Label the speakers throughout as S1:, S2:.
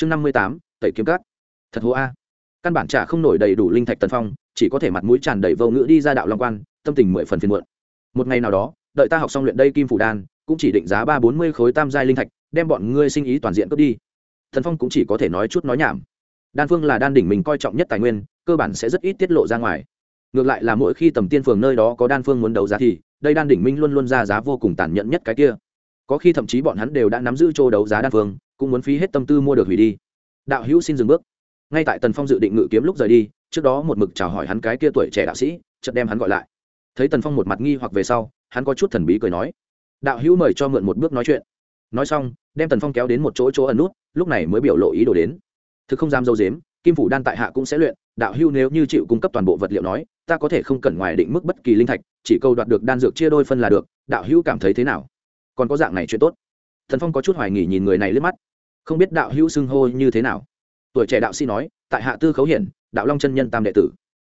S1: chương năm mươi tám, tẩy kiếm cắt thật hô a. Căn bản trả không nổi đầy đủ linh thạch tần phong, chỉ có thể mặt mũi tràn đầy vô ngữ đi ra đạo long quan, tâm tình mười phần phiền muộn. Một ngày nào đó, đợi ta học xong luyện đây kim phủ đan, cũng chỉ định giá ba bốn mươi khối tam giai linh thạch, đem bọn ngươi sinh ý toàn diện cướp đi. Thần phong cũng chỉ có thể nói chút nói nhảm. Đan phương là đan đỉnh mình coi trọng nhất tài nguyên, cơ bản sẽ rất ít tiết lộ ra ngoài. Ngược lại là mỗi khi tầm tiên phường nơi đó có đan phương muốn đấu giá thì, đây đan đỉnh minh luôn luôn ra giá vô cùng tàn nhẫn nhất cái kia. Có khi thậm chí bọn hắn đều đã nắm giữ chỗ đấu giá đan phương cũng muốn phí hết tâm tư mua được hủy đi. Đạo hữu xin dừng bước. Ngay tại tần phong dự định ngự kiếm lúc rời đi, trước đó một mực chào hỏi hắn cái kia tuổi trẻ đạo sĩ, chợt đem hắn gọi lại. Thấy tần phong một mặt nghi hoặc về sau, hắn có chút thần bí cười nói, đạo hữu mời cho mượn một bước nói chuyện. Nói xong, đem tần phong kéo đến một chỗ chỗ ẩn nút, lúc này mới biểu lộ ý đồ đến. Thực không dám dâu dếm, kim phủ đan tại hạ cũng sẽ luyện, đạo hữu nếu như chịu cung cấp toàn bộ vật liệu nói, ta có thể không cần ngoài định mức bất kỳ linh thạch, chỉ câu đoạt được đan dược chia đôi phân là được, đạo hữu cảm thấy thế nào? Còn có dạng này chuyện tốt thần phong có chút hoài nghỉ nhìn người này lướt mắt. Không biết đạo hữu xưng hô như thế nào. Tuổi trẻ đạo sĩ nói tại hạ tư khấu hiển đạo long chân nhân tam đệ tử.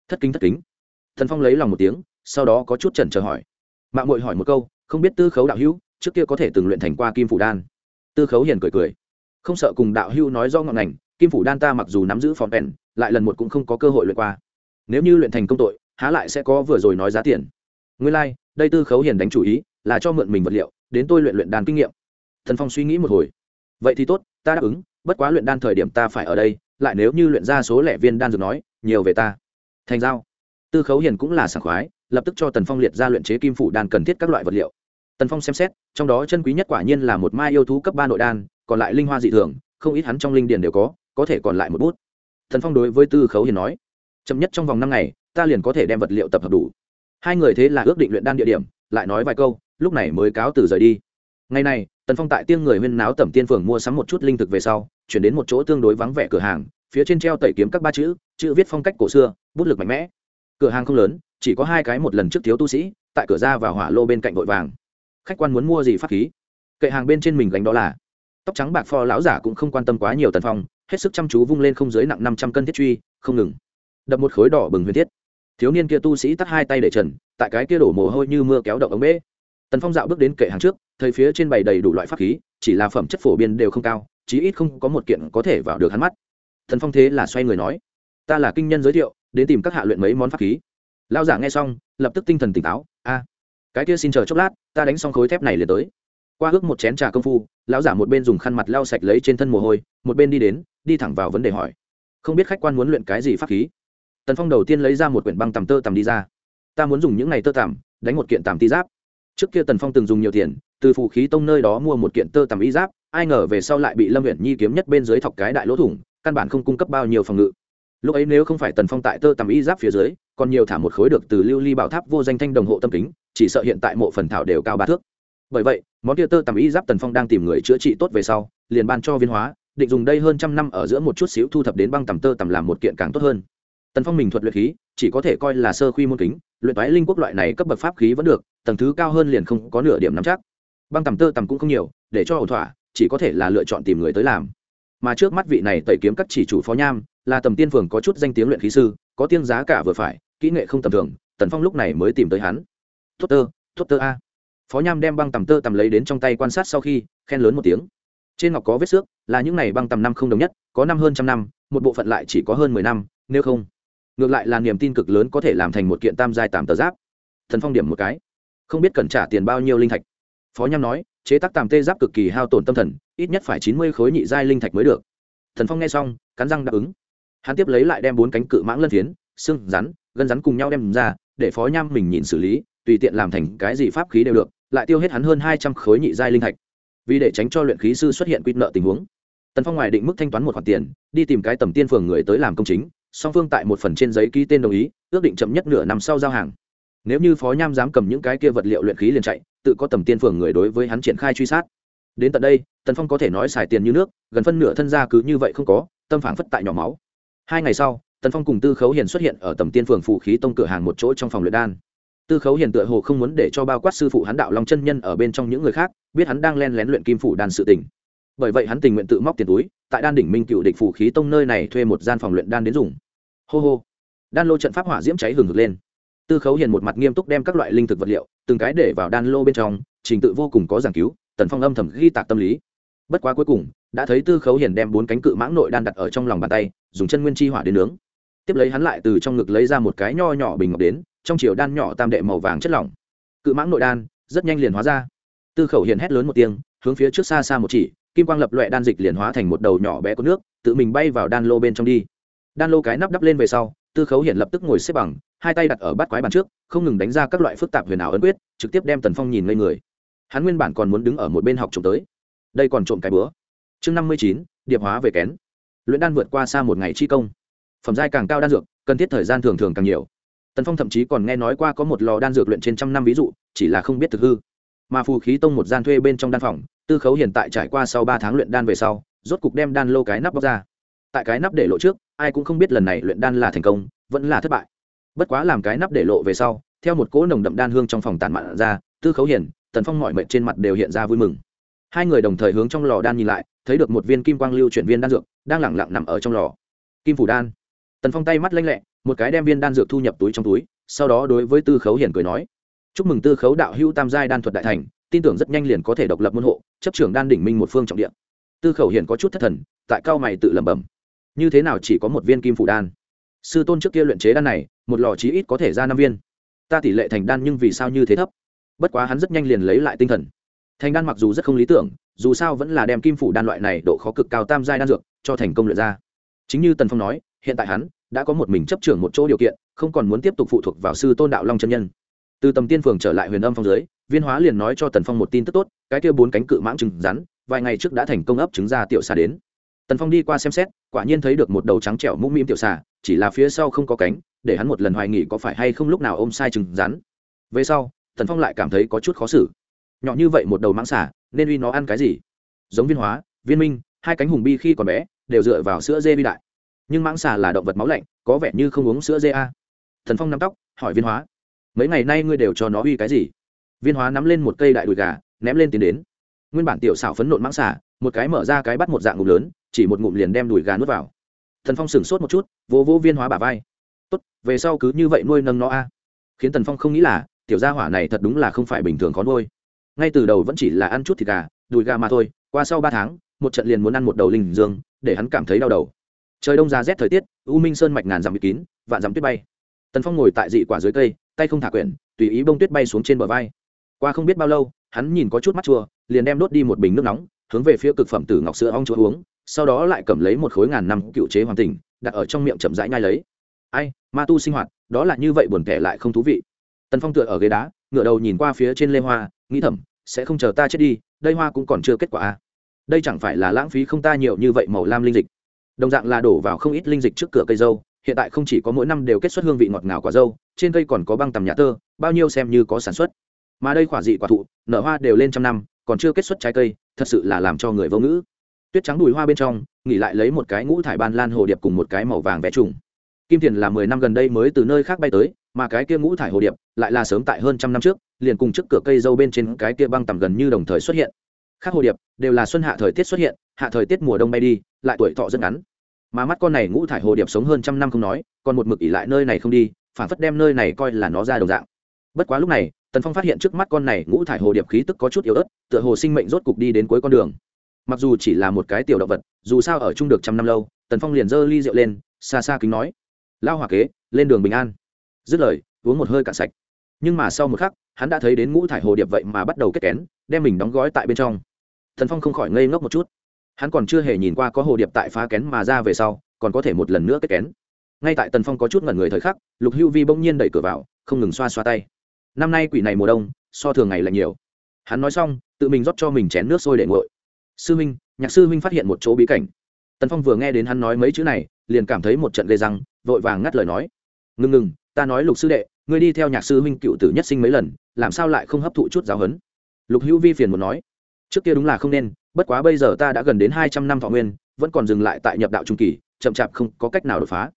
S1: Thất kính thất kính. Thần phong lấy lòng một tiếng sau đó có chút trần chờ hỏi. Mạng mội hỏi một câu không biết tư khấu đạo hữu trước kia có thể từng luyện thành qua kim phủ đan? Tư khấu hiền cười cười. Không sợ cùng đạo hữu nói do ngọn ngành kim phủ đan ta mặc dù nắm giữ phòng bèn lại lần một cũng không có cơ hội luyện qua. Nếu như luyện thành công tội há lại sẽ có vừa rồi nói giá tiền. Nguyên lai、like, đây tư khấu hiền đánh chủ ý là cho mượn mình vật liệu đến tôi luyện luyện đan kinh nghiệm thần phong suy nghĩ một hồi. Vậy thì tốt, ta đáp ứng, bất quá luyện đan thời điểm ta phải ở đây, lại nếu như luyện ra số lẻ viên đan dược nói, nhiều về ta. Thành giao. Tư khấu hiền cũng là sảng khoái, lập tức cho tần phong liệt ra luyện chế kim phủ đan cần thiết các loại vật liệu. Tần phong xem xét, trong đó chân quý nhất quả nhiên là một mai yêu thú cấp ba nội đan, còn lại linh hoa dị thường, không ít hắn trong linh điền đều có có thể còn lại một bút. Tần phong đối với tư khấu hiền nói, chậm nhất trong vòng năm ngày, ta liền có thể đem vật liệu tập hợp đủ. Hai người thế là ước định luyện đan địa điểm, lại nói vài câu, lúc này mới cáo từ rời đi ngày này, tần phong tại tiêng người huyên náo tẩm tiên phường mua sắm một chút linh thực về sau, chuyển đến một chỗ tương đối vắng vẻ cửa hàng, phía trên treo tẩy kiếm các ba chữ chữ viết phong cách cổ xưa, bút lực mạnh mẽ. Cửa hàng không lớn, chỉ có hai cái một lần trước thiếu tu sĩ, tại cửa ra và hỏa lô bên cạnh vội vàng. Khách quan muốn mua gì pháp khí. Kệ hàng bên trên mình gánh đó là, tóc trắng bạc pho lão giả cũng không quan tâm quá nhiều tần phong, hết sức chăm chú vung lên không dưới nặng năm trăm cân thiết truy, không ngừng. Đập một khối đỏ bừng huyền thiết. Thiếu niên kia tu sĩ tắt hai tay để trần, tại cái kia đổ mồ hôi như mưa kéo động ống bể tần phong dạo bước đến kệ hàng trước thời phía trên bày đầy đủ loại pháp khí, chỉ là phẩm chất phổ biến đều không cao, chí ít không có một kiện có thể vào được hắn mắt. Tần phong thế là xoay người nói, ta là kinh nhân giới thiệu, đến tìm các hạ luyện mấy món pháp khí. Lao giả nghe xong, lập tức tinh thần tỉnh táo, a, cái kia xin chờ chốc lát, ta đánh xong khối thép này liền tới. Qua ước một chén trà công phu, lão giả một bên dùng khăn mặt lau sạch lấy trên thân mồ hôi, một bên đi đến, đi thẳng vào vấn đề hỏi, không biết khách quan muốn luyện cái gì pháp khí? Tần phong đầu tiên lấy ra một quyển băng tầm tơ tầm đi ra, ta muốn dùng những này tơ tằm đánh một kiện tàm ti giáp trước kia tần phong từng dùng nhiều tiền, từ phụ khí tông nơi đó mua một kiện tơ tằm y giáp, ai ngờ về sau lại bị lâm huyện nhi kiếm nhất bên dưới thọc cái đại lỗ thủng, căn bản không cung cấp bao nhiêu phòng ngự. Lúc ấy nếu không phải tần phong tại tơ tằm y giáp phía dưới, còn nhiều thả một khối được từ lưu ly bảo tháp vô danh thanh đồng hộ tâm kính, chỉ sợ hiện tại mộ phần thảo đều cao ba thước. Bởi vậy, món kia tơ tằm y giáp tần phong đang tìm người chữa trị tốt về sau, liền ban cho viên hóa, định dùng đây hơn trăm năm ở giữa một chút xíu thu thập đến băng tầm tơ tằm làm một kiện càng tốt hơn. Tần phong mình thuật luyện khí, chỉ có thể coi là sơ khuy môn kính, luyện toái linh quốc loại này cấp bậc pháp khí vẫn được tầng thứ cao hơn liền không có nửa điểm nắm chắc. Băng tầm tơ tầm cũng không nhiều, để cho ổn thỏa, chỉ có thể là lựa chọn tìm người tới làm. Mà trước mắt vị này tẩy kiếm các chỉ chủ phó nham, là tầm tiên phường có chút danh tiếng luyện khí sư, có tiếng giá cả vừa phải, kỹ nghệ không tầm thường, tần phong lúc này mới tìm tới hắn. Tốt tơ tốt tơ a. Phó nham đem băng tầm tơ tầm lấy đến trong tay quan sát sau khi, khen lớn một tiếng. Trên ngọc có vết xước, là những này băng tầm năm không đồng nhất, có năm hơn trăm năm, một bộ phận lại chỉ có hơn mười năm, nếu không, ngược lại là niềm tin cực lớn có thể làm thành một kiện tam giai tàm tờ giáp. Thần phong điểm một cái không biết cần trả tiền bao nhiêu linh thạch. Phó nham nói, chế tác tàm tê giáp cực kỳ hao tổn tâm thần, ít nhất phải chín mươi khối nhị giai linh thạch mới được. Thần phong nghe xong, cắn răng đáp ứng. Hắn tiếp lấy lại đem bốn cánh cự mãng lân phiến, xương rắn, gân rắn cùng nhau đem ra, để phó nham mình nhìn xử lý, tùy tiện làm thành cái gì pháp khí đều được, lại tiêu hết hắn hơn hai trăm khối nhị giai linh thạch. Vì để tránh cho luyện khí sư xuất hiện quy nợ tình huống, tần phong ngoài định mức thanh toán một khoản tiền, đi tìm cái tầm tiên phường người tới làm công chính, song phương tại một phần trên giấy ký tên đồng ý, ước định chậm nhất nửa năm sau giao hàng nếu như phó nham dám cầm những cái kia vật liệu luyện khí liền chạy, tự có tầm tiên phường người đối với hắn triển khai truy sát. Đến tận đây, tần phong có thể nói xài tiền như nước, gần phân nửa thân gia cứ như vậy không có, tâm phản phất tại nhỏ máu. Hai ngày sau, tần phong cùng tư khấu hiền xuất hiện ở tầm tiên phường phụ khí tông cửa hàng một chỗ trong phòng luyện đan. Tư khấu hiền tựa hồ không muốn để cho bao quát sư phụ hắn đạo long chân nhân ở bên trong những người khác, biết hắn đang len lén luyện kim phủ đan sự tình. Bởi vậy hắn tình nguyện tự móc tiền túi, tại đan đỉnh minh cựu địch phủ khí tông nơi này thuê một gian phòng luyện đan đến dùng. Hô hô. Đan lô trận pháp hỏa diễm cháy hừng hực lên tư khấu hiền một mặt nghiêm túc đem các loại linh thực vật liệu, từng cái để vào đan lô bên trong, trình tự vô cùng có giảng cứu, tần phong âm thầm ghi tạc tâm lý. Bất quá cuối cùng, đã thấy tư khấu hiền đem bốn cánh cự mãng nội đan đặt ở trong lòng bàn tay, dùng chân nguyên chi hỏa đến nướng. Tiếp lấy hắn lại từ trong ngực lấy ra một cái nho nhỏ bình ngọc đến, trong chiều đan nhỏ tam đệ màu vàng chất lỏng. Cự mãng nội đan rất nhanh liền hóa ra. Tư khẩu hiền hét lớn một tiếng, hướng phía trước xa xa một chỉ, kim quang lập loại đan dịch liền hóa thành một đầu nhỏ bé có nước, tự mình bay vào đan lô bên trong đi. Đan lô cái nắp đắp lên về sau, tư khấu hiển lập tức ngồi xếp bằng hai tay đặt ở bát quái bàn trước, không ngừng đánh ra các loại phức tạp huyền ảo ấn quyết, trực tiếp đem tần phong nhìn ngây người. Hắn nguyên bản còn muốn đứng ở một bên học trộm tới. Đây còn trộm cái bữa. Chương năm mươi chín, điệp hóa về kén. Luyện đan vượt qua xa một ngày chi công. Phẩm giai càng cao đan dược, cần thiết thời gian thường thường càng nhiều. Tần phong thậm chí còn nghe nói qua có một lò đan dược luyện trên trăm năm ví dụ, chỉ là không biết thực hư. Mà phù khí tông một gian thuê bên trong đan phòng, tư khấu hiện tại trải qua sau ba tháng luyện đan về sau, rốt cục đem đan lô cái nắp bóc ra. Tại cái nắp để lộ trước, ai cũng không biết lần này luyện đan là thành công, vẫn là thất bại bất quá làm cái nắp để lộ về sau, theo một cỗ nồng đậm đan hương trong phòng tản mạn ra, tư khấu hiền, tần phong mọi mệnh trên mặt đều hiện ra vui mừng. Hai người đồng thời hướng trong lò đan nhìn lại, thấy được một viên kim quang lưu chuyển viên đan dược, đang lẳng lặng nằm ở trong lò. Kim phủ đan. Tần phong tay mắt lanh lẹ, một cái đem viên đan dược thu nhập túi trong túi, sau đó đối với tư khấu hiền cười nói, chúc mừng tư khấu đạo hữu tam giai đan thuật đại thành, tin tưởng rất nhanh liền có thể độc lập môn hộ, chấp trưởng đan đỉnh minh một phương trọng địa. Tư khẩu hiền có chút thất thần, tại cao mày tự lẩm bẩm, như thế nào chỉ có một viên kim phủ đan? Sư tôn trước kia luyện chế đan này một lò chí ít có thể ra năm viên. Ta tỷ lệ thành đan nhưng vì sao như thế thấp? Bất quá hắn rất nhanh liền lấy lại tinh thần. Thành đan mặc dù rất không lý tưởng, dù sao vẫn là đem kim phủ đan loại này độ khó cực cao tam giai đan dược cho thành công luyện ra. Chính như tần phong nói, hiện tại hắn đã có một mình chấp trưởng một chỗ điều kiện, không còn muốn tiếp tục phụ thuộc vào sư tôn đạo long chân nhân. Từ tầm tiên phường trở lại huyền âm phong giới viên hóa liền nói cho tần phong một tin tức tốt, cái kia bốn cánh cự mãng trứng rắn, vài ngày trước đã thành công ấp trứng ra tiểu xà đến. Tần phong đi qua xem xét, quả nhiên thấy được một đầu trắng trẻo mũm mĩm tiểu xà, chỉ là phía sau không có cánh để hắn một lần hoài nghỉ có phải hay không lúc nào ôm sai trứng rắn. Về sau, tần phong lại cảm thấy có chút khó xử. Nhỏ như vậy một đầu mãng xà, nên uy nó ăn cái gì? Giống viên hóa, viên minh, hai cánh hùng bi khi còn bé, đều dựa vào sữa dê vi đại. Nhưng mãng xà là động vật máu lạnh, có vẻ như không uống sữa dê a. Thần phong nắm tóc, hỏi viên hóa, mấy ngày nay ngươi đều cho nó uy cái gì? Viên hóa nắm lên một cây đại đùi gà, ném lên tiến đến. Nguyên bản tiểu xảo phấn nộn mãng xà, một cái mở ra cái bắt một dạng ngụm lớn, chỉ một ngụm liền đem đùi gà nuốt vào. Thần phong sửng sốt một chút, vỗ vỗ viên hóa bả vai tốt, về sau cứ như vậy nuôi nâng nó a. Khiến tần phong không nghĩ là, tiểu gia hỏa này thật đúng là không phải bình thường khó nuôi. Ngay từ đầu vẫn chỉ là ăn chút thịt gà, đùi gà mà thôi, qua sau ba tháng, một trận liền muốn ăn một đầu linh dương, để hắn cảm thấy đau đầu. Trời đông ra rét thời tiết, u minh sơn mạch ngàn dặm bịt kín, vạn dặm tuyết bay. Tần phong ngồi tại dị quả dưới cây, tay không thả quyển, tùy ý bông tuyết bay xuống trên bờ vai. Qua không biết bao lâu, hắn nhìn có chút mắt chua, liền đem đốt đi một bình nước nóng, hướng về phía cực phẩm tử ngọc sữa ong chúa uống, sau đó lại cầm lấy một khối ngàn năm cựu chế hoàn tình, đặt ở trong miệng chậm rãi nhai lấy ai, ma tu sinh hoạt, đó là như vậy buồn tẻ lại không thú vị. Tần phong tựa ở ghế đá ngựa đầu nhìn qua phía trên lê hoa, nghĩ thầm, sẽ không chờ ta chết đi, đây hoa cũng còn chưa kết quả à. đây chẳng phải là lãng phí không ta nhiều như vậy màu lam linh dịch. Đồng dạng là đổ vào không ít linh dịch trước cửa cây dâu, hiện tại không chỉ có mỗi năm đều kết xuất hương vị ngọt ngào quả dâu, trên cây còn có băng tầm nhà tơ, bao nhiêu xem như có sản xuất. Mà đây quả dị quả thụ, nở hoa đều lên trăm năm, còn chưa kết xuất trái cây, thật sự là làm cho người vô ngữ. Tuyết trắng đùi hoa bên trong, nghỉ lại lấy một cái ngũ thải ban lan hồ điệp cùng một cái màu vàng vẽ trùng kim tiền là mười năm gần đây mới từ nơi khác bay tới, mà cái kia ngũ thải hồ điệp lại là sớm tại hơn trăm năm trước, liền cùng trước cửa cây dâu bên trên cái kia băng tầm gần như đồng thời xuất hiện. Khác hồ điệp đều là xuân hạ thời tiết xuất hiện, hạ thời tiết mùa đông bay đi, lại tuổi thọ rất ngắn. Mà mắt con này ngũ thải hồ điệp sống hơn trăm năm không nói, còn một mực ỉ lại nơi này không đi, phản phất đem nơi này coi là nó ra đồng dạng. Bất quá lúc này, tần phong phát hiện trước mắt con này ngũ thải hồ điệp khí tức có chút yếu ớt, tựa hồ sinh mệnh rốt cục đi đến cuối con đường. Mặc dù chỉ là một cái tiểu động vật, dù sao ở chung được trăm năm lâu, tần phong liền giơ ly rượu lên, xa xa kính nói lao hòa kế, lên đường bình an. Dứt lời, uống một hơi cạn sạch. Nhưng mà sau một khắc, hắn đã thấy đến ngũ thải hồ điệp vậy mà bắt đầu kết kén, đem mình đóng gói tại bên trong. Thần phong không khỏi ngây ngốc một chút. Hắn còn chưa hề nhìn qua có hồ điệp tại phá kén mà ra về sau, còn có thể một lần nữa kết kén. Ngay tại tần phong có chút ngẩn người thời khắc, lục hưu vi bỗng nhiên đẩy cửa vào, không ngừng xoa xoa tay. Năm nay quỷ này mùa đông, so thường ngày là nhiều. Hắn nói xong, tự mình rót cho mình chén nước sôi để nguội. Sư minh, nhạc sư minh phát hiện một chỗ bí cảnh. Tần phong vừa nghe đến hắn nói mấy chữ này, liền cảm thấy một trận gây răng vội vàng ngắt lời nói. Ngừng ngừng ta nói lục sư đệ, ngươi đi theo nhạc sư huynh cựu tử nhất sinh mấy lần, làm sao lại không hấp thụ chút giáo huấn? Lục hữu vi phiền muốn nói. Trước kia đúng là không nên, bất quá bây giờ ta đã gần đến hai trăm năm thọ nguyên, vẫn còn dừng lại tại nhập đạo trung kỳ, chậm chạp không có cách nào đột phá.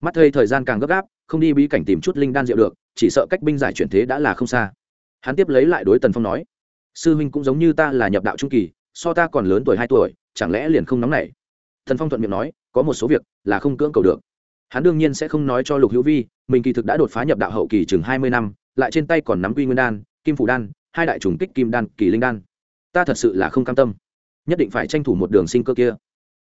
S1: Mắt thây thời gian càng gấp gáp, không đi bí cảnh tìm chút linh đan diệu được, chỉ sợ cách binh giải chuyển thế đã là không xa. Hắn tiếp lấy lại đối tần phong nói. Sư huynh cũng giống như ta là nhập đạo trung kỳ, so ta còn lớn tuổi hai tuổi, chẳng lẽ liền không nóng nảy? Thần phong thuận miệng nói, có một số việc là không cưỡng cầu được hắn đương nhiên sẽ không nói cho lục hữu vi, mình kỳ thực đã đột phá nhập đạo hậu kỳ chừng hai mươi năm, lại trên tay còn nắm quy nguyên đan, kim phủ đan, hai đại trùng kích kim đan, kỳ linh đan. Ta thật sự là không cam tâm. Nhất định phải tranh thủ một đường sinh cơ kia.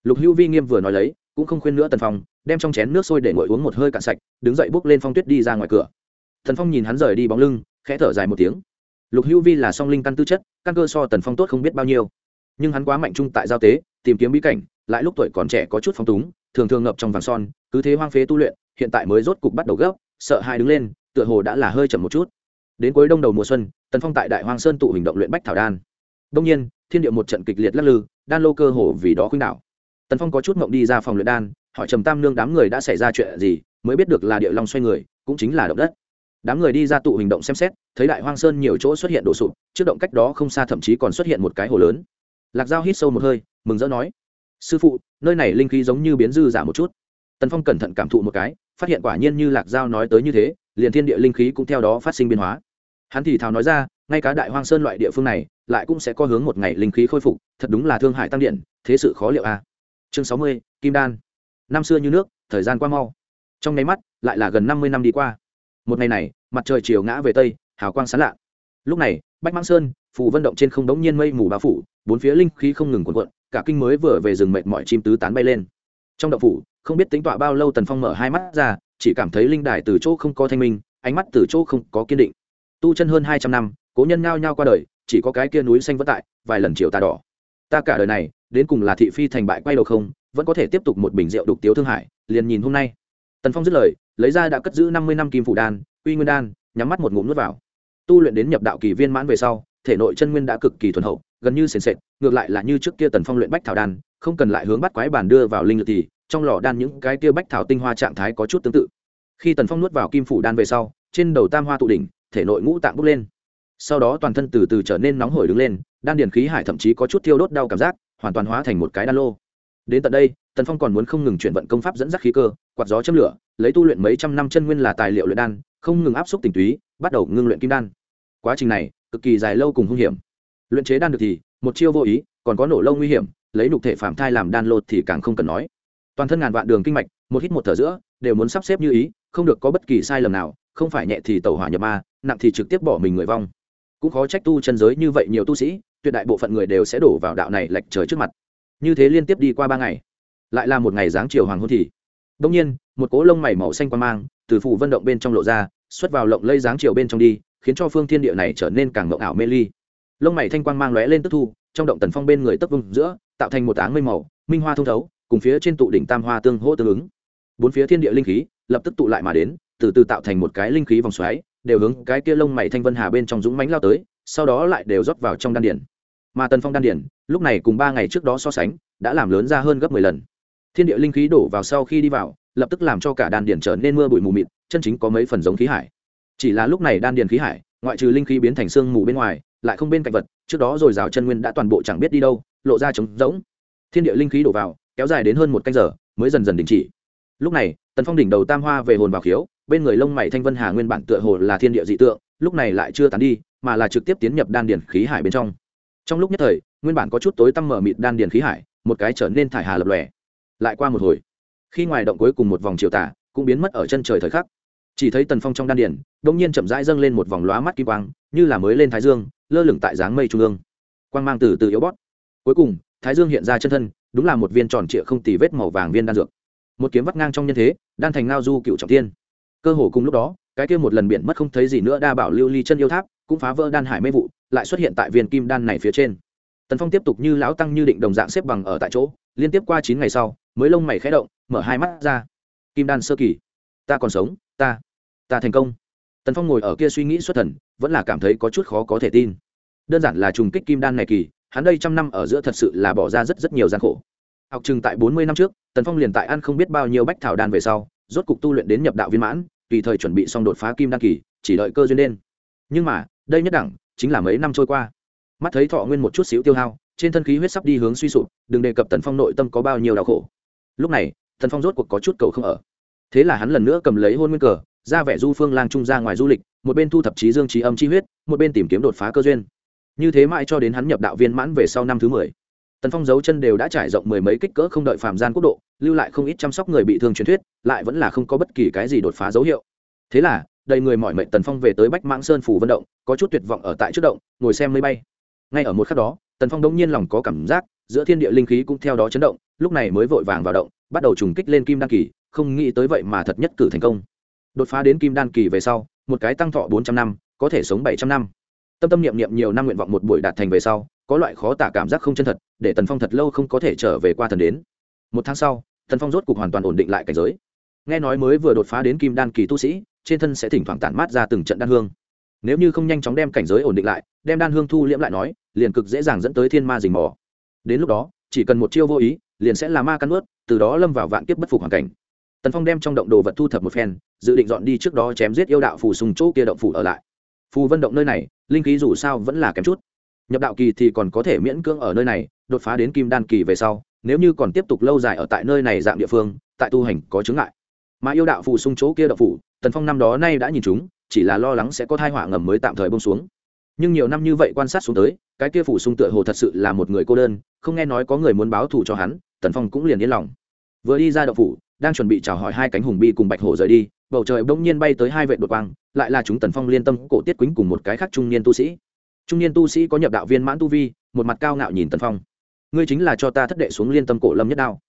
S1: Lục hữu vi nghiêm vừa nói lấy, cũng không khuyên nữa tần phong, đem trong chén nước sôi để ngồi uống một hơi cạn sạch, đứng dậy bước lên phong tuyết đi ra ngoài cửa. Tần phong nhìn hắn rời đi bóng lưng, khẽ thở dài một tiếng. Lục hữu vi là song linh căn tư chất, căn cơ so tần phong tốt không biết bao nhiêu. Nhưng hắn quá mạnh trung tại giao tế, tìm kiếm bí cảnh, lại lúc tuổi còn trẻ có chút phong túng, thường thường ngập trong vàng son cứ thế hoang phế tu luyện, hiện tại mới rốt cục bắt đầu gấp, sợ hai đứng lên, tựa hồ đã là hơi chậm một chút. Đến cuối đông đầu mùa xuân, tần phong tại đại hoang sơn tụ hình động luyện bách thảo đan. Đông nhiên, thiên địa một trận kịch liệt lắc lư, đan lô cơ hồ vì đó khuynh đảo. Tần phong có chút mộng đi ra phòng luyện đan, hỏi trầm tam nương đám người đã xảy ra chuyện gì, mới biết được là địa long xoay người, cũng chính là động đất. Đám người đi ra tụ hình động xem xét, thấy đại hoang sơn nhiều chỗ xuất hiện đổ sụp, trước động cách đó không xa thậm chí còn xuất hiện một cái hồ lớn. Lạc dao hít sâu một hơi, mừng rỡ nói, sư phụ, nơi này linh khí giống như biến dư giả một chút tần phong cẩn thận cảm thụ một cái, phát hiện quả nhiên như lạc Giao nói tới như thế, liền thiên địa linh khí cũng theo đó phát sinh biến hóa. Hắn thì thào nói ra, ngay cả đại hoang sơn loại địa phương này, lại cũng sẽ có hướng một ngày linh khí khôi phục, thật đúng là thương hại tăng điện, thế sự khó liệu a à. chương sáu mươi, kim đan. Năm xưa như nước, thời gian qua mau. Trong nháy mắt, lại là gần năm mươi năm đi qua. Một ngày này, mặt trời chiều ngã về tây, hào quang sán lạ. Lúc này, bách mãng sơn, phù vân động trên không đống nhiên mây mù bao phủ, bốn phía linh khí không ngừng cuộn cuộn, cả kinh mới vừa về rừng mệt mọi chim tứ tán bay lên. Trong động phủ không biết tính tọa bao lâu tần phong mở hai mắt ra, chỉ cảm thấy linh đài từ chỗ không có thanh minh, ánh mắt từ chỗ không có kiên định. Tu chân hơn hai trăm năm, cố nhân ngao nhao qua đời, chỉ có cái kia núi xanh vất tại, vài lần chiều tà đỏ. Ta cả đời này, đến cùng là thị phi thành bại quay đầu không, vẫn có thể tiếp tục một bình rượu đục tiếu thương hải liền nhìn hôm nay. Tần phong dứt lời, lấy ra đã cất giữ năm mươi năm kim phủ đan uy nguyên đan, nhắm mắt một ngụm nuốt vào. Tu luyện đến nhập đạo kỳ viên mãn về sau, thể nội chân nguyên đã cực kỳ thuần hậu, gần như sền sệt, ngược lại là như trước kia tần phong luyện bách thảo đan, không cần lại hướng bắt quái bàn đưa vào linh lực thì trong lò đan những cái kia bách thảo tinh hoa trạng thái có chút tương tự. Khi tần phong nuốt vào kim phủ đan về sau, trên đầu tam hoa tụ đỉnh, thể nội ngũ tạng bốc lên. Sau đó toàn thân từ từ trở nên nóng hổi đứng lên, đan điền khí hải thậm chí có chút thiêu đốt đau cảm giác, hoàn toàn hóa thành một cái đan lô. Đến tận đây, tần phong còn muốn không ngừng chuyển vận công pháp dẫn dắt khí cơ, quạt gió châm lửa, lấy tu luyện mấy trăm năm chân nguyên là tài liệu luyện đan, không ngừng áp suất tình túy, bắt đầu ngưng luyện kim đan. Quá trình này, cực kỳ dài lâu cùng hung hiểm. Luyện chế đan được thì, một chiêu vô ý, còn có nổ lâu nguy hiểm, lấy nục thể phạm thai làm đan lột thì càng không cần nói toàn thân ngàn vạn đường kinh mạch, một hít một thở giữa, đều muốn sắp xếp như ý, không được có bất kỳ sai lầm nào, không phải nhẹ thì tẩu hỏa nhập ma, nặng thì trực tiếp bỏ mình người vong. Cũng khó trách tu chân giới như vậy nhiều tu sĩ, tuyệt đại bộ phận người đều sẽ đổ vào đạo này lệch trời trước mặt. Như thế liên tiếp đi qua ba ngày, lại là một ngày dáng chiều hoàng hôn thì. Đông nhiên, một cỗ lông mày màu xanh quan mang từ phủ vận động bên trong lộ ra, xuất vào lộng lây dáng chiều bên trong đi, khiến cho phương thiên địa này trở nên càng ngộng ảo mê ly. Lông mày thanh quang mang lóe lên tức thu, trong động tần phong bên người tấp vung giữa, tạo thành một áng mây màu, minh hoa thông thấu cùng phía trên tụ đỉnh tam hoa tương hỗ tương ứng. Bốn phía thiên địa linh khí lập tức tụ lại mà đến, từ từ tạo thành một cái linh khí vòng xoáy, đều hướng cái kia lông mày thanh vân hà bên trong dũng mánh lao tới, sau đó lại đều rót vào trong đan điển mà tần phong đan điển lúc này cùng ba ngày trước đó so sánh, đã làm lớn ra hơn gấp mười lần. Thiên địa linh khí đổ vào sau khi đi vào, lập tức làm cho cả đan điển trở nên mưa bụi mù mịt, chân chính có mấy phần giống khí hải. Chỉ là lúc này đan điển khí hải, ngoại trừ linh khí biến thành xương mù bên ngoài, lại không bên cạnh vật, trước đó rồi rào chân nguyên đã toàn bộ chẳng biết đi đâu, lộ ra trống rỗng. Thiên địa linh khí đổ vào kéo dài đến hơn một canh giờ, mới dần dần đình chỉ. Lúc này, tần phong đỉnh đầu tam hoa về hồn vào khiếu, bên người lông mày thanh vân hà nguyên bản tựa hồ là thiên địa dị tượng, lúc này lại chưa tán đi, mà là trực tiếp tiến nhập đan điền khí hải bên trong. Trong lúc nhất thời, nguyên bản có chút tối tăm mở mịt đan điền khí hải, một cái trở nên thải hà lập lòe. Lại qua một hồi, khi ngoài động cuối cùng một vòng chiều tả cũng biến mất ở chân trời thời khắc. Chỉ thấy tần phong trong đan điền đông nhiên chậm rãi dâng lên một vòng lóa mắt kim quang, như là mới lên thái dương, lơ lửng tại dáng mây trung ương. Quang mang từ từ yếu bót cuối cùng, thái dương hiện ra chân thân đúng là một viên tròn trịa không tì vết màu vàng viên đan dược. Một kiếm vắt ngang trong nhân thế, đan thành ngao du cựu trọng tiên cơ hồ cùng lúc đó, cái kia một lần biển mất không thấy gì nữa đa bảo lưu ly chân yêu tháp, cũng phá vỡ đan hải mê vụ, lại xuất hiện tại viên kim đan này phía trên. Tần phong tiếp tục như lão tăng như định đồng dạng xếp bằng ở tại chỗ, liên tiếp qua chín ngày sau, mới lông mày khẽ động, mở hai mắt ra. Kim đan sơ kỳ. Ta còn sống, ta ta thành công. Tần phong ngồi ở kia suy nghĩ xuất thần, vẫn là cảm thấy có chút khó có thể tin. Đơn giản là trùng kích kim đan này kỳ hắn đây trăm năm ở giữa thật sự là bỏ ra rất rất nhiều gian khổ. Học chừng tại bốn mươi năm trước, tần phong liền tại ăn không biết bao nhiêu bách thảo đan về sau, rốt cục tu luyện đến nhập đạo viên mãn, tùy thời chuẩn bị xong đột phá kim đan kỳ, chỉ đợi cơ duyên đen nhưng mà, đây nhất đẳng, chính là mấy năm trôi qua. Mắt thấy thọ nguyên một chút xíu tiêu hao, trên thân khí huyết sắp đi hướng suy sụp, đừng đề cập tần phong nội tâm có bao nhiêu đau khổ. Lúc này, tần phong rốt cuộc có chút cầu không ở. Thế là hắn lần nữa cầm lấy hôn nguyên cờ, ra vẻ du phương lang trung ra ngoài du lịch, một bên thu thập trí dương trí âm chi huyết, một bên tìm kiếm đột phá cơ duyên như thế mãi cho đến hắn nhập đạo viên mãn về sau năm thứ mười, tần phong dấu chân đều đã trải rộng mười mấy kích cỡ không đợi phạm gian quốc độ, lưu lại không ít chăm sóc người bị thương truyền thuyết, lại vẫn là không có bất kỳ cái gì đột phá dấu hiệu. Thế là, đầy người mọi mệnh tần phong về tới bách mãng sơn phủ vận động, có chút tuyệt vọng ở tại trước động, ngồi xem mây bay. Ngay ở một khắc đó, tần phong đông nhiên lòng có cảm giác, giữa thiên địa linh khí cũng theo đó chấn động, lúc này mới vội vàng vào động, bắt đầu trùng kích lên kim đan kỳ, không nghĩ tới vậy mà thật nhất cử thành công. Đột phá đến kim đan kỳ về sau, một cái tăng thọ bốn trăm năm, có thể sống bảy trăm năm tâm tâm niệm niệm nhiều năm nguyện vọng một buổi đạt thành về sau, có loại khó tả cảm giác không chân thật, để tần phong thật lâu không có thể trở về qua thần đến. Một tháng sau, tần phong rốt cục hoàn toàn ổn định lại cảnh giới. Nghe nói mới vừa đột phá đến kim đan kỳ tu sĩ, trên thân sẽ thỉnh thoảng tản mát ra từng trận đan hương. Nếu như không nhanh chóng đem cảnh giới ổn định lại, đem đan hương thu liễm lại nói, liền cực dễ dàng dẫn tới thiên ma rình mò. Đến lúc đó, chỉ cần một chiêu vô ý, liền sẽ là ma căn ướt, từ đó lâm vào vạn kiếp bất phục hoàn cảnh. Tần phong đem trong động đồ vật thu thập một phen, dự định dọn đi trước đó chém giết yêu đạo phù sùng chỗ kia động phủ ở lại. Phù vân động nơi này linh khí dù sao vẫn là kém chút. Nhập đạo kỳ thì còn có thể miễn cưỡng ở nơi này, đột phá đến kim đan kỳ về sau, nếu như còn tiếp tục lâu dài ở tại nơi này dạng địa phương, tại tu hành có chứng ngại. Mà yêu đạo phù sung chỗ kia đạo phủ tần phong năm đó nay đã nhìn chúng, chỉ là lo lắng sẽ có thai họa ngầm mới tạm thời bông xuống. Nhưng nhiều năm như vậy quan sát xuống tới, cái kia phủ sung tựa hồ thật sự là một người cô đơn, không nghe nói có người muốn báo thù cho hắn, tần phong cũng liền yên lòng. Vừa đi ra đậu phủ đang chuẩn bị chào hỏi hai cánh hùng bi cùng bạch hổ rời đi, bầu trời bỗng nhiên bay tới hai vệ đột quang lại là chúng tần phong liên tâm cổ tiết quýnh cùng một cái khác trung niên tu sĩ. Trung niên tu sĩ có nhập đạo viên mãn tu vi, một mặt cao ngạo nhìn tần phong. Ngươi chính là cho ta thất đệ xuống liên tâm cổ lâm nhất đao.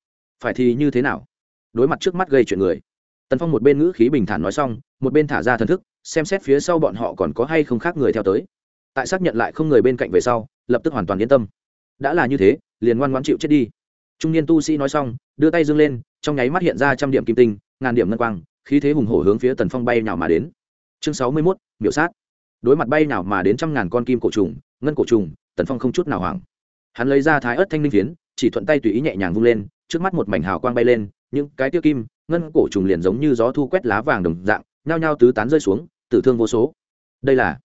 S1: Phải thì như thế nào? Đối mặt trước mắt gây chuyện người. Tần phong một bên ngữ khí bình thản nói xong, một bên thả ra thần thức, xem xét phía sau bọn họ còn có hay không khác người theo tới. Tại xác nhận lại không người bên cạnh về sau, lập tức hoàn toàn yên tâm. Đã là như thế, liền ngoan ngoãn chịu chết đi. Trung niên tu sĩ nói xong, đưa tay dương lên, trong nháy mắt hiện ra trăm điểm kim tinh, ngàn điểm ngân quang, khí thế hùng hổ hướng phía tần phong bay nhào mà đến chương sáu mươi mốt, miểu sát. Đối mặt bay nào mà đến trăm ngàn con kim cổ trùng, ngân cổ trùng, tần phong không chút nào hoảng. Hắn lấy ra thái ớt thanh linh phiến, chỉ thuận tay tùy ý nhẹ nhàng vung lên, trước mắt một mảnh hào quang bay lên, những cái tiêu kim, ngân cổ trùng liền giống như gió thu quét lá vàng đồng dạng, nhao nhao tứ tán rơi xuống, tử thương vô số. Đây là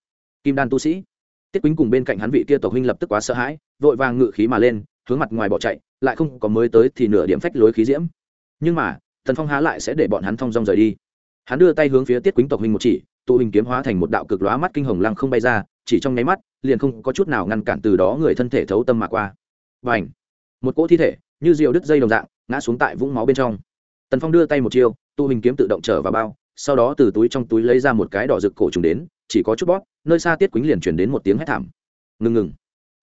S1: kim đan tu sĩ. Tiết quýnh cùng bên cạnh hắn vị kia tộc huynh lập tức quá sợ hãi, vội vàng ngự khí mà lên, hướng mặt ngoài bỏ chạy, lại không có mới tới thì nửa điểm phách lối khí diễm. Nhưng mà thần phong há lại sẽ để bọn hắn thong dong rời đi. Hắn đưa tay hướng phía tiết quýnh tộc huynh một chỉ tụ hình kiếm hóa thành một đạo cực lóa mắt kinh hồng lăng không bay ra, chỉ trong nháy mắt, liền không có chút nào ngăn cản từ đó người thân thể thấu tâm mà qua. Và ảnh một cỗ thi thể, như rượu đứt dây đồng dạng, ngã xuống tại vũng máu bên trong. Tần phong đưa tay một chiêu, tụ hình kiếm tự động trở vào bao, sau đó từ túi trong túi lấy ra một cái đỏ rực cổ trùng đến, chỉ có chút bóp, nơi xa tiết quýnh liền chuyển đến một tiếng hét thảm. Ngừng ngừng.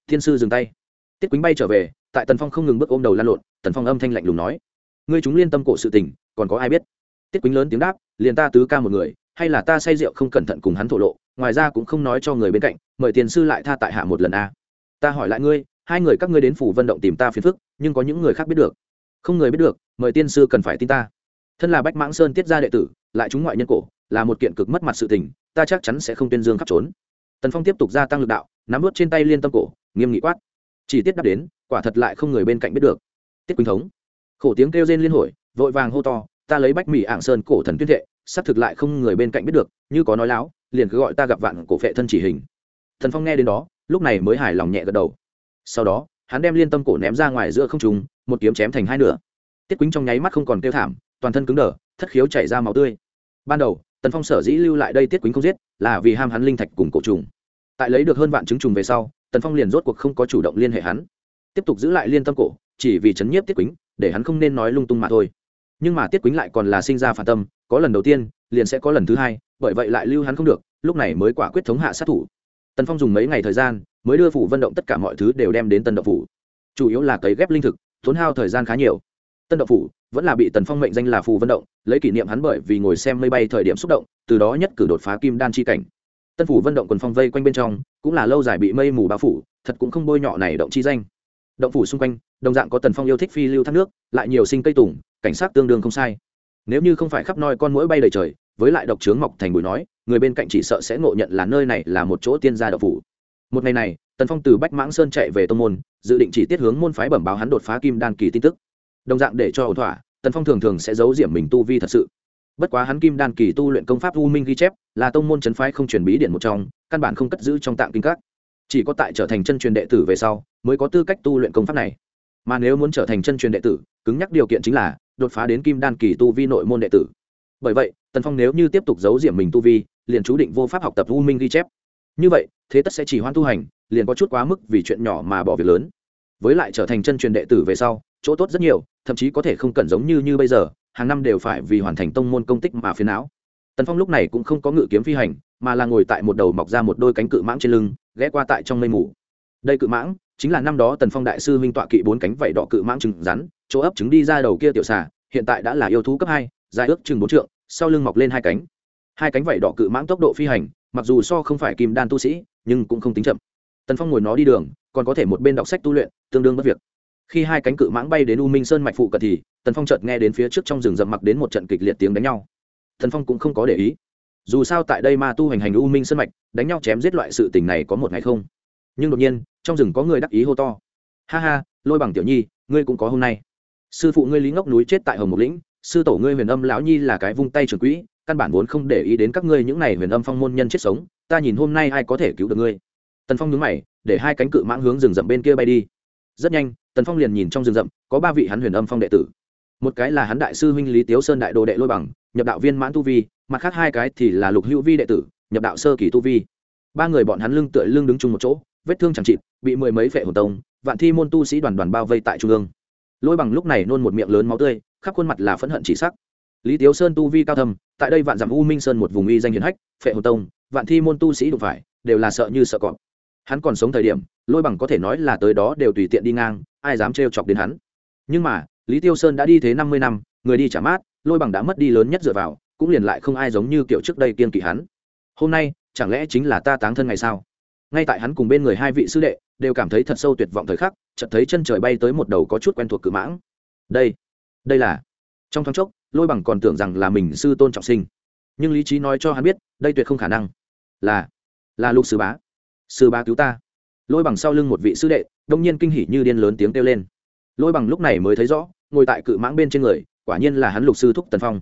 S1: Thiên sư dừng tay. Tiết quýnh bay trở về, tại tần phong không ngừng bước ôm đầu lan lộn, tần phong âm thanh lạnh lùng nói, ngươi chúng liên tâm cổ sự tình, còn có ai biết? Tiết quýnh lớn tiếng đáp, liền ta tứ ca một người hay là ta say rượu không cẩn thận cùng hắn thổ lộ, ngoài ra cũng không nói cho người bên cạnh, mời tiền sư lại tha tại hạ một lần a. Ta hỏi lại ngươi, hai người các ngươi đến phủ vận động tìm ta phiền phức, nhưng có những người khác biết được. Không người biết được, mời tiên sư cần phải tin ta. Thân là bách mãng sơn tiết gia đệ tử, lại chúng ngoại nhân cổ, là một kiện cực mất mặt sự tình, ta chắc chắn sẽ không tuyên dương khắp trốn. Tần phong tiếp tục gia tăng lực đạo, nắm vớt trên tay liên tâm cổ, nghiêm nghị quát. Chỉ tiết đáp đến, quả thật lại không người bên cạnh biết được. Tiết quỳnh thống. Khổ tiếng kêu rên liên hồi, vội vàng hô to, ta lấy bách mỹ ạng sơn cổ thần tuyên thệ xác thực lại không người bên cạnh biết được, như có nói láo, liền cứ gọi ta gặp vạn cổ phệ thân chỉ hình. Thần phong nghe đến đó, lúc này mới hài lòng nhẹ gật đầu. Sau đó, hắn đem liên tâm cổ ném ra ngoài giữa không trùng một kiếm chém thành hai nửa. Tiết quýnh trong nháy mắt không còn kêu thảm, toàn thân cứng đờ, thất khiếu chảy ra máu tươi. Ban đầu, tần phong sở dĩ lưu lại đây tiết quýnh không giết, là vì ham hắn linh thạch cùng cổ trùng. Tại lấy được hơn vạn chứng trùng về sau, tần phong liền rốt cuộc không có chủ động liên hệ hắn. Tiếp tục giữ lại liên tâm cổ, chỉ vì chấn nhiếp tiết quýnh, để hắn không nên nói lung tung mà thôi nhưng mà tiết quýnh lại còn là sinh ra phản tâm, có lần đầu tiên, liền sẽ có lần thứ hai, bởi vậy lại lưu hắn không được, lúc này mới quả quyết thống hạ sát thủ. Tần phong dùng mấy ngày thời gian, mới đưa phủ vận động tất cả mọi thứ đều đem đến tân đậu phủ. Chủ yếu là cấy ghép linh thực, tốn hao thời gian khá nhiều. Tân đậu phủ vẫn là bị tần phong mệnh danh là phù vận động, lấy kỷ niệm hắn bởi vì ngồi xem mây bay thời điểm xúc động, từ đó nhất cử đột phá kim đan chi cảnh. Tân phủ vận động quần phong vây quanh bên trong, cũng là lâu dài bị mây mù bao phủ, thật cũng không bôi nhọ này động chi danh. Động phủ xung quanh, đồng dạng có tần phong yêu thích phi lưu thác nước, lại nhiều sinh cây tùng cảnh sát tương đương không sai. Nếu như không phải khắp noi con mũi bay đầy trời, với lại độc trướng mọc thành bụi nói, người bên cạnh chỉ sợ sẽ ngộ nhận là nơi này là một chỗ tiên gia độc phủ. Một ngày này, tần phong từ bách mãng sơn chạy về tô môn, dự định chỉ tiết hướng môn phái bẩm báo hắn đột phá kim đan kỳ tin tức. Đồng dạng để cho ẩu thỏa, tần phong thường thường sẽ giấu diệm mình tu vi thật sự. Bất quá hắn kim đan kỳ tu luyện công pháp u minh ghi chép, là tông môn c phái không truyền bí điện một trong, căn bản không cất giữ trong tạng kinh các. Chỉ có tại trở thành chân truyền đệ tử về sau, mới có tư cách tu luyện công pháp này. Mà nếu muốn trở thành chân truyền đệ tử, cứng nhắc điều kiện chính là đột phá đến kim đan kỳ tu vi nội môn đệ tử. Bởi vậy, tần phong nếu như tiếp tục giấu diệm mình tu vi, liền chú định vô pháp học tập u minh ghi chép. Như vậy, thế tất sẽ chỉ hoan tu hành, liền có chút quá mức vì chuyện nhỏ mà bỏ việc lớn. Với lại trở thành chân truyền đệ tử về sau, chỗ tốt rất nhiều, thậm chí có thể không cần giống như như bây giờ, hàng năm đều phải vì hoàn thành tông môn công tích mà phiền não. Tần phong lúc này cũng không có ngự kiếm phi hành, mà là ngồi tại một đầu mọc ra một đôi cánh cự mãng trên lưng, ghé qua tại trong mây mù. Đây cự mãng chính là năm đó tần phong đại sư minh tọa kỵ bốn cánh vảy đỏ cự mãng trứng rắn, chỗ ấp trứng đi ra đầu kia tiểu xà, hiện tại đã là yêu thú cấp hai, dài ước chừng bốn trượng, sau lưng mọc lên hai cánh. Hai cánh vảy đỏ cự mãng tốc độ phi hành, mặc dù so không phải kim đan tu sĩ, nhưng cũng không tính chậm. Tần phong ngồi nó đi đường, còn có thể một bên đọc sách tu luyện, tương đương bất việc. Khi hai cánh cự mãng bay đến u minh sơn mạch phụ cận thì, tần phong chợt nghe đến phía trước trong rừng rậm mặc đến một trận kịch liệt tiếng đánh nhau. Tần phong cũng không có để ý. Dù sao tại đây ma tu hành hành u minh sơn mạch, đánh nhau chém giết loại sự tình này có một ngày không? Nhưng đột nhiên, trong rừng có người đắc ý hô to. Ha ha, lôi bằng tiểu nhi, ngươi cũng có hôm nay. Sư phụ ngươi lý ngốc núi chết tại hồng mục lĩnh, sư tổ ngươi huyền âm lão nhi là cái vung tay trường quỹ, căn bản vốn không để ý đến các ngươi những này huyền âm phong môn nhân chết sống, ta nhìn hôm nay ai có thể cứu được ngươi. Tần phong nhướng mày, để hai cánh cự mãng hướng rừng rậm bên kia bay đi. Rất nhanh, tần phong liền nhìn trong rừng rậm, có ba vị hắn huyền âm phong đệ tử. Một cái là hắn đại sư huynh lý tiếu sơn đại đồ đệ lôi bằng, nhập đạo viên mãn tu vi, mặt khác hai cái thì là lục hữu vi đệ tử, nhập đạo sơ kỳ tu vi. Ba người bọn hắn lưng tựa lưng đứng chung một chỗ vết thương chẳng chịt, bị mười mấy vệ hồn tông, vạn thi môn tu sĩ đoàn đoàn bao vây tại trung ương. Lôi bằng lúc này nôn một miệng lớn máu tươi, khắp khuôn mặt là phẫn hận chỉ sắc. Lý tiếu sơn tu vi cao thâm, tại đây vạn dặm u minh sơn một vùng uy danh hiền hách, phệ hồn tông, vạn thi môn tu sĩ đụng phải, đều là sợ như sợ cọp. Hắn còn sống thời điểm, lôi bằng có thể nói là tới đó đều tùy tiện đi ngang, ai dám trêu chọc đến hắn. Nhưng mà, lý tiêu sơn đã đi thế năm mươi năm, người đi trả mát, lôi bằng đã mất đi lớn nhất dựa vào, cũng liền lại không ai giống như kiểu trước đây kiên kỵ hắn. Hôm nay, chẳng lẽ chính là ta táng thân ngày sao? Ngay tại hắn cùng bên người hai vị sư đệ, đều cảm thấy thật sâu tuyệt vọng thời khắc, chợt thấy chân trời bay tới một đầu có chút quen thuộc cự mãng. Đây đây là. Trong thoáng chốc, lôi bằng còn tưởng rằng là mình sư tôn trọng sinh. Nhưng lý trí nói cho hắn biết, đây tuyệt không khả năng. Là là lục sư bá. Sư bá cứu ta. Lôi bằng sau lưng một vị sư đệ, đông nhiên kinh hỉ như điên lớn tiếng kêu lên. Lôi bằng lúc này mới thấy rõ, ngồi tại cự mãng bên trên người, quả nhiên là hắn lục sư thúc tần phong.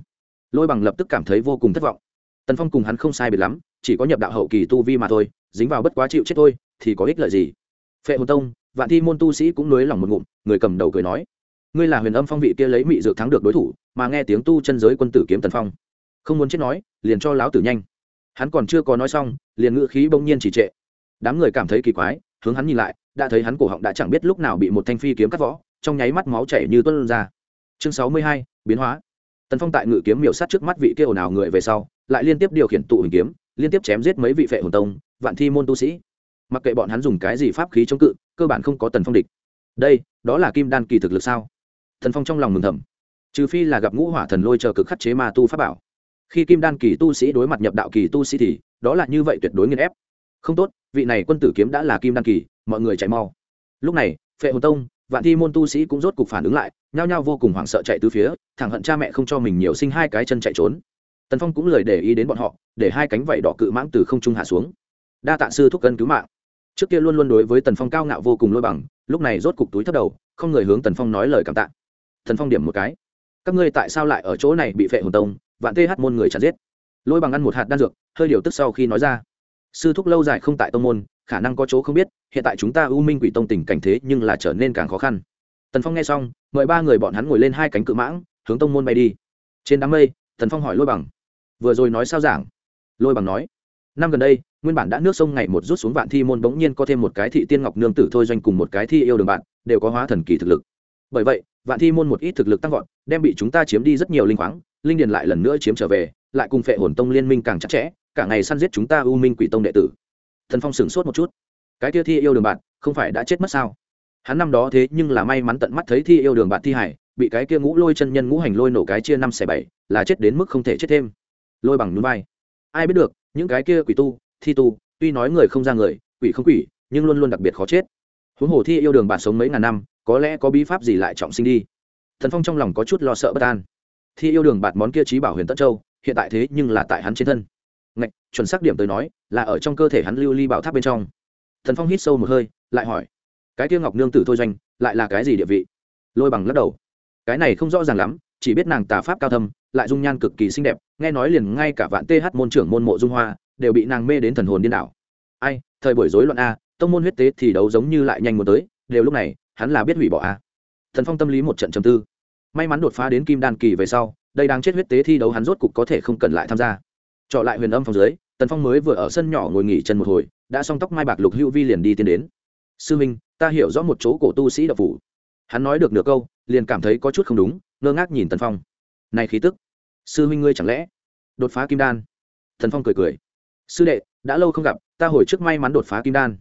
S1: Lôi bằng lập tức cảm thấy vô cùng thất vọng. Tần phong cùng hắn không sai biệt lắm chỉ có nhập đạo hậu kỳ tu vi mà thôi, dính vào bất quá chịu chết thôi, thì có ích lợi gì? Phệ hồn tông, vạn thi môn tu sĩ cũng nới lòng một ngụm, người cầm đầu cười nói, ngươi là huyền âm phong vị kia lấy mị dược thắng được đối thủ, mà nghe tiếng tu chân giới quân tử kiếm tần phong. Không muốn chết nói, liền cho láo tử nhanh. Hắn còn chưa có nói xong, liền ngữ khí bỗng nhiên chỉ trệ. Đám người cảm thấy kỳ quái, hướng hắn nhìn lại, đã thấy hắn cổ họng đã chẳng biết lúc nào bị một thanh phi kiếm cắt võ trong nháy mắt máu chảy như tuân ra. Chương sáu mươi hai, biến hóa. Tần phong tại ngự kiếm miểu sát trước mắt vị kia ồn ào người về sau, lại liên tiếp điều khiển tụ hình kiếm liên tiếp chém giết mấy vị phệ hồn tông, vạn thi môn tu sĩ. Mặc kệ bọn hắn dùng cái gì pháp khí chống cự, cơ bản không có tần phong địch. Đây, đó là kim đan kỳ thực lực sao? Thần phong trong lòng mừng thầm. Trừ phi là gặp ngũ hỏa thần lôi chờ cực khắc chế ma tu pháp bảo. Khi kim đan kỳ tu sĩ đối mặt nhập đạo kỳ tu sĩ thì, đó là như vậy tuyệt đối nghiên ép. Không tốt, vị này quân tử kiếm đã là kim đan kỳ, mọi người chạy mau. Lúc này, phệ hồn tông, vạn thi môn tu sĩ cũng rốt cục phản ứng lại, nhao nhao vô cùng hoảng sợ chạy từ phía, thẳng hận cha mẹ không cho mình nhiều sinh hai cái chân chạy trốn tần phong cũng lời để ý đến bọn họ, để hai cánh vảy đỏ cự mãng từ không trung hạ xuống. Đa tạ sư thúc cân cứu mạng. Trước kia luôn luôn đối với tần phong cao ngạo vô cùng lôi bằng, lúc này rốt cục túi thấp đầu, không người hướng tần phong nói lời cảm tạ. Tần phong điểm một cái. Các ngươi tại sao lại ở chỗ này bị phệ hồn tông, vạn th môn người chặt giết? Lôi bằng ăn một hạt đan dược, hơi điều tức sau khi nói ra. Sư thúc lâu dài không tại tông môn, khả năng có chỗ không biết, hiện tại chúng ta u minh quỷ tông tình cảnh thế nhưng là trở nên càng khó khăn. Tần phong nghe xong, mời ba người bọn hắn ngồi lên hai cánh cự mãng, hướng tông môn bay đi. Trên đám mây, tần phong hỏi lôi bằng vừa rồi nói sao giảng? Lôi bằng nói, năm gần đây, nguyên bản đã nước sông ngày một rút xuống vạn thi môn bỗng nhiên có thêm một cái thị tiên ngọc nương tử thôi doanh cùng một cái thi yêu đường bạn, đều có hóa thần kỳ thực lực. Bởi vậy, vạn thi môn một ít thực lực tăng vọt, đem bị chúng ta chiếm đi rất nhiều linh khoáng, linh điền lại lần nữa chiếm trở về, lại cùng phệ hồn tông liên minh càng chặt chẽ, cả ngày săn giết chúng ta u minh quỷ tông đệ tử. Thần phong sửng sốt một chút. Cái kia thi yêu đường bạn, không phải đã chết mất sao? Hắn năm đó thế nhưng là may mắn tận mắt thấy thi yêu đường bạn thi hải, bị cái kia ngũ lôi chân nhân ngũ hành lôi nổ cái chia năm xẻ bảy, là chết đến mức không thể chết thêm lôi bằng núi vai. Ai biết được, những cái kia quỷ tu, thi tu, tuy nói người không ra người, quỷ không quỷ, nhưng luôn luôn đặc biệt khó chết. Huống hồ thi yêu đường bạn sống mấy ngàn năm, có lẽ có bí pháp gì lại trọng sinh đi. Thần phong trong lòng có chút lo sợ bất an. Thi yêu đường bạt món kia trí bảo huyền tất châu, hiện tại thế nhưng là tại hắn trên thân. Ngạch, chuẩn xác điểm tới nói, là ở trong cơ thể hắn lưu ly bảo tháp bên trong. Thần phong hít sâu một hơi, lại hỏi, cái kia ngọc nương tử thôi doanh, lại là cái gì địa vị? Lôi bằng lắc đầu, cái này không rõ ràng lắm, chỉ biết nàng tà pháp cao thâm lại dung nhan cực kỳ xinh đẹp, nghe nói liền ngay cả vạn th môn trưởng môn mộ dung hoa đều bị nàng mê đến thần hồn điên đảo. Ai, thời buổi rối loạn a, tông môn huyết tế thì đấu giống như lại nhanh muốn tới, đều lúc này, hắn là biết hủy bỏ a. Thần phong tâm lý một trận trầm tư. May mắn đột phá đến kim đan kỳ về sau, đây đang chết huyết tế thi đấu hắn rốt cục có thể không cần lại tham gia. Trọ lại huyền âm phòng dưới, tần phong mới vừa ở sân nhỏ ngồi nghỉ chân một hồi, đã xong tóc mai bạc lục hữu vi liền đi tiến đến. Sư minh, ta hiểu rõ một chỗ cổ tu sĩ đậu phủ. Hắn nói được nửa câu, liền cảm thấy có chút không đúng, ngơ ngác nhìn tần phong này khí tức. Sư huynh ngươi chẳng lẽ đột phá kim đan? Tần phong cười cười. Sư đệ, đã lâu không gặp, ta hồi trước may mắn đột phá kim đan.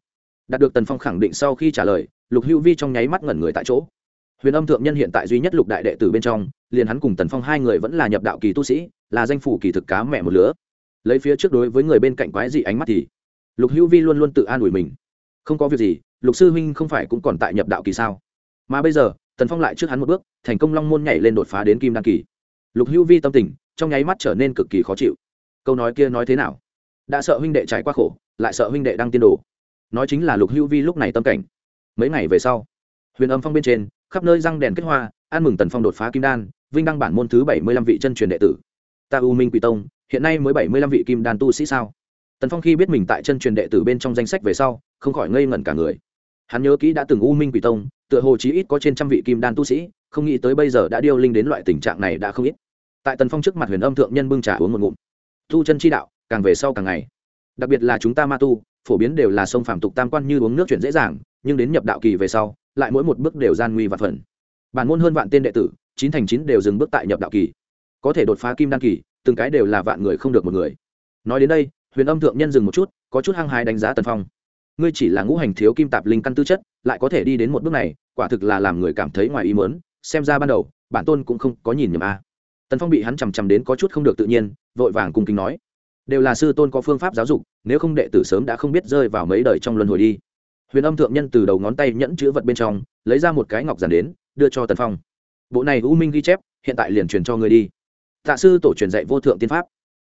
S1: Đạt được tần phong khẳng định sau khi trả lời, lục hữu vi trong nháy mắt ngẩn người tại chỗ. Huyền âm thượng nhân hiện tại duy nhất lục đại đệ tử bên trong, liền hắn cùng tần phong hai người vẫn là nhập đạo kỳ tu sĩ, là danh phủ kỳ thực cá mẹ một lứa. Lấy phía trước đối với người bên cạnh quái dị ánh mắt thì, lục hữu vi luôn luôn tự an ủi mình. Không có việc gì, lục sư huynh không phải cũng còn tại nhập đạo kỳ sao? Mà bây giờ, tần phong lại trước hắn một bước, thành công long môn nhảy lên đột phá đến kim đan kỳ lục hữu vi tâm tình, trong nháy mắt trở nên cực kỳ khó chịu. Câu nói kia nói thế nào? Đã sợ huynh đệ trải qua khổ, lại sợ huynh đệ đang tiên đồ. Nói chính là lục hữu vi lúc này tâm cảnh. Mấy ngày về sau, huyền âm phong bên trên, khắp nơi răng đèn kết hoa, ăn mừng tần phong đột phá kim đan, vinh đăng bản môn thứ bảy mươi lăm vị chân truyền đệ tử. Ta u minh quỳ tông, hiện nay mới bảy mươi lăm vị kim đan tu sĩ sao? Tần phong khi biết mình tại chân truyền đệ tử bên trong danh sách về sau, không khỏi ngây ngẩn cả người. Hắn nhớ kỹ đã từng u minh quỳ tông, tựa hồ chí ít có trên trăm vị kim đan tu sĩ, không nghĩ tới bây giờ đã điêu linh đến loại tình trạng này đã không ít tại tần phong trước mặt huyền âm thượng nhân bưng trà uống một ngụm. Tu chân chi đạo, càng về sau càng ngày. Đặc biệt là chúng ta ma tu, phổ biến đều là sông phạm tục tam quan như uống nước chuyển dễ dàng, nhưng đến nhập đạo kỳ về sau, lại mỗi một bước đều gian nguy và phần. Bản môn hơn vạn tên đệ tử, chín thành chín đều dừng bước tại nhập đạo kỳ. Có thể đột phá kim đan kỳ, từng cái đều là vạn người không được một người. Nói đến đây, huyền âm thượng nhân dừng một chút, có chút hăng hái đánh giá tần phong. Ngươi chỉ là ngũ hành thiếu kim tạp linh căn tư chất, lại có thể đi đến một bước này, quả thực là làm người cảm thấy ngoài ý mớn xem ra ban đầu, bản tôn cũng không có nhìn nhầm a tần phong bị hắn chằm chằm đến có chút không được tự nhiên, vội vàng cung kính nói, đều là sư tôn có phương pháp giáo dục, nếu không đệ tử sớm đã không biết rơi vào mấy đời trong luân hồi đi. Huyền âm thượng nhân từ đầu ngón tay nhẫn chữ vật bên trong, lấy ra một cái ngọc giản đến, đưa cho tần phong. Bộ này u minh ghi chép, hiện tại liền truyền cho người đi. Tạ sư tổ truyền dạy vô thượng tiên pháp.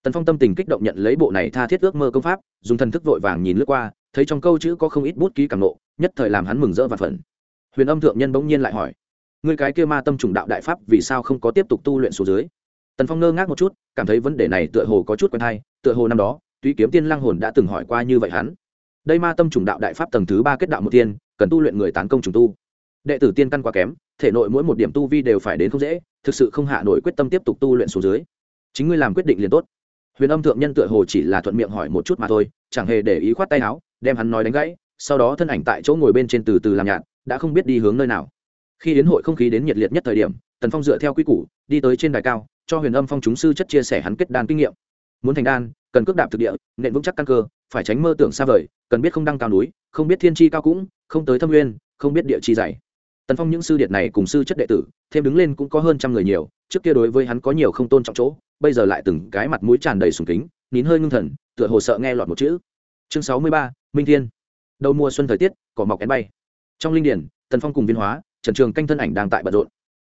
S1: Tần phong tâm tình kích động nhận lấy bộ này tha thiết ước mơ công pháp, dùng thần thức vội vàng nhìn lướt qua, thấy trong câu chữ có không ít bút ký cảm nộ, nhất thời làm hắn mừng rỡ và phần huyền âm thượng nhân bỗng nhiên lại hỏi người cái kia ma tâm trùng đạo đại pháp vì sao không có tiếp tục tu luyện số dưới? Tần phong ngơ ngác một chút, cảm thấy vấn đề này tựa hồ có chút quen hay, tựa hồ năm đó tuy kiếm tiên lang hồn đã từng hỏi qua như vậy hắn. Đây ma tâm trùng đạo đại pháp tầng thứ ba kết đạo một tiên, cần tu luyện người tán công trùng tu. Đệ tử tiên căn quá kém, thể nội mỗi một điểm tu vi đều phải đến không dễ, thực sự không hạ nổi quyết tâm tiếp tục tu luyện số dưới. Chính ngươi làm quyết định liền tốt. Huyền âm thượng nhân tựa hồ chỉ là thuận miệng hỏi một chút mà thôi, chẳng hề để ý khoát tay áo, đem hắn nói đánh gãy, sau đó thân ảnh tại chỗ ngồi bên trên từ từ làm nhạt, đã không biết đi hướng nơi nào khi đến hội không khí đến nhiệt liệt nhất thời điểm, tần phong dựa theo quy củ, đi tới trên đài cao, cho huyền âm phong chúng sư chất chia sẻ hắn kết đan kinh nghiệm. Muốn thành đan, cần cước đạp thực địa, nện vững chắc căn cơ, phải tránh mơ tưởng xa vời, cần biết không đăng cao núi, không biết thiên tri cao cũng, không tới thâm nguyên, không biết địa chi dày. Tần phong những sư điệt này cùng sư chất đệ tử, thêm đứng lên cũng có hơn trăm người nhiều, trước kia đối với hắn có nhiều không tôn trọng chỗ, bây giờ lại từng cái mặt mũi tràn đầy sùng kính, nín hơi ngưng thần, tựa hồ sợ nghe lọt một chữ. Chương sáu mươi ba, minh thiên. Đầu mùa xuân thời tiết, cỏ mọc én bay. Trong linh điển, tần phong cùng viên hóa trần trường canh thân ảnh đang tại bận rộn.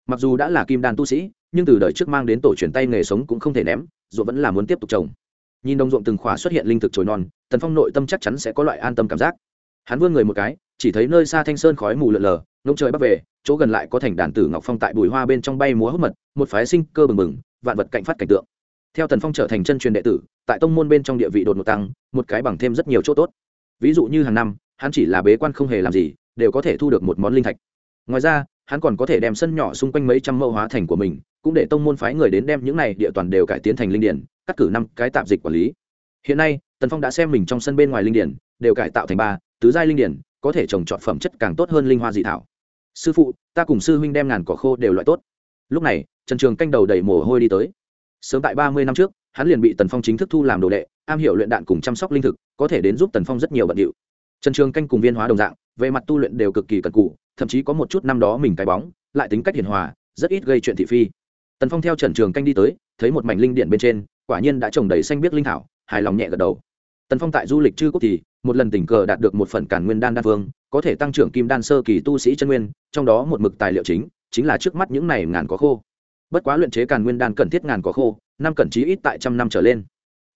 S1: Mặc dù đã là kim đan tu sĩ, nhưng từ đời trước mang đến tổ truyền tay nghề sống cũng không thể ném ruộng vẫn là muốn tiếp tục trồng. Nhìn đồng ruộng từng khỏa xuất hiện linh thực trồi non, tần phong nội tâm chắc chắn sẽ có loại an tâm cảm giác. Hắn vươn người một cái, chỉ thấy nơi xa thanh sơn khói mù lợn lờ, ngông trời bắc về, chỗ gần lại có thành đàn tử ngọc phong tại bùi hoa bên trong bay múa hút mật, một phái sinh cơ bừng bừng, vạn vật cạnh phát cảnh tượng. Theo tần phong trở thành chân truyền đệ tử, tại tông môn bên trong địa vị đột ngột tăng, một cái bằng thêm rất nhiều chỗ tốt. Ví dụ như hàng năm, hắn chỉ là bế quan không hề làm gì, đều có thể thu được một món linh thạch ngoài ra, hắn còn có thể đem sân nhỏ xung quanh mấy trăm mẫu hóa thành của mình, cũng để tông môn phái người đến đem những này địa toàn đều cải tiến thành linh điển, cắt cử năm cái tạp dịch quản lý. Hiện nay, tần phong đã xem mình trong sân bên ngoài linh điển, đều cải tạo thành ba, tứ giai linh điển, có thể trồng trọt phẩm chất càng tốt hơn linh hoa dị thảo. Sư phụ, ta cùng sư huynh đem ngàn cỏ khô đều loại tốt. Lúc này, trần trường canh đầu đầy mồ hôi đi tới. Sớm tại ba mươi năm trước, hắn liền bị tần phong chính thức thu làm đồ đệ, am hiểu luyện đạn cùng chăm sóc linh thực, có thể đến giúp tần phong rất nhiều bận điệu trần trường canh cùng viên hóa đồng dạng, về mặt tu luyện đều cực kỳ cần cụ thậm chí có một chút năm đó mình cái bóng, lại tính cách hiền hòa, rất ít gây chuyện thị phi. Tần phong theo trần trường canh đi tới, thấy một mảnh linh điện bên trên, quả nhiên đã trồng đầy xanh biết linh thảo, hài lòng nhẹ gật đầu. Tần phong tại du lịch chư quốc thì, một lần tình cờ đạt được một phần cản nguyên đan đan vương, có thể tăng trưởng kim đan sơ kỳ tu sĩ chân nguyên, trong đó một mực tài liệu chính chính là trước mắt những này ngàn có khô. Bất quá luyện chế càn nguyên đan cần thiết ngàn có khô, năm cần chí ít tại trăm năm trở lên.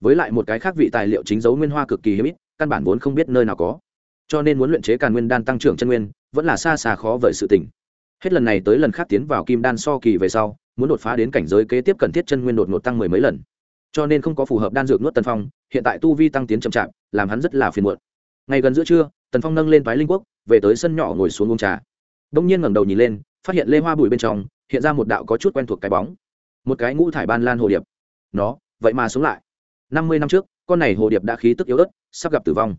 S1: Với lại một cái khác vị tài liệu chính dấu nguyên hoa cực kỳ hiếm ít, căn bản vốn không biết nơi nào có cho nên muốn luyện chế càn nguyên đan tăng trưởng chân nguyên, vẫn là xa xa khó vời sự tình. Hết lần này tới lần khác tiến vào kim đan so kỳ về sau, muốn đột phá đến cảnh giới kế tiếp cần thiết chân nguyên đột ngột tăng mười mấy lần. Cho nên không có phù hợp đan dược nuốt tần phong, hiện tại tu vi tăng tiến chậm chạp, làm hắn rất là phiền muộn. Ngày gần giữa trưa, tần phong nâng lên thoái linh quốc, về tới sân nhỏ ngồi xuống uống trà. Đông nhiên ngẩng đầu nhìn lên, phát hiện lê hoa bụi bên trong, hiện ra một đạo có chút quen thuộc cái bóng. Một cái ngũ thải ban lan hồ điệp. Nó, vậy mà sống lại. Năm mươi năm trước, con này hồ điệp đã khí tức yếu ớt, sắp gặp tử vong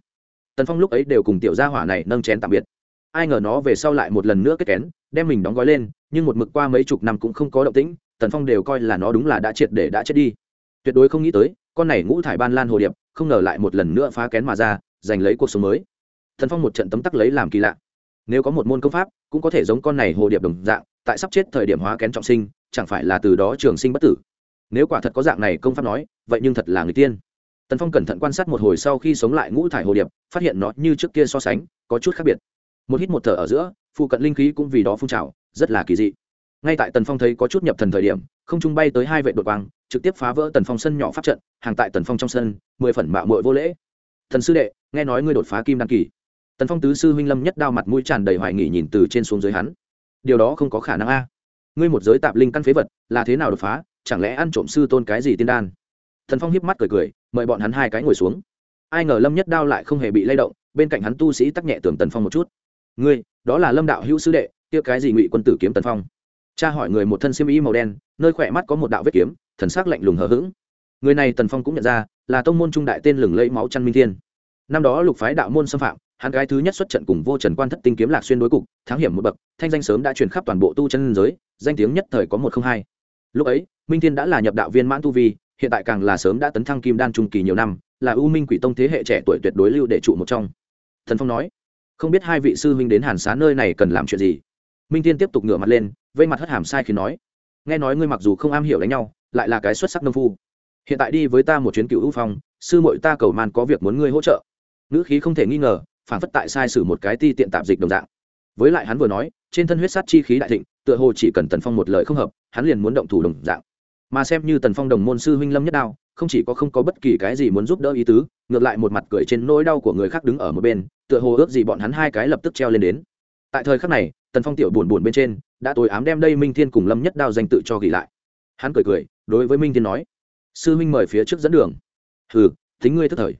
S1: tần phong lúc ấy đều cùng tiểu gia hỏa này nâng chén tạm biệt. Ai ngờ nó về sau lại một lần nữa kết kén, đem mình đóng gói lên, nhưng một mực qua mấy chục năm cũng không có động tĩnh, tần phong đều coi là nó đúng là đã triệt để đã chết đi. Tuyệt đối không nghĩ tới, con này ngũ thải ban lan hồ điệp, không ngờ lại một lần nữa phá kén mà ra, giành lấy cuộc sống mới. Tần phong một trận tấm tắc lấy làm kỳ lạ. Nếu có một môn công pháp, cũng có thể giống con này hồ điệp đồng dạng, tại sắp chết thời điểm hóa kén trọng sinh, chẳng phải là từ đó trường sinh bất tử. Nếu quả thật có dạng này công pháp nói, vậy nhưng thật là người tiên tần phong cẩn thận quan sát một hồi sau khi sống lại ngũ thải hồ điệp, phát hiện nó như trước kia so sánh, có chút khác biệt. Một hít một thở ở giữa, phụ cận linh khí cũng vì đó phun trào, rất là kỳ dị. Ngay tại tần phong thấy có chút nhập thần thời điểm, không trung bay tới hai vệ đột quang, trực tiếp phá vỡ tần phong sân nhỏ pháp trận, hàng tại tần phong trong sân, mười phần mạo mội vô lễ. Thần sư đệ, nghe nói ngươi đột phá kim đăng kỳ. Tần phong tứ sư huynh lâm nhất đao mặt mũi tràn đầy hoài nghỉ nhìn từ trên xuống dưới hắn. Điều đó không có khả năng a. Ngươi một giới tạp linh căn phế vật, là thế nào đột phá? Chẳng lẽ ăn trộm sư tôn cái gì tiên đan? Thần phong hiếp mắt cười cười mời bọn hắn hai cái ngồi xuống. Ai ngờ lâm nhất đao lại không hề bị lay động, bên cạnh hắn tu sĩ tắc nhẹ tưởng tần phong một chút. Ngươi, đó là lâm đạo hữu sứ đệ, kia cái gì ngụy quân tử kiếm tần phong? Cha hỏi người một thân xiêm y màu đen, nơi khỏe mắt có một đạo vết kiếm, thần sắc lạnh lùng hờ hững. Người này tần phong cũng nhận ra, là tông môn trung đại tên lừng lẫy máu chăn minh thiên. Năm đó lục phái đạo môn xâm phạm, hắn gái thứ nhất xuất trận cùng vô trần quan thất tinh kiếm lạc xuyên đối cục, thắng hiểm một bậc, thanh danh sớm đã truyền khắp toàn bộ tu chân giới, danh tiếng nhất thời có một không hai. Lúc ấy, minh thiên đã là nhập đạo viên mãn tu vi hiện tại càng là sớm đã tấn thăng kim đan trung kỳ nhiều năm, là u minh quỷ tông thế hệ trẻ tuổi tuyệt đối lưu để trụ một trong. Thần phong nói, không biết hai vị sư huynh đến hàn xá nơi này cần làm chuyện gì. Minh tiên tiếp tục ngửa mặt lên, vây mặt hất hàm sai khi nói, nghe nói ngươi mặc dù không am hiểu đánh nhau, lại là cái xuất sắc nông phu. Hiện tại đi với ta một chuyến cựu ưu phong, sư mội ta cầu man có việc muốn ngươi hỗ trợ. Nữ khí không thể nghi ngờ, phản phất tại sai sử một cái ti tiện tạp dịch đồng dạng. Với lại hắn vừa nói, trên thân huyết sát chi khí đại thịnh, tựa hồ chỉ cần tần phong một lời không hợp, hắn liền muốn động thủ đồng dạng mà xem như tần phong đồng môn sư huynh lâm nhất đao, không chỉ có không có bất kỳ cái gì muốn giúp đỡ ý tứ, ngược lại một mặt cười trên nỗi đau của người khác đứng ở một bên, tựa hồ ước gì bọn hắn hai cái lập tức treo lên đến. Tại thời khắc này, tần phong tiểu buồn buồn bên trên, đã tối ám đem đây minh thiên cùng lâm nhất đao danh tự cho gỉ lại. Hắn cười cười, đối với minh thiên nói, sư minh mời phía trước dẫn đường. Hừ tính ngươi tức thời.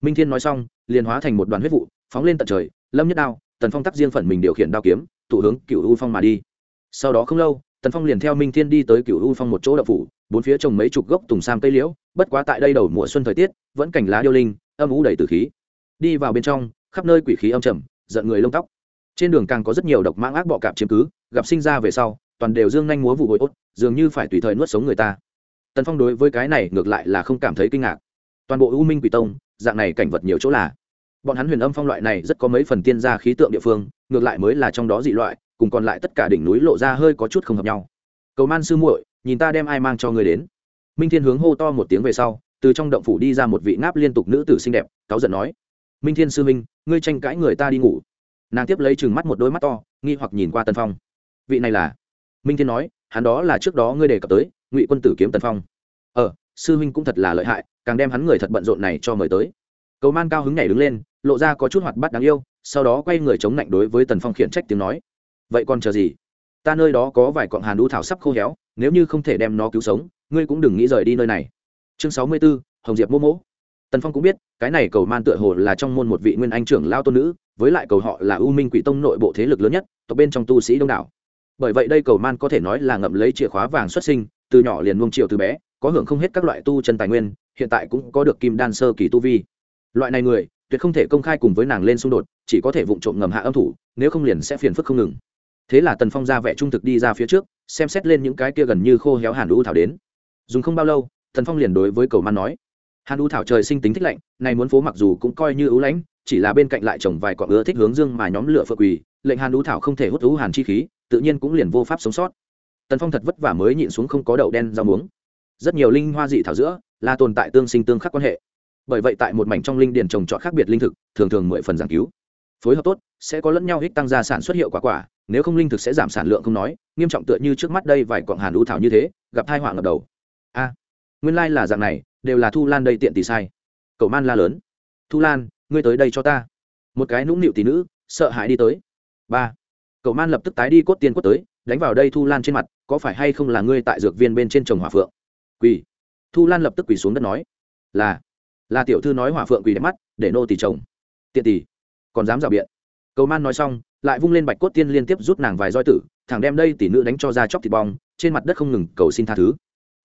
S1: Minh thiên nói xong, liền hóa thành một đoàn huyết vụ, phóng lên tận trời, lâm nhất đao, tần phong tắc riêng phần mình điều khiển đao kiếm tụ hướng cựu u phong mà đi. Sau đó không lâu tần phong liền theo minh thiên đi tới cựu u phong một chỗ đậu phủ, bốn phía trồng mấy chục gốc tùng sam cây liễu, bất quá tại đây đầu mùa xuân thời tiết, vẫn cảnh lá điêu linh, âm ú đầy từ khí. Đi vào bên trong, khắp nơi quỷ khí âm trầm, giận người lông tóc. Trên đường càng có rất nhiều độc mãng ác bọ cạp chiếm cứ, gặp sinh ra về sau, toàn đều dương nhanh múa vụ hồi ốt, dường như phải tùy thời nuốt sống người ta. Tần phong đối với cái này ngược lại là không cảm thấy kinh ngạc. Toàn bộ u minh quỷ tông, dạng này cảnh vật nhiều chỗ là. Bọn hắn huyền âm phong loại này rất có mấy phần tiên gia khí tượng địa phương, ngược lại mới là trong đó dị loại cùng còn lại tất cả đỉnh núi lộ ra hơi có chút không hợp nhau. Cầu man sư muội, nhìn ta đem ai mang cho người đến. Minh thiên hướng hô to một tiếng về sau, từ trong động phủ đi ra một vị ngáp liên tục nữ tử xinh đẹp, cáu giận nói, minh thiên sư minh ngươi tranh cãi người ta đi ngủ. Nàng tiếp lấy chừng mắt một đôi mắt to, nghi hoặc nhìn qua tân phong. Vị này là? Minh thiên nói, hắn đó là trước đó ngươi đề cập tới, ngụy quân tử kiếm tân phong. Ờ sư huynh cũng thật là lợi hại, càng đem hắn người thật bận rộn này cho mời tới. Cầu man cao hứng nhảy đứng lên, lộ ra có chút hoạt bát đáng yêu, sau đó quay người chống lạnh đối với tần phong khiển trách tiếng nói vậy còn chờ gì? Ta nơi đó có vài cọng hàn đu thảo sắp khô héo, nếu như không thể đem nó cứu sống, ngươi cũng đừng nghĩ rời đi nơi này. Chương sáu mươi b ố hồng diệp mô mỗ. Tần phong cũng biết, cái này cầu man tựa hồ là trong môn một vị nguyên anh trưởng lao tôn nữ, với lại cầu họ là u minh quỷ tông nội bộ thế lực lớn nhất, tộc bên trong tu sĩ đông đảo. Bởi vậy đây cầu man có thể nói là ngậm lấy chìa khóa vàng xuất sinh, từ nhỏ liền nuông triệu từ bé, có hưởng không hết các loại tu chân tài nguyên, hiện tại cũng có được kim đan sơ kỳ tu vi. Loại này người, tuyệt không thể công khai cùng với nàng lên xung đột, chỉ có thể vụng trộm ngầm hạ âm thủ, nếu không liền sẽ phiền phức không ngừng thế là tần phong ra vẻ trung thực đi ra phía trước, xem xét lên những cái kia gần như khô héo hàn U thảo đến. Dùng không bao lâu, tần phong liền đối với cầu man nói, hàn U thảo trời sinh tính thích lạnh này muốn phố mặc dù cũng coi như ưu lãnh, chỉ là bên cạnh lại trồng vài cọn ưa thích hướng dương mà nhóm lửa phượng quỳ, lệnh hàn U thảo không thể hút ú hàn chi khí, tự nhiên cũng liền vô pháp sống sót. Tần phong thật vất vả mới nhịn xuống không có đậu đen rau muống. Rất nhiều linh hoa dị thảo giữa, là tồn tại tương sinh tương khắc quan hệ. Bởi vậy tại một mảnh trong linh điền trồng trọt khác biệt linh thực, thường thường mười phần giảng cứu. Phối hợp tốt, sẽ có lẫn nhau ích tăng gia sản xuất hiệu quả quả nếu không linh thực sẽ giảm sản lượng không nói, nghiêm trọng tựa như trước mắt đây vài quặng hàn đũ thảo như thế, gặp thai họa ngập đầu. A, nguyên lai là dạng này, đều là thu lan đây tiện tỷ sai. Cậu man la lớn. Thu lan, ngươi tới đây cho ta. Một cái nũng nịu tỷ nữ, sợ hãi đi tới. Ba, cậu man lập tức tái đi cốt tiên quất tới, đánh vào đây thu lan trên mặt, có phải hay không là ngươi tại dược viên bên trên trồng hỏa phượng? Quỳ. Thu lan lập tức quỳ xuống đất nói. Là là tiểu thư nói hỏa phượng quỳ đẹp mắt, để nô tỷ chồng tiện tỷ còn dám rào biện. Cầu man nói xong lại vung lên bạch cốt tiên liên tiếp rút nàng vài roi tử, thẳng đem đây tỷ nữ đánh cho ra chóc thịt bong, trên mặt đất không ngừng cầu xin tha thứ.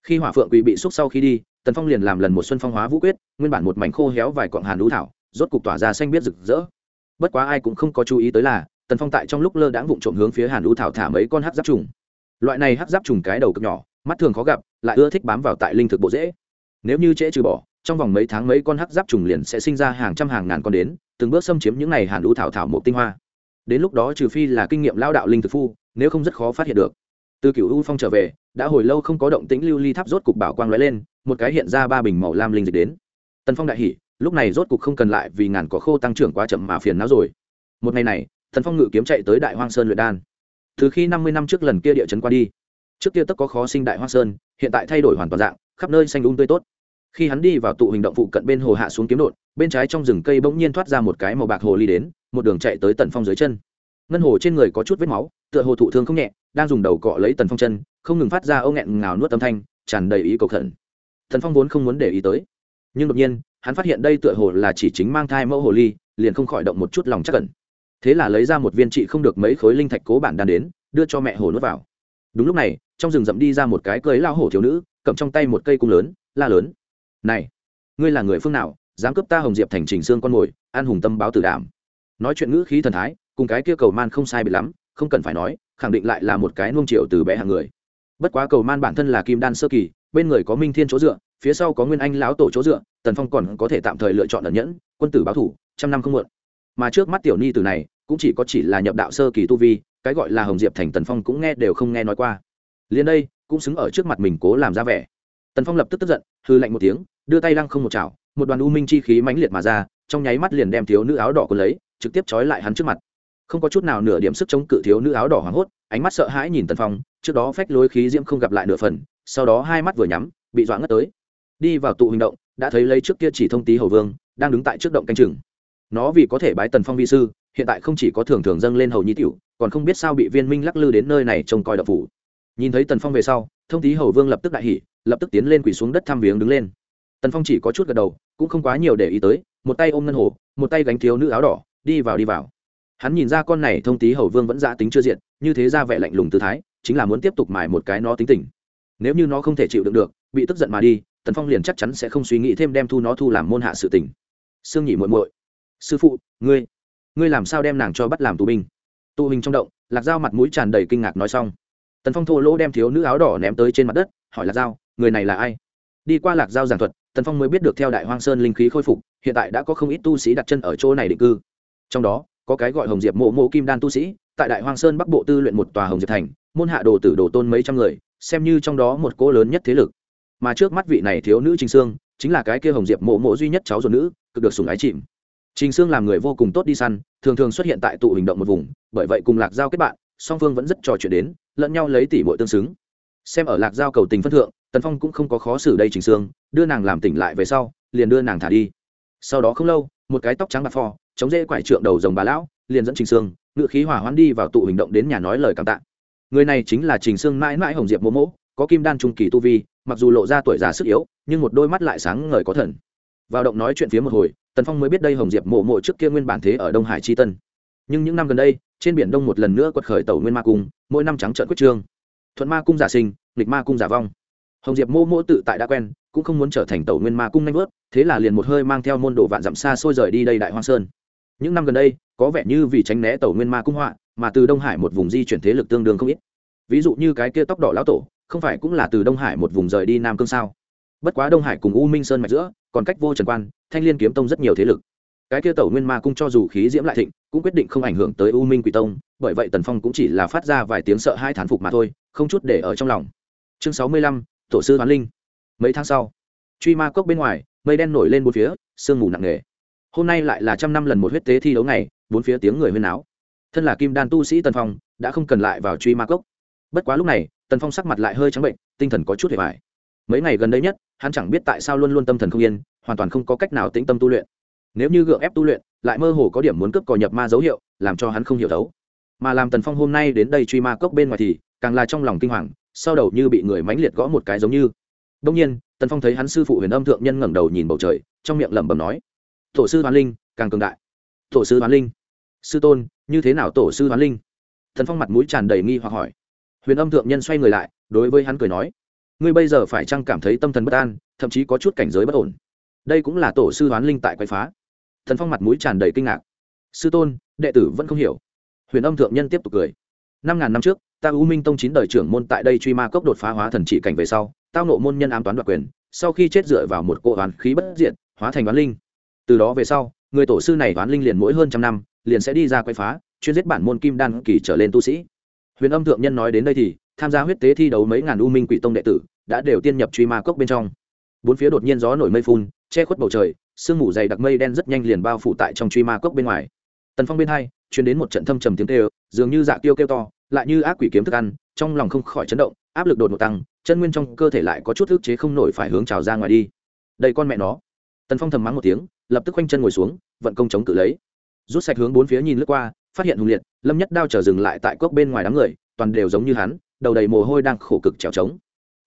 S1: Khi hỏa phượng quỳ bị xúc sau khi đi, tần phong liền làm lần một xuân phong hóa vũ quyết, nguyên bản một mảnh khô héo vài cọng hàn lũ thảo, rốt cục tỏa ra xanh biết rực rỡ. Bất quá ai cũng không có chú ý tới là, tần phong tại trong lúc lơ đãng vụng trộm hướng phía hàn lũ thảo thả mấy con hát giáp trùng. Loại này hát giáp trùng cái đầu cực nhỏ, mắt thường khó gặp, lại ưa thích bám vào tại linh thực bộ dễ nếu như trễ trừ bỏ, trong vòng mấy tháng mấy con hát giáp trùng liền sẽ sinh ra hàng trăm hàng ngàn con đến, từng bước xâm chiếm những này hàn lũ thảo thảo một tinh hoa đến lúc đó trừ phi là kinh nghiệm lao đạo linh thực phu, nếu không rất khó phát hiện được. Từ cựu u phong trở về, đã hồi lâu không có động tĩnh lưu ly tháp rốt cục bảo quang lóe lên, một cái hiện ra ba bình màu lam linh dịch đến. Tần phong đại hỉ, lúc này rốt cục không cần lại vì ngàn có khô tăng trưởng quá chậm mà phiền não rồi. Một ngày này thần phong ngự kiếm chạy tới đại hoang sơn luyện đan. Từ khi năm mươi năm trước lần kia địa chấn qua đi, trước kia tất có khó sinh đại hoang sơn, hiện tại thay đổi hoàn toàn dạng, khắp nơi xanh đúng um tươi tốt khi hắn đi vào tụ hình động phụ cận bên hồ hạ xuống kiếm đột, bên trái trong rừng cây bỗng nhiên thoát ra một cái màu bạc hồ ly đến, một đường chạy tới tần phong dưới chân. Ngân hồ trên người có chút vết máu, tựa hồ thụ thương không nhẹ, đang dùng đầu cọ lấy tần phong chân, không ngừng phát ra âu nghẹn ngào nuốt âm thanh, tràn đầy ý cầu khẩn. Thần phong vốn không muốn để ý tới, nhưng đột nhiên, hắn phát hiện đây tựa hồ là chỉ chính mang thai mẫu hồ ly, liền không khỏi động một chút lòng chắc cẩn thế là lấy ra một viên trị không được mấy khối linh thạch cố bản đan đến, đưa cho mẹ hồ nuốt vào. Đúng lúc này, trong rừng rậm đi ra một cái cưới lao hổ thiếu nữ, cầm trong tay một cây cung lớn, la lớn này, ngươi là người phương nào, dám cướp ta hồng diệp thành trình xương con mồi, an hùng tâm báo tử đảm. Nói chuyện ngữ khí thần thái, cùng cái kia cầu man không sai bị lắm, không cần phải nói, khẳng định lại là một cái nuông triệu từ bé hàng người. Bất quá cầu man bản thân là kim đan sơ kỳ, bên người có minh thiên chỗ dựa, phía sau có nguyên anh lão tổ chỗ dựa, tần phong còn có thể tạm thời lựa chọn ẩn nhẫn, quân tử báo thủ, trăm năm không muộn. Mà trước mắt tiểu ni từ này, cũng chỉ có chỉ là nhập đạo sơ kỳ tu vi, cái gọi là hồng diệp thành tần phong cũng nghe đều không nghe nói qua. Liền đây, cũng xứng ở trước mặt mình cố làm ra vẻ tần phong lập tức tức giận hư lạnh một tiếng, đưa tay lăng không một chảo, một đoàn u minh chi khí mãnh liệt mà ra, trong nháy mắt liền đem thiếu nữ áo đỏ cuốn lấy, trực tiếp trói lại hắn trước mặt. Không có chút nào nửa điểm sức chống cự thiếu nữ áo đỏ hoảng hốt, ánh mắt sợ hãi nhìn tần phong, trước đó phách lối khí diễm không gặp lại nửa phần, sau đó hai mắt vừa nhắm, bị dọa ngất tới. Đi vào tụ hình động, đã thấy lấy trước kia chỉ thông tý hầu vương, đang đứng tại trước động canh chừng. Nó vì có thể bái tần phong vi sư, hiện tại không chỉ có thường thường dâng lên hầu nhi tiểu, còn không biết sao bị viên minh lắc lư đến nơi này trông coi đậu phủ nhìn thấy tần phong về sau, thông tý hầu vương lập tức đại hỉ, lập tức tiến lên quỳ xuống đất thăm viếng đứng lên. Tần phong chỉ có chút gật đầu, cũng không quá nhiều để ý tới, một tay ôm ngân hồ, một tay gánh thiếu nữ áo đỏ, đi vào đi vào. Hắn nhìn ra con này thông tý hầu vương vẫn giã tính chưa diện như thế ra vẻ lạnh lùng tư thái, chính là muốn tiếp tục mài một cái nó tính tình. Nếu như nó không thể chịu đựng được, bị tức giận mà đi, tần phong liền chắc chắn sẽ không suy nghĩ thêm đem thu nó thu làm môn hạ sự tình. Sương nhị muội muội, sư phụ, ngươi ngươi làm sao đem nàng cho bắt làm tù binh? Tù hình trong động, lạc dao mặt mũi tràn đầy kinh ngạc nói xong tần phong thô lỗ đem thiếu nữ áo đỏ ném tới trên mặt đất, hỏi lạc dao người này là ai? Đi qua lạc dao giảng thuật, tần phong mới biết được theo đại hoang sơn linh khí khôi phục, hiện tại đã có không ít tu sĩ đặt chân ở chỗ này định cư. Trong đó, có cái gọi hồng diệp mộ mộ kim đan tu sĩ, tại đại hoang sơn bắc bộ tư luyện một tòa hồng diệp thành, môn hạ đồ tử đồ tôn mấy trăm người, xem như trong đó một cỗ lớn nhất thế lực. Mà trước mắt vị này thiếu nữ trình sương, chính là cái kia hồng diệp mộ mộ duy nhất cháu ruột nữ, cực được sùng ái chìm. Trình sương làm người vô cùng tốt đi săn, thường thường xuất hiện tại tụ hình động một vùng, bởi vậy cùng lạc giao kết bạn, song phương vẫn rất trò chuyện đến lẫn nhau lấy tỷ bội tương xứng. Xem ở lạc giao cầu tình phân thượng, tần phong cũng không có khó xử đây trình sương đưa nàng làm tỉnh lại về sau, liền đưa nàng thả đi. Sau đó không lâu, một cái tóc trắng bạc phò, chống dễ quải trượng đầu rồng bà lão, liền dẫn trình sương ngự khí hỏa hoãn đi vào tụ hình động đến nhà nói lời cảm tạ. Người này chính là trình sương mãi mãi hồng diệp mỗ mỗ, có kim đan trung kỳ tu vi, mặc dù lộ ra tuổi già sức yếu, nhưng một đôi mắt lại sáng ngời có thần. Vào động nói chuyện phía một hồi, tần phong mới biết đây hồng diệp mộ mộ trước kia nguyên bản thế ở đông hải tri tân nhưng những năm gần đây, trên biển đông một lần nữa quật khởi tàu nguyên ma cung, mỗi năm trắng trợn quyết trương. Thuận ma cung giả sinh, nghịch ma cung giả vong. Hồng diệp mô mô tự tại đã quen, cũng không muốn trở thành tàu nguyên ma cung nanh vớt, thế là liền một hơi mang theo môn đồ vạn dặm xa xôi rời đi đây đại hoang sơn. Những năm gần đây, có vẻ như vì tránh né tàu nguyên ma cung họa, mà từ đông hải một vùng di chuyển thế lực tương đương không ít. Ví dụ như cái kia tóc đỏ lão tổ, không phải cũng là từ đông hải một vùng rời đi nam cương sao? Bất quá đông hải cùng u minh sơn mạch giữa, còn cách vô trần quan, thanh liên kiếm tông rất nhiều thế lực cái kia tẩu nguyên ma cung cho dù khí diễm lại thịnh, cũng quyết định không ảnh hưởng tới u minh quỷ tông, bởi vậy tần phong cũng chỉ là phát ra vài tiếng sợ hai thán phục mà thôi, không chút để ở trong lòng. Chương sáu mươi lăm, tổ sư hoán linh. Mấy tháng sau, truy ma cốc bên ngoài, mây đen nổi lên bốn phía, sương mù nặng nề. Hôm nay lại là trăm năm lần một huyết tế thi đấu này bốn phía tiếng người huyên náo. Thân là kim đan tu sĩ tần phong, đã không cần lại vào truy ma cốc. Bất quá lúc này, tần phong sắc mặt lại hơi trắng bệnh, tinh thần có chút hề vải mấy ngày gần đây nhất, hắn chẳng biết tại sao luôn luôn tâm thần không yên, hoàn toàn không có cách nào tĩnh tâm tu luyện nếu như gượng ép tu luyện, lại mơ hồ có điểm muốn cướp cò nhập ma dấu hiệu, làm cho hắn không hiểu thấu. Mà làm tần phong hôm nay đến đây truy ma cốc bên ngoài thì, càng là trong lòng kinh hoàng, sau đầu như bị người mãnh liệt gõ một cái giống như. Đông nhiên, tần phong thấy hắn sư phụ huyền âm thượng nhân ngẩng đầu nhìn bầu trời, trong miệng lẩm bẩm nói, tổ sư hoán linh, càng cường đại. Tổ sư hoán linh? Sư tôn, như thế nào tổ sư hoán linh? Thần phong mặt mũi tràn đầy nghi hoặc hỏi. Huyền âm thượng nhân xoay người lại, đối với hắn cười nói, ngươi bây giờ phải chăng cảm thấy tâm thần bất an, thậm chí có chút cảnh giới bất ổn? Đây cũng là tổ sư hoán linh tại quậy phá thần phong mặt mũi tràn đầy kinh ngạc. Sư tôn, đệ tử vẫn không hiểu. Huyền âm thượng nhân tiếp tục cười. Năm ngàn năm trước, ta u minh tông chín đời trưởng môn tại đây truy ma cốc đột phá hóa thần trị cảnh về sau, tao nộ môn nhân ám toán đoạt quyền, sau khi chết dựa vào một cỗ oán khí bất diện hóa thành đoán linh. Từ đó về sau, người tổ sư này đoán linh liền mỗi hơn trăm năm, liền sẽ đi ra quay phá, chuyên giết bản môn kim đan kỳ trở lên tu sĩ. Huyền âm thượng nhân nói đến đây thì, tham gia huyết tế thi đấu mấy ngàn u minh quỷ tông đệ tử, đã đều tiên nhập truy ma cốc bên trong bốn phía đột nhiên gió nổi mây phun, che khuất bầu trời, sương mù dày đặc mây đen rất nhanh liền bao phủ tại trong truy ma cốc bên ngoài. Tần phong bên hai chuyển đến một trận thâm trầm tiếng kêu, dường như dạ tiêu kêu to, lại như ác quỷ kiếm thức ăn, trong lòng không khỏi chấn động, áp lực đột ngột tăng, chân nguyên trong cơ thể lại có chút ức chế không nổi phải hướng trào ra ngoài đi. Đây con mẹ nó. Tần phong thầm mắng một tiếng, lập tức khoanh chân ngồi xuống, vận công chống cự lấy. Rút sạch hướng bốn phía nhìn lướt qua, phát hiện hùng liệt, lâm nhất đao trở dừng lại tại cốc bên ngoài đám người, toàn đều giống như hắn, đầu đầy mồ hôi đang khổ cực trèo trống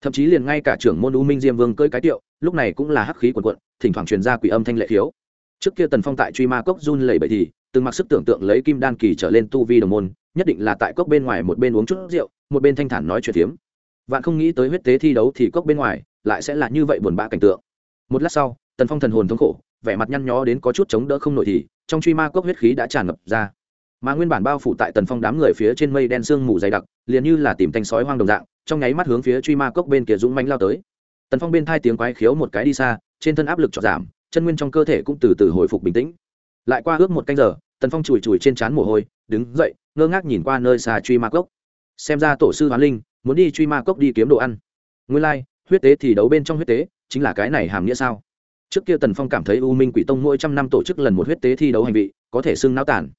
S1: thậm chí liền ngay cả trưởng môn u minh diêm vương cơi cái tiệu, lúc này cũng là hắc khí quần quận, thỉnh thoảng truyền ra quỷ âm thanh lệ khiếu. Trước kia tần phong tại truy ma cốc run lẩy bẩy thì, từng mặc sức tưởng tượng lấy kim đan kỳ trở lên tu vi đồng môn, nhất định là tại cốc bên ngoài một bên uống chút rượu, một bên thanh thản nói chuyện phiếm. Vạn không nghĩ tới huyết tế thi đấu thì cốc bên ngoài lại sẽ là như vậy buồn bã cảnh tượng. Một lát sau, tần phong thần hồn thống khổ, vẻ mặt nhăn nhó đến có chút chống đỡ không nổi thì, trong truy ma cốc huyết khí đã tràn ngập ra. Mà nguyên bản bao phủ tại tần phong đám người phía trên mây đen sương mù dày đặc, liền như là tìm thanh sói hoang đồng dạng trong nháy mắt hướng phía truy ma cốc bên kia dũng mánh lao tới. Tần phong bên thai tiếng quái khiếu một cái đi xa trên thân áp lực trọt giảm chân nguyên trong cơ thể cũng từ từ hồi phục bình tĩnh. Lại qua ước một canh giờ tần phong chùi chùi trên trán mồ hôi đứng dậy ngơ ngác nhìn qua nơi xa truy ma cốc. Xem ra tổ sư hoán linh muốn đi truy ma cốc đi kiếm đồ ăn. Nguyên lai、like, huyết tế thì đấu bên trong huyết tế chính là cái này hàm nghĩa sao? Trước kia tần phong cảm thấy u minh quỷ tông mỗi trăm năm tổ chức lần một huyết tế thi đấu hành vị có thể xưng náo tản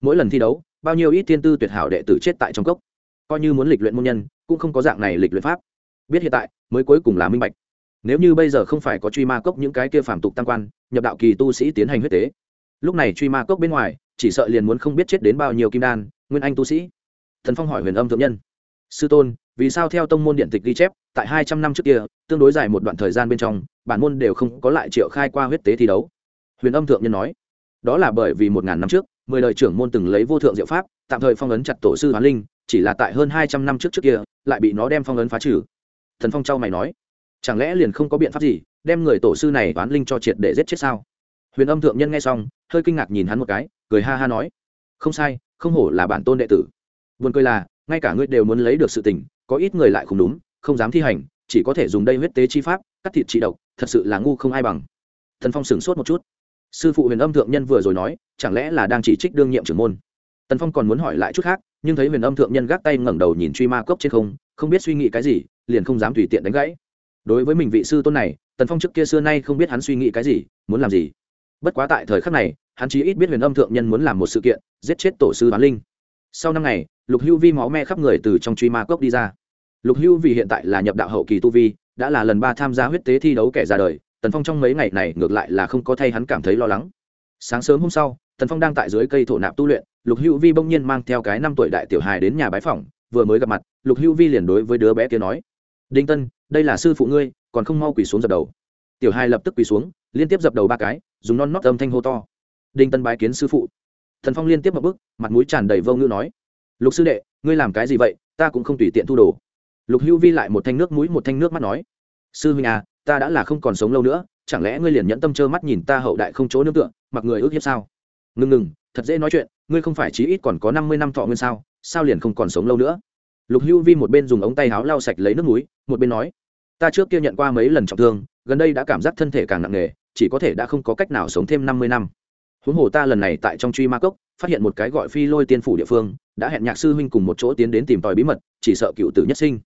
S1: mỗi lần thi đấu bao nhiêu ít tiên tư tuyệt hảo đệ tử chết tại trong cốc coi như muốn lịch luyện môn nhân, cũng không có dạng này lịch luyện pháp. Biết hiện tại, mới cuối cùng là minh bạch. Nếu như bây giờ không phải có truy ma cốc những cái kia phản tục tăng quan, nhập đạo kỳ tu sĩ tiến hành huyết tế. Lúc này truy ma cốc bên ngoài, chỉ sợ liền muốn không biết chết đến bao nhiêu kim đan, nguyên anh tu sĩ. Thần phong hỏi huyền âm thượng nhân, sư tôn, vì sao theo tông môn điện tịch ghi chép, tại hai trăm năm trước kia, tương đối dài một đoạn thời gian bên trong, bản môn đều không có lại triệu khai qua huyết tế thi đấu? Huyền âm thượng nhân nói, đó là bởi vì một ngàn năm trước, mười đời trưởng môn từng lấy vô thượng diệu pháp, tạm thời phong ấn chặt tổ sư hoán linh chỉ là tại hơn hai trăm năm trước trước kia, lại bị nó đem phong ấn phá trừ. Thần phong châu mày nói, chẳng lẽ liền không có biện pháp gì, đem người tổ sư này hoán linh cho triệt để giết chết sao? Huyền âm thượng nhân nghe xong, hơi kinh ngạc nhìn hắn một cái, cười ha ha nói, không sai, không hổ là bản tôn đệ tử. Vườn cười là, ngay cả ngươi đều muốn lấy được sự tình, có ít người lại không đúng, không dám thi hành, chỉ có thể dùng đây huyết tế chi pháp, cắt thịt trị độc, thật sự là ngu không ai bằng. Thần phong sửng sốt một chút. Sư phụ huyền âm thượng nhân vừa rồi nói, chẳng lẽ là đang chỉ trích đương nhiệm trưởng môn? Tần phong còn muốn hỏi lại chút khác nhưng thấy huyền âm thượng nhân gác tay ngẩng đầu nhìn truy ma cốc trên không không biết suy nghĩ cái gì, liền không dám tùy tiện đánh gãy. Đối với mình vị sư tôn này, tần phong trước kia xưa nay không biết hắn suy nghĩ cái gì, muốn làm gì. Bất quá tại thời khắc này, hắn chí ít biết huyền âm thượng nhân muốn làm một sự kiện, giết chết tổ sư bán linh. Sau năm ngày, lục hưu vi máu me khắp người từ trong truy ma cốc đi ra. Lục hưu vì hiện tại là nhập đạo hậu kỳ tu vi, đã là lần ba tham gia huyết tế thi đấu kẻ ra đời, tần phong trong mấy ngày này ngược lại là không có thay hắn cảm thấy lo lắng. Sáng sớm hôm sau tần phong đang tại dưới cây thổ nạp tu luyện, lục hữu vi bỗng nhiên mang theo cái năm tuổi đại tiểu hài đến nhà bái phỏng, vừa mới gặp mặt, lục hữu vi liền đối với đứa bé kia nói, đinh tân, đây là sư phụ ngươi, còn không mau quỳ xuống dập đầu. Tiểu hài lập tức quỳ xuống, liên tiếp dập đầu ba cái, dùng non nót âm thanh hô to, đinh tân bái kiến sư phụ. Thần phong liên tiếp một bước, mặt mũi tràn đầy vô ngữ nói, lục sư đệ, ngươi làm cái gì vậy? Ta cũng không tùy tiện thu đồ. Lục hữu vi lại một thanh nước mũi, một thanh nước mắt nói, sư huynh à ta đã là không còn sống lâu nữa, chẳng lẽ ngươi liền nhẫn tâm trơ mắt nhìn ta hậu đại không chỗ nương tựa, mặc người ước hiếp sao? Ngừng ngừng, thật dễ nói chuyện, ngươi không phải chí ít còn có năm mươi năm thọ nguyên sao sao liền không còn sống lâu nữa? Lục hữu vi một bên dùng ống tay áo lau sạch lấy nước núi một bên nói, ta trước kia nhận qua mấy lần trọng thương, gần đây đã cảm giác thân thể càng nặng nề, chỉ có thể đã không có cách nào sống thêm năm mươi năm. Huống hồ ta lần này tại trong truy ma cốc, phát hiện một cái gọi phi lôi tiên phủ địa phương, đã hẹn nhạc sư huynh cùng một chỗ tiến đến tìm tòi bí mật, chỉ sợ cựu tử nhất sinh.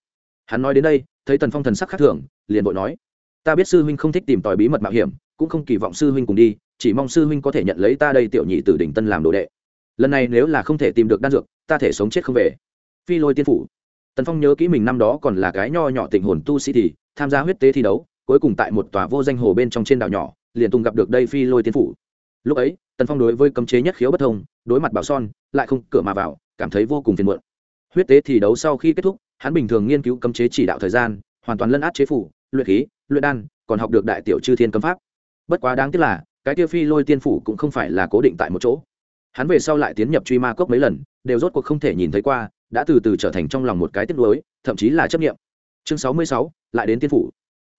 S1: Hắn nói đến đây, thấy tần phong thần sắc khác thường, liền vội nói, ta biết sư huynh không thích tìm tòi bí mật mạo hiểm, cũng không kỳ vọng sư huynh cùng đi chỉ mong sư huynh có thể nhận lấy ta đây tiểu nhị tử đỉnh tân làm đồ đệ. Lần này nếu là không thể tìm được đan dược, ta thể sống chết không về. Phi lôi tiên phủ. Tần phong nhớ kỹ mình năm đó còn là cái nho nhỏ tình hồn tu sĩ thì tham gia huyết tế thi đấu, cuối cùng tại một tòa vô danh hồ bên trong trên đảo nhỏ, liền tùng gặp được đây phi lôi tiên phủ. Lúc ấy, tần phong đối với cấm chế nhất khiếu bất thông, đối mặt bảo son, lại không cửa mà vào, cảm thấy vô cùng phiền muộn. Huyết tế thi đấu sau khi kết thúc, hắn bình thường nghiên cứu cấm chế chỉ đạo thời gian, hoàn toàn lân át chế phủ, luyện khí, luyện đan, còn học được đại tiểu chư thiên cấm pháp. Bất quá đáng tiếc là cái tiêu phi lôi tiên phủ cũng không phải là cố định tại một chỗ. Hắn về sau lại tiến nhập truy ma cốc mấy lần, đều rốt cuộc không thể nhìn thấy qua, đã từ từ trở thành trong lòng một cái tiếp nuối, thậm chí là chấp nghiệm chương sáu mươi sáu, lại đến tiên phủ.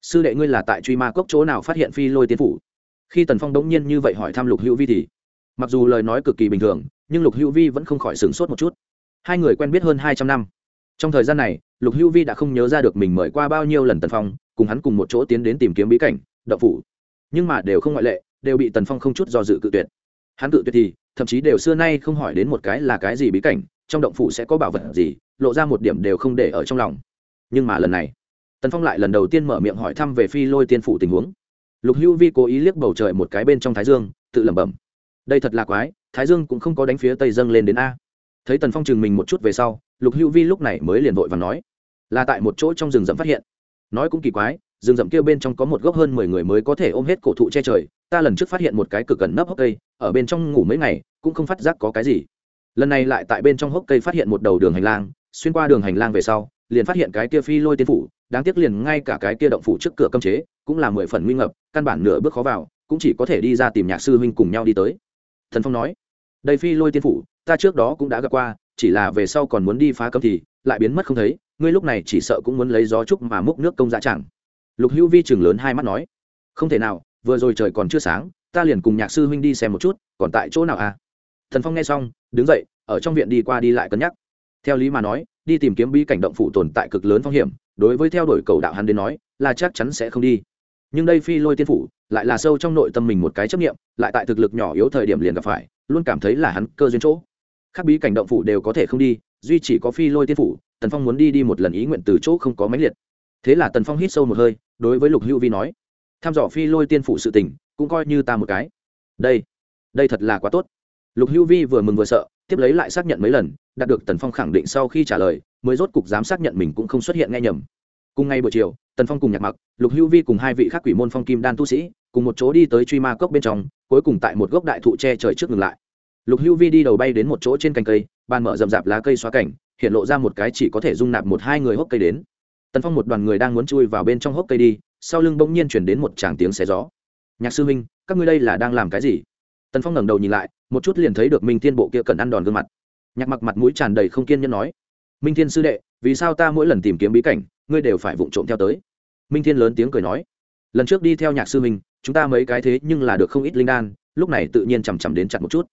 S1: Sư đệ ngươi là tại truy ma cốc chỗ nào phát hiện phi lôi tiên phủ? Khi tần phong đống nhiên như vậy hỏi thăm lục hữu vi thì, mặc dù lời nói cực kỳ bình thường, nhưng lục hữu vi vẫn không khỏi sửng sốt một chút. Hai người quen biết hơn hai trăm năm. Trong thời gian này, lục hữu vi đã không nhớ ra được mình mời qua bao nhiêu lần tần phong, cùng hắn cùng một chỗ tiến đến tìm kiếm bí cảnh đậu phủ. Nhưng mà đều không ngoại lệ đều bị tần phong không chút do dự cự tuyệt. Hắn cự tuyệt thì, thậm chí đều xưa nay không hỏi đến một cái là cái gì bí cảnh, trong động phủ sẽ có bảo vật gì, lộ ra một điểm đều không để ở trong lòng. Nhưng mà lần này, tần phong lại lần đầu tiên mở miệng hỏi thăm về phi lôi tiên phủ tình huống. Lục hữu vi cố ý liếc bầu trời một cái bên trong thái dương, tự lẩm bẩm. Đây thật là quái, thái dương cũng không có đánh phía tây dâng lên đến a. Thấy tần phong chừng mình một chút về sau, lục hữu vi lúc này mới liền vội và nói. Là tại một chỗ trong rừng rậm phát hiện. Nói cũng kỳ quái rừng rậm kia bên trong có một gốc hơn mười người mới có thể ôm hết cổ thụ che trời. Ta lần trước phát hiện một cái cực gần nấp hốc cây, ở bên trong ngủ mấy ngày, cũng không phát giác có cái gì. Lần này lại tại bên trong hốc cây phát hiện một đầu đường hành lang, xuyên qua đường hành lang về sau, liền phát hiện cái kia phi lôi tiên phủ, đáng tiếc liền ngay cả cái kia động phủ trước cửa cấm chế, cũng là mười phần nguy ngập, căn bản nửa bước khó vào, cũng chỉ có thể đi ra tìm nhạc sư huynh cùng nhau đi tới. Thần phong nói, đây phi lôi tiên phủ, ta trước đó cũng đã gặp qua, chỉ là về sau còn muốn đi phá cấm thì lại biến mất không thấy, ngươi lúc này chỉ sợ cũng muốn lấy gió trúc mà múc nước công dạ chẳng lục hữu vi chừng lớn hai mắt nói, không thể nào, vừa rồi trời còn chưa sáng, ta liền cùng nhạc sư huynh đi xem một chút, còn tại chỗ nào à? Thần phong nghe xong, đứng dậy, ở trong viện đi qua đi lại cân nhắc. Theo lý mà nói, đi tìm kiếm bí cảnh động phủ tồn tại cực lớn phong hiểm, đối với theo đuổi cầu đạo hắn đến nói, là chắc chắn sẽ không đi. Nhưng đây phi lôi tiên phủ, lại là sâu trong nội tâm mình một cái chấp nghiệm lại tại thực lực nhỏ yếu thời điểm liền gặp phải, luôn cảm thấy là hắn cơ duyên chỗ. Khác bí cảnh động phủ đều có thể không đi, duy chỉ có phi lôi tiên phủ tần phong muốn đi đi một lần ý nguyện từ chỗ không có máy liệt thế là tần phong hít sâu một hơi, đối với lục hữu vi nói, tham dò phi lôi tiên phủ sự tình, cũng coi như ta một cái. Đây đây thật là quá tốt. Lục hữu vi vừa mừng vừa sợ, tiếp lấy lại xác nhận mấy lần, đạt được tần phong khẳng định sau khi trả lời, mới rốt cục dám xác nhận mình cũng không xuất hiện nghe nhầm. Cùng ngay buổi chiều, tần phong cùng nhạc mặc, lục hữu vi cùng hai vị khác quỷ môn phong kim đan tu sĩ, cùng một chỗ đi tới truy ma cốc bên trong, cuối cùng tại một gốc đại thụ tre trời trước ngừng lại. Lục hữu vi đi đầu bay đến một chỗ trên cành cây, bàn mở rậm rạp lá cây xóa cảnh, hiện lộ ra một cái chỉ có thể dung nạp một hai người hốc cây đến tần phong một đoàn người đang muốn chui vào bên trong hốc cây đi, sau lưng bỗng nhiên chuyển đến một tràng tiếng xé gió. Nhạc sư minh các ngươi đây là đang làm cái gì? Tần phong ngẩng đầu nhìn lại, một chút liền thấy được minh thiên bộ kia cần ăn đòn gương mặt. Nhạc mặc mặt mũi tràn đầy không kiên nhẫn nói, minh thiên sư đệ, vì sao ta mỗi lần tìm kiếm bí cảnh, ngươi đều phải vụng trộm theo tới? Minh thiên lớn tiếng cười nói, lần trước đi theo nhạc sư minh chúng ta mấy cái thế nhưng là được không ít linh đan, lúc này tự nhiên chằm chằm đến chặt một chút.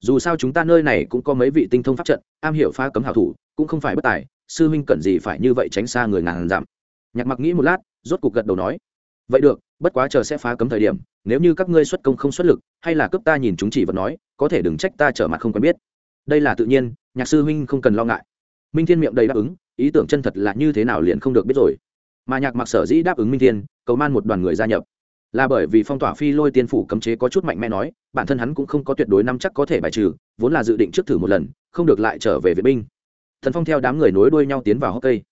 S1: Dù sao chúng ta nơi này cũng có mấy vị tinh thông pháp trận, am hiểu phá cấm hảo thủ, cũng không phải bất tài sư minh cần gì phải như vậy tránh xa người ngàn dặm? Nhạc mặc nghĩ một lát, rốt cục gật đầu nói, vậy được, bất quá chờ sẽ phá cấm thời điểm, nếu như các ngươi xuất công không xuất lực, hay là cướp ta nhìn chúng chỉ vật nói, có thể đừng trách ta trở mặt không quen biết. Đây là tự nhiên, nhạc sư huynh không cần lo ngại. Minh thiên miệng đầy đáp ứng, ý tưởng chân thật là như thế nào liền không được biết rồi. Mà nhạc mặc sở dĩ đáp ứng minh thiên, cầu man một đoàn người gia nhập. Là bởi vì phong tỏa phi lôi tiên phủ cấm chế có chút mạnh mẽ nói, bản thân hắn cũng không có tuyệt đối năm chắc có thể bài trừ, vốn là dự định trước thử một lần, không được lại trở về vệ binh thần phong theo đám người nối đuôi nhau tiến vào hốc cây.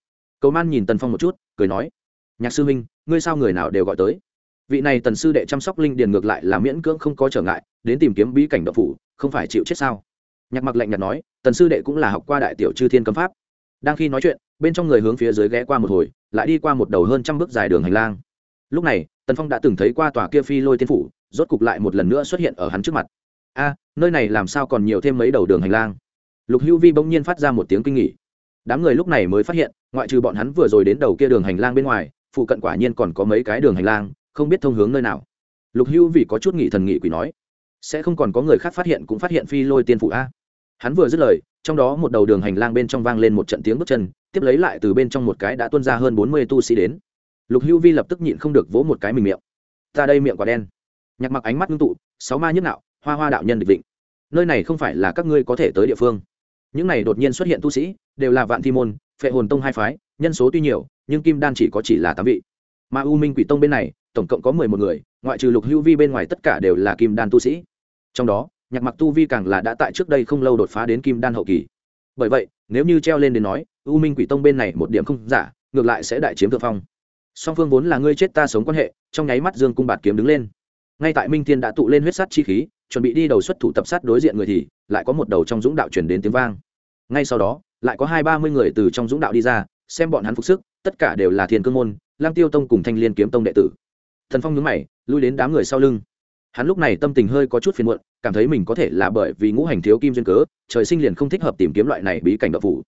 S1: Cầu man nhìn tần phong một chút, cười nói, nhạc sư huynh, ngươi sao người nào đều gọi tới? Vị này tần sư đệ chăm sóc linh điền ngược lại là miễn cưỡng không có trở ngại, đến tìm kiếm bí cảnh đậu phủ, không phải chịu chết sao? Nhạc mặc lạnh nhạt nói, tần sư đệ cũng là học qua đại tiểu chư thiên cấm pháp. Đang khi nói chuyện, bên trong người hướng phía dưới ghé qua một hồi, lại đi qua một đầu hơn trăm bước dài đường hành lang. Lúc này, tần phong đã từng thấy qua tòa kia phi lôi tiên phủ, rốt cục lại một lần nữa xuất hiện ở hắn trước mặt. A, nơi này làm sao còn nhiều thêm mấy đầu đường hành lang? Lục hữu vi bỗng nhiên phát ra một tiếng kinh nghỉ đám người lúc này mới phát hiện, ngoại trừ bọn hắn vừa rồi đến đầu kia đường hành lang bên ngoài, phụ cận quả nhiên còn có mấy cái đường hành lang, không biết thông hướng nơi nào. Lục hữu vì có chút nghị thần nghị quỷ nói, sẽ không còn có người khác phát hiện cũng phát hiện phi lôi tiên phụ a. Hắn vừa dứt lời, trong đó một đầu đường hành lang bên trong vang lên một trận tiếng bước chân, tiếp lấy lại từ bên trong một cái đã tuân ra hơn bốn mươi tu sĩ đến. Lục hữu vi lập tức nhịn không được vỗ một cái mình miệng. Ta đây miệng quả đen. Nhạc mặc ánh mắt ngưng tụ, sáu ma nhất nạo hoa hoa đạo nhân địch định nơi này không phải là các ngươi có thể tới địa phương những này đột nhiên xuất hiện tu sĩ, đều là vạn thi môn, phệ hồn tông hai phái, nhân số tuy nhiều, nhưng kim đan chỉ có chỉ là tám vị. Mà u minh quỷ tông bên này, tổng cộng có mười một người, ngoại trừ lục hữu vi bên ngoài tất cả đều là kim đan tu sĩ. Trong đó, nhạc mặc tu vi càng là đã tại trước đây không lâu đột phá đến kim đan hậu kỳ. Bởi vậy, nếu như treo lên đến nói, u minh quỷ tông bên này một điểm không giả, ngược lại sẽ đại chiếm thượng phong. Song phương vốn là ngươi chết ta sống quan hệ, trong nháy mắt dương cung bạt kiếm đứng lên. Ngay tại minh thiên đã tụ lên huyết sắt chi khí chuẩn bị đi đầu xuất thủ tập sát đối diện người thì lại có một đầu trong dũng đạo chuyển đến tiếng vang. Ngay sau đó, lại có hai ba mươi người từ trong dũng đạo đi ra, xem bọn hắn phục sức, tất cả đều là thiên cương môn lang tiêu tông cùng thanh liên kiếm tông đệ tử. Thần phong nhướng mày, lui đến đám người sau lưng. Hắn lúc này tâm tình hơi có chút phiền muộn, cảm thấy mình có thể là bởi vì ngũ hành thiếu kim duyên cớ, trời sinh liền không thích hợp tìm kiếm loại này bí cảnh đậu phủ.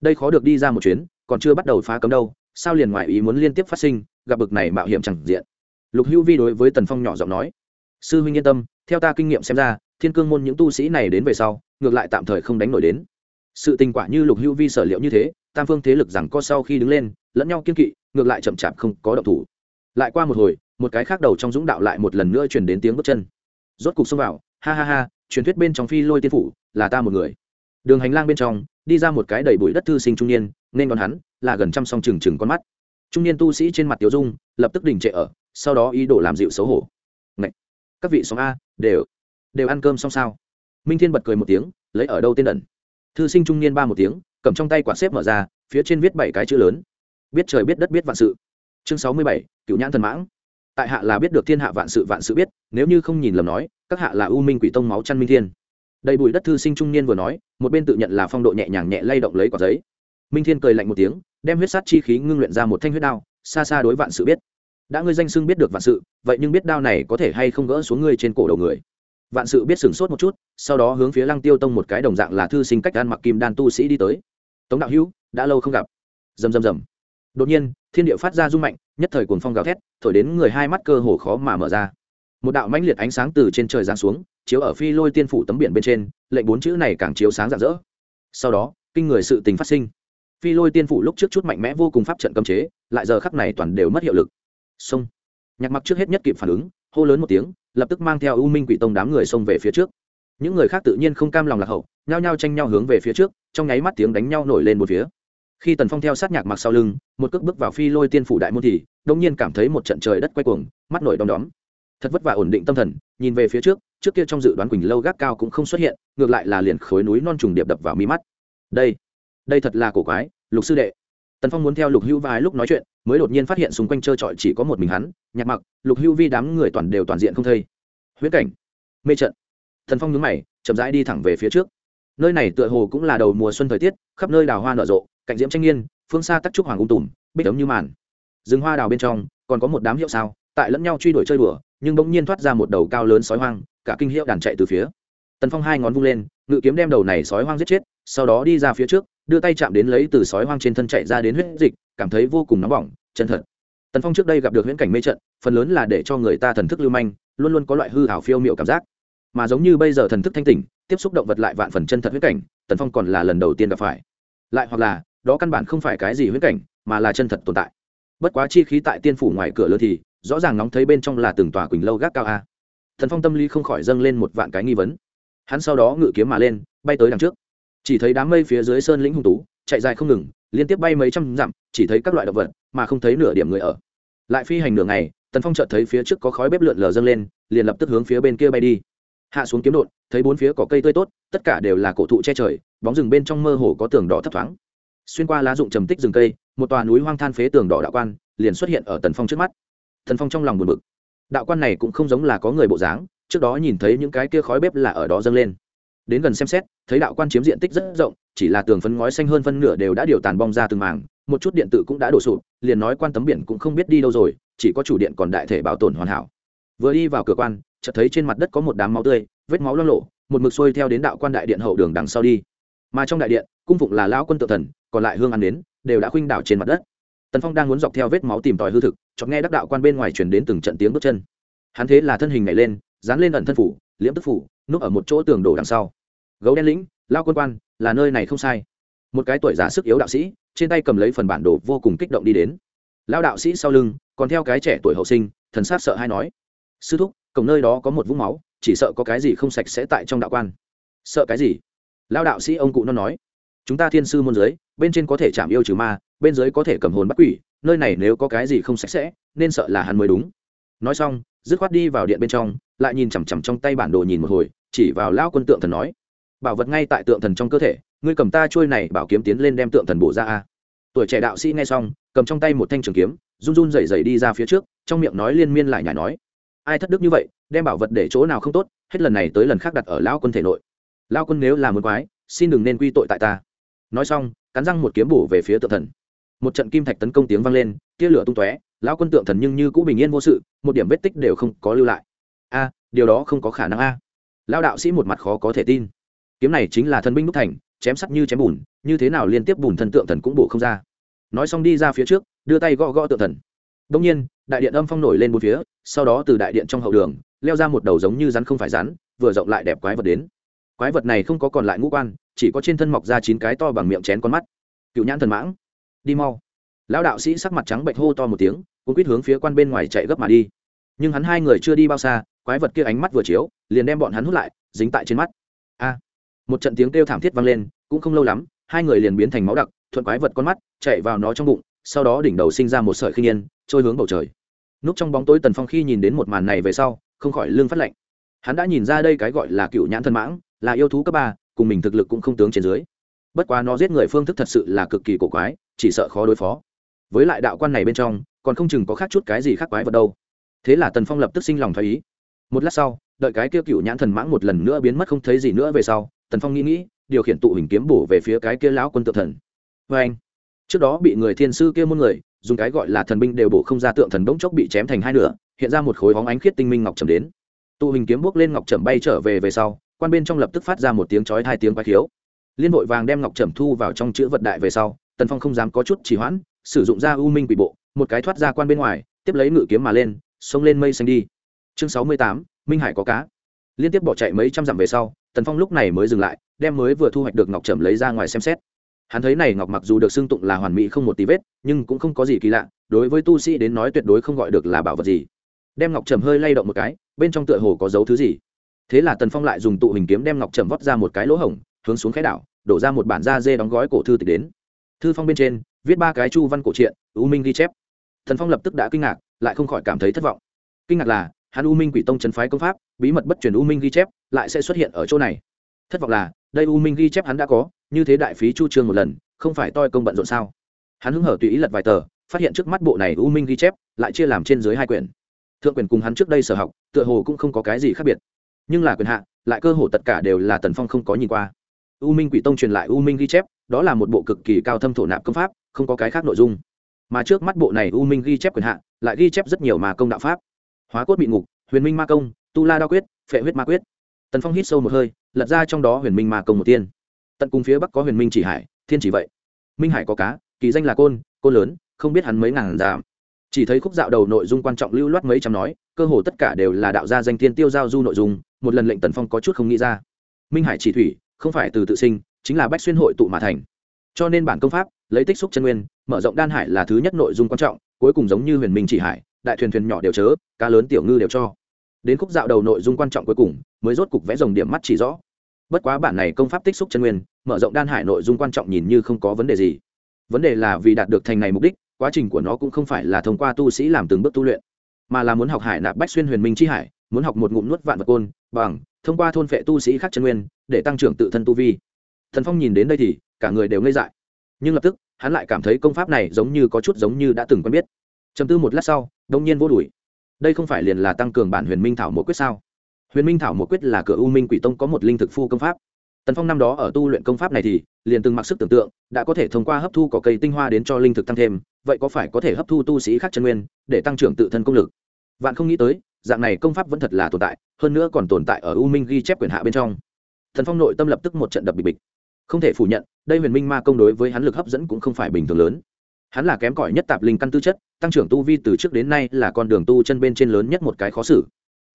S1: Đây khó được đi ra một chuyến, còn chưa bắt đầu phá cấm đâu, sao liền ngoại ý muốn liên tiếp phát sinh, gặp bực này mạo hiểm chẳng diện. Lục hữu vi đối với tần phong nhỏ giọng nói, sư huynh yên tâm theo ta kinh nghiệm xem ra, thiên cương môn những tu sĩ này đến về sau, ngược lại tạm thời không đánh nổi đến. Sự tình quả như lục hữu vi sở liệu như thế, tam phương thế lực rằng có sau khi đứng lên, lẫn nhau kiên kỵ, ngược lại chậm chạp không có động thủ. Lại qua một hồi, một cái khác đầu trong dũng đạo lại một lần nữa truyền đến tiếng bước chân. Rốt cục xông vào, ha ha ha, truyền thuyết bên trong phi lôi tiên phủ, là ta một người. Đường hành lang bên trong, đi ra một cái đầy bụi đất thư sinh trung niên, nên còn hắn, là gần trăm song trừng trừng con mắt. Trung niên tu sĩ trên mặt tiểu dung, lập tức đình trệ ở, sau đó ý đồ làm dịu xấu hổ các vị sóng a, đều đều ăn cơm xong sao? Minh thiên bật cười một tiếng, lấy ở đâu tên đần? Thư sinh trung niên ba một tiếng, cầm trong tay quả xếp mở ra, phía trên viết bảy cái chữ lớn. Biết trời biết đất biết vạn sự. Chương sáu mươi bảy cựu nhãn thần mãng. Tại hạ là biết được thiên hạ vạn sự vạn sự biết, nếu như không nhìn lầm nói, các hạ là u minh quỷ tông máu chăn minh thiên. Đầy bụi đất thư sinh trung niên vừa nói, một bên tự nhận là phong độ nhẹ nhàng nhẹ lay động lấy quả giấy. Minh thiên cười lạnh một tiếng, đem huyết sát chi khí ngưng luyện ra một thanh huyết đao, xa xa đối vạn sự biết đã ngươi danh xưng biết được vạn sự, vậy nhưng biết đao này có thể hay không gỡ xuống ngươi trên cổ đầu người? Vạn sự biết sửng sốt một chút, sau đó hướng phía lăng tiêu tông một cái đồng dạng là thư sinh cách gan mặc kim đan tu sĩ đi tới. Tống đạo hữu, đã lâu không gặp. Rầm rầm rầm. Đột nhiên, thiên địa phát ra rung mạnh, nhất thời cuồng phong gào thét, thổi đến người hai mắt cơ hồ khó mà mở ra. Một đạo mãnh liệt ánh sáng từ trên trời giáng xuống, chiếu ở phi lôi tiên phủ tấm biển bên trên, lệnh bốn chữ này càng chiếu sáng rạng rỡ. Sau đó, kinh người sự tình phát sinh. Phi lôi tiên phủ lúc trước chút mạnh mẽ vô cùng pháp trận cấm chế, lại giờ khắc này toàn đều mất hiệu lực xông nhạc mặc trước hết nhất kịp phản ứng, hô lớn một tiếng, lập tức mang theo u minh quỷ tông đám người xông về phía trước. Những người khác tự nhiên không cam lòng lạc hậu, nhao nhao tranh nhau hướng về phía trước, trong nháy mắt tiếng đánh nhau nổi lên một phía. Khi tần phong theo sát nhạc mặc sau lưng, một cước bước vào phi lôi tiên phủ đại môn thì đông nhiên cảm thấy một trận trời đất quay cuồng, mắt nổi đom đóm. Thật vất vả ổn định tâm thần, nhìn về phía trước trước kia trong dự đoán quỳnh lâu gác cao cũng không xuất hiện, ngược lại là liền khối núi non trùng điệp đập vào mi mắt. Đây đây thật là cổ quái, lục sư đệ tần phong muốn theo lục hữu vai lúc nói chuyện, mới đột nhiên phát hiện xung quanh trơ trọi chỉ có một mình hắn, nhạc mặc, lục hữu vi đám người toàn đều toàn diện không thây huyễn cảnh, mê trận. Tần phong nhướng mày, chậm rãi đi thẳng về phía trước. Nơi này tựa hồ cũng là đầu mùa xuân thời tiết, khắp nơi đào hoa nở rộ, cạnh diễm tranh nghiên, phương xa tắc trúc hoàng ung tùm, bích ấm như màn. Rừng hoa đào bên trong, còn có một đám hiệu sao, tại lẫn nhau truy đuổi chơi đùa, nhưng bỗng nhiên thoát ra một đầu cao lớn sói hoang, cả kinh hiệu đàn chạy từ phía. Tần phong hai ngón vung lên, ngự kiếm đem đầu này sói hoang giết chết, sau đó đi ra phía trước đưa tay chạm đến lấy từ sói hoang trên thân chạy ra đến huyết dịch, cảm thấy vô cùng nóng bỏng, chân thật. Tần phong trước đây gặp được huyễn cảnh mê trận, phần lớn là để cho người ta thần thức lưu manh, luôn luôn có loại hư hảo phiêu m i ệ u cảm giác. Mà giống như bây giờ thần thức thanh tỉnh, tiếp xúc động vật lại vạn phần chân thật huyễn cảnh, tần phong còn là lần đầu tiên gặp phải. Lại hoặc là, đó căn bản không phải cái gì huyễn cảnh, mà là chân thật tồn tại. Bất quá chi khí tại tiên phủ ngoài cửa lớn thì, rõ ràng nóng thấy bên trong là từng tòa quỳnh lâu gác cao a. Thần phong tâm lý không khỏi dâng lên một vạn cái nghi vấn. Hắn sau đó ngự kiếm mà lên, bay tới đằng trước chỉ thấy đám mây phía dưới sơn lĩnh hung tú, chạy dài không ngừng, liên tiếp bay mấy trăm dặm, chỉ thấy các loại động vật mà không thấy nửa điểm người ở. Lại phi hành nửa ngày, tần phong chợt thấy phía trước có khói bếp lượn lờ dâng lên, liền lập tức hướng phía bên kia bay đi. Hạ xuống kiếm đột, thấy bốn phía có cây tươi tốt, tất cả đều là cổ thụ che trời, bóng rừng bên trong mơ hồ có tường đỏ thấp thoáng. Xuyên qua lá rụng trầm tích rừng cây, một tòa núi hoang than phế tường đỏ đạo quan liền xuất hiện ở tần phong trước mắt. Tần phong trong lòng buồn bực. Đạo quan này cũng không giống là có người bộ dáng, trước đó nhìn thấy những cái kia khói bếp là ở đó dâng lên đến gần xem xét, thấy đạo quan chiếm diện tích rất rộng, chỉ là tường phấn ngói xanh hơn phân nửa đều đã điều tàn bong ra từng mảng, một chút điện tử cũng đã đổ sụp, liền nói quan tấm biển cũng không biết đi đâu rồi, chỉ có chủ điện còn đại thể bảo tồn hoàn hảo. Vừa đi vào cửa quan, chợt thấy trên mặt đất có một đám máu tươi, vết máu lo lộ một mực xuôi theo đến đạo quan đại điện hậu đường đằng sau đi. Mà trong đại điện, cung phụng là lão quân tự thần, còn lại hương ăn đến, đều đã khuynh đảo trên mặt đất. Tần phong đang muốn dọc theo vết máu tìm tòi hư thực, chợt nghe đắc đạo quan bên ngoài truyền đến từng trận tiếng bước chân. Hắn thế là thân hình nhảy lên, dán lên ẩn thân phủ, liễm tức phủ, núp ở một chỗ tường đổ đằng sau gấu đen lĩnh, lao quân quan, là nơi này không sai. Một cái tuổi già sức yếu đạo sĩ, trên tay cầm lấy phần bản đồ vô cùng kích động đi đến. Lao đạo sĩ sau lưng, còn theo cái trẻ tuổi hậu sinh, thần sát sợ hay nói, sư thúc, cổng nơi đó có một vũng máu, chỉ sợ có cái gì không sạch sẽ tại trong đạo quan. Sợ cái gì? Lao đạo sĩ ông cụ nó nói, chúng ta thiên sư môn giới bên trên có thể chạm yêu trừ ma, bên dưới có thể cầm hồn bắt quỷ, nơi này nếu có cái gì không sạch sẽ, nên sợ là hắn mới đúng. Nói xong, dứt khoát đi vào điện bên trong, lại nhìn chằm chằm trong tay bản đồ nhìn một hồi, chỉ vào lao quân tượng thần nói bảo vật ngay tại tượng thần trong cơ thể, ngươi cầm ta trôi này bảo kiếm tiến lên đem tượng thần bổ ra a. Tuổi trẻ đạo sĩ nghe xong, cầm trong tay một thanh trường kiếm, run run rẩy rẩy đi ra phía trước, trong miệng nói liên miên lại nhải nói, ai thất đức như vậy, đem bảo vật để chỗ nào không tốt, hết lần này tới lần khác đặt ở lao quân thể nội. Lao quân nếu là muốn quái, xin đừng nên quy tội tại ta. Nói xong, cắn răng một kiếm bổ về phía tượng thần. Một trận kim thạch tấn công tiếng vang lên, tia lửa tung tóe, lão quân tượng thần nhưng như cũ bình yên vô sự, một điểm vết tích đều không có lưu lại. A, điều đó không có khả năng a. À. lão đạo sĩ một mặt khó có thể tin kiếm này chính là thần binh đúc thành, chém sắt như chém bùn, như thế nào liên tiếp bùn thần tượng thần cũng bổ không ra. Nói xong đi ra phía trước, đưa tay gõ gõ tượng thần. Đông nhiên, đại điện âm phong nổi lên bốn phía, sau đó từ đại điện trong hậu đường, leo ra một đầu giống như rắn không phải rắn, vừa rộng lại đẹp quái vật đến. Quái vật này không có còn lại ngũ quan, chỉ có trên thân mọc ra chín cái to bằng miệng chén con mắt. Cựu nhãn thần mãng, đi mau. Lão đạo sĩ sắc mặt trắng bệnh hô to một tiếng, cuốn quýt hướng phía quan bên ngoài chạy gấp mà đi. Nhưng hắn hai người chưa đi bao xa, quái vật kia ánh mắt vừa chiếu, liền đem bọn hắn hút lại, dính tại trên mắt. A! Một trận tiếng kêu thảm thiết vang lên, cũng không lâu lắm, hai người liền biến thành máu đặc, thuận quái vật con mắt, chạy vào nó trong bụng, sau đó đỉnh đầu sinh ra một sợi khinh yên, trôi hướng bầu trời. Núp trong bóng tối tần phong khi nhìn đến một màn này về sau, không khỏi lương phát lệnh hắn đã nhìn ra đây cái gọi là cựu nhãn thân mãng, là yêu thú cấp ba, cùng mình thực lực cũng không tướng trên dưới. Bất quá nó giết người phương thức thật sự là cực kỳ cổ quái, chỉ sợ khó đối phó. Với lại đạo quan này bên trong, còn không chừng có khác chút cái gì khác quái vật đâu. Thế là tần phong lập tức sinh lòng thái ý. Một lát sau, đợi cái kia cựu nhãn thần mãng một lần nữa biến mất không thấy gì nữa về sau tần phong nghĩ nghĩ, điều khiển tụ hình kiếm bổ về phía cái kia lão quân tượng thần. Vê anh, trước đó bị người thiên sư kia muôn người, dùng cái gọi là thần binh đều bổ không ra tượng thần bỗng chốc bị chém thành hai nửa, hiện ra một khối hóng ánh khiết tinh minh ngọc trầm đến. Tụ hình kiếm bước lên ngọc trầm bay trở về về sau, quan bên trong lập tức phát ra một tiếng chói hai tiếng quái khiếu. Liên hội vàng đem ngọc trầm thu vào trong chữ vật đại về sau, tần phong không dám có chút trì hoãn, sử dụng ra u minh quỷ bộ, một cái thoát ra quan bên ngoài, tiếp lấy ngự kiếm mà lên, xông lên mây xanh đi. Chương sáu mươi tám, minh hải có cá liên tiếp bỏ chạy mấy trăm dặm về sau, tần phong lúc này mới dừng lại, đem mới vừa thu hoạch được ngọc trầm lấy ra ngoài xem xét. Hắn thấy này ngọc mặc dù được xưng tụng là hoàn mỹ không một tí vết, nhưng cũng không có gì kỳ lạ, đối với tu sĩ đến nói tuyệt đối không gọi được là bảo vật gì. Đem ngọc trầm hơi lay động một cái, bên trong tựa hồ có dấu thứ gì. Thế là tần phong lại dùng tụ hình kiếm đem ngọc trầm vót ra một cái lỗ hổng, hướng xuống khái đảo, đổ ra một bản da dê đóng gói cổ thư tịch đến. Thư phong bên trên, viết ba cái chu văn cổ truyện u minh ghi chép. Thần phong lập tức đã kinh ngạc, lại không khỏi cảm thấy thất vọng. Kinh ngạc là hắn u minh quỷ tông trấn phái công pháp, bí mật bất truyền u minh ghi chép, lại sẽ xuất hiện ở chỗ này. Thất vọng là, đây u minh ghi chép hắn đã có, như thế đại phí chu trương một lần, không phải toi công bận rộn sao? Hắn hứng hở tùy ý lật vài tờ, phát hiện trước mắt bộ này u minh ghi chép, lại chia làm trên dưới hai quyển. Thượng quyển cùng hắn trước đây sở học, tựa hồ cũng không có cái gì khác biệt. Nhưng là quyền hạ, lại cơ hồ tất cả đều là tần phong không có nhìn qua. U minh quỷ tông truyền lại u minh ghi chép, đó là một bộ cực kỳ cao thâm thổ nạp công pháp, không có cái khác nội dung. Mà trước mắt bộ này u minh ghi chép quyền hạ, lại ghi chép rất nhiều mà công đạo pháp hóa cốt bị ngục, huyền minh ma công, tu la đao quyết, phệ huyết ma quyết. Tần phong hít sâu một hơi, lật ra trong đó huyền minh ma công một tiên. Tận cùng phía bắc có huyền minh chỉ hải, thiên chỉ vậy. Minh hải có cá, kỳ danh là côn côn lớn, không biết hắn mấy ngàn giảm chỉ thấy khúc dạo đầu nội dung quan trọng lưu loát mấy trăm nói, cơ hồ tất cả đều là đạo gia danh tiên tiêu giao du nội dung, một lần lệnh tần phong có chút không nghĩ ra. Minh hải chỉ thủy, không phải từ tự sinh, chính là bách xuyên hội tụ mà thành. Cho nên bản công pháp, lấy tích xúc chân nguyên, mở rộng đan hải là thứ nhất nội dung quan trọng, cuối cùng giống như huyền minh chỉ hải đại thuyền thuyền nhỏ đều chớ, cá lớn tiểu ngư đều cho. Đến khúc dạo đầu nội dung quan trọng cuối cùng, mới rốt cục vẽ dòng điểm mắt chỉ rõ. Bất quá bản này công pháp tích xúc chân nguyên, mở rộng đan hải nội dung quan trọng nhìn như không có vấn đề gì. Vấn đề là vì đạt được thành này mục đích, quá trình của nó cũng không phải là thông qua tu sĩ làm từng bước tu luyện, mà là muốn học hải nạp bách xuyên huyền minh chi hải, muốn học một ngụm nuốt vạn vật côn, bằng, thông qua thôn phệ tu sĩ khác chân nguyên, để tăng trưởng tự thân tu vi. Thần phong nhìn đến đây thì cả người đều ngây dại. Nhưng lập tức, hắn lại cảm thấy công pháp này giống như có chút giống như đã từng quen biết chấm tư một lát sau đông nhiên vô đuổi. đây không phải liền là tăng cường bản huyền minh thảo một quyết sao? Huyền minh thảo một quyết là cửa u minh quỷ tông có một linh thực phu công pháp. Tần phong năm đó ở tu luyện công pháp này thì, liền từng mặc sức tưởng tượng, đã có thể thông qua hấp thu cỏ cây tinh hoa đến cho linh thực tăng thêm, vậy có phải có thể hấp thu tu sĩ khác chân nguyên, để tăng trưởng tự thân công lực? Vạn không nghĩ tới, dạng này công pháp vẫn thật là tồn tại, hơn nữa còn tồn tại ở u minh ghi chép quyền hạ bên trong. Thần phong nội tâm lập tức một trận đập bịch bịch. Không thể phủ nhận, đây huyền minh ma công đối với hắn lực hấp dẫn cũng không phải bình thường lớn hắn là kém cỏi nhất tạp linh căn tư chất, tăng trưởng tu vi từ trước đến nay là con đường tu chân bên trên lớn nhất một cái khó xử.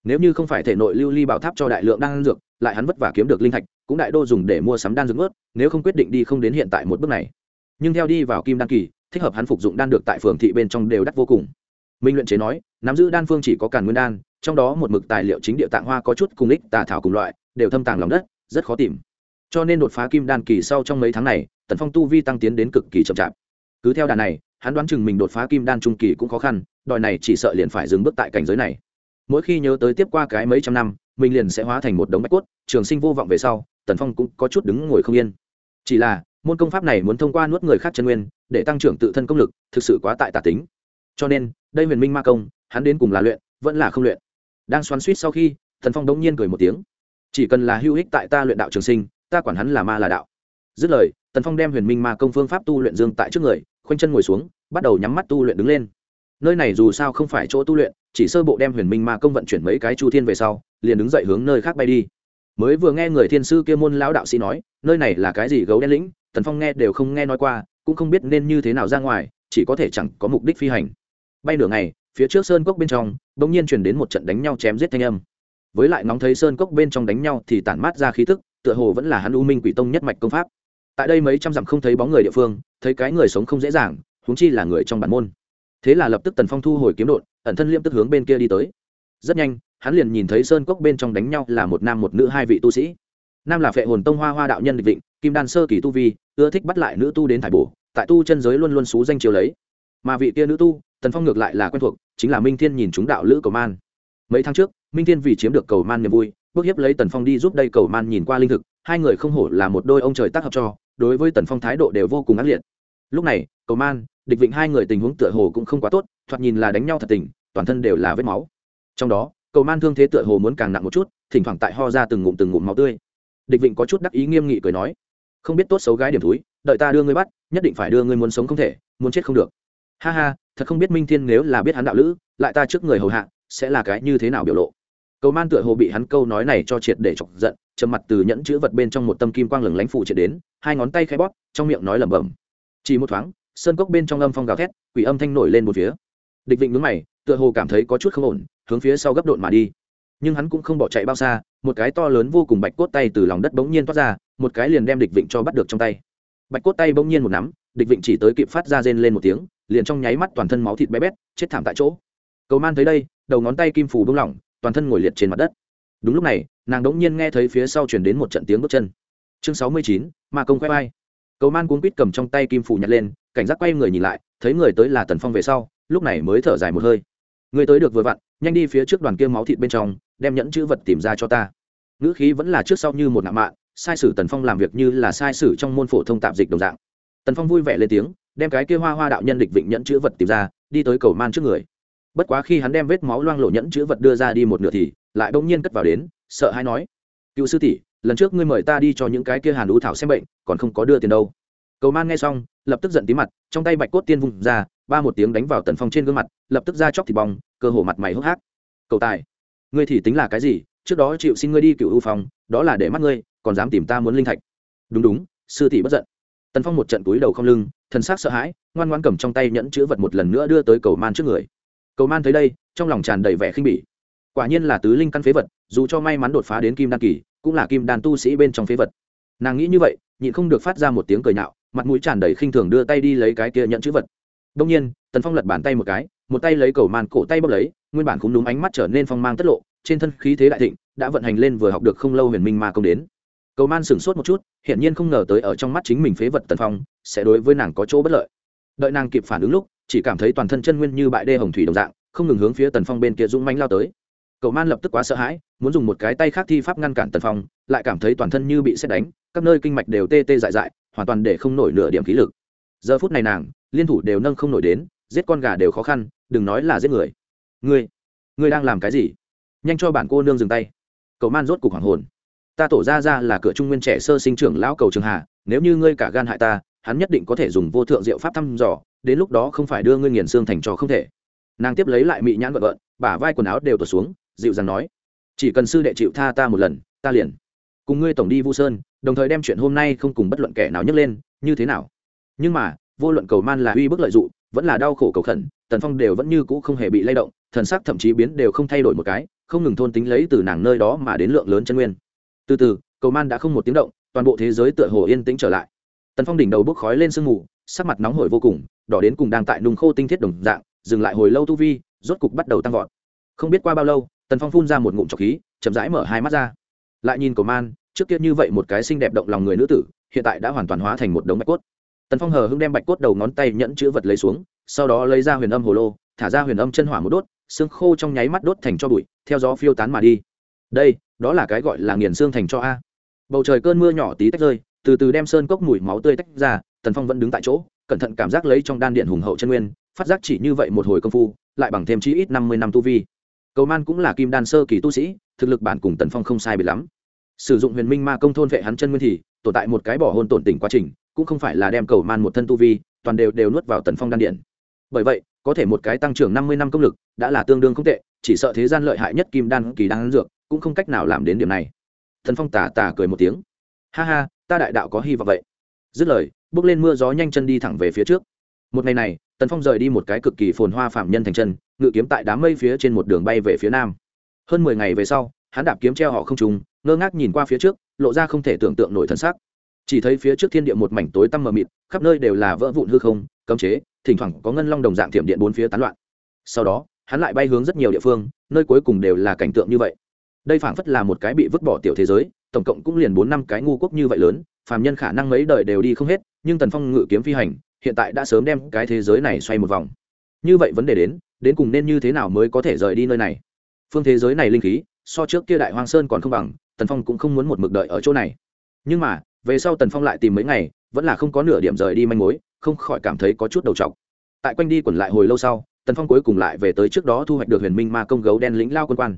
S1: Nếu như không phải thể nội lưu ly bảo tháp cho đại lượng đan dược, lại hắn vất vả kiếm được linh thạch, cũng đại đô dùng để mua sắm đan dược ướt, nếu không quyết định đi không đến hiện tại một bước này. Nhưng theo đi vào kim đan kỳ, thích hợp hắn phục dụng đan được tại phường thị bên trong đều đắt vô cùng. Minh luyện chế nói, nắm giữ đan phương chỉ có càn nguyên đan, trong đó một mực tài liệu chính địa tạng hoa có chút cùng ích, tà thảo cùng loại, đều thâm tàng lòng đất, rất khó tìm. Cho nên đột phá kim đan kỳ sau trong mấy tháng này, tần phong tu vi tăng tiến đến cực kỳ chậm chạp cứ theo đà này, hắn đoán chừng mình đột phá kim đan trung kỳ cũng khó khăn, đòi này chỉ sợ liền phải dừng bước tại cảnh giới này. Mỗi khi nhớ tới tiếp qua cái mấy trăm năm, mình liền sẽ hóa thành một đống bách cốt, trường sinh vô vọng về sau, tần phong cũng có chút đứng ngồi không yên. Chỉ là, môn công pháp này muốn thông qua nuốt người khác chân nguyên, để tăng trưởng tự thân công lực, thực sự quá tại tả tính. Cho nên, đây huyền minh ma công, hắn đến cùng là luyện, vẫn là không luyện. Đang xoắn suýt sau khi thần phong đống nhiên cười một tiếng. Chỉ cần là hữu ích tại ta luyện đạo trường sinh, ta quản hắn là ma là đạo. Dứt lời, tần phong đem huyền minh ma công phương pháp tu luyện dương tại trước người khoanh chân ngồi xuống, bắt đầu nhắm mắt tu luyện đứng lên. Nơi này dù sao không phải chỗ tu luyện, chỉ sơ bộ đem huyền minh ma công vận chuyển mấy cái chu thiên về sau, liền đứng dậy hướng nơi khác bay đi. Mới vừa nghe người thiên sư kia môn lão đạo sĩ nói, nơi này là cái gì gấu đen lĩnh, tần phong nghe đều không nghe nói qua, cũng không biết nên như thế nào ra ngoài, chỉ có thể chẳng có mục đích phi hành. Bay nửa ngày, phía trước sơn cốc bên trong, bỗng nhiên truyền đến một trận đánh nhau chém giết thanh âm. Với lại ngóng thấy sơn cốc bên trong đánh nhau thì tản mát ra khí tức, tựa hồ vẫn là hắn u minh quỷ tông nhất mạch công pháp tại đây mấy trăm dặm không thấy bóng người địa phương, thấy cái người sống không dễ dàng, huống chi là người trong bản môn. Thế là lập tức tần phong thu hồi kiếm đột ẩn thân liêm tức hướng bên kia đi tới. Rất nhanh, hắn liền nhìn thấy sơn cốc bên trong đánh nhau là một nam một nữ hai vị tu sĩ. Nam là phệ hồn tông hoa hoa đạo nhân địch vịnh, kim đan sơ kỳ tu vi, ưa thích bắt lại nữ tu đến thải bổ, tại tu chân giới luôn luôn xú danh chiều lấy. Mà vị kia nữ tu, tần phong ngược lại là quen thuộc, chính là minh thiên nhìn chúng đạo lữ cầu man. Mấy tháng trước, minh thiên vì chiếm được cầu man niềm vui bước hiếp lấy tần phong đi giúp đây cầu man nhìn qua linh thực hai người không hổ là một đôi ông trời tác hợp cho, đối với tần phong thái độ đều vô cùng ác liệt. Lúc này, cầu man, địch vịnh hai người tình huống tựa hồ cũng không quá tốt, thoạt nhìn là đánh nhau thật tình, toàn thân đều là vết máu. Trong đó, cầu man thương thế tựa hồ muốn càng nặng một chút, thỉnh thoảng tại ho ra từng ngụm từng ngụm máu tươi. Địch vịnh có chút đắc ý nghiêm nghị cười nói, không biết tốt xấu gái điểm túi đợi ta đưa ngươi bắt, nhất định phải đưa ngươi muốn sống không thể, muốn chết không được. Ha ha, thật không biết minh thiên nếu là biết hắn đạo lữ, lại ta trước người hầu hạ, sẽ là cái như thế nào biểu lộ? Cầu man tựa hồ bị hắn câu nói này cho triệt để chọc giận trầm mặt từ nhẫn chữ vật bên trong một tâm kim quang lửng lánh phụ triệt đến, hai ngón tay khẽ bóp, trong miệng nói lẩm bẩm. Chỉ một thoáng, sơn cốc bên trong âm phong gào thét, quỷ âm thanh nổi lên một phía. Địch vịnh mướn mày, tựa hồ cảm thấy có chút không ổn, hướng phía sau gấp độn mà đi. Nhưng hắn cũng không bỏ chạy bao xa, một cái to lớn vô cùng bạch cốt tay từ lòng đất bỗng nhiên toát ra, một cái liền đem địch vịnh cho bắt được trong tay. Bạch cốt tay bỗng nhiên một nắm, địch vịnh chỉ tới kịp phát ra rên lên một tiếng, liền trong nháy mắt toàn thân máu thịt bé bét, chết thảm tại chỗ. Cầu man thấy đây, đầu ngón tay kim phủ bung lỏng, toàn thân ngồi liệt trên mặt đất. Đúng lúc này nàng đống nhiên nghe thấy phía sau chuyển đến một trận tiếng bước chân. Chương sáu mươi chín mà công khoe vai. Cầu man cuốn quýt cầm trong tay kim phủ nhặt lên, cảnh giác quay người nhìn lại, thấy người tới là tần phong về sau, lúc này mới thở dài một hơi. Người tới được vừa vặn, nhanh đi phía trước đoàn kia máu thịt bên trong, đem nhẫn chữ vật tìm ra cho ta. Ngữ khí vẫn là trước sau như một nạ mạ sai sử tần phong làm việc như là sai sử trong môn phổ thông tạp dịch đồng dạng. Tần phong vui vẻ lên tiếng, đem cái kia hoa hoa đạo nhân địch vịnh nhẫn chữ vật tìm ra, đi tới cầu man trước người. Bất quá khi hắn đem vết máu loang lộ nhẫn chữ vật đưa ra đi một nửa thì, lại bỗng nhiên cất vào đến sợ hay nói, cựu sư tỷ, lần trước ngươi mời ta đi cho những cái kia hàn đũ thảo xem bệnh, còn không có đưa tiền đâu. Cầu man nghe xong, lập tức giận tí mặt, trong tay bạch cốt tiên vùng ra, ba một tiếng đánh vào tần phong trên gương mặt, lập tức ra chóc thịt bong, cơ hồ mặt mày hốc hác. Cầu tài, ngươi thì tính là cái gì? Trước đó chịu xin ngươi đi cựu ưu phòng đó là để mắt ngươi, còn dám tìm ta muốn linh thạch. Đúng đúng. Sư tỷ bất giận. Tần phong một trận túi đầu không lưng, thần sắc sợ hãi, ngoan ngoan cầm trong tay nhẫn chữ vật một lần nữa đưa tới cầu man trước người. Cầu man thấy đây, trong lòng tràn đầy vẻ khinh bỉ quả nhiên là tứ linh căn phế vật dù cho may mắn đột phá đến kim đan kỳ cũng là kim đan tu sĩ bên trong phế vật. Nàng nghĩ như vậy nhịn không được phát ra một tiếng cười nạo, mặt mũi tràn đầy khinh thường đưa tay đi lấy cái kia nhận chữ vật. Đông nhiên tần phong lật bàn tay một cái một tay lấy cầu man cổ tay bốc lấy nguyên bản cũng đúng ánh mắt trở nên phong mang tất lộ trên thân khí thế đại thịnh đã vận hành lên vừa học được không lâu huyền minh ma công đến. Cầu man sửng sốt một chút hiển nhiên không ngờ tới ở trong mắt chính mình phế vật tần phong sẽ đối với nàng có chỗ bất lợi. Đợi nàng kịp phản ứng lúc chỉ cảm thấy toàn thân chân nguyên như bại đê hồng thủy đồng dạng không ngừng hướng phía tần phong bên kia dũng mánh lao tới cậu man lập tức quá sợ hãi, muốn dùng một cái tay khác thi pháp ngăn cản tần phong, lại cảm thấy toàn thân như bị xét đánh, các nơi kinh mạch đều tê tê dại dại, hoàn toàn để không nổi nửa điểm khí lực. Giờ phút này nàng, liên thủ đều nâng không nổi đến, giết con gà đều khó khăn, đừng nói là giết người. Ngươi ngươi đang làm cái gì? Nhanh cho bản cô nương dừng tay. Cậu man rốt cục hoàng hồn. Ta tổ ra ra là cửa trung nguyên trẻ sơ sinh trưởng lão cầu trường hà nếu như ngươi cả gan hại ta, hắn nhất định có thể dùng vô thượng diệu pháp thăm dò, đến lúc đó không phải đưa ngươi nghiền xương thành trò không thể. Nàng tiếp lấy lại mị nhãn vợn vợn bả vai quần áo đều tuột xuống dịu dàng nói, chỉ cần sư đệ chịu tha ta một lần, ta liền. Cùng ngươi tổng đi vu sơn, đồng thời đem chuyện hôm nay không cùng bất luận kẻ nào nhấc lên, như thế nào? Nhưng mà, vô luận cầu man là uy bức lợi dụng vẫn là đau khổ cầu khẩn, tần phong đều vẫn như cũ không hề bị lay động, thần sắc thậm chí biến đều không thay đổi một cái, không ngừng thôn tính lấy từ nàng nơi đó mà đến lượng lớn chân nguyên. Từ từ, cầu man đã không một tiếng động, toàn bộ thế giới tựa hồ yên tĩnh trở lại. Tần phong đỉnh đầu bốc khói lên sương mù, sắc mặt nóng hổi vô cùng, đỏ đến cùng đang tại nung khô tinh thiết đồng dạng, dừng lại hồi lâu tu vi, rốt cục bắt đầu tăng vọt. Không biết qua bao lâu tần phong phun ra một ngụm trọc khí chậm rãi mở hai mắt ra lại nhìn cầu man trước kia như vậy một cái xinh đẹp động lòng người nữ tử hiện tại đã hoàn toàn hóa thành một đống bạch cốt tần phong hờ hưng đem bạch cốt đầu ngón tay nhẫn chữ vật lấy xuống sau đó lấy ra huyền âm hồ lô thả ra huyền âm chân hỏa một đốt xương khô trong nháy mắt đốt thành cho bụi theo gió phiêu tán mà đi đây đó là cái gọi là nghiền xương thành cho a bầu trời cơn mưa nhỏ tí tách rơi từ từ đem sơn cốc mùi máu tươi tách ra tần phong vẫn đứng tại chỗ cẩn thận cảm giác lấy trong đan điện hùng hậu chân nguyên phát giác chỉ như vậy một hồi công phu lại bằng thêm chí ít năm mươi năm tu vi cầu man cũng là kim đan sơ kỳ tu sĩ, thực lực bản cùng tần phong không sai biệt lắm. Sử dụng huyền minh ma công thôn vệ hắn chân nguyên thì, tồn tại một cái bỏ hôn tổn tình quá trình, cũng không phải là đem cầu man một thân tu vi, toàn đều đều nuốt vào tần phong đan điện. Bởi vậy, có thể một cái tăng trưởng năm mươi năm công lực, đã là tương đương không tệ, chỉ sợ thế gian lợi hại nhất kim đan kỳ đan dược, cũng không cách nào làm đến điểm này. Thần phong tà tà cười một tiếng. Ha ha, ta đại đạo có hy vọng vậy. Dứt lời, bước lên mưa gió nhanh chân đi thẳng về phía trước. Một ngày này, tần phong rời đi một cái cực kỳ phồn hoa phạm nhân thành chân ngự kiếm tại đám mây phía trên một đường bay về phía nam. Hơn mười ngày về sau, hắn đạp kiếm treo họ không trùng ngơ ngác nhìn qua phía trước, lộ ra không thể tưởng tượng nổi thân xác chỉ thấy phía trước thiên địa một mảnh tối tăm mờ mịt, khắp nơi đều là vỡ vụn hư không, cấm chế, thỉnh thoảng có ngân long đồng dạng thiểm điện bốn phía tán loạn. Sau đó, hắn lại bay hướng rất nhiều địa phương, nơi cuối cùng đều là cảnh tượng như vậy. Đây phảng phất là một cái bị vứt bỏ tiểu thế giới, tổng cộng cũng liền bốn năm cái ngu quốc như vậy lớn, phàm nhân khả năng mấy đời đều đi không hết, nhưng tần phong ngự kiếm phi hành, hiện tại đã sớm đem cái thế giới này xoay một vòng như vậy vấn đề đến đến cùng nên như thế nào mới có thể rời đi nơi này? Phương thế giới này linh khí, so trước kia đại hoang sơn còn không bằng, tần phong cũng không muốn một mực đợi ở chỗ này. Nhưng mà, về sau tần phong lại tìm mấy ngày, vẫn là không có nửa điểm rời đi manh mối, không khỏi cảm thấy có chút đầu t tại quanh đi quẩn lại hồi lâu sau, tần phong cuối cùng lại về tới trước đó thu hoạch được huyền minh ma công gấu đen lĩnh lao quân quan.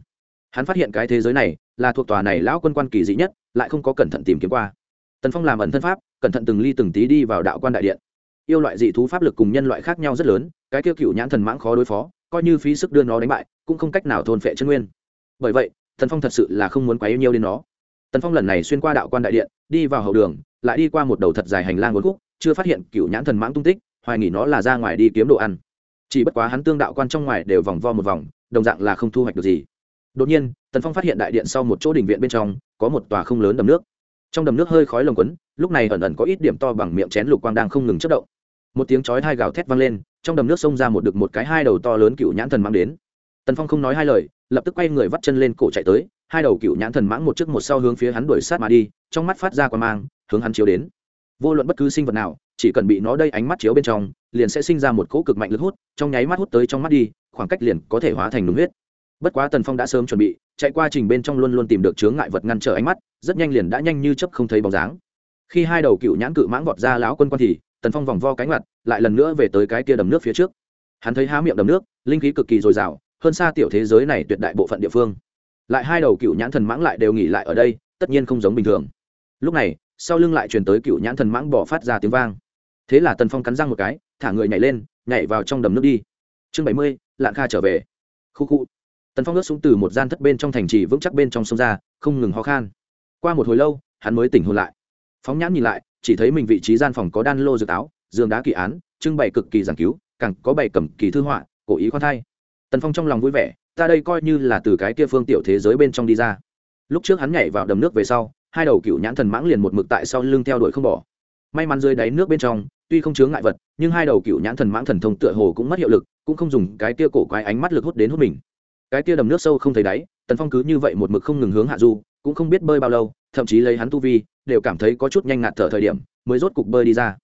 S1: Hắn phát hiện cái thế giới này là thuộc tòa này lão quân quan kỳ dị nhất, lại không có cẩn thận tìm kiếm qua. Tần phong làm ẩn thân pháp, cẩn thận từng ly từng tí đi vào đạo quan đại điện. Yêu loại dị thú pháp lực cùng nhân loại khác nhau rất lớn cái kia cựu nhãn thần mãng khó đối phó, coi như phí sức đưa nó đánh bại, cũng không cách nào thôn phệ chân nguyên. Bởi vậy thần phong thật sự là không muốn quá yêu nhiều đến nó. Tần phong lần này xuyên qua đạo quan đại điện, đi vào hậu đường, lại đi qua một đầu thật dài hành lang uốn khúc, chưa phát hiện cựu nhãn thần mãng tung tích, hoài nghỉ nó là ra ngoài đi kiếm đồ ăn. Chỉ bất quá hắn tương đạo quan trong ngoài đều vòng vo một vòng, đồng dạng là không thu hoạch được gì. Đột nhiên, tần phong phát hiện đại điện sau một chỗ đình viện bên trong, có một tòa không lớn đầm nước. Trong đầm nước hơi khói lồng quấn, lúc này ẩn ẩn có ít điểm to bằng miệng chén lục quang đang không ngừng chất động. Một tiếng chói hai gào thét vang lên trong đầm nước xông ra một đực một cái hai đầu to lớn cựu nhãn thần mang đến. Tần phong không nói hai lời, lập tức quay người vắt chân lên cổ chạy tới, hai đầu cựu nhãn thần mãng một trước một sau hướng phía hắn đuổi sát mà đi, trong mắt phát ra qua mang, hướng hắn chiếu đến. Vô luận bất cứ sinh vật nào, chỉ cần bị nó đây ánh mắt chiếu bên trong, liền sẽ sinh ra một cỗ cực mạnh lực hút, trong nháy mắt hút tới trong mắt đi, khoảng cách liền có thể hóa thành đúng huyết. Bất quá tần phong đã sớm chuẩn bị, chạy qua trình bên trong luôn luôn tìm được chướng ngại vật ngăn trở ánh mắt, rất nhanh liền đã nhanh như chấp không thấy bóng dáng. Khi hai đầu cựu nhãn cự mãng vọt ra lão quân quan thì tần phong vòng vo cánh mặt, lại lần nữa về tới cái kia đầm nước phía trước. Hắn thấy há miệng đầm nước, linh khí cực kỳ dồi dào, hơn xa tiểu thế giới này tuyệt đại bộ phận địa phương. Lại hai đầu cựu nhãn thần mãng lại đều nghỉ lại ở đây, tất nhiên không giống bình thường. Lúc này, sau lưng lại truyền tới cựu nhãn thần mãng bỏ phát ra tiếng vang. Thế là tần phong cắn răng một cái, thả người nhảy lên, nhảy vào trong đầm nước đi. Chương bảy mươi lạng kha trở về. Khu khu. Tần phong ướt xuống từ một gian thất bên trong thành trì vững chắc bên trong sông ra, không ngừng ho khan. Qua một hồi lâu, hắn mới tỉnh hồn lại. Phóng nhãn nhìn lại chỉ thấy mình vị trí gian phòng có đan lô dược táo, giường đá kỳ án, trưng bày cực kỳ giảng cứu, càng có bày cầm kỳ thư họa, cổ ý khoan thai. Tần phong trong lòng vui vẻ, ta đây coi như là từ cái kia phương tiểu thế giới bên trong đi ra. Lúc trước hắn nhảy vào đầm nước về sau, hai đầu cựu nhãn thần mãng liền một mực tại sau lưng theo đuổi không bỏ. May mắn dưới đáy nước bên trong, tuy không chướng ngại vật, nhưng hai đầu cựu nhãn thần mãng thần thông tựa hồ cũng mất hiệu lực, cũng không dùng cái kia cổ quái ánh mắt lực hút đến hút mình. Cái kia đầm nước sâu không thấy đáy, tần phong cứ như vậy một mực không ngừng hướng hạ du, cũng không biết bơi bao lâu thậm chí lấy hắn tu vi, đều cảm thấy có chút nhanh ngạt thở thời điểm, mới rốt cục bơi đi ra.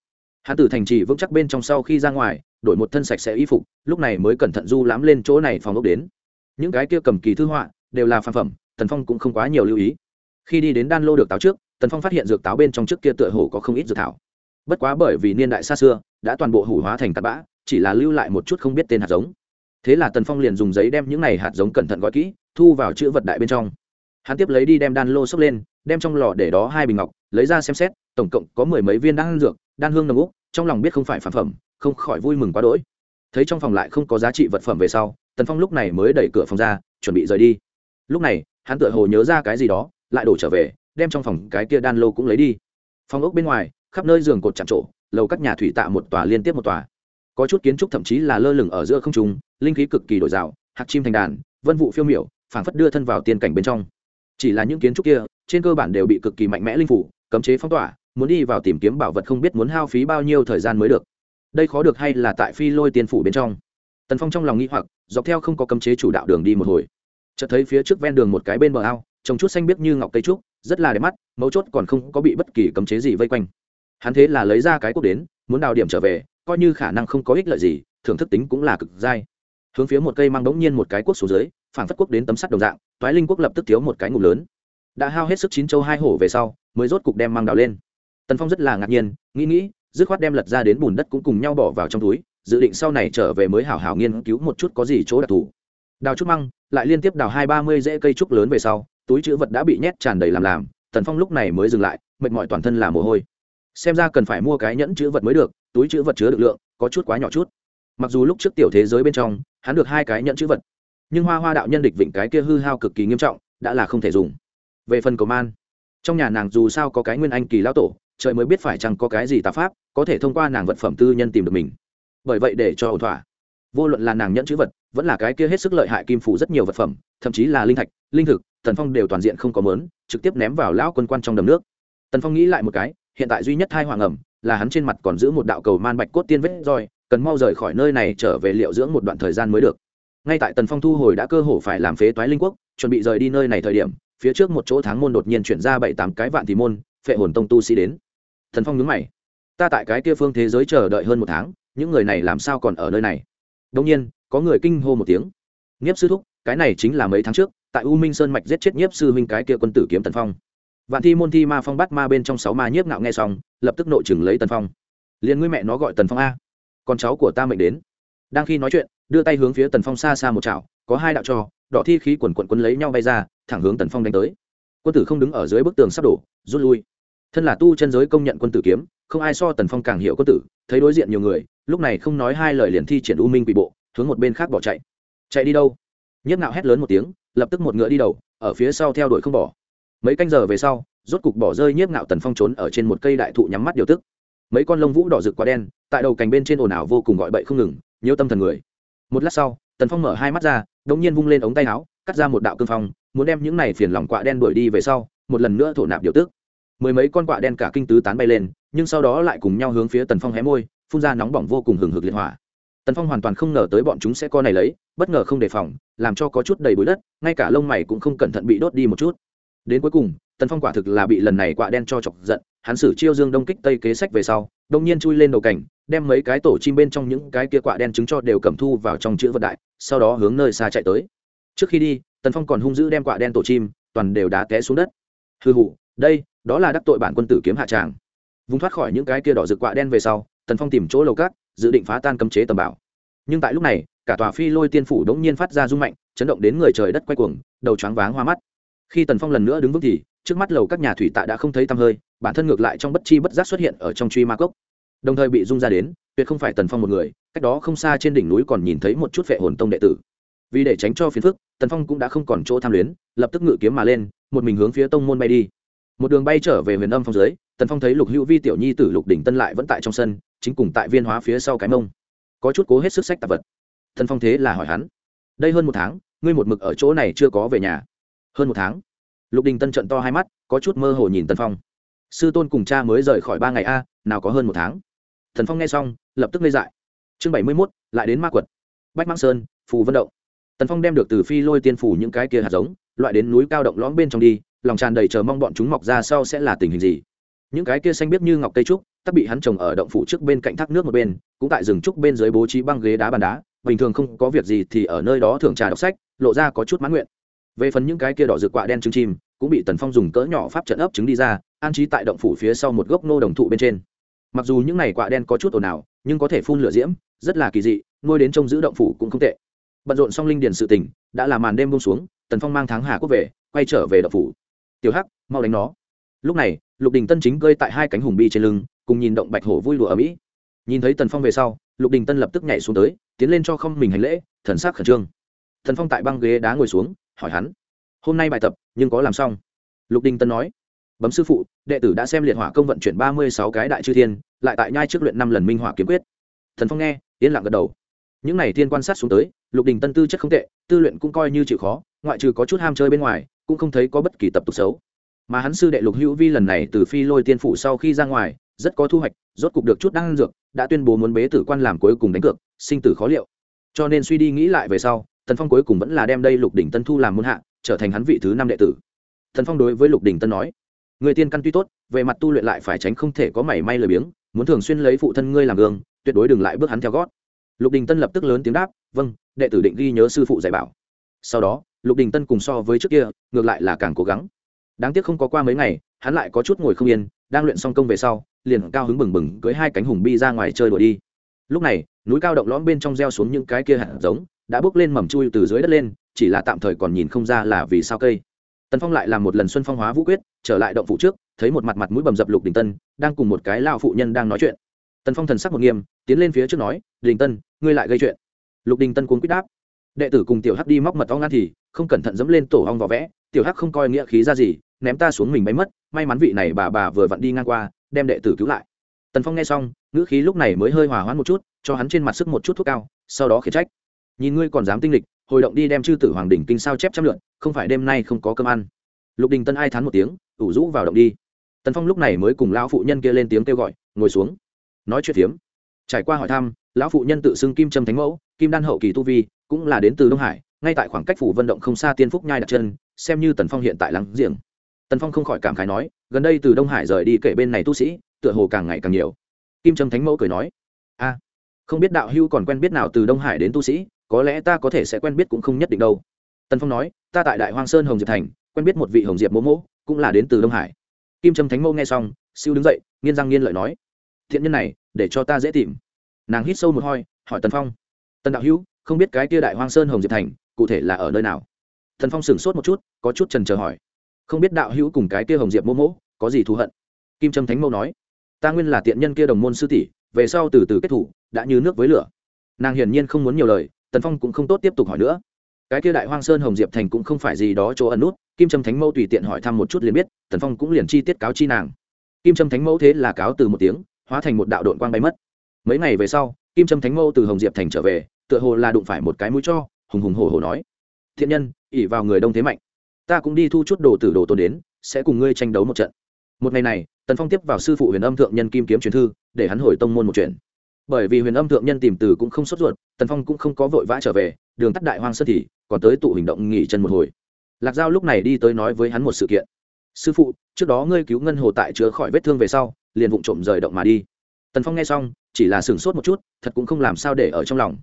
S1: Hắn từ thành trì vững chắc bên trong sau khi ra ngoài, đổi một thân sạch sẽ y phục, lúc này mới cẩn thận du lãm lên chỗ này phòng ốc đến. Những cái kia cầm kỳ thư họa, đều là phàm phẩm, tần phong cũng không quá nhiều lưu ý. Khi đi đến đan lô được táo trước, tần phong phát hiện dược táo bên trong trước kia tựa hồ có không ít dược thảo. Bất quá bởi vì niên đại xa xưa, đã toàn bộ hủ hóa thành tạt bã, chỉ là lưu lại một chút không biết tên hạt giống. Thế là tần phong liền dùng giấy đem những này hạt giống cẩn thận gói kỹ, thu vào chữ vật đại bên trong. Hắn tiếp lấy đi đem đan lô xốc lên đem trong lò để đó hai bình ngọc, lấy ra xem xét, tổng cộng có mười mấy viên đan dược, đan hương nồng úc, trong lòng biết không phải phản phẩm, không khỏi vui mừng quá đỗi. Thấy trong phòng lại không có giá trị vật phẩm về sau, tần phong lúc này mới đẩy cửa phòng ra, chuẩn bị rời đi. Lúc này, hắn tựa hồ nhớ ra cái gì đó, lại đổ trở về, đem trong phòng cái kia đan lô cũng lấy đi. Phòng ốc bên ngoài, khắp nơi giường cột chạm trổ, lầu các nhà thủy tạ một tòa liên tiếp một tòa. Có chút kiến trúc thậm chí là lơ lửng ở giữa không trung, linh khí cực kỳ đổi rào hạt chim thành đàn, vân vụ phiêu miểu, phảng phất đưa thân vào tiên cảnh bên trong. Chỉ là những kiến trúc kia trên cơ bản đều bị cực kỳ mạnh mẽ linh phủ, cấm chế phong tỏa, muốn đi vào tìm kiếm bảo vật không biết muốn hao phí bao nhiêu thời gian mới được. Đây khó được hay là tại phi lôi tiên phủ bên trong? Tần phong trong lòng nghĩ hoặc, dọc theo không có cấm chế chủ đạo đường đi một hồi. Chợt thấy phía trước ven đường một cái bên bờ ao trồng chút xanh biếc như ngọc cây trúc, rất là đẹp mắt, mấu chốt còn không có bị bất kỳ cấm chế gì vây quanh. Hắn thế là lấy ra cái cốc đến, muốn đào điểm trở về, coi như khả năng không có ích lợi gì, thưởng thức tính cũng là cực dai. Hướng phía một cây mang đống nhiên một cái quốc xuống dưới phản phất quốc đến tấm sắt đồng dạng, toái linh quốc lập tức thiếu một cái ngụm lớn đã hao hết sức chín châu hai hổ về sau, mới rốt cục đem mang đào lên. Tần phong rất là ngạc nhiên, nghĩ nghĩ, dứt khoát đem lật ra đến bùn đất cũng cùng nhau bỏ vào trong túi, dự định sau này trở về mới hảo hảo nghiên cứu một chút có gì chỗ đặc thù. Đào chút măng, lại liên tiếp đào hai ba mươi rễ cây trúc lớn về sau, túi chữ vật đã bị nhét tràn đầy làm làm, tần phong lúc này mới dừng lại, mệt mỏi toàn thân là mồ hôi. Xem ra cần phải mua cái nhẫn chữ vật mới được, túi chữ vật chứa được lượng, có chút quá nhỏ chút. Mặc dù lúc trước tiểu thế giới bên trong, hắn được hai cái nhẫn chữ vật, nhưng hoa hoa đạo nhân địch vịnh cái kia hư hao cực kỳ nghiêm trọng, đã là không thể dùng về phần cầu man. Trong nhà nàng dù sao có cái nguyên anh kỳ lão tổ, trời mới biết phải chăng có cái gì tà pháp, có thể thông qua nàng vật phẩm tư nhân tìm được mình. Bởi vậy để cho ổn thỏa. Vô luận là nàng nhẫn chữ vật, vẫn là cái kia hết sức lợi hại kim phủ rất nhiều vật phẩm, thậm chí là linh thạch, linh thực tần phong đều toàn diện không có mớn, trực tiếp ném vào lão quân quan trong đầm nước. Tần phong nghĩ lại một cái, hiện tại duy nhất hai hoàng ẩm, là hắn trên mặt còn giữ một đạo cầu man bạch cốt tiên vết roi, cần mau rời khỏi nơi này trở về liệu dưỡng một đoạn thời gian mới được. Ngay tại tần phong thu hồi đã cơ hồ phải làm phế toái linh quốc, chuẩn bị rời đi nơi này thời điểm phía trước một chỗ tháng môn đột nhiên chuyển ra bảy tám cái vạn thì môn, phệ hồn tông tu sĩ đến. Thần phong nhớ mày. Ta tại cái kia phương thế giới chờ đợi hơn một tháng, những người này làm sao còn ở nơi này? Đông nhiên, có người kinh hô một tiếng. Nghiếp sư thúc, cái này chính là mấy tháng trước, tại u minh sơn mạch giết chết nhiếp sư huynh cái kia quân tử kiếm tần phong. Vạn thi môn thi ma phong bắt ma bên trong sáu ma nhiếp ngạo nghe xong, lập tức nội chừng lấy tần phong. Liền ngươi mẹ nó gọi tần phong a. Con cháu của ta mệnh đến. Đang khi nói chuyện, đưa tay hướng phía tần phong xa xa một chảo, có hai đạo trò, đỏ thi khí quần quận quấn lấy nhau bay ra thẳng hướng tần phong đánh tới. Quân tử không đứng ở dưới bức tường sắp đổ, rút lui. Thân là tu chân giới công nhận quân tử kiếm, không ai so tần phong càng hiểu quân tử, thấy đối diện nhiều người, lúc này không nói hai lời liền thi triển u minh quỷ bộ, hướng một bên khác bỏ chạy. Chạy đi đâu? Nhiếp nạo hét lớn một tiếng, lập tức một ngựa đi đầu, ở phía sau theo đuổi không bỏ. Mấy canh giờ về sau, rốt cục bỏ rơi nhiếp nạo tần phong trốn ở trên một cây đại thụ nhắm mắt điều tức. Mấy con lông vũ đỏ rực quá đen, tại đầu cành bên trên ồn ào vô cùng gọi bậy không ngừng, nhiều tâm thần người. Một lát sau, tần phong mở hai mắt ra đ ỗ n g nhiên vung lên ống tay áo, cắt ra một đạo cương phong muốn đem những này phiền lòng quạ đen đuổi đi về sau, một lần nữa thổ nạp điều tức. Mười mấy con quạ đen cả kinh tứ tán bay lên, nhưng sau đó lại cùng nhau hướng phía tần phong hé môi, phun ra nóng bỏng vô cùng hừng hực liệt hỏa. Tần phong hoàn toàn không ngờ tới bọn chúng sẽ co này lấy, bất ngờ không đề phòng, làm cho có chút đầy bụi đất, ngay cả lông mày cũng không cẩn thận bị đốt đi một chút. Đến cuối cùng, tần phong quả thực là bị lần này quạ đen cho chọc giận, hắn sử chiêu dương đông kích tây kế sách về sau, đông nhiên chui lên đầu cảnh, đem mấy cái tổ chim bên trong những cái kia quạ đen trứng cho đều cầm thu vào trong chữ vật đại, sau đó hướng nơi xa chạy tới. Trước khi đi tần phong còn hung dữ đem quạ đen tổ chim, toàn đều đá té xuống đất. Hư hụ đây, đó là đắc tội bản quân tử kiếm hạ tràng. Vùng thoát khỏi những cái kia đỏ rực quạ đen về sau, tần phong tìm chỗ lầu cát, dự định phá tan cấm chế tầm bảo. Nhưng tại lúc này, cả tòa phi lôi tiên phủ đống nhiên phát ra rung mạnh, chấn động đến người trời đất quay cuồng, đầu choáng váng hoa mắt. Khi tần phong lần nữa đứng vững thì, trước mắt lầu các nhà thủy tạ đã không thấy tăm hơi, bản thân ngược lại trong bất chi bất giác xuất hiện ở trong truy ma cốc. Đồng thời bị rung ra đến, tuyệt không phải tần phong một người, cách đó không xa trên đỉnh núi còn nhìn thấy một chút vệ hồn tông đệ tử vì để tránh cho phiền phức, tần phong cũng đã không còn chỗ tham luyến, lập tức ngự kiếm mà lên, một mình hướng phía tông môn bay đi. Một đường bay trở về huyền âm phong dưới tần phong thấy lục hữu vi tiểu nhi tử lục đỉnh tân lại vẫn tại trong sân, chính cùng tại viên hóa phía sau cái mông. Có chút cố hết sức sách tạp vật. Tần phong thế là hỏi hắn, đây hơn một tháng, ngươi một mực ở chỗ này chưa có về nhà? Hơn một tháng. Lục đình tân trận to hai mắt, có chút mơ hồ nhìn tần phong. Sư tôn cùng cha mới rời khỏi ba ngày a, nào có hơn một tháng. Thần phong nghe xong, lập tức lê dại. Chương bảy mươi mốt, lại đến ma quật. Bách mang sơn, phù vân động tần phong đem được từ phi lôi tiên phủ những cái kia hạt giống, loại đến núi cao động lõm bên trong đi, lòng tràn đầy chờ mong bọn chúng mọc ra sau sẽ là tình hình gì. Những cái kia xanh biết như ngọc cây trúc, tắc bị hắn trồng ở động phủ trước bên cạnh thác nước một bên, cũng tại rừng trúc bên dưới bố trí băng ghế đá bàn đá, bình thường không có việc gì thì ở nơi đó thường trà đọc sách, lộ ra có chút mãn nguyện. Về phần những cái kia đỏ rực quạ đen trứng chim, cũng bị tần phong dùng cỡ nhỏ pháp trận ấp trứng đi ra, an trí tại động phủ phía sau một gốc nô đồng thụ bên trên. Mặc dù những này quạ đen có chút ồn ào, nhưng có thể phun lửa diễm, rất là kỳ dị, nuôi đến trông giữ động phủ cũng không tệ bận rộn xong linh điền sự tình, đã là màn đêm bông xuống, tần phong mang thắng hà quốc về, quay trở về đập phủ. Tiểu hắc, mau đánh nó. Lúc này, lục đình tân chính cơi tại hai cánh hùng bi trên lưng, cùng nhìn động bạch hổ vui đùa ở mỹ. Nhìn thấy tần phong về sau, lục đình tân lập tức nhảy xuống tới, tiến lên cho không mình hành lễ, thần sắc khẩn trương. Thần phong tại băng ghế đá ngồi xuống, hỏi hắn, hôm nay bài tập, nhưng có làm xong? Lục đình tân nói, bấm sư phụ, đệ tử đã xem liệt hỏa công vận chuyển ba mươi sáu cái đại chư thiên, lại tại nhai trước luyện năm lần minh hỏa kiếm quyết. Thần phong nghe, yên lặng gật đầu những n à y thiên quan sát xuống tới, lục đình tân tư chất không tệ, tư luyện cũng coi như chịu khó, ngoại trừ có chút ham chơi bên ngoài, cũng không thấy có bất kỳ tập tục xấu. Mà hắn sư đệ lục hữu vi lần này từ phi lôi tiên phủ sau khi ra ngoài, rất có thu hoạch, rốt cục được chút đăng dược, đã tuyên bố muốn bế tử quan làm cuối cùng đánh cược, sinh tử khó liệu. Cho nên suy đi nghĩ lại về sau, tần phong cuối cùng vẫn là đem đây lục đỉnh tân thu làm muôn hạ, trở thành hắn vị thứ năm đệ tử. Thần phong đối với lục đình tân nói, người tiên căn tuy tốt, về mặt tu luyện lại phải tránh không thể có mảy may lười biếng, muốn thường xuyên lấy phụ thân ngươi làm gương, tuyệt đối đừng lại bước hắn theo gót lục đình tân lập tức lớn tiếng đáp vâng đệ tử định ghi nhớ sư phụ dạy bảo. Sau đó, lục đình tân cùng so với trước kia, ngược lại là càng cố gắng. Đáng tiếc không có qua mấy ngày, hắn lại có chút ngồi không yên, đang luyện xong công về sau, liền cao hứng bừng bừng cưới hai cánh hùng bi ra ngoài chơi đùa đi. Lúc này, núi cao động lõm bên trong reo xuống những cái kia hạt giống, đã bước lên mầm chui từ dưới đất lên, chỉ là tạm thời còn nhìn không ra là vì sao cây. Tần phong lại làm một lần xuân phong hóa vũ quyết, trở lại động phụ trước, thấy một mặt mặt mũi bầm dập lục đình tân, đang cùng một cái lao phụ nhân đang nói chuyện tần phong thần sắc một nghiêm, tiến lên phía trước nói, đình tân, ngươi lại gây chuyện. Lục đình tân cuốn quýt đáp, đệ tử cùng tiểu hắc đi móc mật ong ăn thì không cẩn thận dẫm lên tổ ong vỏ vẽ, tiểu hắc không coi nghĩa khí ra gì, ném ta xuống mình bay mất, may mắn vị này bà bà vừa vặn đi ngang qua, đem đệ tử cứu lại. Tần phong nghe xong, ngữ khí lúc này mới hơi hòa hoãn một chút, cho hắn trên mặt sức một chút thuốc cao, sau đó khiển trách, nhìn ngươi còn dám tinh lịch, hồi động đi đem chư tử hoàng đỉnh kinh sao chép trăm lượn, không phải đêm nay không có cơm ăn. Lục đình tân ai thán một tiếng, ủ rũ vào động đi. Tần phong lúc này mới cùng lão phụ nhân kia lên tiếng kêu gọi, ngồi xuống nói chuyện phiếm. Trải qua hỏi thăm, lão phụ nhân tự xưng kim trâm thánh mẫu, kim đan hậu kỳ tu vi, cũng là đến từ đông hải, ngay tại khoảng cách phủ vận động không xa tiên phúc nhai đặt chân, xem như tần phong hiện tại lắng giềng. Tần phong không khỏi cảm khái nói, gần đây từ đông hải rời đi kể bên này tu sĩ, tựa hồ càng ngày càng nhiều. Kim trâm thánh mẫu cười nói, a, không biết đạo hưu còn quen biết nào từ đông hải đến tu sĩ, có lẽ ta có thể sẽ quen biết cũng không nhất định đâu. Tần phong nói, ta tại đại hoang sơn hồng diệp thành, quen biết một vị hồng diệp mỗ mỗ, cũng là đến từ đông hải. Kim trâm thánh mẫu nghe xong, siêu đứng dậy, nghiên răng nghiên lợi nói thiện nhân này, để cho ta dễ tìm. Nàng hít sâu một hoi hỏi tần phong. Tần đạo hữu, không biết cái kia đại hoang sơn hồng diệp thành, cụ thể là ở nơi nào? Tần phong sửng sốt một chút, có chút trần chờ hỏi. Không biết đạo hữu cùng cái kia hồng diệp mô mỗ có gì thù hận? Kim trâm thánh mẫu nói. Ta nguyên là tiện nhân kia đồng môn sư tỷ, về sau từ từ kết thủ, đã như nước với lửa. Nàng hiển nhiên không muốn nhiều lời, tần phong cũng không tốt tiếp tục hỏi nữa. Cái kia đại hoang sơn hồng diệp thành cũng không phải gì đó chỗ ẩn nút, kim trâm thánh mẫu tùy tiện hỏi thăm một chút liền biết, tần phong cũng liền chi tiết cáo chi nàng. Kim trâm thánh mẫu thế là cáo từ một tiếng hóa thành một đạo đội quang bay mất. Mấy ngày về sau, kim trâm thánh mẫu từ hồng diệp thành trở về, tựa hồ là đụng phải một cái mũi cho, hùng hùng hổ hổ nói, thiện nhân ỉ vào người đông thế mạnh. Ta cũng đi thu chút đồ tử đồ tồn đến, sẽ cùng ngươi tranh đấu một trận. Một ngày này, tần phong tiếp vào sư phụ huyền âm thượng nhân kim kiếm truyền thư, để hắn hồi tông môn một chuyện. Bởi vì huyền âm thượng nhân tìm từ cũng không sốt ruột, tần phong cũng không có vội vã trở về, đường tắt đại hoang sơn thì, còn tới tụ hình động nghỉ chân một hồi. Lạc giao lúc này đi tới nói với hắn một sự kiện. Sư phụ, trước đó ngươi cứu ngân hồ tại chữa khỏi vết thương về sau liền vụng trộm rời động mà đi. Tần phong nghe xong, chỉ là sửng sốt một chút, thật cũng không làm sao để ở trong lòng.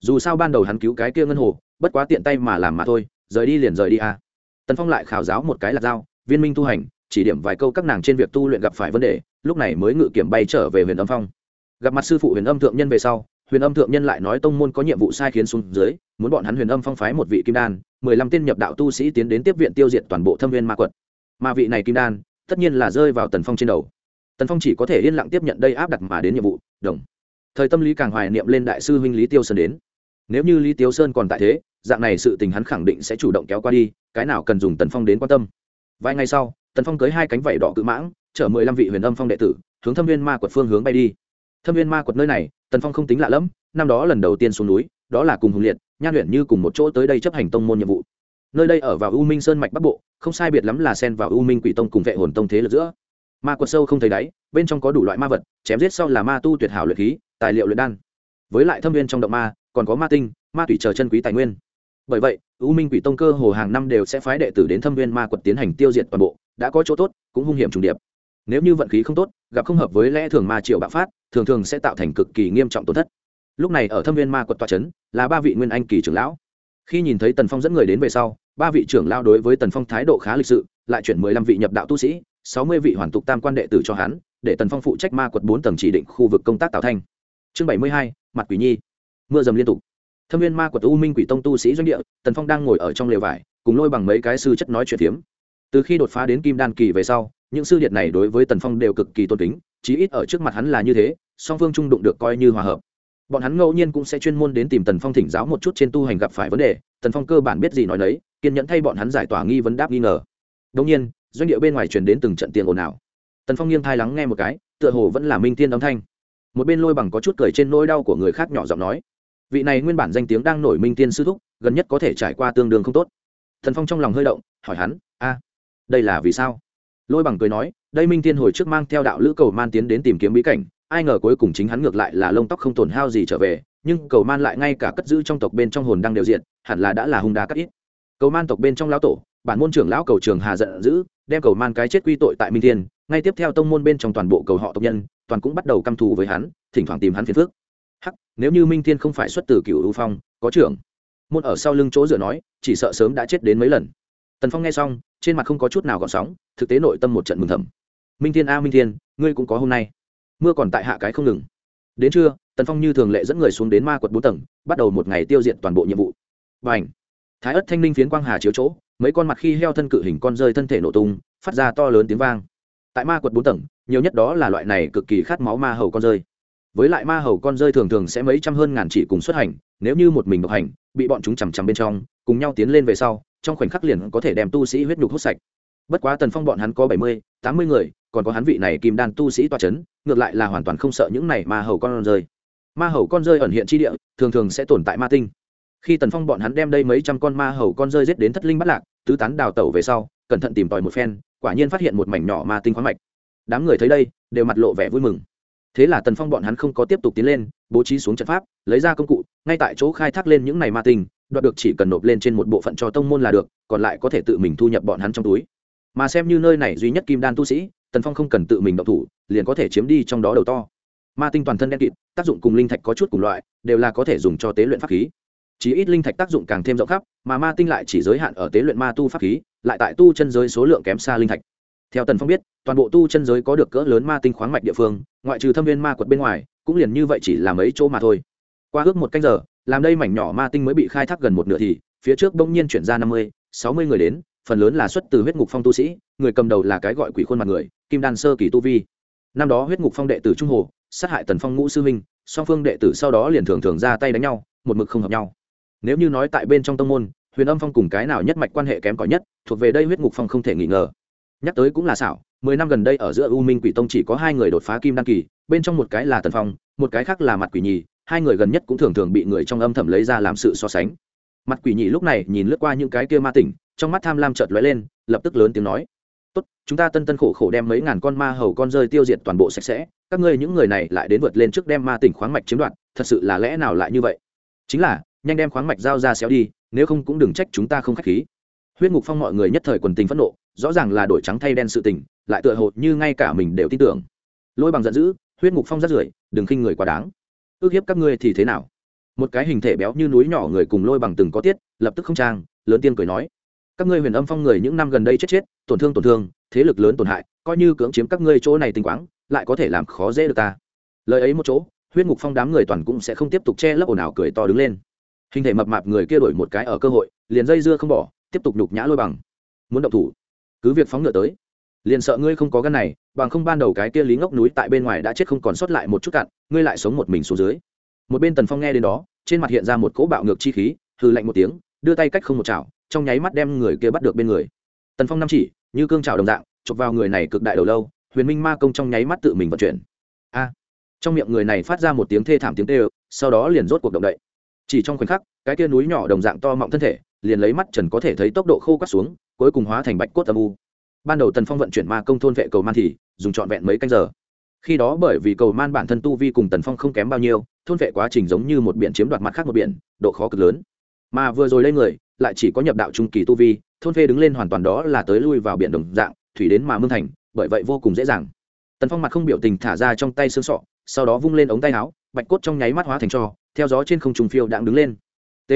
S1: Dù sao ban đầu hắn cứu cái kia ngân hồ, bất quá tiện tay mà làm mà thôi, rời đi liền rời đi à. tần phong lại khảo giáo một cái lạc dao viên minh tu hành, chỉ điểm vài câu các nàng trên việc tu luyện gặp phải vấn đề, lúc này mới ngự kiểm bay trở về huyền âm phong. Gặp mặt sư phụ huyền âm thượng nhân về sau, huyền âm thượng nhân lại nói tông môn có nhiệm vụ sai khiến xuống dưới, muốn bọn hắn huyền âm phong phái một vị kim đan, mười lăm tên nhập đạo tu sĩ tiến đến tiếp viện tiêu diệt toàn bộ thâm viên ma quật. Mà vị này kim đan, tất nhiên là rơi vào tần phong trên đầu tần phong chỉ có thể yên lặng tiếp nhận đây áp đặt mà đến nhiệm vụ, đồng. Thời tâm lý càng hoài niệm lên đại sư huynh lý tiêu sơn đến. Nếu như lý tiêu sơn còn tại thế, dạng này sự tình hắn khẳng định sẽ chủ động kéo qua đi, cái nào cần dùng tần phong đến quan tâm. Vài ngày sau, tần phong cưới hai cánh vảy đỏ cự mãng, chở mười lăm vị huyền âm phong đệ tử, hướng thâm viên ma quật phương hướng bay đi. Thâm viên ma quật nơi này, tần phong không tính lạ lẫm, năm đó lần đầu tiên xuống núi, đó là cùng hùng liệt, nhan luyện như cùng một chỗ tới đây chấp hành tông môn nhiệm vụ. Nơi đây ở vào u minh sơn mạch bắc bộ, không sai biệt lắm là sen vào u minh quỷ tông cùng vệ hồn tông thế lực giữa ma quật sâu không thấy đáy, bên trong có đủ loại ma vật, chém giết sau là ma tu tuyệt hảo luyện khí, tài liệu luyện đan. Với lại thâm viên trong động ma, còn có ma tinh, ma thủy chờ chân quý tài nguyên. Bởi vậy, u minh quỷ tông cơ hồ hàng năm đều sẽ phái đệ tử đến thâm viên ma quật tiến hành tiêu diệt toàn bộ, đã có chỗ tốt, cũng hung hiểm trùng điệp. Nếu như vận khí không tốt, gặp không hợp với lẽ thường ma triệu bạo phát, thường thường sẽ tạo thành cực kỳ nghiêm trọng tổn thất. Lúc này ở thâm viên ma quật tòa trấn là ba vị nguyên anh kỳ trưởng lão. Khi nhìn thấy tần phong dẫn người đến về sau, ba vị trưởng lao đối với tần phong thái độ khá lịch sự, lại chuyển mười lăm vị nhập đạo tu sĩ sáu mươi vị hoàn tục tam quan đệ tử cho hắn, để tần phong phụ trách ma quật bốn tầng chỉ định khu vực công tác tạo thành chương bảy mươi hai, mặt quỷ nhi. Mưa dầm liên tục. Thâm viên ma quật u minh quỷ tông tu sĩ doanh địa, tần phong đang ngồi ở trong lều vải, cùng lôi bằng mấy cái sư chất nói chuyện phiếm. Từ khi đột phá đến kim đan kỳ về sau, những sư điện này đối với tần phong đều cực kỳ tôn kính, chí ít ở trước mặt hắn là như thế, song phương trung đụng được coi như hòa hợp. Bọn hắn ngẫu nhiên cũng sẽ chuyên môn đến tìm tần phong thỉnh giáo một chút trên tu hành gặp phải vấn đề, tần phong cơ bản biết gì nói đấy kiên nhẫn thay bọn hắn giải tỏa nghi vấn đáp nghi ngờ. Đông nhiên doanh địa bên ngoài truyền đến từng trận tiền ồn ào. Tần phong nghiêng thai lắng nghe một cái, tựa hồ vẫn là minh tiên âm thanh. Một bên lôi bằng có chút cười trên nỗi đau của người khác nhỏ giọng nói, vị này nguyên bản danh tiếng đang nổi minh tiên sư thúc, gần nhất có thể trải qua tương đương không tốt. Thần phong trong lòng hơi động, hỏi hắn, a, đây là vì sao? Lôi bằng cười nói, đây minh tiên hồi trước mang theo đạo lữ cầu man tiến đến tìm kiếm bí cảnh, ai ngờ cuối cùng chính hắn ngược lại là lông tóc không tổn hao gì trở về, nhưng cầu man lại ngay cả cất giữ trong tộc bên trong hồn đang đều diện hẳn là đã là hung đá cắt ít. Cầu man tộc bên trong lão tổ bản môn trưởng lão cầu trường hà giận dữ, đem cầu man cái chết quy tội tại minh thiên, ngay tiếp theo tông môn bên trong toàn bộ cầu họ tộc nhân, toàn cũng bắt đầu căm thù với hắn, thỉnh thoảng tìm hắn phiền phước hắc, nếu như minh thiên không phải xuất từ cựu ưu phong, có trưởng. Môn ở sau lưng chỗ dựa nói, chỉ sợ sớm đã chết đến mấy lần. Tần phong nghe xong, trên mặt không có chút nào gọn sóng, thực tế nội tâm một trận mừng thầm. Minh thiên a, minh thiên, ngươi cũng có hôm nay. Mưa còn tại hạ cái không ngừng. Đến trưa, tần phong như thường lệ dẫn người xuống đến ma quật bốn tầng, bắt đầu một ngày tiêu diệt toàn bộ nhiệm vụ. Và h thái ất thanh linh phiến quang hà chiếu chỗ mấy con mặt khi heo thân cự hình con rơi thân thể nổ tung, phát ra to lớn tiếng vang. Tại ma quật bốn tầng, nhiều nhất đó là loại này cực kỳ khát máu ma hầu con rơi. Với lại ma hầu con rơi thường thường sẽ mấy trăm hơn ngàn chỉ cùng xuất hành, nếu như một mình độc hành, bị bọn chúng chằm chằm bên trong, cùng nhau tiến lên về sau, trong khoảnh khắc liền có thể đem tu sĩ huyết nhục hút sạch. Bất quá tần phong bọn hắn có bảy mươi, tám mươi người, còn có hắn vị này kim đan tu sĩ toa c h ấ n ngược lại là hoàn toàn không sợ những này ma hầu con rơi. Ma hầu con rơi ẩn hiện tri địa, thường thường sẽ tồn tại ma tinh khi tần phong bọn hắn đem đây mấy trăm con ma hầu con rơi giết đến thất linh bắt lạc, tứ tán đào tẩu về sau, cẩn thận tìm tòi một phen, quả nhiên phát hiện một mảnh nhỏ ma tinh khoáng mạch. Đám người thấy đây, đều mặt lộ vẻ vui mừng. Thế là tần phong bọn hắn không có tiếp tục tiến lên, bố trí xuống trận pháp, lấy ra công cụ, ngay tại chỗ khai thác lên những này ma tinh, đoạt được chỉ cần nộp lên trên một bộ phận cho tông môn là được, còn lại có thể tự mình thu nhập bọn hắn trong túi. Mà xem như nơi này duy nhất kim đan tu sĩ, tần phong không cần tự mình động thủ, liền có thể chiếm đi trong đó đầu to. Ma tinh toàn thân đen kịt, tác dụng cùng linh thạch có chút cùng loại, đều là có thể dùng cho tế luyện pháp khí chỉ ít linh thạch tác dụng càng thêm rộng khắp, mà ma tinh lại chỉ giới hạn ở tế luyện ma tu pháp khí, lại tại tu chân giới số lượng kém xa linh thạch. Theo tần phong biết, toàn bộ tu chân giới có được cỡ lớn ma tinh khoáng mạch địa phương, ngoại trừ thâm viên ma quật bên ngoài, cũng liền như vậy chỉ là mấy chỗ mà thôi. Qua ước một canh giờ, làm đây mảnh nhỏ ma tinh mới bị khai thác gần một nửa thì, phía trước bỗng nhiên chuyển ra năm mươi, sáu mươi người đến, phần lớn là xuất từ huyết ngục phong tu sĩ, người cầm đầu là cái gọi quỷ khuôn mặt người, kim đan sơ kỳ tu vi. Năm đó huyết ngục phong đệ tử trung hồ, sát hại tần phong ngũ sư huynh, song phương đệ tử sau đó liền thường thường ra tay đánh nhau, một mực không hợp nhau nếu như nói tại bên trong tông môn, huyền âm phong cùng cái nào nhất mạch quan hệ kém cỏi nhất, thuộc về đây huyết ngục phong không thể nghi ngờ. Nhắc tới cũng là xảo, mười năm gần đây ở giữa u minh quỷ tông chỉ có hai người đột phá kim đăng kỳ, bên trong một cái là tần phong, một cái khác là mặt quỷ nhì, hai người gần nhất cũng thường thường bị người trong âm thầm lấy ra làm sự so sánh. Mặt quỷ nhì lúc này nhìn lướt qua những cái kia ma tỉnh, trong mắt tham lam chợt lóe lên, lập tức lớn tiếng nói, tốt, chúng ta tân tân khổ khổ đem mấy ngàn con ma hầu con rơi tiêu diệt toàn bộ sạch sẽ, các ngươi những người này lại đến vượt lên trước đem ma tỉnh khoáng mạch chiếm đoạt, thật sự là lẽ nào lại như vậy? Chính là nhanh đem khoáng mạch giao ra xéo đi, nếu không cũng đừng trách chúng ta không khách khí. Huyết ngục phong mọi người nhất thời quần tình phẫn nộ, rõ ràng là đổi trắng thay đen sự tình, lại tựa hồ như ngay cả mình đều tin tưởng. Lôi bằng giận dữ, huyết ngục phong rất rưởi, đừng khinh người quá đáng. Ước hiếp các ngươi thì thế nào? Một cái hình thể béo như núi nhỏ người cùng lôi bằng từng có tiết, lập tức không trang, lớn tiên cười nói, các ngươi huyền âm phong người những năm gần đây chết chết, tổn thương tổn thương, thế lực lớn tổn hại, coi như cưỡng chiếm các ngươi chỗ này tinh quáng, lại có thể làm khó dễ được ta. Lời ấy một chỗ, huyết ngục phong đám người toàn cũng sẽ không tiếp tục che lấp ồn ào cười to đứng lên hình thể mập mạp người kia đổi một cái ở cơ hội, liền dây dưa không bỏ, tiếp tục nhục nhã lôi bằng. Muốn động thủ? Cứ việc phóng ngựa tới. Liền sợ ngươi không có gân này, bằng không ban đầu cái kia lý ngốc núi tại bên ngoài đã chết không còn sót lại một chút cạn, ngươi lại sống một mình xuống dưới. Một bên tần phong nghe đến đó, trên mặt hiện ra một cỗ bạo ngược chi khí hư lạnh một tiếng, đưa tay cách không một chảo, trong nháy mắt đem người kia bắt được bên người. Tần phong năm chỉ, như cương trào đồng dạng, chụp vào người này cực đại đầu lâu, huyền minh ma công trong nháy mắt tự mình vận chuyển. A! Trong miệng người này phát ra một tiếng thê thảm tiếng tê ơ sau đó liền rốt cuộc động đậy chỉ trong khoảnh khắc, cái kia núi nhỏ đồng dạng to mọng thân thể, liền lấy mắt trần có thể thấy tốc độ khô cắt xuống, cuối cùng hóa thành bạch cốt âm u. Ban đầu tần phong vận chuyển ma công thôn vệ cầu man thì, dùng trọn vẹn mấy canh giờ. Khi đó bởi vì cầu man bản thân tu vi cùng tần phong không kém bao nhiêu, thôn vệ quá trình giống như một biển chiếm đoạt mặt khác một biển, độ khó cực lớn. Mà vừa rồi lên người, lại chỉ có nhập đạo trung kỳ tu vi, thôn vệ đứng lên hoàn toàn đó là tới lui vào biển đồng dạng, thủy đến mà mương thành, bởi vậy vô cùng dễ dàng. Tần phong mặt không biểu tình thả ra trong tay xương sọ, sau đó vung lên ống tay áo, bạch cốt trong nháy mắt hóa thành cho theo gió trên không trung phiêu đang đứng lên. T.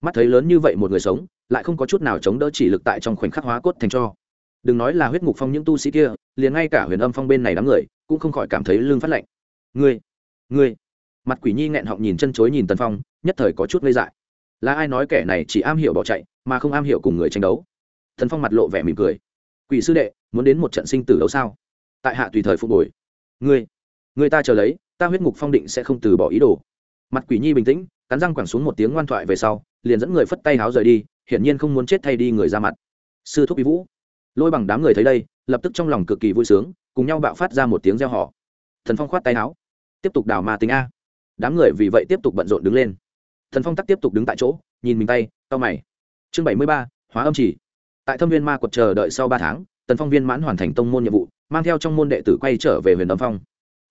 S1: Mắt thấy lớn như vậy một người sống, lại không có chút nào chống đỡ chỉ lực tại trong khoảnh khắc hóa cốt thành cho. Đừng nói là huyết ngục phong những tu sĩ kia, liền ngay cả huyền âm phong bên này đám người, cũng không khỏi cảm thấy lưng phát lạnh. Ngươi ngươi. Mặt quỷ nhi nghẹn họng nhìn chân chối nhìn tần phong, nhất thời có chút ngây dại. Là ai nói kẻ này chỉ am hiểu bỏ chạy, mà không am hiểu cùng người tranh đấu? Thần phong mặt lộ vẻ mỉm cười. Quỷ sư đệ, muốn đến một trận sinh tử đấu sao? Tại hạ tùy thời phục hồi. Ngươi, người ta chờ lấy, ta huyết ngục phong định sẽ không từ bỏ ý đồ mặt quỷ nhi bình tĩnh cắn răng quẳng xuống một tiếng ngoan thoại về sau liền dẫn người phất tay háo rời đi hiển nhiên không muốn chết thay đi người ra mặt. Sư thúc bí vũ. Lôi bằng đám người thấy đây lập tức trong lòng cực kỳ vui sướng cùng nhau bạo phát ra một tiếng reo họ thần phong khoát tay háo, tiếp tục đào ma tính a. Đám người vì vậy tiếp tục bận rộn đứng lên. Thần phong tắc tiếp tục đứng tại chỗ nhìn mình tay tao mày. Chương bảy mươi ba hóa âm chỉ. Tại thâm viên ma quật chờ đợi sau ba tháng tần phong viên mãn hoàn thành tông môn nhiệm vụ mang theo trong môn đệ tử quay trở về huyền âm phong.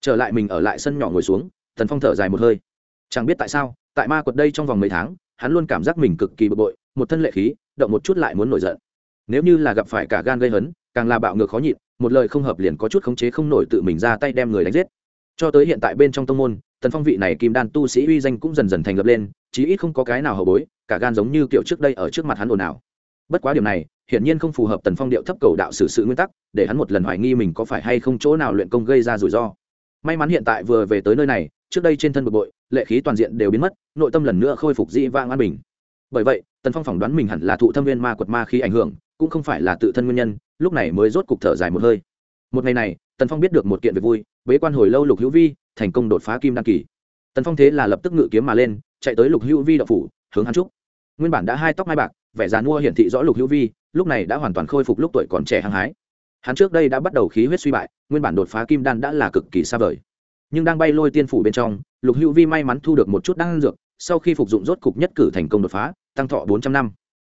S1: Trở lại mình ở lại sân nhỏ ngồi xuống tần phong thở dài một hơi chẳng biết tại sao, tại ma quật đây trong vòng mấy tháng, hắn luôn cảm giác mình cực kỳ bực bội, một thân lệ khí, động một chút lại muốn nổi giận. Nếu như là gặp phải cả gan gây hấn, càng là bạo ngược khó nhịn, một lời không hợp liền có chút khống chế không nổi tự mình ra tay đem người đánh giết. Cho tới hiện tại bên trong tông môn, tần phong vị này kim đan tu sĩ uy danh cũng dần dần thành lập lên, chí ít không có cái nào hậu bối, cả gan giống như kiểu trước đây ở trước mặt hắn ồn ào. Bất quá điều này, hiển nhiên không phù hợp tần phong điệu thấp cầu đạo xử sự nguyên tắc, để hắn một lần hoài nghi mình có phải hay không chỗ nào luyện công gây ra rủi ro. May mắn hiện tại vừa về tới nơi này, trước đây trên thân bực bội lệ khí toàn diện đều biến mất, nội tâm lần nữa khôi phục dị vang an bình. Bởi vậy, tần phong phỏng đoán mình hẳn là thụ thâm viên ma quật ma khí ảnh hưởng, cũng không phải là tự thân nguyên nhân, lúc này mới rốt cục thở dài một hơi. Một ngày này, tần phong biết được một kiện việc vui, bế quan hồi lâu lục hữu vi, thành công đột phá kim đăng kỳ. Tần phong thế là lập tức ngự kiếm mà lên, chạy tới lục hữu vi đậu phủ, hướng hắn trúc nguyên bản đã hai tóc mai bạc, vẻ dàn mua hiển thị rõ lục hữu vi, lúc này đã hoàn toàn khôi phục lúc tuổi còn trẻ hăng hái. Hắn trước đây đã bắt đầu khí huyết suy bại, nguyên bản đột phá kim đan đã là cực kỳ xa vời nhưng đang bay lôi tiên phủ bên trong, lục hữu vi may mắn thu được một chút đan dược, sau khi phục dụng rốt cục nhất cử thành công đột phá, tăng thọ bốn trăm năm.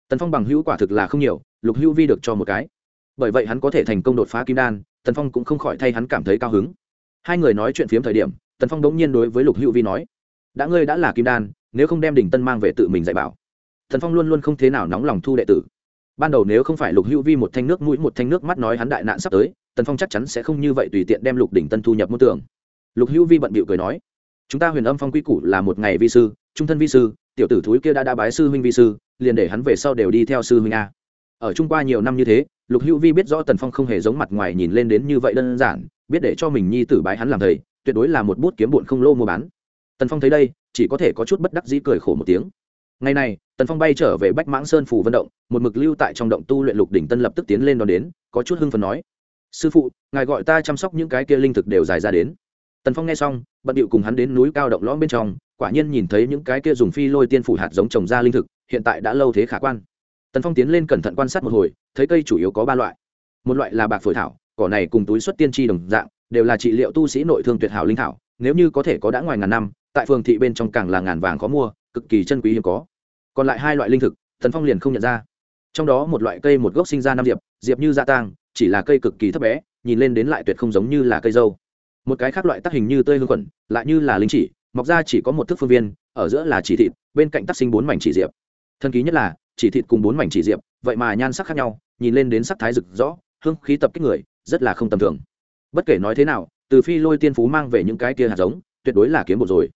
S1: Tần phong bằng hữu quả thực là không nhiều, lục hữu vi được cho một cái. Bởi vậy hắn có thể thành công đột phá kim đan, tần phong cũng không khỏi thay hắn cảm thấy cao hứng. Hai người nói chuyện phiếm thời điểm, tần phong đống nhiên đối với lục hữu vi nói, đã ngươi đã là kim đan, nếu không đem đình tân mang về tự mình dạy bảo. Tần phong luôn luôn không thế nào nóng lòng thu đệ tử. Ban đầu nếu không phải lục hữu vi một thanh nước mũi, một thanh nước mắt nói hắn đại nạn sắp tới, tần phong chắc chắn sẽ không như vậy tùy tiện đem lục đỉnh tân thu nhập môn tưởng lục hữu vi bận bịu cười nói, chúng ta huyền âm phong quy củ là một ngày vi sư, trung thân vi sư, tiểu tử thúi kia đã đã bái sư huynh vi sư, liền để hắn về sau đều đi theo sư huynh a. Ở trung qua nhiều năm như thế, lục hữu vi biết rõ tần phong không hề giống mặt ngoài nhìn lên đến như vậy đơn giản, biết để cho mình nhi tử bái hắn làm thầy, tuyệt đối là một bút kiếm bụn không lô mua bán. Tần phong thấy đây, chỉ có thể có chút bất đắc dĩ cười khổ một tiếng. Ngày này, tần phong bay trở về bách mãng sơn phủ vận động, một mực lưu tại trong động tu luyện lục đỉnh tân lập tức tiến lên đón đến, có chút hưng phần nói, sư phụ, ngài gọi ta chăm sóc những cái kia linh thực đều dài ra đến tần phong nghe xong, bận điệu cùng hắn đến núi cao động lõm bên trong, quả nhiên nhìn thấy những cái kia dùng phi lôi tiên phủ hạt giống trồng ra linh thực, hiện tại đã lâu thế khả quan. Tần phong tiến lên cẩn thận quan sát một hồi, thấy cây chủ yếu có ba loại. Một loại là bạc phổi thảo, cỏ này cùng túi xuất tiên tri đồng dạng, đều là trị liệu tu sĩ nội thương tuyệt hảo linh thảo, nếu như có thể có đã ngoài ngàn năm, tại phường thị bên trong càng là ngàn vàng có mua, cực kỳ chân quý hiếm có. Còn lại hai loại linh thực, tần phong liền không nhận ra. Trong đó một loại cây một gốc sinh ra năm diệp diệp như gia tang, chỉ là cây cực kỳ thấp bé, nhìn lên đến lại tuyệt không giống như là cây dâu một cái khác loại tác hình như tươi hương khuẩn, lại như là linh chỉ, mọc ra chỉ có một thước phương viên, ở giữa là chỉ thịt, bên cạnh tác sinh bốn mảnh chỉ diệp. Thân ký nhất là, chỉ thịt cùng bốn mảnh chỉ diệp, vậy mà nhan sắc khác nhau, nhìn lên đến sắc thái rực rõ hương khí tập kích người, rất là không tầm thường. Bất kể nói thế nào, từ phi lôi tiên phú mang về những cái kia hạt giống, tuyệt đối là kiếm một rồi.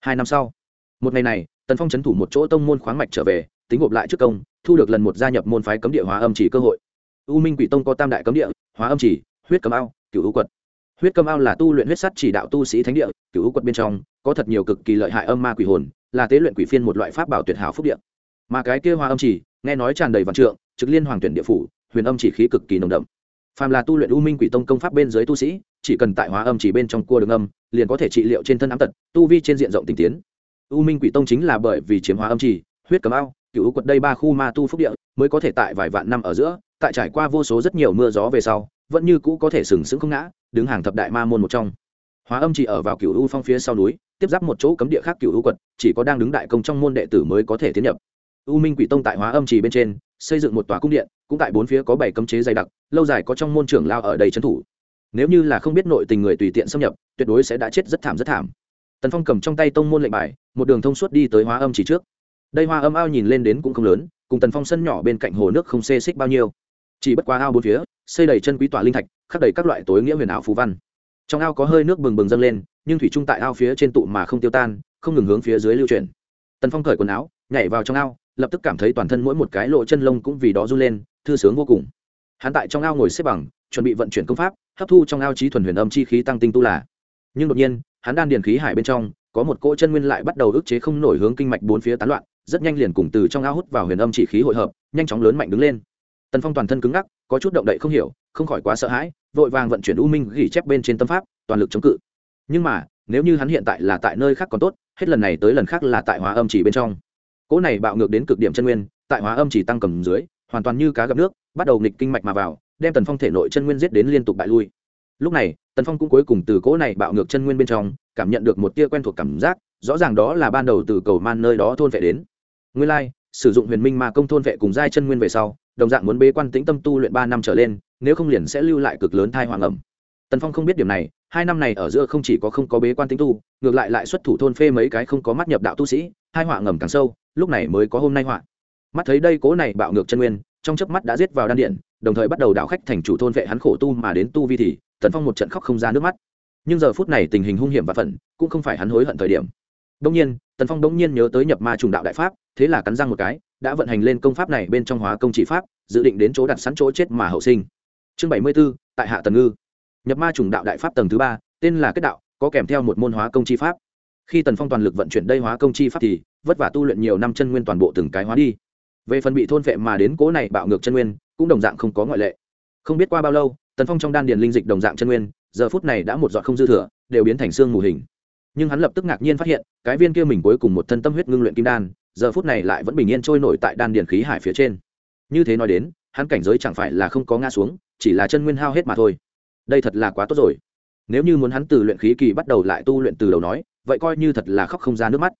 S1: Hai năm sau, một ngày này, tần phong trấn thủ một chỗ tông môn khoáng mạch trở về, tính gộp lại trước công, thu được lần một gia nhập môn phái cấm địa hóa âm chỉ cơ hội. U minh quỷ tông có tam đại cấm địa, hóa âm chỉ, huyết cầm ao cựu u quật huyết cầm ao là tu luyện huyết sắt chỉ đạo tu sĩ thánh địa cựu u quật bên trong, có thật nhiều cực kỳ lợi hại âm ma quỷ hồn, là tế luyện quỷ phiên một loại pháp bảo tuyệt hảo phúc địa. Mà cái kia hoa âm chỉ, nghe nói tràn đầy vạn trượng, trực liên hoàng tuyển địa phủ, huyền âm chỉ khí cực kỳ nồng đậm. Phàm là tu luyện u minh quỷ tông công pháp bên dưới tu sĩ, chỉ cần tại hóa âm chỉ bên trong cua đường âm, liền có thể trị liệu trên thân ám tật, tu vi trên diện rộng tinh tiến. U minh quỷ tông chính là bởi vì chiếm hóa âm chỉ, huyết cầm ao cựu quật đây ba khu ma tu phúc địa, mới có thể tại vài vạn năm ở giữa, tại trải qua vô số rất nhiều mưa gió về sau vẫn như cũ có thể sừng sững không ngã, đứng hàng thập đại ma môn một trong. Hóa âm chỉ ở vào cựu u phong phía sau núi, tiếp giáp một chỗ cấm địa khác cựu u quật chỉ có đang đứng đại công trong môn đệ tử mới có thể tiến nhập. U minh quỷ tông tại hóa âm chỉ bên trên, xây dựng một tòa cung điện, cũng tại bốn phía có bảy cấm chế dày đặc, lâu dài có trong môn trưởng lao ở đây trấn thủ. Nếu như là không biết nội tình người tùy tiện xâm nhập, tuyệt đối sẽ đã chết rất thảm rất thảm. Tần phong cầm trong tay tông môn lệnh bài, một đường thông suốt đi tới hóa âm chỉ trước. Đây hoa âm ao nhìn lên đến cũng không lớn, cùng tần phong sân nhỏ bên cạnh hồ nước không xê xích bao nhiêu chỉ bất quá ao bốn phía, xây đầy chân quý tỏa linh thạch, khắc đầy các loại tối nghĩa huyền ảo phú văn. Trong ao có hơi nước bừng bừng dâng lên, nhưng thủy trung tại ao phía trên tụ mà không tiêu tan, không ngừng hướng phía dưới lưu chuyển. Tần phong cởi quần áo, nhảy vào trong ao, lập tức cảm thấy toàn thân mỗi một cái lộ chân lông cũng vì đó run lên, thư sướng vô cùng. Hắn tại trong ao ngồi xếp bằng, chuẩn bị vận chuyển công pháp, hấp thu trong ao trí thuần huyền âm chi khí tăng tinh tu là. Nhưng đột nhiên, hắn đan điền khí hải bên trong, có một cỗ chân nguyên lại bắt đầu ức chế không nổi hướng kinh mạch bốn phía tán loạn, rất nhanh liền cùng từ trong ao hút vào huyền âm chỉ khí hội hợp, nhanh chóng lớn mạnh đứng lên tần phong toàn thân cứng ngắc, có chút động đậy không hiểu, không khỏi quá sợ hãi, vội vàng vận chuyển u minh ghi chép bên trên tâm pháp, toàn lực chống cự. Nhưng mà, nếu như hắn hiện tại là tại nơi khác còn tốt, hết lần này tới lần khác là tại hóa âm chỉ bên trong. Cỗ này bạo ngược đến cực điểm chân nguyên, tại hóa âm chỉ tăng cầm dưới, hoàn toàn như cá gặp nước, bắt đầu nghịch kinh mạch mà vào, đem tần phong thể nội chân nguyên giết đến liên tục bại lui. Lúc này, tần phong cũng cuối cùng từ cỗ này bạo ngược chân nguyên bên trong, cảm nhận được một tia quen thuộc cảm giác, rõ ràng đó là ban đầu từ cầu man nơi đó thôn vệ đến. Nguyên lai, sử dụng huyền minh ma công thôn vệ cùng giai chân nguyên về sau đồng dạng muốn bế quan tĩnh tâm tu luyện ba năm trở lên, nếu không liền sẽ lưu lại cực lớn thai hoàng ẩm. Tần phong không biết điểm này, hai năm này ở giữa không chỉ có không có bế quan tĩnh tu, ngược lại lại xuất thủ thôn phê mấy cái không có mắt nhập đạo tu sĩ, hai họa ngầm càng sâu, lúc này mới có hôm nay họa. Mắt thấy đây cố này bạo ngược chân nguyên, trong chớp mắt đã giết vào đan điện, đồng thời bắt đầu đạo khách thành chủ thôn vệ hắn khổ tu mà đến tu vi thì, tần phong một trận khóc không ra nước mắt. Nhưng giờ phút này tình hình hung hiểm và phận cũng không phải hắn hối hận thời điểm. Đông nhiên tần phong đống nhiên nhớ tới nhập ma trùng đạo đại pháp, thế là cắn răng một cái, đã vận hành lên công pháp này bên trong hóa công chỉ pháp, dự định đến chỗ đặt sẵn chỗ chết mà hậu sinh. Chương bảy mươi b ố tại hạ tần ngư. Nhập ma trùng đạo đại pháp tầng thứ ba, tên là kết đạo, có kèm theo một môn hóa công chi pháp. Khi tần phong toàn lực vận chuyển đây hóa công chi pháp thì, vất vả tu luyện nhiều năm chân nguyên toàn bộ từng cái hóa đi. Về phần bị thôn vệ mà đến cố này bạo ngược chân nguyên, cũng đồng dạng không có ngoại lệ. Không biết qua bao lâu, tần phong trong đan điền linh dịch đồng dạng chân nguyên, giờ phút này đã một giọt không dư thừa, đều biến thành xương mù hình nhưng hắn lập tức ngạc nhiên phát hiện, cái viên kia mình cuối cùng một thân tâm huyết ngưng luyện kim đan, giờ phút này lại vẫn bình yên trôi nổi tại đan điền khí hải phía trên. Như thế nói đến, hắn cảnh giới chẳng phải là không có ngã xuống, chỉ là chân nguyên hao hết mà thôi. Đây thật là quá tốt rồi. Nếu như muốn hắn từ luyện khí kỳ bắt đầu lại tu luyện từ đầu nói, vậy coi như thật là khóc không ra nước mắt.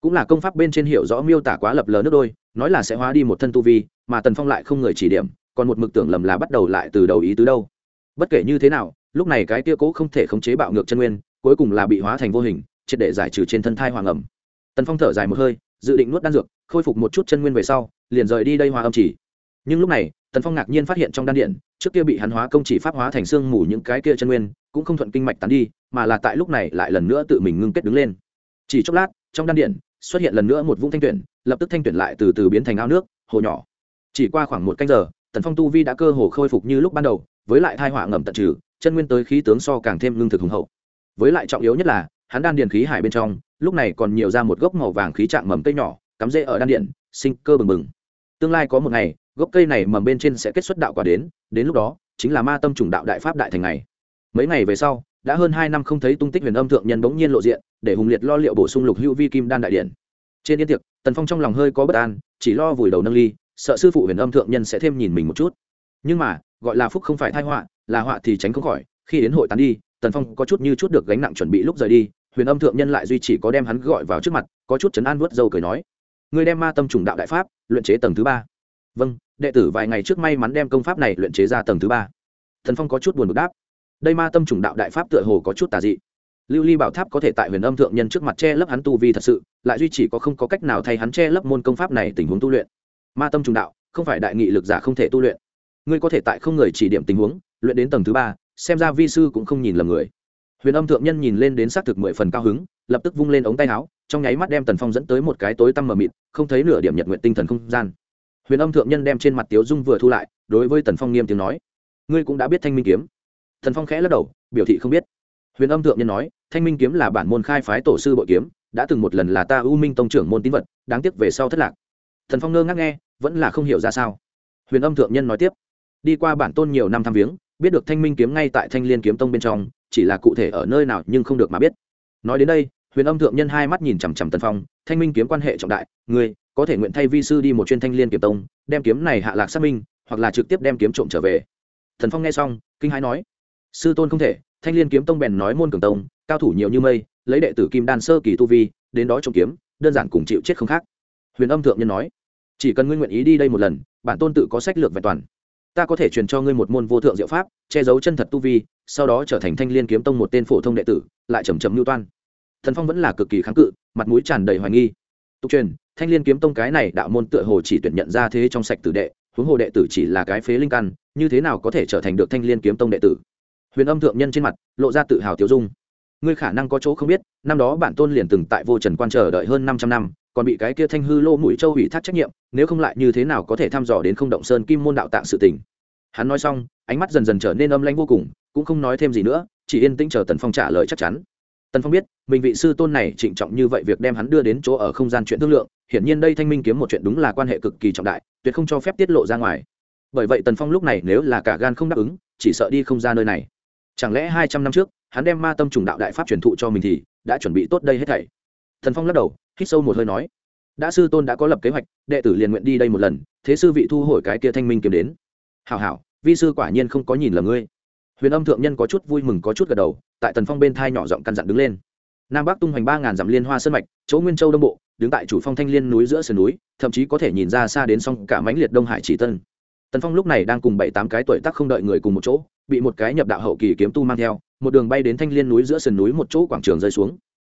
S1: Cũng là công pháp bên trên hiểu rõ miêu tả quá lập lờ nước đôi, nói là sẽ hóa đi một thân tu vi, mà tần phong lại không người chỉ điểm, còn một mực tưởng lầm là bắt đầu lại từ đầu ý tứ đâu. Bất kể như thế nào, lúc này cái tia cố không thể khống chế bạo ngược chân nguyên cuối cùng là bị hóa thành vô hình, triệt để giải trừ trên thân thai hoàng ẩm. Tần phong thở dài một hơi, dự định nuốt đan dược, khôi phục một chút chân nguyên về sau, liền rời đi đây hòa âm chỉ. Nhưng lúc này, tần phong ngạc nhiên phát hiện trong đan điện, trước kia bị hắn hóa công chỉ pháp hóa thành xương mù những cái kia chân nguyên, cũng không thuận kinh mạch tán đi, mà là tại lúc này lại lần nữa tự mình ngưng kết đứng lên. Chỉ chốc lát, trong đan điện, xuất hiện lần nữa một vũng thanh tuyển, lập tức thanh tuyển lại từ từ biến thành ao nước, hồ nhỏ. Chỉ qua khoảng một canh giờ, tần phong tu vi đã cơ hồ khôi phục như lúc ban đầu, với lại thai họa ngầm tận trừ, chân nguyên tới khí tướng so càng thêm lương thực hùng hậu với lại trọng yếu nhất là, hắn đan điền khí hải bên trong, lúc này còn nhiều ra một gốc màu vàng khí trạng mầm cây nhỏ, cắm rễ ở đan điện sinh cơ bừng bừng. Tương lai có một ngày, gốc cây này mầm bên trên sẽ kết xuất đạo quả đến đến lúc đó, chính là ma tâm trùng đạo đại pháp đại thành này mấy ngày về sau, đã hơn hai năm không thấy tung tích huyền âm thượng nhân bỗng nhiên lộ diện, để hùng liệt lo liệu bổ sung lục hữu vi kim đan đại điện. Trên yên tiệc, tần phong trong lòng hơi có bất an, chỉ lo vùi đầu nâng ly, sợ sư phụ huyền âm thượng nhân sẽ thêm nhìn mình một chút. Nhưng mà, gọi là phúc không phải thai họa, là họa thì tránh không khỏi, khi đến hội tán đi tần phong có chút như chút được gánh nặng chuẩn bị lúc rời đi, huyền âm thượng nhân lại duy chỉ có đem hắn gọi vào trước mặt, có chút chấn an vớt dâu cười nói người đem ma tâm trùng đạo đại pháp, luyện chế tầng thứ ba. Vâng đệ tử vài ngày trước may mắn đem công pháp này luyện chế ra tầng thứ ba. Thần phong có chút buồn bực đáp, đây ma tâm trùng đạo đại pháp tựa hồ có chút tà dị. Lưu ly bảo tháp có thể tại huyền âm thượng nhân trước mặt che lấp hắn tu vi thật sự, lại duy chỉ có không có cách nào thay hắn che lấp môn công pháp này tình huống tu luyện. Ma tâm trùng đạo, không phải đại nghị lực giả không thể tu luyện. Ngươi có thể tại không người chỉ điểm tình huống, luyện đến tầng thứ ba xem ra vi sư cũng không nhìn lầm người. Huyền âm thượng nhân nhìn lên đến xác thực mười phần cao hứng, lập tức vung lên ống tay áo, trong nháy mắt đem tần phong dẫn tới một cái tối tăm mờ mịt, không thấy nửa điểm nhật nguyện tinh thần không gian. Huyền âm thượng nhân đem trên mặt tiếu dung vừa thu lại, đối với tần phong nghiêm tiếng nói, ngươi cũng đã biết thanh minh kiếm. Thần phong khẽ lắc đầu, biểu thị không biết. Huyền âm thượng nhân nói, thanh minh kiếm là bản môn khai phái tổ sư bội kiếm, đã từng một lần là ta u minh tông trưởng môn tín vật, đáng tiếc về sau thất lạc. Thần phong ngơ ngác nghe, vẫn là không hiểu ra sao. Huyền âm thượng nhân nói tiếp, đi qua bản tôn nhiều năm thăm viếng biết được thanh minh kiếm ngay tại thanh liên kiếm tông bên trong, chỉ là cụ thể ở nơi nào nhưng không được mà biết. Nói đến đây, huyền âm thượng nhân hai mắt nhìn chằm chằm tần phong, thanh minh kiếm quan hệ trọng đại ngươi có thể nguyện thay vi sư đi một chuyên thanh liên kiếm tông, đem kiếm này hạ lạc xác minh, hoặc là trực tiếp đem kiếm trộm trở về. Thần phong nghe xong, kinh hãi nói, sư tôn không thể, thanh liên kiếm tông bèn nói môn cường tông, cao thủ nhiều như mây, lấy đệ tử kim đan sơ kỳ tu vi, đến đó trộm kiếm, đơn giản cùng chịu chết không khác. Huyền âm thượng nhân nói, chỉ cần ngươi nguyện ý đi đây một lần, bản tôn tự có sách lược vẹn toàn ta có thể truyền cho ngươi một môn vô thượng diệu pháp, che giấu chân thật tu vi, sau đó trở thành thanh liên kiếm tông một tên phổ thông đệ tử, lại chầm chầm lưu toan. Thần phong vẫn là cực kỳ kháng cự, mặt mũi tràn đầy hoài nghi. Tục truyền, thanh liên kiếm tông cái này đạo môn tựa hồ chỉ tuyển nhận ra thế trong sạch tử đệ, huống hồ đệ tử chỉ là cái phế linh căn, như thế nào có thể trở thành được thanh liên kiếm tông đệ tử? Huyền âm thượng nhân trên mặt, lộ ra tự hào tiêu dung. Ngươi khả năng có chỗ không biết, năm đó bản tôn liền từng tại vô trần quan chờ đợi hơn năm trăm năm còn bị cái kia thanh hư lô mũi châu ủy thác trách nhiệm, nếu không lại như thế nào có thể thăm dò đến không động sơn kim môn đạo tạng sự tình. Hắn nói xong, ánh mắt dần dần trở nên âm lanh vô cùng, cũng không nói thêm gì nữa, chỉ yên tĩnh chờ tần phong trả lời chắc chắn. Tần phong biết, mình vị sư tôn này trịnh trọng như vậy việc đem hắn đưa đến chỗ ở không gian chuyện thương lượng, hiển nhiên đây thanh minh kiếm một chuyện đúng là quan hệ cực kỳ trọng đại, tuyệt không cho phép tiết lộ ra ngoài. Bởi vậy tần phong lúc này nếu là cả gan không đáp ứng, chỉ sợ đi không ra nơi này. Chẳng lẽ hai trăm năm trước, hắn đem ma tâm trùng đạo đại pháp truyền thụ cho mình thì đã chuẩn bị tốt đây hết thảy? Thần phong lắc đầu, hít sâu một hơi nói, đã sư tôn đã có lập kế hoạch, đệ tử liền nguyện đi đây một lần, thế sư vị thu hồi cái kia thanh minh kiếm đến. Hảo hảo, vi sư quả nhiên không có nhìn lầm ngươi. Huyền âm thượng nhân có chút vui mừng có chút gật đầu, tại tần phong bên thai nhỏ giọng căn dặn đứng lên. Nam bắc tung hoành ba ngàn dặm liên hoa sơn mạch, chỗ nguyên châu đông bộ, đứng tại chủ phong thanh liên núi giữa sườn núi, thậm chí có thể nhìn ra xa đến sông cả mãnh liệt đông hải chỉ tân. Tần phong lúc này đang cùng bảy tám cái tuổi tác không đợi người cùng một chỗ, bị một cái nhập đạo hậu kỳ kiếm tu mang theo, một đường bay đến thanh liên núi giữa sườn núi một chỗ quảng trường rơi xuống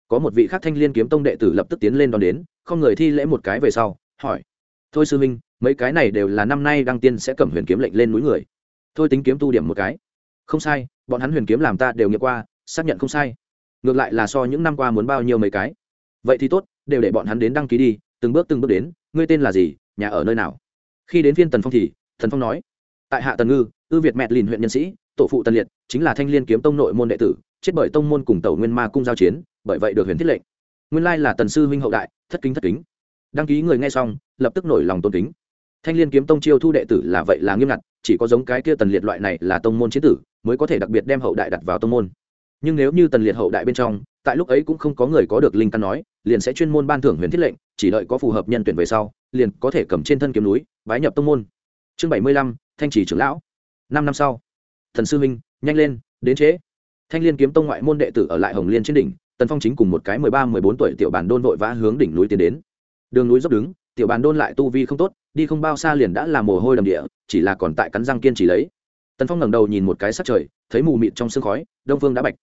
S1: có một vị khác thanh liên kiếm tông đệ tử lập tức tiến lên đón đến, không người thi lễ một cái về sau, hỏi, thôi sư minh mấy cái này đều là năm nay đăng tiên sẽ cầm huyền kiếm lệnh lên núi người. Thôi tính kiếm tu điểm một cái. Không sai, bọn hắn huyền kiếm làm ta đều nghiệm qua, xác nhận không sai. Ngược lại là so những năm qua muốn bao nhiêu mấy cái. Vậy thì tốt, đều để bọn hắn đến đăng ký đi, từng bước từng bước đến, ngươi tên là gì, nhà ở nơi nào? Khi đến phiên tần phong thì thần phong nói, tại hạ tần ngư, ư việt mẹ lìn huyện nhân sĩ, tổ phụ tần liệt, chính là thanh liên kiếm tông nội môn đệ tử, chết bởi tông môn cùng tàu nguyên ma cung giao chiến bởi vậy được huyền thiết lệnh. Nguyên lai là tần sư huynh hậu đại, thất kính thất kính. Đăng ký người nghe xong, lập tức nổi lòng tôn kính. Thanh liên kiếm tông chiêu thu đệ tử là vậy là nghiêm ngặt, chỉ có giống cái kia tần liệt loại này là tông môn chiến tử, mới có thể đặc biệt đem hậu đại đặt vào tông môn. Nhưng nếu như tần liệt hậu đại bên trong, tại lúc ấy cũng không có người có được linh căn nói, liền sẽ chuyên môn ban thưởng huyền thiết lệnh, chỉ đợi có phù hợp nhân tuyển về sau, liền có thể cầm trên thân kiếm núi, bái nhập tông môn. Chương bảy mươi lăm, thanh trì trưởng lão. Năm năm sau thần sư minh nhanh lên, đến trễ. Thanh liên kiếm tông ngoại môn đệ tử ở lại hồng liên trên đỉnh tần phong chính cùng một cái mười ba, mười bốn tuổi tiểu bàn đôn vội vã hướng đỉnh núi tiến đến. Đường núi dốc đứng, tiểu bàn đôn lại tu vi không tốt, đi không bao xa liền đã làm mồ hôi đầm địa, chỉ là còn tại cắn răng kiên trì lấy. Tần phong ngẩng đầu nhìn một cái sắc trời, thấy mù mịt trong sương khói, đông phương đã bạch.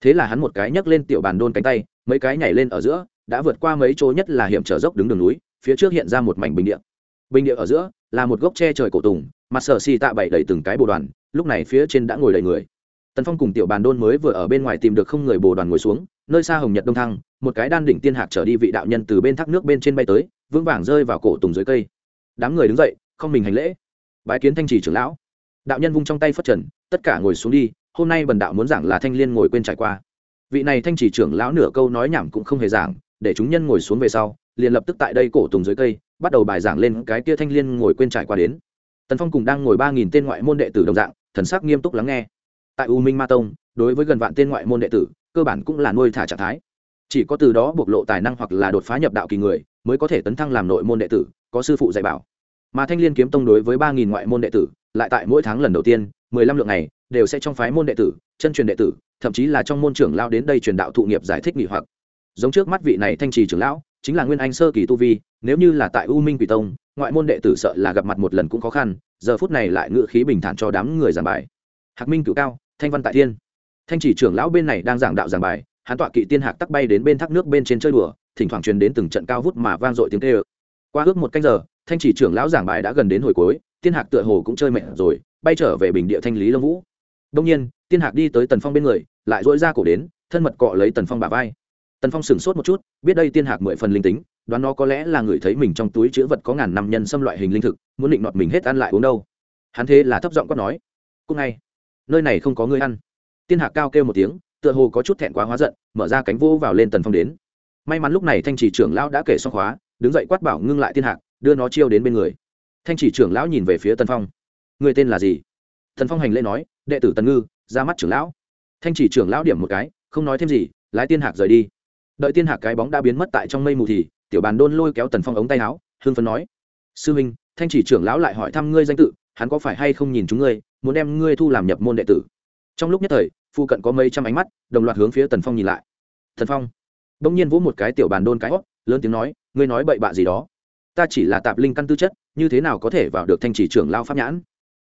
S1: Thế là hắn một cái nhấc lên tiểu bàn đôn cánh tay, mấy cái nhảy lên ở giữa, đã vượt qua mấy chỗ nhất là hiểm trở dốc đứng đường núi, phía trước hiện ra một mảnh bình địa. Bình địa ở giữa, là một gốc tre trời cổ tùng mặt sở xì tạ bảy đầy từng cái bồ đoàn, lúc này phía trên đã ngồi đầy người tần phong cùng tiểu bàn đôn mới vừa ở bên ngoài tìm được không người bồ đoàn ngồi xuống, nơi xa hồng nhật đông thăng, một cái đan đỉnh tiên hạc trở đi vị đạo nhân từ bên thác nước bên trên bay tới, vững vàng rơi vào cổ tùng dưới cây. Đám người đứng dậy, không mình hành lễ. Bái kiến thanh trì trưởng lão. Đạo nhân vung trong tay phất trần, tất cả ngồi xuống đi, hôm nay bần đạo muốn giảng là thanh liên ngồi quên trải qua. Vị này thanh trì trưởng lão nửa câu nói nhảm cũng không hề giảng, để chúng nhân ngồi xuống về sau, liền lập tức tại đây cổ tùng dưới cây, bắt đầu bài giảng lên cái kia thanh liên ngồi quên trải qua đến. Tần phong cùng đang ngồi ba nghìn tên ngoại môn đệ tử đồng dạng, thần sắc nghiêm túc lắng nghe tại u minh ma tông, đối với gần vạn tên ngoại môn đệ tử, cơ bản cũng là nuôi thả trạng thái. Chỉ có từ đó bộc lộ tài năng hoặc là đột phá nhập đạo kỳ người, mới có thể tấn thăng làm nội môn đệ tử, có sư phụ dạy bảo. Mà thanh liên kiếm tông đối với ba nghìn ngoại môn đệ tử, lại tại mỗi tháng lần đầu tiên, mười lăm lượng này đều sẽ trong phái môn đệ tử, chân truyền đệ tử, thậm chí là trong môn trưởng lao đến đây truyền đạo thụ nghiệp giải thích nghỉ hoặc. Giống trước mắt vị này thanh trì trưởng lão, chính là nguyên anh sơ kỳ tu vi, nếu như là tại u minh quỷ tông, ngoại môn đệ tử sợ là gặp mặt một lần cũng khó khăn, giờ phút này lại ngự khí bình thản cho đám người giảng bài. Hạc minh cựu cao thanh văn tại thiên. Thanh chỉ trưởng lão bên này đang giảng đạo giảng bài, hắn tọa kỵ tiên hạc tắc bay đến bên thác nước bên trên chơi đùa, thỉnh thoảng truyền đến từng trận cao vút mà vang dội tiếng tê ơ qua ước một canh giờ, thanh chỉ trưởng lão giảng bài đã gần đến hồi cuối, tiên hạc tựa hồ cũng chơi mệt rồi, bay trở về bình địa thanh lý lâm vũ. Đông nhiên, tiên hạc đi tới tần phong bên người, lại dỗi ra cổ đến, thân mật cọ lấy tần phong bà vai. Tần phong sửng sốt một chút, biết đây tiên hạc mười phần linh tính, đoán nó có lẽ là người thấy mình trong túi chữ vật có ngàn năm nhân xâm loại hình linh thực, muốn định nọt mình hết ăn lại uống đâu. Hắn thế là thấp giọng quát nói, cũng ngay nơi này không có người ăn. Tiên hạc cao kêu một tiếng, tựa hồ có chút thẹn quá hóa giận, mở ra cánh vô vào lên tần phong đến. May mắn lúc này thanh chỉ trưởng lão đã kể xong khóa, đứng dậy quát bảo ngưng lại tiên hạc, đưa nó chiêu đến bên người. Thanh chỉ trưởng lão nhìn về phía tần phong. Người tên là gì? Tần phong hành lễ nói, đệ tử tần ngư, ra mắt trưởng lão. Thanh chỉ trưởng lão điểm một cái, không nói thêm gì, lái tiên hạc rời đi. Đợi tiên hạc cái bóng đã biến mất tại trong mây mù thì, tiểu bàn đôn lôi kéo tần phong ống tay áo hương phấn nói. Sư huynh thanh chỉ trưởng lão lại hỏi thăm ngươi danh tự, hắn có phải hay không nhìn chúng ngươi? Muốn đem ngươi thu làm nhập môn đệ tử. Trong lúc nhất thời, phu cận có mấy trăm ánh mắt, đồng loạt hướng phía tần phong nhìn lại. Thần phong, bỗng nhiên vỗ một cái tiểu bàn đôn cái hót, lớn tiếng nói, ngươi nói bậy bạ gì đó? Ta chỉ là tạp linh căn tư chất, như thế nào có thể vào được thanh chỉ trưởng lao pháp nhãn?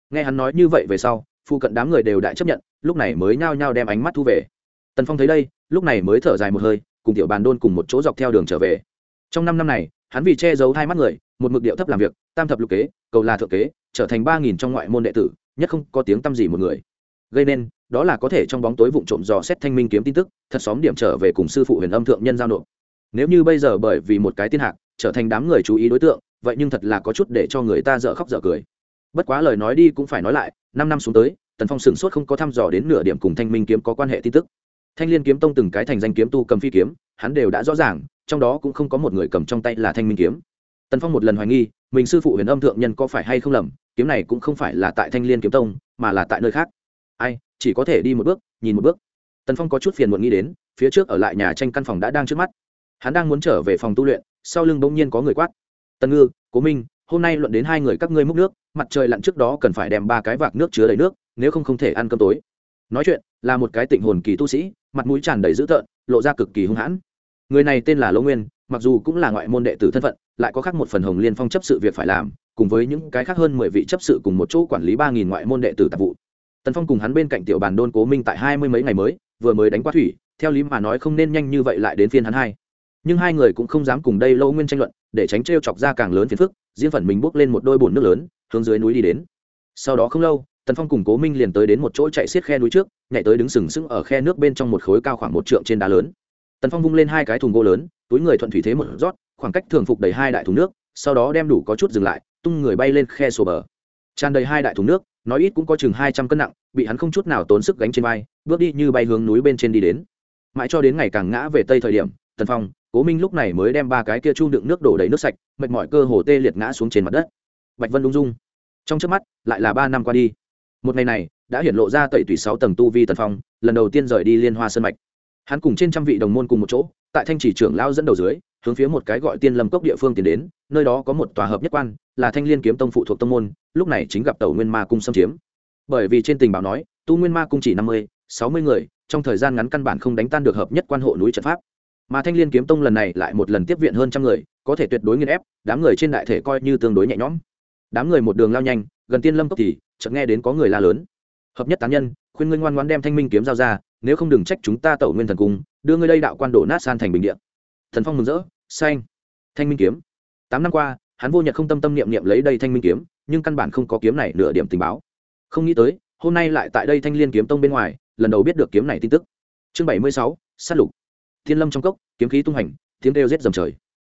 S1: Nghe hắn nói như vậy về sau, phu cận đám người đều đại chấp nhận, lúc này mới nhao nhao đem ánh mắt thu về. Tần phong thấy đây, lúc này mới thở dài một hơi, cùng tiểu bàn đôn cùng một chỗ dọc theo đường trở về. Trong năm năm này, hắn vì che giấu hai mắt người, một mực điệu thấp làm việc, tam thập lục kế, cầu là thượng kế, trở thành ba nghìn trong ngoại môn đệ tử nhất không có tiếng tăm gì một người. Gây nên, đó là có thể trong bóng tối vụng trộm dò xét thanh minh kiếm tin tức, thật xóm điểm trở về cùng sư phụ huyền âm thượng nhân giao nộp. Nếu như bây giờ bởi vì một cái tiên hạc, trở thành đám người chú ý đối tượng, vậy nhưng thật là có chút để cho người ta dở khóc dở cười. Bất quá lời nói đi cũng phải nói lại, năm năm xuống tới, tần phong sửng sốt không có thăm dò đến nửa điểm cùng thanh minh kiếm có quan hệ tin tức. Thanh l i ê n kiếm tông từng cái thành danh kiếm tu cầm phi kiếm, hắn đều đã rõ ràng, trong đó cũng không có một người cầm trong tay là thanh minh kiếm. Tần phong một lần hoài nghi, mình sư phụ huyền âm thượng nhân có phải hay không lầm kiếm này cũng không phải là tại thanh liên kiếm tông, mà là tại nơi khác. Ai, chỉ có thể đi một bước, nhìn một bước. Tần phong có chút phiền muộn nghĩ đến, phía trước ở lại nhà tranh căn phòng đã đang trước mắt. Hắn đang muốn trở về phòng tu luyện, sau lưng bỗng nhiên có người quát. Tần ngư, cố minh, hôm nay luận đến hai người các ngươi múc nước, mặt trời lặn trước đó cần phải đem ba cái vạc nước chứa đầy nước, nếu không không thể ăn cơm tối. Nói chuyện, là một cái tịnh hồn kỳ tu sĩ, mặt mũi tràn đầy dữ tợn, lộ ra cực kỳ hung hãn. Người này tên là lỗ nguyên, mặc dù cũng là ngoại môn đệ tử thân phận, lại có khác một phần hồng liên phong chấp sự việc phải làm cùng với những cái khác hơn mười vị chấp sự cùng một chỗ quản lý ba nghìn ngoại môn đệ tử tạp vụ. Tần phong cùng hắn bên cạnh tiểu bàn đôn cố minh tại hai mươi mấy ngày mới, vừa mới đánh qua thủy, theo lý mà nói không nên nhanh như vậy lại đến phiên hắn hai. Nhưng hai người cũng không dám cùng đây lâu nguyên tranh luận, để tránh t chọc ra càng lớn phiền phức, riêng phần mình bước lên một đôi bồn nước lớn, hướng dưới núi đi đến. Sau đó không lâu, tần phong cùng cố minh liền tới đến một chỗ chạy xiết khe núi trước, nhảy tới đứng sừng sững ở khe nước bên trong một khối cao khoảng một trượng trên đá lớn. Tần phong vung lên hai cái thùng gỗ lớn, túi người thuận thủy thế một rót khoảng cách thường phục đầy hai đại thùng nước, sau đó đem đủ có chút dừng lại tung người bay lên khe sổ bờ. Tràn đầy hai đại thùng nước, nói ít cũng có chừng hai trăm cân nặng, bị hắn không chút nào tốn sức gánh trên vai, bước đi như bay hướng núi bên trên đi đến. Mãi cho đến ngày càng ngã về tây thời điểm, tần phong, cố minh lúc này mới đem ba cái kia chu đựng nước đổ đầy nước sạch, mệt mỏi cơ hồ tê liệt ngã xuống trên mặt đất. Bạch vân lung dung. Trong trước mắt, lại là ba năm qua đi. Một ngày này, đã hiện lộ ra tẩy tủy sáu tầng tu vi tần phong, lần đầu tiên rời đi liên hoa sơn mạch. Hắn cùng trên trăm vị đồng môn cùng một chỗ, tại thanh chỉ trưởng lao dẫn đầu dưới hướng phía một cái gọi tiên lâm cốc địa phương tiến đến, nơi đó có một tòa hợp nhất quan, là thanh liên kiếm tông phụ thuộc tông môn, lúc này chính gặp tàu nguyên ma cung xâm chiếm. Bởi vì trên tình báo nói, tu nguyên ma cung chỉ năm mươi, sáu mươi người, trong thời gian ngắn căn bản không đánh tan được hợp nhất quan hộ núi trận pháp. Mà thanh l i ê n kiếm tông lần này lại một lần tiếp viện hơn trăm người, có thể tuyệt đối nghiên ép, đám người trên đại thể coi như tương đối nhẹ nhõm. Đám người một đường lao nhanh, gần tiên lâm cốc thì, chợt nghe đến có người la lớn. Hợp nhất tán nhân, khuyên ngươi ngoan ngoan đem thanh minh kiếm giao ra, nếu không đừng trách chúng ta tẩu nguyên thần cung, đưa ngươi đây đạo quan đổ nát san thành bình điện thần phong mừng rỡ, xanh, thanh minh kiếm. Tám năm qua, hắn vô nhật không tâm tâm niệm niệm lấy đây thanh minh kiếm, nhưng căn bản không có kiếm này nửa điểm tình báo. Không nghĩ tới, hôm nay lại tại đây thanh liên kiếm tông bên ngoài, lần đầu biết được kiếm này tin tức. Chương bảy mươi sáu, sát lục. Thiên lâm trong cốc, kiếm khí tung hành, tiếng kêu rết dầm trời.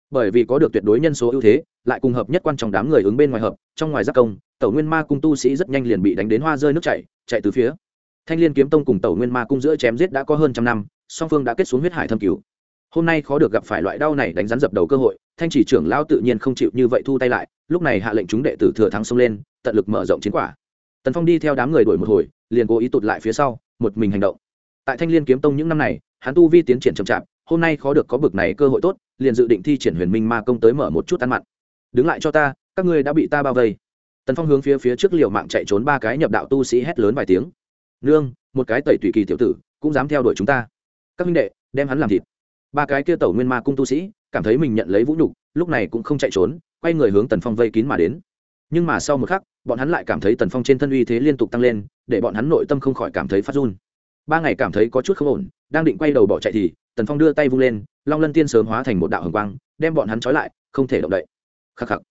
S1: Bởi vì có được tuyệt đối nhân số ưu thế, lại cùng hợp nhất quan trọng đám người ứng bên ngoài hợp, trong ngoài giáp công, tẩu nguyên ma cung tu sĩ rất nhanh liền bị đánh đến hoa rơi nước chảy, chạy từ phía. Thanh liên kiếm tông cùng tẩu nguyên ma cung giữa chém giết đã có hơn trăm năm, song phương đã kết xuống huyết hải thâm cứu hôm nay khó được gặp phải loại đau này đánh rắn dập đầu cơ hội, thanh chỉ trưởng lao tự nhiên không chịu như vậy thu tay lại, lúc này hạ lệnh chúng đệ tử thừa thắng xông lên, tận lực mở rộng chiến quả. Tần phong đi theo đám người đuổi một hồi, liền cố ý tụt lại phía sau, một mình hành động. Tại thanh liên kiếm tông những năm này, hắn tu vi tiến triển chậm chạp, hôm nay khó được có bực này cơ hội tốt, liền dự định thi triển huyền minh ma công tới mở một chút ăn mặn. Đứng lại cho ta, các ngươi đã bị ta bao vây. Tần phong hướng phía phía trước liều mạng chạy trốn ba cái nhập đạo tu sĩ hét lớn vài tiếng. Nương, một cái tẩy tùy kỳ tiểu tử, cũng dám theo đuổi chúng ta. Các minh đệ, đem hắn làm thịt ba cái kia tẩu nguyên ma cung tu sĩ, cảm thấy mình nhận lấy vũ nhục, lúc này cũng không chạy trốn, quay người hướng tần phong vây kín mà đến. Nhưng mà sau một khắc, bọn hắn lại cảm thấy tần phong trên thân uy thế liên tục tăng lên, để bọn hắn nội tâm không khỏi cảm thấy phát run. Ba ngày cảm thấy có chút không ổn, đang định quay đầu bỏ chạy thì, tần phong đưa tay vung lên, long lân tiên sớm hóa thành một đạo hồng quang, đem bọn hắn trói lại, không thể động đậy. Khắc khắc.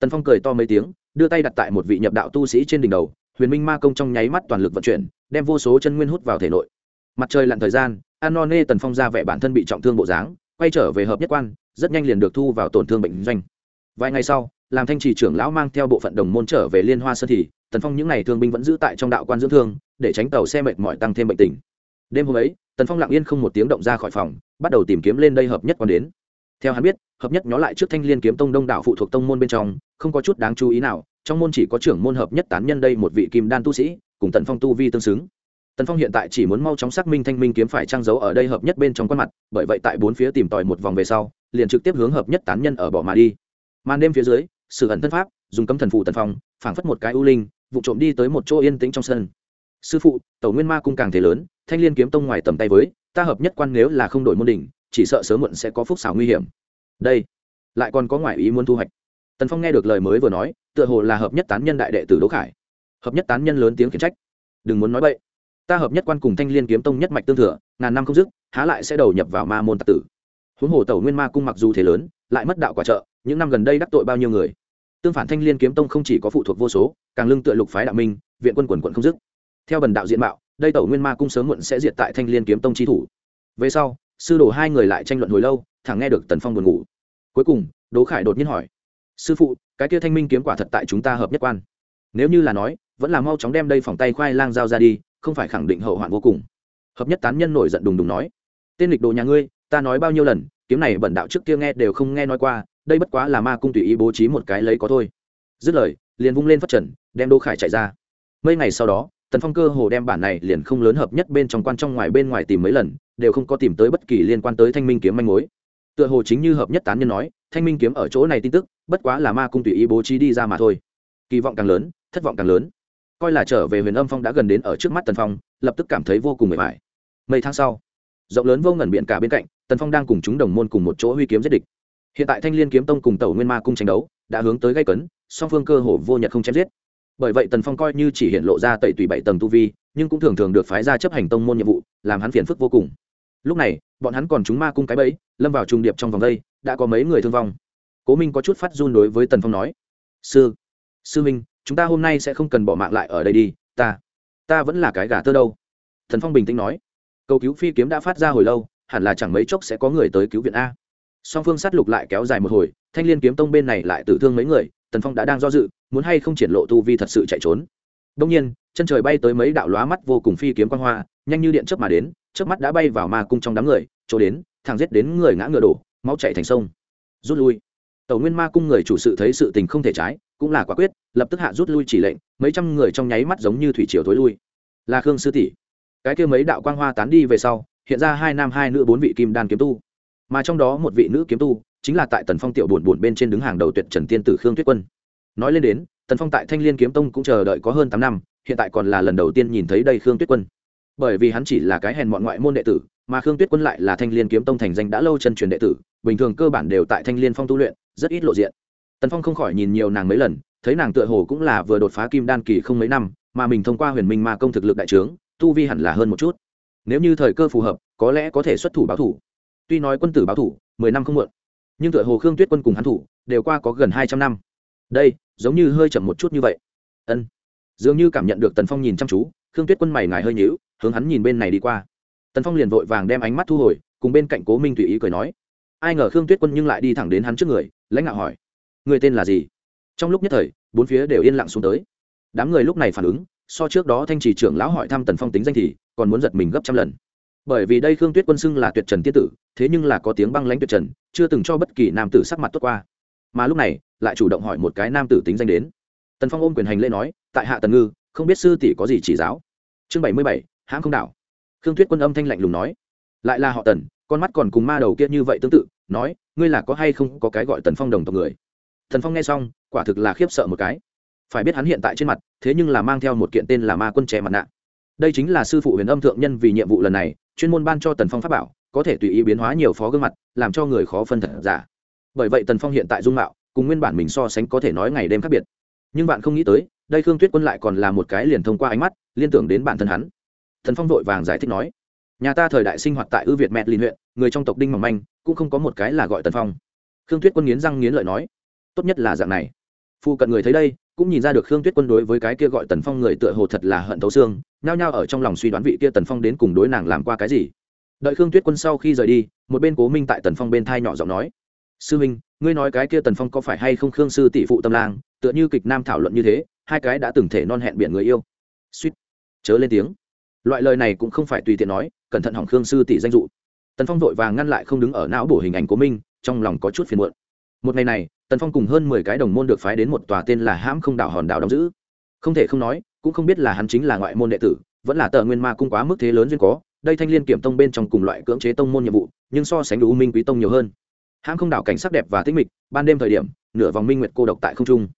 S1: Tần phong cười to mấy tiếng, đưa tay đặt tại một vị nhập đạo tu sĩ trên đỉnh đầu, huyền minh ma công trong nháy mắt toàn lực vận chuyển, đem vô số chân nguyên hút vào thể nội. Mặt trời lặn thời gian an nê tần phong ra vẻ bản thân bị trọng thương bộ dáng, quay trở về hợp nhất quan, rất nhanh liền được thu vào tổn thương bệnh doanh. Vài ngày sau, làm thanh trì trưởng lão mang theo bộ phận đồng môn trở về liên hoa sơn thì, tần phong những ngày thương binh vẫn giữ tại trong đạo quan dưỡng thương, để tránh tàu xe mệt mỏi tăng thêm bệnh tình. Đêm hôm ấy, tần phong lặng yên không một tiếng động ra khỏi phòng, bắt đầu tìm kiếm lên đây hợp nhất quan đến. Theo hắn biết, hợp nhất nhó lại trước thanh liên kiếm tông đông đảo phụ thuộc tông môn bên trong, không có chút đáng chú ý nào, trong môn chỉ có trưởng môn hợp nhất tán nhân đây một vị kim đan tu sĩ, cùng tần phong tu vi tương xứng tần phong hiện tại chỉ muốn mau chóng xác minh thanh minh kiếm phải trang giấu ở đây hợp nhất bên trong quan mặt, bởi vậy tại bốn phía tìm tòi một vòng về sau, liền trực tiếp hướng hợp nhất tán nhân ở bỏ mà đi. Màn đêm phía dưới sự ẩn thân pháp, dùng cấm thần phụ tần phong, phảng phất một cái ưu linh, vụ trộm đi tới một chỗ yên tĩnh trong sân. Sư phụ, tẩu nguyên ma cung càng thể lớn, thanh liên kiếm tông ngoài tầm tay với, ta hợp nhất quan nếu là không đổi môn đỉnh, chỉ sợ sớm muộn sẽ có phúc xảo nguy hiểm. Đây, lại còn có ngoại ý muốn thu hoạch. Tần phong nghe được lời mới vừa nói, tựa hồ là hợp nhất tán nhân đại đệ tử đỗ khải. Hợp nhất tán nhân lớn tiếng khiển trách. Đừng muốn nói vậy ta hợp nhất quan cùng thanh liên kiếm tông nhất mạch tương thừa, ngàn năm không dứt, há lại sẽ đầu nhập vào ma môn tạc tử. Huống hồ tẩu nguyên ma cung mặc dù thế lớn, lại mất đạo quả trợ, những năm gần đây đắc tội bao nhiêu người. Tương phản thanh liên kiếm tông không chỉ có phụ thuộc vô số, càng lưng tựa lục phái đạo minh, viện quân quần quận không dứt. Theo bần đạo diện mạo, đây tẩu nguyên ma cung sớm muộn sẽ diệt tại thanh liên kiếm tông trí thủ. Về sau, sư đồ hai người lại tranh luận hồi lâu, thẳng nghe được tần phong buồn ngủ. Cuối cùng, đỗ khải đột nhiên hỏi, sư phụ, cái kia thanh minh kiếm quả thật tại chúng ta hợp nhất quan? Nếu như là nói, vẫn là mau chóng đem đây phòng tay khoai lang giao ra đi không phải khẳng định hậu hoạn vô cùng. Hợp nhất tán nhân nổi giận đùng đùng nói, tên lịch đồ nhà ngươi, ta nói bao nhiêu lần, kiếm này bẩn đạo trước kia nghe đều không nghe nói qua, đây bất quá là ma cung tùy ý bố trí một cái lấy có thôi. Dứt lời, liền vung lên phát trần, đem đỗ khải chạy ra. Mấy ngày sau đó, tần phong cơ hồ đem bản này liền không lớn hợp nhất bên trong quan trong ngoài bên ngoài tìm mấy lần, đều không có tìm tới bất kỳ liên quan tới thanh minh kiếm manh mối. Tựa hồ chính như hợp nhất tán nhân nói, thanh minh kiếm ở chỗ này tin tức, bất quá là ma cung tùy ý bố trí đi ra mà thôi. Kỳ vọng càng lớn, thất vọng càng lớn coi là trở về huyền âm phong đã gần đến ở trước mắt tần phong, lập tức cảm thấy vô cùng mệt mỏi. Mấy tháng sau, rộng lớn vô ngẩn biển cả bên cạnh, tần phong đang cùng chúng đồng môn cùng một chỗ huy kiếm giết địch. Hiện tại thanh l i ê n kiếm tông cùng tàu nguyên ma cung tranh đấu, đã hướng tới gây cấn, song phương cơ hồ vô nhật không chém giết. Bởi vậy tần phong coi như chỉ hiện lộ ra tẩy tùy bảy tầng tu vi, nhưng cũng thường thường được phái ra chấp hành tông môn nhiệm vụ, làm hắn phiền phức vô cùng. Lúc này, bọn hắn còn chúng ma cung cái bẫy, lâm vào trùng điệp trong vòng đây, đã có mấy người thương vong. Cố minh có chút phát run đối với tần phong nói, sư sư minh chúng ta hôm nay sẽ không cần bỏ mạng lại ở đây đi, ta ta vẫn là cái gà tơ đâu. Thần phong bình tĩnh nói. Cầu cứu phi kiếm đã phát ra hồi lâu, hẳn là chẳng mấy chốc sẽ có người tới cứu viện a. Song phương sát lục lại kéo dài một hồi, thanh l i ê n kiếm tông bên này lại tử thương mấy người, tần phong đã đang do dự, muốn hay không triển lộ tu vi thật sự chạy trốn. Đông nhiên, chân trời bay tới mấy đạo lóa mắt vô cùng phi kiếm quan hoa, nhanh như điện chớp mà đến, chớp mắt đã bay vào ma cung trong đám người, chỗ đến thằng giết đến người ngã ngựa đổ, máu chạy thành sông. Rút lui. Tàu nguyên ma cung người chủ sự thấy sự tình không thể trái cũng là quả quyết, lập tức hạ rút lui chỉ lệnh, mấy trăm người trong nháy mắt giống như thủy triều thối lui. Là khương sư tỷ, cái kia mấy đạo quang hoa tán đi về sau, hiện ra hai nam hai nữ bốn vị kim đan kiếm tu. Mà trong đó một vị nữ kiếm tu, chính là tại tần phong tiểu bổn bổn bên trên đứng hàng đầu tuyệt trần tiên tử khương tuyết quân. Nói lên đến, tần phong tại thanh l i ê n kiếm tông cũng chờ đợi có hơn tám năm, hiện tại còn là lần đầu tiên nhìn thấy đây khương tuyết quân. Bởi vì hắn chỉ là cái hèn mọn ngoại môn đệ tử, mà khương tuyết quân lại là thanh l i ê n kiếm tông thành danh đã lâu chân truyền đệ tử, bình thường cơ bản đều tại thanh l i ê n phong tu luyện, rất ít lộ diện tần phong không khỏi nhìn nhiều nàng mấy lần, thấy nàng tựa hồ cũng là vừa đột phá kim đan kỳ không mấy năm, mà mình thông qua huyền minh ma công thực lực đại trướng, tu vi hẳn là hơn một chút. Nếu như thời cơ phù hợp, có lẽ có thể xuất thủ báo thủ. Tuy nói quân tử báo thủ, mười năm không muộn, nhưng tựa hồ khương tuyết quân cùng hắn thủ, đều qua có gần hai trăm năm. Đây, giống như hơi chậm một chút như vậy. Ân. Dường như cảm nhận được tần phong nhìn chăm chú, khương tuyết quân mày ngài hơi nhíu, hướng hắn nhìn bên này đi qua. Tần phong liền vội vàng đem ánh mắt thu hồi, cùng bên cạnh cố minh tùy ý cười nói. Ai ngờ khương tuyết quân nhưng lại đi thẳng đến hắn trước người, lãnh ngạo hỏi người tên là gì? Trong lúc nhất thời, bốn phía đều yên lặng xuống tới. Đám người lúc này phản ứng, so trước đó thanh trì trưởng lão hỏi thăm tần phong tính danh thì, còn muốn giật mình gấp trăm lần. Bởi vì đây khương tuyết quân xưng là tuyệt trần tiên tử, thế nhưng là có tiếng băng lãnh tuyệt trần, chưa từng cho bất kỳ nam tử sắc mặt tốt qua. Mà lúc này, lại chủ động hỏi một cái nam tử tính danh đến. Tần phong ôm quyền hành lễ nói, tại hạ tần ngư, không biết sư tỷ có gì chỉ giáo? Chương bảy mươi bảy, hãng không đảo. Khương tuyết quân âm thanh lạnh lùng nói, lại là họ tần, con mắt còn cùng ma đầu kia như vậy tương tự, nói, ngươi là có hay không có cái gọi tần phong đồng tộc người? Thần phong nghe xong, quả thực là khiếp sợ một cái. Phải biết hắn hiện tại trên mặt, thế nhưng là mang theo một kiện tên là ma quân trẻ mặt nạ. Đây chính là sư phụ huyền âm thượng nhân vì nhiệm vụ lần này, chuyên môn ban cho tần phong pháp bảo, có thể tùy ý biến hóa nhiều phó gương mặt, làm cho người khó phân thật giả. Bởi vậy tần phong hiện tại dung mạo, cùng nguyên bản mình so sánh có thể nói ngày đêm khác biệt. Nhưng bạn không nghĩ tới, đây khương tuyết quân lại còn là một cái liền thông qua ánh mắt, liên tưởng đến bản thân hắn. Thần phong vội vàng giải thích nói, nhà ta thời đại sinh hoạt tại ư việt mẹ liên huyện, người trong tộc đinh mỏng manh, cũng không có một cái là gọi tần phong. Khương tuyết quân nghiến răng nghiến lợi nói tốt nhất là dạng này. Phụ cận người thấy đây, cũng nhìn ra được khương tuyết quân đối với cái kia gọi tần phong người tựa hồ thật là hận thấu xương, nhao nhao ở trong lòng suy đoán vị kia tần phong đến cùng đối nàng làm qua cái gì. Đợi khương tuyết quân sau khi rời đi, một bên cố minh tại tần phong bên thai nhỏ giọng nói, sư minh, ngươi nói cái kia tần phong có phải hay không khương sư tỷ phụ tâm lang, tựa như kịch nam thảo luận như thế, hai cái đã từng thể non hẹn biển người yêu. Suýt, chớ lên tiếng. Loại lời này cũng không phải tùy tiện nói, cẩn thận hỏng khương sư tỷ danh dụ. Tần phong vội vàng ngăn lại không đứng ở não bổ hình ảnh của minh, trong lòng có chút phiền muộn. Một ngày này tần phong cùng hơn mười cái đồng môn được phái đến một tòa tên là hãm không đảo hòn đảo đóng giữ. Không thể không nói, cũng không biết là hắn chính là ngoại môn đệ tử, vẫn là tờ nguyên ma cung quá mức thế lớn duyên có, đây thanh liên kiểm tông bên trong cùng loại cưỡng chế tông môn nhiệm vụ, nhưng so sánh đủ minh quý tông nhiều hơn. Hãm không đảo cảnh sắc đẹp và tích mịch, ban đêm thời điểm, nửa vòng minh nguyệt cô độc tại không trung.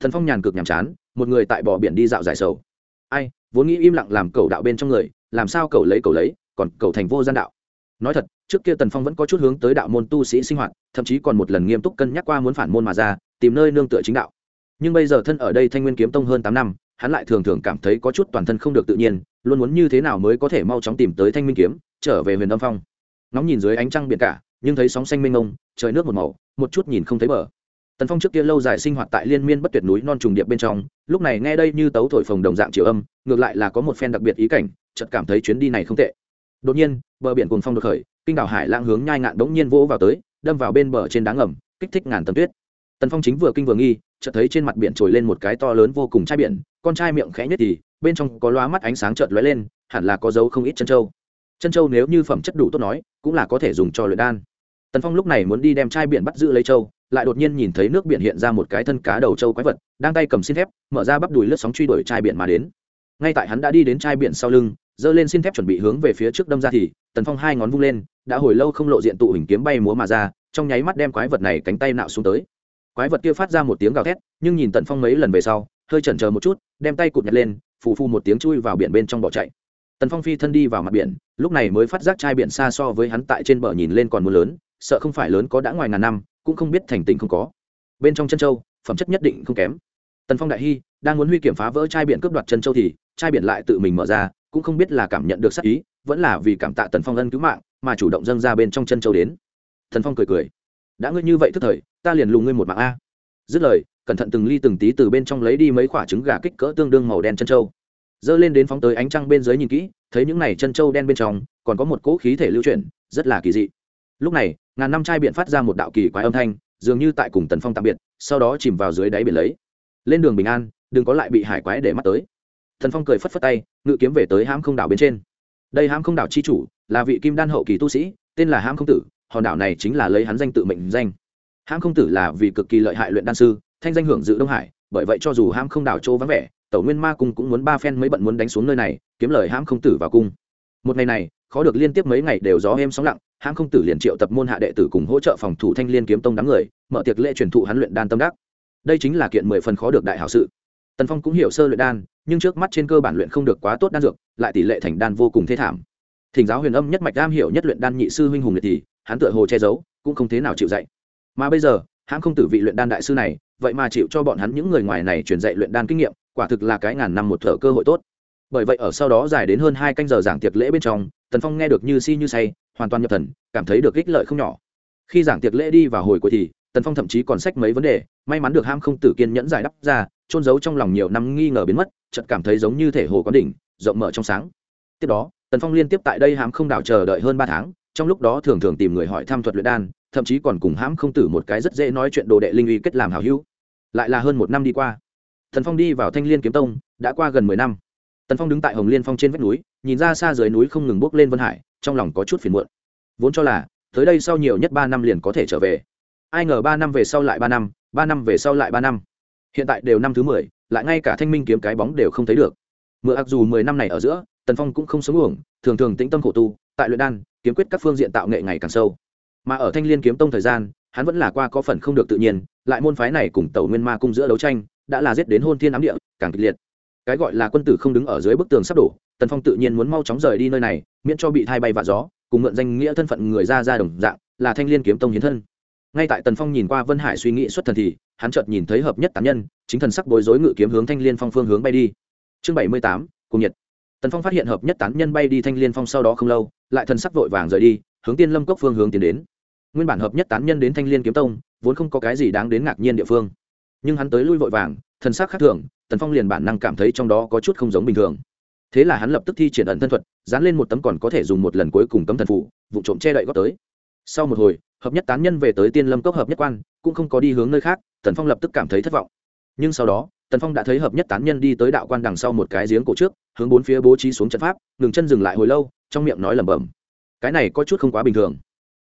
S1: Thần phong nhàn cực nhàm chán, một người tại bờ biển đi dạo giải sầu. Ai, vốn nghĩ im lặng làm cầu đạo bên trong người, làm sao cầu lấy cầu lấy, còn cầu thành vô gian đạo. Nói thật trước kia tần phong vẫn có chút hướng tới đạo môn tu sĩ sinh hoạt, thậm chí còn một lần nghiêm túc cân nhắc qua muốn phản môn mà ra, tìm nơi nương tựa chính đạo. Nhưng bây giờ thân ở đây thanh nguyên kiếm tông hơn tám năm, hắn lại thường thường cảm thấy có chút toàn thân không được tự nhiên, luôn muốn như thế nào mới có thể mau chóng tìm tới thanh minh kiếm, trở về huyền âm phong. Nóng nhìn dưới ánh trăng biển cả, nhưng thấy sóng xanh mênh mông, trời nước một màu, một chút nhìn không thấy bờ. Tần phong trước kia lâu dài sinh hoạt tại liên miên bất tuyệt núi non trùng điệp bên trong, lúc này nghe đây như tấu thổi phồng đồng dạng chiều âm, ngược lại là có một phen đặc biệt ý cảnh, chợt cảm thấy chuyến đi này không tệ. Đột nhiên, bờ biển cuồng phong được khởi kinh đảo hải lãng hướng nhai ngạn đống nhiên vỗ vào tới, đâm vào bên bờ trên đá ngầm, kích thích ngàn tầm tuyết. Tần phong chính vừa kinh vừa nghi, chợt thấy trên mặt biển trồi lên một cái to lớn vô cùng chai biển, con trai miệng khẽ nhất thì, bên trong có loa mắt ánh sáng chợt lóe lên, hẳn là có dấu không ít chân trâu chân trâu nếu như phẩm chất đủ tốt nói, cũng là có thể dùng cho luyện đan. Tần phong lúc này muốn đi đem chai biển bắt giữ lấy trâu lại đột nhiên nhìn thấy nước biển hiện ra một cái thân cá đầu trâu quái vật, đang tay cầm xin thép, mở ra bắp đùi lướt sóng truy đuổi chai biển mà đến. Ngay tại hắn đã đi đến chai biển sau lưng, giơ lên xin thép chuẩn bị hướng về phía trước đâm ra thì, tần phong hai ngón vung lên đã hồi lâu không lộ diện tụ hình kiếm bay múa mà ra, trong nháy mắt đem quái vật này cánh tay nạo xuống tới. Quái vật kia phát ra một tiếng gào thét, nhưng nhìn tận phong mấy lần về sau, hơi chần chờ một chút, đem tay cụt nhặt lên, phù phu một tiếng chui vào biển bên trong bỏ chạy. Tần phong phi thân đi vào mặt biển, lúc này mới phát giác chai biển xa so với hắn tại trên bờ nhìn lên còn mưa lớn, sợ không phải lớn có đã ngoài ngàn năm, cũng không biết thành tình không có. Bên trong chân châu, phẩm chất nhất định không kém. Tần phong đại hy, đang muốn huy kiểm phá vỡ chai biển cướp đoạt chân châu thì, chai biển lại tự mình mở ra, cũng không biết là cảm nhận được sắc ý vẫn là vì cảm tạ tần phong ân cứu mạng, mà chủ động dâng ra bên trong chân châu đến. Thần phong cười cười, đã ngươi như vậy thức thời, ta liền lùng ngươi một mạng a. Dứt lời, cẩn thận từng ly từng tí từ bên trong lấy đi mấy quả trứng gà kích cỡ tương đương màu đen chân châu. Dơ lên đến phóng tới ánh trăng bên dưới nhìn kỹ, thấy những này chân châu đen bên trong, còn có một cỗ khí thể lưu chuyển, rất là kỳ dị. Lúc này, ngàn năm trai biện phát ra một đạo kỳ quái âm thanh, dường như tại cùng tần phong tạm biệt, sau đó chìm vào dưới đáy biển lấy. Lên đường bình an, đừng có lại bị hải quái để mắt tới. Thần phong cười phất phất tay, ngự kiếm về tới hãm không đảo bên trên đây hãm không đảo chi chủ, là vị kim đan hậu kỳ tu sĩ, tên là hãm không tử, hòn đảo này chính là lấy hắn danh tự mệnh danh. Hãm không tử là vì cực kỳ lợi hại luyện đan sư, thanh danh hưởng dự đông hải, bởi vậy cho dù hãm không đảo chỗ vắng vẻ, tẩu nguyên ma cung cũng muốn ba phen mới bận muốn đánh xuống nơi này, kiếm lời hãm không tử vào cung. Một ngày này, khó được liên tiếp mấy ngày đều gió êm sóng lặng, hãm không tử liền triệu tập môn hạ đệ tử cùng hỗ trợ phòng thủ thanh liên kiếm tông đám người, mở tiệc lễ truyền thụ hắn luyện đan tâm đắc. Đây chính là kiện mười phần khó được đại hảo sự. Tần phong cũng hiểu sơ luyện đan nhưng trước mắt trên cơ bản luyện không được quá tốt đan dược, lại tỷ lệ thành đan vô cùng thê thảm. Thỉnh giáo huyền âm nhất mạch đam hiểu nhất luyện đan nhị sư huynh hùng liệt thì, hắn tựa hồ che giấu, cũng không thế nào chịu dạy. Mà bây giờ, hãng không tử vị luyện đan đại sư này, vậy mà chịu cho bọn hắn những người ngoài này truyền dạy luyện đan kinh nghiệm, quả thực là cái ngàn năm một thở cơ hội tốt. Bởi vậy ở sau đó dài đến hơn hai canh giờ giảng tiệc lễ bên trong, tần phong nghe được như si như say, hoàn toàn nhập thần, cảm thấy được ích lợi không nhỏ. Khi giảng tiệc lễ đi vào hồi cuối thì, tần phong thậm chí còn sách mấy vấn đề, may mắn được ham không tử kiên nhẫn giải đáp ra trôn giấu trong lòng nhiều năm nghi ngờ biến mất chợt cảm thấy giống như thể hồ có đỉnh, rộng mở trong sáng. Tiếp đó, tần phong liên tiếp tại đây hám không đảo chờ đợi hơn ba tháng, trong lúc đó thường thường tìm người hỏi thăm thuật luyện đan, thậm chí còn cùng hãm không tử một cái rất dễ nói chuyện đồ đệ linh uy kết làm hảo hữu. Lại là hơn một năm đi qua. Thần phong đi vào thanh liên kiếm tông, đã qua gần mười năm. Tần phong đứng tại hồng liên phong trên vách núi, nhìn ra xa dưới núi không ngừng bốc lên vân hải, trong lòng có chút phiền muộn. Vốn cho là, tới đây sau nhiều nhất ba năm liền có thể trở về. Ai ngờ ba năm về sau lại ba năm ba năm về sau lại ba năm. Hiện tại đều năm thứ mười lại ngay cả thanh minh kiếm cái bóng đều không thấy được. Mượn ặc dù mười năm này ở giữa, tần phong cũng không sống uổng, thường thường tĩnh tâm khổ tu, tại luyện đan, kiếm quyết các phương diện tạo nghệ ngày càng sâu. Mà ở thanh liên kiếm tông thời gian, hắn vẫn là qua có phần không được tự nhiên, lại môn phái này cùng tàu nguyên ma cung giữa đấu tranh, đã là giết đến hôn thiên ám địa, càng kịch liệt. Cái gọi là quân tử không đứng ở dưới bức tường sắp đổ, tần phong tự nhiên muốn mau chóng rời đi nơi này, miễn cho bị thai bay vạ gió, cùng mượn danh nghĩa thân phận người ra ra đồng dạng, là thanh liên kiếm tông hiến thân ngay tại tần phong nhìn qua vân hải suy nghĩ xuất thần thì, hắn chợt nhìn thấy hợp nhất tán nhân, chính thần sắc bối rối ngự kiếm hướng thanh liên phong phương hướng bay đi. Chương bảy mươi tám, cùng nhiệt. Tần phong phát hiện hợp nhất tán nhân bay đi thanh liên phong sau đó không lâu, lại thần sắc vội vàng rời đi, hướng tiên lâm cốc phương hướng tiến đến. Nguyên bản hợp nhất tán nhân đến thanh liên kiếm tông, vốn không có cái gì đáng đến ngạc nhiên địa phương. Nhưng hắn tới lui vội vàng, thần sắc khác thường, tần phong liền bản năng cảm thấy trong đó có chút không giống bình thường. Thế là hắn lập tức thi triển ẩn thân thuật, dán lên một tấm còn có thể dùng một lần cuối cùng cấm thần phủ vụ trộm che đậy góp tới. Sau một hồi hợp nhất tán nhân về tới tiên lâm cốc hợp nhất quan, cũng không có đi hướng nơi khác, tần phong lập tức cảm thấy thất vọng. Nhưng sau đó, tần phong đã thấy hợp nhất tán nhân đi tới đạo quan đằng sau một cái giếng cổ trước, hướng bốn phía bố trí xuống trận pháp, ngừng chân dừng lại hồi lâu, trong miệng nói lẩm bẩm. Cái này có chút không quá bình thường.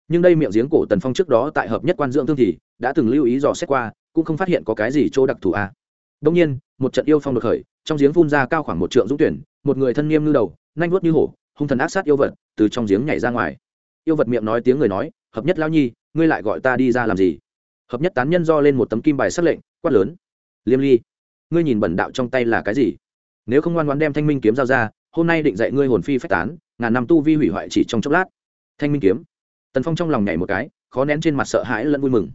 S1: Nhưng đây miệng giếng cổ tần phong trước đó tại hợp nhất quan dưỡng thương thì đã từng lưu ý dò xét qua, cũng không phát hiện có cái gì chỗ đặc thù a à. đông nhiên, một trận yêu phong được khởi, trong giếng phun ra cao khoảng một trượng dũng tuyển, một người thân nghiêm ngư đầu, nanh vuốt như hổ, hung thần ác sát yêu vật, từ trong giếng nhảy ra ngoài. Yêu vật miệng nói tiếng người nói hợp nhất lao nhi, ngươi lại gọi ta đi ra làm gì? Hợp nhất tán nhân do lên một tấm kim bài s lệnh, quát lớn. Liêm ly, ngươi nhìn bẩn đạo trong tay là cái gì? Nếu không ngoan ngoan đem thanh minh kiếm giao ra, hôm nay định dạy ngươi hồn phi phách tán, ngàn năm tu vi hủy hoại chỉ trong chốc lát. Thanh minh kiếm. Tần phong trong lòng nhảy một cái, khó nén trên mặt sợ hãi lẫn vui mừng.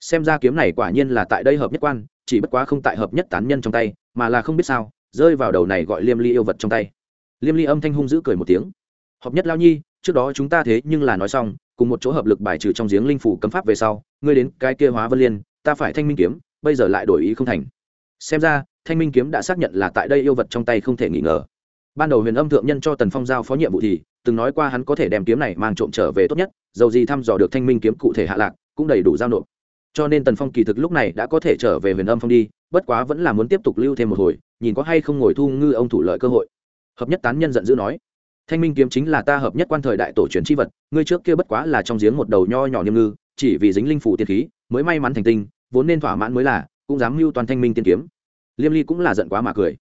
S1: Xem ra kiếm này quả nhiên là tại đây hợp nhất quan, chỉ bất quá không tại hợp nhất tán nhân trong tay, mà là không biết sao, rơi vào đầu này gọi liêm ly yêu vật trong tay. Liêm ly âm thanh hung dữ cười một tiếng. Hợp nhất lao nhi, trước đó chúng ta thế nhưng là nói xong cùng một chỗ hợp lực bài trừ trong giếng linh phủ cấm pháp về sau, ngươi đến cái kia hóa vân liên, ta phải thanh minh kiếm, bây giờ lại đổi ý không thành. Xem ra, thanh minh kiếm đã xác nhận là tại đây yêu vật trong tay không thể nghi ngờ. Ban đầu huyền âm thượng nhân cho tần phong giao phó nhiệm vụ thì, từng nói qua hắn có thể đem kiếm này mang trộm trở về tốt nhất, dầu gì thăm dò được thanh minh kiếm cụ thể hạ lạc, cũng đầy đủ giao nộp. Cho nên tần phong kỳ thực lúc này đã có thể trở về huyền âm phong đi, bất quá vẫn là muốn tiếp tục lưu thêm một hồi, nhìn có hay không ngồi thu ngư ông thủ lợi cơ hội. Hợp nhất tán nhân giận dữ nói thanh minh kiếm chính là ta hợp nhất quan thời đại tổ truyền c h i vật, ngươi trước kia bất quá là trong giếng một đầu nho nhỏ niêm ngư, chỉ vì dính linh phủ tiên khí, mới may mắn thành tinh, vốn nên thỏa mãn mới là, cũng dám mưu toàn thanh minh tiên kiếm. Liêm ly cũng là giận quá mà cười.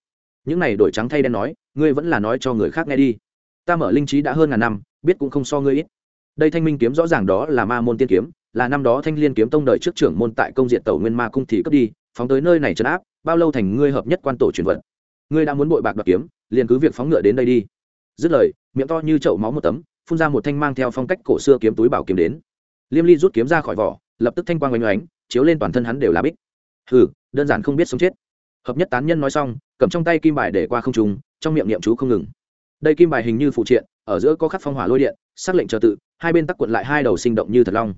S1: Những này đổi trắng thay đen nói, ngươi vẫn là nói cho người khác nghe đi. Ta mở linh trí đã hơn ngàn năm, biết cũng không so ngươi ít. Đây thanh minh kiếm rõ ràng đó là ma môn tiên kiếm, là năm đó thanh liên kiếm tông đời trước trưởng môn tại công diện tàu nguyên ma cung thì cướp đi, phóng tới nơi này trấn áp, bao lâu thành ngươi hợp nhất quan tổ truyền vật ngươi đã muốn bội bạc đoạt kiếm, liền cứ việc phóng ngựa đến đây đi dứt lời, miệng to như chậu máu một tấm, phun ra một thanh mang theo phong cách cổ xưa kiếm túi bảo kiếm đến. Liêm ly rút kiếm ra khỏi vỏ, lập tức thanh quang oanh oánh chiếu lên toàn thân hắn đều là bích. Hừ, đơn giản không biết sống chết. Hợp nhất tán nhân nói xong, cầm trong tay kim bài để qua không trùng trong miệng niệm chú không ngừng. Đây kim bài hình như phụ triện, ở giữa có khắc phong hỏa lôi điện xác lệnh chờ tự, hai bên tắc cuộn lại hai đầu sinh động như thật long.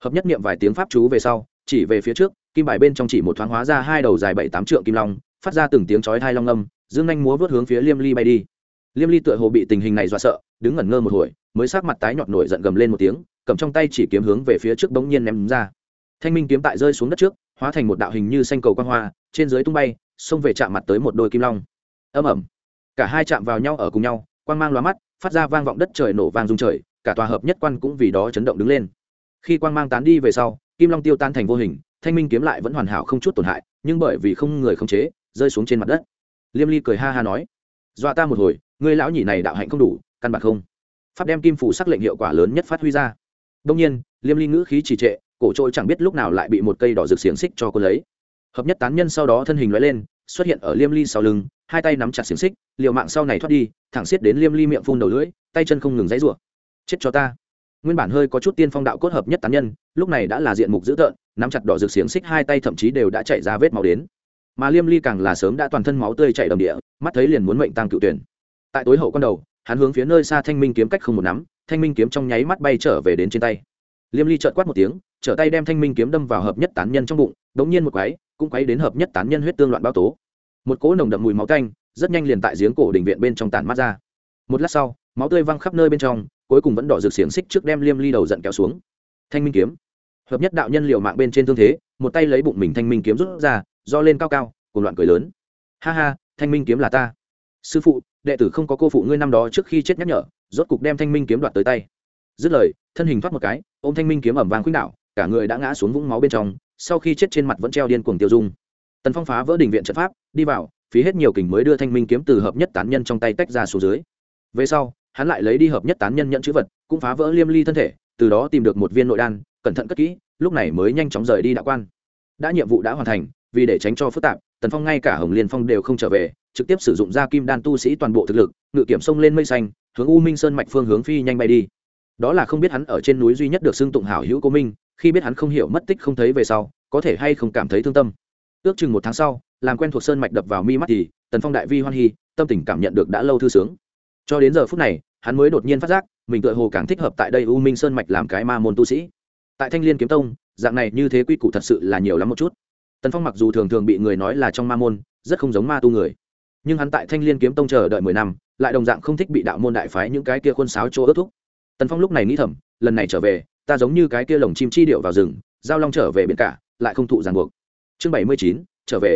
S1: Hợp nhất niệm vài tiếng pháp chú về sau, chỉ về phía trước, kim bài bên trong chỉ một thoáng hóa ra hai đầu dài bảy tám trượng kim long, phát ra từng tiếng chói hai long âm, dương anh múa vớt hướng phía liêm ly bay đi liêm ly tựa hồ bị tình hình này dọa sợ, đứng ngẩn ngơ một hồi, mới sát mặt tái nhọt nổi giận gầm lên một tiếng, cầm trong tay chỉ kiếm hướng về phía trước bỗng nhiên ném ra. Thanh minh kiếm tại rơi xuống đất trước, hóa thành một đạo hình như xanh cầu quan hoa, trên dưới tung bay, xông về chạm mặt tới một đôi kim long. Âm ẩm cả hai chạm vào nhau ở cùng nhau, quang mang loa mắt, phát ra vang vọng đất trời nổ vang rung trời, cả tòa hợp nhất quan cũng vì đó chấn động đứng lên. Khi quang mang tán đi về sau, kim long tiêu tan thành vô hình, thanh minh kiếm lại vẫn hoàn hảo không chút tổn hại, nhưng bởi vì không người khống chế, rơi xuống trên mặt đất. Liêm ly cười ha ha nói, dọa ta một hồi ngươi lão nhị này đạo hạnh không đủ, căn bản không. Pháp đem kim phủ sắc lệnh hiệu quả lớn nhất phát huy ra. Đông nhiên, liêm ly ngữ khí trì trệ, cổ trội chẳng biết lúc nào lại bị một cây đỏ rực xiềng xích cho cô lấy. Hợp nhất tán nhân sau đó thân hình loại lên, xuất hiện ở liêm ly sau lưng, hai tay nắm chặt xiềng xích, liều mạng sau này thoát đi, thẳng xiết đến liêm ly miệng phun đầu lưỡi, tay chân không ngừng dãy rủa. Chết cho ta. Nguyên bản hơi có chút tiên phong đạo cốt hợp nhất tán nhân, lúc này đã là diện mục dữ tợn, nắm chặt đỏ rực xiềng xích hai tay thậm chí đều đã chạy ra vết máu đến. Mà liêm ly càng là sớm đã toàn thân máu tươi chảy đầm địa, mắt thấy liền muốn mệnh tăng cựu tuyển tại tối hậu con đầu, hắn hướng phía nơi xa thanh minh kiếm cách không một nắm, thanh minh kiếm trong nháy mắt bay trở về đến trên tay. Liêm ly trợt quát một tiếng, trở tay đem thanh minh kiếm đâm vào hợp nhất tán nhân trong bụng, đống nhiên một quái, cũng quấy đến hợp nhất tán nhân huyết tương loạn bao tố. Một cỗ nồng đậm mùi máu canh, rất nhanh liền tại giếng cổ đình viện bên trong tàn mắt ra. Một lát sau, máu tươi văng khắp nơi bên trong, cuối cùng vẫn đỏ rực xiềng xích trước đem liêm ly đầu giận kéo xuống. Thanh minh kiếm. Hợp nhất đạo nhân liệu mạng bên trên thương thế, một tay lấy bụng mình thanh minh kiếm rút ra, do lên cao cao cùng loạn cười lớn. Ha ha, thanh minh kiếm là ta sư phụ, đệ tử không có cô phụ ngươi năm đó trước khi chết nhắc nhở, rốt cục đem thanh minh kiếm đoạt tới tay. Dứt lời, thân hình thoát một cái ô m thanh minh kiếm ẩm vàng khuynh đạo cả người đã ngã xuống vũng máu bên trong, sau khi chết trên mặt vẫn treo điên cuồng tiêu dung. Tần phong phá vỡ đình viện trận pháp, đi vào, phí hết nhiều kình mới đưa thanh minh kiếm từ hợp nhất tán nhân trong tay tách ra xuống dưới. Về sau, hắn lại lấy đi hợp nhất tán nhân nhận chữ vật, cũng phá vỡ liêm ly thân thể, từ đó tìm được một viên nội đan, cẩn thận cất kỹ, lúc này mới nhanh chóng rời đi đạo quan. Đã nhiệm vụ đã hoàn thành vì để tránh cho phức tạp, tần phong ngay cả hồng liên phong đều không trở về, trực tiếp sử dụng ra kim đan tu sĩ toàn bộ thực lực, ngự kiểm sông lên mây xanh, hướng u minh sơn mạch phương hướng phi nhanh bay đi. Đó là không biết hắn ở trên núi duy nhất được xưng tụng hảo hữu cố minh, khi biết hắn không hiểu mất tích không thấy về sau, có thể hay không cảm thấy thương tâm. Ước chừng một tháng sau, làm quen thuộc sơn mạch đập vào mi mắt thì, tần phong đại vi hoan hy tâm tình cảm nhận được đã lâu thư sướng. Cho đến giờ phút này, hắn mới đột nhiên phát giác, mình tựa hồ càng thích hợp tại đây u minh sơn mạch làm cái ma môn tu sĩ. Tại thanh l i ê n kiếm tông, dạng này như thế quy củ thật sự là nhiều lắm một chút tần phong mặc dù thường thường bị người nói là trong ma môn, rất không giống ma tu người. Nhưng hắn tại thanh l i ê n kiếm tông chờ đợi mười năm, lại đồng dạng không thích bị đạo môn đại phái những cái kia khuôn sáo chỗ ớt thúc. Tần phong lúc này nghĩ thầm, lần này trở về, ta giống như cái kia lồng chim chi điệu vào rừng, giao long trở về biển cả, lại không thụ ràng buộc. Chương bảy mươi chín, trở về.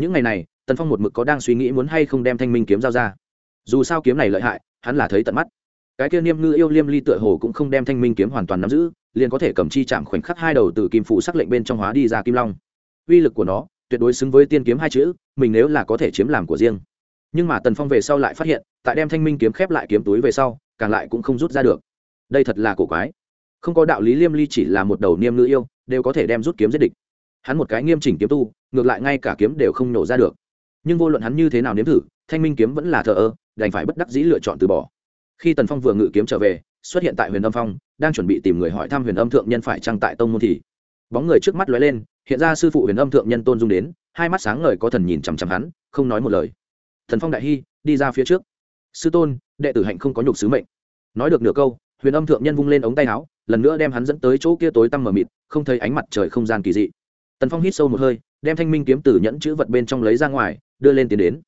S1: Những ngày này, tần phong một mực có đang suy nghĩ muốn hay không đem thanh minh kiếm giao ra. Dù sao kiếm này lợi hại, hắn là thấy tận mắt. Cái kia niêm ngư yêu liêm ly tựa hồ cũng không đem thanh minh kiếm hoàn toàn nắm giữ, liền có thể cầm chi chạm khoảnh khắc hai đầu từ kim phụ sắc lệnh bên trong hóa đi ra kim long uy lực của nó tuyệt đối xứng với tiên kiếm hai chữ, mình nếu là có thể chiếm làm của riêng. Nhưng mà tần phong về sau lại phát hiện, tại đem thanh minh kiếm khép lại kiếm túi về sau, càng lại cũng không rút ra được. Đây thật là cổ quái. Không có đạo lý liêm ly chỉ là một đầu niêm nữ yêu, đều có thể đem rút kiếm giết địch. Hắn một cái nghiêm chỉnh kiếm tu, ngược lại ngay cả kiếm đều không nổ ra được. Nhưng vô luận hắn như thế nào nếm thử, thanh minh kiếm vẫn là thờ ơ, đành phải bất đắc dĩ lựa chọn từ bỏ. Khi tần phong vừa ngự kiếm trở về, xuất hiện tại huyền âm phong, đang chuẩn bị tìm người hỏi thăm huyền âm thượng nhân phải trăng tại tông môn thì bóng người trước mắt lóe lên, hiện ra sư phụ huyền âm thượng nhân tôn dung đến, hai mắt sáng ngời có thần nhìn chằm chằm hắn, không nói một lời. Thần phong đại hy, đi ra phía trước. Sư tôn, đệ tử hạnh không có nhục sứ mệnh. Nói được nửa câu, huyền âm thượng nhân vung lên ống tay áo, lần nữa đem hắn dẫn tới chỗ kia tối tăm mờ mịt, không thấy ánh mặt trời không gian kỳ dị. Tần phong hít sâu một hơi, đem thanh minh kiếm từ nhẫn chữ vật bên trong lấy ra ngoài, đưa lên tiến đến.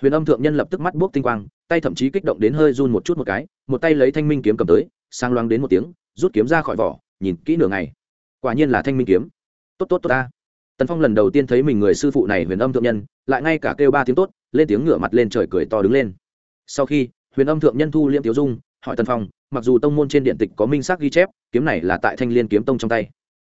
S1: Huyền âm thượng nhân lập tức mắt buốc tinh quang, tay thậm chí kích động đến hơi run một chút một cái, một tay lấy thanh minh kiếm cầm tới sang loáng đến một tiếng, rút kiếm ra khỏi vỏ, nhìn kỹ nửa ngày quả nhiên là thanh minh kiếm. Tốt tốt tốt ta. Tần phong lần đầu tiên thấy mình người sư phụ này huyền âm thượng nhân, lại ngay cả kêu ba tiếng tốt, lên tiếng ngửa mặt lên trời cười to đứng lên. Sau khi, huyền âm thượng nhân thu liêm Tiểu dung, hỏi tần phong, mặc dù tông môn trên điện tịch có minh xác ghi chép, kiếm này là tại thanh liên kiếm tông trong tay.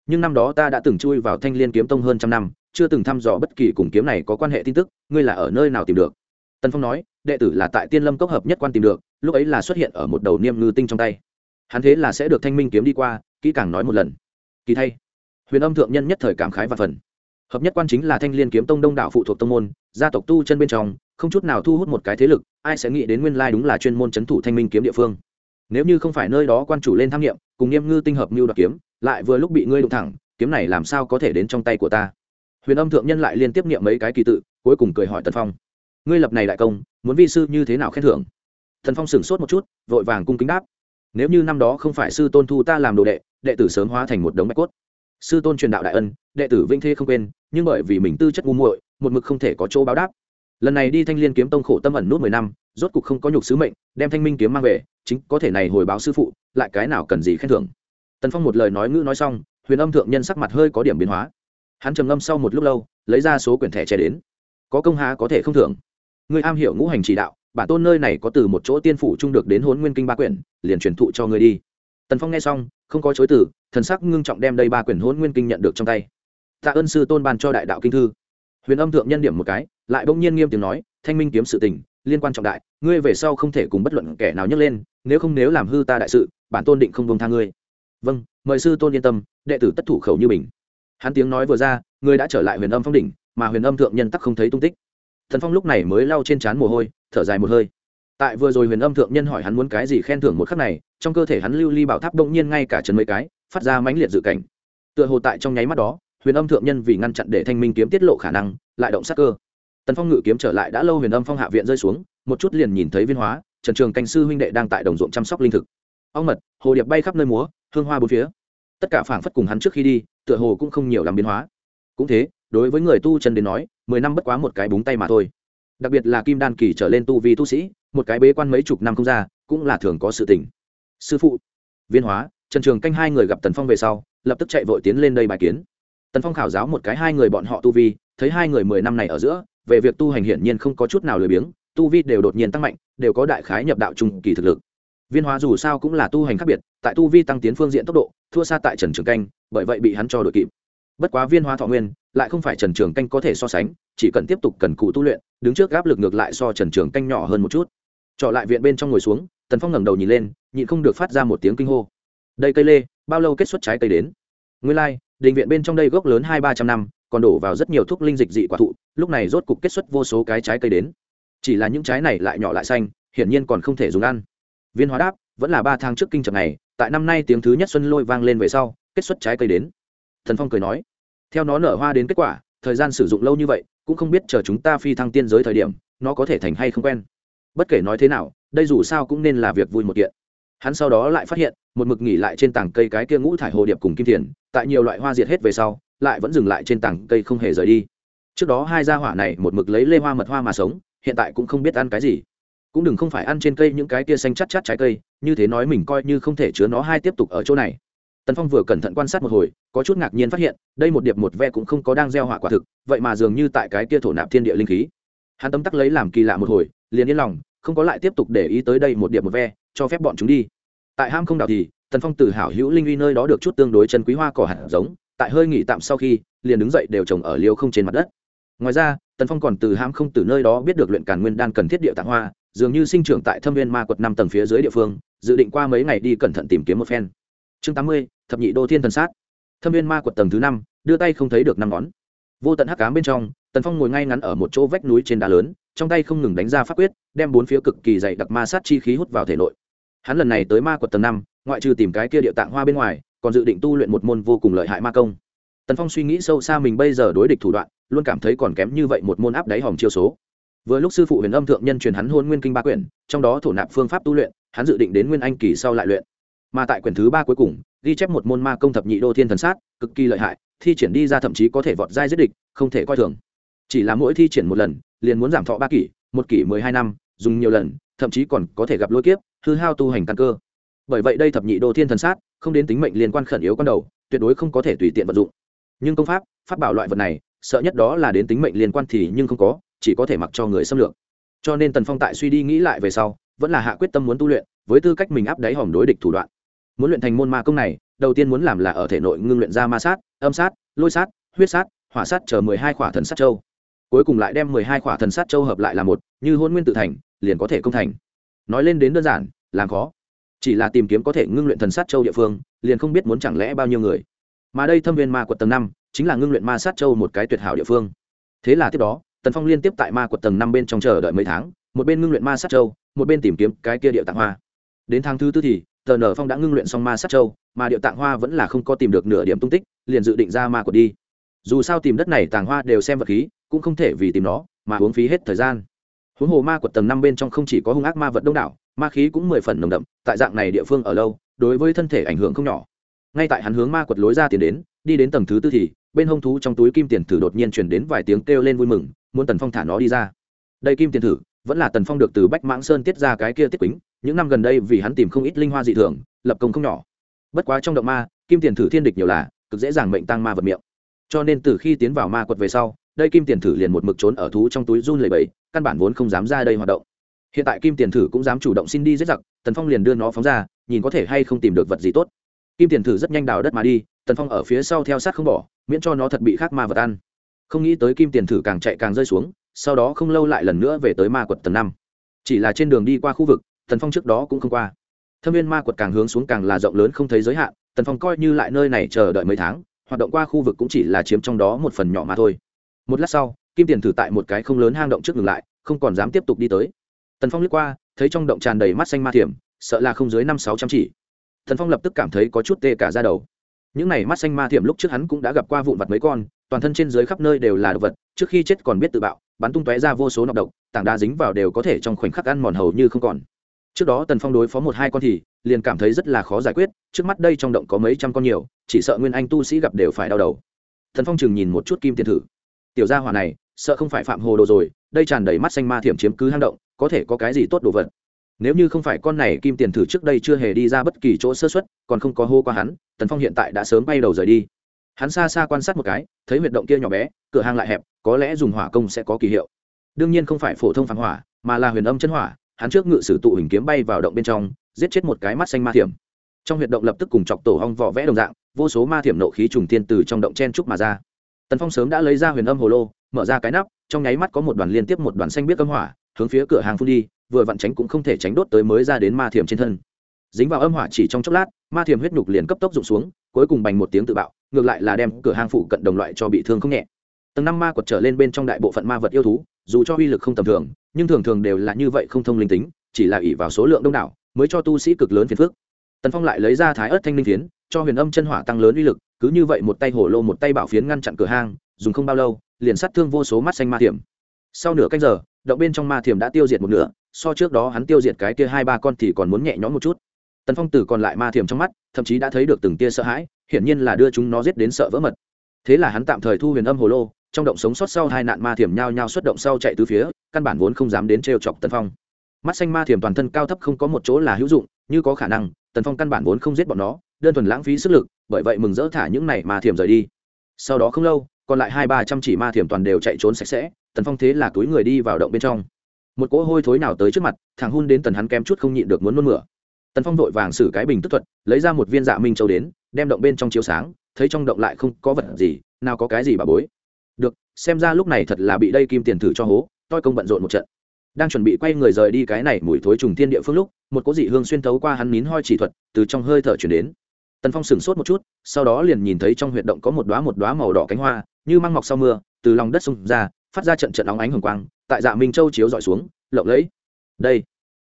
S1: Nhưng năm đó ta đã từng chui vào thanh liên kiếm tông hơn trăm năm, chưa từng thăm dò bất kỳ cùng kiếm này có quan hệ tin tức, ngươi là ở nơi nào tìm được? Tần phong nói, đệ tử là tại tiên lâm cốc hợp nhất quan tìm được, lúc ấy là xuất hiện ở một đầu niêm ngư tinh trong tay. Hắn thế là sẽ được thanh minh kiếm đi qua, kỹ càng nói một lần kỳ thay. Huyền âm thượng nhân nhất thời cảm khái và phần. Hợp nhất quan chính là thanh liên kiếm tông đông đạo phụ thuộc tông môn, gia tộc tu chân bên trong, không chút nào thu hút một cái thế lực, ai sẽ nghĩ đến nguyên lai đúng là chuyên môn c h ấ n thủ thanh minh kiếm địa phương. Nếu như không phải nơi đó quan chủ lên tham nghiệm, cùng nghiêm ngư tinh hợp mưu đoạt kiếm, lại vừa lúc bị ngươi đụng thẳng, kiếm này làm sao có thể đến trong tay của ta? Huyền âm thượng nhân lại liên tiếp nghiệm mấy cái kỳ tự, cuối cùng cười hỏi tần phong. Ngươi lập này đại công, muốn vi sư như thế nào khen thưởng? Thần phong sửng sốt một chút, vội vàng cung kính đáp. Nếu như năm đó không phải sư tôn thu ta làm đồ đệ đệ tử sớm hóa thành một đống bạch cốt. Sư tôn truyền đạo đại ân, đệ tử vinh thê không quên, nhưng bởi vì mình tư chất ngu muội, một mực không thể có chỗ báo đáp. Lần này đi thanh liên kiếm tông khổ tâm ẩn nút mười năm, rốt cục không có nhục sứ mệnh, đem thanh minh kiếm mang về, chính có thể này hồi báo sư phụ, lại cái nào cần gì khen thưởng. Tần phong một lời nói ngữ nói xong, huyền âm thượng nhân sắc mặt hơi có điểm biến hóa. Hắn trầm ngâm sau một lúc lâu, lấy ra số quyển thẻ che đến. Có công há có thể không thưởng. Ngươi am hiểu ngũ hành chỉ đạo, bản tôn nơi này có từ một chỗ tiên phủ trung được đến hốn nguyên kinh ba quyển, liền truyền thụ cho ngươi đi. Tần phong nghe xong không có chối từ, thần sắc ngưng trọng đem đây ba quyển hôn nguyên kinh nhận được trong tay. Tạ ơn sư tôn ban cho đại đạo kinh thư. Huyền âm thượng nhân điểm một cái, lại bỗng nhiên nghiêm tiếng nói, thanh minh kiếm sự tình, liên quan trọng đại, ngươi về sau không thể cùng bất luận kẻ nào nhấc lên, nếu không nếu làm hư ta đại sự, bản tôn định không bông tha ngươi. Vâng mời sư tôn yên tâm, đệ tử tất thủ khẩu như mình. Hắn tiếng nói vừa ra ngươi đã trở lại huyền âm phong đỉnh, mà huyền âm thượng nhân tắc không thấy tung tích. Thần phong lúc này mới lau trên trán mồ hôi, thở dài một hơi tại vừa rồi huyền âm thượng nhân hỏi hắn muốn cái gì khen thưởng một khắc này, trong cơ thể hắn lưu ly bảo tháp đông nhiên ngay cả chân mấy cái, phát ra mãnh liệt dự cảnh. Tựa hồ tại trong nháy mắt đó, huyền âm thượng nhân vì ngăn chặn để thanh minh kiếm tiết lộ khả năng, lại động sát cơ. Tần phong ngự kiếm trở lại đã lâu huyền âm phong hạ viện rơi xuống, một chút liền nhìn thấy viên hóa, trần trường canh sư huynh đệ đang tại đồng ruộng chăm sóc linh thực. Ong mật, hồ điệp bay khắp nơi múa, hương hoa bốn phía. Tất cả phảng phất cùng hắn trước khi đi, tựa hồ cũng không nhiều làm biến hóa. Cũng thế, đối với người tu chân đến nói, mười năm bất quá một cái búng tay mà thôi đặc biệt là kim đan kỳ trở lên tu vi tu sĩ, một cái bế quan mấy chục năm không ra, cũng là thường có sự tình. Sư phụ, viên hóa, trần trường canh hai người gặp tần phong về sau, lập tức chạy vội tiến lên đây bài kiến. Tần phong khảo giáo một cái hai người bọn họ tu vi, thấy hai người mười năm này ở giữa, về việc tu hành hiển nhiên không có chút nào lười biếng, tu vi đều đột nhiên tăng mạnh, đều có đại khái nhập đạo trung kỳ thực lực. Viên hóa dù sao cũng là tu hành khác biệt, tại tu vi tăng tiến phương diện tốc độ, thua xa tại trần trường canh, bởi vậy bị hắn cho đội kịp bất quá viên hóa thọ nguyên lại không phải trần trường canh có thể so sánh chỉ cần tiếp tục cần cụ tu luyện đứng trước áp lực ngược lại so trần trường canh nhỏ hơn một chút. Trọ lại viện bên trong ngồi xuống tần phong ngẩng đầu nhìn lên nhịn không được phát ra một tiếng kinh hô. Đây cây lê bao lâu kết xuất trái cây đến? Nguyên lai、like, đình viện bên trong đây gốc lớn hai ba trăm năm còn đổ vào rất nhiều thuốc linh dịch dị quả thụ lúc này rốt cục kết xuất vô số cái trái cây đến. Chỉ là những trái này lại nhỏ lại xanh hiển nhiên còn không thể dùng ăn. Viên hóa đáp vẫn là ba tháng trước kinh trầm này tại năm nay tiếng thứ nhất xuân lôi vang lên về sau kết xuất trái cây đến. Thần phong cười nói theo nó nở hoa đến kết quả, thời gian sử dụng lâu như vậy, cũng không biết chờ chúng ta phi thăng tiên giới thời điểm, nó có thể thành hay không quen. Bất kể nói thế nào, đây dù sao cũng nên là việc vui một kiện. Hắn sau đó lại phát hiện, một mực nghỉ lại trên tảng cây cái kia ngũ thải hồ điệp cùng kim thiền, tại nhiều loại hoa diệt hết về sau, lại vẫn dừng lại trên tảng cây không hề rời đi. Trước đó hai gia hỏa này một mực lấy lê hoa mật hoa mà sống, hiện tại cũng không biết ăn cái gì. Cũng đừng không phải ăn trên cây những cái kia xanh chắt chắt trái cây, như thế nói mình coi như không thể chứa nó hai tiếp tục ở chỗ này tần phong vừa cẩn thận quan sát một hồi, có chút ngạc nhiên phát hiện, đây một điệp một ve cũng không có đang gieo hỏa quả thực, vậy mà dường như tại cái kia thổ nạp thiên địa linh khí. Hắn tấm tắc lấy làm kỳ lạ một hồi, liền yên lòng, không có lại tiếp tục để ý tới đây một điệp một ve, cho phép bọn chúng đi. Tại ham không đảo thì, tần phong từ hảo hữu linh uy nơi đó được chút tương đối chân quý hoa cỏ hạt giống, tại hơi nghỉ tạm sau khi, liền đứng dậy đều trồng ở liêu không trên mặt đất. Ngoài ra, tần phong còn từ ham không từ nơi đó biết được luyện càn nguyên đan cần thiết địa tạng hoa, dường như sinh trưởng tại thâm viên ma quật năm tầng phía dưới địa phương, dự định qua mấy ngày đi cẩn thận tìm kiếm một phen chương tám mươi, thập nhị đô thiên thần sát. Thâm viên ma quật tầng thứ năm, đưa tay không thấy được năm ngón. Vô tận hắc cám bên trong, tần phong ngồi ngay ngắn ở một chỗ vách núi trên đá lớn, trong tay không ngừng đánh ra pháp quyết, đem bốn phía cực kỳ dày đặc ma sát chi khí hút vào thể nội. Hắn lần này tới ma quật tầng năm, ngoại trừ tìm cái kia địa tạng hoa bên ngoài, còn dự định tu luyện một môn vô cùng lợi hại ma công. Tần phong suy nghĩ sâu xa mình bây giờ đối địch thủ đoạn, luôn cảm thấy còn kém như vậy một môn áp đáy hòm chiêu số. Vừa lúc sư phụ huyền âm thượng nhân truyền hắn hôn nguyên kinh ba quyển, trong đó thổ nạp phương pháp tu luyện, hắn dự định đến nguyên anh kỳ sau lại luyện mà tại quyển thứ ba cuối cùng, ghi chép một môn ma công thập nhị đô thiên thần sát, cực kỳ lợi hại, thi triển đi ra thậm chí có thể vọt dai giết địch, không thể coi thường. Chỉ là mỗi thi triển một lần, liền muốn giảm thọ ba kỷ, một kỷ mười hai năm, dùng nhiều lần, thậm chí còn có thể gặp lôi kiếp, hư hao tu hành căn cơ. Bởi vậy đây thập nhị đô thiên thần sát, không đến tính mệnh liên quan khẩn yếu con đầu, tuyệt đối không có thể tùy tiện vận dụng. Nhưng công pháp pháp bảo loại vật này, sợ nhất đó là đến tính mệnh liên quan thì nhưng không có, chỉ có thể mặc cho người xâm lược. Cho nên tần phong tại suy đi nghĩ lại về sau, vẫn là hạ quyết tâm muốn tu luyện, với tư cách mình áp đáy hòm đối địch thủ đoạn muốn luyện thành môn ma công này, đầu tiên muốn làm là ở thể nội ngưng luyện ra ma sát, âm sát, lôi sát, huyết sát, hỏa sát chờ mười hai khỏa thần sát châu. Cuối cùng lại đem mười hai khỏa thần sát châu hợp lại là một, như hôn nguyên tự thành, liền có thể công thành. Nói lên đến đơn giản, làm khó. Chỉ là tìm kiếm có thể ngưng luyện thần sát châu địa phương, liền không biết muốn chẳng lẽ bao nhiêu người. Mà đây thâm viên ma quật tầng năm, chính là ngưng luyện ma sát châu một cái tuyệt hảo địa phương. Thế là tiếp đó, tần phong liên tiếp tại ma quật tầng năm bên trong chờ đợi mấy tháng, một bên ngưng luyện ma sát châu, một bên tìm kiếm cái kia địa tạng hoa. Đến tháng thứ tư thì tờ nở phong đã ngưng luyện xong ma sát châu, mà điệu tạng hoa vẫn là không có tìm được nửa điểm tung tích, liền dự định ra ma quật đi. Dù sao tìm đất này tàng hoa đều xem vật khí, cũng không thể vì tìm nó mà uống phí hết thời gian. Huống hồ ma quật tầng năm bên trong không chỉ có hung ác ma vật đông đảo, ma khí cũng mười phần nồng đậm, tại dạng này địa phương ở lâu, đối với thân thể ảnh hưởng không nhỏ. Ngay tại hắn hướng ma quật lối ra tiền đến, đi đến tầng thứ tư thì, bên hông thú trong túi kim tiền thử đột nhiên chuyển đến vài tiếng kêu lên vui mừng, muốn tần phong thả nó đi ra. Đây kim tiền thử, vẫn là tần phong được từ bách mãng sơn tiết ra cái kia tiết quýnh những năm gần đây vì hắn tìm không ít linh hoa dị thường, lập công không nhỏ. Bất quá trong động ma, kim tiền thử thiên địch nhiều là, cực dễ dàng mệnh tăng ma vật miệng. Cho nên từ khi tiến vào ma quật về sau, đây kim tiền thử liền một mực trốn ở thú trong túi run lầy bẫy căn bản vốn không dám ra đây hoạt động. Hiện tại kim tiền thử cũng dám chủ động xin đi giết giặc, tần phong liền đưa nó phóng ra, nhìn có thể hay không tìm được vật gì tốt. Kim tiền thử rất nhanh đào đất mà đi, tần phong ở phía sau theo sát không bỏ, miễn cho nó thật bị khác ma vật ăn. Không nghĩ tới kim tiền thử càng chạy càng rơi xuống, sau đó không lâu lại lần nữa về tới ma quật tầng năm. Chỉ là trên đường đi qua khu vực tần phong trước đó cũng không qua. Thâm viên ma quật càng hướng xuống càng là rộng lớn không thấy giới hạn, tần phong coi như lại nơi này chờ đợi mấy tháng, hoạt động qua khu vực cũng chỉ là chiếm trong đó một phần nhỏ mà thôi. Một lát sau, kim tiền thử tại một cái không lớn hang động trước ngừng lại, không còn dám tiếp tục đi tới. Tần phong lướt qua, thấy trong động tràn đầy mắt xanh ma thiểm, sợ là không dưới năm sáu trăm chỉ. Tần phong lập tức cảm thấy có chút tê cả ra đầu. Những này mắt xanh ma thiểm lúc trước hắn cũng đã gặp qua vụn vặt mấy con, toàn thân trên dưới khắp nơi đều là độc vật, trước khi chết còn biết tự bạo, bắn tung tóe ra vô số nọc độc, tảng đá dính vào đều có thể trong khoảnh khắc ăn mòn hầu như không còn trước đó tần phong đối phó một hai con thì liền cảm thấy rất là khó giải quyết, trước mắt đây trong động có mấy trăm con nhiều, chỉ sợ nguyên anh tu sĩ gặp đều phải đau đầu. Thần phong chừng nhìn một chút kim tiền thử. Tiểu gia hỏa này, sợ không phải phạm hồ đồ rồi, đây tràn đầy mắt xanh ma thiểm chiếm cứ hang động, có thể có cái gì tốt đồ vật. Nếu như không phải con này kim tiền thử trước đây chưa hề đi ra bất kỳ chỗ sơ xuất còn không có hô qua hắn, tần phong hiện tại đã sớm bay đầu rời đi. Hắn xa xa quan sát một cái, thấy huyệt động kia nhỏ bé, cửa hang lại hẹp, có lẽ dùng hỏa công sẽ có kỳ hiệu. Đương nhiên không phải phổ thông phản hỏa, mà là huyền âm chân hỏa hắn trước ngự sử tụ hình kiếm bay vào động bên trong, giết chết một cái mắt xanh ma thiểm. Trong huyệt động lập tức cùng chọc tổ hong vỏ vẽ đồng dạng, vô số ma thiểm nộ khí trùng tiên từ trong động chen trúc mà ra. Tần phong sớm đã lấy ra huyền âm hồ lô, mở ra cái nắp, trong nháy mắt có một đoàn liên tiếp một đoàn xanh biết âm hỏa, hướng phía cửa hàng phun đi, vừa vặn tránh cũng không thể tránh đốt tới mới ra đến ma thiểm trên thân. Dính vào âm hỏa chỉ trong chốc lát, ma thiểm huyết nhục liền cấp tốc rụng xuống, cuối cùng bành một tiếng tự bạo, ngược lại là đem cửa hàng phụ cận đồng loại cho bị thương không nhẹ tầng năm ma quật trở lên bên trong đại bộ phận ma vật yêu thú, dù cho uy lực không tầm thường, nhưng thường thường đều là như vậy không thông linh tính, chỉ là ỷ vào số lượng đông đảo, mới cho tu sĩ cực lớn phiền phức. Tần phong lại lấy ra thái ớt thanh linh phiến, cho huyền âm chân hỏa tăng lớn uy lực, cứ như vậy một tay hổ lô một tay bảo phiến ngăn chặn cửa hang, dùng không bao lâu, liền sát thương vô số mắt xanh ma thiểm. Sau nửa canh giờ, động bên trong ma thiểm đã tiêu diệt một nửa, so trước đó hắn tiêu diệt cái kia hai ba con thì còn muốn nhẹ nhõm một chút. Tần phong tử còn lại ma thiểm trong mắt, thậm chí đã thấy được từng tia sợ hãi, hiển nhiên là đưa chúng nó giết đến sợ vỡ mật. Thế là hắn tạm thời thu huyền âm hồ lô trong động sống sót sau hai nạn ma thiểm nhao nhao xuất động sau chạy từ phía, căn bản vốn không dám đến trêu chọc tần phong. Mắt xanh ma thiểm toàn thân cao thấp không có một chỗ là hữu dụng, như có khả năng, tần phong căn bản vốn không giết bọn nó, đơn thuần lãng phí sức lực, bởi vậy mừng dỡ thả những này ma thiểm rời đi. Sau đó không lâu, còn lại hai ba trăm chỉ ma thiểm toàn đều chạy trốn sạch sẽ, tần phong thế là túi người đi vào động bên trong. Một cỗ hôi thối nào tới trước mặt, thằng hun đến tần hắn kém chút không nhịn được muốn nôn mửa. Tần phong vội vàng xử cái bình tức thuật, lấy ra một viên dạ minh châu đến, đem động bên trong chiếu sáng, thấy trong động lại không có vật gì, nào có cái gì bà bối được, xem ra lúc này thật là bị đây kim tiền thử cho hố, toi công bận rộn một trận. Đang chuẩn bị quay người rời đi cái này mùi thối trùng thiên địa phương lúc, một cỗ dị hương xuyên thấu qua hắn nín hoi chỉ thuật, từ trong hơi thở chuyển đến. Tần phong sửng sốt một chút, sau đó liền nhìn thấy trong huyệt động có một đoá một đoá màu đỏ cánh hoa, như măng mọc sau mưa, từ lòng đất xông ra, phát ra trận trận óng ánh hồng quang, tại dạ minh châu chiếu dọi xuống, lộng lẫy. Đây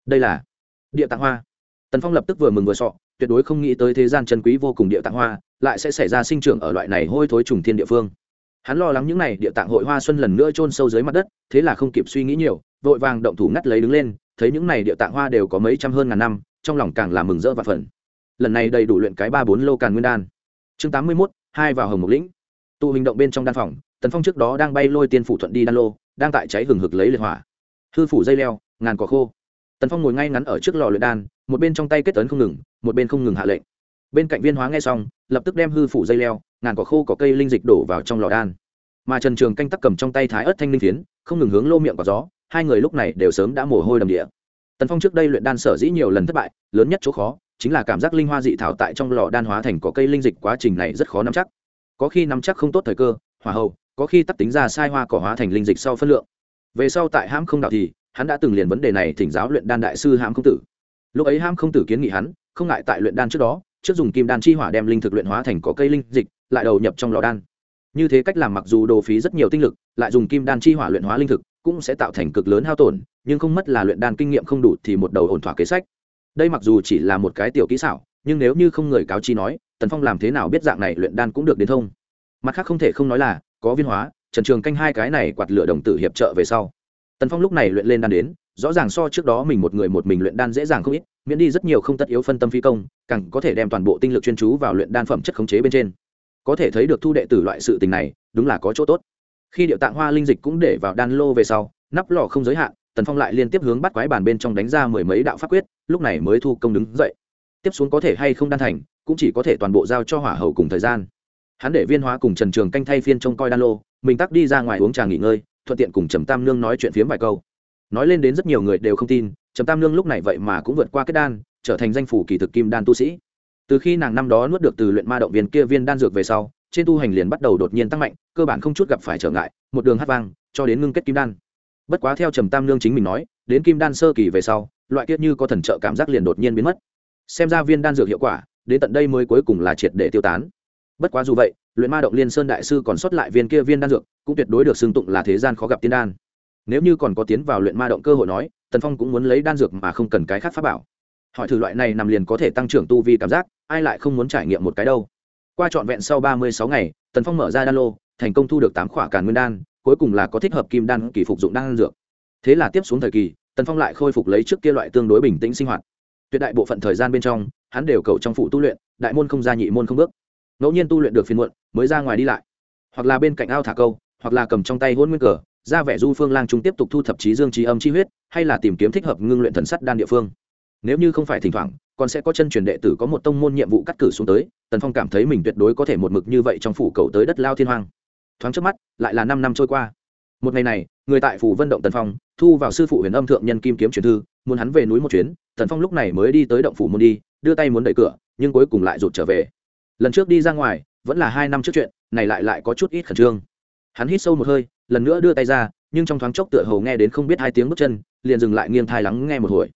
S1: đây là địa tạng hoa. Tần phong lập tức vừa mừng vừa sọ, tuyệt đối không nghĩ tới thế gian chân quý vô cùng địa tạng hoa, lại sẽ xảy ra sinh trưởng ở loại này hôi thối trùng thiên địa phương hắn lo lắng những n à y địa tạng hội hoa xuân lần nữa trôn sâu dưới mặt đất, thế là không kịp suy nghĩ nhiều, vội vàng động thủ ngắt lấy đứng lên, thấy những n à y địa tạng hoa đều có mấy trăm hơn ngàn năm, trong lòng càng là mừng rỡ và phần. Lần này đầy đủ luyện cái ba bốn lô càn nguyên đan. Chương tám mươi mốt, hai vào hồng mục lĩnh. Tụ hình động bên trong đan phòng, tần phong trước đó đang bay lôi tiên phủ thuận đi đan lô, đang tại cháy hừng hực lấy liệt hỏa. Hư phủ dây leo, ngàn cỏ khô. Tần phong ngồi ngay ngắn ở trước lò luyện đan, một bên trong tay kết tấn không ngừng, một bên không ngừng hạ lệnh. Bên cạnh viên hóa nghe xong, lập tức đem hư phủ dây leo ngàn cỏ khô có cây linh dịch đổ vào trong lò đan. Mà trần trường canh tắc cầm trong tay thái ớt thanh linh phiến, không ngừng hướng lô miệng có gió, hai người lúc này đều sớm đã mồ hôi đầm địa. Tần phong trước đây luyện đan sở dĩ nhiều lần thất bại, lớn nhất chỗ khó, chính là cảm giác linh hoa dị thảo tại trong lò đan hóa thành có cây linh dịch quá trình này rất khó nắm chắc. Có khi nắm chắc không tốt thời cơ, hỏa hậu có khi tắt tính ra sai hoa cỏ hóa thành linh dịch sau phân lượng. Về sau tại hãm không đạo thì, hắn đã từng liền vấn đề này thỉnh giáo luyện đan đại sư hãm không tử. Lúc ấy hãm không tử kiến nghị hắn, không ngại tại luyện đan trước đó, trước dùng kim đan chi hỏa đem linh thực luyện hóa thành có cây linh dịch lại đầu nhập trong lò đan. Như thế cách làm mặc dù đồ phí rất nhiều tinh lực, lại dùng kim đan chi hỏa luyện hóa linh thực, cũng sẽ tạo thành cực lớn hao tổn, nhưng không mất là luyện đan kinh nghiệm không đủ thì một đầu ổn thỏa kế sách. Đây mặc dù chỉ là một cái tiểu kỹ xảo, nhưng nếu như không người cáo chi nói, tần phong làm thế nào biết dạng này luyện đan cũng được đến thông. Mặt khác không thể không nói là, có viên hóa, trần trường canh hai cái này quạt lửa đồng tử hiệp trợ về sau. Tần phong lúc này luyện lên đan đến, rõ ràng so trước đó mình một người một mình luyện đan dễ dàng không ít, miễn đi rất nhiều không tất yếu phân tâm phi công, càng có thể đem toàn bộ tinh lực chuyên chú vào luyện đan phẩm chất khống chế bên trên có thể thấy được thu đệ tử loại sự tình này, đúng là có chỗ tốt. Khi điệu tạng hoa linh dịch cũng để vào đan lô về sau, nắp lò không giới hạn, tần phong lại liên tiếp hướng bắt quái bàn bên trong đánh ra mười mấy đạo pháp quyết, lúc này mới thu công đứng dậy. Tiếp xuống có thể hay không đan thành, cũng chỉ có thể toàn bộ giao cho hỏa hầu cùng thời gian. Hắn để viên hóa cùng trần trường canh thay phiên trông coi đan lô, mình tắc đi ra ngoài uống trà nghỉ ngơi, thuận tiện cùng trầm tam nương nói chuyện phiếm vài câu. Nói lên đến rất nhiều người đều không tin, trầm tam nương lúc này vậy mà cũng vượt qua kết đan, trở thành danh phủ kỳ thực kim đan tu sĩ từ khi nàng năm đó nuốt được từ luyện ma động viên kia viên đan dược về sau, trên tu hành liền bắt đầu đột nhiên tăng mạnh, cơ bản không chút gặp phải trở ngại, một đường hát vang, cho đến ngưng kết kim đan. Bất quá theo trầm tam nương chính mình nói, đến kim đan sơ kỳ về sau, loại kiết như có thần trợ cảm giác liền đột nhiên biến mất. Xem ra viên đan dược hiệu quả, đến tận đây mới cuối cùng là triệt để tiêu tán. Bất quá dù vậy, luyện ma động liên sơn đại sư còn sót lại viên kia viên đan dược, cũng tuyệt đối được xưng tụng là thế gian khó gặp tiên đan. Nếu như còn có tiến vào luyện ma động cơ hội nói, tần phong cũng muốn lấy đan dược mà không cần cái khác pháp bảo hỏi thử loại này nằm liền có thể tăng trưởng tu vi cảm giác, ai lại không muốn trải nghiệm một cái đâu. Qua trọn vẹn sau ba mươi sáu ngày, tần phong mở ra đan lô, thành công thu được tám khỏa càn nguyên đan, cuối cùng là có thích hợp kim đan kỳ phục dụng đan dược. Thế là tiếp xuống thời kỳ, tần phong lại khôi phục lấy trước kia loại tương đối bình tĩnh sinh hoạt. Tuyệt đại bộ phận thời gian bên trong, hắn đều cầu trong phụ tu luyện, đại môn không ra nhị môn không bước. Ngẫu nhiên tu luyện được phiền muộn, mới ra ngoài đi lại. Hoặc là bên cạnh ao thả câu, hoặc là cầm trong tay hôn nguyên cờ, ra vẻ du phương lang trung tiếp tục thu thập trí dương trí âm chi huyết, hay là tìm kiếm thích hợp ngưng luyện thần sắt đan địa phương nếu như không phải thỉnh thoảng, còn sẽ có chân truyền đệ tử có một tông môn nhiệm vụ cắt cử xuống tới, tần phong cảm thấy mình tuyệt đối có thể một mực như vậy trong phủ cầu tới đất lao thiên hoang. Thoáng trước mắt, lại là năm năm trôi qua. Một ngày này, người tại phủ vân động tần phong, thu vào sư phụ huyền âm thượng nhân kim kiếm truyền thư, muốn hắn về núi một chuyến, tần phong lúc này mới đi tới động phủ môn đi, đưa tay muốn đẩy cửa, nhưng cuối cùng lại rụt trở về. Lần trước đi ra ngoài, vẫn là hai năm trước chuyện, này lại lại có chút ít khẩn trương. Hắn hít sâu một hơi, lần nữa đưa tay ra, nhưng trong thoáng chốc tựa hồ nghe đến không biết hai tiếng bước chân, liền dừng lại nghiêng thai lắng nghe một hồi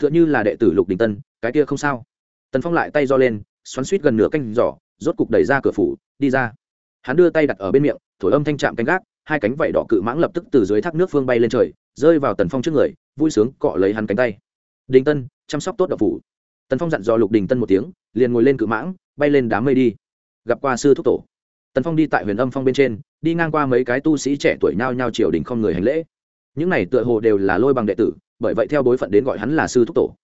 S1: tựa như là đệ tử lục đình tân, cái kia không sao. Tần phong lại tay do lên, xoắn suýt gần nửa canh giỏ rốt cục đẩy ra cửa phủ, đi ra. Hắn đưa tay đặt ở bên miệng, thổi âm thanh chạm canh gác, hai cánh vảy đỏ cự mãng lập tức từ dưới thác nước phương bay lên trời, rơi vào tần phong trước người, vui sướng cọ lấy hắn cánh tay. Đình tân, chăm sóc tốt đậu phủ. Tần phong dặn dò lục đình tân một tiếng, liền ngồi lên cự mãng, bay lên đám mây đi. Gặp qua sư thúc tổ, tần phong đi tại huyền âm phong bên trên, đi ngang qua mấy cái tu sĩ trẻ tuổi nhao nhao triều đình không người hành lễ. Những này tựa hồ đều là lôi bằng đệ tử bởi vậy theo bối phận đến gọi hắn là sư thúc tổ.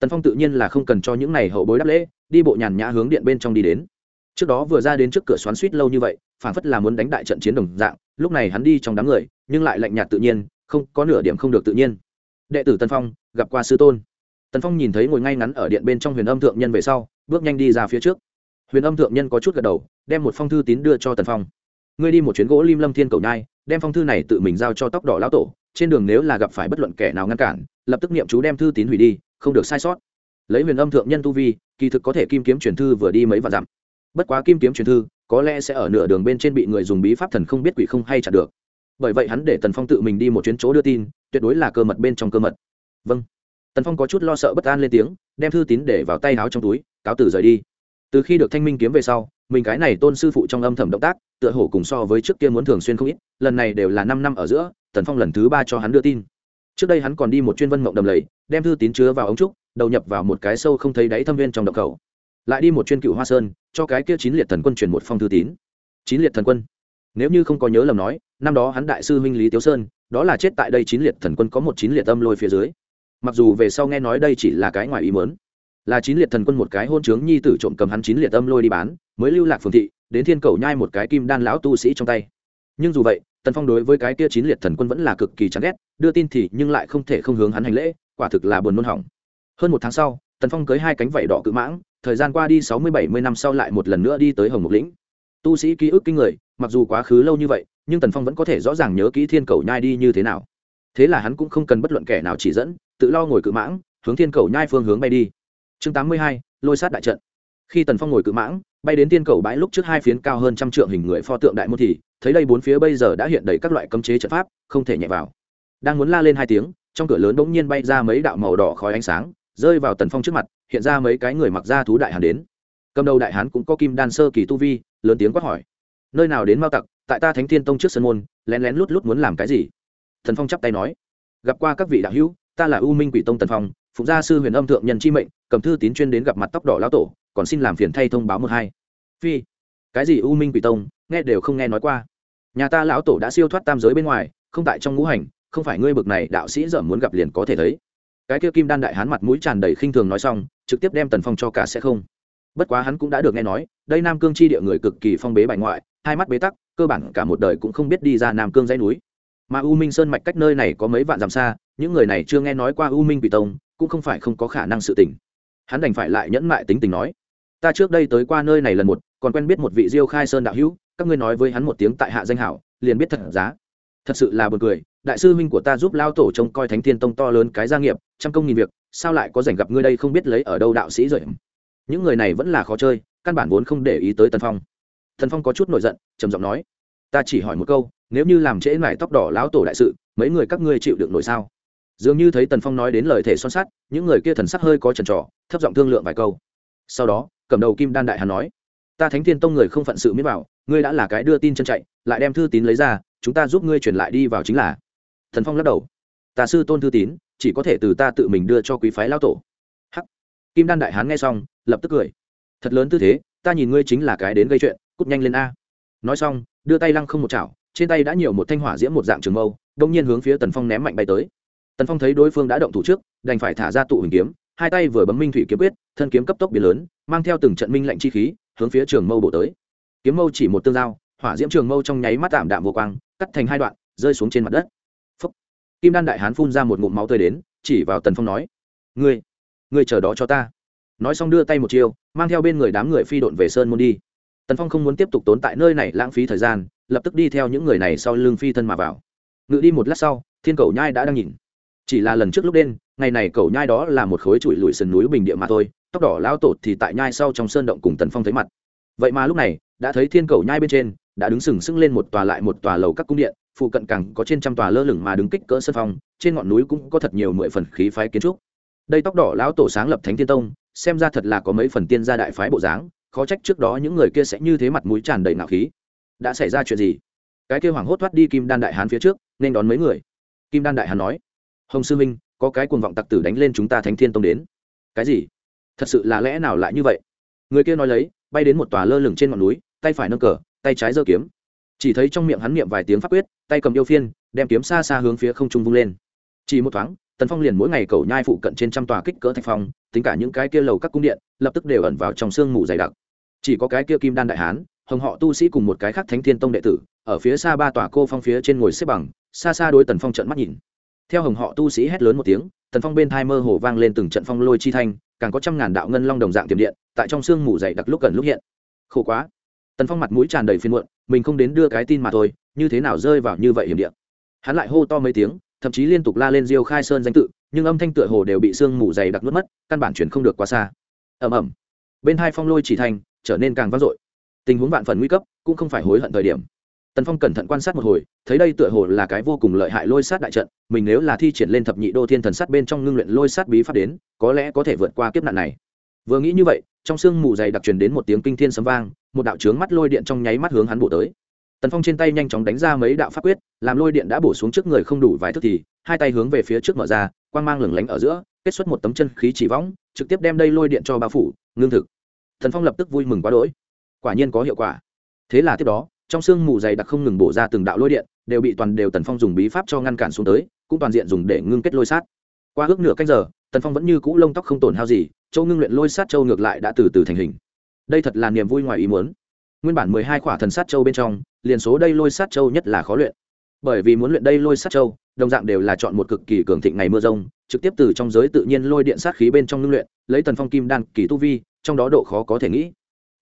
S1: Tần phong tự nhiên là không cần cho những này hậu bối đáp lễ, đi bộ nhàn nhã hướng điện bên trong đi đến. Trước đó vừa ra đến trước cửa xoắn suýt lâu như vậy phản phất là muốn đánh đại trận chiến đồng dạng, lúc này hắn đi trong đám người, nhưng lại lạnh nhạt tự nhiên, không, có nửa điểm không được tự nhiên. Đệ tử tần phong, gặp qua sư tôn. Tần phong nhìn thấy ngồi ngay ngắn ở điện bên trong huyền âm thượng nhân về sau, bước nhanh đi ra phía trước. Huyền âm thượng nhân có chút gật đầu, đem một phong thư tín đưa cho tần phong. Ngươi đi một chuyến gỗ lim lâm thiên cầu nhai, đem phong thư này tự mình giao cho tóc đỏ lão tổ trên đường nếu là gặp phải bất luận kẻ nào ngăn cản, lập tức niệm chú đem thư tín hủy đi, không được sai sót. Lấy huyền âm thượng nhân tu vi, kỳ thực có thể kim kiếm truyền thư vừa đi mấy vạn dặm. Bất quá kim kiếm truyền thư, có lẽ sẽ ở nửa đường bên trên bị người dùng bí pháp thần không biết quỷ không hay chặt được. Bởi vậy hắn để tần phong tự mình đi một chuyến chỗ đưa tin, tuyệt đối là cơ mật bên trong cơ mật. Vâng. Tần phong có chút lo sợ bất an lên tiếng, đem thư tín để vào tay áo trong túi, cáo tử rời đi. Từ khi được thanh minh kiếm về sau, mình cái này tôn sư phụ trong âm thầm động tác, tựa hổ cùng so với trước kia muốn thường xuyên không ít, lần này đều là năm năm ở giữa tần phong lần thứ ba cho hắn đưa tin. Trước đây hắn còn đi một chuyên vân mộng đầm lầy, đem thư tín chứa vào ống trúc, đầu nhập vào một cái sâu không thấy đáy thâm viên trong động cầu lại đi một chuyên cựu hoa sơn, cho cái kia chín liệt thần quân truyền một phong thư tín. Chín liệt thần quân. Nếu như không có nhớ lầm nói, năm đó hắn đại sư Minh lý tiếu sơn, đó là chết tại đây chín liệt thần quân có một chín liệt âm lôi phía dưới. Mặc dù về sau nghe nói đây chỉ là cái ngoài ý mớn là chín liệt thần quân một cái hôn trướng nhi tử trộm cầm hắn chín liệt âm lôi đi bán, mới lưu lạc phường thị, đến thiên cầu nhai một cái kim đan lão tu sĩ trong tay. Nhưng dù vậy tần phong đối với cái kia chín liệt thần quân vẫn là cực kỳ chán ghét, đưa tin thì nhưng lại không thể không hướng hắn hành lễ, quả thực là buồn nôn hỏng. Hơn một tháng sau, tần phong cưới hai cánh vảy đỏ cự mãng, thời gian qua đi sáu mươi bảy mươi năm sau lại một lần nữa đi tới hồng mục lĩnh. Tu sĩ ký ức kinh người, mặc dù quá khứ lâu như vậy, nhưng tần phong vẫn có thể rõ ràng nhớ kỹ thiên cầu nhai đi như thế nào. Thế là hắn cũng không cần bất luận kẻ nào chỉ dẫn, tự lo ngồi cự mãng, hướng thiên cầu nhai phương hướng bay đi. Chương tám mươi hai, lôi sát đại trận. Khi tần phong ngồi cự mãng, bay đến tiên cầu bãi lúc trước hai phiến cao hơn trăm trượng hình người pho tượng đại môn thì thấy đây bốn phía bây giờ đã hiện đầy các loại cấm chế trận pháp, không thể nhẹ vào. Đang muốn la lên hai tiếng, trong cửa lớn bỗng nhiên bay ra mấy đạo màu đỏ khói ánh sáng, rơi vào tần phong trước mặt, hiện ra mấy cái người mặc da thú đại hán đến. Cầm đầu đại hán cũng có kim đan sơ kỳ tu vi, lớn tiếng quát hỏi. Nơi nào đến mao tặc, tại ta thánh thiên tông trước sân môn, lén lén lút lút muốn làm cái gì? Thần phong chắp tay nói. Gặp qua các vị đạo hữu, ta là u minh quỷ tông tần phong phụng gia sư huyền âm thượng nhân chi mệnh, cầm thư tín chuyên đến gặp mặt tóc đỏ lão tổ, còn xin làm phiền thay thông báo một hai. Phi, cái gì u minh quỷ tông nghe đều không nghe nói qua. Nhà ta lão tổ đã siêu thoát tam giới bên ngoài, không tại trong ngũ hành, không phải ngươi bực này, đạo sĩ dở muốn gặp liền có thể thấy. Cái kia kim đan đại hán mặt mũi tràn đầy khinh thường nói xong, trực tiếp đem tần phong cho cả sẽ không. Bất quá hắn cũng đã được nghe nói, đây nam cương chi địa người cực kỳ phong bế bại ngoại, hai mắt bế tắc, cơ bản cả một đời cũng không biết đi ra nam cương dãy núi. Mà u minh sơn mạch cách nơi này có mấy vạn dặm xa, những người này chưa nghe nói qua u minh bị tông, cũng không phải không có khả năng sự tình. Hắn đành phải lại nhẫn mại tính tình nói, ta trước đây tới qua nơi này lần một, còn quen biết một vị diêu khai sơn đạo hữu các ngươi nói với hắn một tiếng tại hạ danh hảo, liền biết thật giá. Thật sự là buồn cười, đại sư huynh của ta giúp lao tổ trông coi thánh thiên tông to lớn cái gia nghiệp, trăm công nghìn việc, sao lại có rảnh gặp ngươi đây không biết lấy ở đâu đạo sĩ rồi? Những người này vẫn là khó chơi, căn bản vốn không để ý tới tần phong. Thần phong có chút nổi giận, trầm giọng nói, ta chỉ hỏi một câu, nếu như làm trễ mải tóc đỏ lão tổ đại sự, mấy người các ngươi chịu được nổi sao? Dường như thấy tần phong nói đến lời thể son sắt, những người kia thần sắc hơi có trần trỏ thấp giọng thương lượng vài câu. Sau đó, cầm đầu kim đan đại hàn nói ta thánh thiên tông người không phận sự miết bảo, ngươi đã là cái đưa tin chân chạy, lại đem thư tín lấy ra, chúng ta giúp ngươi chuyển lại đi vào chính là. Thần phong lắc đầu. Ta sư tôn thư tín, chỉ có thể từ ta tự mình đưa cho quý phái lao tổ. Hắc. Kim đan đại hán nghe xong, lập tức cười. Thật lớn tư thế, ta nhìn ngươi chính là cái đến gây chuyện, cút nhanh lên a. Nói xong, đưa tay lăng không một chảo, trên tay đã nhiều một thanh hỏa diễm một dạng trường mâu, đông nhiên hướng phía tần phong ném mạnh bay tới. Tần phong thấy đối phương đã động thủ trước, đành phải thả ra tụ hình kiếm, hai tay vừa bấm minh thủy kiếm quyết, thân kiếm cấp tốc biến lớn, mang theo từng trận minh lạnh chi khí hướng phía trường mâu bổ tới. Kiếm mâu chỉ một tương giao, hỏa diễm trường mâu trong nháy mắt tạm đạm vô quang, cắt thành hai đoạn, rơi xuống trên mặt đất. Phúc. kim đan đại hán phun ra một ngụm máu tươi đến, chỉ vào tần phong nói, ngươi ngươi chờ đó cho ta. Nói xong đưa tay một chiêu, mang theo bên người đám người phi độn về sơn môn đi. Tần phong không muốn tiếp tục tốn tại nơi này lãng phí thời gian, lập tức đi theo những người này sau lưng phi thân mà vào. Ngự đi một lát sau, thiên cầu nhai đã đang nhìn. Chỉ là lần trước lúc đen ngày này cầu nhai đó là một khối trụi lùi sườn núi bình địa mà thôi tóc đỏ lao tổ thì tại nhai sau trong sơn động cùng tần phong thấy mặt. Vậy mà lúc này, đã thấy thiên cầu nhai bên trên, đã đứng sừng sững lên một tòa lại một tòa lầu các cung điện, phụ cận cẳng có trên trăm tòa lơ lửng mà đứng kích cỡ sân phong, trên ngọn núi cũng có thật nhiều mười phần khí phái kiến trúc. Đây tóc đỏ lão tổ sáng lập thánh thiên tông, xem ra thật là có mấy phần tiên gia đại phái bộ dáng, khó trách trước đó những người kia sẽ như thế mặt mũi tràn đầy nạo khí. Đã xảy ra chuyện gì? Cái kia hoảng hốt thoát đi kim đan đại hán phía trước, nên đón mấy người? Kim đan đại hán nói, hồng sư minh có cái cuồng vọng tặc tử đánh lên chúng ta thánh thiên tông đến. Cái gì? Thật sự là lẽ nào lại như vậy? Người kia nói lấy, bay đến một tòa lơ lửng trên ngọn núi, tay phải nâng cờ, tay trái giơ kiếm. Chỉ thấy trong miệng hắn niệm vài tiếng pháp quyết, tay cầm yêu phiên, đem kiếm xa xa hướng phía không trung vung lên. Chỉ một thoáng, tần phong liền mỗi ngày cầu nhai phụ cận trên trăm tòa kích cỡ thạch phong, tính cả những cái kia lầu các cung điện, lập tức đều ẩn vào trong sương mù dày đặc. Chỉ có cái kia kim đan đại hán, hồng họ tu sĩ cùng một cái khác thánh thiên tông đệ tử, ở phía xa ba tòa cô phong phía trên ngồi xếp bằng, xa xa đối tần phong trận mắt nhìn theo hồng họ tu sĩ hét lớn một tiếng, tần phong bên thai mơ hồ vang lên từng trận phong lôi chi thanh, càng có trăm ngàn đạo ngân long đồng dạng tiềm điện, tại trong sương mù dày đặc lúc gần lúc hiện. Khổ quá. Tần phong mặt mũi tràn đầy phiên muộn, mình không đến đưa cái tin mà thôi, như thế nào rơi vào như vậy hiểm điện hắn lại hô to mấy tiếng, thậm chí liên tục la lên diêu khai sơn danh tự, nhưng âm thanh tựa hồ đều bị sương mù dày đặc nuốt mất, căn bản chuyển không được quá xa. Ầm ầm. Bên hai phong lôi chỉ thành, trở nên càng vang dội. Tình huống vạn phần nguy cấp, cũng không phải hối hận thời điểm tần phong cẩn thận quan sát một hồi, thấy đây tựa hồ là cái vô cùng lợi hại lôi sát đại trận, mình nếu là thi triển lên thập nhị đô thiên thần sát bên trong ngưng luyện lôi sát bí pháp đến, có lẽ có thể vượt qua kiếp nạn này. Vừa nghĩ như vậy, trong sương mù dày đặc truyền đến một tiếng kinh thiên sấm vang, một đạo trướng mắt lôi điện trong nháy mắt hướng hắn bổ tới. Tần phong trên tay nhanh chóng đánh ra mấy đạo pháp quyết, làm lôi điện đã bổ xuống trước người không đủ vài thước thì, hai tay hướng về phía trước mở ra, quang mang lửng lánh ở giữa, kết xuất một tấm chân khí chỉ võng, trực tiếp đem đây lôi điện cho bao phủ, ngưng thực. Thần phong lập tức vui mừng quá đỗi. Quả nhiên có hiệu quả. Thế là tiếp đó trong sương mù dày đặc không ngừng bổ ra từng đạo lôi điện, đều bị toàn đều tần phong dùng bí pháp cho ngăn cản xuống tới, cũng toàn diện dùng để ngưng kết lôi sát. Qua ước nửa canh giờ, tần phong vẫn như cũ lông tóc không tổn hao gì châu ngưng luyện lôi sát châu ngược lại đã từ từ thành hình. Đây thật là niềm vui ngoài ý muốn. Nguyên bản mười hai khỏa thần sát châu bên trong, liền số đây lôi sát châu nhất là khó luyện. Bởi vì muốn luyện đây lôi sát châu, đồng dạng đều là chọn một cực kỳ cường thịnh ngày mưa rông, trực tiếp từ trong giới tự nhiên lôi điện sát khí bên trong ngưng luyện, lấy tần phong kim đan kỳ tu vi, trong đó độ khó có thể nghĩ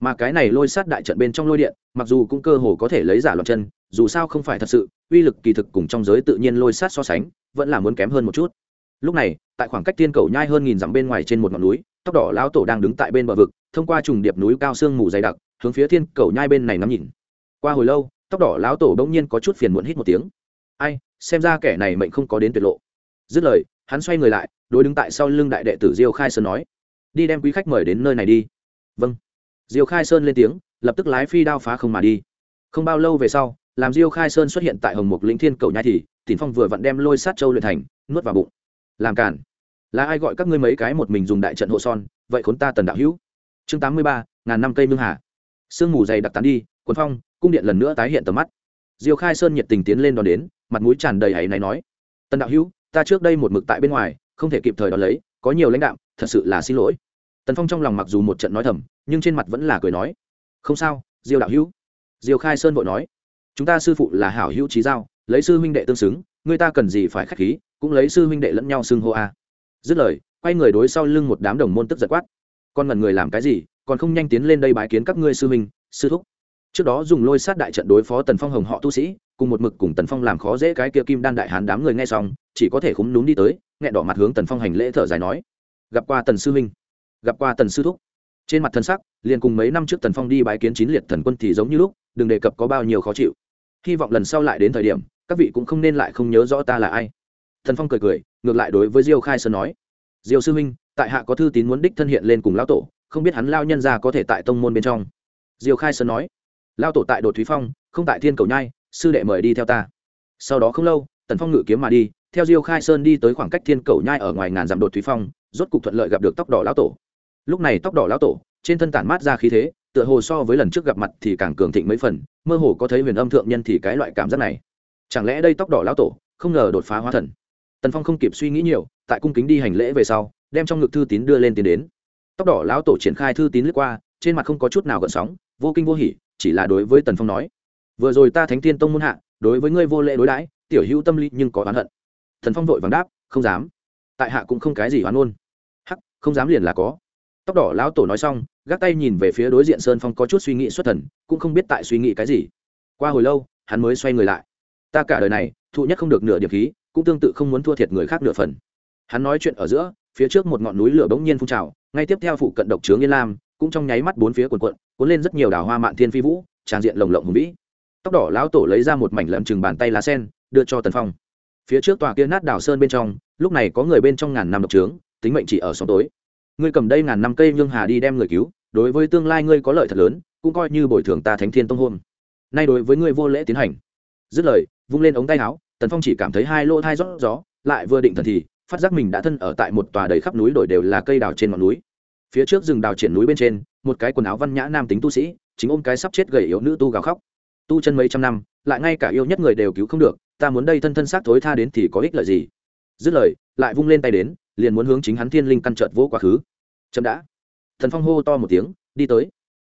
S1: mà cái này lôi sát đại trận bên trong lôi điện, mặc dù cũng cơ hồ có thể lấy giả loạn chân, dù sao không phải thật sự, uy lực kỳ thực cùng trong giới tự nhiên lôi sát so sánh, vẫn là muốn kém hơn một chút. Lúc này, tại khoảng cách tiên cầu nhai hơn nghìn dặm bên ngoài trên một ngọn núi, tóc đỏ lão tổ đang đứng tại bên bờ vực, thông qua trùng điệp núi cao sương mù dày đặc, hướng phía thiên cầu nhai bên này ngắm nhìn. Qua hồi lâu, tóc đỏ lão tổ bỗng nhiên có chút phiền muộn hít một tiếng. Ai, xem ra kẻ này mệnh không có đến tuyệt lộ. Dứt lời, hắn xoay người lại, đối đứng tại sau lưng đại đệ tử diêu khai sơn nói, đi đem quý khách mời đến nơi này đi. Vâng diêu khai sơn lên tiếng, lập tức lái phi đao phá không mà đi. Không bao lâu về sau, làm diêu khai sơn xuất hiện tại hồng mục lĩnh thiên cầu nhai thì tỉnh phong vừa vặn đem lôi sát châu luyện thành, nuốt vào bụng. Làm cản là ai gọi các ngươi mấy cái một mình dùng đại trận hộ son, vậy khốn ta tần đạo hữu. Chương tám mươi ba, ngàn năm cây mương hà. Sương mù dày đặc tán đi quần phong, cung điện lần nữa tái hiện tầm mắt. Diêu khai sơn nhiệt tình tiến lên đón đến, mặt mũi tràn đầy hãy này nói, tần đạo hữu, ta trước đây một mực tại bên ngoài, không thể kịp thời đón lấy, có nhiều lãnh đạo, thật sự là xin lỗi tần phong trong lòng mặc dù một trận nói thầm, nhưng trên mặt vẫn là cười nói, không sao, diêu đạo hữu. Diêu khai sơn vội nói, chúng ta sư phụ là hảo hữu trí giao, lấy sư huynh đệ tương xứng, người ta cần gì phải k h á c h khí, cũng lấy sư huynh đệ lẫn nhau xưng hô a. Dứt lời, quay người đối sau lưng một đám đồng môn tức giật quát, con ngần người làm cái gì, còn không nhanh tiến lên đây bái kiến các ngươi sư huynh, sư thúc. Trước đó dùng lôi sát đại trận đối phó tần phong hồng họ tu sĩ, cùng một mực cùng tần phong làm khó dễ cái kia kim đan đại hán đám người nghe xong, chỉ có thể khúm núm đi tới Nghe đỏ mặt hướng tần phong hành lễ thở dài nói, gặp qua tần sư huynh gặp qua tần sư thúc. Trên mặt thần sắc, liền cùng mấy năm trước tần phong đi bái kiến chín liệt thần quân thì giống như lúc, đừng đề cập có bao nhiêu khó chịu. Hy vọng lần sau lại đến thời điểm, các vị cũng không nên lại không nhớ rõ ta là ai. Thần phong cười cười, ngược lại đối với diêu khai sơn nói. Diêu sư huynh, tại hạ có thư tín muốn đích thân hiện lên cùng lão tổ, không biết hắn lao nhân ra có thể tại tông môn bên trong. Diêu khai sơn nói. Lao tổ tại đột thúy phong, không tại thiên cầu nhai, sư đệ mời đi theo ta. Sau đó không lâu, tần phong ngự kiếm mà đi, theo diêu khai sơn đi tới khoảng cách thiên cầu nhai ở ngoài ngàn dặm đột thúy phong, rốt cục thuận lợi gặp được tóc đỏ lão tổ lúc này tóc đỏ lão tổ, trên thân tản mát ra khí thế, tựa hồ so với lần trước gặp mặt thì càng cường thịnh mấy phần, mơ hồ có thấy huyền âm thượng nhân thì cái loại cảm giác này. Chẳng lẽ đây tóc đỏ lão tổ, không ngờ đột phá hóa thần? Tần phong không kịp suy nghĩ nhiều, tại cung kính đi hành lễ về sau, đem trong ngực thư tín đưa lên tiến đến. Tóc đỏ lão tổ triển khai thư tín lướt qua, trên mặt không có chút nào gợn sóng, vô kinh vô hỉ, chỉ là đối với tần phong nói, vừa rồi ta thánh tiên tông muôn hạ, đối với ngươi vô lễ đối đãi, tiểu hữu tâm lý nhưng có oán hận. Thần phong vội vàng đáp, không dám. Tại hạ cũng không cái gì oán ôn hắc, không dám liền là có tóc đỏ lão tổ nói xong, gác tay nhìn về phía đối diện sơn phong có chút suy nghĩ xuất thần, cũng không biết tại suy nghĩ cái gì. Qua hồi lâu, hắn mới xoay người lại. Ta cả đời này, thụ nhất không được nửa điểm khí, cũng tương tự không muốn thua thiệt người khác nửa phần. Hắn nói chuyện ở giữa, phía trước một ngọn núi lửa bỗng nhiên phun trào, ngay tiếp theo phụ cận độc trướng yên lam, cũng trong nháy mắt bốn phía quần quận cuốn lên rất nhiều đào hoa mạn thiên phi vũ, tràn diện lồng lộng hùng vĩ. Tóc đỏ lão tổ lấy ra một mảnh lợm chừng bàn tay lá sen, đưa cho tần phong. Phía trước tòa kia nát đào sơn bên trong, lúc này có người bên trong ngàn năm độc trướng, tính mệnh chỉ ở sóng tối ngươi cầm đây ngàn năm cây nhương hà đi đem người cứu, đối với tương lai ngươi có lợi thật lớn, cũng coi như bồi thường ta thánh thiên tông hôn nay đối với ngươi vô lễ tiến hành. Dứt lời, vung lên ống tay áo, tần phong chỉ cảm thấy hai lỗ thai rót gió, lại vừa định thần thì, phát giác mình đã thân ở tại một tòa đầy khắp núi đổi đều là cây đào trên ngọn núi. Phía trước rừng đào triển núi bên trên, một cái quần áo văn nhã nam tính tu sĩ, chính ôm cái sắp chết gầy yếu nữ tu gào khóc. Tu chân mấy trăm năm, lại ngay cả yêu nhất người đều cứu không được, ta muốn đây thân thân xác thối tha đến thì có ích lợi gì? Dứt lời, lại vung lên tay đến, liền muốn hướng chính hắn thiên linh căn trợt vỗ quá khứ. Chậm đã. Thần phong hô to một tiếng, đi tới.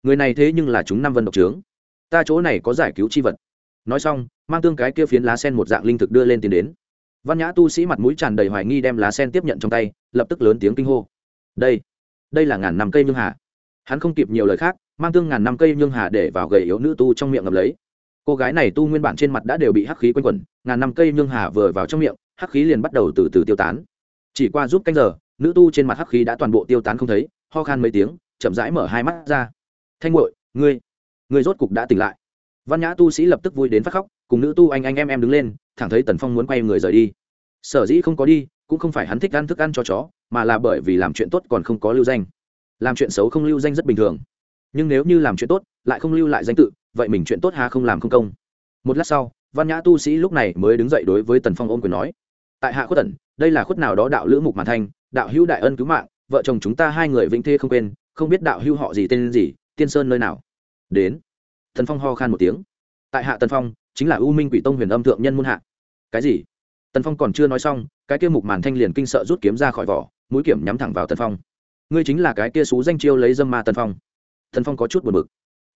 S1: Người này thế nhưng là chúng năm vân độc trướng. Ta chỗ này có giải cứu chi vật. Nói xong, mang tương cái kia phiến lá sen một dạng linh thực đưa lên tiền đến. Văn nhã tu sĩ mặt mũi tràn đầy hoài nghi đem lá sen tiếp nhận trong tay, lập tức lớn tiếng kinh hô. Đây đây là ngàn năm cây nhương hà. Hắn không kịp nhiều lời khác, mang tương ngàn năm cây nhương hà để vào gầy yếu nữ tu trong miệng ngầm lấy. Cô gái này tu nguyên bản trên mặt đã đều bị hắc khí quanh quẩn, ngàn năm cây nhương hà vừa vào trong miệng hắc khí liền bắt đầu từ từ tiêu tán. Chỉ qua giúp canh giờ, nữ tu trên mặt hắc khí đã toàn bộ tiêu tán không thấy, ho khan mấy tiếng, chậm rãi mở hai mắt ra. Thanh ngội ngươi ngươi rốt cục đã tỉnh lại. Văn nhã tu sĩ lập tức vui đến phát khóc, cùng nữ tu anh anh em em đứng lên, thẳng thấy tần phong muốn quay người rời đi. Sở dĩ không có đi, cũng không phải hắn thích ăn thức ăn cho chó, mà là bởi vì làm chuyện tốt còn không có lưu danh. Làm chuyện xấu không lưu danh rất bình thường. Nhưng nếu như làm chuyện tốt, lại không lưu lại danh tự, vậy mình chuyện tốt hà không làm không công. Một lát sau, văn nhã tu sĩ lúc này mới đứng dậy đối với tần phong ôm quyền nói tại hạ khuất tần đây là khuất nào đó đạo lữ mục màn thanh, đạo hữu đại ân cứu mạng, vợ chồng chúng ta hai người vĩnh thê không quên, không biết đạo hữu họ gì tên gì, tiên sơn nơi nào. Đến. Thần phong ho khan một tiếng. Tại hạ tần phong, chính là u minh quỷ tông huyền âm thượng nhân muôn hạ. Cái gì? Tần phong còn chưa nói xong, cái kia mục màn thanh liền kinh sợ rút kiếm ra khỏi vỏ, mũi kiểm nhắm thẳng vào tần phong. Ngươi chính là cái kia xú danh chiêu lấy dâm ma tần phong. Tần phong có chút buồn bực.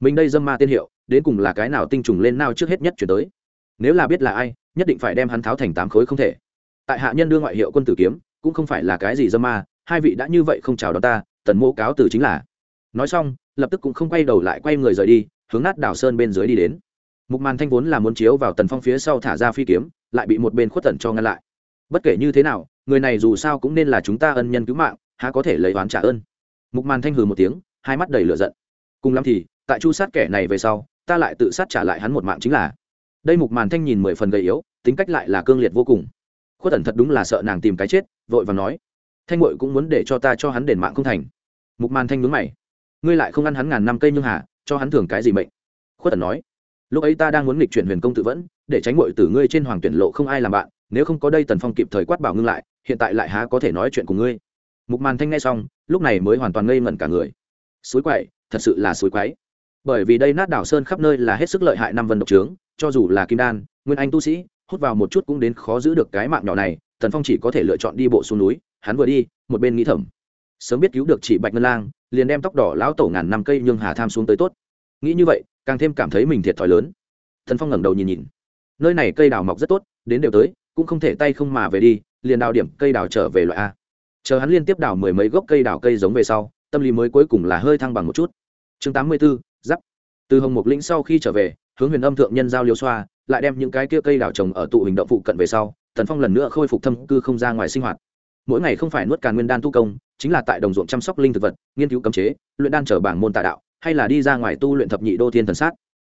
S1: Mình đây dâm ma tiên hiệu, đến cùng là cái nào tinh trùng lên nao trước hết nhất chuyển tới? Nếu là biết là ai, nhất định phải đem hắn tháo thành tám khối không thể tại hạ nhân đưa ngoại hiệu quân tử kiếm, cũng không phải là cái gì dâm ma, hai vị đã như vậy không chào đón ta, tần mô cáo từ chính là. Nói xong, lập tức cũng không quay đầu lại quay người rời đi, hướng nát đảo sơn bên dưới đi đến. Mục màn thanh vốn là muốn chiếu vào tần phong phía sau thả ra phi kiếm, lại bị một bên khuất tần cho ngăn lại. Bất kể như thế nào, người này dù sao cũng nên là chúng ta ân nhân cứu mạng, há có thể lấy oán trả ơn. Mục màn thanh hừ một tiếng, hai mắt đầy lửa giận. Cùng lắm thì, tại chu sát kẻ này về sau, ta lại tự sát trả lại hắn một mạng chính là. Đây mục màn thanh nhìn mười phần gầy yếu, tính cách lại là cương liệt vô cùng khuất tần thật đúng là sợ nàng tìm cái chết, vội và nói. Thanh ngội cũng muốn để cho ta cho hắn đền mạng không thành. Mục màn thanh nhướng mày. Ngươi lại không ăn hắn ngàn năm cây nhưng hà cho hắn thường cái gì mệnh? Khuất tần nói. Lúc ấy ta đang muốn nghịch chuyển huyền công tự vẫn, để tránh ngội tử ngươi trên hoàng tuyển lộ không ai làm bạn, nếu không có đây tần phong kịp thời quát bảo ngưng lại, hiện tại lại há có thể nói chuyện cùng ngươi. Mục màn thanh nghe xong, lúc này mới hoàn toàn ngây ngẩn cả người. Suối quậy, thật sự là suối quấy bởi vì đây nát đảo sơn khắp nơi là hết sức lợi hại năm vân độc trướng, cho dù là kim đan, nguyên anh tu sĩ hút vào một chút cũng đến khó giữ được cái mạng nhỏ này, tần phong chỉ có thể lựa chọn đi bộ xuống núi, hắn vừa đi, một bên nghĩ thầm. Sớm biết cứu được chỉ bạch ngân lang, liền đem tóc đỏ lão tổ ngàn năm cây nhương hà tham xuống tới tốt. Nghĩ như vậy, càng thêm cảm thấy mình thiệt thòi lớn. Thần phong ngẩng đầu nhìn nhìn. Nơi này cây đào mọc rất tốt, đến đều tới, cũng không thể tay không mà về đi, liền đào điểm cây đào trở về loại a. Chờ hắn liên tiếp đào mười mấy gốc cây đào cây giống về sau, tâm lý mới cuối cùng là hơi thăng bằng một chút. Chương tám mươi b ố giáp. Từ hồng mục lĩnh sau khi trở về, hướng huyền âm thượng nhân giao liêu xoa lại đem những cái kia cây đào trồng ở tụ hình động phụ cận về sau thần phong lần nữa khôi phục thâm cư không ra ngoài sinh hoạt. Mỗi ngày không phải nuốt càn nguyên đan tu công, chính là tại đồng ruộng chăm sóc linh thực vật, nghiên cứu cấm chế, luyện đan trở bảng môn tà đạo, hay là đi ra ngoài tu luyện thập nhị đô thiên thần sát.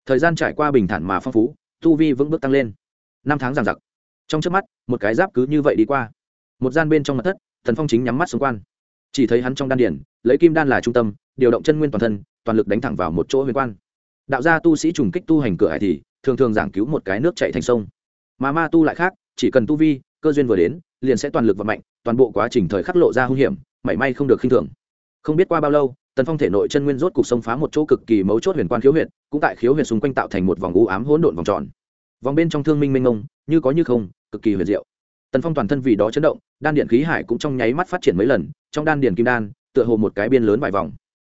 S1: Thời gian trải qua bình thản mà phong phú, tu vi vững bước tăng lên. Năm tháng giàn giặc. Trong trước mắt, một cái giáp cứ như vậy đi qua. Một gian bên trong mặt thất thần phong chính nhắm mắt xung quan chỉ thấy hắn trong đan điển lấy kim đan là trung tâm, điều động chân nguyên toàn thân, toàn lực đánh thẳng vào một chỗ huyền quan. Đạo gia tu sĩ trùng kích tu hành cửa hải thì thường thường giảng cứu một cái nước chảy thành sông. Mà ma tu lại khác chỉ cần tu vi cơ duyên vừa đến liền sẽ toàn lực và mạnh toàn bộ quá trình thời khắc lộ ra hung hiểm mảy may không được khinh thường. Không biết qua bao lâu tần phong thể nội chân nguyên rốt cục sông phá một chỗ cực kỳ mấu chốt huyền quan khiếu huyệt, cũng tại khiếu huyệt xung quanh tạo thành một vòng u ám hỗn độn vòng tròn. Vòng bên trong thương minh minh ngông như có như không cực kỳ huyền diệu. Tần phong toàn thân vì đó chấn động đan điện khí hải cũng trong nháy mắt phát triển mấy lần trong đan điền kim đan tựa hồ một cái biên lớn vài vòng.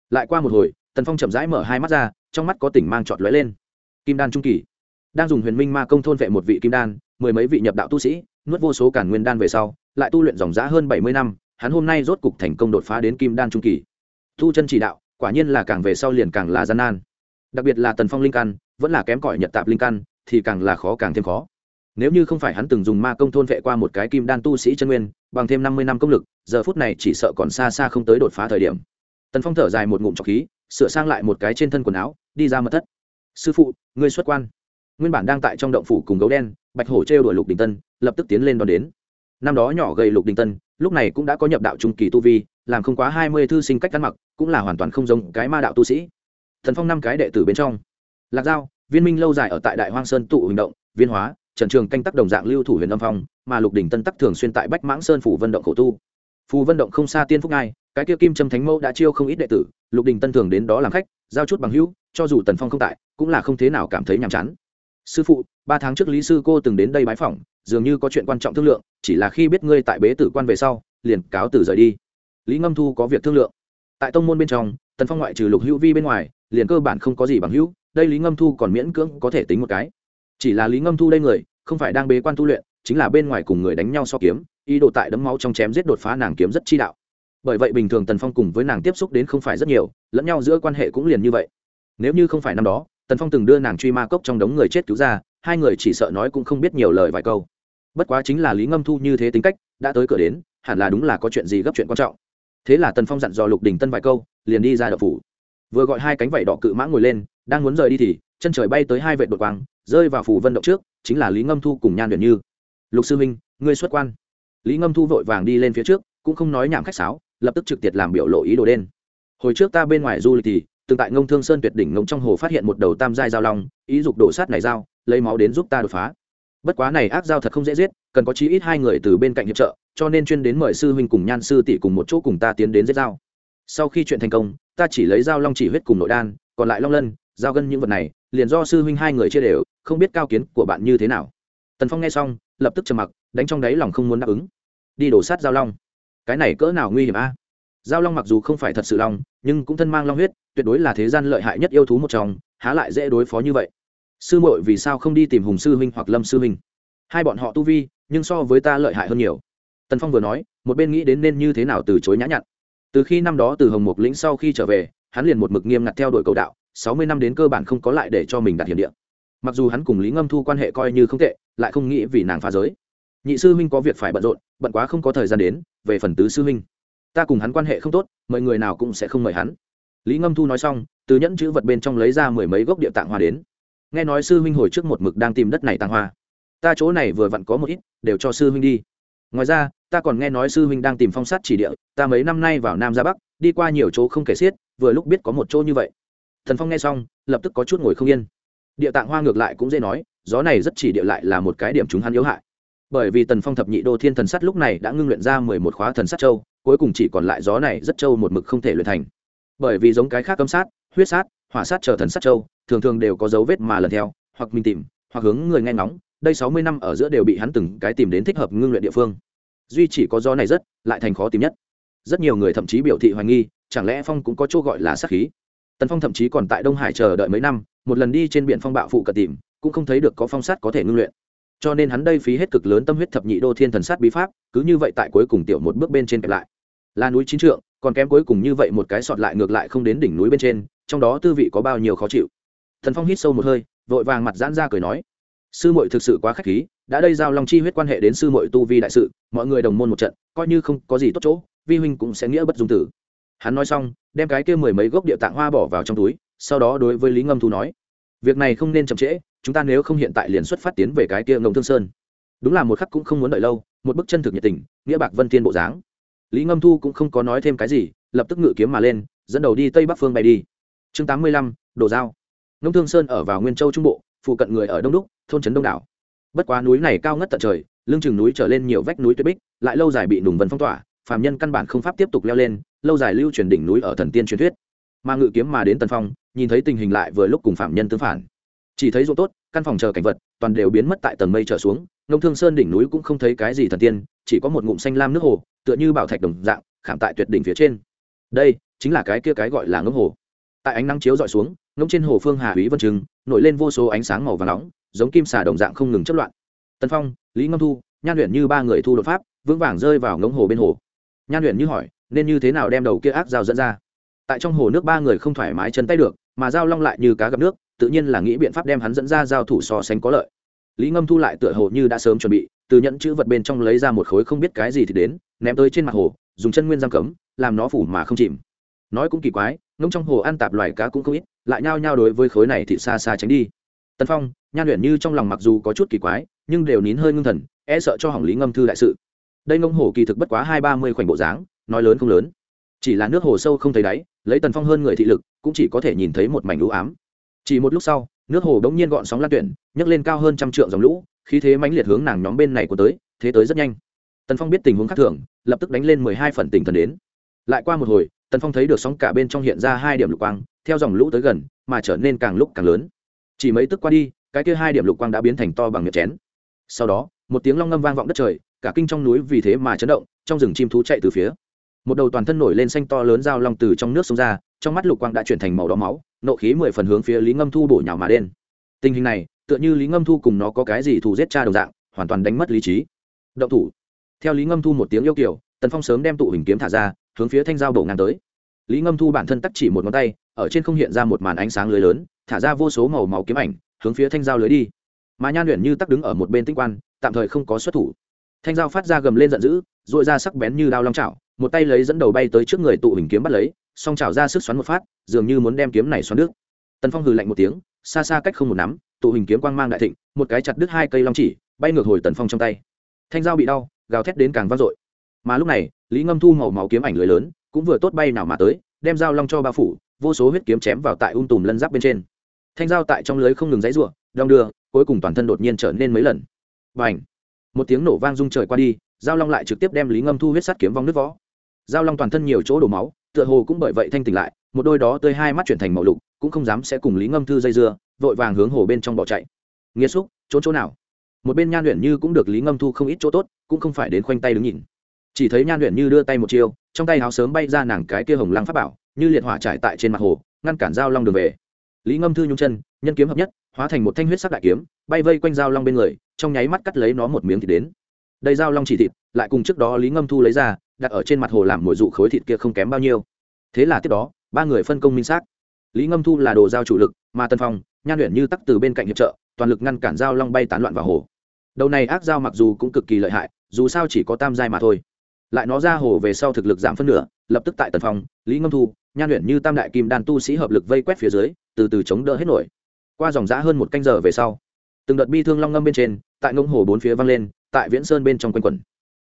S1: Lại qua một hồi tần phong chậm rãi mở hai mắt ra trong mắt có tỉnh mang trọt lóe lên. Kim đan trung kỳ đang dùng huyền minh ma công thôn vệ một vị kim đan, mười mấy vị nhập đạo tu sĩ, nuốt vô số cản nguyên đan về sau, lại tu luyện dòng giã hơn bảy mươi năm, hắn hôm nay rốt cục thành công đột phá đến kim đan trung kỳ. Thu chân chỉ đạo, quả nhiên là càng về sau liền càng là gian nan. Đặc biệt là tần phong linh căn, vẫn là kém cỏi nhật tạp linh căn, thì càng là khó càng thêm khó. Nếu như không phải hắn từng dùng ma công thôn vệ qua một cái kim đan tu sĩ chân nguyên, bằng thêm năm mươi năm công lực, giờ phút này chỉ sợ còn xa xa không tới đột phá thời điểm. Tần phong thở dài một ngụm trọc khí, sửa sang lại một cái trên thân quần áo, đi ra mật thất. Sư phụ, ngươi xuất quan nguyên bản đang tại trong động phủ cùng gấu đen, bạch hổ trêu đuổi lục đình tân, lập tức tiến lên đón đến. Năm đó nhỏ gầy lục đình tân, lúc này cũng đã có nhập đạo trung kỳ tu vi, làm không quá hai mươi thư sinh cách ăn mặc, cũng là hoàn toàn không giống cái ma đạo tu sĩ. Thần phong năm cái đệ tử bên trong, lạc giao, viên minh lâu dài ở tại đại hoang sơn tụ huỳnh động, viên hóa, trần trường canh tắc đồng dạng lưu thủ huyền âm phong, mà lục đình tân tắc thường xuyên tại bách mãng sơn phủ vận động khổ tu. Phù vận động không xa tiên phúc ngai, cái kia kim trâm thánh mẫu đã chiêu không ít đệ tử, lục đình tân thường đến đó làm khách, giao chút bằng hữu, cho dù tần phong không tại, cũng là không thế nào cảm thấy nhàm chán sư phụ, ba tháng trước lý sư cô từng đến đây bái phỏng, dường như có chuyện quan trọng thương lượng, chỉ là khi biết ngươi tại bế tử quan về sau, liền cáo từ rời đi. Lý ngâm thu có việc thương lượng. Tại tông môn bên trong, tần phong ngoại trừ lục hữu vi bên ngoài, liền cơ bản không có gì bằng hữu, đây lý ngâm thu còn miễn cưỡng có thể tính một cái. Chỉ là lý ngâm thu đây người, không phải đang bế quan tu luyện, chính là bên ngoài cùng người đánh nhau so kiếm, ý đồ tại đấm máu trong chém giết đột phá nàng kiếm rất chi đạo. Bởi vậy bình thường tần phong cùng với nàng tiếp xúc đến không phải rất nhiều, lẫn nhau giữa quan hệ cũng liền như vậy. Nếu như không phải năm đó tần phong từng đưa nàng truy ma cốc trong đống người chết cứu ra, hai người chỉ sợ nói cũng không biết nhiều lời vài câu. Bất quá chính là lý ngâm thu như thế tính cách, đã tới cửa đến, hẳn là đúng là có chuyện gì gấp chuyện quan trọng. Thế là tần phong dặn dò lục đình tân vài câu, liền đi ra đậu phủ. Vừa gọi hai cánh vẩy đỏ cự mã ngồi lên, đang muốn rời đi thì, chân trời bay tới hai vệ đột quang, rơi vào phủ vân động trước, chính là lý ngâm thu cùng nhan luyện như. Lục sư minh ngươi xuất quan. Lý ngâm thu vội vàng đi lên phía trước, cũng không nói nhảm khách sáo, lập tức trực tiệt làm biểu lộ ý đồ đen. Hồi trước ta bên ngoài du lịch thì từng tại ngông thương sơn tuyệt đỉnh ngông trong hồ phát hiện một đầu tam giai giao long, ý dục đổ sát này dao lấy máu đến giúp ta đột phá. Bất quá này ác giao thật không dễ giết, cần có chí ít hai người từ bên cạnh hiệp trợ, cho nên chuyên đến mời sư huynh cùng nhan sư tỷ cùng một chỗ cùng ta tiến đến giết dao sau khi chuyện thành công, ta chỉ lấy dao long chỉ huyết cùng nội đan, còn lại long lân dao gân những vật này, liền do sư huynh hai người chia đều, không biết cao kiến của bạn như thế nào. Tần phong nghe xong, lập tức trầm mặc, đánh trong đáy lòng không muốn đáp ứng. Đi đổ sát giao long. Cái này cỡ nào nguy hiểm a? Giao long mặc dù không phải thật sự long, nhưng cũng thân mang long huyết, tuyệt đối là thế gian lợi hại nhất yêu thú một trong, há lại dễ đối phó như vậy. Sư muội vì sao không đi tìm hùng sư huynh hoặc lâm sư huynh? Hai bọn họ tu vi, nhưng so với ta lợi hại hơn nhiều. Tần phong vừa nói, một bên nghĩ đến nên như thế nào từ chối nhã nhặn. Từ khi năm đó từ hồng mục lĩnh sau khi trở về, hắn liền một mực nghiêm ngặt theo đuổi cầu đạo, sáu mươi năm đến cơ bản không có lại để cho mình đạt hiểm địa. Mặc dù hắn cùng lý ngâm thu quan hệ coi như không tệ, lại không nghĩ vì nàng phá giới. Nhị sư huynh có việc phải bận rộn, bận quá không có thời gian đến, về phần tứ sư huynh ta cùng hắn quan hệ không tốt mọi người nào cũng sẽ không mời hắn. Lý ngâm thu nói xong, từ nhẫn chữ vật bên trong lấy ra mười mấy gốc địa tạng hoa đến. Nghe nói sư huynh hồi trước một mực đang tìm đất này tàng hoa. Ta chỗ này vừa vặn có một ít, đều cho sư huynh đi. Ngoài ra, ta còn nghe nói sư huynh đang tìm phong sát chỉ địa, ta mấy năm nay vào nam ra bắc, đi qua nhiều chỗ không kể xiết, vừa lúc biết có một chỗ như vậy. Thần phong nghe xong, lập tức có chút ngồi không yên. Địa tạng hoa ngược lại cũng dễ nói, gió này rất chỉ địa lại là một cái điểm chúng hắn yếu hại. Bởi vì tần phong thập nhị đô thiên thần sắt lúc này đã ngưng luyện ra mười một khóa thần sắt châu cuối cùng chỉ còn lại gió này rất châu một mực không thể luyện thành. Bởi vì giống cái khác cấm sát, huyết sát, hỏa sát chờ thần sát châu thường thường đều có dấu vết mà lần theo, hoặc mình tìm, hoặc hướng người nghe ngóng, đây sáu mươi năm ở giữa đều bị hắn từng cái tìm đến thích hợp ngưng luyện địa phương. Duy chỉ có gió này rất, lại thành khó tìm nhất. Rất nhiều người thậm chí biểu thị hoài nghi, chẳng lẽ phong cũng có chỗ gọi là sát khí? Tần phong thậm chí còn tại đông hải chờ đợi mấy năm, một lần đi trên biển phong bạo phụ cận tìm, cũng không thấy được có phong sát có thể ngưng luyện. Cho nên hắn đây phí hết cực lớn tâm huyết thập nhị đô thiên thần sát bí pháp, cứ như vậy tại cuối cùng tiểu một bước bên trên kẹp lại là núi chín trượng, còn kém cuối cùng như vậy một cái sọt lại ngược lại không đến đỉnh núi bên trên, trong đó tư vị có bao nhiêu khó chịu. Thần phong hít sâu một hơi, vội vàng mặt giãn ra cười nói, sư muội thực sự quá khách khí, đã đây giao long chi huyết quan hệ đến sư muội tu vi đại sự, mọi người đồng môn một trận, coi như không có gì tốt chỗ, vi huynh cũng sẽ nghĩa bất dung tử. Hắn nói xong, đem cái kia mười mấy gốc địa tạng hoa bỏ vào trong túi, sau đó đối với lý ngâm thu nói, việc này không nên chậm trễ, chúng ta nếu không hiện tại liền xuất phát tiến về cái kia ngông thương sơn. Đúng là một khắc cũng không muốn đợi lâu, một bức chân thực nhiệt tình, nghĩa bạc vân thiên bộ dáng lý ngâm thu cũng không có nói thêm cái gì, lập tức ngự kiếm mà lên, dẫn đầu đi tây bắc phương bay đi. Chương tám mươi lăm, đồ giao. Ngông thương sơn ở vào nguyên châu trung bộ, phụ cận người ở đông đúc, thôn trấn đông đảo. Bất quá núi này cao ngất tận trời, lưng chừng núi trở lên nhiều vách núi tuyết bích, lại lâu dài bị nùng vân phong tỏa, phàm nhân căn bản không pháp tiếp tục leo lên, lâu dài lưu truyền đỉnh núi ở thần tiên truyền thuyết. Mà ngự kiếm mà đến tần phong, nhìn thấy tình hình lại vừa lúc cùng phạm nhân tương phản. Chỉ thấy ruộng tốt, căn phòng chờ cảnh vật, toàn đều biến mất tại tầng mây trở xuống ngông thương sơn đỉnh núi cũng không thấy cái gì thần tiên, chỉ có một ngụm xanh lam nước hồ tựa như bảo thạch đồng dạng, khảm tại tuyệt đỉnh phía trên. Đây chính là cái kia cái gọi là ngông hồ. Tại ánh nắng chiếu dọi xuống, ngông trên hồ phương hà húy vân trừng nổi lên vô số ánh sáng màu và nóng, giống kim xà đồng dạng không ngừng chất loạn. Tân phong, lý ngâm thu, nhan luyện như ba người thu đột pháp, vững vàng rơi vào ngông hồ bên hồ. Nhan luyện như hỏi, nên như thế nào đem đầu kia ác dao dẫn ra? Tại trong hồ nước ba người không thoải mái chân tay được, mà dao long lại như cá gặp nước, tự nhiên là nghĩ biện pháp đem hắn dẫn ra giao thủ so sánh có lợi. Lý ngâm thu lại tựa hồ như đã sớm chuẩn bị, từ nhẫn chữ vật bên trong lấy ra một khối không biết cái gì thì đến ném tới trên mặt hồ, dùng chân nguyên giam cấm, làm nó phủ mà không chìm. Nói cũng kỳ quái, ngông trong hồ ăn tạp loài cá cũng không ít, lại nhao nhao đối với khối này thì xa xa tránh đi. Tân phong, nhan luyện như trong lòng mặc dù có chút kỳ quái, nhưng đều nín hơi ngưng thần e sợ cho hỏng lý ngâm thư đại sự. Đây ngông hồ kỳ thực bất quá hai ba mươi khoảnh bộ dáng, nói lớn không lớn. Chỉ là nước hồ sâu không thấy đáy, lấy tần phong hơn người thị lực, cũng chỉ có thể nhìn thấy một mảnh lũ ám. Chỉ một lúc sau, nước hồ bỗng nhiên gọn sóng lan tuyển, nhấc lên cao hơn trăm trượng dòng lũ, khí thế mãnh liệt hướng nàng nhóm bên này của tới, thế tới rất nhanh tần phong biết tình huống khác thường, lập tức đánh lên mười hai phần tình thần đến. Lại qua một hồi, tần phong thấy được sóng cả bên trong hiện ra hai điểm lục quang, theo dòng lũ tới gần, mà trở nên càng lúc càng lớn. Chỉ mấy tức qua đi, cái kia hai điểm lục quang đã biến thành to bằng miệng chén. Sau đó, một tiếng long ngâm vang vọng đất trời, cả kinh trong núi vì thế mà chấn động, trong rừng chim thú chạy từ phía. Một đầu toàn thân nổi lên xanh to lớn dao long từ trong nước sông ra, trong mắt lục quang đã chuyển thành màu đỏ máu, nộ khí mười phần hướng phía lý ngâm thu bổ nhào mà đen. Tình hình này, tựa như lý ngâm thu cùng nó có cái gì thù giết cha đồng dạng, hoàn toàn đánh mất lý trí. Động thủ theo lý ngâm thu một tiếng yêu kiểu tần phong sớm đem tụ hình kiếm thả ra, hướng phía thanh dao đổ ngang tới. Lý ngâm thu bản thân tắt chỉ một ngón tay, ở trên không hiện ra một màn ánh sáng lưới lớn, thả ra vô số màu màu kiếm ảnh, hướng phía thanh dao lưới đi. Mà nhan luyện như tắc đứng ở một bên tinh quan, tạm thời không có xuất thủ. Thanh dao phát ra gầm lên giận dữ dội ra sắc bén như đao long chảo, một tay lấy dẫn đầu bay tới trước người tụ hình kiếm bắt lấy, song chảo ra sức xoắn một phát, dường như muốn đem kiếm này xoắn nước tần phong hừ lạnh một tiếng, xa xa cách không một nắm, tụ hình kiếm quang mang đại thịnh, một cái chặt đứt hai cây long chỉ, bay ngược hồi tần phong trong tay. Thanh dao bị đau gào thét đến càng vang dội. Mà lúc này, lý ngâm thu màu máu kiếm ảnh lưới lớn, cũng vừa tốt bay nào mà tới, đem dao long cho bao phủ, vô số huyết kiếm chém vào tại ung tùm lân giáp bên trên. Thanh dao tại trong lưới không ngừng dãy ruộng đong đưa, cuối cùng toàn thân đột nhiên trở nên mấy lần. Và ảnh một tiếng nổ vang rung trời qua đi, dao long lại trực tiếp đem lý ngâm thu huyết sắt kiếm vong nước võ. Dao long toàn thân nhiều chỗ đổ máu, tựa hồ cũng bởi vậy thanh tỉnh lại, một đôi đó tươi hai mắt chuyển thành màu lục, cũng không dám sẽ cùng lý ngâm thư dây dưa, vội vàng hướng hồ bên trong bỏ chạy. Nghĩa xúc, trốn chỗ nào? Một bên nhan luyện như cũng được lý ngâm thu không ít chỗ tốt, cũng không phải đến khoanh tay đứng nhìn. Chỉ thấy nhan luyện như đưa tay một chiêu, trong tay háo sớm bay ra nàng cái kia hồng lăng pháp bảo, như liệt hỏa trải tại trên mặt hồ, ngăn cản giao long đường về. Lý ngâm thư nhung chân, nhân kiếm hợp nhất, hóa thành một thanh huyết sắc đại kiếm, bay vây quanh giao long bên người, trong nháy mắt cắt lấy nó một miếng thịt đến. Đây giao long chỉ thịt, lại cùng trước đó lý ngâm thu lấy ra, đặt ở trên mặt hồ làm mồi dụ khối thịt kia không kém bao nhiêu. Thế là tiếp đó, ba người phân công minh xác. Lý ngâm thu là đồ giao chủ lực, mà tân phong, nhan luyện như tắc từ bên cạnh hiệp trợ, toàn lực ngăn cản giao long bay tán loạn vào hồ đầu này ác dao mặc dù cũng cực kỳ lợi hại dù sao chỉ có tam giai mà thôi. Lại nó ra hồ về sau thực lực giảm phân nửa lập tức tại tần phòng, lý ngâm thu nhan luyện như tam đại kim đan tu sĩ hợp lực vây quét phía dưới từ từ chống đỡ hết nổi. Qua dòng giã hơn một canh giờ về sau từng đợt bi thương long ngâm bên trên tại ngông hồ bốn phía vang lên tại viễn sơn bên trong quanh quẩn.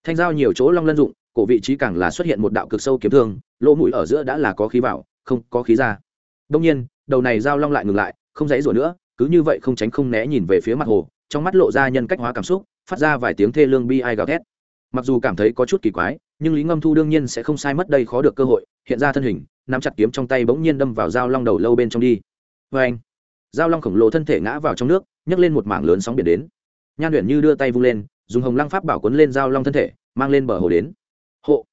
S1: Thanh giao nhiều chỗ long lân dụng cổ vị trí càng là xuất hiện một đạo cực sâu kiếm thương lỗ mũi ở giữa đã là có khí vào không có khí ra. Đông nhiên đầu này giao long lại ngừng lại không dãy rủa nữa cứ như vậy không tránh không né nhìn về phía mặt hồ trong mắt lộ ra nhân cách hóa cảm xúc, phát ra vài tiếng thê lương bi ai gào thét. Mặc dù cảm thấy có chút kỳ quái, nhưng lý ngâm thu đương nhiên sẽ không sai mất đây khó được cơ hội, hiện ra thân hình, nắm chặt kiếm trong tay bỗng nhiên đâm vào dao long đầu lâu bên trong đi. Vê anh, dao long khổng lồ thân thể ngã vào trong nước, nhấc lên một mảng lớn sóng biển đến. Nhan luyện như đưa tay vung lên, dùng hồng lăng pháp bảo quấn lên dao long thân thể, mang lên bờ hồ đến. Hộ,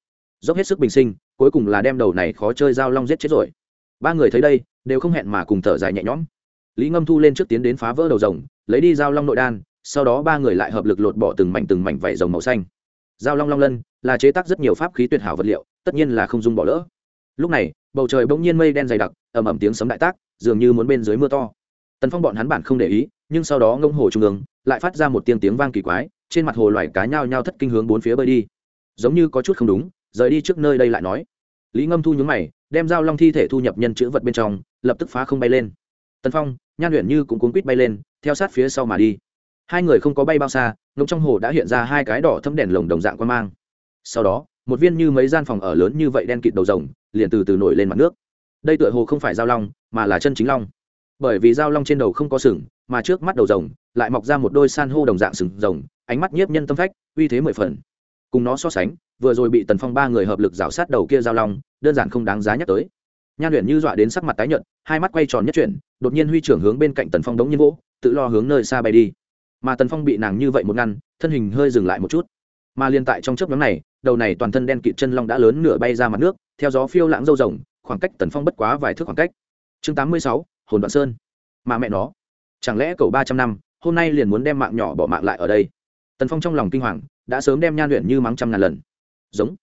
S1: dốc hết sức bình sinh, cuối cùng là đem đầu này khó chơi dao long giết chết rồi. Ba người thấy đây, đều không hẹn mà cùng thở dài nhẹ nhõm. Lý ngâm thu lên trước tiến đến phá vỡ đầu rồng lấy đi dao long nội đan, sau đó ba người lại hợp lực lột bỏ từng mảnh từng mảnh vảy rồng màu xanh. Dao long long lân là chế tác rất nhiều pháp khí tuyệt hảo vật liệu, tất nhiên là không dung bỏ lỡ. Lúc này, bầu trời bỗng nhiên mây đen dày đặc, ầm ầm tiếng sấm đại tác, dường như muốn bên dưới mưa to. Tần phong bọn hắn bản không để ý, nhưng sau đó ngông hồ trung ương, lại phát ra một tiếng tiếng vang kỳ quái, trên mặt hồ loài cá nhao nhao thất kinh hướng bốn phía bơi đi. Giống như có chút không đúng, rời đi trước nơi đây lại nói. Lý ngâm thu nhúng mày, đem dao long thi thể thu nhập nhân chữ vật bên trong, lập tức phá không bay lên. Tần phong nhan luyện như cũng cuốn quýt bay lên, theo sát phía sau mà đi. Hai người không có bay bao xa, ngông trong hồ đã hiện ra hai cái đỏ thâm đèn lồng đồng dạng quan mang. Sau đó, một viên như mấy gian phòng ở lớn như vậy đen kịt đầu rồng, liền từ từ nổi lên mặt nước. Đây tựa hồ không phải dao long, mà là chân chính long. Bởi vì dao long trên đầu không có sừng, mà trước mắt đầu rồng lại mọc ra một đôi san hô đồng dạng sừng rồng, ánh mắt nhiếp nhân tâm phách, uy thế mười phần. Cùng nó so sánh, vừa rồi bị tần phong ba người hợp lực rào sát đầu kia giao long, đơn giản không đáng giá nhắc tới nhan luyện như dọa đến sắc mặt tái nhợt, hai mắt quay tròn nhất chuyển, đột nhiên huy trưởng hướng bên cạnh tần phong đống nhiên vỗ, tự lo hướng nơi xa bay đi. Mà tần phong bị nàng như vậy một ngăn, thân hình hơi dừng lại một chút. Mà liên tại trong chớp nhóm này, đầu này toàn thân đen kịt chân long đã lớn nửa bay ra mặt nước, theo gió phiêu lãng râu rồng khoảng cách tần phong bất quá vài thước khoảng cách. Chương tám mươi sáu, hồn đoạn sơn. Mà mẹ nó, chẳng lẽ cậu ba trăm năm, hôm nay liền muốn đem mạng nhỏ bỏ mạng lại ở đây? Tần phong trong lòng kinh hoàng, đã sớm đem nhan luyện như mắng trăm ngàn lần. Giống.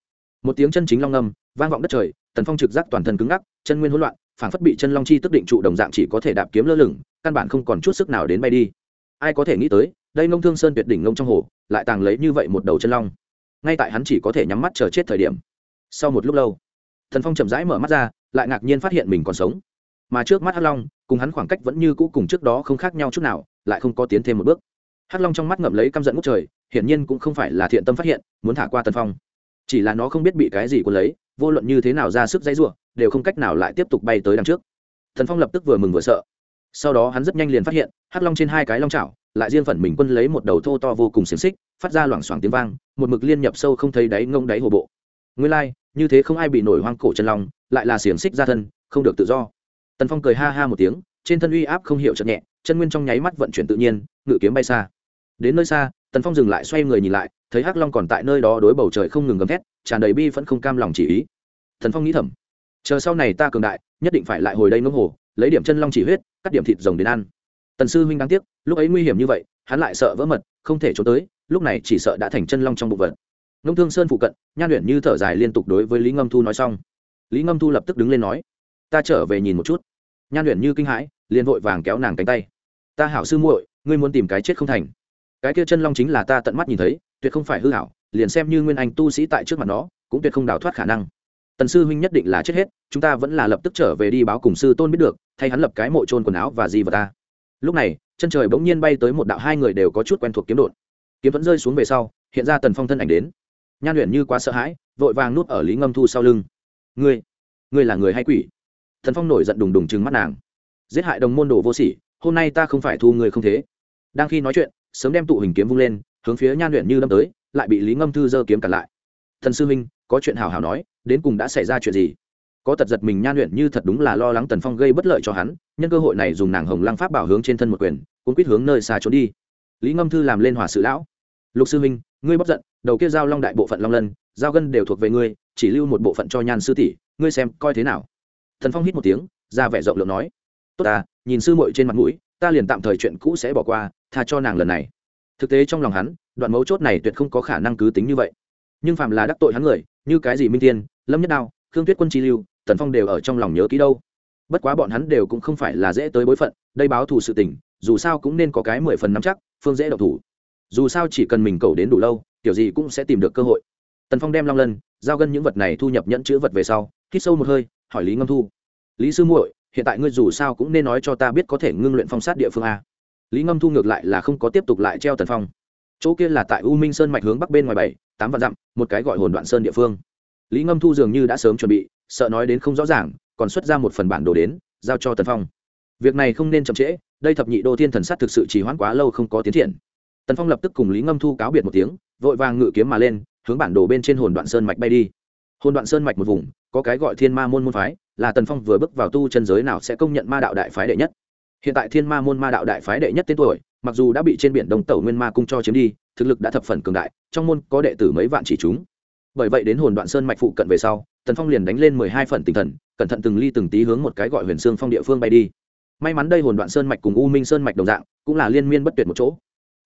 S1: Một tiếng chân chính long ngâm vang vọng đất trời, tần phong trực giác toàn thân cứng ngắc chân nguyên hỗn loạn phản phất bị chân long chi tức định trụ đồng dạng chỉ có thể đạp kiếm lơ lửng, căn bản không còn chút sức nào đến bay đi. Ai có thể nghĩ tới, đây nông thương sơn tuyệt đỉnh ngông trong hồ, lại tàng lấy như vậy một đầu chân long. Ngay tại hắn chỉ có thể nhắm mắt chờ chết thời điểm, sau một lúc lâu, thần phong chậm rãi mở mắt ra, lại ngạc nhiên phát hiện mình còn sống. Mà trước mắt hắc long, cùng hắn khoảng cách vẫn như cũ cùng trước đó không khác nhau chút nào, lại không có tiến thêm một bước. Hắc long trong mắt ngậm lấy căm giận ngút trời, hiển nhiên cũng không phải là thiện tâm phát hiện, muốn thả qua tần phong. Chỉ là nó không biết bị cái gì quân lấy vô luận như thế nào ra sức dãy rủa, đều không cách nào lại tiếp tục bay tới đằng trước. Thần phong lập tức vừa mừng vừa sợ. Sau đó hắn rất nhanh liền phát hiện hắc long trên hai cái long chảo lại riêng phần mình quân lấy một đầu thô to vô cùng xiềng xích phát ra loảng xoảng tiếng vang một mực liên nhập sâu không thấy đáy ngông đáy hồ bộ. Nguyên lai、like, như thế không ai bị nổi hoang cổ chân long lại là xiềng xích ra thân không được tự do. Tần phong cười ha ha một tiếng trên thân uy áp không hiểu chợt nhẹ chân nguyên trong nháy mắt vận chuyển tự nhiên ngự kiếm bay xa. Đến nơi xa tần phong dừng lại xoay người nhìn lại thấy hắc long còn tại nơi đó đối bầu trời không ngừng gầm thét, tràn đầy bi vẫn không cam lòng chỉ ý. Thần phong nghĩ thầm, chờ sau này ta cường đại, nhất định phải lại hồi đây ngưỡng hồ, lấy điểm chân long chỉ huyết, cắt điểm thịt rồng đến ăn. Tần sư huynh đáng tiếc, lúc ấy nguy hiểm như vậy, hắn lại sợ vỡ mật, không thể trốn tới, lúc này chỉ sợ đã thành chân long trong bụng vật. Nông thương sơn phụ cận, nhan luyện như thở dài liên tục đối với lý ngâm thu nói xong. Lý ngâm thu lập tức đứng lên nói, ta trở về nhìn một chút. Nhan luyện như kinh hãi, liền vội vàng kéo nàng cánh tay. Ta hảo sư muội, ngươi muốn tìm cái chết không thành. Cái kia chân long chính là ta tận mắt nhìn thấy tuyệt không phải hư hảo, liền xem như nguyên anh tu sĩ tại trước mặt nó, cũng tuyệt không đào thoát khả năng. Tần sư huynh nhất định là chết hết, chúng ta vẫn là lập tức trở về đi báo cùng sư tôn biết được, thay hắn lập cái mộ trôn quần áo và gì vào ta. Lúc này, chân trời bỗng nhiên bay tới một đạo hai người đều có chút quen thuộc kiếm đột. Kiếm vẫn rơi xuống về sau, hiện ra tần phong thân ảnh đến. Nhan luyện như quá sợ hãi, vội vàng nuốt ở lý ngâm thu sau lưng. Ngươi ngươi là người hay quỷ? Thần phong nổi giận đùng đùng chừng mắt nàng. Giết hại đồng môn đồ vô sỉ, hôm nay ta không phải thu người không thế. Đang khi nói chuyện, sớm đem tụ hình kiếm vung lên hướng phía nhan luyện như đâm tới, lại bị lý ngâm thư giơ kiếm cản lại. Thần sư minh có chuyện hào hào nói, đến cùng đã xảy ra chuyện gì? Có tật giật mình nhan luyện như thật đúng là lo lắng tần phong gây bất lợi cho hắn, nhân cơ hội này dùng nàng hồng lăng pháp bảo hướng trên thân một quyền cũng quyết hướng nơi xa trốn đi. Lý ngâm thư làm lên hòa sự lão. Lục sư minh ngươi bóc giận, đầu kia giao long đại bộ phận long lân, giao gân đều thuộc về ngươi, chỉ lưu một bộ phận cho nhan sư tỷ, ngươi xem coi thế nào? Thần phong hít một tiếng, ra vẻ rộng lượng nói. Tốt à nhìn sư muội trên mặt mũi, ta liền tạm thời chuyện cũ sẽ bỏ qua, tha cho nàng lần này thực tế trong lòng hắn, đoạn mấu chốt này tuyệt không có khả năng cứ tính như vậy. Nhưng phạm là đắc tội hắn người, như cái gì minh tiên lâm nhất đao, khương tuyết quân chi lưu, tần phong đều ở trong lòng nhớ kỹ đâu. Bất quá bọn hắn đều cũng không phải là dễ tới bối phận, đây báo thù sự tình, dù sao cũng nên có cái mười phần nắm chắc, phương dễ độc thủ. Dù sao chỉ cần mình cầu đến đủ lâu, kiểu gì cũng sẽ tìm được cơ hội. Tần phong đem long lân, giao gân những vật này thu nhập nhẫn chữ vật về sau, hít sâu một hơi, hỏi lý ngâm thu. Lý sư muội, hiện tại ngươi dù sao cũng nên nói cho ta biết có thể ngưng luyện phong sát địa phương a lý ngâm thu ngược lại là không có tiếp tục lại treo tần phong. Chỗ kia là tại u minh sơn mạch hướng bắc bên ngoài bảy, tám vạn dặm, một cái gọi hồn đoạn sơn địa phương. Lý ngâm thu dường như đã sớm chuẩn bị, sợ nói đến không rõ ràng, còn xuất ra một phần bản đồ đến, giao cho tần phong. Việc này không nên chậm trễ, đây thập nhị đô thiên thần sát thực sự chỉ hoãn quá lâu không có tiến triển. Tần phong lập tức cùng lý ngâm thu cáo biệt một tiếng, vội vàng ngự kiếm mà lên, hướng bản đồ bên trên hồn đoạn sơn mạch bay đi. Hồn đoạn sơn mạch một vùng, có cái gọi thiên ma môn môn phái, là tần phong vừa bước vào tu chân giới nào sẽ công nhận ma đạo đại phái đệ nhất hiện tại thiên ma môn ma đạo đại phái đệ nhất tên tuổi, mặc dù đã bị trên biển đông tẩu nguyên ma cung cho chiếm đi, thực lực đã thập phần cường đại, trong môn có đệ tử mấy vạn chỉ chúng. Bởi vậy đến hồn đoạn sơn mạch phụ cận về sau, tần phong liền đánh lên mười hai phần tinh thần, cẩn thận từng ly từng tí hướng một cái gọi huyền xương phong địa phương bay đi. May mắn đây hồn đoạn sơn mạch cùng u minh sơn mạch đồng dạng, cũng là liên miên bất tuyệt một chỗ.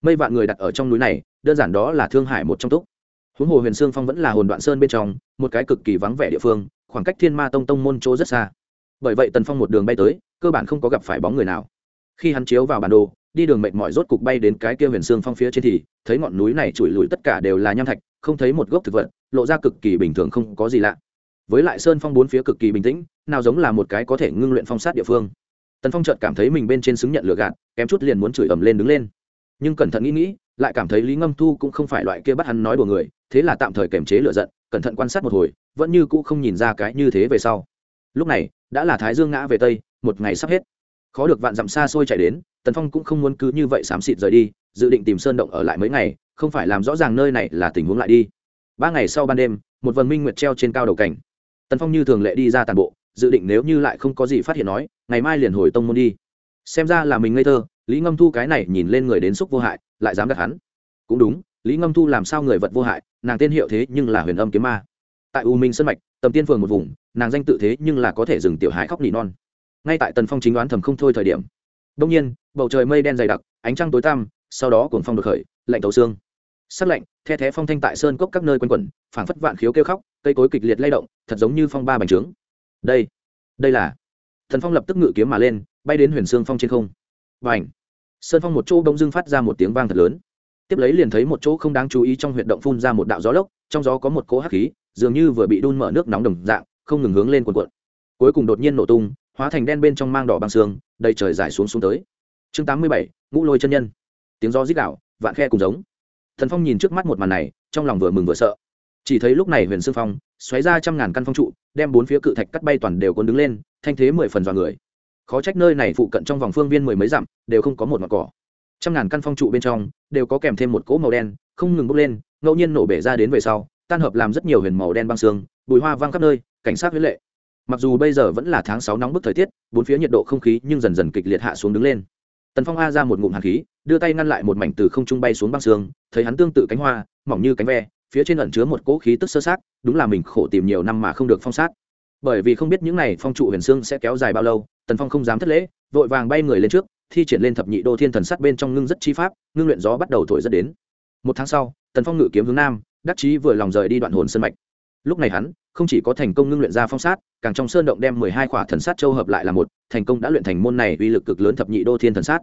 S1: Mây vạn người đặt ở trong núi này, đơn giản đó là thương hải một trong túc. Huống hồ huyền xương phong vẫn là hồn đoạn sơn bên trong, một cái cực kỳ vắng vẻ địa phương, khoảng cách thiên ma tông tông môn chỗ rất xa bởi vậy tần phong một đường bay tới, cơ bản không có gặp phải bóng người nào. Khi hắn chiếu vào bản đồ, đi đường mệt mỏi rốt cục bay đến cái kia huyền sương phong phía trên thì, thấy ngọn núi này trụi lùi tất cả đều là nham thạch, không thấy một gốc thực vật, lộ ra cực kỳ bình thường không có gì lạ. Với lại sơn phong bốn phía cực kỳ bình tĩnh, nào giống là một cái có thể ngưng luyện phong sát địa phương. Tần phong chợt cảm thấy mình bên trên xứng nhận lừa gạt, kém chút liền muốn chửi ầm lên đứng lên. Nhưng cẩn thận nghĩ nghĩ, lại cảm thấy lý ngâm thu cũng không phải loại kia bắt hắn nói đùa người, thế là tạm thời kiềm chế lựa giận, cẩn thận quan sát một hồi, vẫn như cũ không nhìn ra cái như thế về sau. Lúc này đã là thái dương ngã về tây, một ngày sắp hết. Khó được vạn dặm xa xôi chạy đến, tần phong cũng không muốn cứ như vậy xám xịt rời đi, dự định tìm sơn động ở lại mấy ngày, không phải làm rõ ràng nơi này là tình huống lại đi. Ba ngày sau ban đêm, một vần minh nguyệt treo trên cao đầu cảnh. Tần phong như thường lệ đi ra tàn bộ, dự định nếu như lại không có gì phát hiện nói, ngày mai liền hồi tông môn đi. Xem ra là mình ngây thơ, lý ngâm thu cái này nhìn lên người đến xúc vô hại, lại dám đặt hắn. Cũng đúng, lý ngâm thu làm sao người vật vô hại, nàng tên hiệu thế nhưng là huyền âm kiếm ma. Tại u minh sân mạch, tầm tiên phường một vùng nàng danh tự thế nhưng là có thể dừng tiểu hải khóc nỉ non. Ngay tại tần phong chính đoán thầm không thôi thời điểm đông nhiên, bầu trời mây đen dày đặc, ánh trăng tối tăm, sau đó cuồng phong được khởi, lạnh tấu xương. Sắc lạnh, the thé phong thanh tại sơn cốc các nơi quanh quẩn, phảng phất vạn khiếu kêu khóc, cây cối kịch liệt lay động, thật giống như phong ba bành trướng. Đây đây là thần phong lập tức ngự kiếm mà lên, bay đến huyền sương phong trên không. Và ảnh sơn phong một chỗ đông dưng phát ra một tiếng vang thật lớn. Tiếp lấy liền thấy một chỗ không đáng chú ý trong huyệt động phun ra một đạo gió lốc, trong gió có một cỗ hắc khí, dường như vừa bị đun mở nước nóng đồng dạng không ngừng hướng lên cuộn cuộn cuối cùng đột nhiên nổ tung, hóa thành đen bên trong mang đỏ băng xương, đầy trời dài xuống xuống tới. Chương tám mươi bảy, ngũ lôi chân nhân. Tiếng gió rít đạo vạn khe cùng giống. Thần phong nhìn trước mắt một màn này, trong lòng vừa mừng vừa sợ. Chỉ thấy lúc này huyền sương phong xoáy ra trăm ngàn căn phong trụ, đem bốn phía cự thạch cắt bay toàn đều cuốn đứng lên, thanh thế mười phần dọa người. Khó trách nơi này phụ cận trong vòng phương viên mười mấy dặm, đều không có một mặt cỏ. Trăm ngàn căn phong trụ bên trong, đều có kèm thêm một cỗ màu đen, không ngừng bốc lên, ngẫu nhiên nổ bể ra đến về sau, tan hợp làm rất nhiều huyền màu đen băng xương, bùi hoa văng khắp nơi cảnh sát huyết lệ. Mặc dù bây giờ vẫn là tháng sáu nóng bức thời tiết, bốn phía nhiệt độ không khí nhưng dần dần kịch liệt hạ xuống đứng lên. Tần phong a ra một ngụm hạt khí, đưa tay ngăn lại một mảnh từ không trung bay xuống băng xương thấy hắn tương tự cánh hoa, mỏng như cánh ve, phía trên ẩn chứa một cỗ khí tức sơ sát, đúng là mình khổ tìm nhiều năm mà không được phong sát. Bởi vì không biết những này phong trụ huyền xương sẽ kéo dài bao lâu, tần phong không dám thất lễ, vội vàng bay người lên trước, thi triển lên thập nhị đô thiên thần sát bên trong ngưng rất chi pháp, ngưng luyện gió bắt đầu thổi rất đến. Một tháng sau, tần phong ngự kiếm hướng nam, đắc chí vừa lòng rời đi đoạn hồn sân mạch lúc này hắn, không chỉ có thành công ngưng luyện ra phong sát, càng trong sơn động đem mười hai khỏa thần sát châu hợp lại là một, thành công đã luyện thành môn này uy lực cực lớn thập nhị đô thiên thần sát.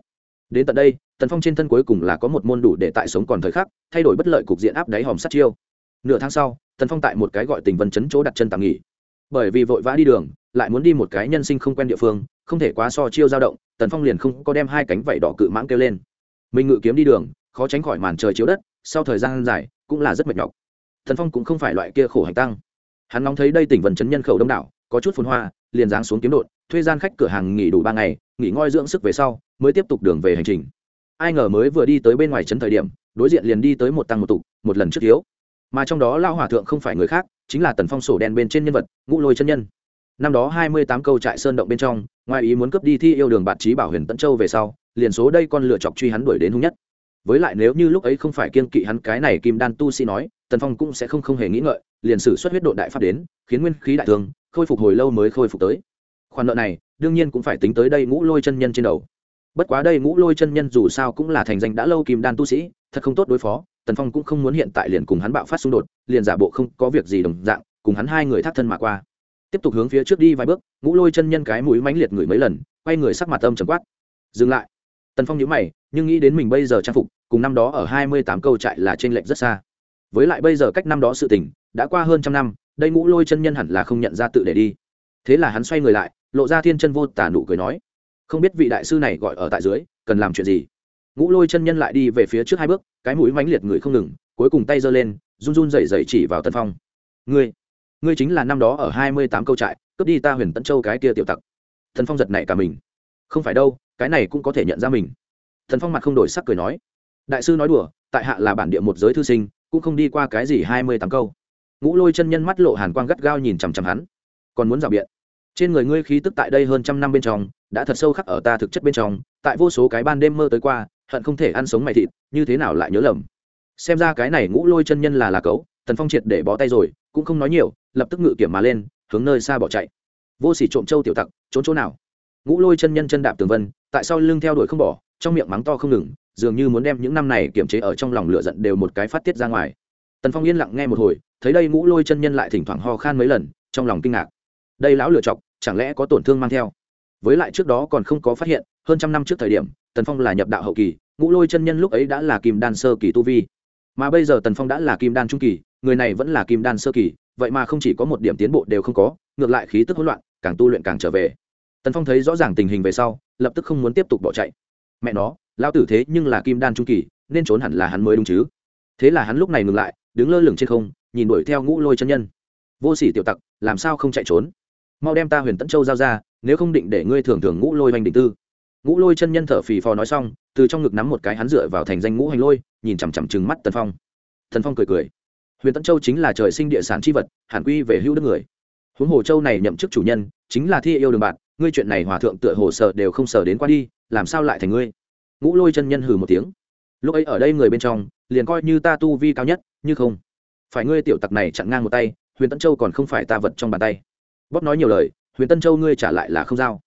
S1: Đến tận đây, tần phong trên thân cuối cùng là có một môn đủ để tại sống còn thời khắc, thay đổi bất lợi cục diện áp đáy hòm sát chiêu. Nửa tháng sau, tần phong tại một cái gọi tình vân chấn chỗ đặt chân tạm nghỉ. Bởi vì vội vã đi đường, lại muốn đi một cái nhân sinh không quen địa phương, không thể quá so chiêu dao động, tần phong liền không có đem hai cánh vảy đỏ cự mãng kêu lên. Mình ngự kiếm đi đường, khó tránh khỏi màn trời chiếu đất, sau thời gian dài, cũng là rất mệt nhọc. Thần phong cũng không phải loại kia khổ hành tăng. Hắn ngóng thấy đây tỉnh vần chấn nhân khẩu đông đảo, có chút phồn hoa, liền giáng xuống kiếm đột, thuê gian khách cửa hàng nghỉ đủ ba ngày, nghỉ ngơi dưỡng sức về sau, mới tiếp tục đường về hành trình. Ai ngờ mới vừa đi tới bên ngoài trấn thời điểm, đối diện liền đi tới một tăng một tục, một lần trước thiếu. Mà trong đó lao hòa thượng không phải người khác, chính là tần phong sổ đen bên trên nhân vật, ngũ lôi chân nhân. Năm đó hai mươi tám câu trại sơn động bên trong, ngoài ý muốn cướp đi thi yêu đường bạt trí bảo huyền tận châu về sau, liền số đây con lựa chọc truy hắn đuổi đến hung nhất với lại nếu như lúc ấy không phải kiên kỵ hắn cái này kim đan tu sĩ nói, tần phong cũng sẽ không không hề nghĩ ngợi, liền sử xuất huyết độ đại pháp đến, khiến nguyên khí đại thương, khôi phục hồi lâu mới khôi phục tới. Khoản nợ này, đương nhiên cũng phải tính tới đây ngũ lôi chân nhân trên đầu. Bất quá đây ngũ lôi chân nhân dù sao cũng là thành danh đã lâu kim đan tu sĩ, thật không tốt đối phó, tần phong cũng không muốn hiện tại liền cùng hắn bạo phát xung đột, liền giả bộ không có việc gì đồng dạng, cùng hắn hai người thác thân mà qua. Tiếp tục hướng phía trước đi vài bước, ngũ lôi chân nhân cái mũi mãnh liệt ngửi mấy lần, quay người sắc mặt âm trầm quát. Dừng lại. Tần phong nhíu mày nhưng nghĩ đến mình bây giờ trang phục, cùng năm đó ở hai mươi tám câu trại là trên lệnh rất xa. Với lại bây giờ cách năm đó sự tình, đã qua hơn trăm năm, đây ngũ lôi chân nhân hẳn là không nhận ra tự để đi. Thế là hắn xoay người lại, lộ ra thiên chân vô tả nụ cười nói, không biết vị đại sư này gọi ở tại dưới, cần làm chuyện gì? Ngũ lôi chân nhân lại đi về phía trước hai bước, cái mũi mánh liệt người không ngừng, cuối cùng tay giơ lên, run run dậy dậy chỉ vào tân phong. Ngươi ngươi chính là năm đó ở hai mươi tám câu trại, cướp đi ta huyền tân châu cái kia tiểu tặc. Thần phong giật này cả mình. Không phải đâu, cái này cũng có thể nhận ra mình thần phong mặt không đổi sắc cười nói, đại sư nói đùa, tại hạ là bản địa một giới thư sinh, cũng không đi qua cái gì hai mươi tám câu. Ngũ lôi chân nhân mắt lộ hàn quang gắt gao nhìn chằm chằm hắn, còn muốn rào biện? Trên người ngươi khí tức tại đây hơn trăm năm bên trong, đã thật sâu khắc ở ta thực chất bên trong, tại vô số cái ban đêm mơ tới qua, hận không thể ăn sống mày thịt, như thế nào lại nhớ lầm? Xem ra cái này ngũ lôi chân nhân là là cấu, tần phong triệt để bó tay rồi, cũng không nói nhiều, lập tức ngự kiểm mà lên, hướng nơi xa bỏ chạy. Vô sỉ trộm châu tiểu tặc, trốn chỗ nào? Ngũ lôi chân nhân chân đạp tường vân, tại sao lưng theo đuổi không bỏ trong miệng mắng to không ngừng, dường như muốn đem những năm này kiềm chế ở trong lòng lửa giận đều một cái phát tiết ra ngoài. Tần phong yên lặng nghe một hồi, thấy đây ngũ lôi chân nhân lại thỉnh thoảng ho khan mấy lần, trong lòng kinh ngạc. Đây lão lựa chọc, chẳng lẽ có tổn thương mang theo? Với lại trước đó còn không có phát hiện, hơn trăm năm trước thời điểm, tần phong là nhập đạo hậu kỳ, ngũ lôi chân nhân lúc ấy đã là kim đan sơ kỳ tu vi. Mà bây giờ tần phong đã là kim đan trung kỳ, người này vẫn là kim đan sơ kỳ, vậy mà không chỉ có một điểm tiến bộ đều không có, ngược lại khí tức hỗn loạn, càng tu luyện càng trở về. Tần phong thấy rõ ràng tình hình về sau, lập tức không muốn tiếp tục bỏ chạy mẹ nó lao tử thế nhưng là kim đan trung kỳ, nên trốn hẳn là hắn mới đúng chứ. Thế là hắn lúc này ngừng lại, đứng lơ lửng trên không, nhìn đuổi theo ngũ lôi chân nhân. Vô sỉ tiểu tặc, làm sao không chạy trốn? Mau đem ta huyền tẫn châu giao ra, nếu không định để ngươi thường thường ngũ lôi hoành định tư. Ngũ lôi chân nhân thở phì phò nói xong, từ trong ngực nắm một cái hắn dựa vào thành danh ngũ hành lôi, nhìn chằm chằm chừng mắt tần phong. Thần phong cười cười. Huyền tẫn châu chính là trời sinh địa sản c h i vật, hẳn quy về hữu đức người. Huống hồ châu này nhậm chức chủ nhân, chính là thi yêu đường bạn, ngươi chuyện này hòa thượng tựa hồ sợ đều không sợ đến qua đi làm sao lại thành ngươi? Ngũ lôi chân nhân hừ một tiếng. Lúc ấy ở đây người bên trong liền coi như ta tu vi cao nhất như không phải ngươi tiểu tặc này chặn ngang một tay huyền tân châu còn không phải ta vật trong bàn tay. Bóp nói nhiều lời huyền tân châu ngươi trả lại là không giao.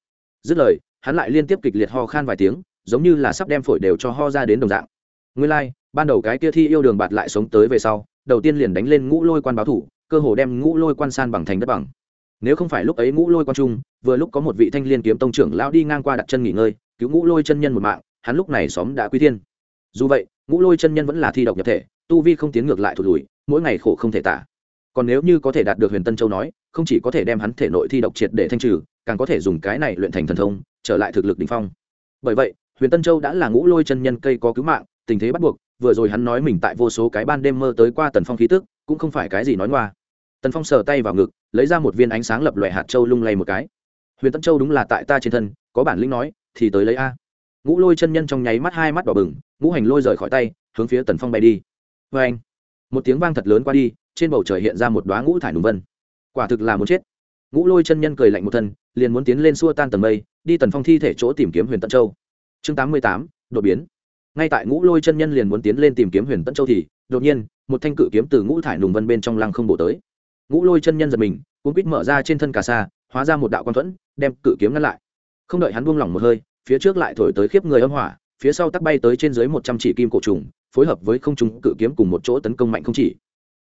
S1: Dứt lời hắn lại liên tiếp kịch liệt ho khan vài tiếng giống như là sắp đem phổi đều cho ho ra đến đồng dạng. Ngươi lai、like, ban đầu cái kia thi yêu đường bạt lại sống tới về sau đầu tiên liền đánh lên ngũ lôi quan báo thủ cơ hồ đem ngũ lôi quan san bằng thành đất bằng. Nếu không phải lúc ấy ngũ lôi quan trung vừa lúc có một vị thanh liên kiếm tông trưởng lão đi ngang qua đặt chân nghỉ ngơi cứu ngũ lôi chân nhân một mạng, hắn lúc này xóm đã quy thiên. Dù vậy, ngũ lôi chân nhân vẫn là thi độc nhập thể, tu vi không tiến ngược lại thụt lùi, mỗi ngày khổ không thể tả. Còn nếu như có thể đạt được huyền tân châu nói, không chỉ có thể đem hắn thể nội thi độc triệt để thanh trừ, càng có thể dùng cái này luyện thành thần thông, trở lại thực lực đ ỉ n h phong. Bởi vậy, huyền tân châu đã là ngũ lôi chân nhân cây có cứu mạng, tình thế bắt buộc, vừa rồi hắn nói mình tại vô số cái ban đêm mơ tới qua tần phong khí tức, cũng không phải cái gì nói ngoa. Tần phong sờ tay vào ngực, lấy ra một viên ánh sáng lập loại hạt châu lung lay một cái huyền tân châu đúng là tại ta trên thân, có bản lĩnh nói, thì tới lấy a. Ngũ lôi chân nhân trong nháy mắt hai mắt đỏ bừng, ngũ hành lôi rời khỏi tay, hướng phía tần phong bay đi. Vê anh, một tiếng vang thật lớn qua đi, trên bầu trời hiện ra một đoá ngũ thải nùng vân. Quả thực là muốn chết. Ngũ lôi chân nhân cười lạnh một thân, liền muốn tiến lên xua tan tầng mây, đi tần phong thi thể chỗ tìm kiếm huyền tân châu. Chương tám mươi tám, đột biến. Ngay tại ngũ lôi chân nhân liền muốn tiến lên tìm kiếm huyền tân châu thì, đột nhiên, một thanh cự kiếm từ ngũ thải nùng vân bên trong lăng không bổ tới. Ngũ lôi chân nhân giật mình cuốn quýt mở ra trên thân cà sa hóa ra một đạo quan thuẫn đem cự kiếm ngăn lại. Không đợi hắn buông lỏng một hơi, phía trước lại thổi tới khiếp người âm hỏa, phía sau tắc bay tới trên dưới một trăm chỉ kim cổ trùng, phối hợp với không trùng cự kiếm cùng một chỗ tấn công mạnh không chỉ.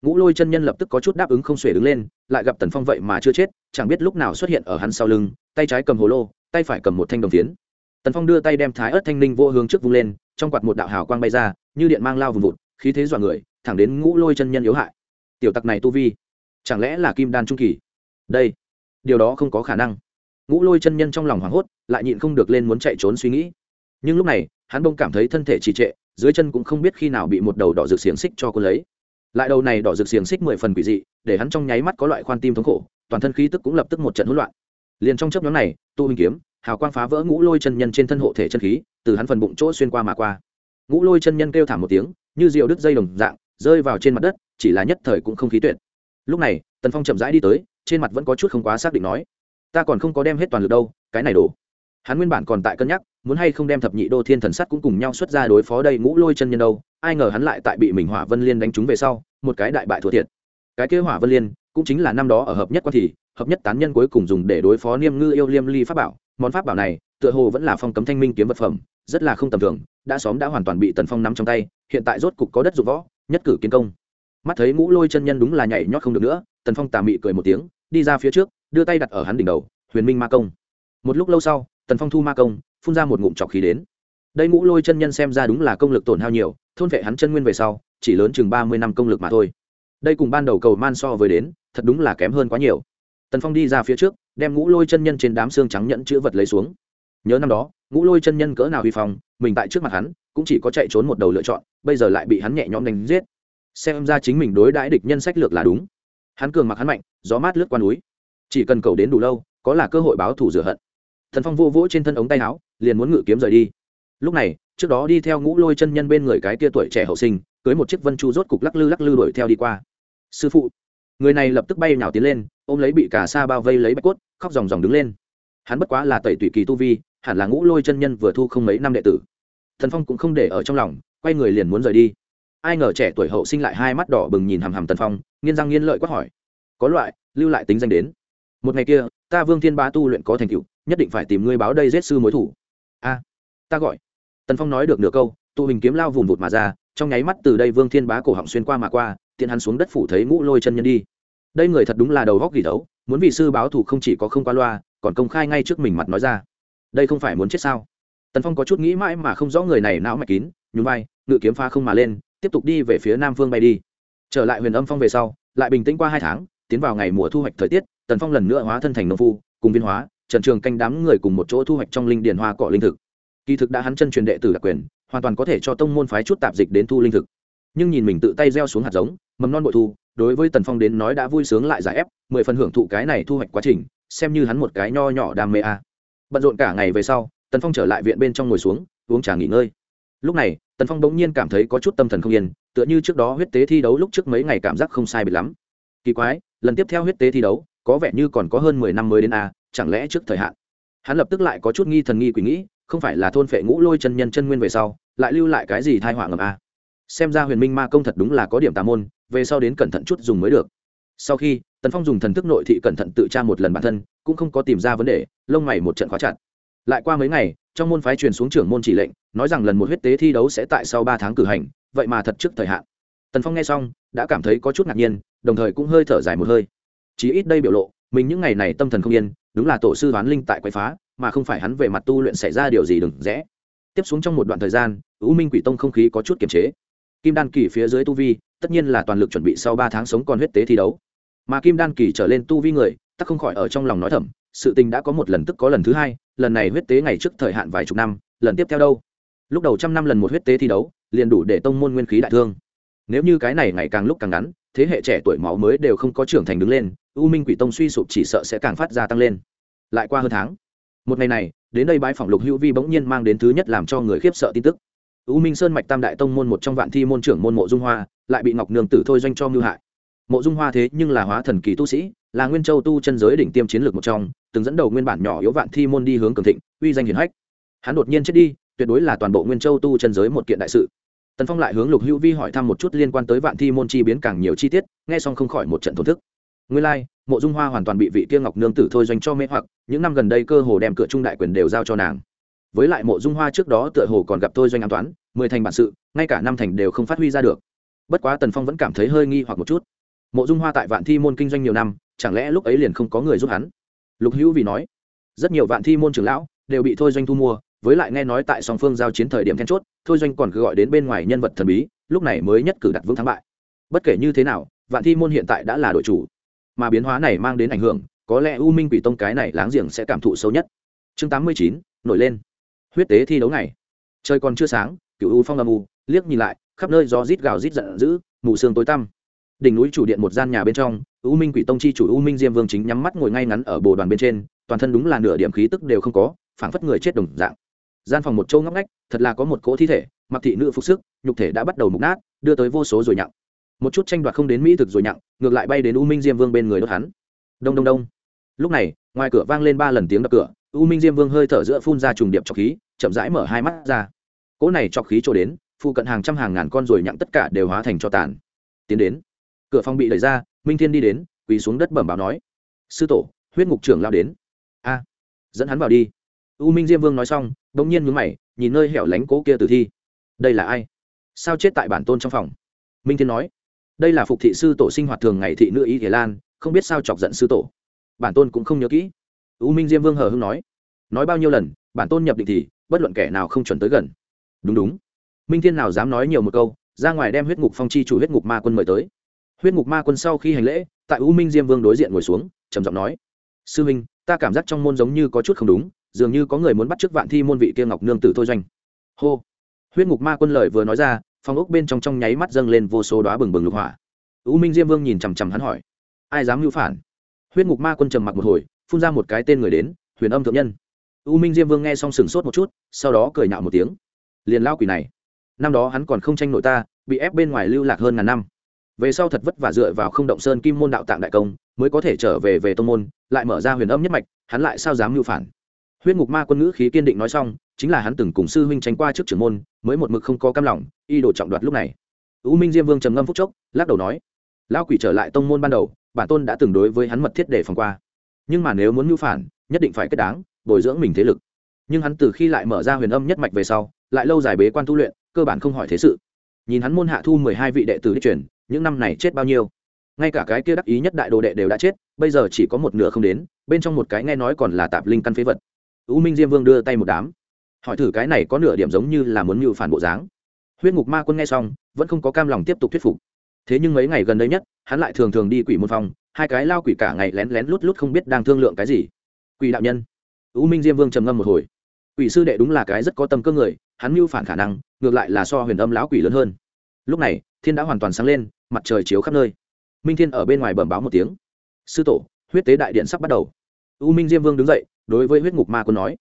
S1: Ngũ lôi chân nhân lập tức có chút đáp ứng không xuể đứng lên, lại gặp tần phong vậy mà chưa chết, chẳng biết lúc nào xuất hiện ở hắn sau lưng, tay trái cầm hồ lô, tay phải cầm một thanh đồng tiến tần phong đưa tay đem thái ớt thanh linh vô hướng trước vung lên, trong quạt một đạo hào quang bay ra, như điện mang lao vùng vụt, khí thế dọa người, thẳng đến ngũ lôi chân nhân yếu hại. Tiểu tặc này tu vi, chẳng lẽ là kim đan trung kỳ? Đây, điều đó không có khả năng ngũ lôi chân nhân trong lòng hoảng hốt, lại nhịn không được lên muốn chạy trốn suy nghĩ. Nhưng lúc này, hắn bông cảm thấy thân thể trì trệ, dưới chân cũng không biết khi nào bị một đầu đỏ rực xiềng xích cho cô lấy. Lại đầu này đỏ rực xiềng xích mười phần quỷ dị, để hắn trong nháy mắt có loại khoan tim thống khổ, toàn thân khí tức cũng lập tức một trận hỗn loạn. Liền trong chấp nhóm này, tu hình kiếm, hào quang phá vỡ ngũ lôi chân nhân trên thân hộ thể chân khí, từ hắn phần bụng chỗ xuyên qua mà qua. Ngũ lôi chân nhân kêu thảm một tiếng, như rượu đứt dây đồng dạng, rơi vào trên mặt đất, chỉ là nhất thời cũng không khí tuyệt. Lúc này, tần phong chậm rãi đi tới, trên mặt vẫn có chút không quá xác định nói ta còn không có đem hết toàn lực đâu, cái này đổ. Hắn nguyên bản còn tại cân nhắc, muốn hay không đem thập nhị đô thiên thần sắt cũng cùng nhau xuất ra đối phó đây ngũ lôi chân nhân đâu, ai ngờ hắn lại tại bị mình hỏa vân liên đánh trúng về sau, một cái đại bại thua thiệt. Cái kế hỏa vân liên, cũng chính là năm đó ở hợp nhất quan thì, hợp nhất tán nhân cuối cùng dùng để đối phó niêm ngư yêu liêm ly pháp bảo. Món pháp bảo này, tựa hồ vẫn là phong cấm thanh minh kiếm vật phẩm, rất là không tầm thường, đã xóm đã hoàn toàn bị tần phong nắm trong tay, hiện tại rốt cục có đất dụng võ, nhất cử kiến công. Mắt thấy ngũ lôi chân nhân đúng là nhảy nhót không được nữa, tần phong tà mị cười một tiếng đi ra phía trước, đưa tay đặt ở hắn đỉnh đầu, huyền minh ma công. Một lúc lâu sau, tần phong thu ma công, phun ra một ngụm trọc khí đến. Đây ngũ lôi chân nhân xem ra đúng là công lực tổn hao nhiều, thôn vệ hắn chân nguyên về sau, chỉ lớn chừng ba mươi năm công lực mà thôi. Đây cùng ban đầu cầu man so với đến, thật đúng là kém hơn quá nhiều. Tần phong đi ra phía trước, đem ngũ lôi chân nhân trên đám xương trắng nhẫn chữ vật lấy xuống. Nhớ năm đó, ngũ lôi chân nhân cỡ nào huy phong, mình tại trước mặt hắn, cũng chỉ có chạy trốn một đầu lựa chọn, bây giờ lại bị hắn nhẹ nhõm đánh giết. Xem ra chính mình đối đãi địch nhân sách lược là đúng hắn cường mặc hắn mạnh, gió mát lướt qua núi. Chỉ cần cầu đến đủ lâu, có là cơ hội báo thù rửa hận. Thần phong vô vỗ trên thân ống tay áo, liền muốn ngự kiếm rời đi. Lúc này, trước đó đi theo ngũ lôi chân nhân bên người cái kia tuổi trẻ hậu sinh, cưới một chiếc vân chu rốt cục lắc lư lắc lư đuổi theo đi qua. Sư phụ. Người này lập tức bay nhào tiến lên, ôm lấy bị cả sa bao vây lấy bạch cốt, khóc ròng ròng đứng lên. Hắn bất quá là tẩy tùy kỳ tu vi, hẳn là ngũ lôi chân nhân vừa thu không mấy năm đệ tử. Thần phong cũng không để ở trong lòng, quay người liền muốn rời đi. Ai ngờ trẻ tuổi hậu sinh lại hai mắt đỏ bừng nhìn hằm hằm tần phong nghiên răng nghiên lợi quát hỏi. Có loại, lưu lại tính danh đến. Một ngày kia, ta vương thiên bá tu luyện có thành tựu, nhất định phải tìm ngươi báo đây giết sư mối thủ. A, ta gọi. Tần phong nói được nửa câu, tụ hình kiếm lao vùng vụt mà ra, trong nháy mắt từ đây vương thiên bá cổ họng xuyên qua mà qua, tiện hắn xuống đất phủ thấy ngũ lôi chân nhân đi. Đây người thật đúng là đầu góc gỉ đấu muốn vị sư báo thù không chỉ có không qua loa, còn công khai ngay trước mình mặt nói ra. Đây không phải muốn chết sao? Tần phong có chút nghĩ mãi mà không rõ người này não mạch kín, nhún vai, ngự kiếm pha không mà lên, tiếp tục đi về phía nam phương bay đi trở lại huyền âm phong về sau, lại bình tĩnh qua hai tháng, tiến vào ngày mùa thu hoạch thời tiết, tần phong lần nữa hóa thân thành nông phu, cùng viên hóa, trần trường canh đám người cùng một chỗ thu hoạch trong linh điền hoa cỏ linh thực. Kỳ thực đã hắn chân truyền đệ tử đặc quyền, hoàn toàn có thể cho tông môn phái chút tạp dịch đến thu linh thực. Nhưng nhìn mình tự tay gieo xuống hạt giống, mầm non bội thu, đối với tần phong đến nói đã vui sướng lại giải ép, mười phần hưởng thụ cái này thu hoạch quá trình, xem như hắn một cái nho nhỏ đam mê a. Bận rộn cả ngày về sau, tần phong trở lại viện bên trong ngồi xuống, uống trà nghỉ ngơi. Lúc này, tần phong bỗng nhiên cảm thấy có chút tâm thần không yên tựa như trước đó huyết tế thi đấu lúc trước mấy ngày cảm giác không sai biệt lắm. Kỳ quái, lần tiếp theo huyết tế thi đấu, có vẻ như còn có hơn mười năm mới đến a, chẳng lẽ trước thời hạn? Hắn lập tức lại có chút nghi thần nghi quỷ nghĩ, không phải là thôn phệ ngũ lôi chân nhân chân nguyên về sau, lại lưu lại cái gì thai họa ngầm a? Xem ra huyền minh ma công thật đúng là có điểm tà môn, về sau đến cẩn thận chút dùng mới được. Sau khi, tần phong dùng thần thức nội thị cẩn thận tự tra một lần bản thân, cũng không có tìm ra vấn đề, lông mày một trận khóa chặt. Lại qua mấy ngày, trong môn phái truyền xuống trưởng môn chỉ lệnh, nói rằng lần một huyết tế thi đấu sẽ tại sau ba tháng cử hành vậy mà thật trước thời hạn. Tần phong nghe xong, đã cảm thấy có chút ngạc nhiên, đồng thời cũng hơi thở dài một hơi. Chí ít đây biểu lộ, mình những ngày này tâm thần không yên, đúng là tổ sư đoán linh tại quậy phá, mà không phải hắn về mặt tu luyện xảy ra điều gì đừng rẽ. Tiếp xuống trong một đoạn thời gian, u minh quỷ tông không khí có chút kiềm chế. Kim đan kỳ phía dưới tu vi, tất nhiên là toàn lực chuẩn bị sau ba tháng sống còn huyết tế thi đấu. Mà kim đan kỳ trở lên tu vi người, tắc không khỏi ở trong lòng nói thầm, sự tình đã có một lần tức có lần thứ hai, lần này huyết tế ngày trước thời hạn vài chục năm, lần tiếp theo đâu? Lúc đầu trăm năm lần một huyết tế thi đấu liền đủ để tông môn nguyên khí đại thương. Nếu như cái này ngày càng lúc càng ngắn, thế hệ trẻ tuổi máu mới đều không có trưởng thành đứng lên, u minh quỷ tông suy sụp chỉ sợ sẽ càng phát ra tăng lên. Lại qua hơn tháng, một ngày này, đến đây bãi phòng lục hữu vi bỗng nhiên mang đến thứ nhất làm cho người khiếp sợ tin tức. U minh sơn mạch tam đại tông môn một trong vạn thi môn trưởng môn mộ dung hoa, lại bị ngọc nương tử thôi doanh cho mưu hại. Mộ dung hoa thế nhưng là hóa thần kỳ tu sĩ, là nguyên châu tu chân giới đỉnh tiêm chiến lược một trong, từng dẫn đầu nguyên bản nhỏ yếu vạn thi môn đi hướng cường thịnh, uy danh hiển hách. Hắn đột nhiên chết đi, tuyệt đối là toàn bộ nguyên châu tu chân giới một kiện đại sự tần phong lại hướng lục hữu vi hỏi thăm một chút liên quan tới vạn thi môn chi biến càng nhiều chi tiết, nghe xong không khỏi một trận thổn thức. Nguyên lai, mộ dung hoa hoàn toàn bị vị kia ngọc nương tử thôi doanh cho mê hoặc, những năm gần đây cơ hồ đem cửa trung đại quyền đều giao cho nàng. Với lại mộ dung hoa trước đó tựa hồ còn gặp thôi doanh an toán, mười thành bản sự, ngay cả năm thành đều không phát huy ra được. Bất quá tần phong vẫn cảm thấy hơi nghi hoặc một chút. Mộ dung hoa tại vạn thi môn kinh doanh nhiều năm, chẳng lẽ lúc ấy liền không có người giúp hắn? Lục hữu vì nói, rất nhiều vạn thi môn trưởng lão đều bị thôi doanh thu mua với lại nghe nói tại song phương giao chiến thời điểm then chốt, thôi doanh còn cứ gọi đến bên ngoài nhân vật thần bí, lúc này mới nhất cử đặt vững thắng bại. Bất kể như thế nào, vạn thi môn hiện tại đã là đội chủ. Mà biến hóa này mang đến ảnh hưởng, có lẽ u minh quỷ tông cái này láng giềng sẽ cảm thụ sâu nhất. Chương tám mươi chín, nổi lên. Huyết tế thi đấu này trời còn chưa sáng cựu u phong âm u, liếc nhìn lại, khắp nơi gió rít gào rít giận dữ, mù sương tối tăm. Đỉnh núi chủ điện một gian nhà bên trong, u minh quỷ tông chi chủ u minh diêm vương chính nhắm mắt ngồi ngay ngắn ở bồ đoàn bên trên, toàn thân đúng là nửa điểm khí tức đều không có, phảng phất người chết đồng dạng gian phòng một châu ngóc ngách, thật là có một cỗ thi thể, mặc thị nữ phục sức, nhục thể đã bắt đầu mục nát, đưa tới vô số rồi nhặng. Một chút tranh đoạt không đến mỹ thực rồi nhặng, ngược lại bay đến u minh diêm vương bên người đốt hắn. Đông đông đông. Lúc này, ngoài cửa vang lên ba lần tiếng đập cửa, u minh diêm vương hơi thở giữa phun ra trùng điệp trọc khí, chậm rãi mở hai mắt ra. Cỗ này trọc khí trổ đến, phụ cận hàng trăm hàng ngàn con rồi nhặng tất cả đều hóa thành cho tàn. Tiến đến. Cửa phòng bị đẩy ra, minh thiên đi đến, quỳ xuống đất bẩm báo nói. Sư tổ, huyết ngục trưởng lao đến. A, dẫn hắn vào đi u minh diêm vương nói xong đ ỗ n g nhiên mướn mày, nhìn nơi hẻo lánh cố kia tử thi. Đây là ai? Sao chết tại bản tôn trong phòng? Minh thiên nói. Đây là phục thị sư tổ sinh hoạt thường ngày thị nữ ý thế lan, không biết sao chọc giận sư tổ. Bản tôn cũng không nhớ kỹ. U minh diêm vương hờ hưng nói. Nói bao nhiêu lần, bản tôn nhập định thì, bất luận kẻ nào không chuẩn tới gần. Đúng đúng. Minh thiên nào dám nói nhiều một câu, ra ngoài đem huyết ngục phong chi chủ huyết ngục ma quân mời tới. Huyết ngục ma quân sau khi hành lễ, tại u minh diêm vương đối diện ngồi xuống, trầm giọng nói. Sư minh, ta cảm giác trong môn giống như có chút không đúng dường như có người muốn bắt trước vạn thi môn vị kia ngọc nương tử thôi doanh. Hô. Huyết ngục ma quân lời vừa nói ra, phòng ốc bên trong trong nháy mắt dâng lên vô số đoá bừng bừng lục hỏa. U minh diêm vương nhìn chằm chằm hắn hỏi, ai dám mưu phản? Huyết ngục ma quân trầm mặc một hồi, phun ra một cái tên người đến, huyền âm thượng nhân. U minh diêm vương nghe xong sừng sốt một chút, sau đó cười nhạo một tiếng, liền lao quỷ này, năm đó hắn còn không tranh nội ta, bị ép bên ngoài lưu lạc hơn ngàn năm. Về sau thật vất vả dựa vào không động sơn kim môn đạo tạng đại công, mới có thể trở về về tông môn, lại mở ra huyền âm nhất mạch, hắn lại sao dám mưu phản? Huyết ngục ma quân ngữ khí kiên định nói xong, chính là hắn từng cùng sư huynh tránh qua trước trưởng môn, mới một mực không có cam lòng, y đồ trọng đoạt lúc này. U minh diêm vương trầm ngâm phúc chốc, lắc đầu nói, lão quỷ trở lại tông môn ban đầu, bản tôn đã từng đối với hắn mật thiết để phòng qua. Nhưng mà nếu muốn mưu phản, nhất định phải kết đáng, bồi dưỡng mình thế lực. Nhưng hắn từ khi lại mở ra huyền âm nhất mạch về sau, lại lâu dài bế quan tu luyện, cơ bản không hỏi thế sự. Nhìn hắn môn hạ thu mười hai vị đệ tử đi truyền, những năm này chết bao nhiêu? Ngay cả cái kia đắc ý nhất đại đồ đệ đều đã chết, bây giờ chỉ có một nửa không đến, bên trong một cái nghe nói còn là tạp linh căn phế vật u minh diêm vương đưa tay một đám. Hỏi thử cái này có nửa điểm giống như là muốn mưu phản bộ dáng. Huyết ngục ma quân nghe xong, vẫn không có cam lòng tiếp tục thuyết phục. Thế nhưng mấy ngày gần đây nhất, hắn lại thường thường đi quỷ môn phòng, hai cái lao quỷ cả ngày lén lén lút lút không biết đang thương lượng cái gì. Quỷ đạo nhân. U minh diêm vương trầm ngâm một hồi. Quỷ sư đệ đúng là cái rất có tâm cơ người, hắn mưu phản khả năng, ngược lại là so huyền âm lão quỷ lớn hơn. Lúc này, thiên đã hoàn toàn sáng lên, mặt trời chiếu khắp nơi. Minh thiên ở bên ngoài bẩm báo một tiếng. Sư tổ, huyết tế đại điện sắp bắt đầu. U minh diêm vương đứng dậy đối với huyết ngục ma quân nói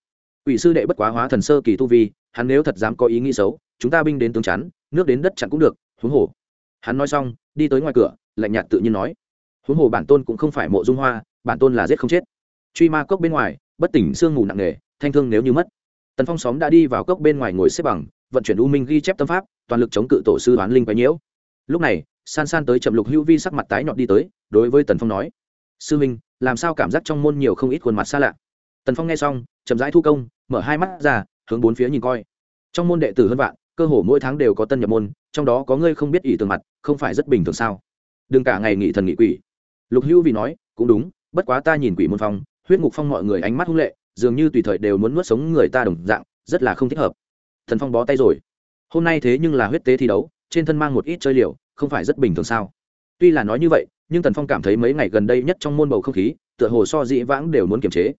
S1: ủy sư đệ bất quá hóa thần sơ kỳ tu vi, hắn nếu thật dám có ý nghĩ xấu, chúng ta binh đến tướng chắn, nước đến đất chặn cũng được, huống hồ. Hắn nói xong, đi tới ngoài cửa, lạnh nhạt tự nhiên nói, huống hồ bản tôn cũng không phải mộ dung hoa, bản tôn là giết không chết. Truy ma cốc bên ngoài, bất tỉnh sương mù nặng nề, thanh thương nếu như mất. Tần phong xóm đã đi vào cốc bên ngoài ngồi xếp bằng, vận chuyển u minh ghi chép tâm pháp, toàn lực chống cự tổ sư đoán linh quái nhiễu. Lúc này, san san tới chậm lục hữu vi sắc mặt tái nhọn đi tới, đối với tần phong nói, sư minh, làm sao cảm giác trong môn nhiều không ít khuôn mặt xa lạ? Tần phong nghe xong, chậm rãi thu công, mở hai mắt ra, hướng bốn phía nhìn coi. Trong môn đệ tử hơn vạn, cơ hồ mỗi tháng đều có tân nhập môn, trong đó có ngươi không biết ỷ tường mặt, không phải rất bình thường sao? Đừng cả ngày nghị thần nghị quỷ. Lục hữu vì nói, cũng đúng, bất quá ta nhìn quỷ môn phong, huyết ngục phong mọi người ánh mắt hung lệ, dường như tùy thời đều muốn nuốt sống người ta đồng dạng, rất là không thích hợp. Thần phong bó tay rồi. Hôm nay thế nhưng là huyết tế thi đấu, trên thân mang một ít chơi liều, không phải rất bình thường sao? Tuy là nói như vậy, nhưng tần phong cảm thấy mấy ngày gần đây nhất trong môn bầu không khí, tựa hồ so dĩ vãng đều muốn kiềm chế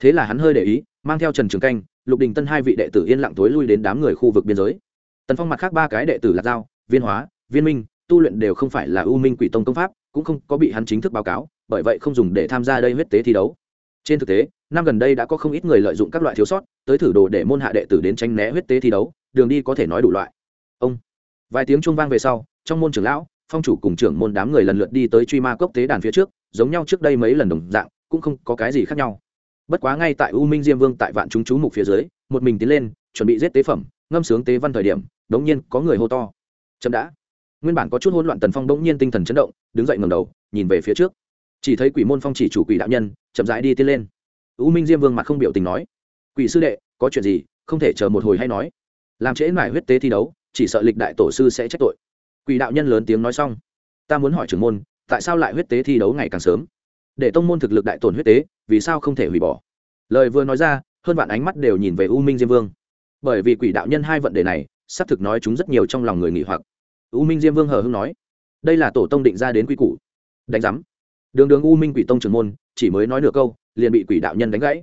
S1: thế là hắn hơi để ý, mang theo trần trường canh, lục đình tân hai vị đệ tử yên lặng tối lui đến đám người khu vực biên giới. Tần phong mặt khác ba cái đệ tử lạc giao, viên hóa, viên minh, tu luyện đều không phải là ưu minh quỷ tông công pháp, cũng không có bị hắn chính thức báo cáo, bởi vậy không dùng để tham gia đây huyết tế thi đấu. Trên thực tế, năm gần đây đã có không ít người lợi dụng các loại thiếu sót, tới thử đồ để môn hạ đệ tử đến tranh né huyết tế thi đấu, đường đi có thể nói đủ loại. Ông, vài tiếng chuông vang về sau, trong môn trưởng lão, phong chủ cùng trưởng môn đám người lần lượt đi tới truy ma cốc tế đàn phía trước, giống nhau trước đây mấy lần đồng dạng, cũng không có cái gì khác nhau bất quá ngay tại u minh diêm vương tại vạn chúng chú mục phía dưới, một mình tiến lên, chuẩn bị giết tế phẩm, ngâm sướng tế văn thời điểm, đống nhiên có người hô to. Chậm đã. Nguyên bản có chút hỗn loạn tần phong đống nhiên tinh thần chấn động, đứng dậy ngầm đầu, nhìn về phía trước. Chỉ thấy quỷ môn phong chỉ chủ quỷ đạo nhân, chậm rãi đi tiến lên. U minh diêm vương mặt không biểu tình nói, quỷ sư đệ, có chuyện gì? Không thể chờ một hồi hay nói. Làm trễ mải huyết tế thi đấu, chỉ sợ lịch đại tổ sư sẽ trách tội. Quỷ đạo nhân lớn tiếng nói xong, ta muốn hỏi trưởng môn, tại sao lại huyết tế thi đấu ngày càng sớm? Để tông môn thực lực đại tổn huyết tế, vì sao không thể hủy bỏ? Lời vừa nói ra, hơn vạn ánh mắt đều nhìn về u minh diêm vương. Bởi vì quỷ đạo nhân hai vận đề này, xác thực nói chúng rất nhiều trong lòng người nghỉ hoặc. U minh diêm vương hờ hưng nói, đây là tổ tông định ra đến quy củ. Đánh giám. Đường đường u minh quỷ tông trưởng môn, chỉ mới nói nửa câu, liền bị quỷ đạo nhân đánh gãy.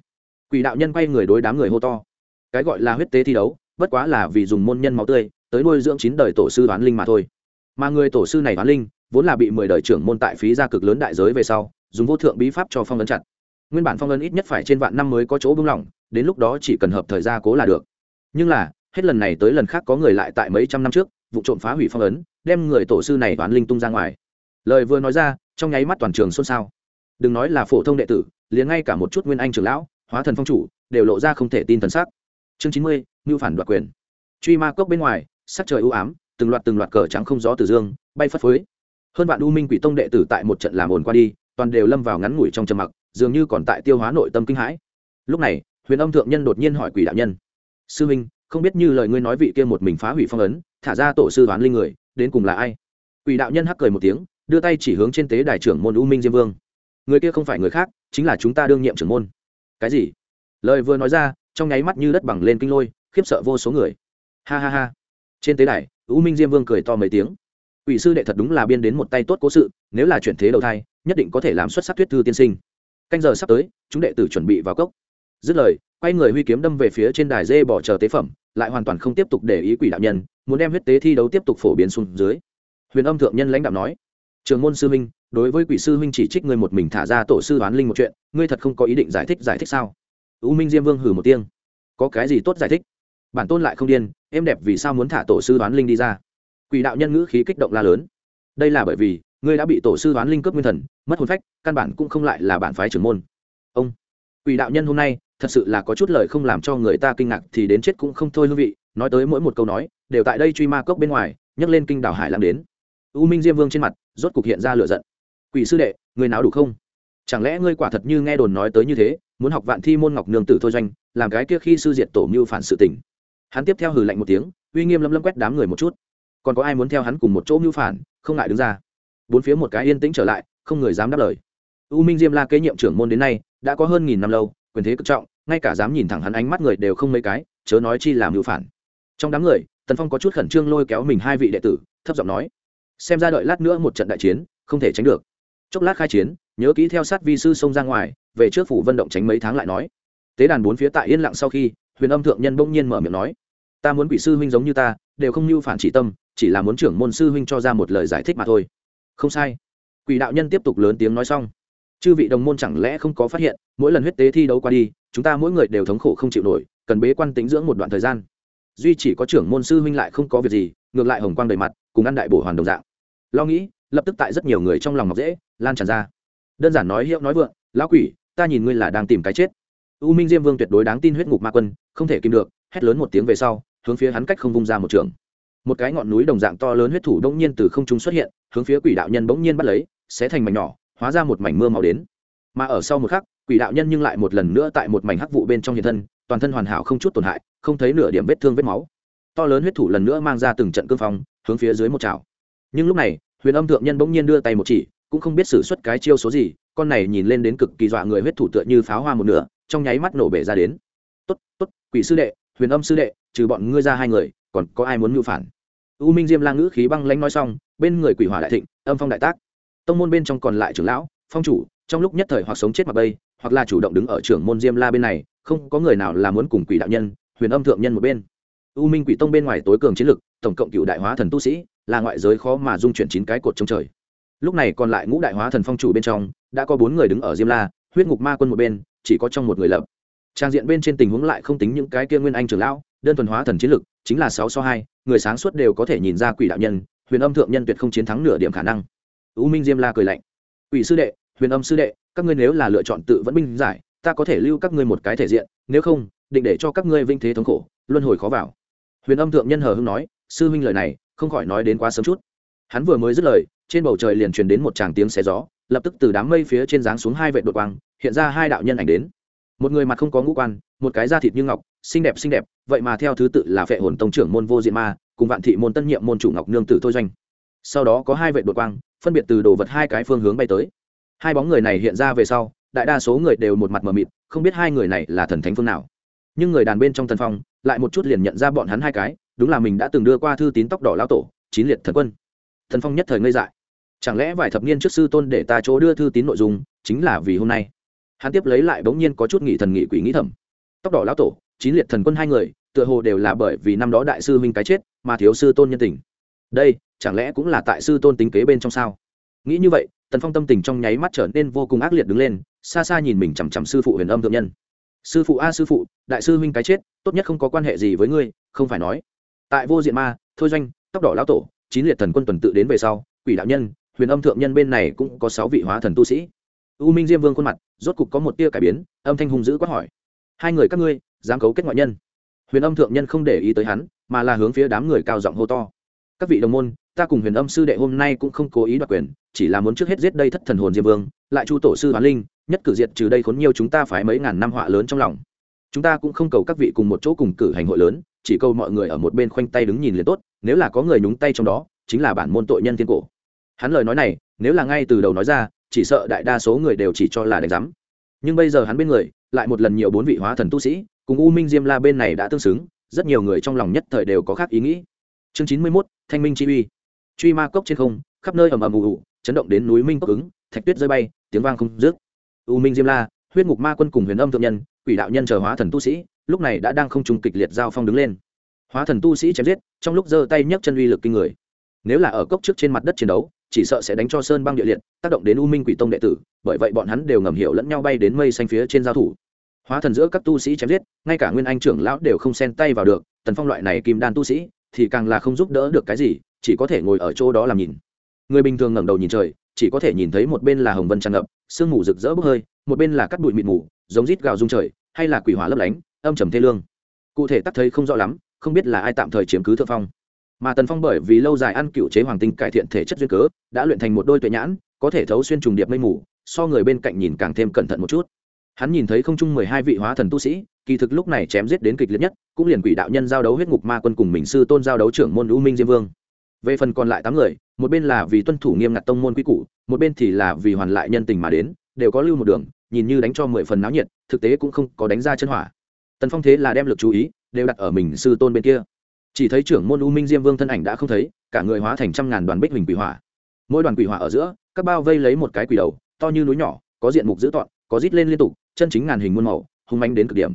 S1: Quỷ đạo nhân quay người đối đám người hô to, cái gọi là huyết tế thi đấu, bất quá là vì dùng môn nhân máu tươi, tới nuôi dưỡng chín đời tổ sư đoán linh mà thôi. Mà người tổ sư này đoán linh, vốn là bị mười đời trưởng môn tại phí ra cực lớn đại giới về sau dùng vô thượng bí pháp cho phong ấn chặt. Nguyên bản phong ấn ít nhất phải trên vạn năm mới có chỗ bưng lỏng, đến lúc đó chỉ cần hợp thời gian cố là được. Nhưng là, hết lần này tới lần khác có người lại tại mấy trăm năm trước, vụ trộm phá hủy phong ấn, đem người tổ sư này toán linh tung ra ngoài. Lời vừa nói ra, trong nháy mắt toàn trường xôn xao. Đừng nói là phổ thông đệ tử, liền ngay cả một chút nguyên anh trưởng lão, hóa thần phong chủ, đều lộ ra không thể tin thần sắc. Chương chín mươi mưu phản đoạt quyền. Truy ma cốc bên ngoài, sắc trời ưu ám, từng loạt từng loạt cờ trắng không gió từ dương, bay phất phới. Hơn vạn u minh quỷ tông đệ tử tại một trận làm ồn qua đi toàn đều lâm vào ngắn ngủi trong trầm mặc, dường như còn tại tiêu hóa nội tâm kinh hãi. Lúc này, huyền âm thượng nhân đột nhiên hỏi quỷ đạo nhân, sư huynh, không biết như lời ngươi nói vị kia một mình phá hủy phong ấn, thả ra tổ sư đoán linh người, đến cùng là ai? Quỷ đạo nhân hắc cười một tiếng, đưa tay chỉ hướng trên tế đài trưởng môn u minh diêm vương. Người kia không phải người khác, chính là chúng ta đương nhiệm trưởng môn. Cái gì? Lời vừa nói ra, trong nháy mắt như đất bằng lên kinh lôi, khiếp sợ vô số người. Ha ha ha. Trên tế đài, u minh diêm vương cười to mấy tiếng. Quỷ sư đệ thật đúng là biên đến một tay tốt cố sự, nếu là chuyển thế đầu thai, nhất định có thể làm xuất sắc thuyết thư tiên sinh. Canh giờ sắp tới, chúng đệ tử chuẩn bị vào cốc. Dứt lời, quay người huy kiếm đâm về phía trên đài dê bỏ chờ tế phẩm, lại hoàn toàn không tiếp tục để ý quỷ đạo nhân, muốn đem huyết tế thi đấu tiếp tục phổ biến xuống dưới. Huyền âm thượng nhân lãnh đạo nói, trường môn sư huynh, đối với quỷ sư huynh chỉ trích ngươi một mình thả ra tổ sư đoán linh một chuyện, ngươi thật không có ý định giải thích giải thích sao? U minh diêm vương hừ một tiếng, có cái gì tốt giải thích? Bản tôn lại không điên em đẹp vì sao muốn thả tổ sư đoán linh đi ra? Quỷ đạo nhân ngữ khí kích động la lớn. Đây là bởi vì, ngươi đã bị tổ sư đoán linh cướp nguyên thần, mất hồn phách, căn bản cũng không lại là bản phái trưởng môn. Ông, quỷ đạo nhân hôm nay, thật sự là có chút lời không làm cho người ta kinh ngạc thì đến chết cũng không thôi hương vị, nói tới mỗi một câu nói, đều tại đây truy ma cốc bên ngoài, nhấc lên kinh đảo hải lãng đến. U minh diêm vương trên mặt, rốt cục hiện ra lửa giận. Quỷ sư đệ, người nào đủ không? Chẳng lẽ ngươi quả thật như nghe đồn nói tới như thế, muốn học vạn thi môn ngọc nương tử thôi doanh, làm cái kia khi sư diệt tổ mưu phản sự tình? Hắn tiếp theo hừ lạnh một tiếng, uy nghiêm lâm lâm quét đám người một chút còn có ai muốn theo hắn cùng một chỗ mưu phản, không ngại đứng ra. Bốn phía một cái yên tĩnh trở lại, không người dám đáp lời. U minh diêm la kế nhiệm trưởng môn đến nay, đã có hơn nghìn năm lâu, quyền thế cực trọng, ngay cả dám nhìn thẳng hắn ánh mắt người đều không mấy cái, chớ nói chi làm mưu phản. Trong đám người, tần phong có chút khẩn trương lôi kéo mình hai vị đệ tử, thấp giọng nói, xem ra đợi lát nữa một trận đại chiến, không thể tránh được. Chốc lát khai chiến, nhớ kỹ theo sát vi sư xông ra ngoài, về trước phủ vận động tránh mấy tháng lại nói. Tế đàn bốn phía tại yên lặng sau khi, huyền âm thượng nhân bỗng nhiên mở miệng nói ta muốn quỷ sư huynh giống như ta, đều không mưu phản chỉ tâm, chỉ là muốn trưởng môn sư huynh cho ra một lời giải thích mà thôi. Không sai. Quỷ đạo nhân tiếp tục lớn tiếng nói xong. Chư vị đồng môn chẳng lẽ không có phát hiện, mỗi lần huyết tế thi đấu qua đi, chúng ta mỗi người đều thống khổ không chịu nổi, cần bế quan tính dưỡng một đoạn thời gian. Duy chỉ có trưởng môn sư huynh lại không có việc gì, ngược lại hồng quang đầy mặt, cùng ăn đại bổ hoàn đồng dạng. Lo nghĩ, lập tức tại rất nhiều người trong lòng ngọc dễ, lan tràn ra. Đơn giản nói hiệu nói vượng, lão quỷ, ta nhìn ngươi là đang tìm cái chết. U minh diêm vương tuyệt đối đáng tin huyết ngục ma quân, không thể kìm được, hét lớn một tiếng về sau hướng phía hắn cách không vung ra một trường. Một cái ngọn núi đồng dạng to lớn huyết thủ đông nhiên từ không trung xuất hiện, hướng phía quỷ đạo nhân bỗng nhiên bắt lấy sẽ thành mảnh nhỏ, hóa ra một mảnh mưa màu đến. Mà ở sau một khắc, quỷ đạo nhân nhưng lại một lần nữa tại một mảnh hắc vụ bên trong hiện thân, toàn thân hoàn hảo không chút tổn hại, không thấy nửa điểm vết thương vết máu. To lớn huyết thủ lần nữa mang ra từng trận cương phong, hướng phía dưới một trảo. nhưng lúc này, huyền âm thượng nhân bỗng nhiên đưa tay một chỉ, cũng không biết xử suất cái chiêu số gì, con này nhìn lên đến cực kỳ dọa người huyết thủ tựa như pháo hoa một nửa, trong nháy mắt nổ bể ra đến. Tốt tốt, quỷ sư đệ, huyền âm sư đệ trừ bọn ngươi ra hai người, còn có ai muốn mưu phản? U minh diêm la ngữ khí băng lanh nói xong, bên người quỷ hỏa đại thịnh, âm phong đại tác. Tông môn bên trong còn lại trưởng lão, phong chủ, trong lúc nhất thời hoặc sống chết mặc bây hoặc là chủ động đứng ở trưởng môn diêm la bên này, không có người nào là muốn cùng quỷ đạo nhân, huyền âm thượng nhân một bên. U minh quỷ tông bên ngoài tối cường chiến lực, tổng cộng cựu đại hóa thần tu sĩ, là ngoại giới khó mà dung chuyển chín cái cột trong trời. Lúc này còn lại ngũ đại hóa thần phong chủ bên trong, đã có bốn người đứng ở diêm la, huyết ngục ma quân một bên, chỉ có trong một người lập. Trang diện bên trên tình huống lại không tính những cái kia nguyên anh trưởng lão đơn thuần hóa thần chiến lực, chính là sáu so hai, người sáng suốt đều có thể nhìn ra quỷ đạo nhân, huyền âm thượng nhân tuyệt không chiến thắng nửa điểm khả năng. U minh diêm la cười lạnh. Quỷ sư đệ, huyền âm sư đệ, các ngươi nếu là lựa chọn tự vẫn binh giải, ta có thể lưu các ngươi một cái thể diện, nếu không, định để cho các ngươi vinh thế thống khổ, luân hồi khó vào. Huyền âm thượng nhân hờ hưng nói, sư huynh lời này, không khỏi nói đến quá sớm chút. Hắn vừa mới dứt lời, trên bầu trời liền truyền đến một tràng tiếng xé gió, lập tức từ đám mây phía trên dáng xuống hai vệ đột quang, hiện ra hai đạo nhân ảnh đến một người mặt không có ngũ quan, một cái da thịt như ngọc, xinh đẹp xinh đẹp, vậy mà theo thứ tự là phệ hồn tông trưởng môn vô diện ma, cùng vạn thị môn tân nhiệm môn chủ ngọc nương tử thôi doanh. Sau đó có hai vệ đột quang, phân biệt từ đồ vật hai cái phương hướng bay tới. Hai bóng người này hiện ra về sau, đại đa số người đều một mặt mờ mịt, không biết hai người này là thần thánh phương nào. Nhưng người đàn bên trong thần phong, lại một chút liền nhận ra bọn hắn hai cái, đúng là mình đã từng đưa qua thư tín tóc đỏ lao tổ, chín liệt thần quân. Thần phong nhất thời ngây dại. Chẳng lẽ vài thập niên trước sư tôn để ta chỗ đưa thư tín nội dung, chính là vì hôm nay? Hắn tiếp lấy lại bỗng nhiên có chút nghị thần nghị quỷ nghĩ thầm. Tóc đỏ lão tổ, chín liệt thần quân hai người, tựa hồ đều là bởi vì năm đó đại sư huynh cái chết mà thiếu sư tôn nhân tình. Đây, chẳng lẽ cũng là tại sư tôn tính kế bên trong sao? Nghĩ như vậy, tần phong tâm tình trong nháy mắt trở nên vô cùng ác liệt đứng lên, xa xa nhìn mình chằm chằm sư phụ huyền âm thượng nhân. Sư phụ a sư phụ, đại sư huynh cái chết, tốt nhất không có quan hệ gì với ngươi, không phải nói. Tại vô diện ma, thôi doanh, tóc đỏ lão tổ, chín liệt thần quân tuần tự đến về sau, quỷ đạo nhân, huyền âm thượng nhân bên này cũng có sáu vị hóa thần tu sĩ u minh diêm vương khuôn mặt, rốt cục có một tia cải biến, âm thanh hung dữ quát hỏi. Hai người các ngươi, dám cấu kết ngoại nhân. Huyền âm thượng nhân không để ý tới hắn, mà là hướng phía đám người cao giọng hô to. Các vị đồng môn, ta cùng huyền âm sư đệ hôm nay cũng không cố ý đoạt quyền, chỉ là muốn trước hết giết đây thất thần hồn diêm vương, lại chu tổ sư hoán linh, nhất cử diệt trừ đây khốn nhiều chúng ta phải mấy ngàn năm họa lớn trong lòng. Chúng ta cũng không cầu các vị cùng một chỗ cùng cử hành hội lớn, chỉ cầu mọi người ở một bên khoanh tay đứng nhìn liền tốt, nếu là có người nhúng tay trong đó, chính là bản môn tội nhân thiên cổ. Hắn lời nói này, nếu là ngay từ đầu nói ra chỉ sợ đại đa số người đều chỉ cho là đánh giám. Nhưng bây giờ hắn bên người, lại một lần nhiều bốn vị hóa thần tu sĩ, cùng u minh diêm la bên này đã tương xứng, rất nhiều người trong lòng nhất thời đều có khác ý nghĩ. Chương chín mươi mốt, thanh minh chi uy. Truy ma cốc trên không, khắp nơi ầm ầm ù ù, chấn động đến núi minh cốc ứng thạch tuyết rơi bay, tiếng vang không dứt. U minh diêm la, huyết ngục ma quân cùng huyền âm thượng nhân, quỷ đạo nhân chờ hóa thần tu sĩ, lúc này đã đang không trùng kịch liệt giao phong đứng lên. Hóa thần tu sĩ chém giết, trong lúc giơ tay nhấc chân uy lực kinh người. Nếu là ở cốc trước trên mặt đất chiến đấu chỉ sợ sẽ đánh cho sơn băng địa liệt, tác động đến u minh quỷ tông đệ tử, bởi vậy bọn hắn đều ngầm hiểu lẫn nhau bay đến mây xanh phía trên giao thủ. Hóa thần giữa các tu sĩ chém giết, ngay cả nguyên anh trưởng lão đều không xen tay vào được, tần phong loại này kim đan tu sĩ thì càng là không giúp đỡ được cái gì, chỉ có thể ngồi ở chỗ đó làm nhìn. Người bình thường ngẩng đầu nhìn trời, chỉ có thể nhìn thấy một bên là hồng vân tràn ngập, sương mù rực rỡ bốc hơi, một bên là cắt bụi mịt mù, giống rít gào rung trời, hay là quỷ hỏa lấp lánh, âm trầm thê lương. Cụ thể tắc thấy không rõ lắm, không biết là ai tạm thời chiếm cứ thượng phong mà tần phong bởi vì lâu dài ăn cựu chế hoàng tinh cải thiện thể chất duyên cớ, đã luyện thành một đôi tuệ nhãn, có thể thấu xuyên trùng điệp mây mù, so người bên cạnh nhìn càng thêm cẩn thận một chút. Hắn nhìn thấy không chung mười hai vị hóa thần tu sĩ, kỳ thực lúc này chém giết đến kịch liệt nhất, cũng liền quỷ đạo nhân giao đấu huyết ngục ma quân cùng mình sư tôn giao đấu trưởng môn u minh diêm vương. Về phần còn lại tám người, một bên là vì tuân thủ nghiêm ngặt tông môn quy củ, một bên thì là vì hoàn lại nhân tình mà đến, đều có lưu một đường, nhìn như đánh cho mười phần náo nhiệt, thực tế cũng không có đánh ra chân hỏa. Tần phong thế là đem lực chú ý đều đặt ở mình sư tôn bên kia chỉ thấy trưởng môn u minh diêm vương thân ảnh đã không thấy, cả người hóa thành trăm ngàn đoàn bích hình quỷ hỏa. Mỗi đoàn quỷ hỏa ở giữa, các bao vây lấy một cái quỷ đầu, to như núi nhỏ, có diện mục dữ tọn có rít lên liên tục, chân chính ngàn hình muôn màu, hung manh đến cực điểm.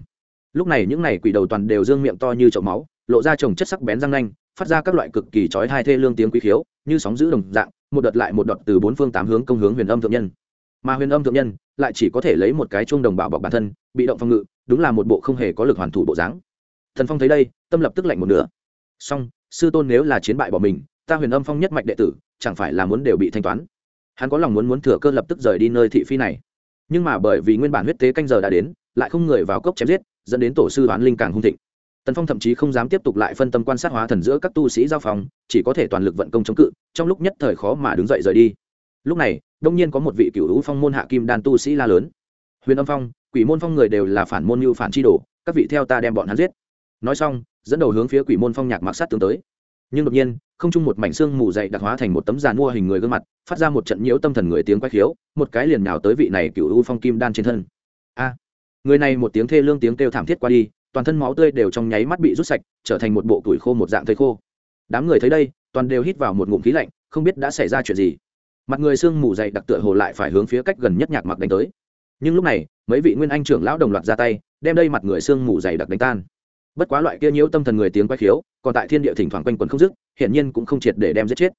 S1: Lúc này những này quỷ đầu toàn đều dương miệng to như chậu máu, lộ ra trồng chất sắc bén răng nanh, phát ra các loại cực kỳ chói hai thê lương tiếng quý khiếu, như sóng giữ đồng dạng, một đợt lại một đợt từ bốn phương tám hướng công hướng huyền âm thượng nhân. Mà huyền âm thượng nhân lại chỉ có thể lấy một cái chuông đồng bào bọc bản thân, bị động phòng ngự, đúng là một bộ không hề có lực hoàn thủ bộ dáng. Thần phong thấy đây, tâm lập tức lạnh một nửa song, sư tôn nếu là chiến bại bỏ mình, ta huyền âm phong nhất mạch đệ tử, chẳng phải là muốn đều bị thanh toán? Hắn có lòng muốn muốn thừa cơ lập tức rời đi nơi thị phi này. Nhưng mà bởi vì nguyên bản huyết tế canh giờ đã đến, lại không người vào cốc chém giết, dẫn đến tổ sư đoán linh càng hung thịnh. Tần phong thậm chí không dám tiếp tục lại phân tâm quan sát hóa thần giữa các tu sĩ giao phòng chỉ có thể toàn lực vận công chống cự, trong lúc nhất thời khó mà đứng dậy rời đi. Lúc này, đông nhiên có một vị cựu hữu phong môn hạ kim đan tu sĩ la lớn. Huyền âm phong, quỷ môn phong người đều là phản môn mưu phản chi đồ, các vị theo ta đem bọn hắn giết nói xong, dẫn đầu hướng phía quỷ môn phong nhạc mặc sát tướng tới. Nhưng đột nhiên, không chung một mảnh xương mù dậy đặc hóa thành một tấm giàn mua hình người gương mặt, phát ra một trận nhiễu tâm thần người tiếng quay khiếu, một cái liền nào tới vị này cựu u phong kim đan trên thân. A! Người này một tiếng thê lương tiếng kêu thảm thiết qua đi, toàn thân máu tươi đều trong nháy mắt bị rút sạch, trở thành một bộ tuổi khô một dạng thây khô. Đám người thấy đây, toàn đều hít vào một ngụm khí lạnh, không biết đã xảy ra chuyện gì. Mặt người xương mù dày đặc tựa hồ lại phải hướng phía cách gần nhất nhạc mặc đánh tới. Nhưng lúc này, mấy vị nguyên anh trưởng lão đồng loạt ra tay, đem đây mặt người xương mù dày đặc đánh tan bất quá loại kia nhiễu tâm thần người tiếng quay khiếu, còn tại thiên địa thỉnh thoảng quanh quần không dứt, hiển nhiên cũng không triệt để đem giết chết.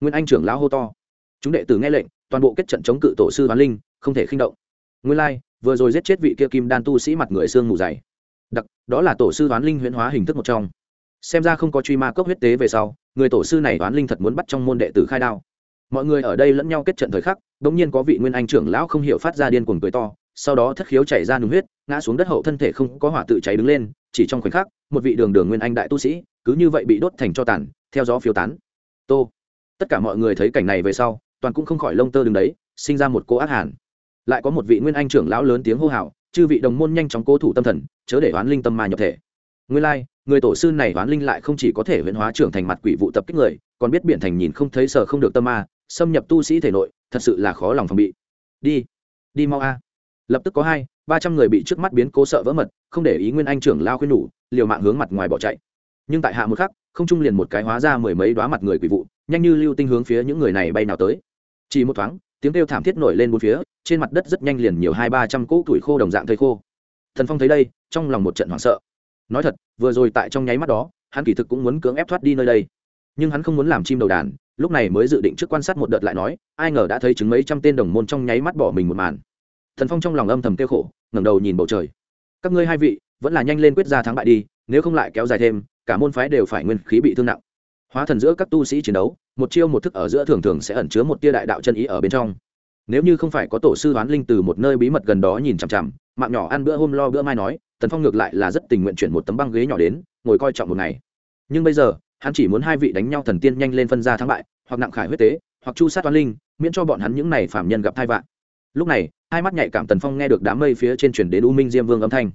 S1: Nguyên anh trưởng lão hô to. Chúng đệ tử nghe lệnh, toàn bộ kết trận chống cự tổ sư hoán linh, không thể khinh động. Nguyên lai, vừa rồi giết chết vị kia kim đan tu sĩ mặt người xương mù dày. Đặc, đó là tổ sư hoán linh huyễn hóa hình thức một trong. Xem ra không có truy ma cốc huyết tế về sau, người tổ sư này hoán linh thật muốn bắt trong môn đệ tử khai đao. Mọi người ở đây lẫn nhau kết trận thời khắc đ ỗ n g nhiên có vị nguyên anh trưởng lão không hiểu phát ra điên cuồng cười to, sau đó thất khiếu chảy ra nung huyết, ngã xuống đất hậu thân thể không có hỏa tự cháy đứng lên chỉ trong khoảnh khắc một vị đường đường nguyên anh đại tu sĩ cứ như vậy bị đốt thành cho tàn theo gió phiêu tán. Tô. Tất cả mọi người thấy cảnh này về sau toàn cũng không khỏi lông tơ đứng đấy sinh ra một cô ác hàn. Lại có một vị nguyên anh trưởng lão lớn tiếng hô hào chư vị đồng môn nhanh chóng cố thủ tâm thần chớ để oán linh tâm ma nhập thể. Nguyên lai、like, người tổ sư này oán linh lại không chỉ có thể huyễn hóa trưởng thành mặt quỷ vụ tập kích người còn biết biển thành nhìn không thấy sợ không được tâm ma xâm nhập tu sĩ thể nội thật sự là khó lòng phòng bị. Đi đi mau a lập tức có hai, ba trăm người bị trước mắt biến cố sợ vỡ mật, không để ý nguyên anh trưởng lao khuyên nhủ, liều mạng hướng mặt ngoài bỏ chạy. Nhưng tại hạ một khắc, không trung liền một cái hóa ra mười mấy đoá mặt người quỷ vụ, nhanh như lưu tinh hướng phía những người này bay nào tới. Chỉ một thoáng, tiếng kêu thảm thiết nổi lên bốn phía, trên mặt đất rất nhanh liền nhiều hai ba trăm cỗ tuổi khô đồng dạng thây khô. Thần phong thấy đây, trong lòng một trận hoảng sợ. Nói thật, vừa rồi tại trong nháy mắt đó, hắn kỳ thực cũng muốn cưỡng ép thoát đi nơi đây. Nhưng hắn không muốn làm chim đầu đàn, lúc này mới dự định trước quan sát một đợt lại nói, ai ngờ đã thấy chứng mấy trăm tên đồng môn trong nháy mắt bỏ mình một màn thần phong trong lòng âm thầm kêu khổ, ngẩng đầu nhìn bầu trời. Các ngươi hai vị, vẫn là nhanh lên quyết ra thắng bại đi, nếu không lại kéo dài thêm, cả môn phái đều phải nguyên khí bị thương nặng. Hóa thần giữa các tu sĩ chiến đấu, một chiêu một thức ở giữa thường thường sẽ ẩn chứa một tia đại đạo chân ý ở bên trong. Nếu như không phải có tổ sư đoán linh từ một nơi bí mật gần đó nhìn chằm chằm, mạng nhỏ ăn bữa hôm lo bữa mai nói, tần phong ngược lại là rất tình nguyện chuyển một tấm băng ghế nhỏ đến, ngồi coi trọng một ngày. Nhưng bây giờ, hắn chỉ muốn hai vị đánh nhau thần tiên nhanh lên phân ra thắng bại, hoặc nặng khải huyết tế, hoặc chu sát toán linh, miễn cho bọn hắn những này phạm nhân gặp thai vạn lúc này, hai mắt nhạy cảm tần phong nghe được đám mây phía trên chuyển đến u minh diêm vương âm thanh.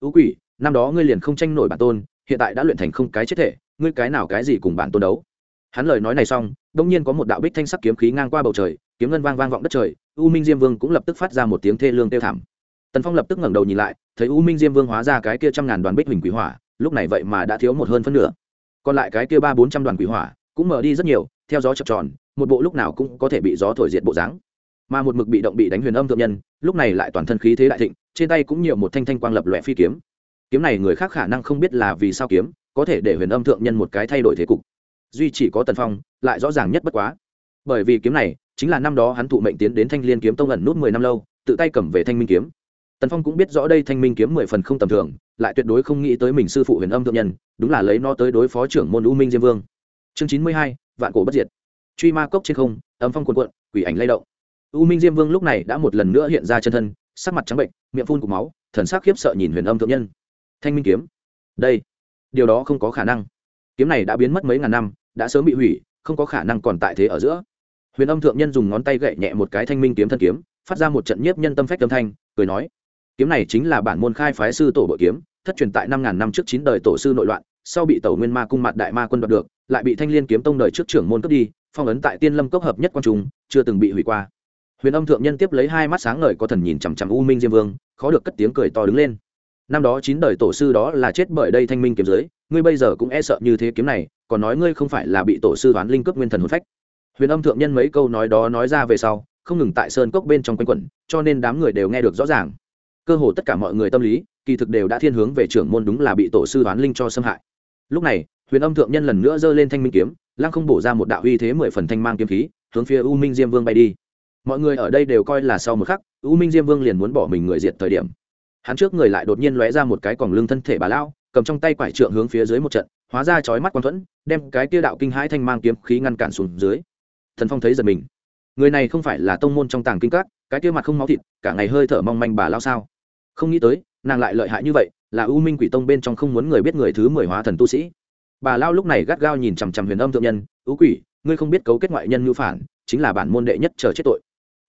S1: U quỷ, năm đó ngươi liền không tranh nổi bản tôn, hiện tại đã luyện thành không cái chết thể, ngươi cái nào cái gì cùng bản tôn đấu? Hắn lời nói này xong đông nhiên có một đạo bích thanh sắc kiếm khí ngang qua bầu trời, kiếm ngân vang vang vọng đất trời, u minh diêm vương cũng lập tức phát ra một tiếng thê lương tiêu thảm. Tần phong lập tức ngẩng đầu nhìn lại, thấy u minh diêm vương hóa ra cái kia trăm ngàn đoàn bích huỳnh quỷ hỏa, lúc này vậy mà đã thiếu một hơn phân nửa. Còn lại cái kia ba bốn trăm đoàn quỷ hỏa cũng mở đi rất nhiều, theo gió chập tròn, một bộ lúc nào cũng có thể bị gió thổi diệt bộ dáng mà một mực bị động bị đánh huyền âm thượng nhân, lúc này lại toàn thân khí thế đại thịnh, trên tay cũng nhiều một thanh thanh quang lập lòe phi kiếm. Kiếm này người khác khả năng không biết là vì sao kiếm, có thể để huyền âm thượng nhân một cái thay đổi thế cục. Duy chỉ có tần phong, lại rõ ràng nhất bất quá. Bởi vì kiếm này, chính là năm đó hắn thụ mệnh tiến đến thanh liên kiếm tông ẩn nút mười năm lâu, tự tay cầm về thanh minh kiếm. Tần phong cũng biết rõ đây thanh minh kiếm mười phần không tầm thường, lại tuyệt đối không nghĩ tới mình sư phụ huyền âm thượng nhân, đúng là lấy nó tới đối phó trưởng môn u minh diêm vương. Chương chín mươi hai, vạn cổ bất diệt. Truy ma cốc trên không, âm phong quần quận quỷ ảnh lay động u minh diêm vương lúc này đã một lần nữa hiện ra chân thân, sắc mặt trắng bệnh, miệng phun cục máu, thần sắc khiếp sợ nhìn huyền âm thượng nhân. Thanh minh kiếm. Đây, điều đó không có khả năng. Kiếm này đã biến mất mấy ngàn năm, đã sớm bị hủy, không có khả năng còn tại thế ở giữa. Huyền âm thượng nhân dùng ngón tay gậy nhẹ một cái thanh minh kiếm thân kiếm, phát ra một trận nhiếp nhân tâm phách âm thanh, cười nói, kiếm này chính là bản môn khai phái sư tổ bội kiếm, thất truyền tại năm ngàn năm trước chín đời tổ sư nội loạn, sau bị tẩu nguyên ma cung mặt đại ma quân đoạt được, lại bị thanh liên kiếm tông đời trước trưởng môn cướp đi, phong ấn tại tiên lâm cốc hợp nhất quan trung, chưa từng bị hủy qua huyền âm thượng nhân tiếp lấy hai mắt sáng ngời có thần nhìn chằm chằm u minh diêm vương, khó được cất tiếng cười to đứng lên. Năm đó chín đời tổ sư đó là chết bởi đây thanh minh kiếm giới, ngươi bây giờ cũng e sợ như thế kiếm này, còn nói ngươi không phải là bị tổ sư đoán linh cướp nguyên thần hồn phách. Huyền âm thượng nhân mấy câu nói đó nói ra về sau, không ngừng tại sơn cốc bên trong quanh quẩn, cho nên đám người đều nghe được rõ ràng. Cơ hồ tất cả mọi người tâm lý, kỳ thực đều đã thiên hướng về trưởng môn đúng là bị tổ sư đoán linh cho xâm hại. Lúc này, huyền âm thượng nhân lần nữa giơ lên thanh minh kiếm, lăng không bổ ra một đạo uy thế mười phần thanh mang kiếm khí, hướng phía u minh diêm vương bay đi mọi người ở đây đều coi là sau một khắc, u minh diêm vương liền muốn bỏ mình người diệt thời điểm. Hắn trước người lại đột nhiên lóe ra một cái còng lưng thân thể bà lao cầm trong tay quải trượng hướng phía dưới một trận, hóa ra chói mắt quang thuẫn, đem cái tia đạo kinh hãi thanh mang kiếm khí ngăn cản xuống dưới. Thần phong thấy giật mình. Người này không phải là tông môn trong tàng kinh các, cái tia mặt không máu thịt, cả ngày hơi thở mong manh bà lao sao? Không nghĩ tới, nàng lại lợi hại như vậy, là u minh quỷ tông bên trong không muốn người biết người thứ mười hóa thần tu sĩ. Bà lao lúc này gắt gao nhìn chằm chằm huyền âm thượng nhân ưu quỷ, ngươi không biết cấu kết ngoại nhân ngữ phản, chính là bản môn đệ nhất chờ chết tội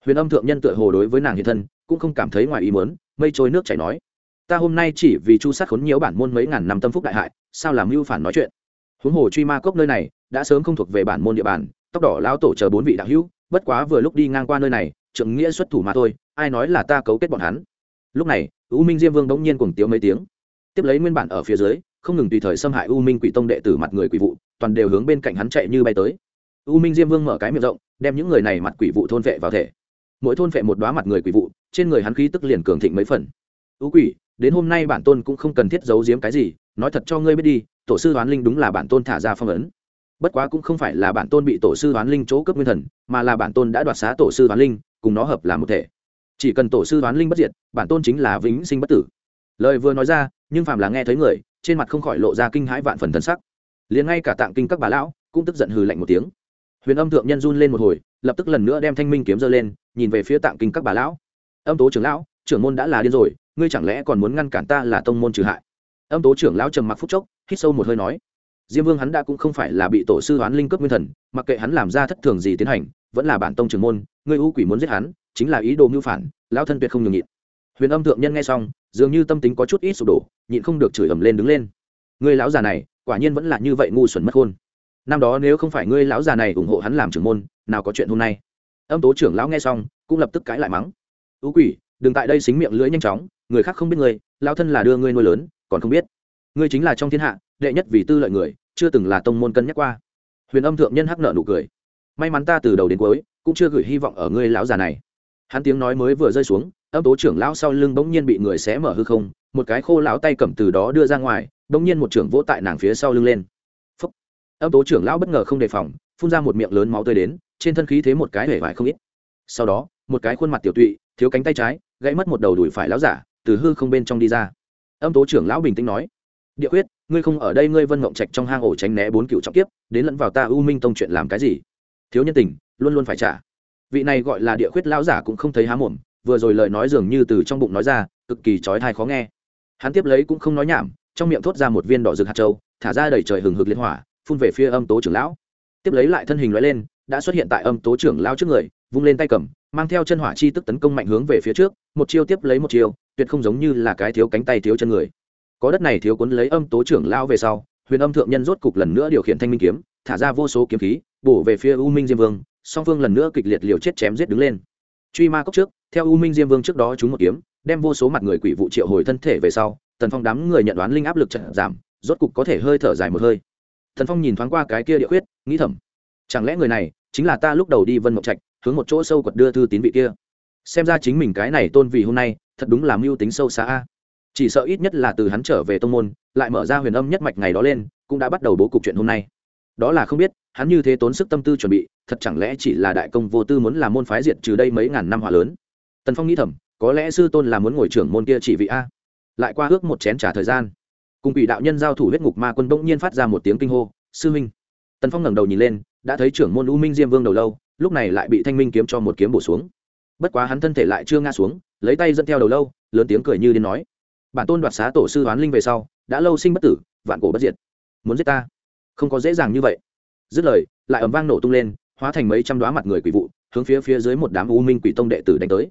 S1: huyền âm thượng nhân tựa hồ đối với nàng hiện thân, cũng không cảm thấy ngoài ý mớn mây trôi nước chảy nói, ta hôm nay chỉ vì chu sát khốn nhiễu bản môn mấy ngàn năm tâm phúc đại hại, sao làm mưu phản nói chuyện? Huống hồ truy ma cốc nơi này, đã sớm không thuộc về bản môn địa bàn, tóc đỏ lão tổ chờ bốn vị đạo hữu, bất quá vừa lúc đi ngang qua nơi này trượng nghĩa xuất thủ mà thôi, ai nói là ta cấu kết bọn hắn. Lúc này, u minh diêm vương đống nhiên cùng tiếu mấy tiếng. Tiếp lấy nguyên bản ở phía dưới, không ngừng tùy thời xâm hại u minh quỷ tông đệ tử mặt người quỷ vụ, toàn đều hướng bên cạnh hắn chạy như bay tới. U minh diêm vương mở cái miệng rộng, đem những người này mặt quỷ vụ thôn vệ vào thể mỗi thôn phệ một đoá mặt người quỷ vụ, trên người hắn khí tức liền cường thịnh mấy phần. U quỷ, đến hôm nay bản tôn cũng không cần thiết giấu giếm cái gì, nói thật cho ngươi biết đi, tổ sư đoán linh đúng là bản tôn thả ra phong ấn. Bất quá cũng không phải là bản tôn bị tổ sư đoán linh chỗ cấp nguyên thần, mà là bản tôn đã đoạt xá tổ sư đoán linh, cùng nó hợp làm một thể. Chỉ cần tổ sư đoán linh bất diệt, bản tôn chính là vĩnh sinh bất tử. Lời vừa nói ra, nhưng phàm là nghe thấy người, trên mặt không khỏi lộ ra kinh hãi vạn phần thân sắc. Liền ngay cả tạng kinh các bà lão cũng tức giận hừ lạnh một tiếng. Huyền âm thượng nhân run lên một hồi, lập tức lần nữa đem thanh minh kiếm giơ lên nhìn về phía tạng kinh các bà lão. Âm tố trưởng lão, trưởng môn đã là điên rồi, ngươi chẳng lẽ còn muốn ngăn cản ta là tông môn trừ hại? Âm tố trưởng lão trầm mặc phúc chốc, hít sâu một hơi nói. Diêm vương hắn đã cũng không phải là bị tổ sư hoán linh cấp nguyên thần, mặc kệ hắn làm ra thất thường gì tiến hành, vẫn là bản tông trưởng môn, ngươi u quỷ muốn giết hắn, chính là ý đồ mưu phản, lão thân tuyệt không nhường nhịn. Huyền âm thượng nhân nghe xong, dường như tâm tính có chút ít sụp đổ, nhịn không được chửi ầm lên đứng lên. Ngươi lão già này, quả nhiên vẫn là như vậy ngu xuẩn mất khôn. Năm đó nếu không phải ngươi lão già này ủng hộ hắn làm trưởng môn, nào có chuyện hôm nay? Âm tố trưởng lão nghe xong, cũng lập tức cãi lại mắng. Tú quỷ, đừng tại đây xính miệng lưỡi nhanh chóng, người khác không biết ngươi, lão thân là đưa ngươi nuôi lớn, còn không biết. Ngươi chính là trong thiên hạ, đệ nhất vì tư lợi người, chưa từng là tông môn cân nhắc qua. Huyền âm thượng nhân hắc nợ nụ cười. May mắn ta từ đầu đến cuối, cũng chưa gửi hy vọng ở ngươi lão già này. Hắn tiếng nói mới vừa rơi xuống, âm tố trưởng lão sau lưng bỗng nhiên bị người xé mở hư không, một cái khô lão tay cầm từ đó đưa ra ngoài, bỗng nhiên một trưởng vỗ tại nàng phía sau lưng lên. Phúc. âm tố trưởng lão bất ngờ không đề phòng phun ra một miệng lớn máu tươi đến, trên thân khí thế một cái hể vải không ít. Sau đó, một cái khuôn mặt tiểu tụy, thiếu cánh tay trái, gãy mất một đầu đùi phải lão giả, từ hư không bên trong đi ra. Âm tố trưởng lão bình tĩnh nói, địa quyết, ngươi không ở đây, ngươi vân ngộng trạch trong hang ổ tránh né bốn cựu trọng kiếp, đến lẫn vào ta u minh tông chuyện làm cái gì? Thiếu nhân tình, luôn luôn phải trả. Vị này gọi là địa khuyết lão giả cũng không thấy há mồm, vừa rồi lời nói dường như từ trong bụng nói ra, cực kỳ trói thai khó nghe. Hắn tiếp lấy cũng không nói nhảm, trong miệng thốt ra một viên đỏ rực hạt trâu thả ra đầy trời hừng hực liên hỏa, phun về phía âm tố trưởng lão tiếp lấy lại thân hình loại lên, đã xuất hiện tại âm tố trưởng lão trước người, vung lên tay cầm, mang theo chân hỏa chi tức tấn công mạnh hướng về phía trước, một chiêu tiếp lấy một chiêu, tuyệt không giống như là cái thiếu cánh tay thiếu chân người. Có đất này thiếu cuốn lấy âm tố trưởng lão về sau, huyền âm thượng nhân rốt cục lần nữa điều khiển thanh minh kiếm, thả ra vô số kiếm khí, bổ về phía u minh diêm vương, song phương lần nữa kịch liệt liều chết chém giết đứng lên. Truy ma cốc trước, theo u minh diêm vương trước đó chúng một kiếm, đem vô số mặt người quỷ vụ triệu hồi thân thể về sau, tần phong đám người nhận đoán linh áp lực giảm, rốt cục có thể hơi thở dài một hơi thần phong nhìn thoáng qua cái kia địa khuyết, nghĩ thầm, chẳng lẽ người này chính là ta lúc đầu đi vân mộng trạch, hướng một chỗ sâu quật đưa thư tín vị kia? Xem ra chính mình cái này tôn vì hôm nay, thật đúng là mưu tính sâu xa a. Chỉ sợ ít nhất là từ hắn trở về tông môn, lại mở ra huyền âm nhất mạch ngày đó lên, cũng đã bắt đầu bố cục chuyện hôm nay. Đó là không biết, hắn như thế tốn sức tâm tư chuẩn bị, thật chẳng lẽ chỉ là đại công vô tư muốn làm môn phái diệt trừ đây mấy ngàn năm hỏa lớn? Tần phong nghĩ thầm, có lẽ sư tôn là muốn ngồi trưởng môn kia chỉ vị a. Lại qua ước một chén trả thời gian cùng quỷ đạo nhân giao thủ huyết ngục ma quân bỗng nhiên phát ra một tiếng kinh hô, sư minh tần phong ngẩng đầu nhìn lên, đã thấy trưởng môn u minh diêm vương đầu lâu, lúc này lại bị thanh minh kiếm cho một kiếm bổ xuống. Bất quá hắn thân thể lại chưa ngã xuống, lấy tay dẫn theo đầu lâu, lớn tiếng cười như đến nói, bản tôn đoạt xá tổ sư hoán linh về sau, đã lâu sinh bất tử, vạn cổ bất diệt. Muốn giết ta? Không có dễ dàng như vậy. Dứt lời, lại ầm vang nổ tung lên, hóa thành mấy trăm đoá mặt người quỷ vụ, hướng phía phía dưới một đám u minh quỷ tông đệ tử đánh tới.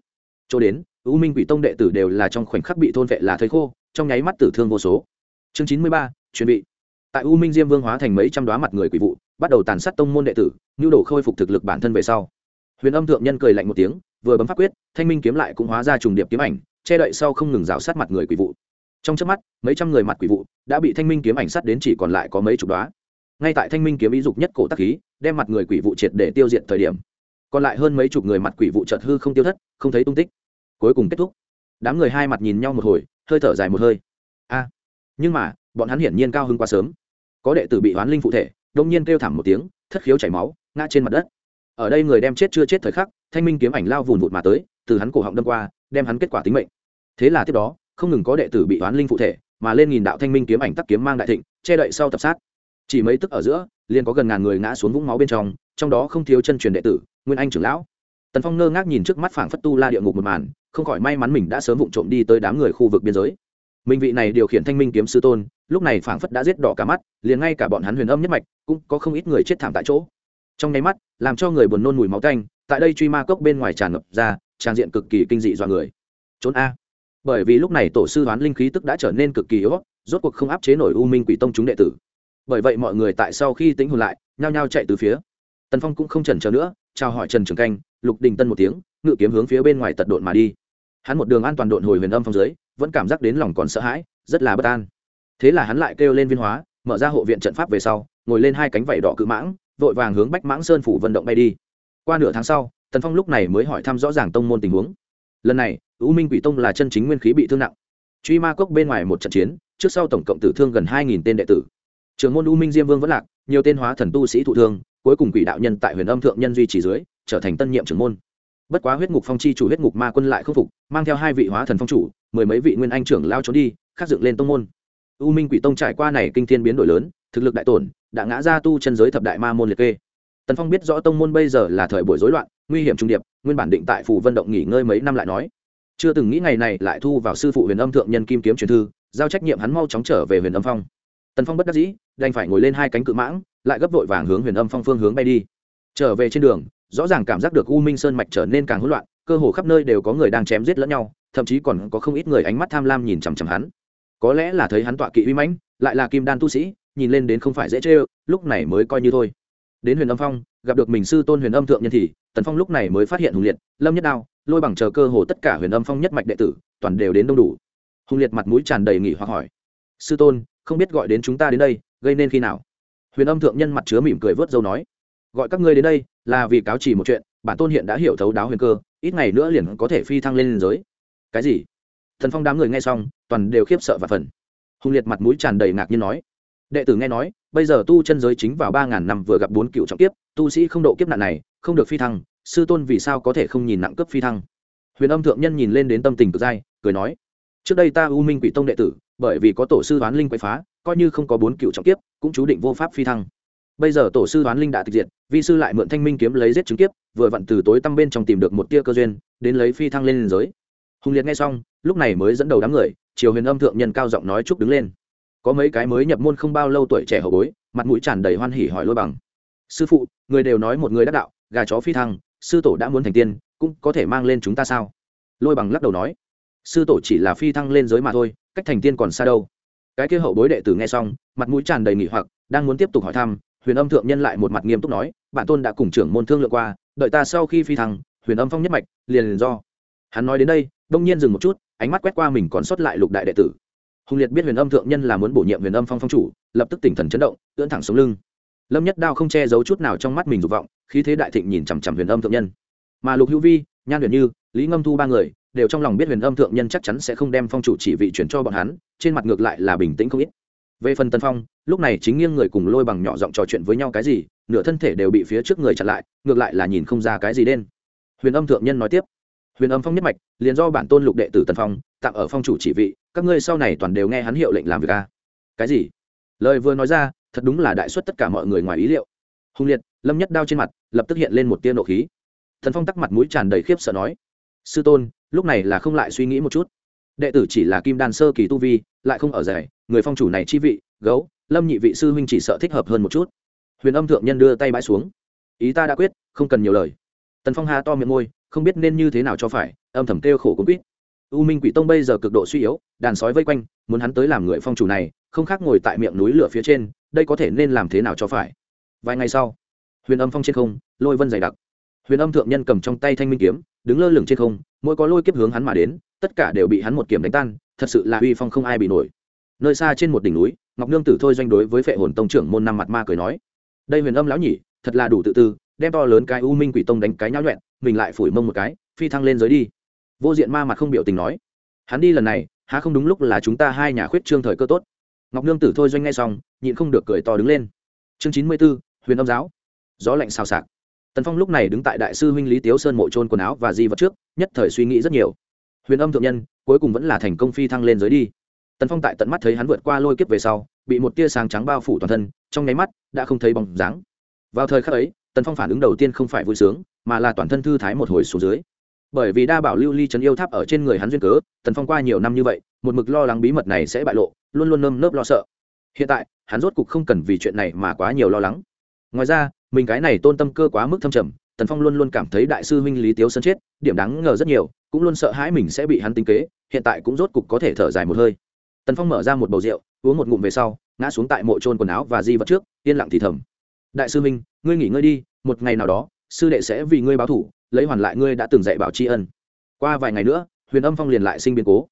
S1: Chỗ đến, u minh quỷ tông đệ tử đều là trong khoảnh khắc bị thôn vệ là thấy khô, trong nháy mắt tử thương vô số chương chín mươi ba chuẩn bị tại u minh diêm vương hóa thành mấy trăm đoá mặt người quỷ vụ, bắt đầu tàn sát tông môn đệ tử, nhu đồ khôi phục thực lực bản thân về sau. Huyền âm thượng nhân cười lạnh một tiếng, vừa bấm pháp quyết, thanh minh kiếm lại cũng hóa ra trùng điệp kiếm ảnh, che đậy sau không ngừng rào sát mặt người quỷ vụ. Trong trước mắt, mấy trăm người mặt quỷ vụ đã bị thanh minh kiếm ảnh sát đến chỉ còn lại có mấy chục đoá ngay tại thanh minh kiếm ý dục nhất cổ tắc khí, đem mặt người quỷ vụ triệt để tiêu diệt thời điểm, còn lại hơn mấy chục người mặt quỷ vụ chợt hư không tiêu thất, không thấy tung tích. Cuối cùng kết thúc. Đám người hai mặt nhìn nhau một hồi, hơi thở dài một hơi. A! Nhưng mà, bọn hắn hiển nhiên cao hơn quá sớm. Có đệ tử bị hoán linh phụ thể, đông nhiên kêu thảm một tiếng, thất khiếu chảy máu, ngã trên mặt đất. Ở đây người đem chết chưa chết thời khắc, thanh minh kiếm ảnh lao vùn vụt mà tới, từ hắn cổ họng đâm qua, đem hắn kết quả tính mệnh. Thế là tiếp đó, không ngừng có đệ tử bị hoán linh phụ thể, mà lên nghìn đạo thanh minh kiếm ảnh tắc kiếm mang đại thịnh, che đậy sau tập sát. Chỉ mấy tức ở giữa, liền có gần ngàn người ngã xuống vũng máu bên trong trong đó không thiếu chân truyền đệ tử, nguyên anh trưởng lão. Tần phong ngơ ngác nhìn trước mắt phảng phất tu la địa ngục một màn, không khỏi may mắn mình đã sớm vụng trộm đi tới đám người khu vực biên giới minh vị này điều khiển thanh minh kiếm sư tôn, lúc này phảng phất đã giết đỏ cả mắt, liền ngay cả bọn hắn huyền âm nhất mạch cũng có không ít người chết thảm tại chỗ. Trong nháy mắt, làm cho người buồn nôn mùi máu tanh, tại đây truy ma cốc bên ngoài tràn ngập ra trang diện cực kỳ kinh dị dọa người. Trốn a. Bởi vì lúc này tổ sư hoán linh khí tức đã trở nên cực kỳ yếu rốt cuộc không áp chế nổi u minh quỷ tông chúng đệ tử. Bởi vậy mọi người tại sau khi tính hồn lại, nhao nhao chạy từ phía. Tần phong cũng không chần chờ nữa, chào hỏi trần trường canh, lục đình tân một tiếng, ngự kiếm hướng phía bên ngoài tật độn mà đi. Hắn một đường an toàn độn hồi huyền âm phong dưới vẫn cảm giác đến lòng còn sợ hãi, rất là bất an. Thế là hắn lại kêu lên viên hóa, mở ra hộ viện trận pháp về sau, ngồi lên hai cánh vảy đỏ cự mãng, vội vàng hướng bách mãng sơn phủ vận động bay đi. Qua nửa tháng sau, tần phong lúc này mới hỏi thăm rõ ràng tông môn tình huống. Lần này, u minh quỷ tông là chân chính nguyên khí bị thương nặng. Truy ma cốc bên ngoài một trận chiến, trước sau tổng cộng tử thương gần hai tên đệ tử. Trường môn u minh diêm vương vẫn lạc, nhiều tên hóa thần tu sĩ thụ thương, cuối cùng quỷ đạo nhân tại huyền âm thượng nhân duy trì dưới, trở thành tân nhiệm trưởng môn bất quá huyết ngục phong chi chủ huyết ngục ma quân lại không phục, mang theo hai vị hóa thần phong chủ, mười mấy vị nguyên anh trưởng lao trốn đi, khắc dựng lên tông môn. U minh quỷ tông trải qua này kinh thiên biến đổi lớn, thực lực đại tổn, đã ngã ra tu chân giới thập đại ma môn liệt kê. Tần phong biết rõ tông môn bây giờ là thời buổi rối loạn, nguy hiểm trung điệp, nguyên bản định tại phủ vân động nghỉ ngơi mấy năm lại nói. Chưa từng nghĩ ngày này lại thu vào sư phụ huyền âm thượng nhân kim kiếm truyền thư, giao trách nhiệm hắn mau chóng trở về huyền âm phong. Tần phong bất đắc dĩ, đành phải ngồi lên hai cánh cự mãng, lại gấp vội vàng hướng huyền âm phong phương hướng bay đi. Trở về trên đường rõ ràng cảm giác được u minh sơn mạch trở nên càng hỗn loạn, cơ hồ khắp nơi đều có người đang chém giết lẫn nhau, thậm chí còn có không ít người ánh mắt tham lam nhìn chằm chằm hắn. Có lẽ là thấy hắn tọa kỵ uy mãnh, lại là kim đan tu sĩ, nhìn lên đến không phải dễ chê lúc này mới coi như thôi. Đến huyền âm phong, gặp được mình sư tôn huyền âm thượng nhân thì, tần phong lúc này mới phát hiện hùng liệt, lâm nhất đao, lôi bằng chờ cơ hồ tất cả huyền âm phong nhất mạch đệ tử, toàn đều đến đông đủ. Hùng liệt mặt mũi tràn đầy nghỉ hoặc hỏi, sư tôn, không biết gọi đến chúng ta đến đây, gây nên khi nào? Huyền âm thượng nhân mặt chứa mỉm cười vớt dâu nói, gọi các ngươi đến đây là vì cáo chỉ một chuyện, bản tôn hiện đã hiểu thấu đáo huyền cơ, ít ngày nữa liền có thể phi thăng lên giới. Cái gì? Thần phong đám người nghe xong, toàn đều khiếp sợ và phần. Hùng liệt mặt mũi tràn đầy ngạc nhiên nói. Đệ tử nghe nói, bây giờ tu chân giới chính vào ba ngàn năm vừa gặp bốn cựu trọng kiếp, tu sĩ không độ kiếp nạn này, không được phi thăng, sư tôn vì sao có thể không nhìn nặng cấp phi thăng? Huyền âm thượng nhân nhìn lên đến tâm tình cực dai, cười nói. Trước đây ta u minh quỷ tông đệ tử, bởi vì có tổ sư đoán linh quậy phá, coi như không có bốn cựu trọng kiếp, cũng chú định vô pháp phi thăng bây giờ tổ sư đoán linh đã tịch diệt, vi sư lại mượn thanh minh kiếm lấy giết chứng kiếp, vừa vặn từ tối tăm bên trong tìm được một tia cơ duyên, đến lấy phi thăng lên liên giới. Hùng liệt nghe xong, lúc này mới dẫn đầu đám người chiều huyền âm thượng nhân cao giọng nói chúc đứng lên. Có mấy cái mới nhập môn không bao lâu tuổi trẻ hậu bối, mặt mũi tràn đầy hoan hỉ hỏi lôi bằng. Sư phụ, người đều nói một người đắc đạo, gà chó phi thăng, sư tổ đã muốn thành tiên, cũng có thể mang lên chúng ta sao? Lôi bằng lắc đầu nói. Sư tổ chỉ là phi thăng lên giới mà thôi, cách thành tiên còn xa đâu. Cái kia hậu bối đệ tử nghe xong, mặt mũi tràn đầy nghỉ hoặc, đang muốn tiếp tục hỏi thăm huyền âm thượng nhân lại một mặt nghiêm túc nói bản tôn đã cùng trưởng môn thương lượng qua, đợi ta sau khi phi thăng, huyền âm phong nhất mạch, liền liền do. Hắn nói đến đây, đông nhiên dừng một chút, ánh mắt quét qua mình còn sót lại lục đại đệ tử. Hùng liệt biết huyền âm thượng nhân là muốn bổ nhiệm huyền âm phong phong chủ, lập tức tỉnh thần chấn động, ưỡn thẳng xuống lưng. Lâm nhất đao không che giấu chút nào trong mắt mình dục vọng, khí thế đại thịnh nhìn chằm chằm huyền âm thượng nhân. Mà lục hữu vi, nhan huyền như, lý ngâm thu ba người, đều trong lòng biết huyền âm thượng nhân chắc chắn sẽ không đem phong chủ chỉ vị chuyển cho bọn hắn, trên mặt ngược lại là bình tĩnh không ít. Về phần tân phong lúc này chính nghiêng người cùng lôi bằng nhỏ giọng trò chuyện với nhau cái gì, nửa thân thể đều bị phía trước người chặn lại, ngược lại là nhìn không ra cái gì đen. Huyền âm thượng nhân nói tiếp, huyền âm phong nhất mạch, liền do bản tôn lục đệ tử tần phong tặng ở phong chủ chỉ vị, các ngươi sau này toàn đều nghe hắn hiệu lệnh làm việc a cái gì? Lời vừa nói ra, thật đúng là đại xuất tất cả mọi người ngoài ý liệu. Hùng liệt, lâm nhất đao trên mặt, lập tức hiện lên một tia nộ khí. Thần phong tắc mặt mũi tràn đầy khiếp sợ nói, sư tôn, lúc này là không lại suy nghĩ một chút. Đệ tử chỉ là kim đan sơ kỳ tu vi, lại không ở rể người phong chủ này chi vị, gấu lâm nhị vị sư huynh chỉ sợ thích hợp hơn một chút. Huyền âm thượng nhân đưa tay bãi xuống. Ý ta đã quyết, không cần nhiều lời. Tần phong hà to miệng môi, không biết nên như thế nào cho phải, âm thầm kêu khổ cũng quýt. U minh quỷ tông bây giờ cực độ suy yếu, đàn sói vây quanh, muốn hắn tới làm người phong chủ này, không khác ngồi tại miệng núi lửa phía trên, đây có thể nên làm thế nào cho phải? Vài ngày sau, huyền âm phong trên không, lôi vân dày đặc. Huyền âm thượng nhân cầm trong tay thanh minh kiếm, đứng lơ lửng trên không, mỗi có lôi kiếp hướng hắn mà đến, tất cả đều bị hắn một kiếm đánh tan, thật sự là uy phong không ai bị nổi. Nơi xa trên một đỉnh núi ngọc nương tử thôi doanh đối với phệ hồn tông trưởng môn năm mặt ma cười nói, đây huyền âm lão nhỉ, thật là đủ tự tư, đem to lớn cái u minh quỷ tông đánh cái nhão nhuẹn, mình lại phủi mông một cái, phi thăng lên giới đi. Vô diện ma mặt không biểu tình nói, hắn đi lần này, há không đúng lúc là chúng ta hai nhà khuyết trương thời cơ tốt. Ngọc nương tử thôi doanh ngay xong, nhịn không được cười to đứng lên. Chương chín mươi b ố huyền âm giáo. Gió lạnh xào xạc. Tần phong lúc này đứng tại đại sư huynh lý tiếu sơn mộ trôn quần áo và di vật trước, nhất thời suy nghĩ rất nhiều. Huyền âm thượng nhân, cuối cùng vẫn là thành công phi thăng lên giới đi tần phong tại tận mắt thấy hắn vượt qua lôi kiếp về sau, bị một tia sáng trắng bao phủ toàn thân, trong nháy mắt đã không thấy bóng dáng. Vào thời khắc ấy, tần phong phản ứng đầu tiên không phải vui sướng, mà là toàn thân thư thái một hồi xuống dưới. Bởi vì đa bảo lưu ly trấn yêu tháp ở trên người hắn duyên cớ, tần phong qua nhiều năm như vậy, một mực lo lắng bí mật này sẽ bại lộ, luôn luôn nơm nớp lo sợ. Hiện tại, hắn rốt cục không cần vì chuyện này mà quá nhiều lo lắng. Ngoài ra, mình cái này tôn tâm cơ quá mức thâm trầm, tần phong luôn luôn cảm thấy đại sư huynh lý tiếu sơn chết, điểm đáng ngờ rất nhiều, cũng luôn sợ hãi mình sẽ bị hắn tính kế, hiện tại cũng rốt cục có thể thở dài một hơi tần phong mở ra một bầu rượu, uống một ngụm về sau, ngã xuống tại mộ trôn quần áo và di vật trước, yên lặng thì thầm. Đại sư minh, ngươi nghỉ ngơi đi, một ngày nào đó, sư đệ sẽ vì ngươi báo thủ, lấy hoàn lại ngươi đã từng dạy bảo tri ân. Qua vài ngày nữa, huyền âm phong liền lại sinh biến cố.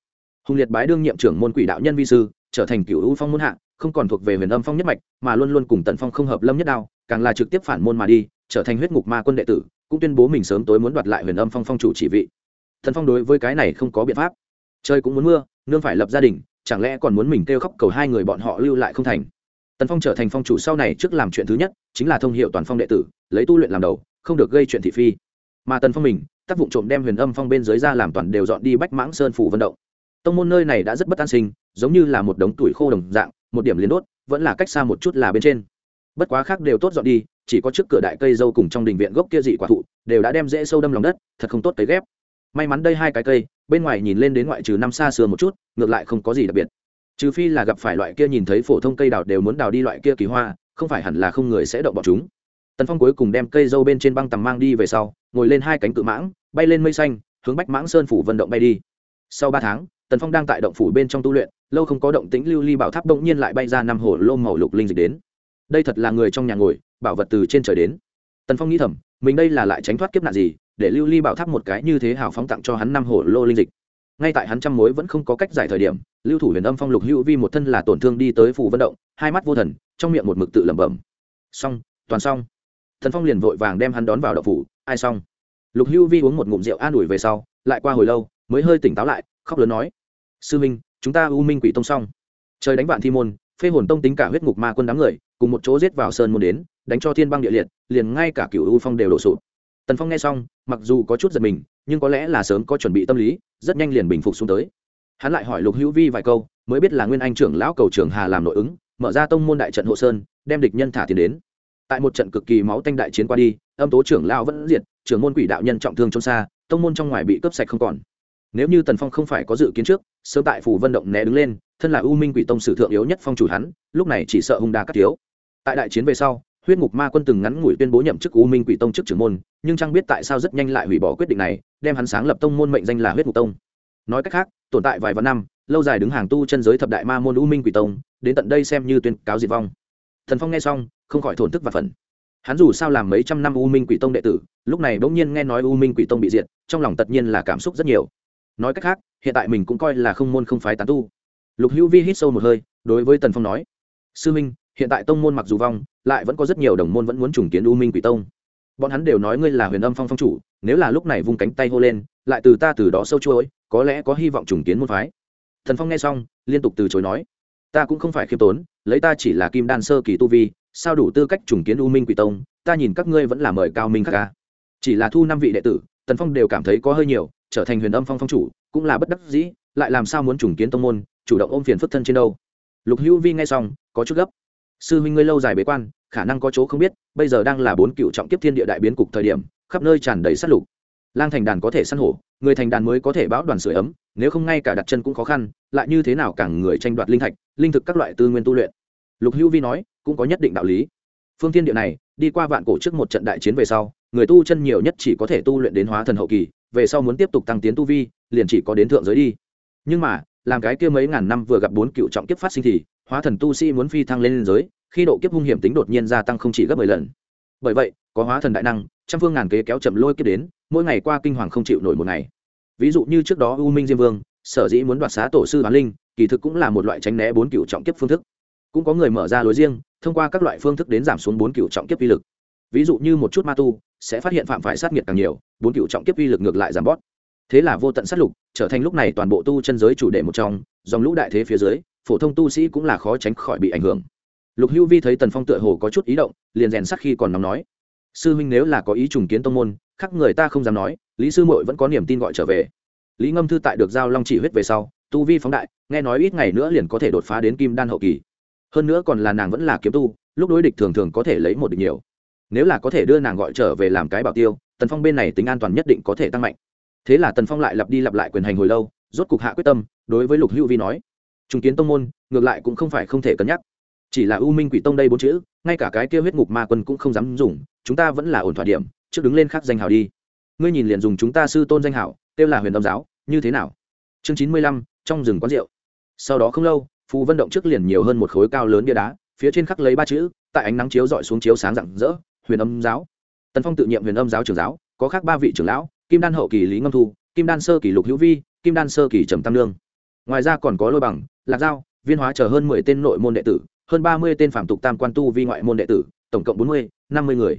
S1: Hùng liệt bái đương nhiệm trưởng môn quỷ đạo nhân vi sư, trở thành cựu U phong môn hạ, không còn thuộc về huyền âm phong nhất mạch, mà luôn luôn cùng tần phong không hợp lâm nhất đao, càng là trực tiếp phản môn mà đi, trở thành huyết ngục ma quân đệ tử, cũng tuyên bố mình sớm tối muốn đoạt lại huyền âm phong phong chủ chỉ vị. Thần phong đối với cái này không có biện pháp. Trời cũng muốn mưa, nương phải lập gia đình chẳng lẽ còn muốn mình kêu khóc cầu hai người bọn họ lưu lại không thành? Tần phong trở thành phong chủ sau này trước làm chuyện thứ nhất, chính là thông hiệu toàn phong đệ tử, lấy tu luyện làm đầu, không được gây chuyện thị phi. Mà tần phong mình, tác vụ trộm đem huyền âm phong bên dưới ra làm toàn đều dọn đi bách mãng sơn phủ vận động. Tông môn nơi này đã rất bất an sinh, giống như là một đống tuổi khô đồng dạng, một điểm liền đốt, vẫn là cách xa một chút là bên trên. Bất quá khác đều tốt dọn đi, chỉ có trước cửa đại cây dâu cùng trong đình viện gốc kia dị quả thụ, đều đã đem dễ sâu đâm lòng đất, thật không tốt cấy ghép may mắn đây hai cái cây, bên ngoài nhìn lên đến ngoại trừ năm xa xưa một chút, ngược lại không có gì đặc biệt. Trừ phi là gặp phải loại kia nhìn thấy phổ thông cây đào đều muốn đào đi loại kia kỳ hoa, không phải hẳn là không người sẽ động bọn chúng. Tần phong cuối cùng đem cây dâu bên trên băng tầm mang đi về sau, ngồi lên hai cánh cự mãng, bay lên mây xanh, hướng bách mãng sơn phủ vận động bay đi. Sau ba tháng, tần phong đang tại động phủ bên trong tu luyện, lâu không có động tĩnh lưu ly bảo tháp động nhiên lại bay ra năm hồ lô màu lục linh dịch đến. Đây thật là người trong nhà ngồi, bảo vật từ trên trời đến. Tần phong nghĩ thầm, mình đây là lại tránh thoát kiếp nạn gì để lưu ly bảo tháp một cái như thế hào phóng tặng cho hắn năm hồ lô linh dịch. Ngay tại hắn trăm mối vẫn không có cách giải thời điểm, lưu thủ huyền âm phong lục hữu vi một thân là tổn thương đi tới phủ vận động, hai mắt vô thần, trong miệng một mực tự lẩm bẩm. Xong, toàn xong. Thần phong liền vội vàng đem hắn đón vào đậu phủ, ai xong? Lục hữu vi uống một ngụm rượu an ủi về sau, lại qua hồi lâu, mới hơi tỉnh táo lại, khóc lớn nói, sư minh, chúng ta u minh quỷ tông xong. Trời đánh vạn thi môn, phê hồn tông tính cả huyết ngục ma quân đám người, cùng một chỗ giết vào sơn môn đến, đánh cho thiên băng địa liệt, liền ngay cả cựu u phong đều đổ sụp tần phong nghe xong, mặc dù có chút giật mình, nhưng có lẽ là sớm có chuẩn bị tâm lý, rất nhanh liền bình phục xuống tới. Hắn lại hỏi lục hữu vi vài câu, mới biết là nguyên anh trưởng lão cầu trưởng hà làm nội ứng, mở ra tông môn đại trận hộ sơn, đem địch nhân thả tiền đến. Tại một trận cực kỳ máu tanh đại chiến qua đi, âm tố trưởng lão vẫn diệt, trưởng môn quỷ đạo nhân trọng thương trốn xa, tông môn trong ngoài bị cướp sạch không còn. Nếu như tần phong không phải có dự kiến trước, sớm tại phủ vân động né đứng lên, thân là u minh quỷ tông sử thượng yếu nhất phong chủ hắn, lúc này chỉ sợ hung đa cắt thiếu. Tại đại chiến về sau huyết ngục ma quân từng ngắn ngủi tuyên bố nhậm chức u minh quỷ tông chức trưởng môn, nhưng chẳng biết tại sao rất nhanh lại hủy bỏ quyết định này, đem hắn sáng lập tông môn mệnh danh là huyết ngục tông. Nói cách khác, tồn tại vài vạn năm, lâu dài đứng hàng tu chân giới thập đại ma môn u minh quỷ tông, đến tận đây xem như tuyên cáo diệt vong. Thần phong nghe xong, không khỏi thổn thức và phần hắn dù sao làm mấy trăm năm u minh quỷ tông đệ tử, lúc này bỗng nhiên nghe nói u minh quỷ tông bị diệt, trong lòng tất nhiên là cảm xúc rất nhiều. Nói cách khác, hiện tại mình cũng coi là không môn không phái tán tu. Lục hữu vi hít sâu một hơi, đối với tần phong nói, sư minh, hiện tại tông môn mặc dù vong lại vẫn có rất nhiều đồng môn vẫn muốn trùng kiến u minh quỷ tông. Bọn hắn đều nói ngươi là huyền âm phong phong chủ, nếu là lúc này vung cánh tay hô lên, lại từ ta từ đó sâu chuỗi có lẽ có hy vọng trùng kiến môn phái. Thần phong nghe xong, liên tục từ chối nói, ta cũng không phải khiêm tốn, lấy ta chỉ là kim đan sơ kỳ tu vi, sao đủ tư cách trùng kiến u minh quỷ tông, ta nhìn các ngươi vẫn là mời cao minh khắc ca. Chỉ là thu năm vị đệ tử tần phong đều cảm thấy có hơi nhiều, trở thành huyền âm phong phong chủ, cũng là bất đắc dĩ, lại làm sao muốn trùng kiến tông môn, chủ động ôm phiền phức thân trên đâu. Lục hữu vi nghe xong, có chút gấp sư huynh ngươi lâu dài bế quan, khả năng có chỗ không biết, bây giờ đang là bốn cựu trọng kiếp thiên địa đại biến cục thời điểm, khắp nơi tràn đầy sát lục. Lang thành đàn có thể săn hổ, người thành đàn mới có thể bão đoàn sửa ấm, nếu không ngay cả đặt chân cũng khó khăn, lại như thế nào càng người tranh đoạt linh thạch, linh thực các loại tư nguyên tu luyện. Lục hữu vi nói, cũng có nhất định đạo lý. Phương thiên địa này, đi qua vạn cổ trước một trận đại chiến về sau, người tu chân nhiều nhất chỉ có thể tu luyện đến hóa thần hậu kỳ, về sau muốn tiếp tục tăng tiến tu vi, liền chỉ có đến thượng giới đi. Nhưng mà làm cái kia mấy ngàn năm vừa gặp bốn cựu trọng kiếp phát sinh thì, hóa thần tu sĩ muốn phi thăng lên giới, khi độ kiếp hung hiểm tính đột nhiên gia tăng không chỉ gấp mười lần. Bởi vậy, có hóa thần đại năng, trăm phương ngàn kế kéo chậm lôi kiếp đến, mỗi ngày qua kinh hoàng không chịu nổi một ngày. Ví dụ như trước đó u minh diêm vương, sở dĩ muốn đoạt xá tổ sư bán linh, kỳ thực cũng là một loại tránh né bốn cựu trọng kiếp phương thức. Cũng có người mở ra lối riêng, thông qua các loại phương thức đến giảm xuống bốn cựu trọng kiếp vi lực. Ví dụ như một chút ma tu, sẽ phát hiện phạm phải sát nghiệt càng nhiều, bốn cựu trọng kiếp vi lực ngược lại giảm bót thế là vô tận sát lục, trở thành lúc này toàn bộ tu chân giới chủ đề một trong, dòng lũ đại thế phía dưới, phổ thông tu sĩ cũng là khó tránh khỏi bị ảnh hưởng. Lục hữu vi thấy tần phong tựa hồ có chút ý động, liền rèn sắc khi còn nóng nói, sư huynh nếu là có ý trùng kiến tông môn khác người ta không dám nói, lý sư mội vẫn có niềm tin gọi trở về. Lý ngâm thư tại được giao long chỉ huyết về sau, tu vi phóng đại, nghe nói ít ngày nữa liền có thể đột phá đến kim đan hậu kỳ. Hơn nữa còn là nàng vẫn là kiếm tu, lúc đối địch thường thường có thể lấy một địch nhiều. Nếu là có thể đưa nàng gọi trở về làm cái bảo tiêu, tần phong bên này tính an toàn nhất định có thể tăng mạnh thế là tần phong lại lặp đi lặp lại quyền hành hồi lâu rốt cục hạ quyết tâm đối với lục hữu vi nói trung kiến tông môn ngược lại cũng không phải không thể cân nhắc. Chỉ là u minh quỷ tông đây bốn chữ ngay cả cái kia huyết ngục ma quân cũng không dám dùng chúng ta vẫn là ổn thỏa điểm trước đứng lên khắc danh hào đi. Ngươi nhìn liền dùng chúng ta sư tôn danh hào, kêu là huyền âm giáo như thế nào? Chương chín mươi lăm trong rừng quán rượu. Sau đó không lâu phù vân động trước liền nhiều hơn một khối cao lớn bia đá phía trên khắc lấy ba chữ tại ánh nắng chiếu dọi xuống chiếu sáng rạng rỡ huyền âm giáo. Tần phong tự nhiệm huyền âm giáo trưởng giáo có khác ba vị trưởng lão kim đan hậu kỳ lý ngâm thu, kim đan sơ kỳ lục hữu vi, kim đan sơ kỳ trầm tam lương ngoài ra còn có lôi bằng, lạc giao, viên hóa chờ hơn mười tên nội môn đệ tử, hơn ba mươi tên phạm tục tam quan tu vi ngoại môn đệ tử, tổng cộng bốn mươi, năm mươi người.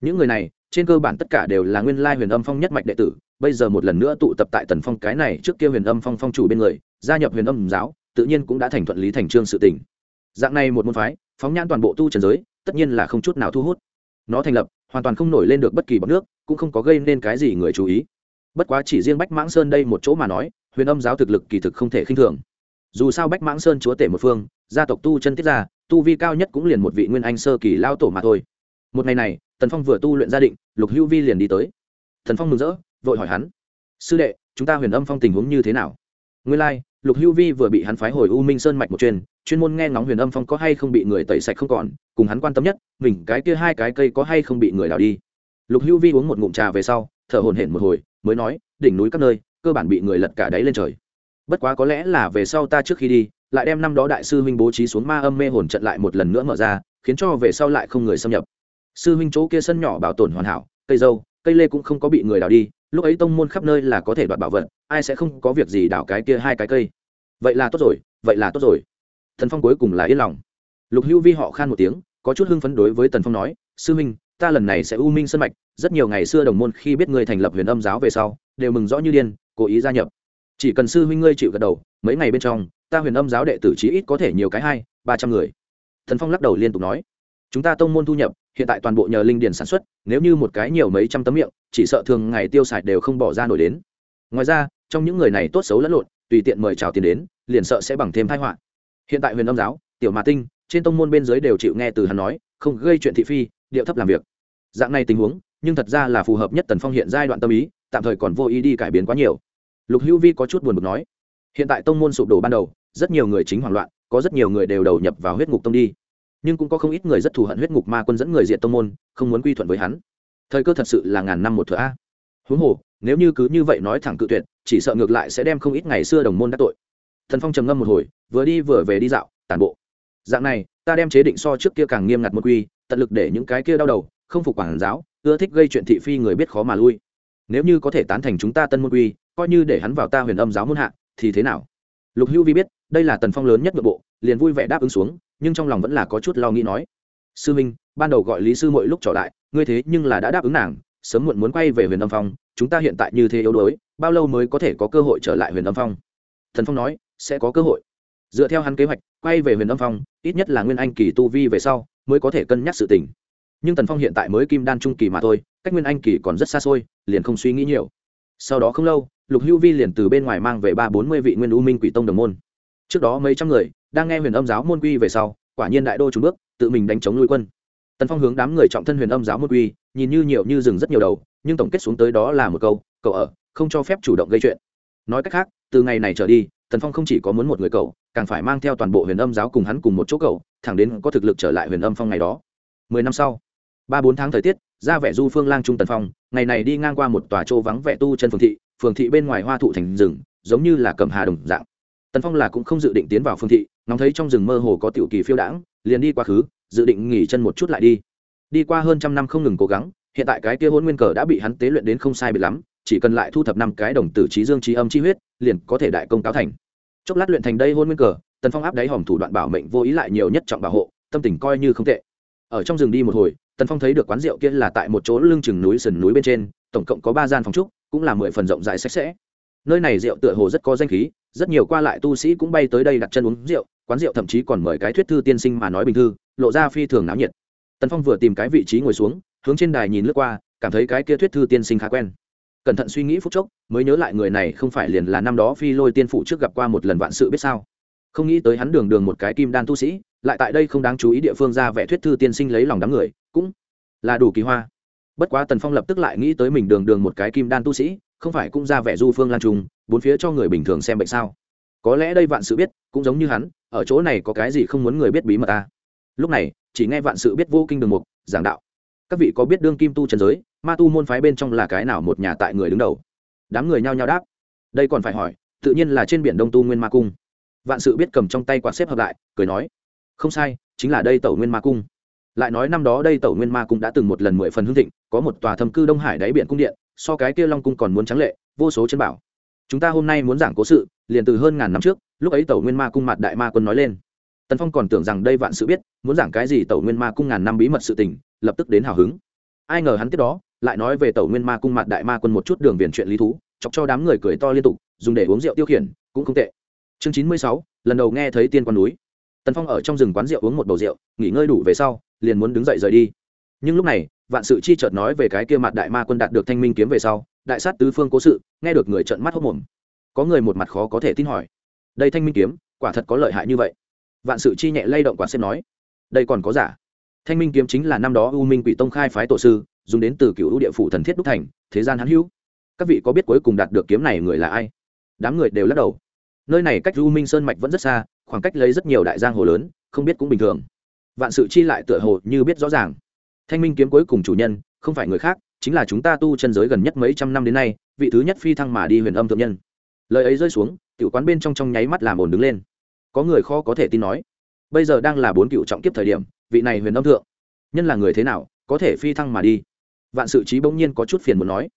S1: Những người này, trên cơ bản tất cả đều là nguyên lai huyền âm phong nhất mạch đệ tử, bây giờ một lần nữa tụ tập tại tần phong cái này trước kia huyền âm phong phong chủ bên người, gia nhập huyền âm giáo, tự nhiên cũng đã thành thuận lý thành trương sự tình. Dạng này một môn phái, phóng nhãn toàn bộ tu trần giới, tất nhiên là không chút nào thu hút. Nó thành lập, hoàn toàn không nổi lên được bất kỳ bọc nước cũng không có gây nên cái gì người chú ý. Bất quá chỉ riêng bách mãng sơn đây một chỗ mà nói huyền âm giáo thực lực kỳ thực không thể khinh thường. Dù sao bách mãng sơn chúa tể một phương gia tộc tu chân tiết ra tu vi cao nhất cũng liền một vị nguyên anh sơ kỳ lao tổ mà thôi. Một ngày này tần phong vừa tu luyện gia định lục hữu vi liền đi tới. Thần phong mừng rỡ vội hỏi hắn sư đệ chúng ta huyền âm phong tình huống như thế nào? Nguyên lai、like, lục hữu vi vừa bị hắn phái hồi u minh sơn mạch một chuyên chuyên môn nghe ngóng huyền âm phong có hay không bị người tẩy sạch không còn cùng hắn quan tâm nhất mình cái kia hai cái cây có hay không bị người đào đi lục hữu vi uống một ngụm trà về sau, thở hồn hển một hồi, mới nói, đỉnh núi các nơi, cơ bản bị người lật cả đáy lên trời. Bất quá có lẽ là về sau ta trước khi đi, lại đem năm đó đại sư huynh bố trí xuống ma âm mê hồn trận lại một lần nữa mở ra, khiến cho về sau lại không người xâm nhập. Sư huynh chỗ kia sân nhỏ bảo tồn hoàn hảo, cây dâu, cây lê cũng không có bị người đào đi, lúc ấy tông môn khắp nơi là có thể đoạt bảo vật, ai sẽ không có việc gì đào cái kia hai cái cây. Vậy là tốt rồi, vậy là tốt rồi. Thần phong cuối cùng là yên lòng. Lục hữu vi họ khan một tiếng, có chút hưng phấn đối với tần phong nói, sư huynh, ta lần này sẽ u minh sân mạch rất nhiều ngày xưa đồng môn khi biết ngươi thành lập huyền âm giáo về sau, đều mừng rõ như điên, cố ý gia nhập. Chỉ cần sư huynh ngươi chịu gật đầu, mấy ngày bên trong, ta huyền âm giáo đệ tử chí ít có thể nhiều cái hai, ba trăm người. Thần phong lắc đầu liên tục nói, chúng ta tông môn thu nhập, hiện tại toàn bộ nhờ linh điền sản xuất, nếu như một cái nhiều mấy trăm tấm miệng, chỉ sợ thường ngày tiêu xài đều không bỏ ra nổi đến. Ngoài ra, trong những người này tốt xấu lẫn lộn, tùy tiện mời chào tiền đến, liền sợ sẽ bằng thêm thái họa. Hiện tại huyền âm giáo, tiểu mà tinh, trên tông môn bên dưới đều chịu nghe từ hắn nói, không gây chuyện thị phi, điệu thấp làm việc. Dạng này tình huống nhưng thật ra là phù hợp nhất tần phong hiện giai đoạn tâm ý, tạm thời còn vô ý đi cải biến quá nhiều. Lục hữu vi có chút buồn bực nói, hiện tại tông môn sụp đổ ban đầu, rất nhiều người chính hoảng loạn, có rất nhiều người đều đầu nhập vào huyết ngục tông đi. Nhưng cũng có không ít người rất thù hận huyết ngục ma quân dẫn người diện tông môn, không muốn quy thuận với hắn. Thời cơ thật sự là ngàn năm một thửa a. Huống hồ, nếu như cứ như vậy nói thẳng cự tuyệt, chỉ sợ ngược lại sẽ đem không ít ngày xưa đồng môn đắc tội. Thần phong trầm ngâm một hồi, vừa đi vừa về đi dạo tàn bộ. Dạng này, ta đem chế định so trước kia càng nghiêm ngặt một quy, tận lực để những cái kia đau đầu, không phục quản giáo ưa thích gây chuyện thị phi người biết khó mà lui. Nếu như có thể tán thành chúng ta tân môn quy, coi như để hắn vào ta huyền âm giáo môn hạ, thì thế nào? Lục hữu vi biết, đây là tần phong lớn nhất nội bộ, liền vui vẻ đáp ứng xuống, nhưng trong lòng vẫn là có chút lo nghĩ nói. Sư minh, ban đầu gọi lý sư mỗi lúc trở lại ngươi thế nhưng là đã đáp ứng nàng, sớm muộn muốn quay về huyền âm phong, chúng ta hiện tại như thế yếu đuối, bao lâu mới có thể có cơ hội trở lại huyền âm phong? Thần phong nói, sẽ có cơ hội. Dựa theo hắn kế hoạch, quay về huyền âm phong, ít nhất là nguyên anh kỳ tu vi về sau, mới có thể cân nhắc sự tình nhưng tần phong hiện tại mới kim đan trung kỳ mà thôi, cách nguyên anh kỳ còn rất xa xôi, liền không suy nghĩ nhiều. Sau đó không lâu, lục hữu vi liền từ bên ngoài mang về ba bốn mươi vị nguyên u minh quỷ tông đồng môn. Trước đó mấy trăm người đang nghe huyền âm giáo môn quy về sau, quả nhiên đại đô trúng bước, tự mình đánh chống nuôi quân. Tần phong hướng đám người trọng thân huyền âm giáo môn quy, nhìn như nhiều như rừng rất nhiều đầu, nhưng tổng kết xuống tới đó là một câu, cậu ở, không cho phép chủ động gây chuyện. Nói cách khác, từ ngày này trở đi, tần phong không chỉ có muốn một người cậu, càng phải mang theo toàn bộ huyền âm giáo cùng hắn cùng một chỗ cậu, thẳng đến có thực lực trở lại huyền âm phong ngày đó. Mười năm sau ba bốn tháng thời tiết, ra vẻ du phương lang trung tần phong, ngày này đi ngang qua một tòa chỗ vắng vẻ tu chân phường thị phường thị bên ngoài hoa thụ thành rừng, giống như là cầm hà đồng dạng. Tần phong là cũng không dự định tiến vào phương thị, ngóng thấy trong rừng mơ hồ có tiểu kỳ phiêu đãng, liền đi quá khứ, dự định nghỉ chân một chút lại đi. Đi qua hơn trăm năm không ngừng cố gắng, hiện tại cái kia hôn nguyên cờ đã bị hắn tế luyện đến không sai bị lắm, chỉ cần lại thu thập năm cái đồng tử trí dương trí âm chi huyết, liền có thể đại công cáo thành. Chốc lát luyện thành đây hôn nguyên cờ, tần phong áp đáy hòm thủ đoạn bảo mệnh vô ý lại nhiều nhất trọng bảo hộ, tâm tình coi như không tệ ở trong rừng đi một hồi, tần phong thấy được quán rượu kia là tại một chỗ lưng chừng núi sườn núi bên trên, tổng cộng có ba gian phòng trúc, cũng là mười phần rộng rãi sạch sẽ. Nơi này rượu tựa hồ rất có danh khí, rất nhiều qua lại tu sĩ cũng bay tới đây đặt chân uống rượu, quán rượu thậm chí còn mời cái thuyết thư tiên sinh mà nói bình thư, lộ ra phi thường náo nhiệt. Tần phong vừa tìm cái vị trí ngồi xuống, hướng trên đài nhìn lướt qua, cảm thấy cái kia thuyết thư tiên sinh khá quen. Cẩn thận suy nghĩ phút chốc, mới nhớ lại người này không phải liền là năm đó phi lôi tiên phụ trước gặp qua một lần vạn sự biết sao không nghĩ tới hắn đường đường một cái kim đan tu sĩ, lại tại đây không đáng chú ý địa phương ra vẻ thuyết thư tiên sinh lấy lòng đám người, cũng là đủ kỳ hoa. Bất quá tần phong lập tức lại nghĩ tới mình đường đường một cái kim đan tu sĩ, không phải cũng ra vẻ du phương lan trung bốn phía cho người bình thường xem bệnh sao? Có lẽ đây vạn sự biết, cũng giống như hắn, ở chỗ này có cái gì không muốn người biết bí mật ta lúc này, chỉ nghe vạn sự biết vô kinh đường mục, giảng đạo. Các vị có biết đương kim tu trần giới, ma tu môn phái bên trong là cái nào một nhà tại người đứng đầu? Đám người nhao nhao đáp. Đây còn phải hỏi, tự nhiên là trên biển đông tu nguyên ma cung vạn sự biết cầm trong tay quạt xếp hợp lại, cười nói, không sai, chính là đây tẩu nguyên ma cung. Lại nói năm đó đây tẩu nguyên ma cung đã từng một lần mười phần hương thịnh, có một tòa thâm cư đông hải đáy biển cung điện, so cái kia long cung còn muốn trắng lệ, vô số chân bảo. Chúng ta hôm nay muốn giảng cố sự, liền từ hơn ngàn năm trước, lúc ấy tẩu nguyên ma cung mặt đại ma quân nói lên. Tần phong còn tưởng rằng đây vạn sự biết muốn giảng cái gì tẩu nguyên ma cung ngàn năm bí mật sự tình, lập tức đến hào hứng. Ai ngờ hắn tiếp đó, lại nói về tẩu nguyên ma cung mặt đại ma quân một chút đường viền chuyện lý thú, chọc cho đám người cười to liên tục, dùng để uống rượu tiêu khiển, cũng không tệ chương chín mươi sáu, lần đầu nghe thấy tiên quan núi. Tần phong ở trong rừng quán rượu uống một bầu rượu, nghỉ ngơi đủ về sau, liền muốn đứng dậy rời đi. Nhưng lúc này, vạn sự chi chợt nói về cái kia mặt đại ma quân đạt được thanh minh kiếm về sau, đại sát tứ phương cố sự, nghe được người trợn mắt hốc mồm. Có người một mặt khó có thể tin hỏi, đây thanh minh kiếm, quả thật có lợi hại như vậy? Vạn sự chi nhẹ lay động quả xem nói, đây còn có giả. Thanh minh kiếm chính là năm đó u minh quỷ tông khai phái tổ sư, dùng đến từ cựu địa phủ thần thiết đúc thành, thế gian hắn hữu. Các vị có biết cuối cùng đạt được kiếm này người là ai? Đám người đều lắc đầu nơi này cách u minh sơn mạch vẫn rất xa, khoảng cách lấy rất nhiều đại giang hồ lớn, không biết cũng bình thường. Vạn sự chi lại tựa hồ như biết rõ ràng. Thanh minh kiếm cuối cùng chủ nhân, không phải người khác, chính là chúng ta tu chân giới gần nhất mấy trăm năm đến nay, vị thứ nhất phi thăng mà đi huyền âm thượng nhân. Lời ấy rơi xuống, tiểu quán bên trong trong nháy mắt làm ồn đứng lên. Có người khó có thể tin nói, bây giờ đang là bốn cựu trọng kiếp thời điểm, vị này huyền âm thượng nhân là người thế nào, có thể phi thăng mà đi? Vạn sự trí bỗng nhiên có chút phiền muốn nói.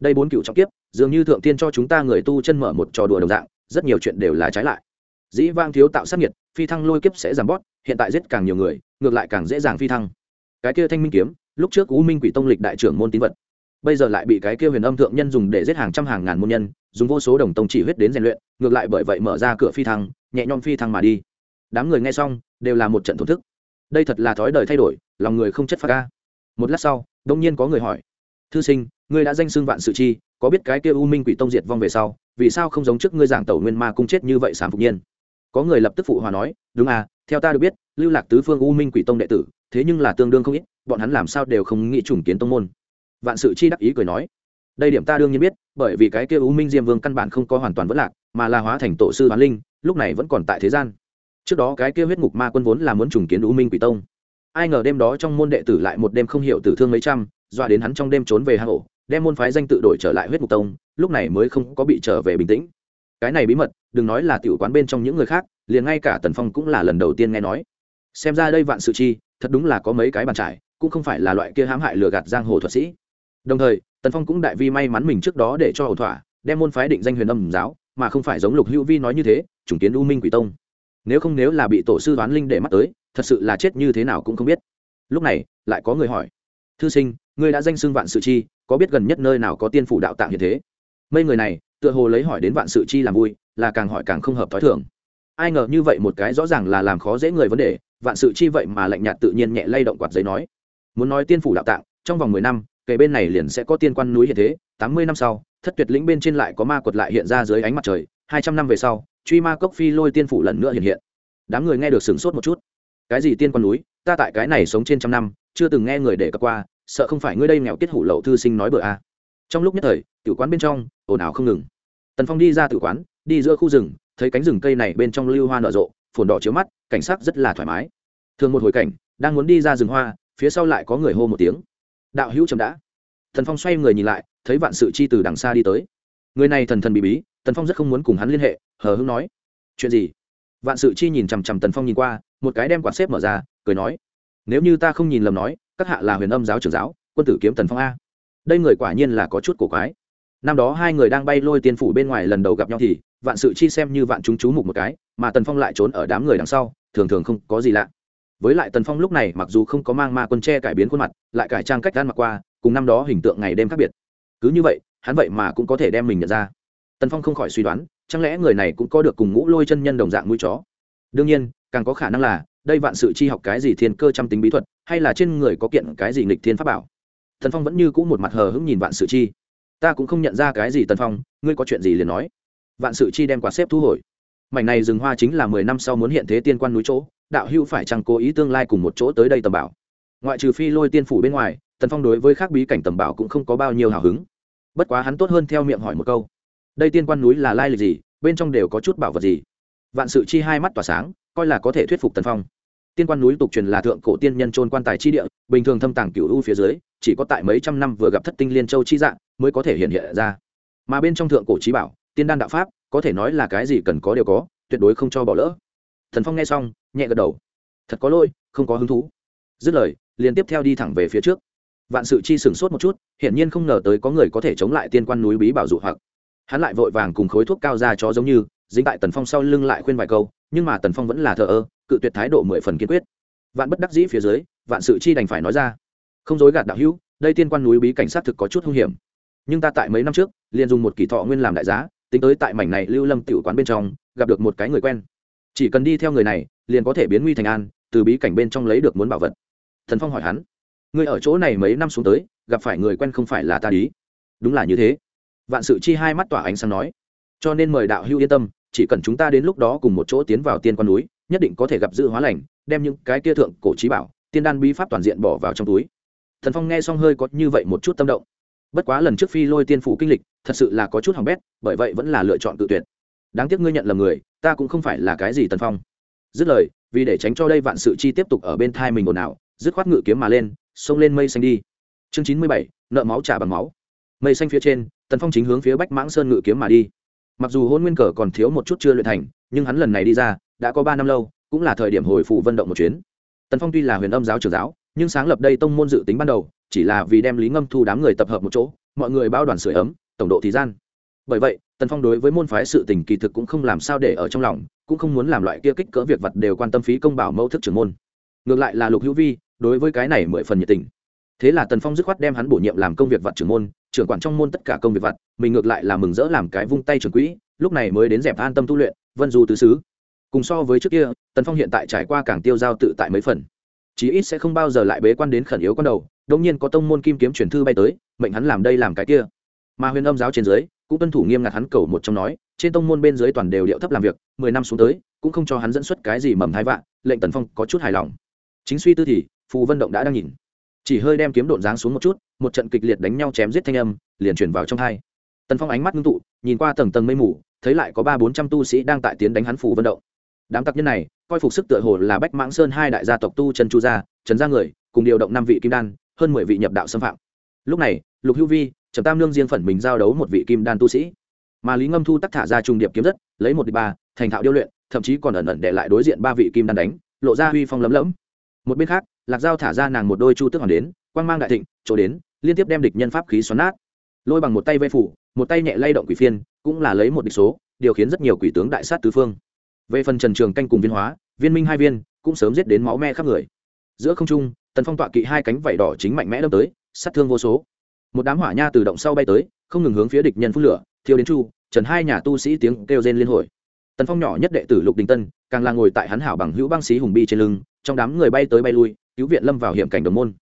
S1: Đây bốn cựu trọng kiếp, dường như thượng tiên cho chúng ta người tu chân mở một trò đùa đồng dạng rất nhiều chuyện đều là trái lại. Dĩ vang thiếu tạo sát nhiệt, phi thăng lôi kiếp sẽ giảm bót hiện tại giết càng nhiều người, ngược lại càng dễ dàng phi thăng. Cái kia thanh minh kiếm, lúc trước u minh quỷ tông lịch đại trưởng môn tín vật. Bây giờ lại bị cái kia huyền âm thượng nhân dùng để giết hàng trăm hàng ngàn môn nhân, dùng vô số đồng tông chỉ huyết đến rèn luyện, ngược lại bởi vậy mở ra cửa phi thăng, nhẹ nhõm phi thăng mà đi. Đám người nghe xong, đều là một trận thổn thức. Đây thật là thói đời thay đổi, lòng người không chất pha ca. Một lát sau, đông nhiên có người hỏi, thư sinh, ngươi đã danh xưng vạn sự chi có biết cái kia u minh quỷ tông diệt vong về sau, vì sao không giống trước ngươi giảng tẩu nguyên ma cung chết như vậy sám phục nhiên? Có người lập tức phụ hòa nói, đúng à theo ta được biết, lưu lạc tứ phương u minh quỷ tông đệ tử, thế nhưng là tương đương không ít, bọn hắn làm sao đều không nghĩ trùng kiến tông môn. Vạn sự chi đắc ý cười nói, đây điểm ta đương nhiên biết, bởi vì cái kia u minh diêm vương căn bản không có hoàn toàn vẫn lạc, mà là hóa thành tổ sư hoán linh, lúc này vẫn còn tại thế gian. Trước đó cái kia huyết ngục ma quân vốn là muốn trùng kiến u minh quỷ tông. Ai ngờ đêm đó trong môn đệ tử lại một đêm không hiểu tử thương mấy trăm, dọa đến hắn trong đêm trốn về hang ổ đem môn phái danh tự đổi trở lại huyết mục tông, lúc này mới không có bị trở về bình tĩnh. Cái này bí mật, đừng nói là tiểu quán bên trong những người khác, liền ngay cả tần phong cũng là lần đầu tiên nghe nói. Xem ra đây vạn sự chi, thật đúng là có mấy cái bàn trải, cũng không phải là loại kia hãm hại lừa gạt giang hồ thuật sĩ. Đồng thời, tần phong cũng đại vi may mắn mình trước đó để cho ẩu thỏa, đem môn phái định danh huyền âm giáo, mà không phải giống lục hữu vi nói như thế chủng kiến u minh quỷ tông. Nếu không nếu là bị tổ sư đoán linh để mắt tới, thật sự là chết như thế nào cũng không biết. Lúc này, lại có người hỏi, thư sinh ngươi đã danh xưng vạn sự chi, có biết gần nhất nơi nào có tiên phủ đạo tạng như thế? Mấy người này, tựa hồ lấy hỏi đến vạn sự chi làm vui, là càng hỏi càng không hợp thói thường. Ai ngờ như vậy một cái rõ ràng là làm khó dễ người vấn đề, vạn sự chi vậy mà lạnh nhạt tự nhiên nhẹ lay động quạt giấy nói. Muốn nói tiên phủ đạo tạng, trong vòng mười năm, kể bên này liền sẽ có tiên quan núi hiện thế, tám mươi năm sau, thất tuyệt lĩnh bên trên lại có ma quật lại hiện ra dưới ánh mặt trời, hai trăm năm về sau, truy ma cốc phi lôi tiên phủ lần nữa hiện hiện. Đám người nghe được sửng sốt một chút. Cái gì tiên quan núi? Ta tại cái này sống trên trăm năm, chưa từng nghe người để cập qua sợ không phải ngươi đây nghèo kết hủ lậu thư sinh nói bừa a à. trong lúc nhất thời tử quán bên trong, ồn ào không ngừng. Tần phong đi ra tử quán, đi giữa khu rừng, thấy cánh rừng cây này bên trong lưu hoa nở rộ, phồn đỏ chiếu mắt, cảnh sắc rất là thoải mái. Thường một hồi cảnh, đang muốn đi ra rừng hoa, phía sau lại có người hô một tiếng. Đạo hữu chậm đã. Thần phong xoay người nhìn lại, thấy vạn sự chi từ đằng xa đi tới. Người này thần thần bị bí, tần phong rất không muốn cùng hắn liên hệ, hờ hưng nói. Chuyện gì? Vạn sự chi nhìn chằm chằm tần phong nhìn qua, một cái đem quạt xếp mở ra, cười nói. Nếu như ta không nhìn lầm nói các hạ là huyền âm giáo trưởng giáo, quân tử kiếm tần phong a. Đây người quả nhiên là có chút cổ quái. Năm đó hai người đang bay lôi tiên phủ bên ngoài lần đầu gặp nhau thì, vạn sự chi xem như vạn chúng chú mục một cái, mà tần phong lại trốn ở đám người đằng sau, thường thường không có gì lạ. Với lại tần phong lúc này mặc dù không có mang ma quân tre cải biến khuôn mặt, lại cải trang cách gan mặc qua, cùng năm đó hình tượng ngày đêm khác biệt. Cứ như vậy, hắn vậy mà cũng có thể đem mình nhận ra. Tần phong không khỏi suy đoán, chẳng lẽ người này cũng có được cùng ngũ lôi chân nhân đồng dạng mũi chó? Đương nhiên, càng có khả năng là đây vạn sự chi học cái gì thiên cơ trăm tính bí thuật, hay là trên người có kiện cái gì nghịch thiên pháp bảo? Thần phong vẫn như c ũ một mặt hờ hững nhìn vạn sự chi. Ta cũng không nhận ra cái gì tần phong, ngươi có chuyện gì liền nói. Vạn sự chi đem quạt xếp thu hồi. Mảnh này rừng hoa chính là mười năm sau muốn hiện thế tiên quan núi chỗ, đạo hữu phải chăng cố ý tương lai cùng một chỗ tới đây tầm bảo? Ngoại trừ phi lôi tiên phủ bên ngoài, tần phong đối với khác bí cảnh tầm bảo cũng không có bao nhiêu hào hứng. Bất quá hắn tốt hơn theo miệng hỏi một câu. Đây tiên quan núi là lai lịch gì? Bên trong đều có chút bảo vật gì? Vạn sự chi hai mắt tỏa sáng, coi là có thể thuyết phục tần phong tiên quan núi tục truyền là thượng cổ tiên nhân trôn quan tài chi địa, bình thường thâm tàng cửu u phía dưới, chỉ có tại mấy trăm năm vừa gặp thất tinh liên châu chi dạng mới có thể hiện hiện ra. Mà bên trong thượng cổ trí bảo, tiên đan đạo pháp, có thể nói là cái gì cần có đều có, tuyệt đối không cho bỏ lỡ. Thần phong nghe xong, nhẹ gật đầu. Thật có lỗi, không có hứng thú. Dứt lời, liền tiếp theo đi thẳng về phía trước. Vạn sự chi sửng sốt một chút, hiển nhiên không ngờ tới có người có thể chống lại tiên quan núi bí bảo dụ hoặc. Hắn lại vội vàng cùng khối thuốc cao ra cho giống như dính tại tần phong sau lưng lại khuyên vài câu, nhưng mà tần phong vẫn là thờ ơ, cự tuyệt thái độ mười phần kiên quyết. Vạn bất đắc dĩ phía dưới, vạn sự chi đành phải nói ra. Không dối gạt đạo hữu, đây tiên quan núi bí cảnh sát thực có chút hung hiểm. Nhưng ta tại mấy năm trước, liền dùng một kỳ thọ nguyên làm đại giá, tính tới tại mảnh này lưu lâm tiểu quán bên trong, gặp được một cái người quen. Chỉ cần đi theo người này, liền có thể biến nguy thành an, từ bí cảnh bên trong lấy được muốn bảo vật. Thần phong hỏi hắn, ngươi ở chỗ này mấy năm xuống tới, gặp phải người quen không phải là ta đi? Đúng là như thế. Vạn sự chi hai mắt tỏa ánh sáng nói cho nên mời đạo hữu yên tâm, chỉ cần chúng ta đến lúc đó cùng một chỗ tiến vào tiên quan núi, nhất định có thể gặp dự hóa lành, đem những cái kia thượng cổ trí bảo, tiên đan bí pháp toàn diện bỏ vào trong túi. Thần phong nghe xong hơi có như vậy một chút tâm động. Bất quá lần trước phi lôi tiên phủ kinh lịch, thật sự là có chút hỏng bét, bởi vậy vẫn là lựa chọn tự tuyệt. Đáng tiếc ngươi nhận lầm người, ta cũng không phải là cái gì tần phong. Dứt lời, vì để tránh cho đây vạn sự chi tiếp tục ở bên thai mình ồn ào, dứt khoát ngự kiếm mà lên, xông lên mây xanh đi. Chương chín mươi bảy, nợ máu trả bằng máu. Mây xanh phía trên, tần phong chính hướng phía bách mãng sơn ngự kiếm mà đi mặc dù hôn nguyên cờ còn thiếu một chút chưa luyện thành, nhưng hắn lần này đi ra, đã có ba năm lâu, cũng là thời điểm hồi phụ vận động một chuyến. Tần phong tuy là huyền âm giáo trường giáo, nhưng sáng lập đây tông môn dự tính ban đầu, chỉ là vì đem lý ngâm thu đám người tập hợp một chỗ, mọi người bao đoàn sửa ấm, tổng độ thì gian. Bởi vậy, tần phong đối với môn phái sự tình kỳ thực cũng không làm sao để ở trong lòng, cũng không muốn làm loại kia kích cỡ việc vật đều quan tâm phí công bảo mẫu thức trưởng môn. Ngược lại là lục hữu vi, đối với cái này mười phần nhiệt tình. Thế là tần phong dứt khoát đem hắn bổ nhiệm làm công việc vật trưởng môn trưởng quản trong môn tất cả công việc vặt, mình ngược lại là mừng rỡ làm cái vung tay trưởng quỹ lúc này mới đến dẹp an tâm tu luyện vân du tứ xứ cùng so với trước kia tần phong hiện tại trải qua càng tiêu giao tự tại mấy phần. Chí ít sẽ không bao giờ lại bế quan đến khẩn yếu con đầu đông nhiên có tông môn kim kiếm truyền thư bay tới mệnh hắn làm đây làm cái kia. Mà huyền âm giáo trên dưới cũng tuân thủ nghiêm ngặt hắn cầu một trong nói trên tông môn bên dưới toàn đều điệu thấp làm việc mười năm xuống tới cũng không cho hắn dẫn xuất cái gì mầm thái vạn lệnh tần phong có chút hài lòng. Chính suy tư thì phù vân động đã đang nhìn. Chỉ hơi đem kiếm độn dáng xuống một chút một trận kịch liệt đánh nhau chém giết thanh âm, liền chuyển vào trong hai. Tần phong ánh mắt ngưng tụ, nhìn qua tầng tầng mây mù, thấy lại có ba bốn trăm tu sĩ đang tại tiến đánh hắn phù vân động. Đám tặc nhân này, coi phục sức tựa hồ là bách mãng sơn hai đại gia tộc tu trần chu gia, trần gia người, cùng điều động năm vị kim đan, hơn mười vị nhập đạo xâm phạm. Lúc này, lục hữu vi, trầm tam lương riêng phần mình giao đấu một vị kim đan tu sĩ. Mà lý ngâm thu tắc thả ra trùng điệp kiếm rất lấy một địch ba, thành thạo điêu luyện, thậm chí còn ẩn ẩn để lại đối diện ba vị kim đan đánh, lộ ra huy phong lấm lẫm. Một bên khác, lạc giao thả ra nàng một đôi chu tức hoàng đến quang mang đại thịnh, chỗ đến, liên tiếp đem địch nhân pháp khí xoắn nát. Lôi bằng một tay vây phủ, một tay nhẹ lay động quỷ phiên, cũng là lấy một địch số, điều khiến rất nhiều quỷ tướng đại sát tứ phương. Về phần trần trường canh cùng viên hóa, viên minh hai viên, cũng sớm giết đến máu me khắp người. Giữa không trung, tần phong tọa kỵ hai cánh vảy đỏ chính mạnh mẽ đâm tới, sát thương vô số. Một đám hỏa nha từ động sau bay tới, không ngừng hướng phía địch nhân phun lửa, thiêu đến chu, trần hai nhà tu sĩ tiếng kêu rên liên hồi. Tần phong nhỏ nhất đệ tử lục đình tân, càng là ngồi tại hắn hảo bằng hữu băng sĩ hùng bi trên lưng, trong đám người bay tới bay lui, cứu viện lâm vào hiểm cảnh đồng môn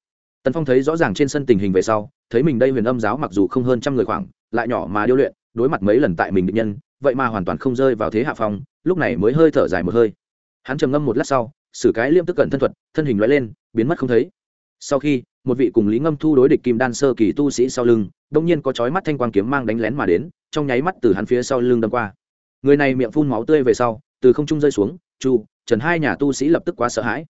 S1: tần phong thấy rõ ràng trên sân tình hình về sau, thấy mình đây huyền âm giáo mặc dù không hơn trăm người khoảng, lại nhỏ mà điêu luyện, đối mặt mấy lần tại mình định nhân, vậy mà hoàn toàn không rơi vào thế hạ phong, lúc này mới hơi thở dài một hơi. Hắn trầm ngâm một lát sau xử cái liêm tức cận thân thuật, thân hình loại lên, biến mất không thấy. Sau khi, một vị cùng lý ngâm thu đối địch kim đan sơ kỳ tu sĩ sau lưng, đông nhiên có chói mắt thanh quang kiếm mang đánh lén mà đến, trong nháy mắt từ hắn phía sau lưng đâm qua. Người này miệng phun máu tươi về sau, từ không trung rơi xuống, chu, trần hai nhà tu sĩ lập tức quá sợ hãi.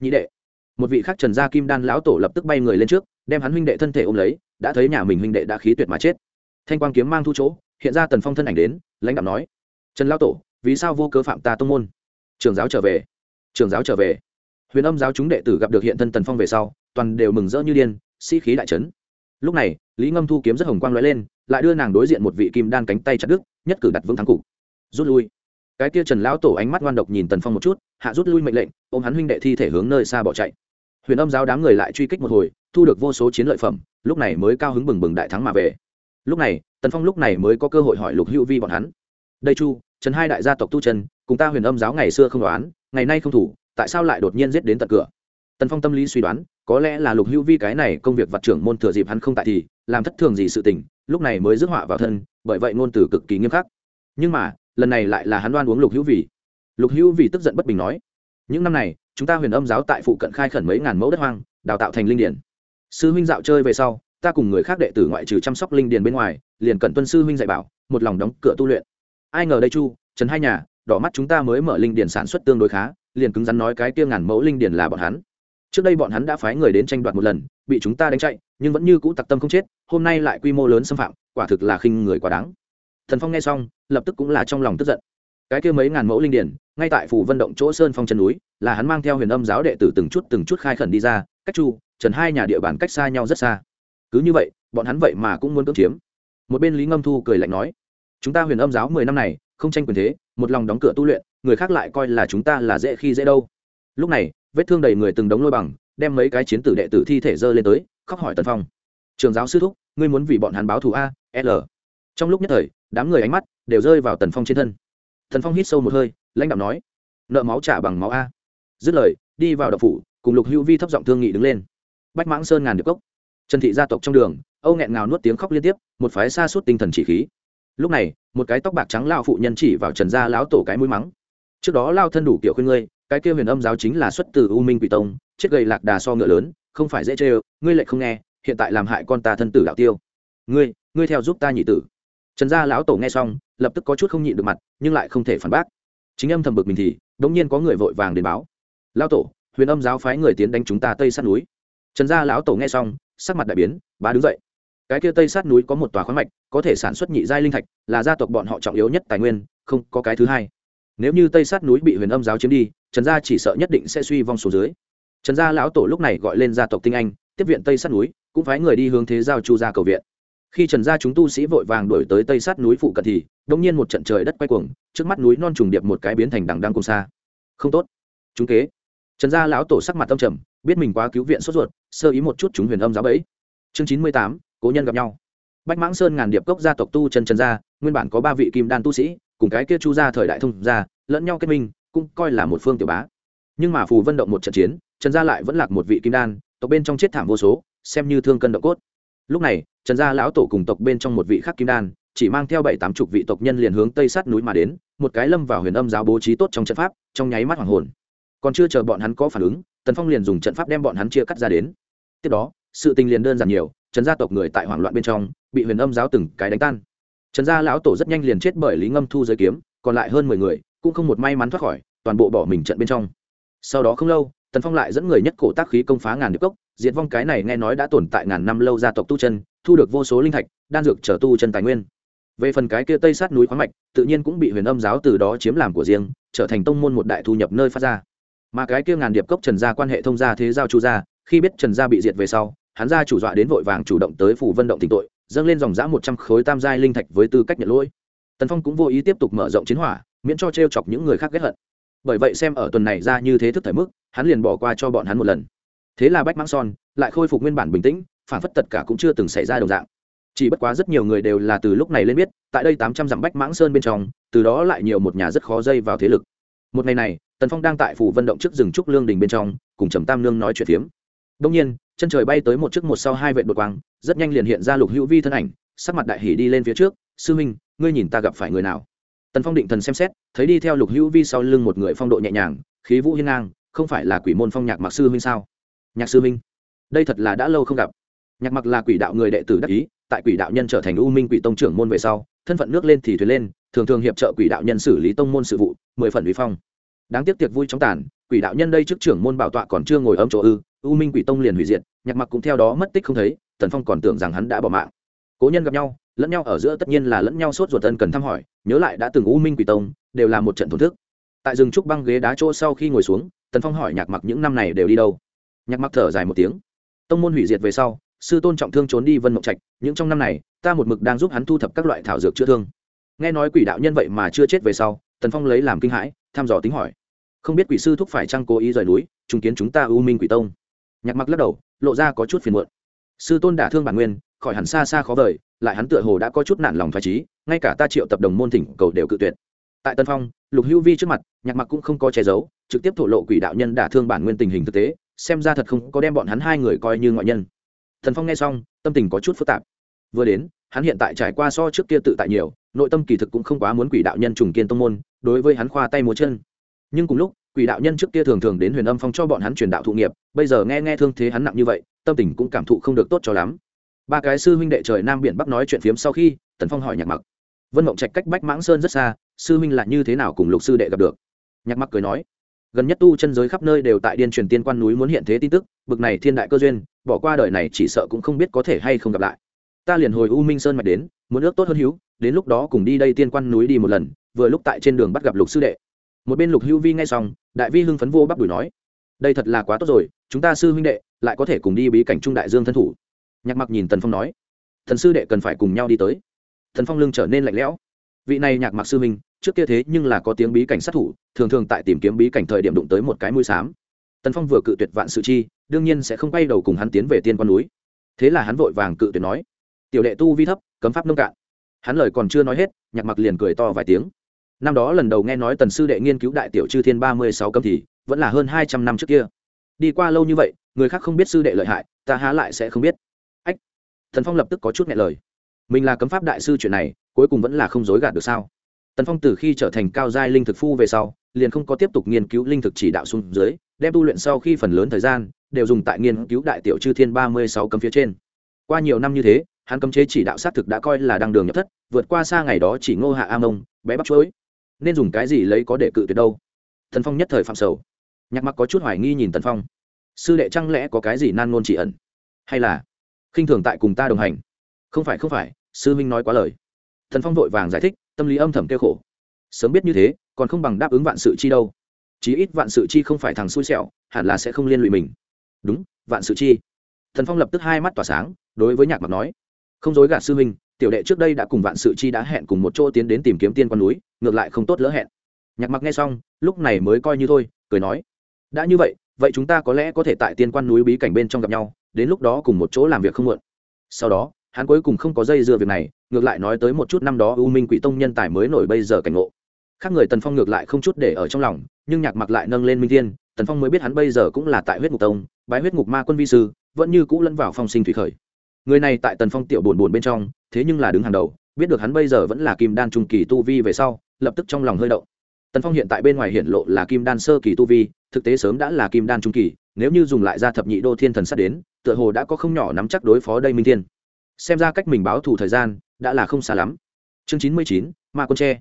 S1: Nhị đệ một vị khác trần gia kim đan lão tổ lập tức bay người lên trước, đem hắn huynh đệ thân thể ôm lấy, đã thấy nhà mình huynh đệ đã khí tuyệt mà chết. Thanh quang kiếm mang thu chỗ, hiện ra tần phong thân ảnh đến, lãnh đạo nói, trần lão tổ, vì sao vô cớ phạm ta tông môn? Trường giáo trở về. Trường giáo trở về. Huyền âm giáo chúng đệ tử gặp được hiện thân tần phong về sau, toàn đều mừng rỡ như điên, sĩ、si、khí đại trấn lúc này, lý ngâm thu kiếm rất hồng quang lóe lên, lại đưa nàng đối diện một vị kim đan cánh tay chặt đứt, nhất cử đặt vững thắng cục. Rút lui. Cái kia trần lão tổ ánh mắt ngoan độc nhìn tần phong một chút, hạ rút lui mệnh lệnh, ôm hắn huynh đệ thi thể hướng nơi xa bỏ chạy huyền âm giáo đám người lại truy kích một hồi, thu được vô số chiến lợi phẩm, lúc này mới cao hứng bừng bừng đại thắng mà về. Lúc này, tần phong lúc này mới có cơ hội hỏi lục hữu vi bọn hắn. Đây chu, trần hai đại gia tộc tu trần cùng ta huyền âm giáo ngày xưa không đoán, ngày nay không thủ, tại sao lại đột nhiên giết đến tận cửa? Tần phong tâm lý suy đoán, có lẽ là lục hữu vi cái này công việc vặt trưởng môn thừa dịp hắn không tại thì, làm thất thường gì sự tình, lúc này mới rước họa vào thân, bởi vậy ngôn từ cực kỳ nghiêm khắc. Nhưng mà, lần này lại là hắn đoan uống lục hữu vì lục hữu vì tức giận bất bình nói, những năm này chúng ta huyền âm giáo tại phụ cận khai khẩn mấy ngàn mẫu đất hoang, đào tạo thành linh điển. Sư huynh dạo chơi về sau, ta cùng người khác đệ tử ngoại trừ chăm sóc linh điền bên ngoài, liền cần tuân sư huynh dạy bảo, một lòng đóng cửa tu luyện. Ai ngờ đây chu, trần hai nhà, đỏ mắt chúng ta mới mở linh điền sản xuất tương đối khá, liền cứng rắn nói cái kia ngàn mẫu linh điền là bọn hắn. Trước đây bọn hắn đã phái người đến tranh đoạt một lần, bị chúng ta đánh chạy, nhưng vẫn như cũ tặc tâm không chết, hôm nay lại quy mô lớn xâm phạm, quả thực là khinh người quá đáng. Thần phong nghe xong, lập tức cũng là trong lòng tức giận cái kia mấy ngàn mẫu linh điển, ngay tại phủ Vân động chỗ sơn phong chân núi, là hắn mang theo huyền âm giáo đệ tử từng chút từng chút khai khẩn đi ra, cách chu, trần hai nhà địa bàn cách xa nhau rất xa. Cứ như vậy, bọn hắn vậy mà cũng muốn cưỡng chiếm. Một bên lý ngâm thu cười lạnh nói, chúng ta huyền âm giáo mười năm này, không tranh quyền thế, một lòng đóng cửa tu luyện, người khác lại coi là chúng ta là dễ khi dễ đâu. Lúc này, vết thương đầy người từng đống lôi bằng, đem mấy cái chiến tử đệ tử thi thể dơ lên tới, khóc hỏi tần phong, trường giáo sư thúc, ngươi muốn vì bọn hắn báo thù a, l? Trong lúc nhất thời, đám người ánh mắt đều rơi vào tần phong trên thân. Thần phong hít sâu một hơi, lãnh đạo nói, nợ máu trả bằng máu a. Dứt lời, đi vào đập phủ, cùng lục hữu vi thấp giọng thương nghị đứng lên. Bách mãng sơn ngàn được cốc. Trần thị gia tộc trong đường, âu nghẹn ngào nuốt tiếng khóc liên tiếp, một phái xa suốt tinh thần chỉ khí. Lúc này, một cái tóc bạc trắng lao phụ nhân chỉ vào trần gia lão tổ cái mũi mắng, trước đó lao thân đủ kiểu khuyên ngươi, cái kia huyền âm giáo chính là xuất từ u minh quỷ tông, chết gầy lạc đà so ngựa lớn, không phải dễ chê ngươi lại không nghe, hiện tại làm hại con ta thân tử đạo tiêu. Ngươi ngươi theo giúp ta nhị tử trần gia lão tổ nghe xong, lập tức có chút không nhịn được mặt, nhưng lại không thể phản bác. Chính âm thầm bực mình thì, đống nhiên có người vội vàng đến báo. Lão tổ, huyền âm giáo phái người tiến đánh chúng ta tây sát núi. Trần gia lão tổ nghe xong, sắc mặt đại biến, bá đứng dậy. Cái kia tây sát núi có một tòa khoáng mạch, có thể sản xuất nhị giai linh thạch, là gia tộc bọn họ trọng yếu nhất tài nguyên, không có cái thứ hai. Nếu như tây sát núi bị huyền âm giáo chiếm đi, trần gia chỉ sợ nhất định sẽ suy vong số dưới. Trần gia lão tổ lúc này gọi lên gia tộc tinh anh, tiếp viện tây sát núi, cũng phái người đi hướng thế giao chu gia cầu viện khi trần gia chúng tu sĩ vội vàng đuổi tới tây sát núi phụ cận thì đông nhiên một trận trời đất quay cuồng, trước mắt núi non trùng điệp một cái biến thành đằng đang cùng xa. Không tốt. Chúng kế. Trần gia lão tổ sắc mặt tâm trầm, biết mình quá cứu viện sốt ruột, sơ ý một chút chúng huyền âm giáo bẫy. Chương chín mươi tám, cố nhân gặp nhau. Bách mãng sơn ngàn điệp cốc gia tộc tu trần trần gia, nguyên bản có ba vị kim đan tu sĩ, cùng cái kia chu gia thời đại thông gia, lẫn nhau kết minh, cũng coi là một phương tiểu bá. Nhưng mà phù vân động một trận chiến, trần gia lại vẫn lạc một vị kim đan, tộc bên trong chết thảm vô số, xem như thương cân động cốt lúc này, trần gia lão tổ cùng tộc bên trong một vị khắc kim đan, chỉ mang theo bảy tám chục vị tộc nhân liền hướng tây sát núi mà đến, một cái lâm vào huyền âm giáo bố trí tốt trong trận pháp, trong nháy mắt hoàng hồn. Còn chưa chờ bọn hắn có phản ứng, tần phong liền dùng trận pháp đem bọn hắn chia cắt ra đến. Tiếp đó, sự tình liền đơn giản nhiều, trần gia tộc người tại hoảng loạn bên trong, bị huyền âm giáo từng cái đánh tan. Trần gia lão tổ rất nhanh liền chết bởi lý ngâm thu giới kiếm, còn lại hơn mười người cũng không một may mắn thoát khỏi, toàn bộ bỏ mình trận bên trong. Sau đó không lâu, tần phong lại dẫn người nhất cổ tác khí công phá ngàn điệp cốc diệt vong cái này nghe nói đã tồn tại ngàn năm lâu gia tộc tu chân, thu được vô số linh thạch, đan dược trở tu chân tài nguyên. Về phần cái kia tây sát núi khoáng mạch, tự nhiên cũng bị huyền âm giáo từ đó chiếm làm của riêng, trở thành tông môn một đại thu nhập nơi phát ra. Mà cái kia ngàn điệp cốc trần gia quan hệ thông gia thế giao chu gia, khi biết trần gia bị diệt về sau, hắn gia chủ dọa đến vội vàng chủ động tới phủ vân động tỉnh tội, dâng lên dòng giã một trăm khối tam giai linh thạch với tư cách nhận lỗi. Tần phong cũng vô ý tiếp tục mở rộng chiến hỏa, miễn cho t r e o chọc những người khác ghét hận. Bởi vậy xem ở tuần này ra như thế thức thời mức, hắn liền bỏ qua cho bọn hắn một lần thế là bách mãng son lại khôi phục nguyên bản bình tĩnh, phản phất tất cả cũng chưa từng xảy ra đồng dạng. Chỉ bất quá rất nhiều người đều là từ lúc này lên biết, tại đây tám trăm dặm bách mãng sơn bên trong, từ đó lại nhiều một nhà rất khó dây vào thế lực. Một ngày này, tần phong đang tại phủ vận động trước rừng trúc lương đình bên trong, cùng trầm tam lương nói chuyện phiếm. Đông nhiên, chân trời bay tới một chiếc một sau hai vệ đột quang, rất nhanh liền hiện ra lục hữu vi thân ảnh, sắc mặt đại hỉ đi lên phía trước, sư minh ngươi nhìn ta gặp phải người nào? Tần phong định thần xem xét, thấy đi theo lục hữu vi sau lưng một người phong độ nhẹ nhàng, khí vũ hiên ngang, không phải là quỷ môn phong nhạc mặc sư minh sao? Nhạc sư minh. Đây thật là đã lâu không gặp. Nhạc mặc là quỷ đạo người đệ tử đắc ý, tại quỷ đạo nhân trở thành u minh quỷ tông trưởng môn về sau, thân phận nước lên thì thuyền lên, thường thường hiệp trợ quỷ đạo nhân xử lý tông môn sự vụ, mười phần uy phong. Đáng tiếc tiệc vui trong tàn, quỷ đạo nhân đây trước trưởng môn bảo tọa còn chưa ngồi ấm chỗ ư, u minh quỷ tông liền hủy diệt, nhạc mặc cũng theo đó mất tích không thấy, tần phong còn tưởng rằng hắn đã bỏ mạng. Cố nhân gặp nhau, lẫn nhau ở giữa tất nhiên là lẫn nhau sốt ruột thân cần thăm hỏi, nhớ lại đã từng u minh quỷ tông, đều là một trận thổn thức. Tại rừng trúc băng ghế đá chỗ sau khi ngồi xuống, tần phong hỏi nhạc mặc những năm này đều đi đâu nhạc mặc thở dài một tiếng. Tông môn hủy diệt về sau, sư tôn trọng thương trốn đi vân mộng trạch, những trong năm này, ta một mực đang giúp hắn thu thập các loại thảo dược chữa thương. Nghe nói quỷ đạo nhân vậy mà chưa chết về sau, tần phong lấy làm kinh hãi, thăm dò tính hỏi. Không biết quỷ sư thúc phải chăng cố ý rời núi chứng kiến chúng ta u minh quỷ tông. Nhạc mặc lắc đầu, lộ ra có chút phiền muộn. Sư tôn đả thương bản nguyên, khỏi hẳn xa xa khó vời, lại hắn tựa hồ đã có chút nản lòng phải trí, ngay cả ta triệu tập đồng môn thỉnh cầu đều cự tuyệt. Tại tân phong, lục hữu vi trước mặt, nhạc mặc cũng không có che giấu, trực tiếp thổ lộ quỷ đạo nhân đả thương bản nguyên tình hình thực tế xem ra thật không có đem bọn hắn hai người coi như ngoại nhân. Thần phong nghe xong, tâm tình có chút phức tạp. Vừa đến, hắn hiện tại trải qua so trước kia tự tại nhiều, nội tâm kỳ thực cũng không quá muốn quỷ đạo nhân trùng kiên tông môn, đối với hắn khoa tay múa chân. Nhưng cùng lúc, quỷ đạo nhân trước kia thường thường đến huyền âm phong cho bọn hắn truyền đạo thụ nghiệp, bây giờ nghe nghe thương thế hắn nặng như vậy, tâm tình cũng cảm thụ không được tốt cho lắm. Ba cái sư huynh đệ trời nam biển bắc nói chuyện phiếm sau khi, tần phong hỏi nhạc mặc. Vân mộng trạch cách bách mãng sơn rất xa, sư huynh là như thế nào cùng lục sư đệ gặp được? Nhạc mặc cười nói gần nhất tu chân giới khắp nơi đều tại điên truyền tiên quan núi muốn hiện thế tin tức, bực này thiên đại cơ duyên, bỏ qua đời này chỉ sợ cũng không biết có thể hay không gặp lại. Ta liền hồi u minh sơn mạch đến, muốn ước tốt hơn hữu, đến lúc đó cùng đi đây tiên quan núi đi một lần, vừa lúc tại trên đường bắt gặp lục sư đệ. Một bên lục hữu vi ngay xong, đại vi hưng phấn vô bắp đùi nói, đây thật là quá tốt rồi, chúng ta sư huynh đệ lại có thể cùng đi bí cảnh trung đại dương thân thủ. Nhạc mặc nhìn tần phong nói, thần sư đệ cần phải cùng nhau đi tới. Thần phong lưng trở nên lạnh lẽo. Vị này nhạc mặc sư huynh trước kia thế nhưng là có tiếng bí cảnh sát thủ, thường thường tại tìm kiếm bí cảnh thời điểm đụng tới một cái mũi xám. Tần phong vừa cự tuyệt vạn sự chi, đương nhiên sẽ không quay đầu cùng hắn tiến về tiên quan núi. Thế là hắn vội vàng cự tuyệt nói, tiểu đệ tu vi thấp, cấm pháp nông cạn. Hắn lời còn chưa nói hết, nhạc mặc liền cười to vài tiếng. Năm đó lần đầu nghe nói tần sư đệ nghiên cứu đại tiểu chư thiên ba mươi sáu cấm thì, vẫn là hơn hai trăm năm trước kia. Đi qua lâu như vậy, người khác không biết sư đệ lợi hại, ta há lại sẽ không biết. Ách! Thần phong lập tức có chút nghe lời. Mình là cấm pháp đại sư chuyện này, cuối cùng vẫn là không dối gạt được sao? Tần phong từ khi trở thành cao giai linh thực phu về sau, liền không có tiếp tục nghiên cứu linh thực chỉ đạo xuống dưới, đem tu luyện sau khi phần lớn thời gian, đều dùng tại nghiên cứu đại tiểu chư thiên ba mươi sáu cấm phía trên. Qua nhiều năm như thế, hắn cấm chế chỉ đạo xác thực đã coi là đang đường nhập thất, vượt qua xa ngày đó chỉ ngô hạ a mông, bé bắp chuối. Nên dùng cái gì lấy có để cự tuyệt đâu? Thần phong nhất thời phạm sầu. Nhạc mặc có chút hoài nghi nhìn tần phong. Sư đệ chẳng lẽ có cái gì nan ngôn chỉ ẩn? Hay là khinh thường tại cùng ta đồng hành? Không phải không phải, sư minh nói quá lời. Thần phong vội vàng giải thích tâm lý âm thầm kêu khổ. Sớm biết như thế, còn không bằng đáp ứng vạn sự chi đâu. Chí ít vạn sự chi không phải thằng xui xẻo, hẳn là sẽ không liên lụy mình. Đúng, vạn sự chi. Thần phong lập tức hai mắt tỏa sáng, đối với nhạc mặc nói, không dối gạt sư minh tiểu đệ trước đây đã cùng vạn sự chi đã hẹn cùng một chỗ tiến đến tìm kiếm tiên quan núi, ngược lại không tốt lỡ hẹn. Nhạc mặc nghe xong, lúc này mới coi như thôi, cười nói, đã như vậy vậy chúng ta có lẽ có thể tại tiên quan núi bí cảnh bên trong gặp nhau, đến lúc đó cùng một chỗ làm việc không muộn. Sau đó, hắn cuối cùng không có dây dưa việc này ngược lại nói tới một chút năm đó u minh quỷ tông nhân tài mới nổi bây giờ cảnh ngộ. Khác người tần phong ngược lại không chút để ở trong lòng, nhưng nhạc mặc lại nâng lên minh thiên, tần phong mới biết hắn bây giờ cũng là tại huyết ngục tông, bái huyết ngục ma quân vi sư, vẫn như cũ lẫn vào phong sinh thủy khởi. Người này tại tần phong tiểu buồn buồn bên trong, thế nhưng là đứng hàng đầu, biết được hắn bây giờ vẫn là kim đan trung kỳ tu vi về sau, lập tức trong lòng hơi động. Tần phong hiện tại bên ngoài hiện lộ là kim đan sơ kỳ tu vi, thực tế sớm đã là kim đan trung kỳ, nếu như dùng lại ra thập nhị đô thiên thần sắt đến, tựa hồ đã có không nhỏ nắm chắc đối phó đây minh thiên. Xem ra cách mình báo thù thời gian đã là không xa lắm. Chương chín mươi chín, ma quân tre.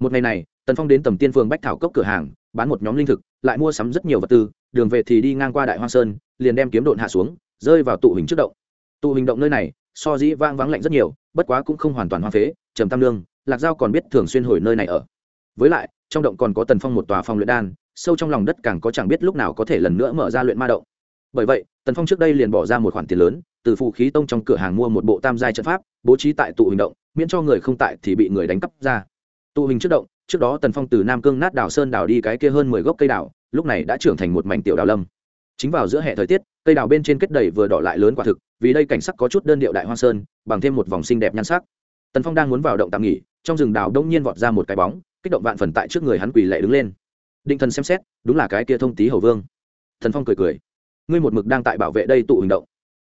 S1: Một ngày này, tần phong đến tầm tiên phường bách thảo cốc cửa hàng, bán một nhóm linh thực, lại mua sắm rất nhiều vật tư, đường về thì đi ngang qua đại hoa sơn, liền đem kiếm độn hạ xuống, rơi vào tụ hình trước động. Tụ hình động nơi này, so dĩ vang vắng lạnh rất nhiều, bất quá cũng không hoàn toàn hoang phế, trầm tam lương, lạc giao còn biết thường xuyên hồi nơi này ở. Với lại, trong động còn có tần phong một tòa phòng luyện đan, sâu trong lòng đất càng có chẳng biết lúc nào có thể lần nữa mở ra luyện ma động. Bởi vậy, tần phong trước đây liền bỏ ra một khoản tiền lớn từ phụ khí tông trong cửa hàng mua một bộ tam giai trận pháp, bố trí tại tụ hình động, miễn cho người không tại thì bị người đánh cắp ra. Tụ hình trước động, trước đó tần phong từ nam cương nát đảo sơn đảo đi cái kia hơn mười gốc cây đảo, lúc này đã trưởng thành một mảnh tiểu đảo lâm. Chính vào giữa hệ thời tiết, cây đào bên trên kết đầy vừa đỏ lại lớn quả thực, vì đây cảnh sắc có chút đơn điệu đại hoa sơn, bằng thêm một vòng xinh đẹp nhan sắc. Tần phong đang muốn vào động tạm nghỉ, trong rừng đào đông nhiên vọt ra một cái bóng, kích động vạn phần tại trước người hắn quỳ lệ đứng lên. Định thần xem xét, đúng là cái kia thông tý hầu vương. Thần phong cười cười. Ngươi một mực đang tại bảo vệ đây tụ hình động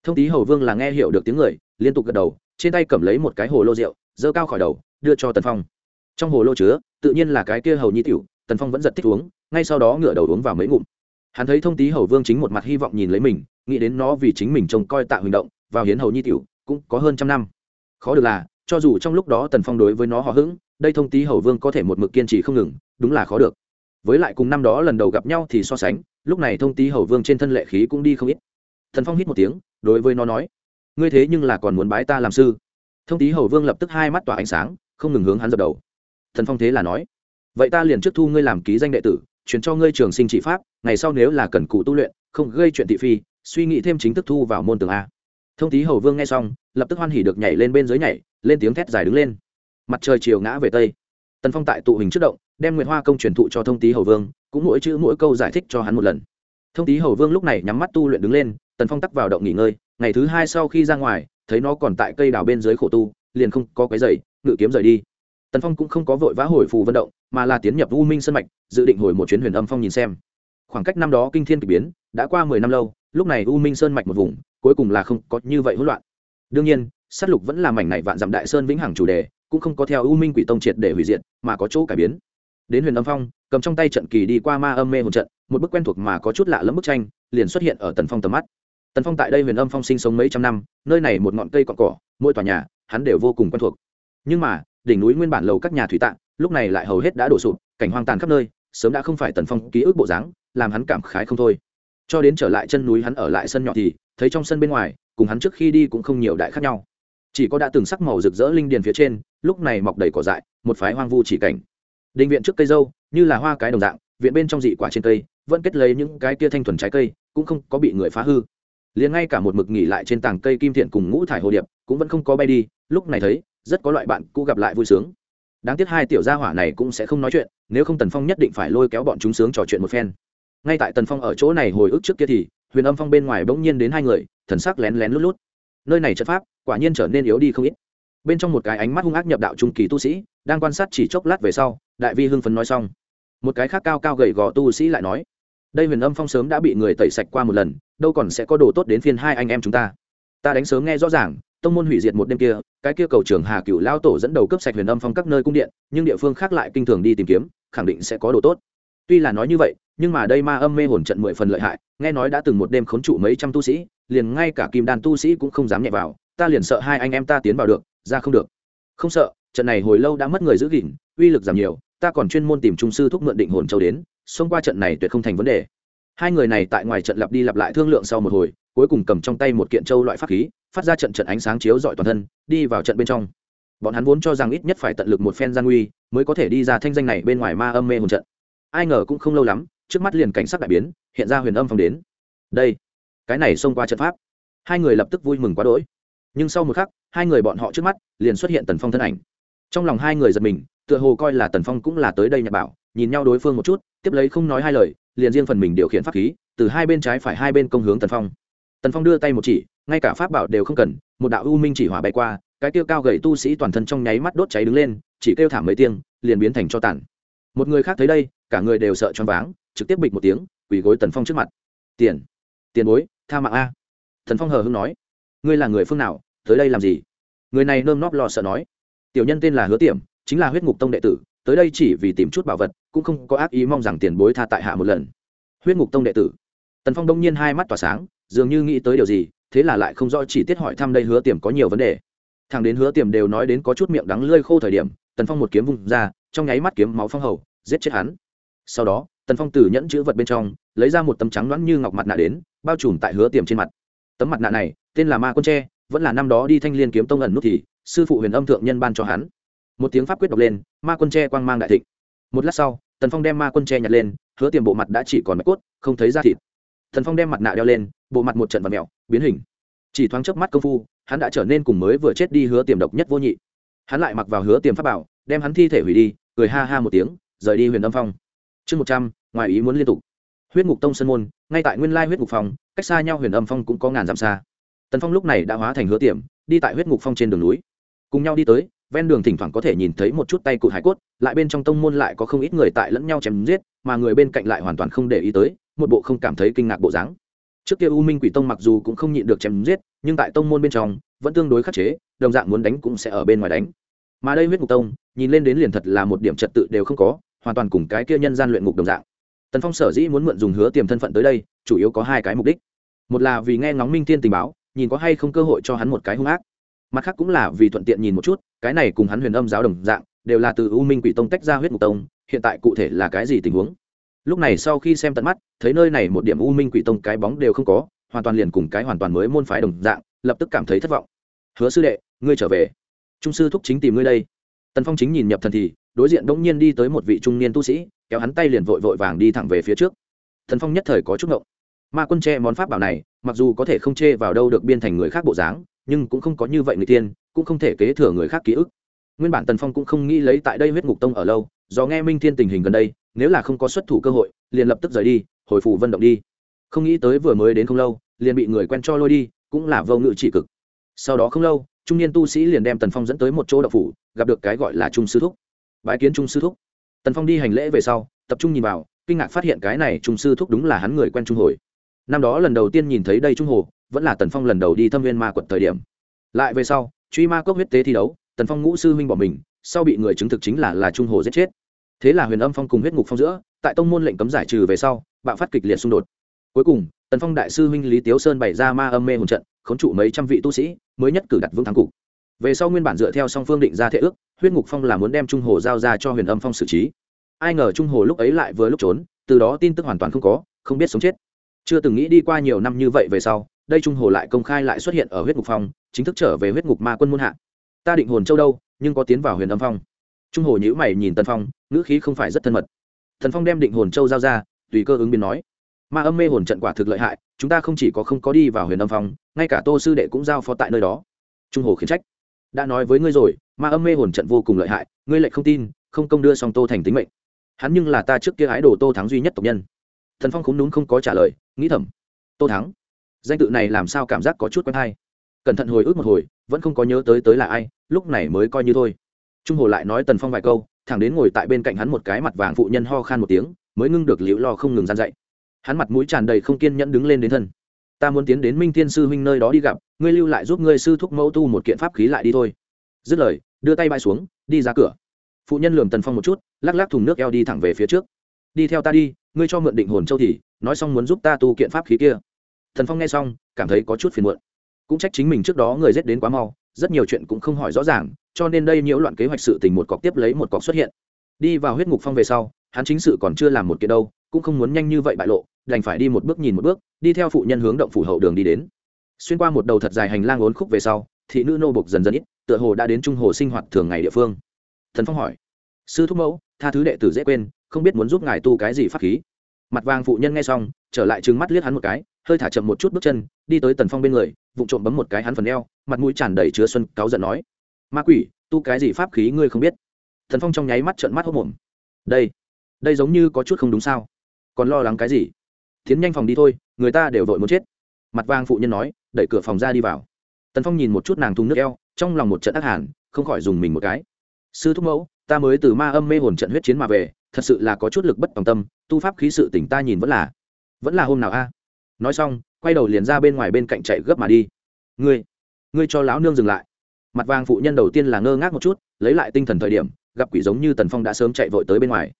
S1: thông tý hầu vương là nghe hiểu được tiếng người, liên tục gật đầu, trên tay cầm lấy một cái hồ lô rượu dơ cao khỏi đầu, đưa cho tần phong. Trong hồ lô chứa, tự nhiên là cái kia hầu nhi tiểu, tần phong vẫn giật thích uống, ngay sau đó ngửa đầu uống vào mấy ngụm. Hắn thấy thông tý hầu vương chính một mặt hy vọng nhìn lấy mình, nghĩ đến nó vì chính mình trông coi tạo huỳnh động, vào hiến hầu nhi tiểu, cũng có hơn trăm năm. Khó được là, cho dù trong lúc đó tần phong đối với nó họ hững, đây thông tý hầu vương có thể một mực kiên trì không ngừng, đúng là khó được. Với lại cùng năm đó lần đầu gặp nhau thì so sánh, lúc này thông tý hầu vương trên thân lệ khí cũng đi không ít thần phong hít một tiếng, đối với nó nói, ngươi thế nhưng là còn muốn bái ta làm sư. Thông tý hầu vương lập tức hai mắt tỏa ánh sáng, không ngừng hướng hắn dập đầu. Thần phong thế là nói, vậy ta liền trước thu ngươi làm ký danh đệ tử chuyển cho ngươi trường sinh trị pháp, ngày sau nếu là cần cụ tu luyện, không gây chuyện thị phi, suy nghĩ thêm chính thức thu vào môn tường a. Thông tý hầu vương nghe xong, lập tức hoan hỉ được nhảy lên bên dưới nhảy, lên tiếng thét dài đứng lên. Mặt trời chiều ngã về tây. Tần phong tại tụ hình trước động, đem nguyệt hoa công truyền thụ cho thông tý hầu vương, cũng mỗi chữ mỗi câu giải thích cho hắn một lần. Thông tý hầu vương lúc này nhắm mắt tu luyện đứng lên tần phong tắc vào động nghỉ ngơi, ngày thứ hai sau khi ra ngoài, thấy nó còn tại cây đào bên dưới khổ tu, liền không có cái giày ngự kiếm rời đi. Tần phong cũng không có vội vã hồi phù vận động, mà là tiến nhập u minh sân mạch, dự định hồi một chuyến huyền âm phong nhìn xem. Khoảng cách năm đó kinh thiên k ỳ biến, đã qua mười năm lâu, lúc này u minh sơn mạch một vùng, cuối cùng là không có như vậy hỗn loạn. Đương nhiên s á t lục vẫn là mảnh này vạn dặm đại sơn vĩnh hằng chủ đề, cũng không có theo u minh quỷ tông triệt để hủy diệt, mà có chỗ cải biến. Đến huyền âm phong, cầm trong tay trận kỳ đi qua ma âm mê hồn trận, một bức quen thuộc mà có chút lạ lẫm bức tranh, liền xuất hiện ở tần phong tầm mắt tần phong tại đây huyền âm phong sinh sống mấy trăm năm, nơi này một ngọn cây cọn cỏ, mỗi tòa nhà, hắn đều vô cùng quen thuộc. Nhưng mà, đỉnh núi nguyên bản lầu các nhà thủy tạng, lúc này lại hầu hết đã đổ sụp, cảnh hoang tàn khắp nơi, sớm đã không phải tần phong ký ức bộ dáng, làm hắn cảm khái không thôi. Cho đến trở lại chân núi hắn ở lại sân nhỏ thì, thấy trong sân bên ngoài, cùng hắn trước khi đi cũng không nhiều đại khác nhau. Chỉ có đã từng sắc màu rực rỡ linh điền phía trên, lúc này mọc đầy cỏ dại, một phái hoang vu chỉ cảnh. Đình viện trước cây dâu, như là hoa cái đồng dạng, viện bên trong dị quả trên cây, vẫn kết lấy những cái kia thanh thuần trái cây, cũng không có bị người phá hư liền ngay cả một mực nghỉ lại trên tảng cây kim thiện cùng ngũ thải hồ điệp cũng vẫn không có bay đi, lúc này thấy, rất có loại bạn cũ gặp lại vui sướng. Đáng tiếc hai tiểu gia hỏa này cũng sẽ không nói chuyện, nếu không tần phong nhất định phải lôi kéo bọn chúng sướng trò chuyện một phen. Ngay tại tần phong ở chỗ này hồi ức trước kia thì, huyền âm phong bên ngoài bỗng nhiên đến hai người, thần sắc lén lén lút lút. Nơi này chất pháp, quả nhiên trở nên yếu đi không ít. Bên trong một cái ánh mắt hung ác nhập đạo trung kỳ tu sĩ, đang quan sát chỉ chốc lát về sau, đại vi hưng phấn nói xong. Một cái khác cao cao gầy gò tu sĩ lại nói đây huyền âm phong sớm đã bị người tẩy sạch qua một lần, đâu còn sẽ có đồ tốt đến phiên hai anh em chúng ta. Ta đánh sớm nghe rõ ràng, tông môn hủy diệt một đêm kia, cái kia cầu trưởng hà cựu lao tổ dẫn đầu cấp sạch huyền âm phong các nơi cung điện, nhưng địa phương khác lại kinh thường đi tìm kiếm, khẳng định sẽ có đồ tốt. Tuy là nói như vậy, nhưng mà đây ma âm mê hồn trận mười phần lợi hại, nghe nói đã từng một đêm khốn trụ mấy trăm tu sĩ, liền ngay cả kim đan tu sĩ cũng không dám nhẹ vào, ta liền sợ hai anh em ta tiến vào được, ra không được. Không sợ, trận này hồi lâu đã mất người giữ gìn, uy lực giảm nhiều ta còn chuyên môn tìm trung sư thúc mượn định hồn châu đến, xông qua trận này tuyệt không thành vấn đề. Hai người này tại ngoài trận lặp đi lặp lại thương lượng sau một hồi, cuối cùng cầm trong tay một kiện châu loại pháp khí, phát ra trận trận ánh sáng chiếu rọi toàn thân, đi vào trận bên trong. Bọn hắn vốn cho rằng ít nhất phải tận lực một phen gian nguy, mới có thể đi ra thanh danh này bên ngoài ma âm mê hồn trận. Ai ngờ cũng không lâu lắm, trước mắt liền cảnh sắc đại biến, hiện ra huyền âm phong đến. Đây, cái này xông qua trận pháp. Hai người lập tức vui mừng quá đỗi. Nhưng sau một khắc, hai người bọn họ trước mắt, liền xuất hiện tần phong thân ảnh. Trong lòng hai người giật mình tựa hồ coi là tần phong cũng là tới đây nhặt bảo, nhìn nhau đối phương một chút, tiếp lấy không nói hai lời, liền riêng phần mình điều khiển pháp khí, từ hai bên trái phải hai bên công hướng tần phong. Tần phong đưa tay một chỉ, ngay cả pháp bảo đều không cần, một đạo u minh chỉ hỏa bay qua, cái tiêu cao gầy tu sĩ toàn thân trong nháy mắt đốt cháy đứng lên, chỉ kêu thảm mấy tiếng, liền biến thành cho tàn. Một người khác thấy đây, cả người đều sợ choáng váng, trực tiếp bịch một tiếng, quỳ gối tần phong trước mặt. Tiền tiền bối, tha mạng a. Tần phong hờ hưng nói. Ngươi là người phương nào, tới đây làm gì? Người này nơm nóp lo sợ nói. Tiểu nhân tên là hứa tiệm chính là huyết ngục tông đệ tử, tới đây chỉ vì tìm chút bảo vật, cũng không có ác ý mong rằng tiền bối tha tại hạ một lần. Huyết ngục tông đệ tử. Tần phong đông nhiên hai mắt tỏa sáng, dường như nghĩ tới điều gì, thế là lại không rõ chỉ tiết hỏi thăm đây hứa tiềm có nhiều vấn đề. Thằng đến hứa tiềm đều nói đến có chút miệng đắng lơi khô thời điểm, tần phong một kiếm vung ra, trong nháy mắt kiếm máu phong hầu, giết chết hắn. Sau đó, tần phong từ nhẫn chữ vật bên trong, lấy ra một tấm trắng loãng như ngọc mặt nạ đến, bao trùm tại hứa tiềm trên mặt. Tấm mặt nạ này, tên là ma quân tre, vẫn là năm đó đi thanh liên kiếm tông ẩn nút thì, sư phụ huyền âm thượng nhân ban cho hắn một tiếng pháp quyết đọc lên, ma quân tre quang mang đại thịnh. Một lát sau, tần phong đem ma quân tre nhặt lên, hứa tiềm bộ mặt đã chỉ còn mạch cốt, không thấy da thịt. Thần phong đem mặt nạ đeo lên, bộ mặt một trận vật mẹo biến hình. Chỉ thoáng chớp mắt công phu, hắn đã trở nên cùng mới vừa chết đi hứa tiềm độc nhất vô nhị. Hắn lại mặc vào hứa tiềm pháp bảo, đem hắn thi thể hủy đi, cười ha ha một tiếng, rời đi huyền âm phong. Chương một trăm, ngoài ý muốn liên tục. Huyết ngục tông sơn môn, ngay tại nguyên lai huyết ngục phong, cách xa nhau huyền âm phong cũng có ngàn dặm xa. Tần phong lúc này đã hóa thành hứa tiềm, đi tại huyết ngục phong trên đường núi. Cùng nhau đi tới ven đường thỉnh thoảng có thể nhìn thấy một chút tay cụt hải cốt, lại bên trong tông môn lại có không ít người tại lẫn nhau chém giết, mà người bên cạnh lại hoàn toàn không để ý tới, một bộ không cảm thấy kinh ngạc bộ dáng. Trước kia u minh quỷ tông mặc dù cũng không nhịn được chém giết, nhưng tại tông môn bên trong, vẫn tương đối khắc chế, đồng dạng muốn đánh cũng sẽ ở bên ngoài đánh. Mà đây huyết ngục tông, nhìn lên đến liền thật là một điểm trật tự đều không có, hoàn toàn cùng cái kia nhân gian luyện ngục đồng dạng. Tần phong sở dĩ muốn mượn dùng hứa tiềm thân phận tới đây, chủ yếu có hai cái mục đích. Một là vì nghe ngóng minh thiên tình báo, nhìn có hay không cơ hội cho hắn một cái hung ác mặt khác cũng là vì thuận tiện nhìn một chút, cái này cùng hắn huyền âm giáo đồng dạng, đều là từ u minh quỷ tông tách ra huyết ngục tông, hiện tại cụ thể là cái gì tình huống? Lúc này sau khi xem tận mắt, thấy nơi này một điểm u minh quỷ tông cái bóng đều không có, hoàn toàn liền cùng cái hoàn toàn mới môn phái đồng dạng, lập tức cảm thấy thất vọng. Hứa sư đệ, ngươi trở về. Trung sư thúc chính tìm ngươi đây. Tần phong chính nhìn nhập thần thì, đối diện đống nhiên đi tới một vị trung niên tu sĩ, kéo hắn tay liền vội vội vàng đi thẳng về phía trước. Thần phong nhất thời có chút ngộng. Ma quân che món pháp bảo này, mặc dù có thể không chê vào đâu được biên thành người khác bộ dáng nhưng cũng không có như vậy người tiên, cũng không thể kế thừa người khác ký ức. Nguyên bản tần phong cũng không nghĩ lấy tại đây huyết ngục tông ở lâu, do nghe minh thiên tình hình gần đây, nếu là không có xuất thủ cơ hội, liền lập tức rời đi, hồi phủ vận động đi. Không nghĩ tới vừa mới đến không lâu, liền bị người quen cho lôi đi, cũng là vô ngự chỉ cực. Sau đó không lâu, trung niên tu sĩ liền đem tần phong dẫn tới một chỗ đậu phủ, gặp được cái gọi là trung sư thúc. Bái kiến trung sư thúc. Tần phong đi hành lễ về sau, tập trung nhìn vào, kinh ngạc phát hiện cái này trung sư thúc đúng là hắn người quen trung hồi. Năm đó lần đầu tiên nhìn thấy đây trung hồ vẫn là tần phong lần đầu đi thâm viên ma quật thời điểm. Lại về sau, truy ma cốc huyết tế thi đấu, tần phong ngũ sư huynh bỏ mình, sau bị người chứng thực chính là là trung hồ giết chết. Thế là huyền âm phong cùng huyết ngục phong giữa, tại tông môn lệnh cấm giải trừ về sau, bạo phát kịch liệt xung đột. Cuối cùng, tần phong đại sư huynh lý tiếu sơn bày ra ma âm mê hồn trận, khốn trụ mấy trăm vị tu sĩ, mới nhất cử đặt vững thắng cục. Về sau nguyên bản dựa theo song phương định ra thể ước, huyết ngục phong là muốn đem trung hồ giao ra cho huyền âm phong xử trí. Ai ngờ trung hồ lúc ấy lại vừa lúc trốn, từ đó tin tức hoàn toàn không có, không biết sống chết. Chưa từng nghĩ đi qua nhiều năm như vậy về sau đây trung hồ lại công khai lại xuất hiện ở huyết ngục phong, chính thức trở về huyết ngục ma quân muôn hạ. Ta định hồn châu đâu, nhưng có tiến vào huyền âm phong. Trung hồ nhữ mày nhìn tần phong, ngữ khí không phải rất thân mật. Thần phong đem định hồn châu giao ra, tùy cơ ứng biến nói. Ma âm mê hồn trận quả thực lợi hại, chúng ta không chỉ có không có đi vào huyền âm phong, ngay cả tô sư đệ cũng giao phó tại nơi đó. Trung hồ khiển trách. Đã nói với ngươi rồi, ma âm mê hồn trận vô cùng lợi hại, ngươi lại không tin, không công đưa xong tô thành tính mệnh. Hắn nhưng là ta trước kia ái đồ tô thắng duy nhất tộc nhân. Thần phong cũng đúng không có trả lời, nghĩ thầm. Tô thắng danh tự này làm sao cảm giác có chút quen hay? Cẩn thận hồi ức một hồi, vẫn không có nhớ tới tới là ai, lúc này mới coi như thôi. Trung hồ lại nói tần phong vài câu, thẳng đến ngồi tại bên cạnh hắn một cái mặt vàng phụ nhân ho khan một tiếng, mới ngưng được liễu lo không ngừng gian dậy hắn mặt mũi tràn đầy không kiên nhẫn đứng lên đến thân. Ta muốn tiến đến minh thiên sư huynh nơi đó đi gặp, ngươi lưu lại giúp ngươi sư thúc mẫu tu một kiện pháp khí lại đi thôi. Dứt lời, đưa tay bay xuống, đi ra cửa. Phụ nhân lường tần phong một chút, lắc lắc thùng nước eo đi thẳng về phía trước. Đi theo ta đi, ngươi cho mượn định hồn châu thì, nói xong muốn giúp ta tu kiện pháp khí kia thần phong nghe xong, cảm thấy có chút phiền muộn. Cũng trách chính mình trước đó người rét đến quá mau, rất nhiều chuyện cũng không hỏi rõ ràng, cho nên đây nhiễu loạn kế hoạch sự tình một cọc tiếp lấy một cọc xuất hiện. Đi vào huyết ngục phong về sau, hắn chính sự còn chưa làm một kiện đâu, cũng không muốn nhanh như vậy bại lộ, đành phải đi một bước nhìn một bước, đi theo phụ nhân hướng động phủ hậu đường đi đến. Xuyên qua một đầu thật dài hành lang ốn khúc về sau, thị nữ nô bục dần dần ít, tựa hồ đã đến trung hồ sinh hoạt thường ngày địa phương. Thần phong hỏi, sư thúc mẫu, tha thứ đệ tử dễ quên, không biết muốn giúp ngài tu cái gì pháp khí? Mặt vàng phụ nhân nghe xong, trở lại trừng mắt liếc hắn một cái, hơi thả chậm một chút bước chân, đi tới tần phong bên người vụ trộm bấm một cái hắn phần eo, mặt mũi tràn đầy chứa xuân, cáu giận nói, ma quỷ, tu cái gì pháp khí ngươi không biết? Thần phong trong nháy mắt trợn mắt hốc mồm đây đây giống như có chút không đúng sao? Còn lo lắng cái gì? Tiến nhanh phòng đi thôi, người ta đều vội muốn chết. Mặt vàng phụ nhân nói, đẩy cửa phòng ra đi vào. Tần phong nhìn một chút nàng thùng nước eo, trong lòng một trận ác hàn, không khỏi dùng mình một cái. Sư thúc mẫu, ta mới từ ma âm mê hồn trận huyết chiến mà về thật sự là có chút lực bất tòng tâm, tu pháp khí sự tỉnh ta nhìn vẫn là vẫn là hôm nào a? Nói xong, quay đầu liền ra bên ngoài bên cạnh chạy gấp mà đi. Ngươi ngươi cho lão nương dừng lại. Mặt vàng phụ nhân đầu tiên là ngơ ngác một chút, lấy lại tinh thần thời điểm, gặp quỷ giống như tần phong đã sớm chạy vội tới bên ngoài.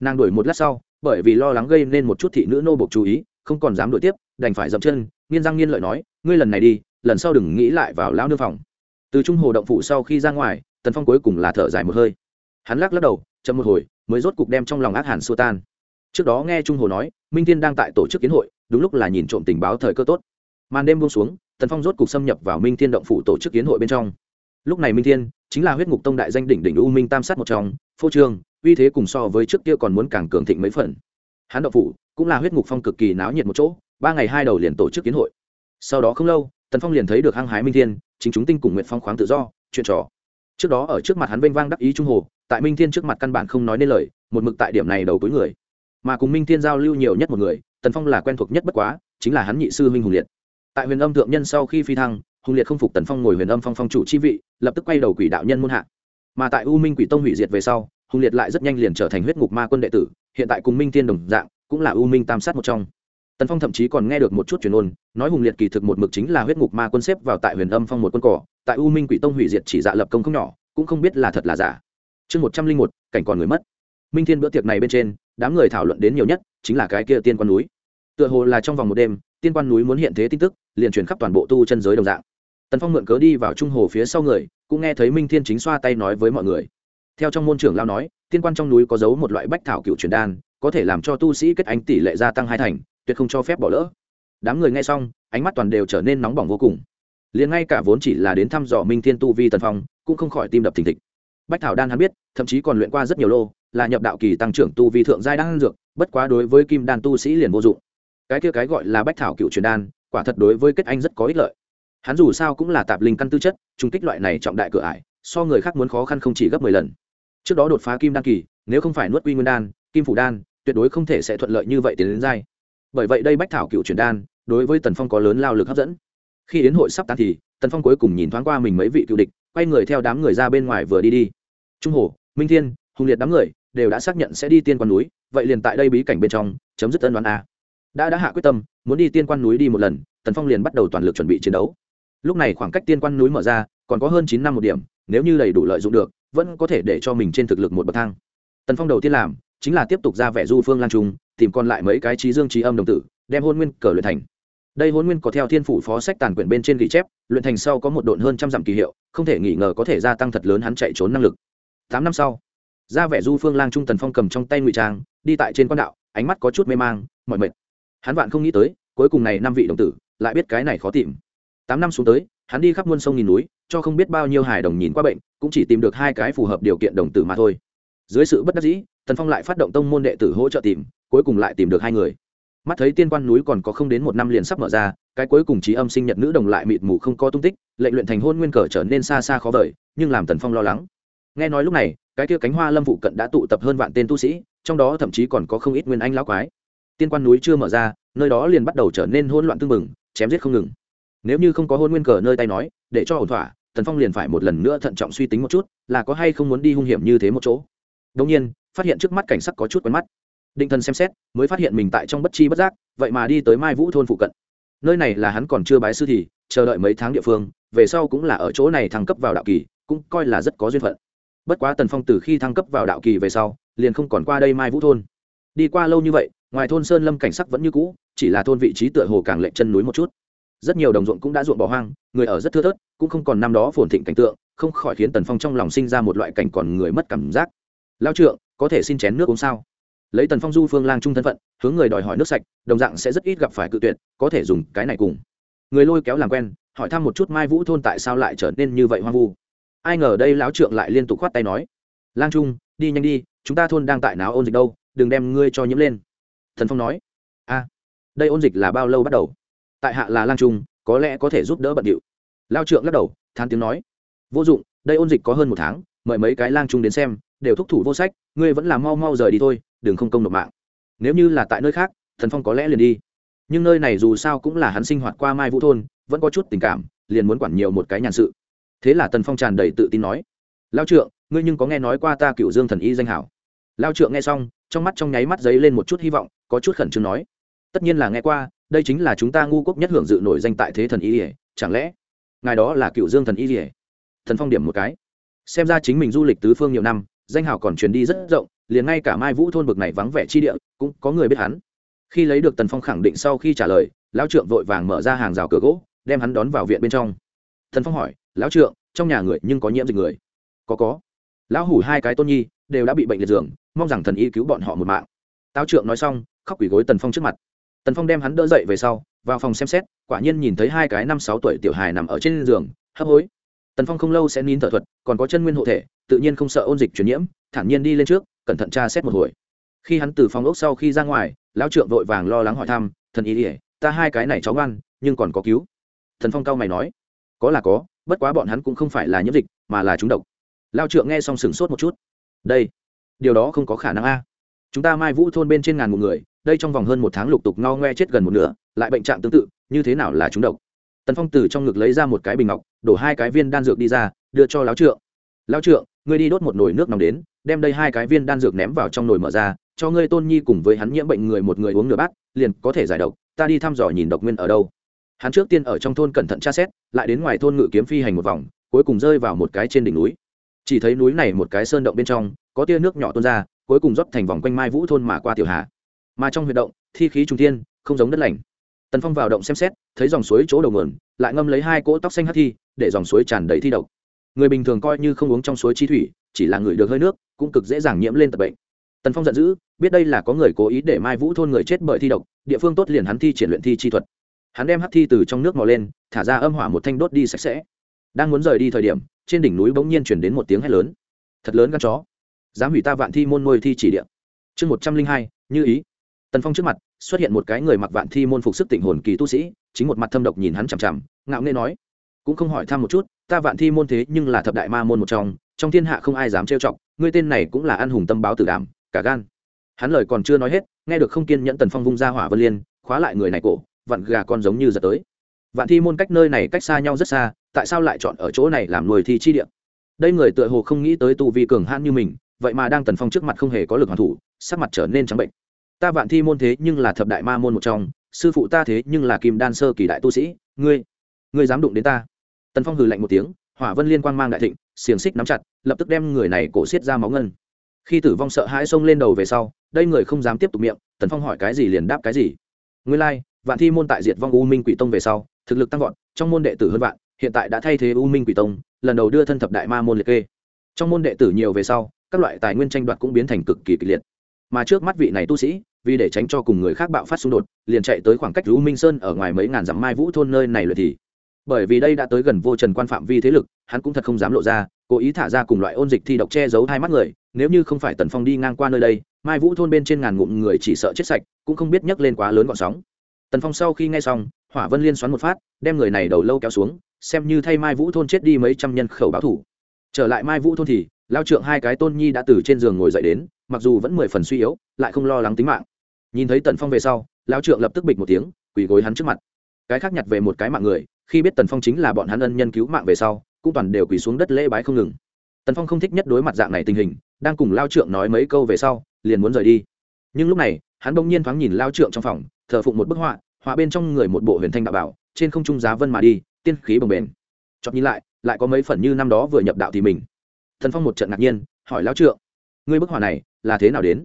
S1: Nàng đuổi một lát sau, bởi vì lo lắng gây nên một chút thị nữ nô bộc chú ý, không còn dám đuổi tiếp, đành phải dậm chân, nghiên răng nghiên lợi nói, ngươi lần này đi, lần sau đừng nghĩ lại vào lão nương phòng. Từ trung hồ động phủ sau khi ra ngoài, tần phong cuối cùng là thở dài một hơi. Hắn lắc lắc đầu chậm một hồi, mới rốt cục đem trong lòng ác hàn xua tan. Trước đó nghe trung hồ nói, minh thiên đang tại tổ chức kiến hội, đúng lúc là nhìn trộm tình báo thời cơ tốt. Màn đêm buông xuống, tần phong rốt cục xâm nhập vào minh thiên động phủ tổ chức kiến hội bên trong. Lúc này minh thiên chính là huyết ngục tông đại danh đỉnh đỉnh u minh tam sát một trong, phô trương, uy thế cùng so với trước kia còn muốn càng cường thịnh mấy phần. Hán động phủ cũng là huyết ngục phong cực kỳ náo nhiệt một chỗ, ba ngày hai đầu liền tổ chức kiến hội. Sau đó không lâu, tần phong liền thấy được hăng hái minh thiên, chính chúng tinh cùng nguyện phong khoáng tự do, chuyện trò. Trước đó ở trước mặt hắn vênh vang đắc ý trung hồ tại minh thiên trước mặt căn bản không nói nên lời, một mực tại điểm này đầu cuối người. Mà cùng minh thiên giao lưu nhiều nhất một người, tần phong là quen thuộc nhất bất quá, chính là hắn nhị sư huynh hùng liệt. Tại huyền âm thượng nhân sau khi phi thăng, hùng liệt không phục tần phong ngồi huyền âm phong phong chủ chi vị, lập tức quay đầu quỷ đạo nhân muôn hạ. Mà tại u minh quỷ tông hủy diệt về sau, hùng liệt lại rất nhanh liền trở thành huyết ngục ma quân đệ tử, hiện tại cùng minh thiên đồng dạng, cũng là u minh tam sát một trong. Tần phong thậm chí còn nghe được một chút truyền ôn, nói hùng liệt kỳ thực một mực chính là huyết ngục ma quân xếp vào tại huyền âm phong một quân cỏ, tại u minh quỷ tông hủy diệt chỉ dạ lập công không nhỏ, cũng không biết là thật là giả chương một trăm linh một, cảnh còn người mất. Minh thiên bữa tiệc này bên trên, đám người thảo luận đến nhiều nhất chính là cái kia tiên quan núi. Tựa hồ là trong vòng một đêm, tiên quan núi muốn hiện thế tin tức, liền truyền khắp toàn bộ tu chân giới đồng dạng. Tần phong mượn cớ đi vào trung hồ phía sau người, cũng nghe thấy minh thiên chính xoa tay nói với mọi người. Theo trong môn trưởng lao nói, tiên quan trong núi có giấu một loại bách thảo cựu truyền đan, có thể làm cho tu sĩ kết anh tỷ lệ gia tăng hai thành, tuyệt không cho phép bỏ lỡ. Đám người nghe xong, ánh mắt toàn đều trở nên nóng bỏng vô cùng. Liền ngay cả vốn chỉ là đến thăm dò minh thiên tu vi tần phong, cũng không khỏi tim đập thình thịch bách thảo đan hắn biết, thậm chí còn luyện qua rất nhiều lô, là nhập đạo kỳ tăng trưởng tu vi thượng giai đan dược, bất quá đối với kim đan tu sĩ liền vô dụng. Cái kia cái gọi là bách thảo cựu truyền đan, quả thật đối với kết anh rất có ích lợi. Hắn dù sao cũng là tạp linh căn tư chất trung kích loại này trọng đại cửa ải, so người khác muốn khó khăn không chỉ gấp mười lần. Trước đó đột phá kim đan kỳ, nếu không phải nuốt quy nguyên đan, kim phủ đan, tuyệt đối không thể sẽ thuận lợi như vậy tiến đến giai. Bởi vậy đây bách thảo cựu truyền đan, đối với tần phong có lớn lao lực hấp dẫn. Khi đến hội sắp tan thì, tần phong cuối cùng nhìn thoáng qua mình mấy vị cựu địch quay người theo đám người ra bên ngoài vừa đi đi. Trung hồ, minh thiên, hùng liệt đám người đều đã xác nhận sẽ đi tiên quan núi, vậy liền tại đây bí cảnh bên trong, chấm dứt tân đoán a. Đã đã hạ quyết tâm, muốn đi tiên quan núi đi một lần, tần phong liền bắt đầu toàn lực chuẩn bị chiến đấu. Lúc này khoảng cách tiên quan núi mở ra, còn có hơn chín năm một điểm, nếu như đầy đủ lợi dụng được, vẫn có thể để cho mình trên thực lực một bậc thang. Tần phong đầu tiên làm, chính là tiếp tục ra vẻ du phương lan trung, tìm còn lại mấy cái trí dương trí âm đồng tử, đem hôn nguyên cờ luyện thành đây hôn nguyên có theo thiên phủ phó sách tàn quyển bên trên ghi chép, luyện thành sau có một độn hơn trăm dặm kỳ hiệu, không thể nghi ngờ có thể gia tăng thật lớn hắn chạy trốn năng lực. Tám năm sau, ra vẻ du phương lang trung tần phong cầm trong tay ngụy trang, đi tại trên quan đạo, ánh mắt có chút mê mang, mọi mệt. Hắn vạn không nghĩ tới, cuối cùng này năm vị đồng tử, lại biết cái này khó tìm. Tám năm xuống tới, hắn đi khắp muôn sông nghìn núi, cho không biết bao nhiêu hài đồng nhìn qua bệnh, cũng chỉ tìm được hai cái phù hợp điều kiện đồng tử mà thôi. Dưới sự bất đắc dĩ, tần phong lại phát động tông môn đệ tử hỗ trợ tìm, cuối cùng lại tìm được hai người mắt thấy tiên quan núi còn có không đến một năm liền sắp mở ra, cái cuối cùng trí âm sinh nhật nữ đồng lại mịt mù không có tung tích, lệnh luyện thành hôn nguyên cờ trở nên xa xa khó vời, nhưng làm tần phong lo lắng. Nghe nói lúc này, cái kia cánh hoa lâm vụ cận đã tụ tập hơn vạn tên tu sĩ, trong đó thậm chí còn có không ít nguyên anh lão quái. Tiên quan núi chưa mở ra, nơi đó liền bắt đầu trở nên hỗn loạn tương mừng chém giết không ngừng. Nếu như không có hôn nguyên cờ nơi tay nói, để cho ổn thỏa, tần phong liền phải một lần nữa thận trọng suy tính một chút, là có hay không muốn đi hung hiểm như thế một chỗ. Đông nhiên, phát hiện trước mắt cảnh sắc có chút quen mắt định thần xem xét, mới phát hiện mình tại trong bất chi bất giác, vậy mà đi tới mai vũ thôn phụ cận. Nơi này là hắn còn chưa bái sư thì, chờ đợi mấy tháng địa phương, về sau cũng là ở chỗ này thăng cấp vào đạo kỳ, cũng coi là rất có duyên phận. Bất quá tần phong từ khi thăng cấp vào đạo kỳ về sau, liền không còn qua đây mai vũ thôn. Đi qua lâu như vậy, ngoài thôn sơn lâm cảnh sắc vẫn như cũ, chỉ là thôn vị trí tựa hồ càng lệnh chân núi một chút. Rất nhiều đồng ruộng cũng đã ruộng bỏ hoang, người ở rất thưa thớt, cũng không còn năm đó phồn thịnh cảnh tượng, không khỏi khiến tần phong trong lòng sinh ra một loại cảnh còn người mất cảm giác. Lao trượng, có thể xin chén nước uống sao? Lấy tần phong du phương lang trung thân phận, hướng người đòi hỏi nước sạch, đồng dạng sẽ rất ít gặp phải cự tuyệt, có thể dùng cái này cùng. Người lôi kéo làm quen, hỏi thăm một chút mai vũ thôn tại sao lại trở nên như vậy hoang vu. Ai ngờ đây lão trượng lại liên tục khoát tay nói, lang trung, đi nhanh đi, chúng ta thôn đang tại náo ôn dịch đâu, đừng đem ngươi cho nhiễm lên. Thần phong nói, a, đây ôn dịch là bao lâu bắt đầu? Tại hạ là lang trung, có lẽ có thể giúp đỡ bận điệu. Lao trượng lắc đầu than tiếng nói, vô dụng, đây ôn dịch có hơn một tháng, mời mấy cái lang trung đến xem đều thúc thủ vô sách, ngươi vẫn là mau mau rời đi thôi, đừng không công nộp mạng. Nếu như là tại nơi khác, thần phong có lẽ liền đi. Nhưng nơi này dù sao cũng là hắn sinh hoạt qua mai vũ thôn, vẫn có chút tình cảm, liền muốn quản nhiều một cái nhàn sự. Thế là tần phong tràn đầy tự tin nói, lao trượng, ngươi nhưng có nghe nói qua ta cựu dương thần y danh hảo? Lao trượng nghe xong, trong mắt trong nháy mắt dấy lên một chút hy vọng, có chút khẩn trương nói, tất nhiên là nghe qua, đây chính là chúng ta ngu quốc nhất hưởng dự nổi danh tại thế thần y ỉa chẳng lẽ ngài đó là cựu dương thần y ỉa thần phong điểm một cái, xem ra chính mình du lịch tứ phương nhiều năm danh hào còn truyền đi rất rộng, liền ngay cả mai vũ thôn bực này vắng vẻ chi địa, cũng có người biết hắn. Khi lấy được tần phong khẳng định sau khi trả lời, lão trượng vội vàng mở ra hàng rào cửa gỗ, đem hắn đón vào viện bên trong. Thần phong hỏi, lão trượng, trong nhà người nhưng có nhiễm dịch người? Có có. Lão hủ hai cái tôn nhi đều đã bị bệnh liệt giường, mong rằng thần y cứu bọn họ một mạng. Táo trượng nói xong, khóc quỷ gối tần phong trước mặt. Tần phong đem hắn đỡ dậy về sau, vào phòng xem xét, quả nhiên nhìn thấy hai cái năm sáu tuổi tiểu hài nằm ở trên giường, hấp hối. Tần phong không lâu sẽ nín thở thuật còn có chân nguyên hộ thể, tự nhiên không sợ ôn dịch truyền nhiễm, thản nhiên đi lên trước, cẩn thận tra xét một hồi. Khi hắn từ phòng ốc sau khi ra ngoài, lão trượng vội vàng lo lắng hỏi thăm, thần ý ỉa ta hai cái này cháu ngoan, nhưng còn có cứu? Thần phong cao mày nói, có là có, bất quá bọn hắn cũng không phải là nhiễm dịch, mà là chúng độc. Lao trượng nghe xong sửng sốt một chút. Đây, điều đó không có khả năng a. Chúng ta mai vũ thôn bên trên ngàn một người, đây trong vòng hơn một tháng lục tục no ngoe chết gần một nửa, lại bệnh trạng tương tự, như thế nào là chúng độc? Tần phong từ trong ngực lấy ra một cái bình ngọc, đổ hai cái viên đan dược đi ra, đưa cho lão trượng. Lão trượng, ngươi đi đốt một nồi nước nóng đến, đem đây hai cái viên đan dược ném vào trong nồi mở ra, cho ngươi tôn nhi cùng với hắn nhiễm bệnh người một người uống nửa bát, liền có thể giải độc, ta đi thăm dò nhìn độc nguyên ở đâu. Hắn trước tiên ở trong thôn cẩn thận tra xét, lại đến ngoài thôn ngự kiếm phi hành một vòng, cuối cùng rơi vào một cái trên đỉnh núi. Chỉ thấy núi này một cái sơn động bên trong, có tia nước nhỏ tuôn ra, cuối cùng rót thành vòng quanh mai vũ thôn mà qua tiểu hà. Mà trong huyệt động, thi khí trung thiên, không giống đất lành tần phong vào động xem xét, thấy dòng suối chỗ đầu nguồn, lại ngâm lấy hai cỗ tóc xanh hát thi, để dòng suối tràn đầy thi độc. Người bình thường coi như không uống trong suối chi thủy, chỉ là người được hơi nước, cũng cực dễ dàng nhiễm lên tập bệnh. Tần phong giận dữ, biết đây là có người cố ý để mai vũ thôn người chết bởi thi độc, địa phương tốt liền hắn thi triển luyện thi chi thuật. Hắn đem hát thi từ trong nước mò lên, thả ra âm hỏa một thanh đốt đi sạch sẽ. Đang muốn rời đi thời điểm, trên đỉnh núi bỗng nhiên chuyển đến một tiếng hét lớn. Thật lớn gan chó. Dám hủy ta vạn thi môn nuôi thi chỉ điện chương một trăm linh hai, như ý. Tần phong trước mặt xuất hiện một cái người mặc vạn thi môn phục sức tỉnh hồn kỳ tu sĩ, chính một mặt thâm độc nhìn hắn chằm chằm, ngạo nghê nói, cũng không hỏi thăm một chút, ta vạn thi môn thế nhưng là thập đại ma môn một trong trong thiên hạ không ai dám trêu chọc, ngươi tên này cũng là an hùng tâm báo tử đảm cả gan. Hắn lời còn chưa nói hết, nghe được không kiên nhẫn tần phong vung ra hỏa vân liên, khóa lại người này cổ, vặn gà con giống như giật tới. Vạn thi môn cách nơi này cách xa nhau rất xa, tại sao lại chọn ở chỗ này làm nuôi thi chi địa? Đây người tựa hồ không nghĩ tới tu vi cường hãn như mình, vậy mà đang tần phong trước mặt không hề có lực hoàn thủ, sắc mặt trở nên trắng bệnh ta vạn thi môn thế nhưng là thập đại ma môn một trong sư phụ ta thế nhưng là kim đan sơ kỳ đại tu sĩ ngươi ngươi dám đụng đến ta? Tần phong hừ lạnh một tiếng hỏa vân liên quan mang đại thịnh xiềng xích nắm chặt lập tức đem người này cổ xiết ra máu ngân. Khi tử vong sợ hãi xông lên đầu về sau đây người không dám tiếp tục miệng tần phong hỏi cái gì liền đáp cái gì. Ngươi lai、like, vạn thi môn tại diệt vong u minh quỷ tông về sau thực lực tăng vọt trong môn đệ tử hơn vạn hiện tại đã thay thế u minh quỷ tông lần đầu đưa thân thập đại ma môn liệt kê. Trong môn đệ tử nhiều về sau các loại tài nguyên tranh đoạt cũng biến thành cực kỳ kịch liệt mà trước mắt vị này tu sĩ, vì để tránh cho cùng người khác bạo phát xung đột, liền chạy tới khoảng cách u minh sơn ở ngoài mấy ngàn dặm mai vũ thôn nơi này luyện thì. Bởi vì đây đã tới gần vô trần quan phạm vi thế lực, hắn cũng thật không dám lộ ra, cố ý thả ra cùng loại ôn dịch thi độc che giấu hai mắt người, nếu như không phải tần phong đi ngang qua nơi đây, mai vũ thôn bên trên ngàn ngụm người chỉ sợ chết sạch, cũng không biết nhấc lên quá lớn gọn sóng. Tần phong sau khi nghe xong, hỏa vân liên xoắn một phát, đem người này đầu lâu kéo xuống, xem như thay mai vũ thôn chết đi mấy trăm nhân khẩu báo thủ. Trở lại mai vũ thôn thì, lao trượng hai cái tôn nhi đã từ trên giường ngồi dậy đến mặc dù vẫn mười phần suy yếu, lại không lo lắng tính mạng. Nhìn thấy tần phong về sau lao trượng lập tức bịch một tiếng, quỳ gối hắn trước mặt. Cái khác nhặt về một cái mạng người, khi biết tần phong chính là bọn hắn ân nhân cứu mạng về sau, cũng toàn đều quỳ xuống đất lễ bái không ngừng. Tần phong không thích nhất đối mặt dạng này tình hình, đang cùng lao trượng nói mấy câu về sau, liền muốn rời đi. Nhưng lúc này, hắn bỗng nhiên thoáng nhìn lao trượng trong phòng, thờ phụng một bức họa họa bên trong người một bộ huyền thanh đạo bảo, trên không trung giá vân mà đi, tiên khí bồng bềnh. Chọc nhìn lại lại có mấy phần như năm đó vừa nhập đạo thì mình. Thần phong một trận ngạc nhiên, hỏi lao trượng, ngươi bức họa này là thế nào đến?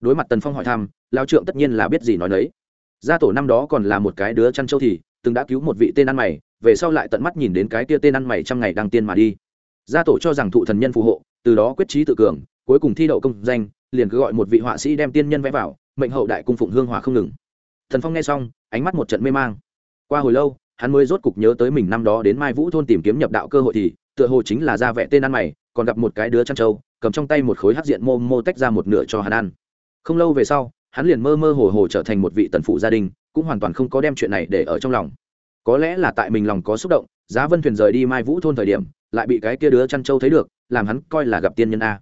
S1: Đối mặt tần phong hỏi thăm, lao trượng tất nhiên là biết gì nói nấy. Gia tổ năm đó còn là một cái đứa chăn trâu thì, từng đã cứu một vị tên ăn mày, về sau lại tận mắt nhìn đến cái kia tên ăn mày trăm ngày đăng tiên mà đi. Gia tổ cho rằng thụ thần nhân phù hộ, từ đó quyết trí tự cường, cuối cùng thi đậu công danh, liền cứ gọi một vị họa sĩ đem tiên nhân vẽ vào, mệnh hậu đại cung phụng hương hòa không ngừng. Thần phong nghe xong, ánh mắt một trận mê mang. Qua hồi lâu, hắn mới rốt cục nhớ tới mình năm đó đến mai vũ thôn tìm kiếm nhập đạo cơ hội thì, tựa hồ chính là ra vẽ tên ăn mày, còn gặp một cái đứa chăn trâu cầm trong tay một khối hát diện mô mô tách ra một nửa cho hắn ăn không lâu về sau, hắn liền mơ mơ hồ hồ trở thành một vị tần phụ gia đình, cũng hoàn toàn không có đem chuyện này để ở trong lòng. Có lẽ là tại mình lòng có xúc động, giá vân thuyền rời đi mai vũ thôn thời điểm, lại bị cái kia đứa chăn trâu thấy được, làm hắn coi là gặp tiên nhân a.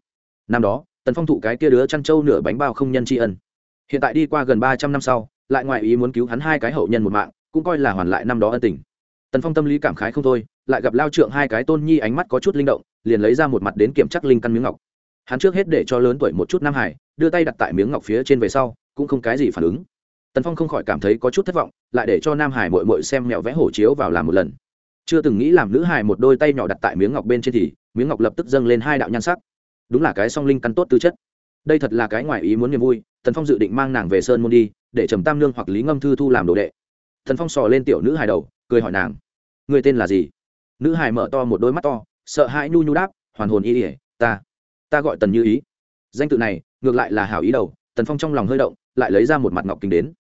S1: Năm đó, tần phong thụ cái kia đứa chăn trâu nửa bánh bao không nhân tri ân. Hiện tại đi qua gần ba trăm năm sau, lại ngoại ý muốn cứu hắn hai cái hậu nhân một mạng, cũng coi là hoàn lại năm đó ân tình. Tần phong tâm lý cảm khái không thôi, lại gặp lao trượng hai cái tôn nhi ánh mắt có chút linh động, liền lấy ra một mặt đến kiểm chắc linh căn miếng ngọc hắn trước hết để cho lớn tuổi một chút nam hải, đưa tay đặt tại miếng ngọc phía trên về sau, cũng không cái gì phản ứng. Tần phong không khỏi cảm thấy có chút thất vọng, lại để cho nam hải mội mội xem mẹo vẽ hổ chiếu vào làm một lần. Chưa từng nghĩ làm nữ hải một đôi tay nhỏ đặt tại miếng ngọc bên trên thì, miếng ngọc lập tức dâng lên hai đạo nhan sắc. Đúng là cái song linh căn tốt tư chất. Đây thật là cái ngoài ý muốn niềm vui, tần phong dự định mang nàng về sơn môn đi, để trầm tam nương hoặc lý ngâm thư thu làm đồ đệ. Thần phong sò lên tiểu nữ hài đầu, cười hỏi nàng người tên là gì? Nữ hài mở to một đôi mắt to, sợ hãi nhu nhu đáp, hoàn hồn y ỉa ta ta gọi tần như ý. Danh tự này, ngược lại là hảo ý đầu, tần phong trong lòng hơi động, lại lấy ra một mặt ngọc kính đến.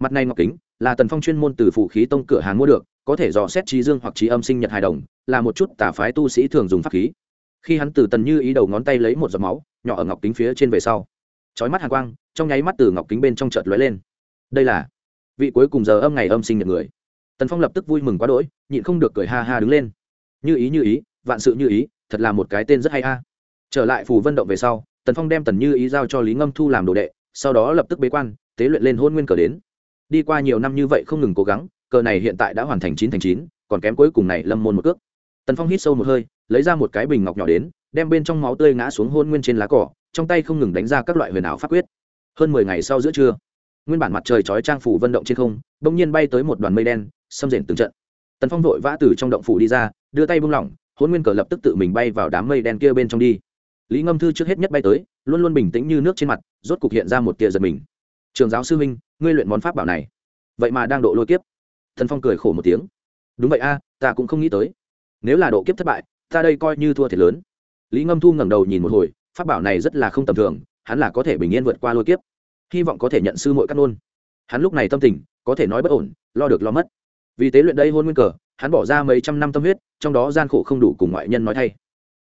S1: Mặt này ngọc kính, là tần phong chuyên môn từ phủ khí tông cửa hàng mua được, có thể dò xét trí dương hoặc trí âm sinh nhật hài đồng, là một chút tả phái tu sĩ thường dùng pháp khí. Khi hắn từ tần như ý đầu ngón tay lấy một giọt máu, nhỏ ở ngọc kính phía trên về sau, chói mắt hàng quang, trong nháy mắt từ ngọc kính bên trong chợt lóe lên. Đây là vị cuối cùng giờ âm ngày âm sinh nhật người. Tần phong lập tức vui mừng quá đỗi, nhịn không được cười ha ha đứng lên. Như ý như ý, vạn sự như ý, thật là một cái tên rất hay ha trở lại phù vân động về sau, tần phong đem tần như ý giao cho lý ngâm thu làm đồ đệ, sau đó lập tức bế quan, tế luyện lên hôn nguyên cờ đến. Đi qua nhiều năm như vậy không ngừng cố gắng, cờ này hiện tại đã hoàn thành chín thành chín, còn kém cuối cùng này lâm môn một cước. Tần phong hít sâu một hơi, lấy ra một cái bình ngọc nhỏ đến, đem bên trong máu tươi ngã xuống hôn nguyên trên lá cỏ, trong tay không ngừng đánh ra các loại huyền ảo pháp quyết. Hơn mười ngày sau giữa trưa, nguyên bản mặt trời chói trang phủ vân động trên không, bỗng nhiên bay tới một đoàn mây đen, xâm rền từng trận. Tần phong vội vã từ trong động phủ đi ra, đưa tay buông lỏng, hôn nguyên cờ lập tức tự mình bay vào đám mây đen kia bên trong đi lý ngâm thư trước hết nhất bay tới, luôn luôn bình tĩnh như nước trên mặt, rốt cục hiện ra một tia giật mình. Trường giáo sư huynh, ngươi luyện món pháp bảo này. Vậy mà đang độ lôi kiếp. Thần phong cười khổ một tiếng. Đúng vậy a, ta cũng không nghĩ tới. Nếu là độ kiếp thất bại, ta đây coi như thua thiệt lớn. Lý ngâm thu ngẩng đầu nhìn một hồi, pháp bảo này rất là không tầm thường, hắn là có thể bình yên vượt qua lôi kiếp. Hy vọng có thể nhận sư muội cắt nôn hắn lúc này tâm tình, có thể nói bất ổn, lo được lo mất. Vì tế luyện đây hôn nguyên cờ, hắn bỏ ra mấy trăm năm tâm huyết, trong đó gian khổ không đủ cùng ngoại nhân nói thay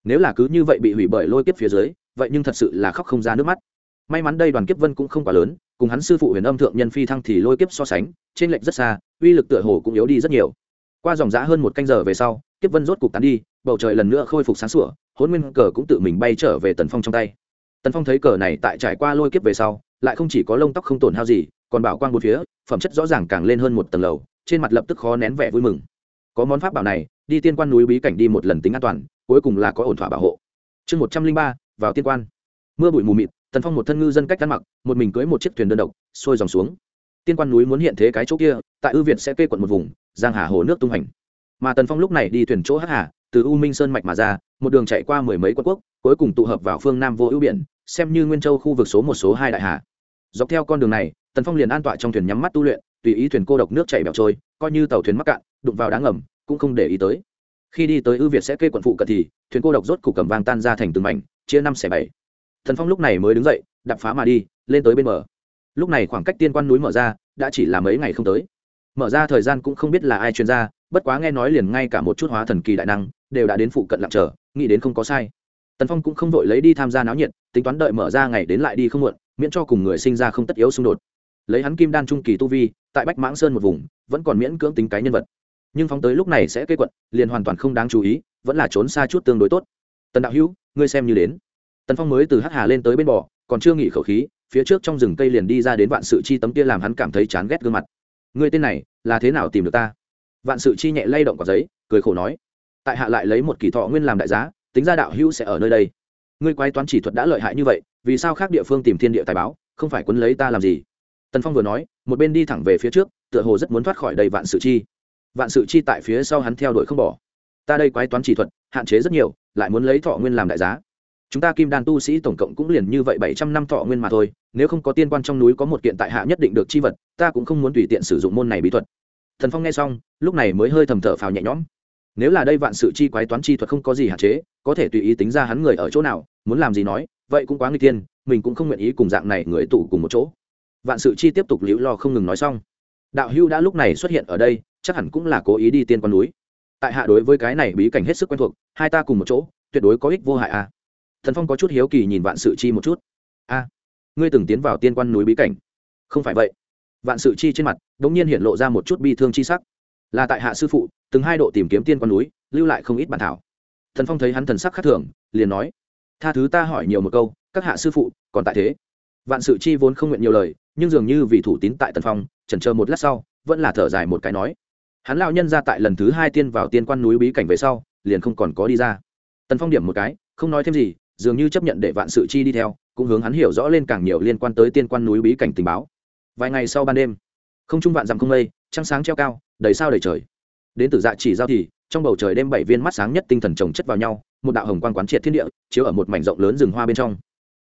S1: nếu là cứ như vậy bị hủy bởi lôi kiếp phía dưới, vậy nhưng thật sự là khóc không ra nước mắt. May mắn đây đoàn kiếp vân cũng không quá lớn, cùng hắn sư phụ huyền âm thượng nhân phi thăng thì lôi kiếp so sánh, trên lệnh rất xa, uy lực tựa hồ cũng yếu đi rất nhiều. Qua dòng giã hơn một canh giờ về sau, kiếp vân rốt cục tán đi, bầu trời lần nữa khôi phục sáng sủa hôn nguyên cờ cũng tự mình bay trở về tần phong trong tay. Tần phong thấy cờ này tại trải qua lôi kiếp về sau, lại không chỉ có lông tóc không tổn hao gì, còn bảo quang một phía, phẩm chất rõ ràng càng lên hơn một tầng lầu, trên mặt lập tức khó nén vẻ vui mừng. Có món pháp bảo này, đi tiên quan núi bí cảnh đi một lần tính an toàn cuối cùng là có ổn thỏa bảo hộ. Chương một trăm linh ba, vào tiên quan. Mưa bụi mù mịt, tần phong một thân ngư dân cách ăn mặc, một mình cưới một chiếc thuyền đơn độc, xuôi dòng xuống. Tiên quan núi muốn hiện thế cái chỗ kia, tại ư việt sẽ kê quận một vùng, giang hà hồ nước tung hành. Mà tần phong lúc này đi thuyền chỗ hắc hà, từ u minh sơn mạch mà ra, một đường chạy qua mười mấy quận quốc, cuối cùng tụ hợp vào phương nam vô ưu biển, xem như nguyên châu khu vực số một số hai đại hà. Dọc theo con đường này, tần phong liền an tọa trong thuyền nhắm mắt tu luyện, tùy ý thuyền cô độc nước chảy bẹo trôi, coi như tàu thuyền mắc cạn, đụng vào đá ngầm, cũng không để ý tới khi đi tới ưu việt sẽ kê quận phụ cận thì, thuyền cô độc rốt cục cầm vang tan ra thành từng mảnh, chia năm xẻ bảy. Thần phong lúc này mới đứng dậy đập phá mà đi, lên tới bên bờ. Lúc này khoảng cách tiên quan núi mở ra, đã chỉ là mấy ngày không tới. Mở ra thời gian cũng không biết là ai chuyên gia, bất quá nghe nói liền ngay cả một chút hóa thần kỳ đại năng, đều đã đến phụ cận lặng trở nghĩ đến không có sai. Tần phong cũng không vội lấy đi tham gia náo nhiệt, tính toán đợi mở ra ngày đến lại đi không muộn, miễn cho cùng người sinh ra không tất yếu xung đột. Lấy hắn kim đan trung kỳ tu vi, tại bách mãng sơn một vùng, vẫn còn miễn cưỡng tính cái nhân vật nhưng phóng tới lúc này sẽ cây quận, liền hoàn toàn không đáng chú ý, vẫn là trốn xa chút tương đối tốt. Tần đạo hữu, ngươi xem như đến. Tần phong mới từ hắc hà lên tới bên bò còn chưa nghỉ khẩu khí, phía trước trong rừng cây liền đi ra đến vạn sự chi tấm kia làm hắn cảm thấy chán ghét gương mặt. Ngươi tên này, là thế nào tìm được ta? Vạn sự chi nhẹ lay động quả giấy, cười khổ nói. Tại hạ lại lấy một kỳ thọ nguyên làm đại giá, tính ra đạo hữu sẽ ở nơi đây. Ngươi quái toán chỉ thuật đã lợi hại như vậy, vì sao khác địa phương tìm thiên địa tài báo, không phải quấn lấy ta làm gì? Tần phong vừa nói, một bên đi thẳng về phía trước, tựa hồ rất muốn thoát khỏi đầy vạn sự chi vạn sự chi tại phía sau hắn theo đuổi không bỏ. Ta đây quái toán chỉ thuật, hạn chế rất nhiều, lại muốn lấy thọ nguyên làm đại giá. Chúng ta kim đan tu sĩ tổng cộng cũng liền như vậy bảy trăm năm thọ nguyên mà thôi, nếu không có tiên quan trong núi có một kiện tại hạ nhất định được chi vật, ta cũng không muốn tùy tiện sử dụng môn này bí thuật. Thần phong nghe xong, lúc này mới hơi thầm thở phào nhẹ nhõm. Nếu là đây vạn sự chi quái toán chi thuật không có gì hạn chế, có thể tùy ý tính ra hắn người ở chỗ nào, muốn làm gì nói, vậy cũng quá nguy tiên mình cũng không nguyện ý cùng dạng này người tụ cùng một chỗ. Vạn sự chi tiếp tục liễu lo không ngừng nói xong đạo hưu đã lúc này xuất hiện ở đây, chắc hẳn cũng là cố ý đi tiên quan núi. Tại hạ đối với cái này bí cảnh hết sức quen thuộc, hai ta cùng một chỗ, tuyệt đối có ích vô hại à. Thần phong có chút hiếu kỳ nhìn vạn sự chi một chút. A ngươi từng tiến vào tiên quan núi bí cảnh? Không phải vậy. Vạn sự chi trên mặt đ ỗ n g nhiên hiện lộ ra một chút bi thương chi sắc. Là tại hạ sư phụ, từng hai độ tìm kiếm tiên quan núi, lưu lại không ít bản thảo. Thần phong thấy hắn thần sắc khác thường, liền nói, tha thứ ta hỏi nhiều một câu, các hạ sư phụ, còn tại thế? Vạn sự chi vốn không nguyện nhiều lời, nhưng dường như vì thủ tín tại tần phong, chần chờ một lát sau, vẫn là thở dài một cái nói. Hắn lão nhân ra tại lần thứ hai tiên vào tiên quan núi bí cảnh về sau, liền không còn có đi ra. Tần phong điểm một cái, không nói thêm gì, dường như chấp nhận để vạn sự chi đi theo, cũng hướng hắn hiểu rõ lên càng nhiều liên quan tới tiên quan núi bí cảnh tình báo. Vài ngày sau ban đêm, không trung vạn dặm không mây, trăng sáng treo cao, đầy sao đầy trời. Đến từ dạ chỉ giao thì, trong bầu trời đêm bảy viên mắt sáng nhất tinh thần chồng chất vào nhau, một đạo hồng quang quán triệt thiên địa, chiếu ở một mảnh rộng lớn rừng hoa bên trong.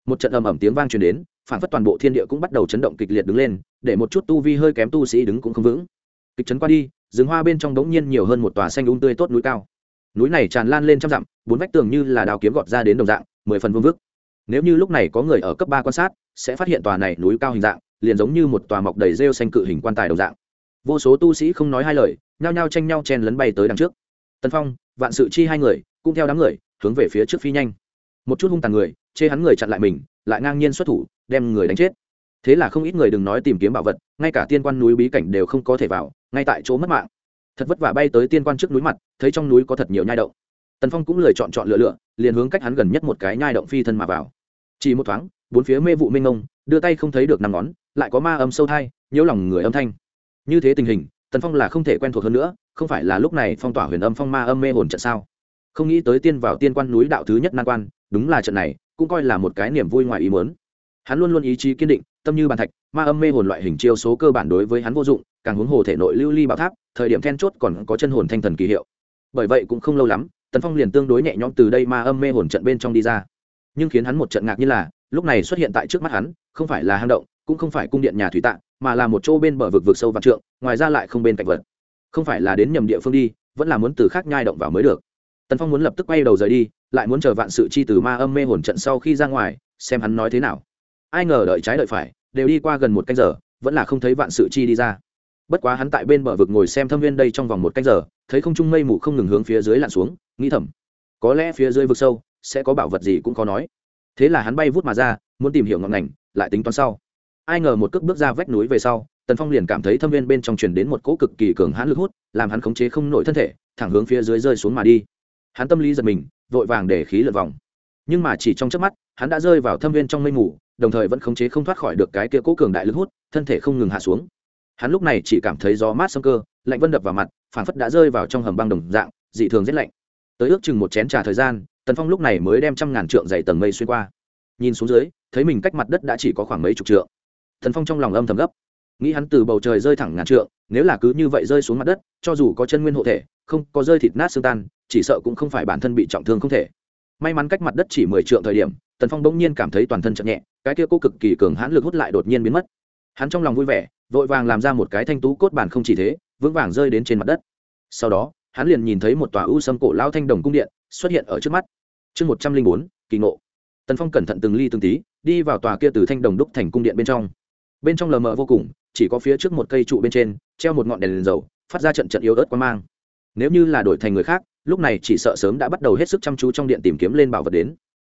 S1: Một trận ầm ầm tiếng vang truyền đến phản phất toàn bộ thiên địa cũng bắt đầu chấn động kịch liệt đứng lên, để một chút tu vi hơi kém tu sĩ đứng cũng không vững. Kịch chấn qua đi, rừng hoa bên trong đống nhiên nhiều hơn một tòa xanh ung um tươi tốt núi cao. Núi này tràn lan lên trăm dặm, bốn vách tường như là đào kiếm gọt ra đến đồng dạng, mười phần vương vức. Nếu như lúc này có người ở cấp ba quan sát, sẽ phát hiện tòa này núi cao hình dạng, liền giống như một tòa mọc đầy rêu xanh cự hình quan tài đồng dạng. Vô số tu sĩ không nói hai lời, nhao nhao tranh nhau chen lấn bay tới đằng trước. Tân phong, vạn sự chi hai người, cũng theo đám người hướng về phía trước phi nhanh. Một chút hung tàn người, chê hắn người chặn lại mình, lại ngang nhiên xuất thủ đem người đánh chết. Thế là không ít người đừng nói tìm kiếm bảo vật, ngay cả tiên quan núi bí cảnh đều không có thể vào, ngay tại chỗ mất mạng. Thật vất vả bay tới tiên quan trước núi mặt, thấy trong núi có thật nhiều nhai động. Tần phong cũng lười chọn chọn lựa lựa, liền hướng cách hắn gần nhất một cái nhai động phi thân mà vào. Chỉ một thoáng, bốn phía mê vụ mênh ngông đưa tay không thấy được năm ngón, lại có ma âm sâu thai nhiễu lòng người âm thanh. Như thế tình hình, tần phong là không thể quen thuộc hơn nữa, không phải là lúc này phong tỏa huyền âm phong ma âm mê hồn trận sao? Không nghĩ tới tiên vào tiên quan núi đạo thứ nhất nan quan, đúng là trận này, cũng coi là một cái niềm vui ngoài ý muốn hắn luôn luôn ý chí kiên định, tâm như bàn thạch, ma âm mê hồn loại hình chiêu số cơ bản đối với hắn vô dụng, càng huống hồ thể nội lưu ly bảo tháp, thời điểm then chốt còn có chân hồn thanh thần kỳ hiệu. Bởi vậy cũng không lâu lắm, tần phong liền tương đối nhẹ nhõm từ đây ma âm mê hồn trận bên trong đi ra. Nhưng khiến hắn một trận ngạc như là, lúc này xuất hiện tại trước mắt hắn, không phải là hang động, cũng không phải cung điện nhà thủy tạng, mà là một chỗ bên bờ vực vực sâu vạn trượng, ngoài ra lại không bên cạnh vật. Không phải là đến nhầm địa phương đi, vẫn là muốn từ khác nhai động vào mới được. Tần phong muốn lập tức quay đầu rời đi, lại muốn chờ vạn sự chi từ ma âm mê hồn trận sau khi ra ngoài, xem hắn nói thế nào ai ngờ đợi trái đợi phải, đều đi qua gần một canh giờ, vẫn là không thấy vạn sự chi đi ra. Bất quá hắn tại bên bờ vực ngồi xem thâm viên đây trong vòng một canh giờ, thấy không trung mây mù không ngừng hướng phía dưới lặn xuống, nghĩ thầm, có lẽ phía dưới vực sâu, sẽ có bảo vật gì cũng khó nói. Thế là hắn bay vút mà ra, muốn tìm hiểu ngọn ngành, lại tính toán sau. Ai ngờ một cước bước ra vách núi về sau, tần phong liền cảm thấy thâm viên bên trong truyền đến một cỗ cực kỳ cường hãn lực hút, làm hắn khống chế không nổi thân thể, thẳng hướng phía dưới rơi xuống mà đi. Hắn tâm lý giật mình, vội vàng để khí lượt vòng. Nhưng mà chỉ trong chớp mắt, hắn đã rơi vào thâm viên trong mây mù đồng thời vẫn khống chế không thoát khỏi được cái kia cố cường đại lực hút, thân thể không ngừng hạ xuống. Hắn lúc này chỉ cảm thấy gió mát sông cơ, lạnh vân đập vào mặt, phảng phất đã rơi vào trong hầm băng đồng dạng, dị thường rất lạnh. Tới ước chừng một chén trà thời gian, tần phong lúc này mới đem trăm ngàn trượng dày tầng mây xuyên qua. Nhìn xuống dưới, thấy mình cách mặt đất đã chỉ có khoảng mấy chục trượng. Tần phong trong lòng âm thầm gấp. Nghĩ hắn từ bầu trời rơi thẳng ngàn trượng, nếu là cứ như vậy rơi xuống mặt đất, cho dù có chân nguyên hộ thể, không có rơi thịt nát xương tan, chỉ sợ cũng không phải bản thân bị trọng thương không thể may mắn cách mặt đất chỉ mười trượng thời điểm tần phong bỗng nhiên cảm thấy toàn thân chậm nhẹ cái kia cô cực kỳ cường hãn lực hút lại đột nhiên biến mất. Hắn trong lòng vui vẻ vội vàng làm ra một cái thanh tú cốt bản không chỉ thế vững vàng rơi đến trên mặt đất. Sau đó hắn liền nhìn thấy một tòa ưu sâm cổ lao thanh đồng cung điện xuất hiện ở trước mắt. Chương một trăm linh bốn kỳ ngộ. Tần phong cẩn thận từng ly từng tí đi vào tòa kia từ thanh đồng đúc thành cung điện bên trong. Bên trong lờ mờ vô cùng chỉ có phía trước một cây trụ bên trên treo một ngọn đèn, đèn dầu phát ra trận trận yếu ớt quan mang. Nếu như là đổi thành người khác lúc này chỉ sợ sớm đã bắt đầu hết sức chăm chú trong điện tìm kiếm lên bảo vật đến.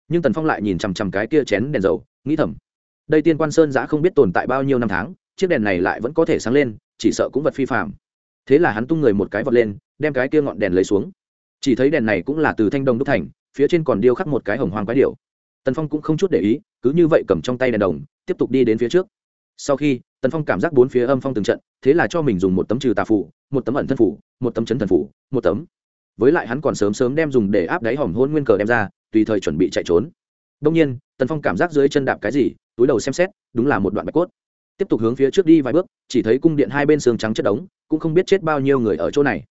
S1: Nhưng tần phong lại nhìn chằm chằm cái kia chén đèn dầu, nghĩ thầm, đây tiên quan sơn giã không biết tồn tại bao nhiêu năm tháng, chiếc đèn này lại vẫn có thể sáng lên, chỉ sợ cũng vật phi phạm thế là hắn tung người một cái vật lên, đem cái kia ngọn đèn lấy xuống. Chỉ thấy đèn này cũng là từ thanh đồng đúc thành, phía trên còn điêu khắc một cái hồng hoàng quái điệu tần phong cũng không chút để ý, cứ như vậy cầm trong tay đèn đồng, tiếp tục đi đến phía trước. Sau khi, tần phong cảm giác bốn phía âm phong từng trận, thế là cho mình dùng một tấm trừ tà phủ một tấm ẩn thân phủ một tấm chấn thần phủ một tấm với lại hắn còn sớm sớm đem dùng để áp đáy hòm hôn nguyên cờ đem ra, tùy thời chuẩn bị chạy trốn. Đông nhiên, tần phong cảm giác dưới chân đạp cái gì, túi đầu xem xét, đúng là một đoạn bạch cốt. Tiếp tục hướng phía trước đi vài bước, chỉ thấy cung điện hai bên xương trắng chất đống, cũng không biết chết bao nhiêu người ở chỗ này.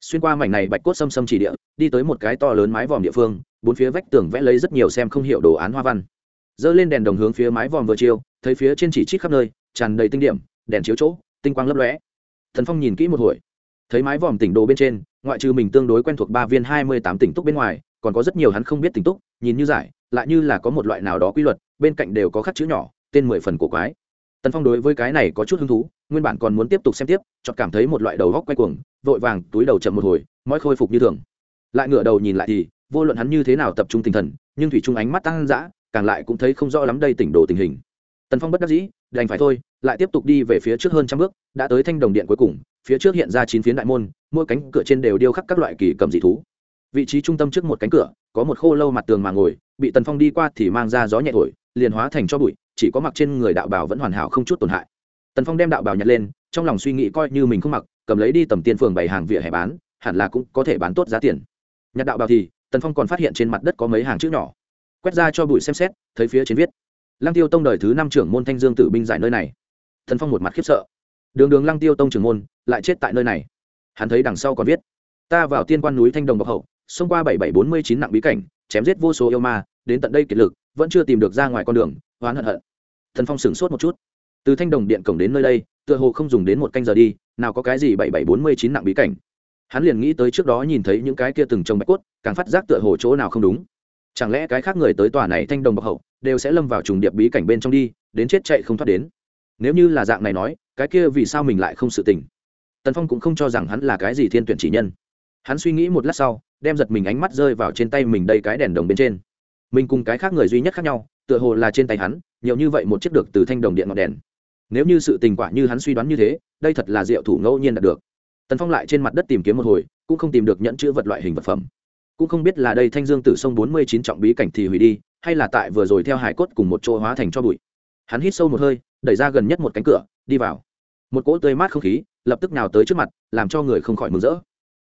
S1: Xuyên qua mảnh này bạch cốt xâm xâm chỉ địa, đi tới một cái to lớn mái vòm địa phương, bốn phía vách tường vẽ lấy rất nhiều xem không hiểu đồ án hoa văn. Dơ lên đèn đồng hướng phía mái vòm vừa chiều, thấy phía trên chỉ trích khắp nơi, tràn đầy tinh điểm, đèn chiếu chỗ, tinh quang lấp lóe. Thần phong nhìn kỹ một hồi thấy mái vòm tỉnh đồ bên trên, ngoại trừ mình tương đối quen thuộc ba viên hai mươi tám tỉnh túc bên ngoài, còn có rất nhiều hắn không biết tỉnh túc, nhìn như giải, lại như là có một loại nào đó quy luật, bên cạnh đều có khắc chữ nhỏ, tên mười phần cổ quái. Tần phong đối với cái này có chút hứng thú, nguyên bản còn muốn tiếp tục xem tiếp chọn cảm thấy một loại đầu góc quay cuồng, vội vàng túi đầu chậm một hồi mói khôi phục như thường. Lại ngửa đầu nhìn lại thì, vô luận hắn như thế nào tập trung tinh thần, nhưng thủy trung ánh mắt tăng dã, càng lại cũng thấy không rõ lắm đây tỉnh đồ tình hình. Tần phong bất đắc dĩ, đành phải thôi lại tiếp tục đi về phía trước hơn trăm bước, đã tới thanh đồng điện cuối cùng, phía trước hiện ra chín phiến đại môn, mỗi cánh cửa trên đều điêu khắc các loại kỳ cầm dị thú. Vị trí trung tâm trước một cánh cửa, có một khô lâu mặt tường mà ngồi, bị tần phong đi qua thì mang ra gió nhẹ thổi, liền hóa thành cho bụi, chỉ có mặc trên người đạo bào vẫn hoàn hảo không chút tổn hại. Tần phong đem đạo bào nhặt lên, trong lòng suy nghĩ coi như mình không mặc, cầm lấy đi tầm tiền phường bày hàng vỉa hè bán, hẳn là cũng có thể bán tốt giá tiền. Nhặt đạo bào thì, tần phong còn phát hiện trên mặt đất có mấy hàng chữ nhỏ. Quét ra cho bụi xem xét, thấy phía trên viết, lăng tiêu tông đời thứ năm trưởng môn thanh dương tử binh giải nơi này. Thần phong một mặt khiếp sợ. Đường đường lăng tiêu tông trưởng môn, lại chết tại nơi này. Hắn thấy đằng sau còn viết, ta vào tiên quan núi thanh đồng bọc hậu, xông qua bảy bảy bốn mươi chín nặng bí cảnh, chém giết vô số yêu ma, đến tận đây kiệt lực, vẫn chưa tìm được ra ngoài con đường hoán hận hận. Thần phong sửng sốt một chút. Từ thanh đồng điện cổng đến nơi đây, tựa hồ không dùng đến một canh giờ đi, nào có cái gì bảy bảy bốn mươi chín nặng bí cảnh? Hắn liền nghĩ tới trước đó nhìn thấy những cái kia từng trồng bạch cốt, càng phát giác tựa hồ chỗ nào không đúng. Chẳng lẽ cái khác người tới tòa này thanh đồng bọc hậu, đều sẽ lâm vào trùng điệp bí cảnh bên trong đi, đến chết chạy không thoát đến? Nếu như là dạng này nói, cái kia vì sao mình lại không sự tình? Tần phong cũng không cho rằng hắn là cái gì thiên tuyển chỉ nhân. Hắn suy nghĩ một lát sau, đem giật mình ánh mắt rơi vào trên tay mình đây cái đèn đồng bên trên. Mình cùng cái khác người duy nhất khác nhau, tựa hồ là trên tay hắn, nhiều như vậy một chiếc được từ thanh đồng điện ngọn đèn. Nếu như sự tình quả như hắn suy đoán như thế, đây thật là diệu thủ ngẫu nhiên đạt được. Tần phong lại trên mặt đất tìm kiếm một hồi, cũng không tìm được nhẫn chữ vật loại hình vật phẩm. Cũng không biết là đây thanh dương tử sông bốn mươi chín trọng bí cảnh thì hủy đi, hay là tại vừa rồi theo hải cốt cùng một chỗ hóa thành cho bụi hắn hít sâu một hơi, đẩy ra gần nhất một cánh cửa, đi vào. Một cỗ tươi mát không khí, lập tức nào tới trước mặt, làm cho người không khỏi mừng rỡ.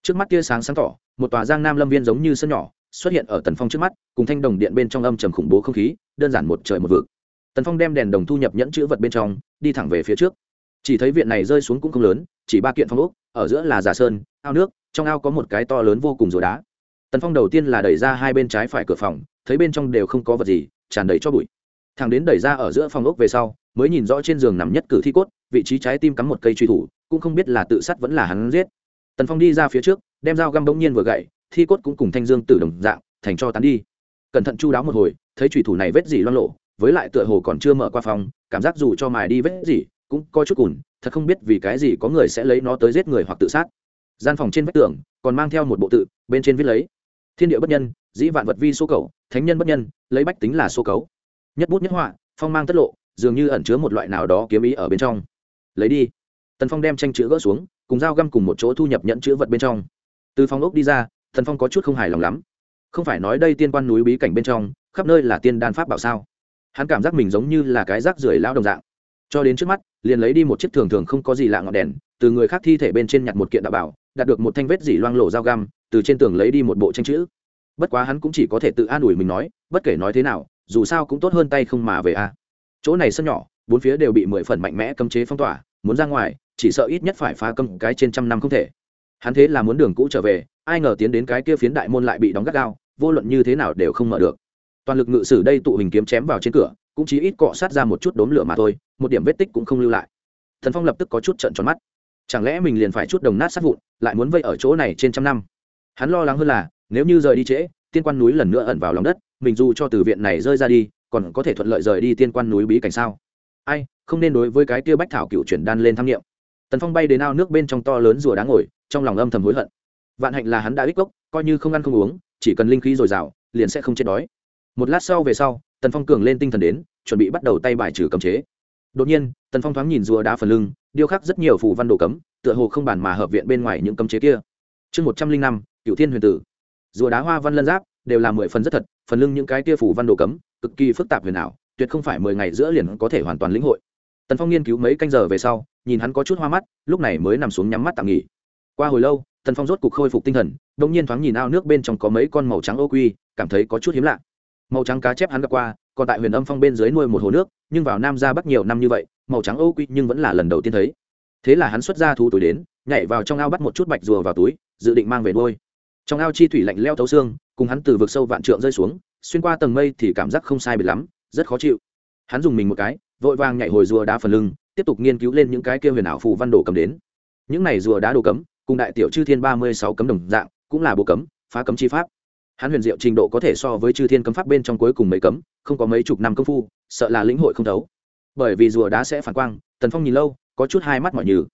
S1: Trước mắt tia sáng sáng tỏ, một tòa giang nam lâm viên giống như sân nhỏ, xuất hiện ở tần phong trước mắt, cùng thanh đồng điện bên trong âm trầm khủng bố không khí, đơn giản một trời một vực. Tần phong đem đèn đồng thu nhập nhẫn chữ vật bên trong, đi thẳng về phía trước. Chỉ thấy viện này rơi xuống cũng không lớn, chỉ ba kiện phong ốc, ở giữa là giả sơn, ao nước, trong ao có một cái to lớn vô cùng rùa đá. Tần phong đầu tiên là đẩy ra hai bên trái phải cửa phòng, thấy bên trong đều không có vật gì, tràn đầy cho bụi thằng đến đẩy ra ở giữa phòng ốc về sau, mới nhìn rõ trên giường nằm nhất cử thi cốt, vị trí trái tim cắm một cây truy thủ, cũng không biết là tự sát vẫn là hắn giết. Tần phong đi ra phía trước, đem dao găm bỗng nhiên vừa gậy, thi cốt cũng cùng thanh dương tử đồng dạng, thành cho tán đi. Cẩn thận chu đáo một hồi, thấy truy thủ này vết gì loang lộ, với lại tựa hồ còn chưa mở qua phòng, cảm giác dù cho mài đi vết gì cũng có chút cùn, thật không biết vì cái gì có người sẽ lấy nó tới giết người hoặc tự sát. Gian phòng trên vách tường, còn mang theo một bộ tự, bên trên viết lấy thiên địa bất nhân, dĩ vạn vật vi số cầu, thánh nhân bất nhân, lấy bách tính là số cấu nhất bút nhất họa, phong mang tất lộ, dường như ẩn chứa một loại nào đó kiếm ý ở bên trong. Lấy đi. Tần phong đem tranh chữ gỡ xuống, cùng dao găm cùng một chỗ thu nhập nhận chữ vật bên trong. Từ phong ốc đi ra thần phong có chút không hài lòng lắm. Không phải nói đây tiên quan núi bí cảnh bên trong, khắp nơi là tiên đan pháp bảo sao? Hắn cảm giác mình giống như là cái rác rưởi lão đồng dạng. Cho đến trước mắt, liền lấy đi một chiếc thường thường không có gì lạ ngọn đèn, từ người khác thi thể bên trên nhặt một kiện đạo bảo, đạt được một thanh vết dỉ loang lộ dao găm, từ trên tường lấy đi một bộ tranh chữ. Bất quá hắn cũng chỉ có thể tự an ủi mình nói, bất kể nói thế nào dù sao cũng tốt hơn tay không mà về a. Chỗ này sân nhỏ, bốn phía đều bị mười phần mạnh mẽ cấm chế phong tỏa, muốn ra ngoài, chỉ sợ ít nhất phải phá cấm cái trên trăm năm không thể. Hắn thế là muốn đường cũ trở về, ai ngờ tiến đến cái kia phiến đại môn lại bị đóng gắt gao, vô luận như thế nào đều không mở được. Toàn lực ngự sử đây tụ hình kiếm chém vào trên cửa, cũng chỉ ít cọ sát ra một chút đốm lửa mà thôi, một điểm vết tích cũng không lưu lại. Thần phong lập tức có chút trận tròn mắt. Chẳng lẽ mình liền phải chút đồng nát sát vụn, lại muốn vây ở chỗ này trên trăm năm? Hắn lo lắng hơn là, nếu như rời đi trễ, tiên quan núi lần nữa ẩn vào lòng đất mình dù cho từ viện này rơi ra đi, còn có thể thuận lợi rời đi tiên quan núi bí cảnh sao? Ai, không nên đối với cái kia bách thảo cựu chuyển đan lên tham nghiệm tần phong bay đến ao nước bên trong to lớn rùa đá ngồi, trong lòng âm thầm hối hận. Vạn hạnh là hắn đã ích gốc, coi như không ăn không uống, chỉ cần linh khí dồi dào, liền sẽ không chết đói. Một lát sau về sau, tần phong cường lên tinh thần đến, chuẩn bị bắt đầu tay bài trừ cấm chế. Đột nhiên, tần phong thoáng nhìn rùa đá phần lưng, điêu khắc rất nhiều phù văn đồ cấm, tựa hồ không bàn mà hợp viện bên ngoài những cấm chế kia. Chương một trăm linh năm cựu thiên huyền tử. Rùa đá hoa văn lân giáp, đều là mười phần rất thật phần lưng những cái kia phủ văn đồ cấm, cực kỳ phức tạp huyền ảo, tuyệt không phải mười ngày giữa liền có thể hoàn toàn lĩnh hội. Tần phong nghiên cứu mấy canh giờ về sau, nhìn hắn có chút hoa mắt, lúc này mới nằm xuống nhắm mắt tạm nghỉ. Qua hồi lâu, tần phong rốt cục khôi phục tinh thần đ ỗ n g nhiên thoáng nhìn ao nước bên trong có mấy con màu trắng ô quy, cảm thấy có chút hiếm lạ. Màu trắng cá chép hắn gặp qua, còn tại huyền âm phong bên dưới nuôi một hồ nước, nhưng vào nam ra bắc nhiều năm như vậy, màu trắng ô quy nhưng vẫn là lần đầu tiên thấy. Thế là hắn xuất ra thu túi đến, nhảy vào trong ao bắt một chút bạch rùa vào túi, dự định mang về nuôi. Trong ao chi thủy lạnh leo thấu xương cùng hắn từ vực sâu vạn trượng rơi xuống, xuyên qua tầng mây thì cảm giác không sai biệt lắm, rất khó chịu. Hắn dùng mình một cái, vội vàng nhảy hồi rùa đá phần lưng, tiếp tục nghiên cứu lên những cái kia huyền ảo phù văn đồ cấm đến. Những này rùa đá đồ cấm, cùng đại tiểu chư thiên ba mươi sáu cấm đồng dạng, cũng là bộ cấm, phá cấm chi pháp. Hắn huyền diệu trình độ có thể so với chư thiên cấm pháp bên trong cuối cùng mấy cấm, không có mấy chục năm công phu, sợ là lĩnh hội không thấu. Bởi vì rùa đá sẽ phản quang, tần phong nhìn lâu, có chút hai mắt mỏi nhừ.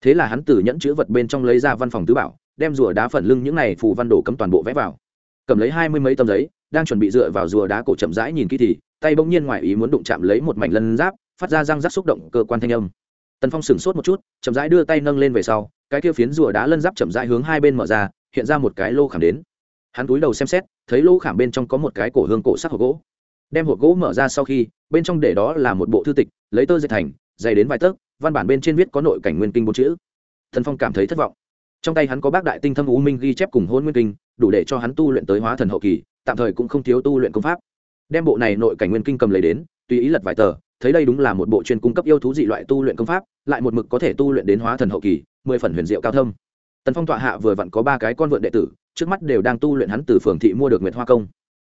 S1: Thế là hắn từ nhẫn chữ vật bên trong lấy ra văn phòng tứ bảo, đem rùa đá phần lưng những này phù văn đồ cấm toàn bộ vẽ vào cầm lấy hai mươi mấy tấm giấy, đang chuẩn bị dựa vào rùa đá cổ chậm rãi nhìn kỹ thì, tay bỗng nhiên ngoài ý muốn đụng chạm lấy một mảnh lân giáp, phát ra răng rắc xúc động cơ quan thanh âm. Tần phong sửng sốt một chút, chậm rãi đưa tay nâng lên về sau, cái kia phiến rùa đá lân giáp chậm rãi hướng hai bên mở ra, hiện ra một cái lô khảm đến. Hắn túi đầu xem xét, thấy lô khảm bên trong có một cái cổ hương cổ sắc hộp gỗ. Đem hộp gỗ mở ra sau khi, bên trong để đó là một bộ thư tịch, lấy tơ dệt thành, dày đến vài tấc, văn bản bên trên viết có nội cảnh nguyên kinh bốn chữ. Thần phong cảm thấy thất vọng. Trong tay hắn có bác đại tinh thâm u minh ghi chép cùng hôn nguyên kinh đủ để cho hắn tu luyện tới hóa thần hậu kỳ, tạm thời cũng không thiếu tu luyện công pháp. Đem bộ này nội cảnh nguyên kinh cầm lấy đến, tùy ý lật vài tờ, thấy đây đúng là một bộ chuyên cung cấp yêu thú dị loại tu luyện công pháp, lại một mực có thể tu luyện đến hóa thần hậu kỳ, mười phần huyền diệu cao thâm. Tần phong tọa hạ vừa vặn có ba cái con vượn đệ tử, trước mắt đều đang tu luyện hắn từ phường thị mua được nguyệt hoa công.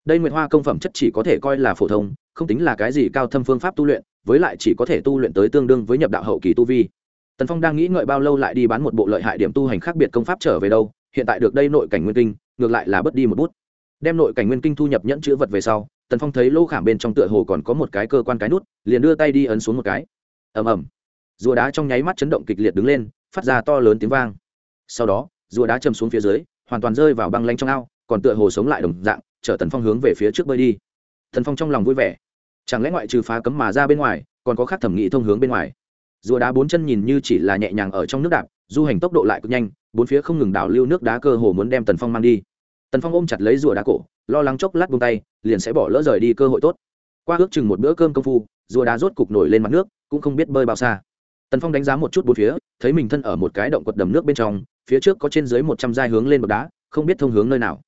S1: Đây nguyệt hoa công phẩm chất chỉ có thể coi là phổ thông, không tính là cái gì cao thâm phương pháp tu luyện, với lại chỉ có thể tu luyện tới tương đương với nhập đạo hậu kỳ tu vi. Tần phong đang nghĩ ngợi bao lâu lại đi bán một bộ lợi hại điểm tu hành khác biệt công pháp trở về đâu, hiện tại được đây nội cảnh nguyên kinh ngược lại là bớt đi một bút. Đem nội cảnh nguyên kinh thu nhập nhẫn chữ vật về sau, tần phong thấy lô khảm bên trong tựa hồ còn có một cái cơ quan cái nút, liền đưa tay đi ấn xuống một cái. Ầm ầm. Rùa đá trong nháy mắt chấn động kịch liệt đứng lên, phát ra to lớn tiếng vang. Sau đó, rùa đá chầm xuống phía dưới, hoàn toàn rơi vào băng lanh trong ao, còn tựa hồ sống lại đồng dạng, chở tần phong hướng về phía trước bơi đi. Tần phong trong lòng vui vẻ. Chẳng lẽ ngoại trừ phá cấm mà ra bên ngoài, còn có khác thẩm nghị thông hướng bên ngoài? Rùa đá bốn chân nhìn như chỉ là nhẹ nhàng ở trong nước đạp, du hành tốc độ lại cực nhanh bốn phía không ngừng đảo lưu nước đá cơ hồ muốn đem tần phong mang đi tần phong ôm chặt lấy rùa đá cổ lo lắng chốc lát buông tay liền sẽ bỏ lỡ rời đi cơ hội tốt qua ước chừng một bữa cơm công phu rùa đá rốt cục nổi lên mặt nước cũng không biết bơi bao xa tần phong đánh giá một chút bốn phía thấy mình thân ở một cái động quật đầm nước bên trong phía trước có trên dưới một trăm giai hướng lên bậc đá không biết thông hướng nơi nào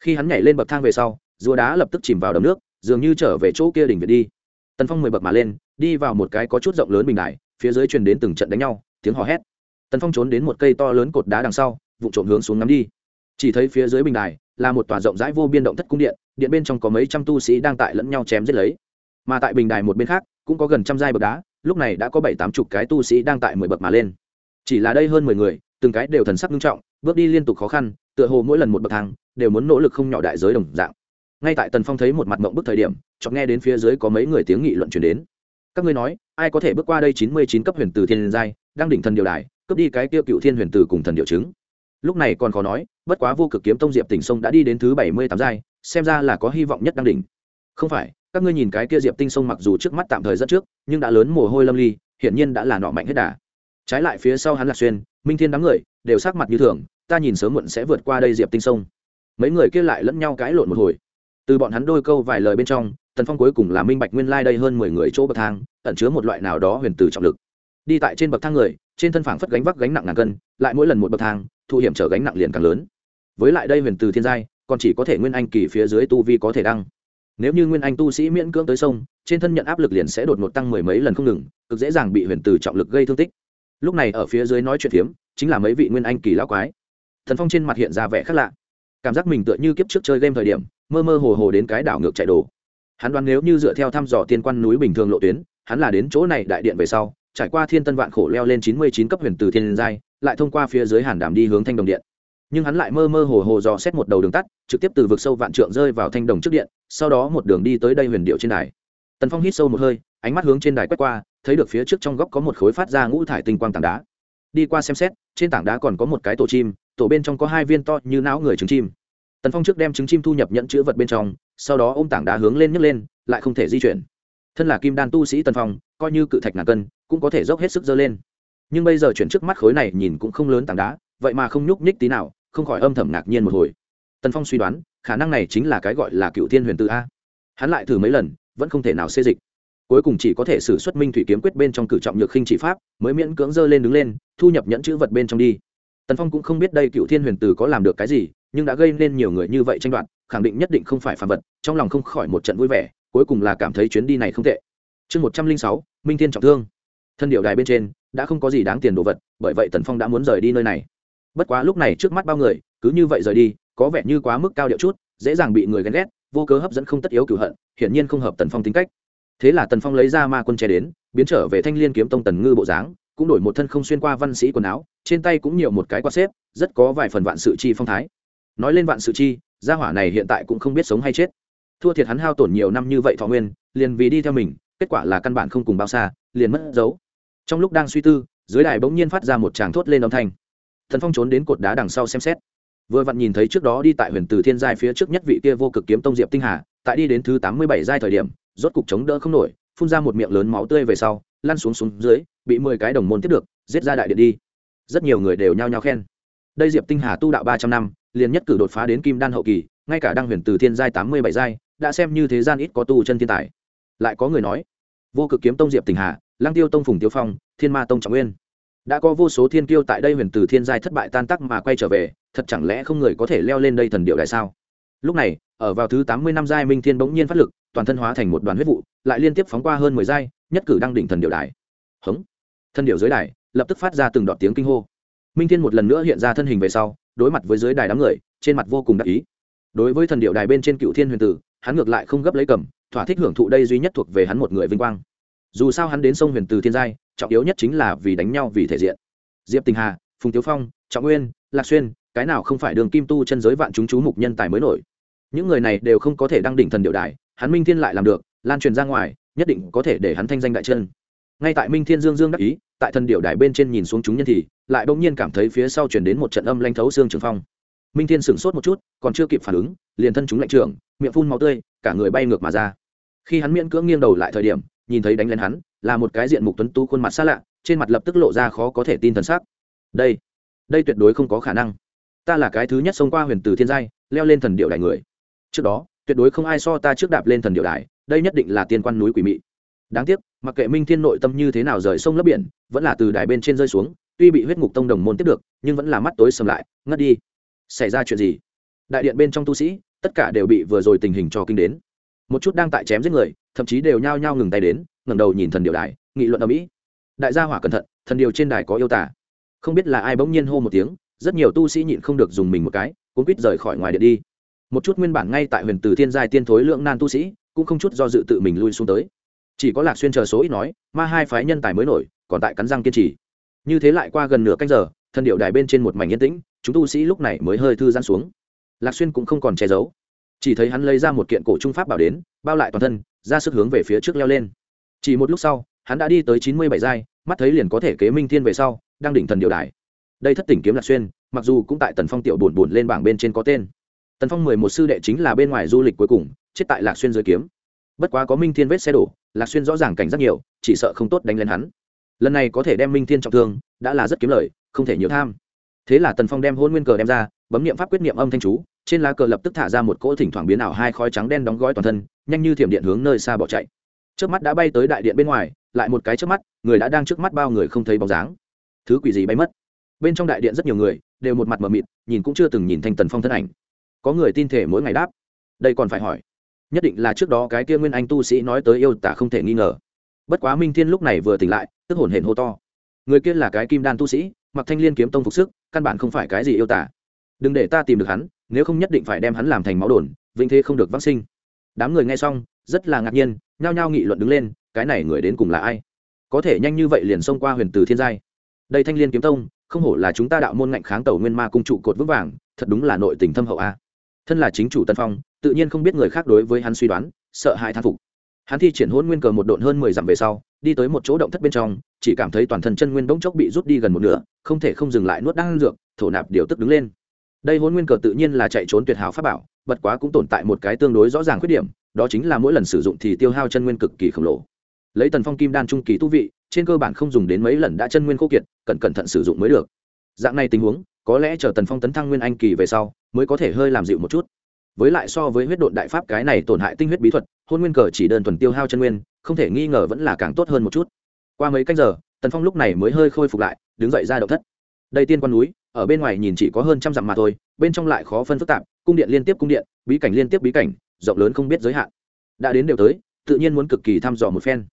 S1: khi hắn nhảy lên bậc thang về sau rùa đá lập tức chìm vào đầm nước dường như trở về chỗ kia đỉnh việt đi tần phong mười bậc mà lên đi vào một cái có chút rộng lớn bình đại phía dưới truyền đến từng trận đánh nhau tiếng hò hét tần phong trốn đến một cây to lớn cột đá đằng sau vụ trộm hướng xuống ngắm đi. Chỉ thấy phía dưới bình đài là một tòa rộng rãi vô biên động thất cung điện điện bên trong có mấy trăm tu sĩ đang tại lẫn nhau chém giết lấy. Mà tại bình đài một bên khác, cũng có gần trăm giai bậc đá, lúc này đã có bảy tám chục cái tu sĩ đang tại mười bậc mà lên. Chỉ là đây hơn mười người, từng cái đều thần sắc nghiêm trọng, bước đi liên tục khó khăn, tựa hồ mỗi lần một bậc thang đều muốn nỗ lực không nhỏ đại giới đồng dạng. Ngay tại tần phong thấy một mặt mộng bức thời điểm chọn nghe đến phía dưới có mấy người tiếng nghị luận chuyển đến. Các ngươi nói, ai có thể bước qua đây chín mươi chín cấp huyền từ thiên giai, đang đỉnh thần điều đài cướp đi cái kia cựu thiên huyền tử cùng thần điệu chứng. Lúc này còn khó nói, bất quá vô cực kiếm tông diệp tỉnh sông đã đi đến thứ bảy mươi tám giai, xem ra là có hy vọng nhất đang đỉnh. Không phải, các ngươi nhìn cái kia diệp tinh sông mặc dù trước mắt tạm thời rất trước, nhưng đã lớn mồ hôi lâm ly, hiển nhiên đã là nọ mạnh hết đà. Trái lại phía sau hắn lạc xuyên, minh thiên đám người, đều sắc mặt như thường, ta nhìn sớm muộn sẽ vượt qua đây diệp tinh sông. Mấy người kia lại lẫn nhau cãi lộn một hồi. Từ bọn hắn đôi câu vài lời bên trong, tần phong cuối cùng là minh bạch nguyên lai、like、đây hơn mười người chỗ bậc thang, ẩn chứa một loại nào đó huyền từ trọng lực đi tại trên bậc thang người, trên thân phảng phất gánh vác gánh nặng ngàn cân, lại mỗi lần một bậc thang thụ hiểm trở gánh nặng liền càng lớn. Với lại đây huyền từ thiên giai, còn chỉ có thể nguyên anh kỳ phía dưới tu vi có thể đăng. Nếu như nguyên anh tu sĩ miễn cưỡng tới sông, trên thân nhận áp lực liền sẽ đột ngột tăng mười mấy lần không ngừng, cực dễ dàng bị huyền từ trọng lực gây thương tích. Lúc này ở phía dưới nói chuyện phiếm, chính là mấy vị nguyên anh kỳ lão quái. Thần phong trên mặt hiện ra vẻ khác lạ. Cảm giác mình tựa như kiếp trước chơi game thời điểm, mơ mơ hồ hồ đến cái đảo ngược chạy đồ. Hắn đoán nếu như dựa theo thăm dò tiên quan núi bình thường lộ tuyến, hắn là đến chỗ này đại điện về sau trải qua thiên tân vạn khổ leo lên chín mươi chín cấp huyền từ thiên giai, lại thông qua phía dưới hàn đàm đi hướng thanh đồng điện. Nhưng hắn lại mơ mơ hồ hồ dò xét một đầu đường tắt, trực tiếp từ vực sâu vạn trượng rơi vào thanh đồng trước điện, sau đó một đường đi tới đây huyền điệu trên đài. Tần phong hít sâu một hơi, ánh mắt hướng trên đài quét qua, thấy được phía trước trong góc có một khối phát ra ngũ thải tinh quang tảng đá. Đi qua xem xét, trên tảng đá còn có một cái tổ chim, tổ bên trong có hai viên to như não người trứng chim. Tần phong trước đem trứng chim thu nhập nhận chữ vật bên trong, sau đó ôm tảng đá hướng lên nhấc lên, lại không thể di chuyển. Thân là kim đan tu sĩ tần phong, coi như cự thạch ngàn cân cũng có thể dốc hết sức dơ lên. Nhưng bây giờ chuyển trước mắt khối này nhìn cũng không lớn tảng đá, vậy mà không nhúc nhích tí nào, không khỏi âm thầm ngạc nhiên một hồi. Tần phong suy đoán, khả năng này chính là cái gọi là cựu thiên huyền tự a. Hắn lại thử mấy lần, vẫn không thể nào xê dịch. Cuối cùng chỉ có thể xử xuất minh thủy kiếm quyết bên trong cử trọng nhược khinh chỉ pháp, mới miễn cưỡng dơ lên đứng lên, thu nhập nhẫn chữ vật bên trong đi. Tần phong cũng không biết đây cựu thiên huyền tử có làm được cái gì, nhưng đã gây nên nhiều người như vậy tranh đoạt, khẳng định nhất định không phải phản vật, trong lòng không khỏi một trận vui vẻ, cuối cùng là cảm thấy chuyến đi này không tệ. Chương một trăm linh sáu, minh thiên trọng thương thân điệu đài bên trên đã không có gì đáng tiền đồ vật, bởi vậy tần phong đã muốn rời đi nơi này. Bất quá lúc này trước mắt bao người, cứ như vậy rời đi, có vẻ như quá mức cao điệu chút, dễ dàng bị người ghen ghét, vô cớ hấp dẫn không tất yếu cửu hận, hiển nhiên không hợp tần phong tính cách. Thế là tần phong lấy ra ma quân che đến, biến trở về thanh liên kiếm tông tần ngư bộ dáng, cũng đổi một thân không xuyên qua văn sĩ quần áo, trên tay cũng nhiều một cái quạt xếp, rất có vài phần vạn sự chi phong thái. Nói lên vạn sự chi, gia hỏa này hiện tại cũng không biết sống hay chết. Thua thiệt hắn hao tổn nhiều năm như vậy thọ nguyên, liền vì đi theo mình, kết quả là căn bản không cùng bao xa, liền mất dấu trong lúc đang suy tư, dưới đài bỗng nhiên phát ra một tràng thốt lên âm thanh. Thần phong trốn đến cột đá đằng sau xem xét. Vừa vặn nhìn thấy trước đó đi tại huyền từ thiên giai phía trước nhất vị kia vô cực kiếm tông diệp tinh hà, tại đi đến thứ tám mươi bảy giai thời điểm, rốt cục chống đỡ không nổi, phun ra một miệng lớn máu tươi về sau, lăn xuống xuống dưới, bị mười cái đồng môn tiếp được, giết ra đại điện đi. Rất nhiều người đều nhao nhao khen. Đây diệp tinh hà tu đạo ba trăm năm, liền nhất cử đột phá đến kim đan hậu kỳ, ngay cả đăng huyền từ thiên giai tám mươi bảy giai, đã xem như thế gian ít có tu chân thiên tài. Lại có người nói, vô cực kiếm tông diệp tinh hà lang tiêu tông phùng tiêu phong, thiên ma tông trọng nguyên. Đã có vô số thiên kiêu tại đây huyền từ thiên giai thất bại tan tắc mà quay trở về, thật chẳng lẽ không người có thể leo lên đây thần điệu đại sao? Lúc này, ở vào thứ tám mươi năm giai minh thiên bỗng nhiên phát lực, toàn thân hóa thành một đoàn huyết vụ, lại liên tiếp phóng qua hơn mười giai, nhất cử đăng đỉnh thần điệu đài. Hống! Thân điệu dưới đài, lập tức phát ra từng đoạn tiếng kinh hô. Minh thiên một lần nữa hiện ra thân hình về sau, đối mặt với dưới đài đám người, trên mặt vô cùng đắc ý. Đối với thần điệu đài bên trên cựu thiên huyền tử, hắn ngược lại không gấp lấy cầm, thỏa thích hưởng thụ đây duy nhất thuộc về hắn một người vinh quang dù sao hắn đến sông huyền từ thiên giai, trọng yếu nhất chính là vì đánh nhau vì thể diện. Diệp tình hà, phùng tiếu phong, trọng nguyên, lạc xuyên, cái nào không phải đường kim tu chân giới vạn chúng chú mục nhân tài mới nổi. Những người này đều không có thể đăng đỉnh thần điệu đài, hắn minh thiên lại làm được, lan truyền ra ngoài, nhất định có thể để hắn thanh danh đại chân. Ngay tại minh thiên dương dương đắc ý, tại thần điệu đài bên trên nhìn xuống chúng nhân thì, lại bỗng nhiên cảm thấy phía sau chuyển đến một trận âm lanh thấu xương trường phong. Minh thiên sửng sốt một chút, còn chưa kịp phản ứng, liền thân chúng lạnh trưởng miệng phun máu tươi, cả người bay ngược mà ra. Khi hắn miễn cưỡng nghiêng đầu lại thời điểm nhìn thấy đánh lên hắn, là một cái diện mục tuấn tu khuôn mặt xa lạ, trên mặt lập tức lộ ra khó có thể tin thần sắc. Đây đây tuyệt đối không có khả năng. Ta là cái thứ nhất xông qua huyền từ thiên giai, leo lên thần điệu đài người. Trước đó, tuyệt đối không ai so ta trước đạp lên thần điệu đài, đây nhất định là tiên quan núi quỷ mị. Đáng tiếc, mặc kệ minh thiên nội tâm như thế nào rời sông lấp biển, vẫn là từ đài bên trên rơi xuống, tuy bị huyết ngục tông đồng môn tiếp được, nhưng vẫn là mắt tối sầm lại, ngất đi. Xảy ra chuyện gì? Đại điện bên trong tu sĩ, tất cả đều bị vừa rồi tình hình cho kinh đến. Một chút đang tại chém giết người thậm chí đều nhao nhao ngừng tay đến, ngẩng đầu nhìn thần điều đài, nghị luận ở mỹ đại gia hỏa cẩn thận, thần điều trên đài có yêu tả không biết là ai bỗng nhiên hô một tiếng, rất nhiều tu sĩ nhịn không được dùng mình một cái cũng quýt rời khỏi ngoài điện đi. Một chút nguyên bản ngay tại huyền từ thiên giai tiên thối lượng nan tu sĩ, cũng không chút do dự tự mình lui xuống tới. Chỉ có lạc xuyên chờ số ít nói, ma hai phái nhân tài mới nổi, còn tại cắn răng kiên trì. Như thế lại qua gần nửa canh giờ, thần điệu đài bên trên một mảnh yên tĩnh, chúng tu sĩ lúc này mới hơi thư giãn xuống. Lạc xuyên cũng không còn che giấu. Chỉ thấy hắn lấy ra một kiện cổ trung pháp bảo đến, bao lại toàn thân ra sức hướng về phía trước leo lên. Chỉ một lúc sau, hắn đã đi tới chín mươi bảy giai, mắt thấy liền có thể kế minh thiên về sau, đang đỉnh thần điệu đài. Đây thất tỉnh kiếm lạc xuyên, mặc dù cũng tại tần phong tiểu buồn buồn lên bảng bên trên có tên. Tần phong mười một sư đệ chính là bên ngoài du lịch cuối cùng, chết tại lạc xuyên dưới kiếm. Bất quá có minh thiên vết xe đổ, lạc xuyên rõ ràng cảnh rất nhiều, chỉ sợ không tốt đánh lên hắn. Lần này có thể đem minh thiên trọng thương, đã là rất kiếm lời, không thể nhiều tham. Thế là tần phong đem hôn nguyên cờ đem ra, bấm niệm pháp quyết niệm âm thanh chú trên lá cờ lập tức thả ra một cỗ thỉnh thoảng biến ảo hai khói trắng đen đóng gói toàn thân, nhanh như thiểm điện hướng nơi xa bỏ chạy. Trước mắt đã bay tới đại điện bên ngoài, lại một cái trước mắt, người đã đang trước mắt bao người không thấy bóng dáng. Thứ quỷ gì bay mất? Bên trong đại điện rất nhiều người, đều một mặt mờ mịt, nhìn cũng chưa từng nhìn thanh tần phong thân ảnh. Có người tin thể mỗi ngày đáp. Đây còn phải hỏi. Nhất định là trước đó cái kia nguyên anh tu sĩ nói tới yêu tả không thể nghi ngờ. Bất quá minh thiên lúc này vừa tỉnh lại, tức hồn hển hô to. Người kia là cái kim đan tu sĩ, mặc thanh liên kiếm tông phục sức, căn bản không phải cái gì yêu tả. Đừng để ta tìm được hắn nếu không nhất định phải đem hắn làm thành máu đồn vinh thế không được vắc sinh. Đám người nghe xong, rất là ngạc nhiên, nhao nhao nghị luận đứng lên, cái này người đến cùng là ai? Có thể nhanh như vậy liền xông qua huyền từ thiên giai. Đây thanh liên kiếm tông, không hổ là chúng ta đạo môn ngạnh kháng tàu nguyên ma cung trụ cột vững vàng, thật đúng là nội tình thâm hậu a. Thân là chính chủ tân phong, tự nhiên không biết người khác đối với hắn suy đoán, sợ hãi thán phục. Hắn thi triển hôn nguyên cờ một độn hơn mười dặm về sau, đi tới một chỗ động thất bên trong, chỉ cảm thấy toàn thân chân nguyên bỗng chốc bị rút đi gần một nửa, không thể không dừng lại nuốt đan dược, thổ nạp điều tức đứng lên đây hôn nguyên cờ tự nhiên là chạy trốn tuyệt hảo pháp bảo bật quá cũng tồn tại một cái tương đối rõ ràng khuyết điểm, đó chính là mỗi lần sử dụng thì tiêu hao chân nguyên cực kỳ khổng lồ. Lấy tần phong kim đan trung kỳ tu vị, trên cơ bản không dùng đến mấy lần đã chân nguyên khô kiệt, cần cẩn thận sử dụng mới được. Dạng này tình huống, có lẽ chờ tần phong tấn thăng nguyên anh kỳ về sau, mới có thể hơi làm dịu một chút. Với lại so với huyết độn đại pháp cái này tổn hại tinh huyết bí thuật, hôn nguyên cờ chỉ đơn thuần tiêu hao chân nguyên, không thể nghi ngờ vẫn là càng tốt hơn một chút. Qua mấy canh giờ, tần phong lúc này mới hơi khôi phục lại, đứng dậy ra động thất. Đây tiên quan núi ở bên ngoài nhìn chỉ có hơn trăm dặm mà thôi, bên trong lại khó phân phức tạp, cung điện liên tiếp cung điện, bí cảnh liên tiếp bí cảnh, rộng lớn không biết giới hạn. Đã đến đều tới, tự nhiên muốn cực kỳ thăm dò một phen.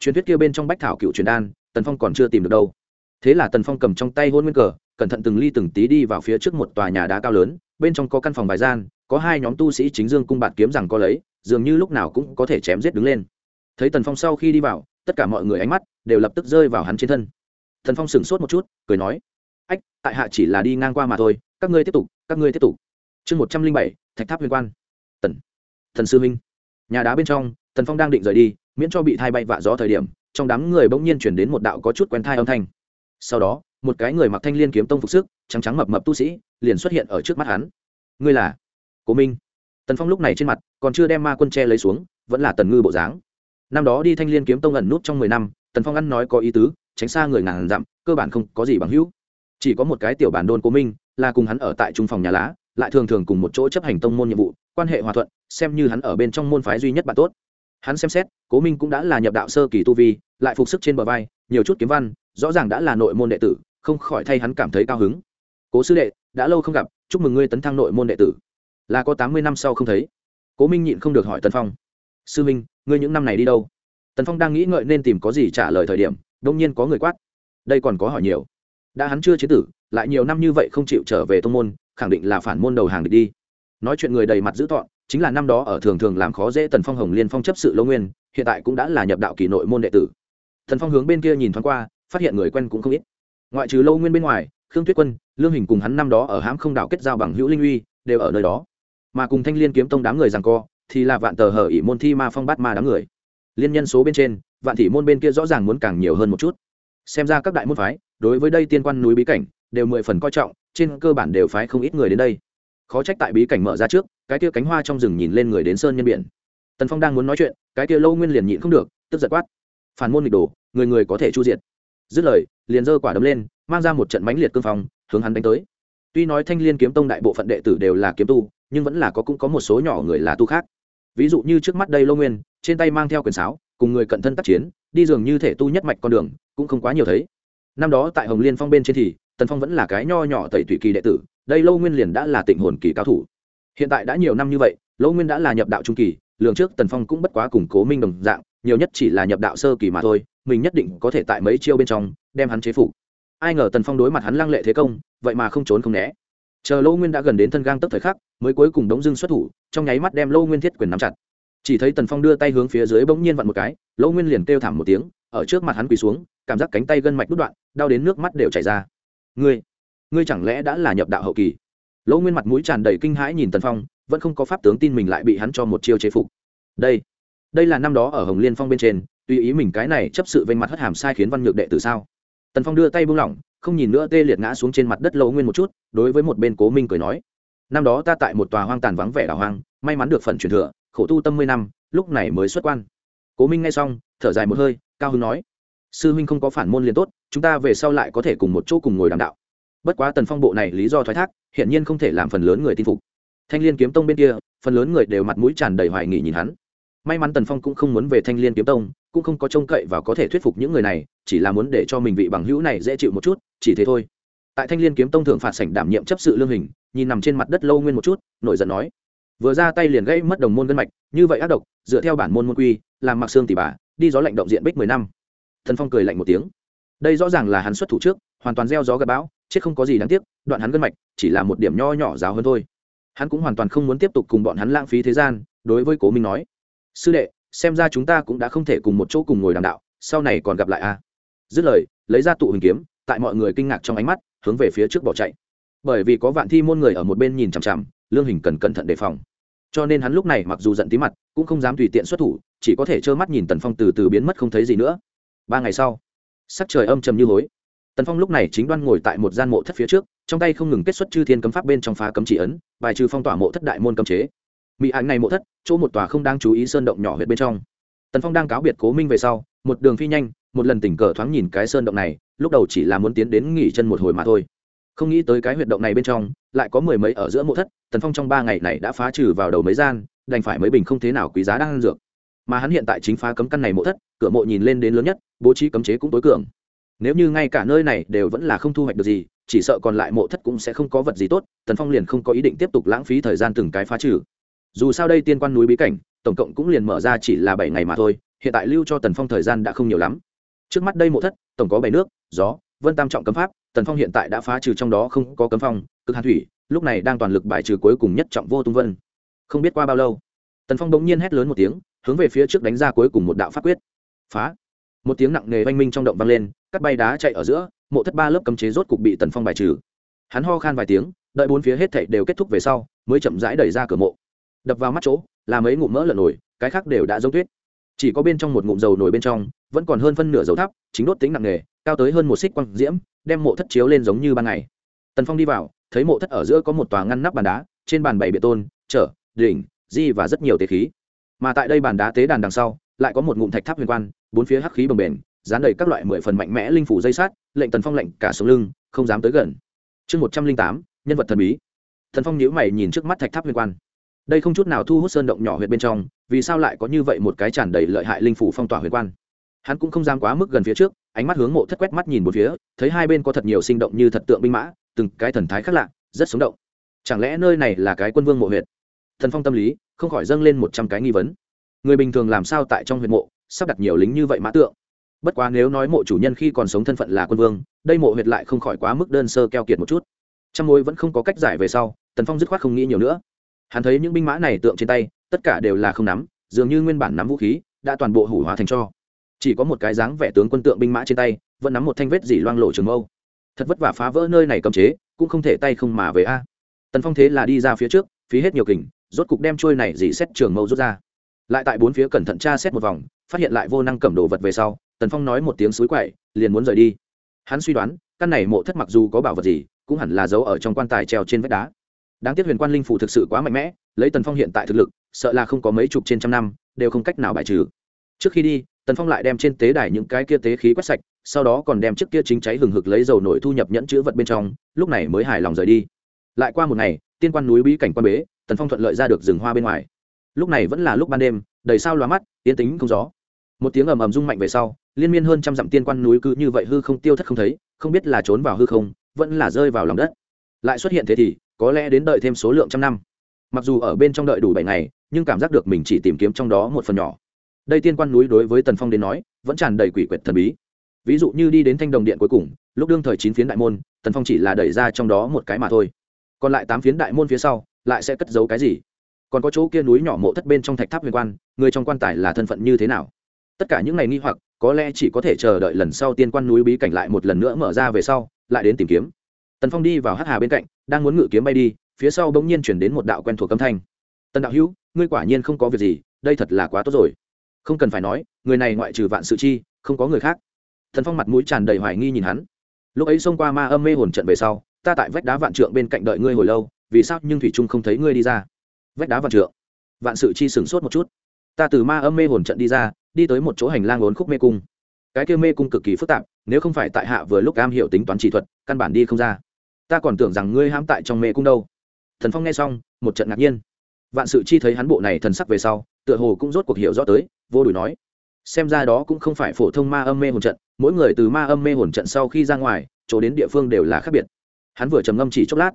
S1: Truyền thuyết kia bên trong bách thảo cựu truyền đan, tần phong còn chưa tìm được đâu. Thế là tần phong cầm trong tay hôn nguyên cờ, cẩn thận từng ly từng tí đi vào phía trước một tòa nhà đá cao lớn, bên trong có căn phòng bài gian, có hai nhóm tu sĩ chính dương cung bạt kiếm rằng có lấy, dường như lúc nào cũng có thể chém giết đứng lên. Thấy tần phong sau khi đi vào, tất cả mọi người ánh mắt đều lập tức rơi vào hắn trên thân. Thần phong sửng sốt một chút, cười nói ách, tại hạ chỉ là đi ngang qua mà thôi, các ngươi tiếp tục, các ngươi tiếp tục. Chương một trăm linh bảy, thạch tháp huyền quan. Tần thần sư minh. Nhà đá bên trong, tần phong đang định rời đi, miễn cho bị thai bay vạ gió thời điểm, trong đám người bỗng nhiên chuyển đến một đạo có chút quen thai âm thanh. Sau đó, một cái người mặc thanh liên kiếm tông phục sức, trắng trắng mập mập tu sĩ, liền xuất hiện ở trước mắt hắn. Ngươi là cố minh. Tần phong lúc này trên mặt còn chưa đem ma quân tre lấy xuống, vẫn là tần ngư bộ dáng. Năm đó đi thanh liên kiếm tông ẩn nút trong mười năm, tần phong ăn nói có ý tứ, tránh xa người ngàn dặm, cơ bản không có gì bằng hữu chỉ có một cái tiểu bản đôn cố minh, là cùng hắn ở tại trung phòng nhà lá, lại thường thường cùng một chỗ chấp hành tông môn nhiệm vụ, quan hệ hòa thuận, xem như hắn ở bên trong môn phái duy nhất bạn tốt. Hắn xem xét, cố minh cũng đã là nhập đạo sơ kỳ tu vi, lại phục sức trên bờ vai, nhiều chút kiếm văn, rõ ràng đã là nội môn đệ tử, không khỏi thay hắn cảm thấy cao hứng. Cố sư đệ, đã lâu không gặp, chúc mừng ngươi tấn thăng nội môn đệ tử. Là có tám mươi năm sau không thấy. Cố minh nhịn không được hỏi tân phong. Sư minh, ngươi những năm này đi đâu? Tần phong đang nghĩ ngợi nên tìm có gì trả lời thời điểm, đông nhiên có người quát. Đây còn có hỏi nhiều đã hắn chưa chế tử, lại nhiều năm như vậy không chịu trở về tông môn, khẳng định là phản môn đầu hàng địch đi. Nói chuyện người đầy mặt dữ tọn chính là năm đó ở thường thường làm khó dễ tần phong hồng liên phong chấp sự lâu nguyên, hiện tại cũng đã là nhập đạo kỳ nội môn đệ tử. Thần phong hướng bên kia nhìn thoáng qua, phát hiện người quen cũng không ít. Ngoại trừ lâu nguyên bên ngoài, khương tuyết quân, lương hình cùng hắn năm đó ở hãm không đảo kết giao bằng hữu linh uy, đều ở nơi đó. Mà cùng thanh liên kiếm tông đám người rằng co, thì là vạn tờ hở ỷ môn thi ma phong bát ma đám người. Liên nhân số bên trên, vạn thị môn bên kia rõ ràng muốn càng nhiều hơn một chút. Xem ra các đại môn phái đối với đây tiên quan núi bí cảnh đều mười phần coi trọng, trên cơ bản đều phái không ít người đến đây. Khó trách tại bí cảnh mở ra trước, cái kia cánh hoa trong rừng nhìn lên người đến sơn nhân biển. Tần phong đang muốn nói chuyện, cái kia lâu nguyên liền nhịn không được, tức giật quát. Phản môn nghịch đồ, người người có thể chu diệt. Dứt lời, liền giơ quả đấm lên, mang ra một trận mãnh liệt cương phong, hướng hắn đánh tới. Tuy nói thanh liên kiếm tông đại bộ phận đệ tử đều là kiếm tu, nhưng vẫn là có cũng có một số nhỏ người là tu khác. Ví dụ như trước mắt đây lâu nguyên, trên tay mang theo quyền sáo, cùng người cận thân tác chiến, đi dường như thể tu nhất mạch con đường, cũng không quá nhiều thấy năm đó tại hồng liên phong bên trên thì, tần phong vẫn là cái nho nhỏ tẩy thủy kỳ đệ tử, đây lâu nguyên liền đã là tịnh hồn kỳ cao thủ. Hiện tại đã nhiều năm như vậy, lâu nguyên đã là nhập đạo trung kỳ, lường trước tần phong cũng bất quá củng cố minh đồng dạng, nhiều nhất chỉ là nhập đạo sơ kỳ mà thôi, mình nhất định có thể tại mấy chiêu bên trong, đem hắn chế phục. Ai ngờ tần phong đối mặt hắn lăng lệ thế công, vậy mà không trốn không né. Chờ lâu nguyên đã gần đến thân gang tất thời khắc, mới cuối cùng đống dưng xuất thủ, trong nháy mắt đem lâu nguyên thiết quyền nắm chặt. Chỉ thấy tần phong đưa tay hướng phía dưới bỗng nhiên vặn một cái, lâu nguyên liền kêu thảm một tiếng ở trước mặt hắn quỳ xuống, cảm giác cánh tay gân mạch đứt đoạn, đau đến nước mắt đều chảy ra. Ngươi ngươi chẳng lẽ đã là nhập đạo hậu kỳ? Lỗ nguyên mặt mũi tràn đầy kinh hãi nhìn tần phong, vẫn không có pháp tướng tin mình lại bị hắn cho một chiêu chế phục. Đây đây là năm đó ở hồng liên phong bên trên, tùy ý mình cái này chấp sự vênh mặt hất hàm sai khiến văn nhược đệ tử sao? Tần phong đưa tay buông lỏng, không nhìn nữa tê liệt ngã xuống trên mặt đất lỗ nguyên một chút, đối với một bên cố minh cười nói, năm đó ta tại một tòa hoang tàn vắng vẻ đảo hoang, may mắn được phần truyền thừa, khổ tu tâm mươi năm, lúc này mới xuất quan. Cố minh nghe xong, thở dài một hơi cao hưng nói, sư huynh không có phản môn liền tốt, chúng ta về sau lại có thể cùng một chỗ cùng ngồi đàm đạo. Bất quá tần phong bộ này lý do thoái thác hiện nhiên không thể làm phần lớn người tin phục. Thanh l i ê n kiếm tông bên kia, phần lớn người đều mặt mũi tràn đầy hoài nghị nhìn hắn. May mắn tần phong cũng không muốn về thanh l i ê n kiếm tông, cũng không có trông cậy và có thể thuyết phục những người này, chỉ là muốn để cho mình vị bằng hữu này dễ chịu một chút, chỉ thế thôi. Tại thanh l i ê n kiếm tông thường phạt sảnh đảm nhiệm chấp sự lương hình, nhìn nằm trên mặt đất lâu nguyên một chút, nổi giận nói, vừa ra tay liền gây mất đồng môn gân mạch, như vậy ác độc, dựa theo bản môn môn quy, làm mặc xương tỷ bà đi gió lạnh động diện bích mười năm. Thần phong cười lạnh một tiếng. Đây rõ ràng là hắn xuất thủ trước, hoàn toàn gieo gió gặp bão, chết không có gì đáng tiếc, đoạn hắn gân mạch chỉ là một điểm nho nhỏ giáo hơn thôi. Hắn cũng hoàn toàn không muốn tiếp tục cùng bọn hắn lãng phí thế gian, đối với cố minh nói, sư đệ, xem ra chúng ta cũng đã không thể cùng một chỗ cùng ngồi đàm đạo, sau này còn gặp lại a. Dứt lời, lấy ra tụ hình kiếm, tại mọi người kinh ngạc trong ánh mắt, hướng về phía trước bỏ chạy. Bởi vì có vạn thi môn người ở một bên nhìn chằm chằm, lương hình cần cẩn thận đề phòng. Cho nên hắn lúc này mặc dù giận tí mặt, cũng không dám tùy tiện xuất thủ chỉ có thể trơ mắt nhìn tần phong từ từ biến mất không thấy gì nữa. Ba ngày sau, sắc trời âm trầm như hối. Tần phong lúc này chính đoan ngồi tại một gian mộ thất phía trước, trong tay không ngừng kết xuất chư thiên cấm pháp bên trong phá cấm chỉ ấn, bài trừ phong tỏa mộ thất đại môn cấm chế. Mỹ ảnh này mộ thất, chỗ một tòa không đang chú ý sơn động nhỏ huyện bên trong. Tần phong đang cáo biệt cố minh về sau, một đường phi nhanh, một lần tình cờ thoáng nhìn cái sơn động này, lúc đầu chỉ là muốn tiến đến nghỉ chân một hồi mà thôi. Không nghĩ tới cái huyệt động này bên trong, lại có mười mấy ở giữa mộ thất, tần phong trong ba ngày này đã phá trừ vào đầu mấy gian, đành phải mấy bình không thế nào quý giá đang ăn dược mà hắn hiện tại chính phá cấm căn này mộ thất, cửa mộ nhìn lên đến lớn nhất, bố trí cấm chế cũng tối cường. Nếu như ngay cả nơi này đều vẫn là không thu hoạch được gì, chỉ sợ còn lại mộ thất cũng sẽ không có vật gì tốt, tần phong liền không có ý định tiếp tục lãng phí thời gian từng cái phá trừ. Dù sao đây tiên quan núi bí cảnh, tổng cộng cũng liền mở ra chỉ là bảy ngày mà thôi, hiện tại lưu cho tần phong thời gian đã không nhiều lắm. Trước mắt đây mộ thất, tổng có bảy nước, gió, vân tam trọng cấm pháp, tần phong hiện tại đã phá trừ trong đó không có cấm phong, cực hàn thủy, lúc này đang toàn lực bài trừ cuối cùng nhất trọng vô tung vân. Không biết qua bao lâu, tần phong bỗng nhiên hét lớn một tiếng hướng về phía trước đánh ra cuối cùng một đạo pháp quyết. Phá. Một tiếng nặng nề oanh minh trong động vang lên, cắt bay đá chạy ở giữa, mộ thất ba lớp cấm chế rốt cục bị tần phong bài trừ. Hắn ho khan vài tiếng, đợi bốn phía hết thảy đều kết thúc về sau, mới chậm rãi đẩy ra cửa mộ. Đập vào mắt chỗ, là mấy ngụm mỡ lợn nổi cái khác đều đã giống tuyết. Chỉ có bên trong một ngụm dầu nổi bên trong, vẫn còn hơn phân nửa dầu thắp, chính đốt tính nặng nề, cao tới hơn một xích quang diễm, đem mộ thất chiếu lên giống như ban ngày. Tần phong đi vào, thấy mộ thất ở giữa có một tòa ngăn nắp bàn đá, trên bàn bảy bệ tôn trở đỉnh, di và rất nhiều tế khí mà tại đây bàn đá tế đàn đằng sau, lại có một ngụm thạch tháp huyền quan, bốn phía hắc khí bồng bềnh, dán đầy các loại mười phần mạnh mẽ linh phủ dây sát lệnh tần phong lệnh cả sống lưng, không dám tới gần. Chương một trăm linh tám, nhân vật thần bí. Thần phong nhíu mày nhìn trước mắt thạch tháp huyền quan. Đây không chút nào thu hút sơn động nhỏ huyện bên trong, vì sao lại có như vậy một cái tràn đầy lợi hại linh phủ phong tỏa huyền quan? Hắn cũng không dám quá mức gần phía trước, ánh mắt hướng mộ thất quét mắt nhìn một phía, thấy hai bên có thật nhiều sinh động như thật tượng binh mã, từng cái thần thái khác lạ, rất sống động. Chẳng lẽ nơi này là cái quân vương mộ huyện thần phong tâm lý, không khỏi dâng lên một trăm cái nghi vấn. Người bình thường làm sao tại trong huyện mộ, sắp đặt nhiều lính như vậy mã tượng? Bất quá nếu nói mộ chủ nhân khi còn sống thân phận là quân vương, đây mộ huyệt lại không khỏi quá mức đơn sơ keo kiệt một chút. Trong mối vẫn không có cách giải về sau, tần phong dứt khoát không nghĩ nhiều nữa. Hắn thấy những binh mã này tượng trên tay, tất cả đều là không nắm, dường như nguyên bản nắm vũ khí, đã toàn bộ hủ hóa thành cho. Chỉ có một cái dáng vẻ tướng quân tượng binh mã trên tay, vẫn nắm một thanh vết dỉ loang lộ trường mâu. Thật vất vả phá vỡ nơi này cầm chế, cũng không thể tay không mà về a. Tần phong thế là đi ra phía trước, phí hết nhiều kình rốt cục đem trôi này dì xét trường mâu rút ra. Lại tại bốn phía cẩn thận tra xét một vòng, phát hiện lại vô năng cầm đồ vật về sau, tần phong nói một tiếng suối quậy, liền muốn rời đi. Hắn suy đoán, căn này mộ thất mặc dù có bảo vật gì, cũng hẳn là giấu ở trong quan tài treo trên vách đá. Đáng tiếc huyền quan linh phủ thực sự quá mạnh mẽ, lấy tần phong hiện tại thực lực, sợ là không có mấy chục trên trăm năm, đều không cách nào bài trừ. Trước khi đi, tần phong lại đem trên tế đài những cái kia tế khí quét sạch, sau đó còn đem chiếc kia chính cháy hừng hực lấy dầu nổi thu nhập nhẫn chữ vật bên trong, lúc này mới hài lòng rời đi. Lại qua một ngày tiên quan núi bí cảnh quan bế, tần phong thuận lợi ra được rừng hoa bên ngoài. Lúc này vẫn là lúc ban đêm, đầy sao loa mắt, yên tính không gió. Một tiếng ầm ầm rung mạnh về sau, liên miên hơn trăm dặm tiên quan núi cứ như vậy hư không tiêu thất không thấy, không biết là trốn vào hư không, vẫn là rơi vào lòng đất. Lại xuất hiện thế thì, có lẽ đến đợi thêm số lượng trăm năm. Mặc dù ở bên trong đợi đủ bảy ngày, nhưng cảm giác được mình chỉ tìm kiếm trong đó một phần nhỏ. Đây tiên quan núi đối với tần phong đến nói, vẫn tràn đầy quỷ quyệt thần bí. Ví dụ như đi đến thanh đồng điện cuối cùng, lúc đương thời chín phiến đại môn, tần phong chỉ là đẩy ra trong đó một cái mà thôi còn lại tám phiến đại môn phía sau, lại sẽ cất giấu cái gì? Còn có chỗ kia núi nhỏ mộ thất bên trong thạch tháp huyền quan, người trong quan tài là thân phận như thế nào? Tất cả những ngày nghi hoặc, có lẽ chỉ có thể chờ đợi lần sau tiên quan núi bí cảnh lại một lần nữa mở ra về sau, lại đến tìm kiếm. Tần phong đi vào hắc hà bên cạnh, đang muốn ngự kiếm bay đi, phía sau bỗng nhiên chuyển đến một đạo quen thuộc âm thanh. Tần đạo hữu, ngươi quả nhiên không có việc gì, đây thật là quá tốt rồi. Không cần phải nói, người này ngoại trừ vạn sự chi, không có người khác. Thần phong mặt mũi tràn đầy hoài nghi nhìn hắn. Lúc ấy xông qua ma âm mê hồn trận về sau ta tại vách đá vạn trượng bên cạnh đợi ngươi hồi lâu, vì sao nhưng thủy trung không thấy ngươi đi ra? Vách đá vạn trượng. Vạn sự chi sửng sốt một chút. Ta từ ma âm mê hồn trận đi ra, đi tới một chỗ hành lang ốn khúc mê cung. Cái kia mê cung cực kỳ phức tạp, nếu không phải tại hạ vừa lúc am hiểu tính toán chỉ thuật, căn bản đi không ra. Ta còn tưởng rằng ngươi hãm tại trong mê cung đâu. Thần phong nghe xong, một trận ngạc nhiên. Vạn sự chi thấy hắn bộ này thần sắc về sau, tựa hồ cũng rốt cuộc hiểu rõ tới, vô đùi nói. Xem ra đó cũng không phải phổ thông ma âm mê hồn trận, mỗi người từ ma âm mê hồn trận sau khi ra ngoài, chỗ đến địa phương đều là khác biệt hắn vừa trầm ngâm chỉ chốc lát.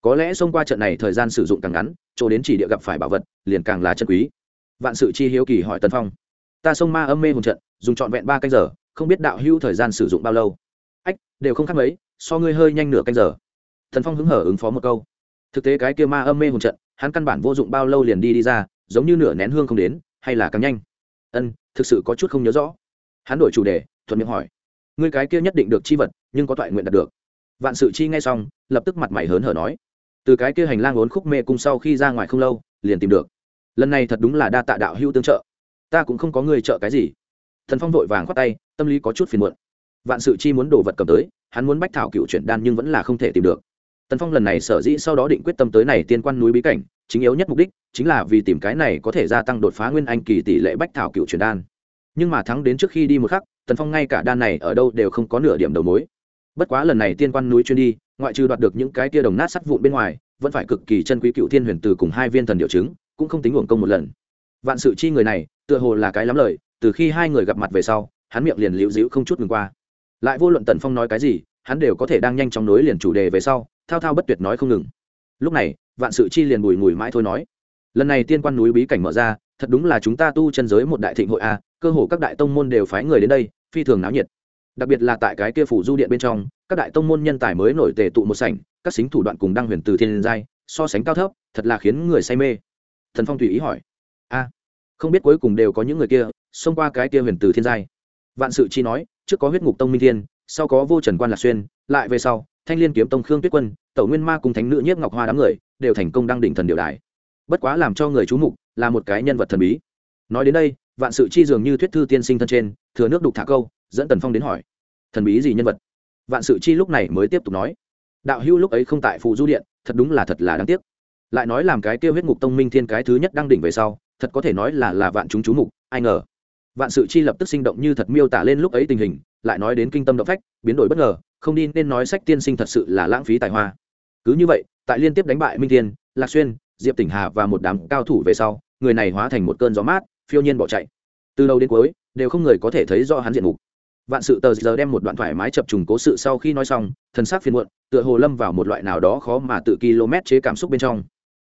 S1: Có lẽ xông qua trận này thời gian sử dụng càng ngắn, chỗ đến chỉ địa gặp phải bảo vật, liền càng là chân quý. Vạn sự chi hiếu kỳ hỏi tần phong. Ta xông ma âm mê hồn trận, dùng trọn vẹn ba canh giờ, không biết đạo hữu thời gian sử dụng bao lâu. Ách, đều không khác mấy, so ngươi hơi nhanh nửa canh giờ. Thần phong hứng hở ứng phó một câu. Thực tế cái kia ma âm mê hồn trận, hắn căn bản vô dụng bao lâu liền đi đi ra, giống như nửa nén hương không đến, hay là càng nhanh. Ân, thực sự có chút không nhớ rõ. Hắn đổi chủ đề, thuận miệng hỏi. Ngươi cái kia nhất định được chi vật, nhưng có toại nguyện đạt được vạn sự chi nghe xong, lập tức mặt mày hớn hở nói, từ cái kia hành lang ốn khúc mê cung sau khi ra ngoài không lâu, liền tìm được. Lần này thật đúng là đa tạ đạo hữu tương trợ. Ta cũng không có người trợ cái gì. Thần phong vội vàng khoát tay, tâm lý có chút phiền muộn. Vạn sự chi muốn đồ vật cầm tới, hắn muốn bách thảo cựu chuyển đan nhưng vẫn là không thể tìm được. Tần phong lần này sở dĩ sau đó định quyết tâm tới này tiên quan núi bí cảnh, chính yếu nhất mục đích chính là vì tìm cái này có thể gia tăng đột phá nguyên anh kỳ tỷ lệ bách thảo cựu chuyển đan. Nhưng mà thắng đến trước khi đi một khắc, tần phong ngay cả đan này ở đâu đều không có nửa điểm đầu mối bất quá lần này tiên quan núi chuyên đi, ngoại trừ đoạt được những cái tia đồng nát sắt vụn bên ngoài, vẫn phải cực kỳ chân quý cựu thiên huyền từ cùng hai viên thần điệu chứng, cũng không tính uổng công một lần. Vạn sự chi người này, tựa hồ là cái lắm lời, từ khi hai người gặp mặt về sau, hắn miệng liền liễu dĩu không chút ngừng qua. Lại vô luận tần phong nói cái gì, hắn đều có thể đang nhanh chóng nối liền chủ đề về sau, thao thao bất tuyệt nói không ngừng. Lúc này, vạn sự chi liền bùi ngùi mãi thôi nói, lần này tiên quan núi bí cảnh mở ra, thật đúng là chúng ta tu chân giới một đại thịnh hội a, cơ hồ các đại tông môn đều phái người đến đây, phi thường náo nhiệt đặc biệt là tại cái kia phủ du điện bên trong, các đại tông môn nhân tài mới nổi tề tụ một sảnh, các xính thủ đoạn cùng đăng huyền từ thiên giai, so sánh cao thấp, thật là khiến người say mê. Thần phong tùy ý hỏi. A, không biết cuối cùng đều có những người kia, xông qua cái kia huyền từ thiên giai? Vạn sự chi nói, trước có huyết ngục tông minh thiên, sau có vô trần quan lạc xuyên, lại về sau, thanh liên kiếm tông khương tuyết quân, tẩu nguyên ma cùng thánh nữ nhiếp ngọc hoa đám người, đều thành công đăng đỉnh thần điều đài. Bất quá làm cho người chú mục, là một cái nhân vật thần bí. Nói đến đây, vạn sự chi dường như thuyết thư tiên sinh thân trên, thừa nước đục thả câu dẫn tần phong đến hỏi, thần bí gì nhân vật? Vạn sự chi lúc này mới tiếp tục nói, đạo hữu lúc ấy không tại phù du điện, thật đúng là thật là đáng tiếc. Lại nói làm cái tiêu huyết ngục tông minh thiên cái thứ nhất đang đỉnh về sau, thật có thể nói là là vạn chúng chú mục, ai ngờ. Vạn sự chi lập tức sinh động như thật miêu tả lên lúc ấy tình hình, lại nói đến kinh tâm động phách, biến đổi bất ngờ, không đi nên nói sách tiên sinh thật sự là lãng phí tài hoa. Cứ như vậy, tại liên tiếp đánh bại minh thiên, lạc xuyên, diệp tỉnh hà và một đám cao thủ về sau, người này hóa thành một cơn gió mát, phiêu nhiên bỏ chạy. Từ đầu đến cuối, đều không người có thể thấy rõ hắn diện mục vạn sự tờ giờ đem một đoạn thoải mái chập trùng cố sự sau khi nói xong, thần sắc phiền muộn, tựa hồ lâm vào một loại nào đó khó mà tự km chế cảm xúc bên trong.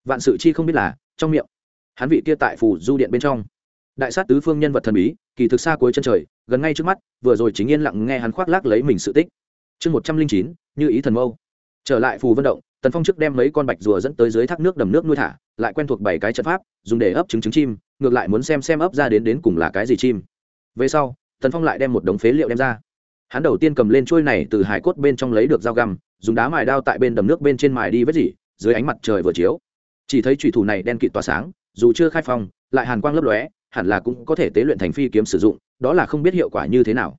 S1: Vạn sự chi không biết là, trong miệng. Hắn vị kia tại phủ du điện bên trong. Đại sát tứ phương nhân vật thần bí, kỳ thực xa cuối chân trời, gần ngay trước mắt, vừa rồi chính yên lặng nghe hắn khoác lác lấy mình sự tích. Chương một trăm linh chín, như ý thần mâu. Trở lại phù vận động, tần phong trước đem mấy con bạch rùa dẫn tới dưới thác nước đầm nước nuôi thả, lại quen thuộc bảy cái trận pháp, dùng để ấp trứng trứng chim, ngược lại muốn xem xem ấp ra đến đến cùng là cái gì chim. Về sau tần phong lại đem một đống phế liệu đem ra hắn đầu tiên cầm lên trôi này từ hải cốt bên trong lấy được dao găm dùng đá mài đao tại bên đầm nước bên trên mài đi vết dỉ dưới ánh mặt trời vừa chiếu chỉ thấy thủy thủ này đen kịt tỏa sáng dù chưa khai phong lại hàn quang lấp lóe hẳn là cũng có thể tế luyện thành phi kiếm sử dụng đó là không biết hiệu quả như thế nào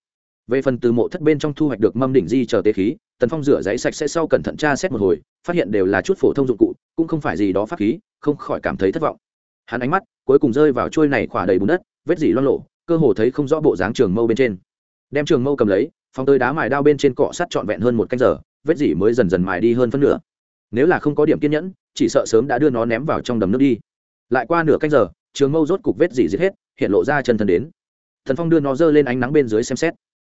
S1: về phần từ mộ thất bên trong thu hoạch được mâm đỉnh di chờ tế khí tần phong rửa giấy sạch sẽ sau cẩn thận tra xét một hồi phát hiện đều là chút phổ thông dụng cụ cũng không phải gì đó pháp khí không khỏi cảm thấy thất vọng hắn ánh mắt cuối cùng rơi vào trôi này khỏa đầy bùn đất vết dỉ loan lộ cơ hồ thấy không rõ bộ dáng trường mâu bên trên. Đem trường mâu cầm lấy phong tới đá mài đao bên trên cọ sắt trọn vẹn hơn một canh giờ, vết dỉ mới dần dần mài đi hơn phân nửa. Nếu là không có điểm kiên nhẫn, chỉ sợ sớm đã đưa nó ném vào trong đầm nước đi. Lại qua nửa canh giờ, trường mâu rốt cục vết dỉ giết hết, hiện lộ ra chân thân đến. Thần phong đưa nó dơ lên ánh nắng bên dưới xem xét.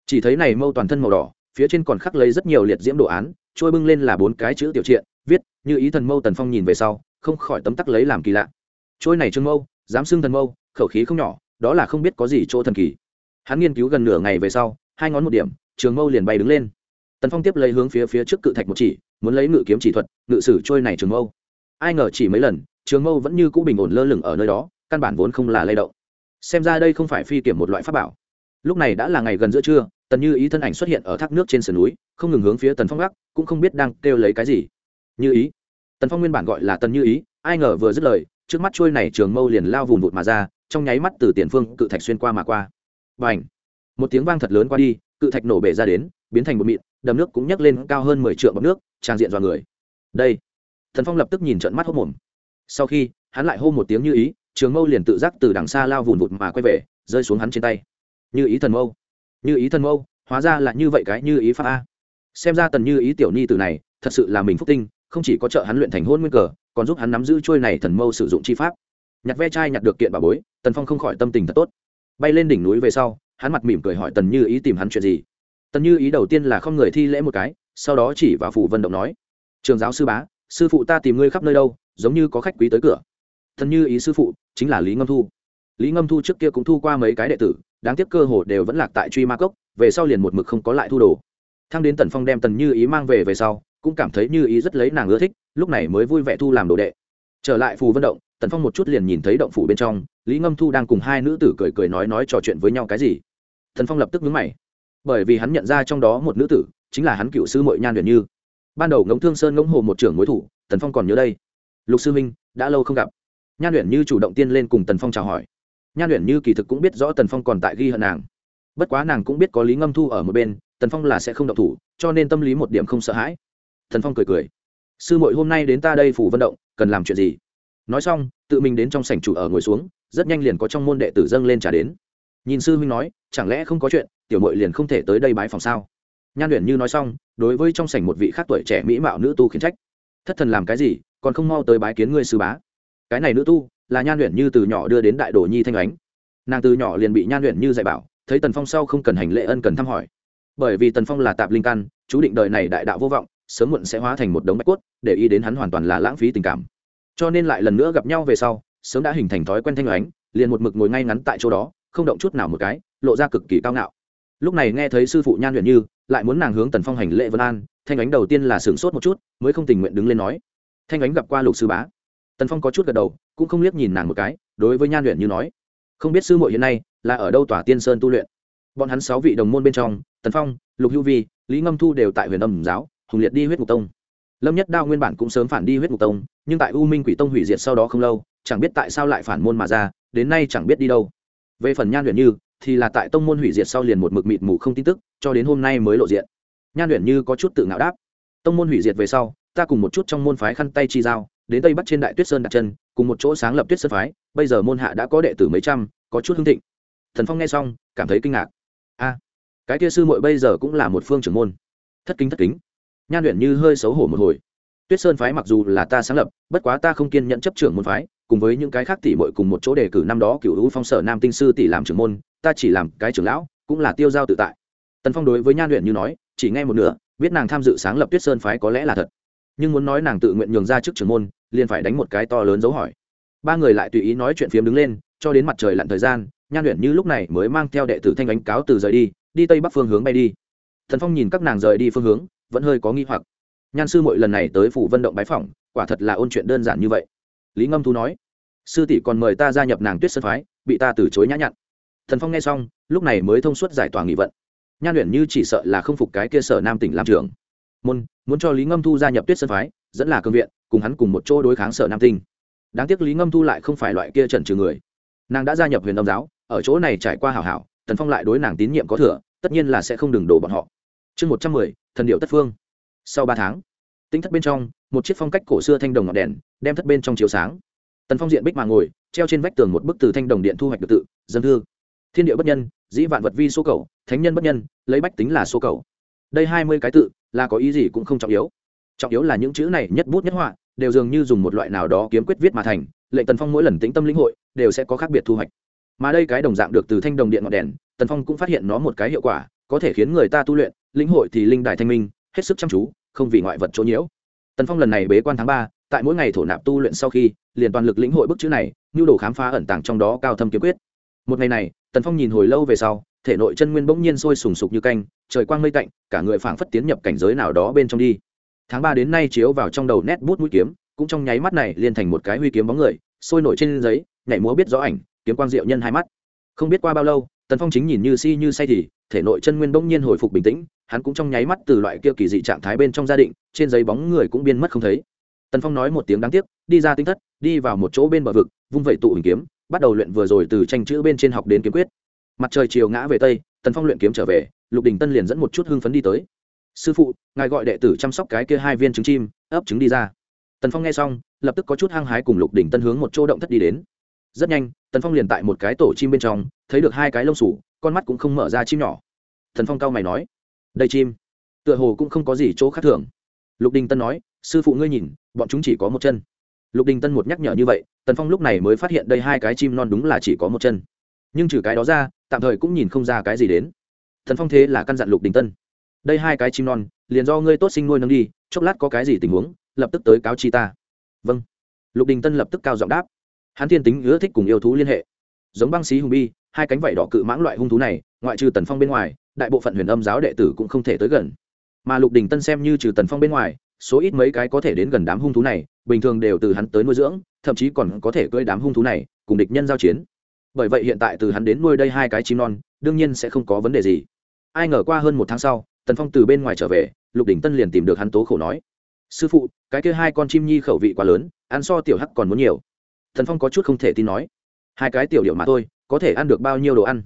S1: Chỉ thấy này mâu toàn thân màu đỏ, phía trên còn khắc lấy rất nhiều liệt diễm đồ án, trôi bưng lên là bốn cái chữ tiểu triện, viết, như ý thần mâu tần phong nhìn về sau, không khỏi tấm tắc lấy làm kỳ lạ. Trôi này trương mâu, dám xưng thần mâu, khẩu khí không nhỏ đó là không biết có gì chỗ thần kỳ. Hắn nghiên cứu gần nửa ngày về sau, hai ngón một điểm, trường mâu liền bay đứng lên. Tần phong tiếp lấy hướng phía phía trước cự thạch một chỉ, muốn lấy ngự kiếm chỉ thuật, ngự sử trôi này trường mâu. Ai ngờ chỉ mấy lần, trường mâu vẫn như cũ bình ổn lơ lửng ở nơi đó, căn bản vốn không là lay động. Xem ra đây không phải phi kiểm một loại pháp bảo. Lúc này đã là ngày gần giữa trưa, tần như ý thân ảnh xuất hiện ở thác nước trên sườn núi, không ngừng hướng phía tần phong gác, cũng không biết đang kêu lấy cái gì. Như ý. Tần phong nguyên bản gọi là tần như ý, ai ngờ vừa dứt lời, trước mắt trôi này trường mâu liền lao vùng vụt mà ra trong nháy mắt từ tiền phương cự thạch xuyên qua mà qua. Và ảnh một tiếng vang thật lớn qua đi, cự thạch nổ bể ra đến, biến thành một mịn, đầm nước cũng nhấc lên cao hơn mười triệu bọc nước trang diện dọa người. Đây! Thần phong lập tức nhìn trận mắt hốc mồm. Sau khi, hắn lại hô một tiếng như ý, trường mâu liền tự giác từ đằng xa lao vùn vụt mà quay về, rơi xuống hắn trên tay. Như ý thần mâu. Như ý thần mâu, hóa ra là như vậy cái như ý pháp a. Xem ra tần như ý tiểu ni từ này, thật sự là mình phúc tinh, không chỉ có trợ hắn luyện thành hôn nguyên cờ, còn giúp hắn nắm giữ trôi này thần mâu sử dụng chi pháp nhặt ve chai nhặt được kiện bà bối, tần phong không khỏi tâm tình thật tốt. Bay lên đỉnh núi về sau, hắn mặt mỉm cười hỏi tần như ý tìm hắn chuyện gì? Tần như ý đầu tiên là không người thi lễ một cái, sau đó chỉ vào phủ vân động nói, trường giáo sư bá, sư phụ ta tìm ngươi khắp nơi đâu, giống như có khách quý tới cửa. Tần như ý sư phụ chính là lý ngâm thu. Lý ngâm thu trước kia cũng thu qua mấy cái đệ tử, đáng tiếc cơ hồ đều vẫn lạc tại truy ma cốc, về sau liền một mực không có lại thu đồ. Thang đến tần phong đem tần như ý mang về về sau, cũng cảm thấy như ý rất lấy nàng ưa thích, lúc này mới vui vẻ thu làm đồ đệ. Trở lại phù vân động tần phong một chút liền nhìn thấy động phủ bên trong, lý ngâm thu đang cùng hai nữ tử cười cười nói nói trò chuyện với nhau cái gì. Tần phong lập tức vướng mày. Bởi vì hắn nhận ra trong đó một nữ tử, chính là hắn cựu sư mội nhan huyền như. Ban đầu ngống thương sơn ngống hồ một trưởng mối thủ, tần phong còn nhớ đây. Lục sư minh đã lâu không gặp. Nhan luyện như chủ động tiên lên cùng tần phong chào hỏi. Nhan luyện như kỳ thực cũng biết rõ tần phong còn tại ghi hận nàng. Bất quá nàng cũng biết có lý ngâm thu ở một bên, tần phong là sẽ không động thủ, cho nên tâm lý một điểm không sợ hãi. Tần phong cười cười. Sư mội, hôm nay đến ta đây phủ vận động, cần làm chuyện gì? Nói xong tự mình đến trong sảnh chủ ở ngồi xuống rất nhanh liền có trong môn đệ tử dâng lên trả đến. Nhìn sư huynh nói chẳng lẽ không có chuyện tiểu mội liền không thể tới đây bái phòng sao? Nhan luyện như nói xong đối với trong sảnh một vị khác tuổi trẻ mỹ mạo nữ tu khiến trách. Thất thần làm cái gì còn không mau tới bái kiến ngươi sư bá. Cái này nữ tu là nhan luyện như từ nhỏ đưa đến đại đồ nhi thanh ánh. Nàng từ nhỏ liền bị nhan luyện như dạy bảo thấy tần phong sau không cần hành lễ ân cần thăm hỏi. Bởi vì tần phong là tạp linh căn chú định đời này đại đạo vô vọng sớm muộn sẽ hóa thành một đống bách quất, để ý đến hắn hoàn toàn là lãng phí tình cảm cho nên lại lần nữa gặp nhau về sau, sớm đã hình thành thói quen thanh ánh, liền một mực ngồi ngay ngắn tại chỗ đó, không động chút nào một cái, lộ ra cực kỳ cao ngạo. Lúc này nghe thấy sư phụ nhan luyện như, lại muốn nàng hướng tần phong hành lễ vân an, thanh ánh đầu tiên là sửng sốt một chút, mới không tình nguyện đứng lên nói. Thanh ánh gặp qua lục sư bá. Tần phong có chút gật đầu, cũng không liếc nhìn nàng một cái, đối với nhan luyện như nói. Không biết sư muội hiện nay là ở đâu tòa tiên sơn tu luyện? Bọn hắn sáu vị đồng môn bên trong, tần phong, lục hữu vi, lý ngâm thu đều tại huyền âm giáo, hùng liệt đi huyết ngục tông lâm nhất đao nguyên bản cũng sớm phản đi huyết mục tông, nhưng tại u minh quỷ tông hủy diệt sau đó không lâu, chẳng biết tại sao lại phản môn mà ra, đến nay chẳng biết đi đâu. Về phần nhan luyện như, thì là tại tông môn hủy diệt sau liền một mực mịt mù không tin tức, cho đến hôm nay mới lộ diện. Nhan luyện như có chút tự ngạo đáp, tông môn hủy diệt về sau, ta cùng một chút trong môn phái khăn tay chi giao, đến tây bắc trên đại tuyết sơn đặt chân, cùng một chỗ sáng lập tuyết sơn phái, bây giờ môn hạ đã có đệ tử mấy trăm, có chút hưng thịnh. Thần phong nghe xong, cảm thấy kinh ngạc. A, cái kia sư muội bây giờ cũng là một phương trưởng môn. Thất kính thất kính nhan luyện như hơi xấu hổ một hồi. Tuyết sơn phái mặc dù là ta sáng lập, bất quá ta không kiên nhận chấp trưởng môn phái, cùng với những cái khác tỷ muội cùng một chỗ đề cử năm đó cựu hữu phong sở nam tinh sư tỷ làm trưởng môn, ta chỉ làm cái trưởng lão, cũng là tiêu giao tự tại. Tần phong đối với nhan luyện như nói, chỉ nghe một nửa, biết nàng tham dự sáng lập tuyết sơn phái có lẽ là thật. Nhưng muốn nói nàng tự nguyện nhường ra trước trưởng môn, liền phải đánh một cái to lớn dấu hỏi. Ba người lại tùy ý nói chuyện phiếm đứng lên, cho đến mặt trời lặn thời gian, nhan luyện như lúc này mới mang theo đệ tử thanh ánh cáo từ rời đi đi tây bắc phương hướng bay đi. Thần phong nhìn các nàng rời đi phương hướng vẫn hơi có nghi hoặc. Nhan sư mỗi lần này tới phủ vận động bái phỏng, quả thật là ôn chuyện đơn giản như vậy. Lý ngâm thu nói, sư tỷ còn mời ta gia nhập nàng tuyết sơn phái, bị ta từ chối nhã nhặn. Thần phong nghe xong, lúc này mới thông suốt giải tỏa nghị vận. Nhan luyện như chỉ sợ là không phục cái kia sở nam tỉnh làm trường môn, muốn cho lý ngâm thu gia nhập tuyết sơn phái, dẫn là cương viện, cùng hắn cùng một chỗ đối kháng sở nam tinh. Đáng tiếc lý ngâm thu lại không phải loại kia trần trừ người. Nàng đã gia nhập huyền âm giáo, ở chỗ này trải qua hảo hảo tần phong lại đối nàng tín nhiệm có thừa, tất nhiên là sẽ không đừng đổ bọn họ chương một trăm mười, thần điệu tất phương. Sau ba tháng, tinh thất bên trong, một chiếc phong cách cổ xưa thanh đồng ngọn đèn, đem thất bên trong chiếu sáng. Tần phong diện bích mà ngồi, treo trên vách tường một bức từ thanh đồng điện thu hoạch được tự, dân thư. Thiên địa bất nhân, dĩ vạn vật vi số cầu, thánh nhân bất nhân, lấy bách tính là số cầu. Đây hai mươi cái tự, là có ý gì cũng không trọng yếu. Trọng yếu là những chữ này nhất bút nhất họa, đều dường như dùng một loại nào đó kiếm quyết viết mà thành, lệnh tần phong mỗi lần tĩnh tâm lĩnh hội, đều sẽ có khác biệt thu hoạch. Mà đây cái đồng dạng được từ thanh đồng điện ngọn đèn, tần phong cũng phát hiện nó một cái hiệu quả, có thể khiến người ta tu luyện lĩnh hội thì linh đài thanh minh, hết sức chăm chú, không vì ngoại vật chỗ nhiễu. Tần phong lần này bế quan tháng ba, tại mỗi ngày thổ nạp tu luyện sau khi, liền toàn lực lĩnh hội bức chữ này, nhu đồ khám phá ẩn tàng trong đó cao thâm kiếm quyết. Một ngày này, tần phong nhìn hồi lâu về sau, thể nội chân nguyên bỗng nhiên sôi sùng sục như canh, trời quang mây tạnh, cả người phảng phất tiến nhập cảnh giới nào đó bên trong đi. Tháng ba đến nay chiếu vào trong đầu nét bút mũi kiếm, cũng trong nháy mắt này liền thành một cái huy kiếm bóng người, sôi nổi trên giấy, nhảy múa biết rõ ảnh, kiếm quang diệu nhân hai mắt. Không biết qua bao lâu, tần phong chính nhìn như si như say thì thể nội chân nguyên bỗng nhiên hồi phục bình tĩnh, hắn cũng trong nháy mắt từ loại kia kỳ dị trạng thái bên trong gia định, trên giấy bóng người cũng biên mất không thấy. Tần phong nói một tiếng đáng tiếc, đi ra tinh thất, đi vào một chỗ bên bờ vực, vung vẩy tụ hình kiếm, bắt đầu luyện vừa rồi từ tranh chữ bên trên học đến kiếm quyết. Mặt trời chiều ngã về tây, tần phong luyện kiếm trở về, lục đình tân liền dẫn một chút hưng phấn đi tới. Sư phụ, ngài gọi đệ tử chăm sóc cái kia hai viên trứng chim, ấp trứng đi ra. Tần phong nghe xong, lập tức có chút hăng hái cùng lục đình tân hướng một chỗ động thất đi đến. Rất nhanh, tần phong liền tại một cái tổ chim bên trong, thấy được hai cái lông sủ con mắt cũng không mở ra chim nhỏ. Thần phong cao mày nói, đây chim, tựa hồ cũng không có gì chỗ khác thường. Lục đình tân nói, sư phụ ngươi nhìn, bọn chúng chỉ có một chân. Lục đình tân một nhắc nhở như vậy, tần phong lúc này mới phát hiện đây hai cái chim non đúng là chỉ có một chân. Nhưng trừ cái đó ra, tạm thời cũng nhìn không ra cái gì đến. Thần phong thế là căn dặn lục đình tân, đây hai cái chim non, liền do ngươi tốt sinh nuôi nâng đi, chốc lát có cái gì tình huống, lập tức tới cáo chi ta. Vâng. Lục đình tân lập tức cao giọng đáp, hắn thiên tính ưa thích cùng yêu thú liên hệ, giống băng xí hùng bi hai cánh vảy đỏ cự mãng loại hung thú này, ngoại trừ tần phong bên ngoài, đại bộ phận huyền âm giáo đệ tử cũng không thể tới gần. Mà lục đình tân xem như trừ tần phong bên ngoài, số ít mấy cái có thể đến gần đám hung thú này, bình thường đều từ hắn tới nuôi dưỡng, thậm chí còn có thể cưỡi đám hung thú này, cùng địch nhân giao chiến. Bởi vậy hiện tại từ hắn đến nuôi đây hai cái chim non, đương nhiên sẽ không có vấn đề gì. Ai ngờ qua hơn một tháng sau, tần phong từ bên ngoài trở về, lục đình tân liền tìm được hắn tố khổ nói. Sư phụ, cái kia hai con chim nhi khẩu vị quá lớn, ăn so tiểu hắc còn muốn nhiều. Thần phong có chút không thể tin nói. Hai cái tiểu điệu mà thôi có thể ăn được bao nhiêu đồ ăn.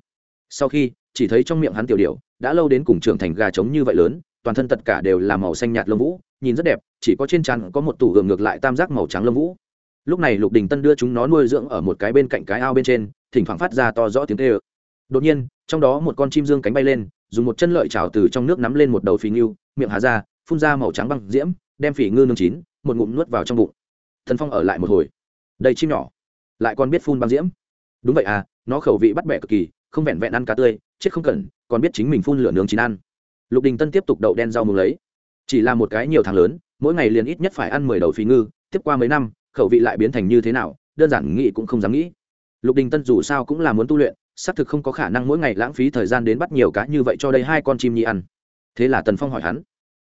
S1: Sau khi, chỉ thấy trong miệng hắn tiểu điệu đã lâu đến cùng trưởng thành gà trống như vậy lớn, toàn thân tất cả đều là màu xanh nhạt lông vũ, nhìn rất đẹp, chỉ có trên trán có một tủ gường ngược lại tam giác màu trắng lông vũ. Lúc này lục đình tân đưa chúng nó nuôi dưỡng ở một cái bên cạnh cái ao bên trên, thỉnh thoảng phát ra to rõ tiếng tê ơ đột nhiên, trong đó một con chim dương cánh bay lên, dùng một chân lợi trào từ trong nước nắm lên một đầu phì ngưu, miệng hà ra, phun ra màu trắng băng diễm, đem phỉ ngư nương chín, một ngụm nuốt vào trong bụng. Thần phong ở lại một hồi. Đây chim nhỏ, lại còn biết phun băng diễm. Đúng vậy à nó khẩu vị bắt bẻ cực kỳ, không vẹn vẹn ăn cá tươi, chết không cần, còn biết chính mình phun lửa nướng chín ăn. Lục đình tân tiếp tục đậu đen rau mừng lấy. Chỉ là một cái nhiều tháng lớn, mỗi ngày liền ít nhất phải ăn mười đầu phí ngư, tiếp qua mấy năm, khẩu vị lại biến thành như thế nào, đơn giản nghĩ cũng không dám nghĩ. Lục đình tân dù sao cũng là muốn tu luyện, xác thực không có khả năng mỗi ngày lãng phí thời gian đến bắt nhiều cá như vậy cho đây hai con chim nhi ăn. Thế là tần phong hỏi hắn,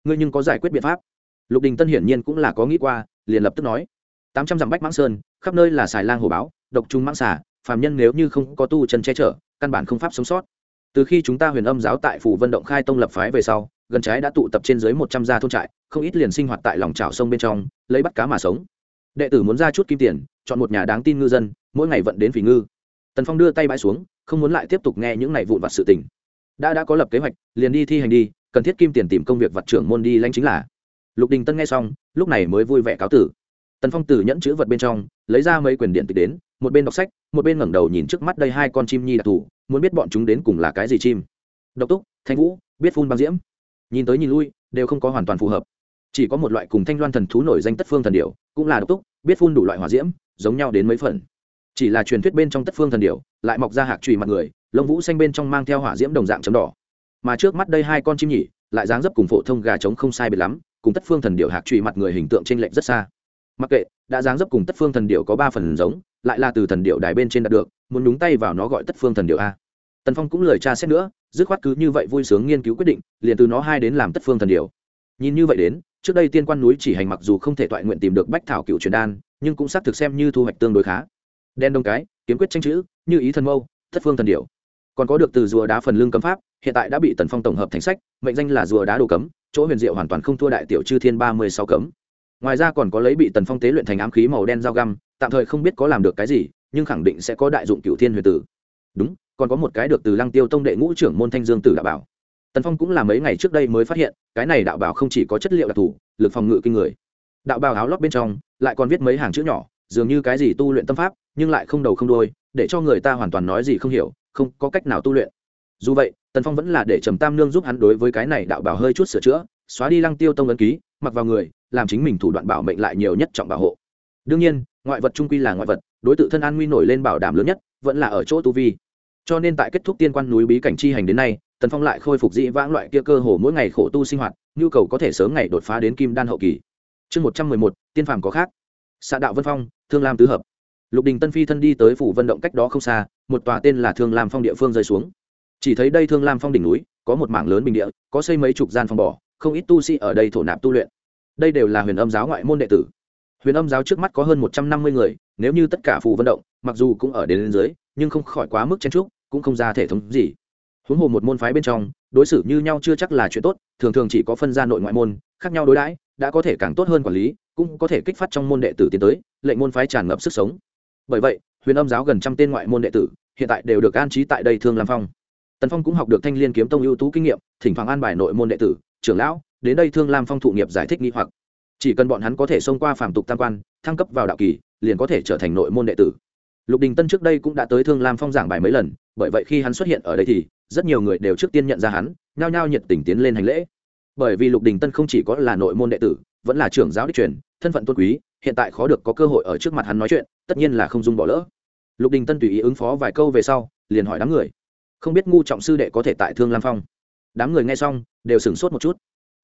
S1: ngươi nhưng có giải quyết biện pháp? Lục đình tân hiển nhiên cũng là có nghĩ qua, liền lập tức nói, tám trăm dặm bách mãng sơn, khắp nơi là xài lang hồ báo, độc trung mãng xà phàm nhân nếu như không có tu chân che chở, căn bản không pháp sống sót. Từ khi chúng ta huyền âm giáo tại phủ vân động khai tông lập phái về sau, gần trái đã tụ tập trên dưới một trăm gia thôn trại, không ít liền sinh hoạt tại lòng trào sông bên trong, lấy bắt cá mà sống. Đệ tử muốn ra chút kim tiền, chọn một nhà đáng tin ngư dân, mỗi ngày vận đến phỉ ngư. Tần phong đưa tay bãi xuống, không muốn lại tiếp tục nghe những này vụn vặt sự tình. Đã đã có lập kế hoạch, liền đi thi hành đi, cần thiết kim tiền tìm công việc vặt trưởng môn đi lãnh chính là. Lục đình tân nghe xong, lúc này mới vui vẻ cáo tử. Tần phong tử nhẫn chữ vật bên trong, lấy ra mấy quyền điện tịch đến một bên đọc sách, một bên ngẩng đầu nhìn trước mắt đây hai con chim nhi đặc thù, muốn biết bọn chúng đến cùng là cái gì chim. Độc túc, thanh vũ, biết phun băng diễm. Nhìn tới nhìn lui, đều không có hoàn toàn phù hợp. Chỉ có một loại cùng thanh loan thần thú nổi danh tất phương thần điệu cũng là độc túc, biết phun đủ loại hỏa diễm, giống nhau đến mấy phần. Chỉ là truyền thuyết bên trong tất phương thần điệu lại mọc ra hạc trùy mặt người, lông vũ xanh bên trong mang theo hỏa diễm đồng dạng chấm đỏ. Mà trước mắt đây hai con chim nhỉ, lại dáng dấp cùng phổ thông gà trống không sai biệt lắm, cùng tất phương thần điệu hạc trùy mặt người hình tượng trên lệnh rất xa. Mặc kệ, đã dáng dấp cùng tất phương thần điệu có ba phần giống lại là từ thần điệu đài bên trên đạt được, muốn nhúng tay vào nó gọi tất phương thần điệu a. Tần phong cũng lời tra xét nữa, dứt khoát cứ như vậy vui sướng nghiên cứu quyết định, liền từ nó hai đến làm tất phương thần điệu. Nhìn như vậy đến, trước đây tiên quan núi chỉ hành mặc dù không thể toại nguyện tìm được bách thảo cựu truyền đan, nhưng cũng xác thực xem như thu hoạch tương đối khá. Đen đông cái, kiếm quyết tranh chữ, như ý thần mâu, tất phương thần điệu. Còn có được từ rùa đá phần lương cấm pháp, hiện tại đã bị tần phong tổng hợp thành sách, mệnh danh là rùa đá đồ cấm, chỗ huyền diệu hoàn toàn không thua đại tiểu chư thiên ba mươi sáu cấm. Ngoài ra còn có lấy bị tần phong tế luyện thành ám khí màu đen dao găm tạm thời không biết có làm được cái gì, nhưng khẳng định sẽ có đại dụng cựu thiên huyền tử. Đúng, còn có một cái được từ lăng tiêu tông đệ ngũ trưởng môn thanh dương tử đạo bảo. Tần phong cũng là mấy ngày trước đây mới phát hiện, cái này đạo bảo không chỉ có chất liệu đặc thù, lực phòng ngự kinh người. Đạo bảo áo lót bên trong, lại còn viết mấy hàng chữ nhỏ, dường như cái gì tu luyện tâm pháp, nhưng lại không đầu không đôi để cho người ta hoàn toàn nói gì không hiểu, không có cách nào tu luyện. Dù vậy, tần phong vẫn là để trầm tam nương giúp hắn đối với cái này đạo bảo hơi chút sửa chữa, xóa đi lăng tiêu tông ấn ký, mặc vào người, làm chính mình thủ đoạn bảo mệnh lại nhiều nhất trọng bảo hộ. Đương nhiên ngoại vật trung quy là ngoại vật, đối tượng thân an nguy nổi lên bảo đảm lớn nhất, vẫn là ở chỗ tu vi. Cho nên tại kết thúc tiên quan núi bí cảnh chi hành đến nay, tần phong lại khôi phục dị vãng loại kia cơ hồ mỗi ngày khổ tu sinh hoạt, nhu cầu có thể sớm ngày đột phá đến kim đan hậu kỳ. Chương một trăm mười một, tiên phàm có khác. Xạ đạo vân phong, thương lam tứ hợp. Lục đình tân phi thân đi tới phủ vận động cách đó không xa, một tòa tên là thương lam phong địa phương rơi xuống. Chỉ thấy đây thương lam phong đỉnh núi, có một mảng lớn bình địa, có xây mấy chục gian phòng bỏ không ít tu sĩ ở đây thổ nạp tu luyện. Đây đều là huyền âm giáo ngoại môn đệ tử huyền âm giáo trước mắt có hơn một trăm năm mươi người, nếu như tất cả phù vận động, mặc dù cũng ở đến lên dưới, nhưng không khỏi quá mức chen trúc cũng không ra thể thống gì. Huống hồ một môn phái bên trong, đối xử như nhau chưa chắc là chuyện tốt, thường thường chỉ có phân ra nội ngoại môn, khác nhau đối đãi, đã có thể càng tốt hơn quản lý, cũng có thể kích phát trong môn đệ tử tiến tới, lệnh môn phái tràn ngập sức sống. Bởi vậy, huyền âm giáo gần trăm tên ngoại môn đệ tử, hiện tại đều được an trí tại đây thương lam phong. Tần phong cũng học được thanh l i ê n kiếm tông ưu tú kinh nghiệm, thỉnh thoảng an bài nội môn đệ tử, trưởng lão, đến đây thương lam phong thụ nghiệp giải thích nghi hoặc chỉ cần bọn hắn có thể xông qua phàm tục tam quan, thăng cấp vào đạo kỳ, liền có thể trở thành nội môn đệ tử. Lục đình tân trước đây cũng đã tới thương lam phong giảng bài mấy lần, bởi vậy khi hắn xuất hiện ở đây thì, rất nhiều người đều trước tiên nhận ra hắn, nhao nhao nhiệt tình tiến lên hành lễ. Bởi vì lục đình tân không chỉ có là nội môn đệ tử, vẫn là trưởng giáo đích truyền, thân phận tôn quý, hiện tại khó được có cơ hội ở trước mặt hắn nói chuyện, tất nhiên là không dung bỏ lỡ. Lục đình tân tùy ý ứng phó vài câu về sau, liền hỏi đám người. Không biết ngu trọng sư đệ có thể tại thương lam phong? Đám người nghe xong, đều sửng sốt một chút.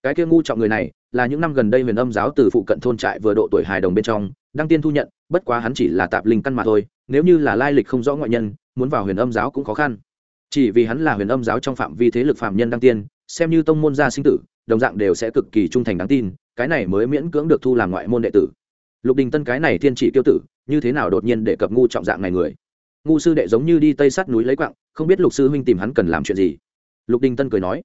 S1: Cái kia ngu trọng người này là những năm gần đây huyền âm giáo từ phụ cận thôn trại vừa độ tuổi hài đồng bên trong, đăng tiên thu nhận, bất quá hắn chỉ là tạp linh căn mà thôi, nếu như là lai lịch không rõ ngoại nhân, muốn vào huyền âm giáo cũng khó khăn. Chỉ vì hắn là huyền âm giáo trong phạm vi thế lực phạm nhân đăng tiên, xem như tông môn gia sinh tử, đồng dạng đều sẽ cực kỳ trung thành đáng tin, cái này mới miễn cưỡng được thu làm ngoại môn đệ tử. Lục đình tân cái này thiên chỉ tiêu tử, như thế nào đột nhiên để cập ngu trọng dạng này người? Ngu sư đệ giống như đi tây sát núi lấy quặng không biết lục sư huynh tìm hắn cần làm chuyện gì. Lục đình tân cười nói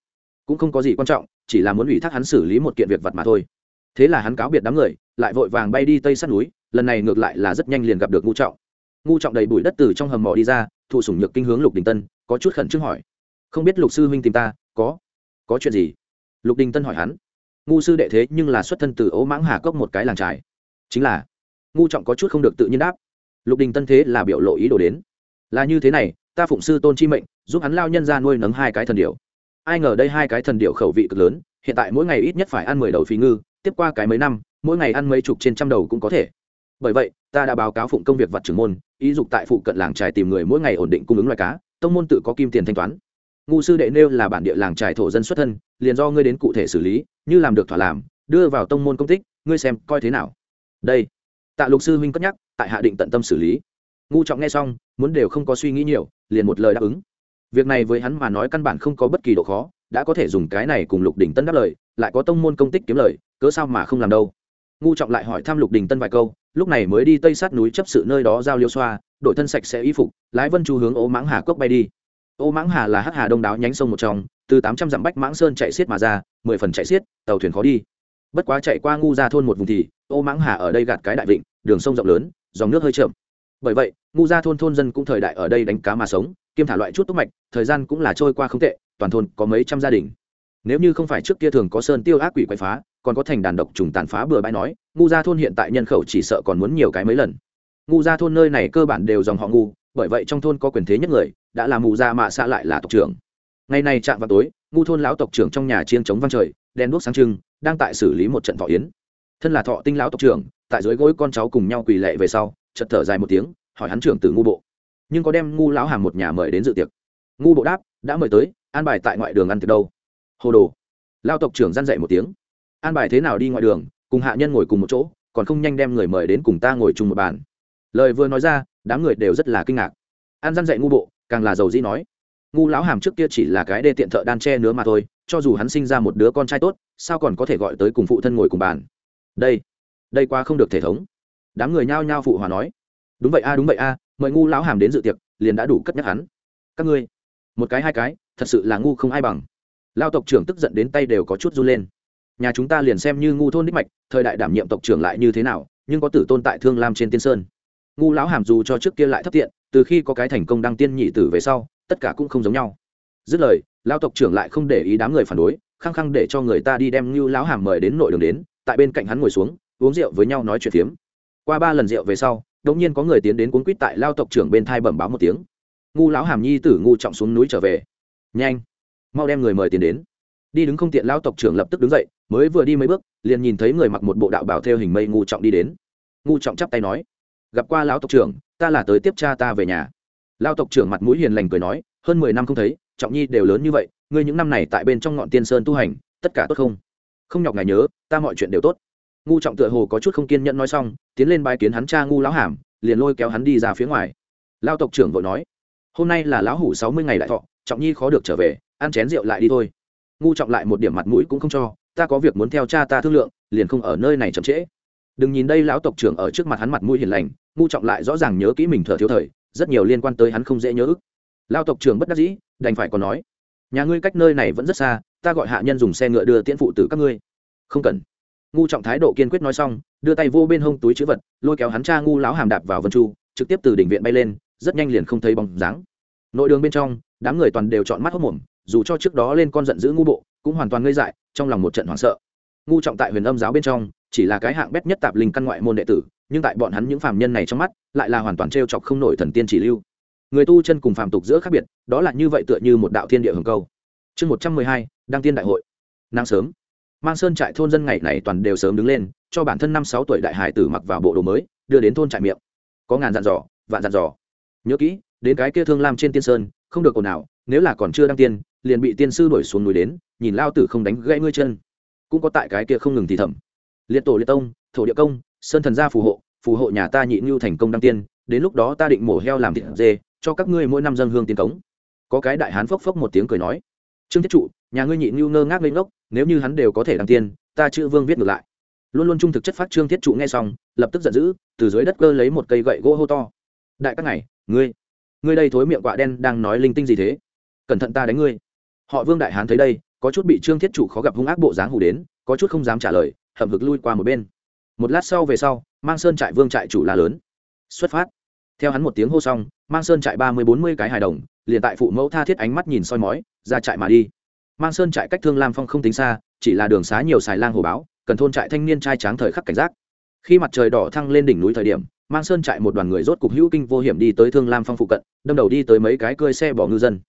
S1: cũng không có gì quan trọng, chỉ là muốn ủy thác hắn xử lý một kiện việc vật mà thôi. Thế là hắn cáo biệt đám người, lại vội vàng bay đi tây sát núi, lần này ngược lại là rất nhanh liền gặp được ngu trọng. Ngu trọng đầy bụi đất từ trong hầm mỏ đi ra, thụ sủng nhược kinh hướng lục đình tân, có chút khẩn trương hỏi. Không biết lục sư huynh tìm ta, có có chuyện gì? Lục đình tân hỏi hắn. Ngu sư đệ thế nhưng là xuất thân từ ấu mãng hà cốc một cái làng trài chính là ngu trọng có chút không được tự nhiên đáp. Lục đình tân thế là biểu lộ ý đồ đến. Là như thế này, ta phụng sư tôn chi mệnh, giúp hắn lao nhân ra nuôi nấng hai cái thần điều ai ngờ đây hai cái thần điệu khẩu vị cực lớn, hiện tại mỗi ngày ít nhất phải ăn mười đầu phí ngư, tiếp qua cái mấy năm, mỗi ngày ăn mấy chục trên trăm đầu cũng có thể. Bởi vậy, ta đã báo cáo phụng công việc vật trưởng môn, ý dục tại phụ cận làng trài tìm người mỗi ngày ổn định cung ứng loài cá, tông môn tự có kim tiền thanh toán. Ngu sư đệ nêu là bản địa làng trài thổ dân xuất thân, liền do ngươi đến cụ thể xử lý, như làm được thỏa làm, đưa vào tông môn công tích, ngươi xem coi thế nào. Đây. Tạ lục sư huynh cất nhắc, tại hạ định tận tâm xử lý. Ngu trọng nghe xong, muốn đều không có suy nghĩ nhiều, liền một lời đáp ứng việc này với hắn mà nói căn bản không có bất kỳ độ khó, đã có thể dùng cái này cùng lục đình tân đáp lời, lại có tông môn công tích kiếm lời, cớ sao mà không làm đâu. Ngu trọng lại hỏi thăm lục đình tân vài câu, lúc này mới đi tây sát núi chấp sự nơi đó giao liêu xoa đội thân sạch sẽ y phục, lái vân chu hướng ô mãng hà cốc bay đi. Ô mãng hà là hắc hà đông đáo nhánh sông một trong, từ tám trăm dặm bách mãng sơn chạy xiết mà ra, mười phần chạy xiết, tàu thuyền khó đi. Bất quá chạy qua ngu ra thôn một vùng thì ô mãng hà ở đây gạt cái đại vịnh, đường sông rộng lớn, dòng nước hơi chậm. Bởi vậy, ngu ra thôn thôn dân cũng thời đại ở đây đánh cá mà sống kiêm thả loại chút tốc mạch, thời gian cũng là trôi qua không tệ, toàn thôn có mấy trăm gia đình. Nếu như không phải trước kia thường có sơn tiêu ác quỷ quậy phá, còn có thành đàn độc trùng tàn phá bừa bãi nói, ngu gia thôn hiện tại nhân khẩu chỉ sợ còn muốn nhiều cái mấy lần. Ngu gia thôn nơi này cơ bản đều dòng họ ngu, bởi vậy trong thôn có quyền thế nhất người, đã là mù gia mạ xạ lại là tộc trưởng. Ngày này chạm vào tối, ngu thôn lão tộc trưởng trong nhà chiên chống vang trời, đèn đuốc sáng trưng, đang tại xử lý một trận thọ yến. Thân là thọ tinh lão tộc trưởng, tại dưới gối con cháu cùng nhau quỳ lệ về sau, chợt thở dài một tiếng, hỏi hắn trưởng từ ngu bộ nhưng có đem ngu lão hàm một nhà mời đến dự tiệc. Ngu bộ đáp, đã mời tới, an bài tại ngoại đường ăn tiệc đâu? Hồ đồ. Lao tộc trưởng gian dậy một tiếng. An bài thế nào đi ngoại đường, cùng hạ nhân ngồi cùng một chỗ, còn không nhanh đem người mời đến cùng ta ngồi chung một bàn. Lời vừa nói ra, đám người đều rất là kinh ngạc. An gian dậy ngu bộ, càng là giàu dĩ nói, ngu lão hàm trước kia chỉ là cái đê tiện thợ đan tre nứa mà thôi, cho dù hắn sinh ra một đứa con trai tốt, sao còn có thể gọi tới cùng phụ thân ngồi cùng bàn? Đây đây qua không được thể thống. Đám người nhao nhao phụ hòa nói, đúng vậy a, đúng vậy a mời ngu lão hàm đến dự tiệc, liền đã đủ cất nhắc hắn. Các ngươi, một cái hai cái, thật sự là ngu không ai bằng. Lao tộc trưởng tức giận đến tay đều có chút run lên. Nhà chúng ta liền xem như ngu thôn đích mạch, thời đại đảm nhiệm tộc trưởng lại như thế nào, nhưng có tử tôn tại thương lam trên tiên sơn. Ngu lão hàm dù cho trước kia lại thấp tiện từ khi có cái thành công đăng tiên nhị tử về sau, tất cả cũng không giống nhau. Dứt lời, lao tộc trưởng lại không để ý đám người phản đối, khăng khăng để cho người ta đi đem ngưu lão hàm mời đến nội đường đến, tại bên cạnh hắn ngồi xuống, uống rượu với nhau nói chuyện phiếm. Qua ba lần rượu về sau đột nhiên có người tiến đến cuốn quýt tại lao tộc trưởng bên thai bẩm báo một tiếng. Ngu lão hàm nhi tử ngu trọng xuống núi trở về. Nhanh, mau đem người mời tiền đến. Đi đứng không tiện, lao tộc trưởng lập tức đứng dậy, mới vừa đi mấy bước, liền nhìn thấy người mặc một bộ đạo bảo theo hình mây ngu trọng đi đến. Ngu trọng chắp tay nói, gặp qua lão tộc trưởng, ta là tới tiếp cha ta về nhà. Lao tộc trưởng mặt mũi hiền lành cười nói, hơn mười năm không thấy, trọng nhi đều lớn như vậy, ngươi những năm này tại bên trong ngọn tiên sơn tu hành, tất cả tốt không? Không nhọc ngài nhớ, ta mọi chuyện đều tốt ngu trọng tựa hồ có chút không kiên nhẫn nói xong, tiến lên bái kiến hắn cha ngu lão hàm, liền lôi kéo hắn đi ra phía ngoài. Lao tộc trưởng vội nói, hôm nay là lão hủ sáu mươi ngày đại thọ, trọng nhi khó được trở về, ăn chén rượu lại đi thôi. Ngu trọng lại một điểm mặt mũi cũng không cho, ta có việc muốn theo cha ta thương lượng, liền không ở nơi này chậm trễ. Đừng nhìn đây lão tộc trưởng ở trước mặt hắn mặt mũi hiền lành, ngu trọng lại rõ ràng nhớ kỹ mình thở thiếu thời, rất nhiều liên quan tới hắn không dễ nhớ ức. Lao tộc trưởng bất đắc dĩ, đành phải còn nói, nhà ngươi cách nơi này vẫn rất xa, ta gọi hạ nhân dùng xe ngựa đưa tiễn phụ tử các ngươi. Không cần ngu trọng thái độ kiên quyết nói xong, đưa tay vô bên hông túi chữ vật, lôi kéo hắn cha ngu lão hàm đạp vào vân chu, trực tiếp từ đỉnh viện bay lên, rất nhanh liền không thấy bóng dáng. Nội đường bên trong, đám người toàn đều chọn mắt hốc mồm, dù cho trước đó lên con giận dữ ngu bộ, cũng hoàn toàn ngây dại, trong lòng một trận hoảng sợ. Ngu trọng tại huyền âm giáo bên trong, chỉ là cái hạng bét nhất tạp linh căn ngoại môn đệ tử, nhưng tại bọn hắn những phàm nhân này trong mắt, lại là hoàn toàn t r e o chọc không nổi thần tiên chỉ lưu. Người tu chân cùng phàm tục giữa khác biệt, đó là như vậy tựa như một đạo thiên địa hồng câu. Chương một trăm mười hai, đăng tiên đại hội. Nắng sớm mang sơn trại thôn dân ngày này toàn đều sớm đứng lên, cho bản thân năm sáu tuổi đại hải tử mặc vào bộ đồ mới, đưa đến thôn trại miệng. Có ngàn dặn dò, vạn dặn dò. Nhớ kỹ, đến cái kia thương lam trên tiên sơn, không được ồn ào, nếu là còn chưa đăng tiên, liền bị tiên sư đuổi xuống núi đến, nhìn lao tử không đánh gãy ngươi chân. Cũng có tại cái kia không ngừng thì thầm. Liệt tổ liệt tông, thổ địa công, sơn thần gia phù hộ phù hộ nhà ta nhị ngưu thành công đăng tiên, đến lúc đó ta định mổ heo làm thịt dê, cho các ngươi mỗi năm dân hương tiên cống. Có cái đại hán phốc phốc một tiếng cười nói. Trương thiết trụ nhà ngươi nhị ngưu ngơ ngác lên ngốc, nếu như hắn đều có thể đăng tiên, ta chữ vương viết ngược lại. Luôn luôn trung thực chất phát trương thiết trụ nghe xong, lập tức giận dữ, từ dưới đất cơ lấy một cây gậy gỗ hô to. Đại các ngày ngươi ngươi đây thối miệng quạ đen đang nói linh tinh gì thế? Cẩn thận ta đánh ngươi. Họ vương đại hán thấy đây, có chút bị trương thiết trụ khó gặp hung ác bộ dáng hủ đến, có chút không dám trả lời, hậm hực lui qua một bên. Một lát sau về sau, mang sơn trại vương trại chủ la lớn. Xuất phát. Theo hắn một tiếng hô xong, mang sơn trại ba mươi bốn mươi cái hài đồng, liền tại phụ mẫu tha thiết ánh mắt nhìn soi mói, ra trại mà đi mang sơn trại cách thương lam phong không tính xa chỉ là đường xá nhiều xài lang hồ báo cần thôn trại thanh niên trai tráng thời khắc cảnh giác. Khi mặt trời đỏ thăng lên đỉnh núi thời điểm mang sơn trại một đoàn người rốt cục hữu kinh vô hiểm đi tới thương lam phong phụ cận đâm đầu đi tới mấy cái cơi xe bỏ ngư dân.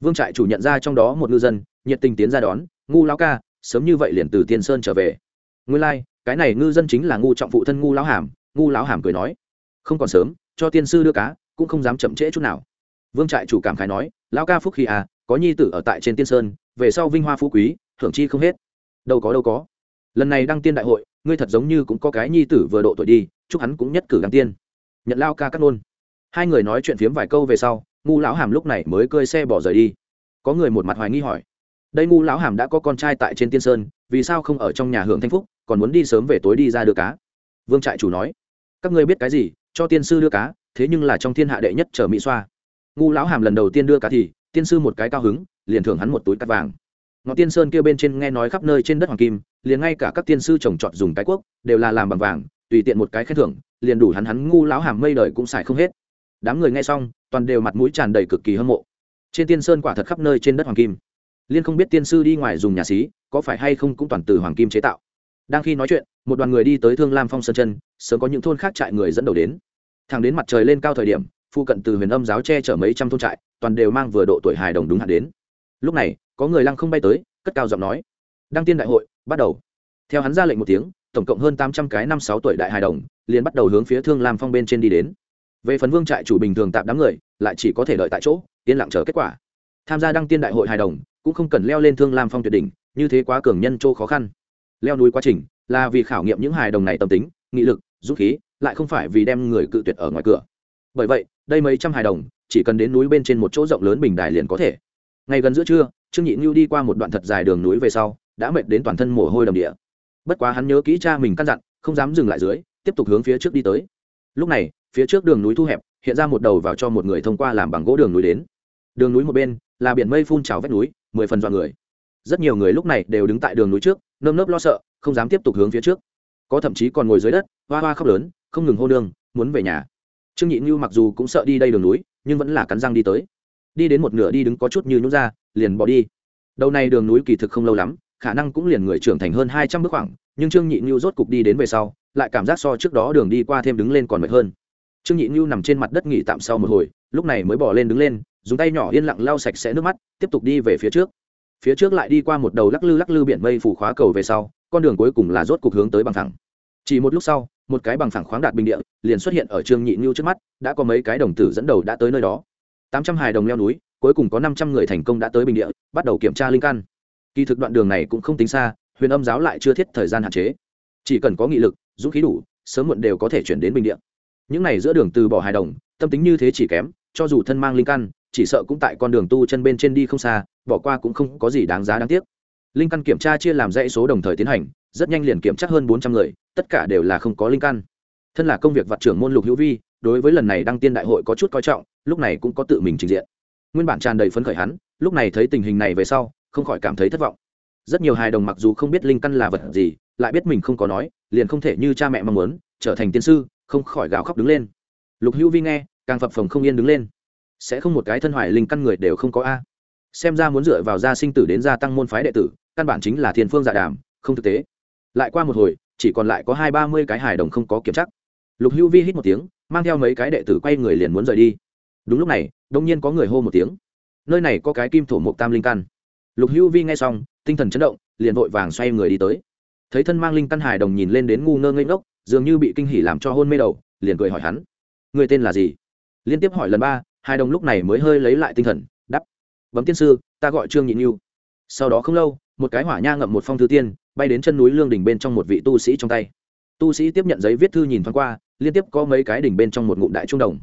S1: Vương trại chủ nhận ra trong đó một ngư dân nhiệt tình tiến ra đón ngu lão ca sớm như vậy liền từ tiên sơn trở về. Nguyên lai、like, cái này ngư dân chính là ngu trọng phụ thân ngu lão hàm ngu lão hàm cười nói không còn sớm cho tiên sư đưa cá cũng không dám chậm trễ chút nào. Vương trại chủ cảm khái nói lão ca phúc khi à có nhi tử ở tại trên tiên sơn về sau vinh hoa phú quý, thưởng chi không hết. Đâu có đâu có. Lần này đăng tiên đại hội, ngươi thật giống như cũng có cái nhi tử vừa độ tuổi đi, chúc hắn cũng nhất cử đăng tiên. Nhận lao ca cắt nôn hai người nói chuyện phiếm vài câu về sau, ngu lão hàm lúc này mới cơi xe bỏ rời đi. Có người một mặt hoài nghi hỏi, đây ngu lão hàm đã có con trai tại trên tiên sơn, vì sao không ở trong nhà hưởng thanh phúc, còn muốn đi sớm về tối đi ra đưa cá? Vương trại chủ nói, các ngươi biết cái gì, cho tiên sư đưa cá, thế nhưng là trong thiên hạ đệ nhất trở mỹ xoa. Ngu lão hàm lần đầu tiên đưa cá thì tiên sư một cái cao hứng, liền thưởng hắn một túi cắt vàng. Ngọn tiên sơn kia bên trên nghe nói khắp nơi trên đất hoàng kim, liền ngay cả các tiên sư trồng trọt dùng cái quốc, đều là làm bằng vàng, tùy tiện một cái khen thưởng, liền đủ hắn hắn ngu lão hàm mây đời cũng xài không hết. Đám người nghe xong, toàn đều mặt mũi tràn đầy cực kỳ hâm mộ. Trên tiên sơn quả thật khắp nơi trên đất hoàng kim. Liên không biết tiên sư đi ngoài dùng nhà xí, có phải hay không cũng toàn từ hoàng kim chế tạo. Đang khi nói chuyện, một đoàn người đi tới thương lam phong sơn chân, sớm có những thôn khác trại người dẫn đầu đến. Thẳng đến mặt trời lên cao thời điểm phụ cận từ huyền âm giáo che chở mấy trăm thôn trại, toàn đều mang vừa độ tuổi hài đồng đúng hạn đến. Lúc này, có người lăng không bay tới, cất cao giọng nói, đăng tiên đại hội, bắt đầu. Theo hắn ra lệnh một tiếng, tổng cộng hơn tám trăm cái năm sáu tuổi đại hài đồng, liền bắt đầu hướng phía thương lam phong bên trên đi đến. Về phần vương trại chủ bình thường tạm đám người, lại chỉ có thể đợi tại chỗ, yên lặng chờ kết quả. Tham gia đăng tiên đại hội hài đồng, cũng không cần leo lên thương lam phong tuyệt đỉnh, như thế quá cường nhân châu khó khăn. Leo núi quá trình, là vì khảo nghiệm những hài đồng này tâm tính, nghị lực, dũng khí, lại không phải vì đem người cự tuyệt ở ngoài cửa bởi vậy, đây mấy trăm hài đồng, chỉ cần đến núi bên trên một chỗ rộng lớn bình đài liền có thể. Ngày gần giữa trưa, trương nhị ngưu đi qua một đoạn thật dài đường núi về sau, đã mệt đến toàn thân mồ hôi đầm địa. Bất quá hắn nhớ kỹ cha mình căn dặn, không dám dừng lại dưới, tiếp tục hướng phía trước đi tới. Lúc này, phía trước đường núi thu hẹp, hiện ra một đầu vào cho một người thông qua làm bằng gỗ đường núi đến. Đường núi một bên là biển mây phun trào vách núi, mười phần dọn người. Rất nhiều người lúc này đều đứng tại đường núi trước, nơm nớp lo sợ, không dám tiếp tục hướng phía trước. Có thậm chí còn ngồi dưới đất, hoa hoa khóc lớn, không ngừng hô nương muốn về nhà trương nhị như mặc dù cũng sợ đi đây đường núi, nhưng vẫn là cắn răng đi tới. Đi đến một nửa đi đứng có chút như nhút ra, liền bỏ đi. Đầu này đường núi kỳ thực không lâu lắm, khả năng cũng liền người trưởng thành hơn hai trăm bước khoảng, nhưng trương nhị như rốt cục đi đến về sau, lại cảm giác so trước đó đường đi qua thêm đứng lên còn mệt hơn. Trương nhị như nằm trên mặt đất nghỉ tạm sau một hồi, lúc này mới bỏ lên đứng lên, dùng tay nhỏ yên lặng lau sạch sẽ nước mắt, tiếp tục đi về phía trước. Phía trước lại đi qua một đầu lắc lư lắc lư biển mây phủ khóa cầu về sau, con đường cuối cùng là rốt cục hướng tới bằng thẳng. Chỉ một lúc sau một cái bằng phẳng khoáng đạt bình địa, liền xuất hiện ở trương nhị như trước mắt, đã có mấy cái đồng tử dẫn đầu đã tới nơi đó. Tám trăm hài đồng leo núi, cuối cùng có năm trăm người thành công đã tới bình địa, bắt đầu kiểm tra linh căn. Kỳ thực đoạn đường này cũng không tính xa, huyền âm giáo lại chưa thiết thời gian hạn chế. Chỉ cần có nghị lực, dũng khí đủ, sớm muộn đều có thể chuyển đến bình địa. Những này giữa đường từ bỏ hài đồng, tâm tính như thế chỉ kém, cho dù thân mang linh căn, chỉ sợ cũng tại con đường tu chân bên trên đi không xa, bỏ qua cũng không có gì đáng giá đáng tiếc linh căn kiểm tra chia làm dãy số đồng thời tiến hành, rất nhanh liền kiểm tra hơn bốn trăm người, tất cả đều là không có linh căn. Thân là công việc vặt trưởng môn lục hữu vi, đối với lần này đăng tiên đại hội có chút coi trọng, lúc này cũng có tự mình trình diện. Nguyên bản tràn đầy phấn khởi hắn, lúc này thấy tình hình này về sau, không khỏi cảm thấy thất vọng. Rất nhiều hài đồng mặc dù không biết linh căn là vật gì, lại biết mình không có nói, liền không thể như cha mẹ mong muốn, trở thành tiên sư, không khỏi gào khóc đứng lên. Lục hữu vi nghe, càng phập phồng không yên đứng lên. Sẽ không một cái thân hoài linh căn người đều không có a. Xem ra muốn dựa vào gia sinh tử đến gia tăng môn phái đệ tử căn bản chính là thiên phương dạ đàm, không thực tế. Lại qua một hồi, chỉ còn lại có hai ba mươi cái hài đồng không có kiểm chắc lục hữu vi hít một tiếng, mang theo mấy cái đệ tử quay người liền muốn rời đi. Đúng lúc này, đông nhiên có người hô một tiếng. Nơi này có cái kim thổ mộc tam linh căn. Lục hữu vi nghe xong, tinh thần chấn động, liền vội vàng xoay người đi tới. Thấy thân mang linh căn hài đồng nhìn lên đến ngu ngơ ngây ngốc, dường như bị kinh hỉ làm cho hôn mê đầu, liền cười hỏi hắn. Người tên là gì? Liên tiếp hỏi lần ba hai đồng lúc này mới hơi lấy lại tinh thần đắp bấm tiên sư, ta gọi trương nhị yêu sau đó không lâu một cái hỏa nha ngậm một phong thư tiên, bay đến chân núi lương đỉnh bên trong một vị tu sĩ trong tay. Tu sĩ tiếp nhận giấy viết thư nhìn thoáng qua, liên tiếp có mấy cái đỉnh bên trong một ngụm đại trung đồng.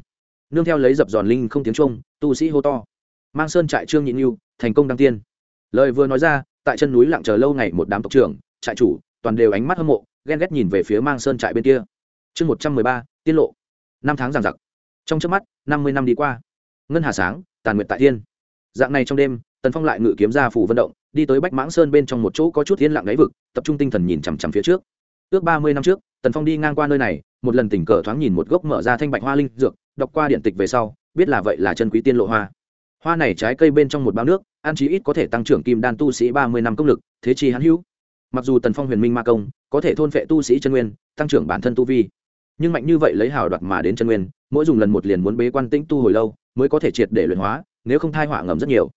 S1: Nương theo lấy dập giòn linh không tiếng trung tu sĩ hô to. Mang sơn trại trương nhịn yêu thành công đăng tiên. Lời vừa nói ra, tại chân núi lặng chờ lâu ngày một đám tộc trưởng, trại chủ, toàn đều ánh mắt hâm mộ, ghen ghét nhìn về phía mang sơn trại bên kia. Chương một trăm mười ba, tiết lộ. Năm tháng giằng giặc. Trong trước mắt, năm mươi năm đi qua. Ngân hà sáng, tàn nguyện tại thiên. Dạng này trong đêm, tần phong lại ngự kiếm ra phủ vận động đi tới bách mãng sơn bên trong một chỗ có chút yên lặng đáy vực, tập trung tinh thần nhìn chằm chằm phía trước. Ước ba mươi năm trước, tần phong đi ngang qua nơi này, một lần tình cờ thoáng nhìn một gốc mở ra thanh bạch hoa linh dược, đọc qua điện tịch về sau, biết là vậy là chân quý tiên lộ hoa. Hoa này trái cây bên trong một bao nước, ăn chí ít có thể tăng trưởng kim đan tu sĩ ba mươi năm công lực, thế chi hắn hữu. Mặc dù tần phong huyền minh ma công, có thể thôn phệ tu sĩ chân nguyên, tăng trưởng bản thân tu vi, nhưng mạnh như vậy lấy hào đoạt mà đến chân nguyên, mỗi dùng lần một liền muốn bế quan tĩnh tu hồi lâu, mới có thể triệt để luyện hóa, nếu không thai họa ngầm rất nhiều.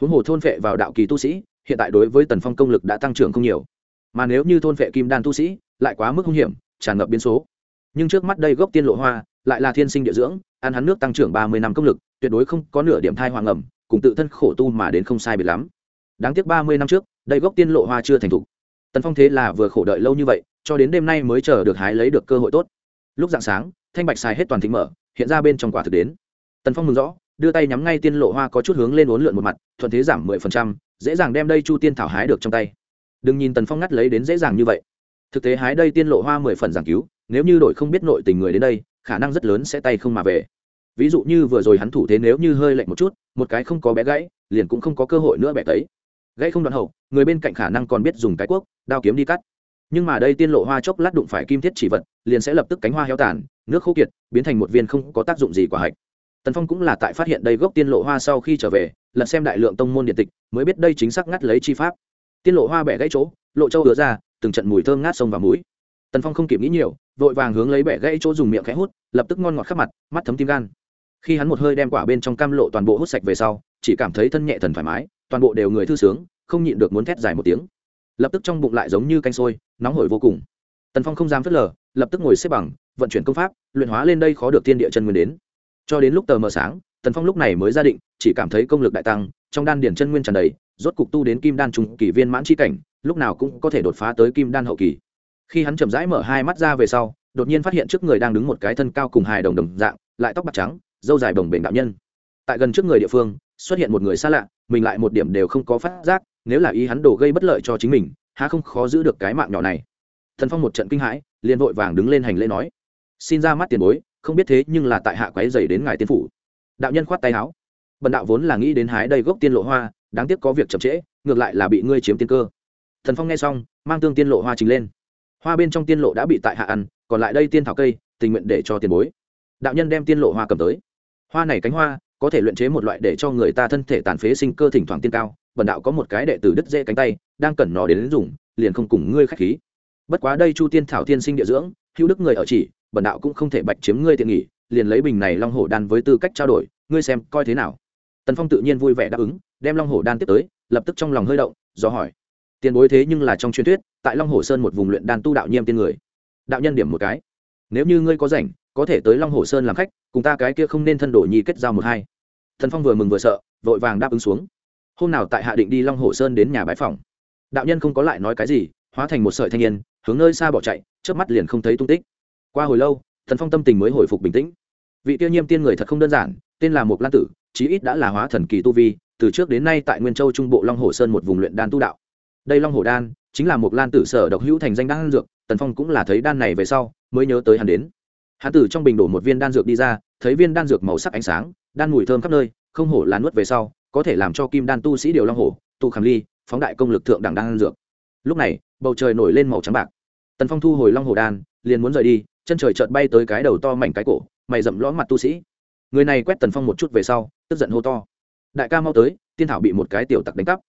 S1: Huống hồ thôn phệ vào đạo kỳ tu sĩ hiện tại đối với tần phong công lực đã tăng trưởng không nhiều. Mà nếu như thôn vệ kim đan tu sĩ lại quá mức hung hiểm, tràn ngập biến số. Nhưng trước mắt đây gốc tiên lộ hoa lại là thiên sinh địa dưỡng, ăn hắn nước tăng trưởng ba mươi năm công lực, tuyệt đối không có nửa điểm thai hoàng ẩm, cùng tự thân khổ tu mà đến không sai biệt lắm. Đáng tiếc ba mươi năm trước, đây gốc tiên lộ hoa chưa thành thục. Tần phong thế là vừa khổ đợi lâu như vậy, cho đến đêm nay mới chờ được hái lấy được cơ hội tốt. Lúc dạng sáng, thanh bạch xài hết toàn thịnh mở, hiện ra bên trong quả thực đến. Tần phong mừng rõ, đưa tay nhắm ngay tiên lộ hoa có chút hướng lên uốn lượn một mặt, thuận thế giảm mười phần trăm dễ dàng đem đây chu tiên thảo hái được trong tay. Đừng nhìn tần phong ngắt lấy đến dễ dàng như vậy. Thực tế hái đây tiên lộ hoa mười phần giảng cứu, nếu như đội không biết nội tình người đến đây, khả năng rất lớn sẽ tay không mà về. Ví dụ như vừa rồi hắn thủ thế nếu như hơi lạnh một chút, một cái không có bé gãy, liền cũng không có cơ hội nữa bẻ tấy. Gãy không đoạn hậu, người bên cạnh khả năng còn biết dùng cái cuốc, đao kiếm đi cắt. Nhưng mà đây tiên lộ hoa chốc lát đụng phải kim thiết chỉ vật, liền sẽ lập tức cánh hoa heo tàn, nước khô kiệt, biến thành một viên không có tác dụng gì quả hạch tần phong cũng là tại phát hiện đây gốc tiên lộ hoa sau khi trở về, lần xem đại lượng tông môn điện tịch, mới biết đây chính xác ngắt lấy chi pháp. Tiên lộ hoa bẻ gãy chỗ, lộ châu hứa ra, từng trận mùi thơm ngát sông vào mũi. Tần phong không kịp nghĩ nhiều, vội vàng hướng lấy bẻ gãy chỗ dùng miệng khẽ hút, lập tức ngon ngọt khắp mặt, mắt thấm tim gan. Khi hắn một hơi đem quả bên trong cam lộ toàn bộ hút sạch về sau, chỉ cảm thấy thân nhẹ thần thoải mái, toàn bộ đều người thư sướng, không nhịn được muốn thét dài một tiếng. Lập tức trong bụng lại giống như canh sôi, nóng hổi vô cùng. Tần phong không dám phớt lờ, lập tức ngồi xếp bằng, vận chuyển công pháp, luyện hóa lên đây khó được thiên địa chân nguyên đến cho đến lúc tờ mờ sáng, tần phong lúc này mới ra định, chỉ cảm thấy công lực đại tăng, trong đan điển chân nguyên tràn đầy, rốt cục tu đến kim đan trùng kỳ viên mãn chi cảnh, lúc nào cũng có thể đột phá tới kim đan hậu kỳ. Khi hắn chậm rãi mở hai mắt ra về sau, đột nhiên phát hiện trước người đang đứng một cái thân cao cùng hài đồng đồng dạng, lại tóc bạc trắng dâu dài bồng bềnh đạo nhân. Tại gần trước người địa phương, xuất hiện một người xa lạ, mình lại một điểm đều không có phát giác, nếu là ý hắn đổ gây bất lợi cho chính mình, há không khó giữ được cái mạng nhỏ này. Thần phong một trận kinh hãi, liền vội vàng đứng lên hành lễ nói, xin ra mắt tiền bối không biết thế nhưng là tại hạ quái dày đến ngài tiên phủ. Đạo nhân khoát tay áo. Bần đạo vốn là nghĩ đến hái đầy gốc tiên lộ hoa, đáng tiếc có việc chậm trễ, ngược lại là bị ngươi chiếm tiên cơ. Thần phong nghe xong, mang tương tiên lộ hoa trình lên. Hoa bên trong tiên lộ đã bị tại hạ ăn, còn lại đây tiên thảo cây, tình nguyện để cho tiền bối. Đạo nhân đem tiên lộ hoa cầm tới. Hoa này cánh hoa, có thể luyện chế một loại để cho người ta thân thể tàn phế sinh cơ thỉnh thoảng tiên cao, bần đạo có một cái đệ tử đứt dễ cánh tay, đang cần nó đến dùng, liền không cùng ngươi khách khí. Bất quá đây chu tiên thảo tiên sinh địa dưỡng, hữu đức người ở chỉ bần đạo cũng không thể bạch chiếm ngươi tiện nghỉ, liền lấy bình này long hổ đan với tư cách trao đổi, ngươi xem coi thế nào. Tần phong tự nhiên vui vẻ đáp ứng, đem long hổ đan tiếp tới, lập tức trong lòng hơi động, do hỏi. Tiền bối thế nhưng là trong truyền thuyết, tại long hồ sơn một vùng luyện đan tu đạo nhiêm tiên người. Đạo nhân điểm một cái. Nếu như ngươi có rảnh, có thể tới long hồ sơn làm khách, cùng ta cái kia không nên thân đổ nhi kết giao một hai. Thần phong vừa mừng vừa sợ, vội vàng đáp ứng xuống. Hôm nào tại hạ định đi long hồ sơn đến nhà bãi phòng đạo nhân không có lại nói cái gì, hóa thành một sợi thanh niên, hướng nơi xa bỏ chạy trước mắt liền không thấy tung tích qua hồi lâu, thần phong tâm tình mới hồi phục bình tĩnh. Vị tiêu nhiêm tiên người thật không đơn giản, tên là mục lan tử, chí ít đã là hóa thần kỳ tu vi, từ trước đến nay tại nguyên châu trung bộ long hồ sơn một vùng luyện đan tu đạo. Đây long hồ đan, chính là một lan tử sở độc hữu thành danh đan dược, tần phong cũng là thấy đan này về sau, mới nhớ tới hắn đến. Hắn tử trong bình đổ một viên đan dược đi ra, thấy viên đan dược màu sắc ánh sáng, đan mùi thơm khắp nơi, không hổ là nuốt về sau, có thể làm cho kim đan tu sĩ điều long hổ tu khảm ly, phóng đại công lực thượng đẳng đan dược. Lúc này, bầu trời nổi lên màu trắng bạc. Tần phong thu hồi long hồ đan, liền muốn rời đi chân trời chợt bay tới cái đầu to mảnh cái cổ, mày rậm lõm mặt tu sĩ. Người này quét tần phong một chút về sau, tức giận hô to. Đại ca mau tới, tiên thảo bị một cái tiểu tặc đánh cắp.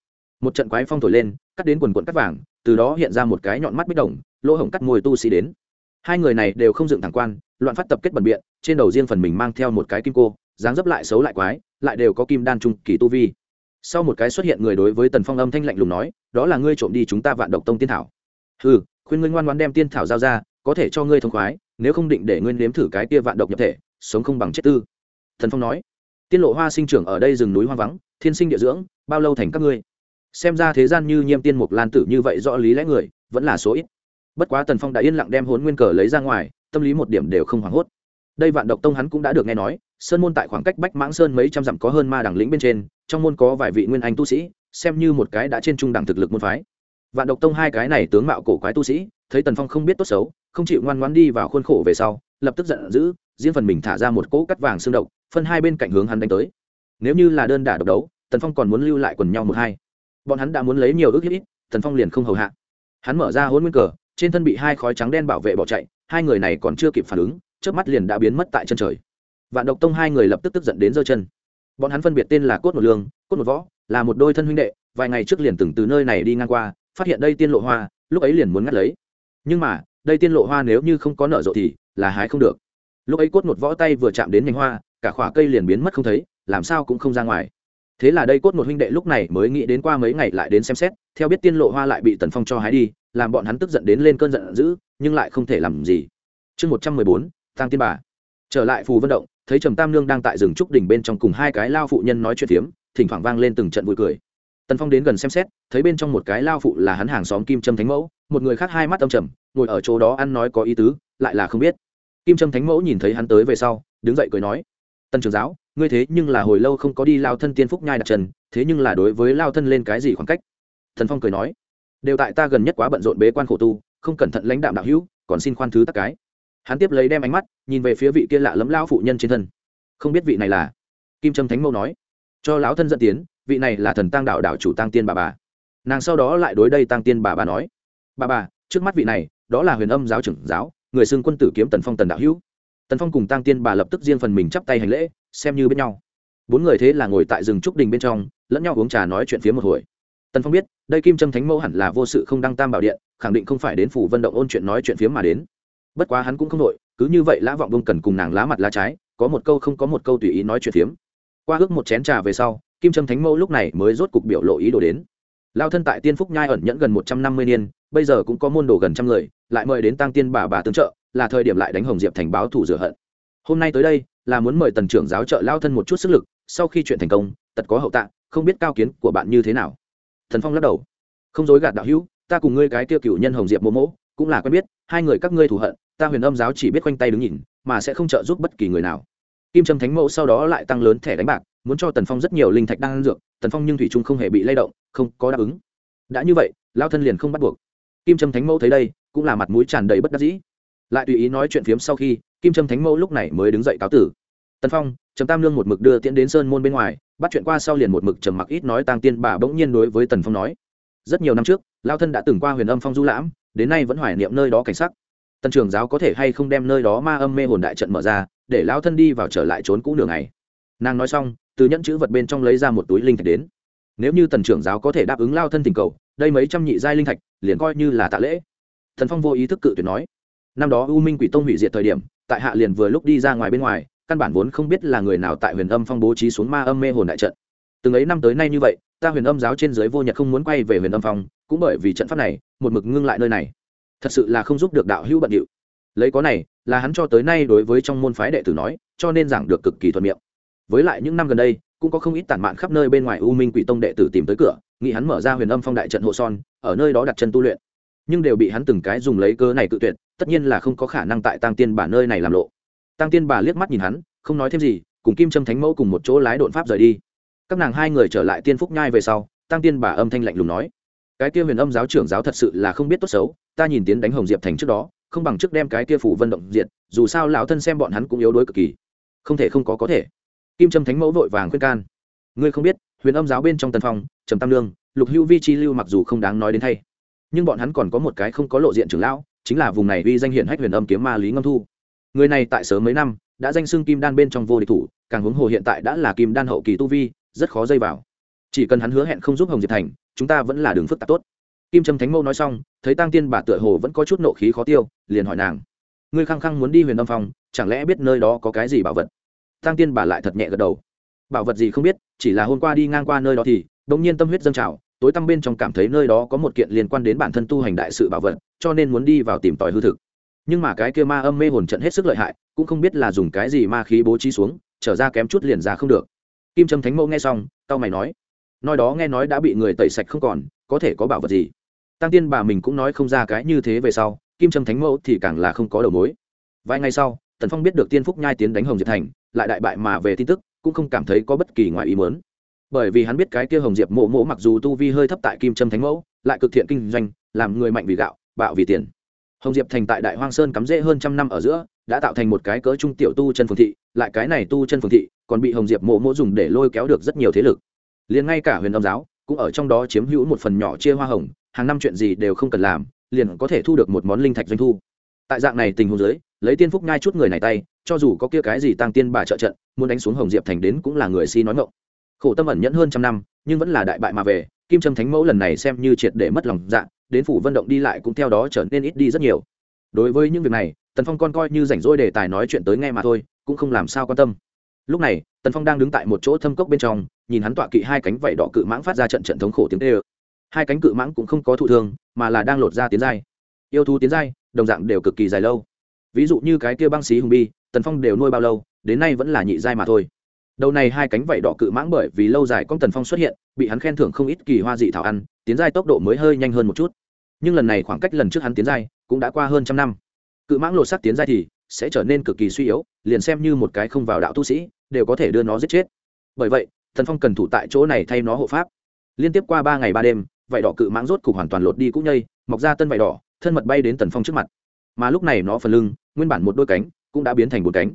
S1: Một trận quái phong thổi lên, cắt đến quần quận cắt vàng, từ đó hiện ra một cái nhọn mắt bích đồng, lỗ hổng cắt môi tu sĩ đến. Hai người này đều không dựng thẳng quan, loạn phát tập kết bẩn biện, trên đầu riêng phần mình mang theo một cái kim cô, dáng dấp lại xấu lại quái, lại đều có kim đan trung kỳ tu vi. Sau một cái xuất hiện người đối với tần phong âm thanh lạnh lùng nói, đó là ngươi trộm đi chúng ta vạn độc tông tiên thảo. Ừ khuyên ngươi ngoan ngoan đem tiên thảo giao ra, có thể cho ngươi thông khoái nếu không định để ngươi nếm thử cái kia vạn độc nhập thể, sống không bằng chết tư. Thần phong nói, tiên lộ hoa sinh trưởng ở đây rừng núi hoang vắng, thiên sinh địa dưỡng, bao lâu thành các ngươi? Xem ra thế gian như nhiêm tiên mục lan tử như vậy rõ lý lẽ người, vẫn là số ít. Bất quá tần phong đã yên lặng đem hốn nguyên cờ lấy ra ngoài, tâm lý một điểm đều không hoảng hốt. Đây vạn độc tông hắn cũng đã được nghe nói, sơn môn tại khoảng cách bách mãng sơn mấy trăm dặm có hơn ma đẳng lĩnh bên trên, trong môn có vài vị nguyên anh tu sĩ, xem như một cái đã trên trung đẳng thực lực môn phái. Vạn độc tông hai cái này tướng mạo cổ quái tu sĩ, thấy tần phong không biết tốt xấu không chịu ngoan ngoan đi vào khuôn khổ về sau, lập tức giận dữ, riêng phần mình thả ra một cỗ cắt vàng xương độc, phân hai bên cạnh hướng hắn đánh tới. Nếu như là đơn đả độc đấu, tần phong còn muốn lưu lại quần nhau một hai. Bọn hắn đã muốn lấy nhiều ước hiếp ít, tần phong liền không hầu hạ. Hắn mở ra hôn nguyên cờ, trên thân bị hai khói trắng đen bảo vệ bỏ chạy, hai người này còn chưa kịp phản ứng trước mắt liền đã biến mất tại chân trời. Vạn độc tông hai người lập tức tức giận đến giơ chân. Bọn hắn phân biệt tên là cốt một lương, cốt một võ, là một đôi thân huynh đệ, vài ngày trước liền từng từ nơi này đi ngang qua, phát hiện đây tiên lộ hoa, lúc ấy liền muốn ngắt lấy. Nhưng mà đây tiên lộ hoa nếu như không có nở rộ thì là hái không được. Lúc ấy cốt một võ tay vừa chạm đến nhánh hoa, cả khỏa cây liền biến mất không thấy, làm sao cũng không ra ngoài. Thế là đây cốt một huynh đệ lúc này mới nghĩ đến qua mấy ngày lại đến xem xét, theo biết tiên lộ hoa lại bị tần phong cho hái đi, làm bọn hắn tức giận đến lên cơn giận dữ, nhưng lại không thể làm gì. Chương một trăm mười bốn tăng tiên bà. Trở lại phù vận động, thấy trầm tam nương đang tại rừng trúc đỉnh bên trong cùng hai cái lao phụ nhân nói chuyện phiếm, thỉnh thoảng vang lên từng trận vui cười tần phong đến gần xem xét thấy bên trong một cái lao phụ là hắn hàng xóm kim trâm thánh mẫu một người khác hai mắt âm trầm ngồi ở chỗ đó ăn nói có ý tứ lại là không biết. Kim trâm thánh mẫu nhìn thấy hắn tới về sau đứng dậy cười nói tân trường giáo ngươi thế nhưng là hồi lâu không có đi lao thân tiên phúc nhai đặt Trần, thế nhưng là đối với lao thân lên cái gì khoảng cách? Thần phong cười nói đều tại ta gần nhất quá bận rộn bế quan khổ tu không cẩn thận lãnh đạm đạo hữu còn xin khoan thứ tất cái. Hắn tiếp lấy đem ánh mắt nhìn về phía vị kia lạ lẫm lao phụ nhân trên thân. Không biết vị này là? Kim trâm thánh mẫu nói. Cho lão thân dẫn tiến vị này là thần tăng đạo đạo chủ tăng tiên bà bà. Nàng sau đó lại đối đây tăng tiên bà bà nói, bà bà, trước mắt vị này, đó là huyền âm giáo trưởng giáo, người xưng quân tử kiếm tần phong tần đạo hữu. Tần phong cùng tăng tiên bà lập tức riêng phần mình chắp tay hành lễ, xem như bên nhau. Bốn người thế là ngồi tại rừng trúc đình bên trong, lẫn nhau uống trà nói chuyện phía một hồi. Tần phong biết, đây kim trâm thánh mẫu hẳn là vô sự không đăng tam bảo điện, khẳng định không phải đến phủ vận động ôn chuyện nói chuyện phía mà đến. Bất quá hắn cũng không nội cứ như vậy lã vọng bông cần cùng nàng lá mặt lá trái, có một câu không có một câu tùy ý nói chuyện phiếm. Qua ước một chén trà về sau kim trâm thánh mẫu lúc này mới rốt cục biểu lộ ý đồ đến. Lao thân tại tiên phúc nhai ẩn nhẫn gần một trăm năm mươi niên, bây giờ cũng có môn đồ gần trăm người, lại mời đến tăng tiên bà bà tương trợ, là thời điểm lại đánh hồng diệp thành báo thủ rửa hận. Hôm nay tới đây, là muốn mời tần trưởng giáo trợ lao thân một chút sức lực, sau khi chuyện thành công tật có hậu tạ, không biết cao kiến của bạn như thế nào. Thần phong lắc đầu. Không dối gạt đạo hữu, ta cùng ngươi cái tiêu cựu nhân hồng diệp mô mỗ cũng là quen biết, hai người các ngươi thù hận, ta huyền âm giáo chỉ biết khoanh tay đứng nhìn, mà sẽ không trợ giúp bất kỳ người nào. Kim trâm thánh mẫu sau đó lại tăng lớn thẻ đánh bạc muốn cho tần phong rất nhiều linh thạch đang ăn dược, tần phong nhưng thủy trung không hề bị lay động, không có đáp ứng. Đã như vậy, lao thân liền không bắt buộc. Kim trâm thánh mẫu thấy đây, cũng là mặt mũi tràn đầy bất đắc dĩ. Lại tùy ý nói chuyện phiếm sau khi, kim trâm thánh mẫu lúc này mới đứng dậy cáo tử. Tần phong, trầm tam lương một mực đưa tiễn đến sơn môn bên ngoài, bắt chuyện qua sau liền một mực trầm mặc ít nói tàng tiên bà bỗng nhiên đối với tần phong nói. Rất nhiều năm trước, lao thân đã từng qua huyền âm phong du lãm, đến nay vẫn hoài niệm nơi đó cảnh sắc. Tần trường giáo có thể hay không đem nơi đó ma âm mê hồn đại trận mở ra, để lao thân đi vào trở lại trốn cũ nửa ngày. Nàng nói xong từ nhẫn chữ vật bên trong lấy ra một túi linh thạch đến. Nếu như tần trưởng giáo có thể đáp ứng lao thân tình cầu, đây mấy trăm nhị giai linh thạch, liền coi như là tạ lễ. Thần phong vô ý thức cự tuyệt nói, năm đó u minh quỷ tông hủy diệt thời điểm, tại hạ liền vừa lúc đi ra ngoài bên ngoài, căn bản vốn không biết là người nào tại huyền âm phong bố trí xuống ma âm mê hồn đại trận. Từng ấy năm tới nay như vậy, ta huyền âm giáo trên giới vô nhật không muốn quay về huyền âm phong, cũng bởi vì trận pháp này, một mực ngưng lại nơi này. Thật sự là không giúp được đạo hữu bận điệu. Lấy có này, là hắn cho tới nay đối với trong môn phái đệ tử nói, cho nên giảng được cực kỳ thuận miệng với lại những năm gần đây, cũng có không ít tản mạn khắp nơi bên ngoài u minh quỷ tông đệ tử tìm tới cửa, nghĩ hắn mở ra huyền âm phong đại trận hộ son, ở nơi đó đặt chân tu luyện. Nhưng đều bị hắn từng cái dùng lấy cơ này cự tuyệt, tất nhiên là không có khả năng tại tăng tiên bà nơi này làm lộ. Tăng tiên bà liếc mắt nhìn hắn, không nói thêm gì, cùng kim trâm thánh mẫu cùng một chỗ lái đột pháp rời đi. Các nàng hai người trở lại tiên phúc nhai về sau tăng tiên bà âm thanh lạnh lùng nói, cái kia huyền âm giáo trưởng giáo thật sự là không biết tốt xấu, ta nhìn tiến đánh hồng diệp thành trước đó, không bằng trước đem cái kia phủ vân động diệt, dù sao lão thân xem bọn hắn cũng yếu đuối cực kỳ. Không thể không có có thể kim trâm thánh mẫu vội vàng khuyên can. Ngươi không biết, huyền âm giáo bên trong tần phong, trầm tam lương lục hữu vi chi lưu mặc dù không đáng nói đến thay, nhưng bọn hắn còn có một cái không có lộ diện trưởng lão, chính là vùng này uy danh hiển hách huyền âm kiếm ma lý ngâm thu. Người này tại sớm mấy năm, đã danh xưng kim đan bên trong vô địch thủ, càng huống hồ hiện tại đã là kim đan hậu kỳ tu vi, rất khó dây vào. Chỉ cần hắn hứa hẹn không giúp hồng diệp thành, chúng ta vẫn là đường phức tạp tốt. Kim trâm thánh mẫu nói xong, thấy tăng tiên bà tựa hồ vẫn có chút nộ khí khó tiêu, liền hỏi nàng. Ngươi khăng khăng muốn đi huyền âm phong chẳng lẽ biết nơi đó có cái gì bảo vật? Tăng tiên bà lại thật nhẹ gật đầu. Bảo vật gì không biết, chỉ là hôm qua đi ngang qua nơi đó thì đ ỗ n g nhiên tâm huyết dâng trào, tối tăm bên trong cảm thấy nơi đó có một kiện liên quan đến bản thân tu hành đại sự bảo vật, cho nên muốn đi vào tìm tòi hư thực. Nhưng mà cái kia ma âm mê hồn trận hết sức lợi hại, cũng không biết là dùng cái gì ma khí bố trí xuống, trở ra kém chút liền ra không được. Kim trâm thánh mẫu nghe xong tao mày nói nói đó nghe nói đã bị người tẩy sạch không còn, có thể có bảo vật gì? Tăng tiên bà mình cũng nói không ra cái như thế về sau, kim trâm thánh mẫu thì càng là không có đầu mối. Vài ngày sau, tần phong biết được tiên phúc nhai tiến đánh hồng diệp thành lại đại bại mà về tin tức, cũng không cảm thấy có bất kỳ ngoài ý muốn. Bởi vì hắn biết cái kia hồng diệp mộ mộ mặc dù tu vi hơi thấp tại kim trâm thánh mẫu, lại cực thiện kinh doanh, làm người mạnh vì gạo, bạo vì tiền. Hồng diệp thành tại đại hoang sơn cắm rễ hơn trăm năm ở giữa, đã tạo thành một cái cỡ trung tiểu tu chân phường thị, lại cái này tu chân phường thị còn bị hồng diệp mộ mộ dùng để lôi kéo được rất nhiều thế lực. Liền ngay cả huyền âm giáo cũng ở trong đó chiếm hữu một phần nhỏ chia hoa hồng, hàng năm chuyện gì đều không cần làm, liền có thể thu được một món linh thạch doanh thu tại dạng này tình huống dưới, lấy tiên phúc ngai chút người này tay, cho dù có kia cái gì tăng tiên bà trợ trận, muốn đánh xuống hồng diệp thành đến cũng là người si nói ngộng khổ tâm ẩn nhẫn hơn trăm năm, nhưng vẫn là đại bại mà về, kim trâm thánh mẫu lần này xem như triệt để mất lòng dạ đến phủ vận động đi lại cũng theo đó trở nên ít đi rất nhiều. Đối với những việc này, tần phong con coi như rảnh rỗi đề tài nói chuyện tới nghe mà thôi, cũng không làm sao quan tâm. Lúc này, tần phong đang đứng tại một chỗ thâm cốc bên trong, nhìn hắn tọa kỵ hai cánh vảy đỏ cự mãng phát ra trận trận thống khổ tiếng tê ơ hai cánh cự mãng cũng không có thụ thương, mà là đang lột ra tiến giai. Yêu thú tiến giai đồng dạng đều cực kỳ dài lâu. Ví dụ như cái kia băng xí hùng bi, tần phong đều nuôi bao lâu, đến nay vẫn là nhị giai mà thôi. Đầu này hai cánh vảy đỏ cự mãng bởi vì lâu dài con tần phong xuất hiện, bị hắn khen thưởng không ít kỳ hoa dị thảo ăn, tiến giai tốc độ mới hơi nhanh hơn một chút. Nhưng lần này khoảng cách lần trước hắn tiến giai cũng đã qua hơn trăm năm. Cự mãng lột sắc tiến giai thì sẽ trở nên cực kỳ suy yếu, liền xem như một cái không vào đạo tu sĩ, đều có thể đưa nó giết chết. Bởi vậy thần phong cần thủ tại chỗ này thay nó hộ pháp. Liên tiếp qua ba ngày ba đêm, vảy đỏ cự mãng rốt cục hoàn toàn lột đi cũng nhây, mọc ra tân vảy đỏ thân mật bay đến tần phong trước mặt. Mà lúc này nó phần lưng, nguyên bản một đôi cánh cũng đã biến thành một cánh.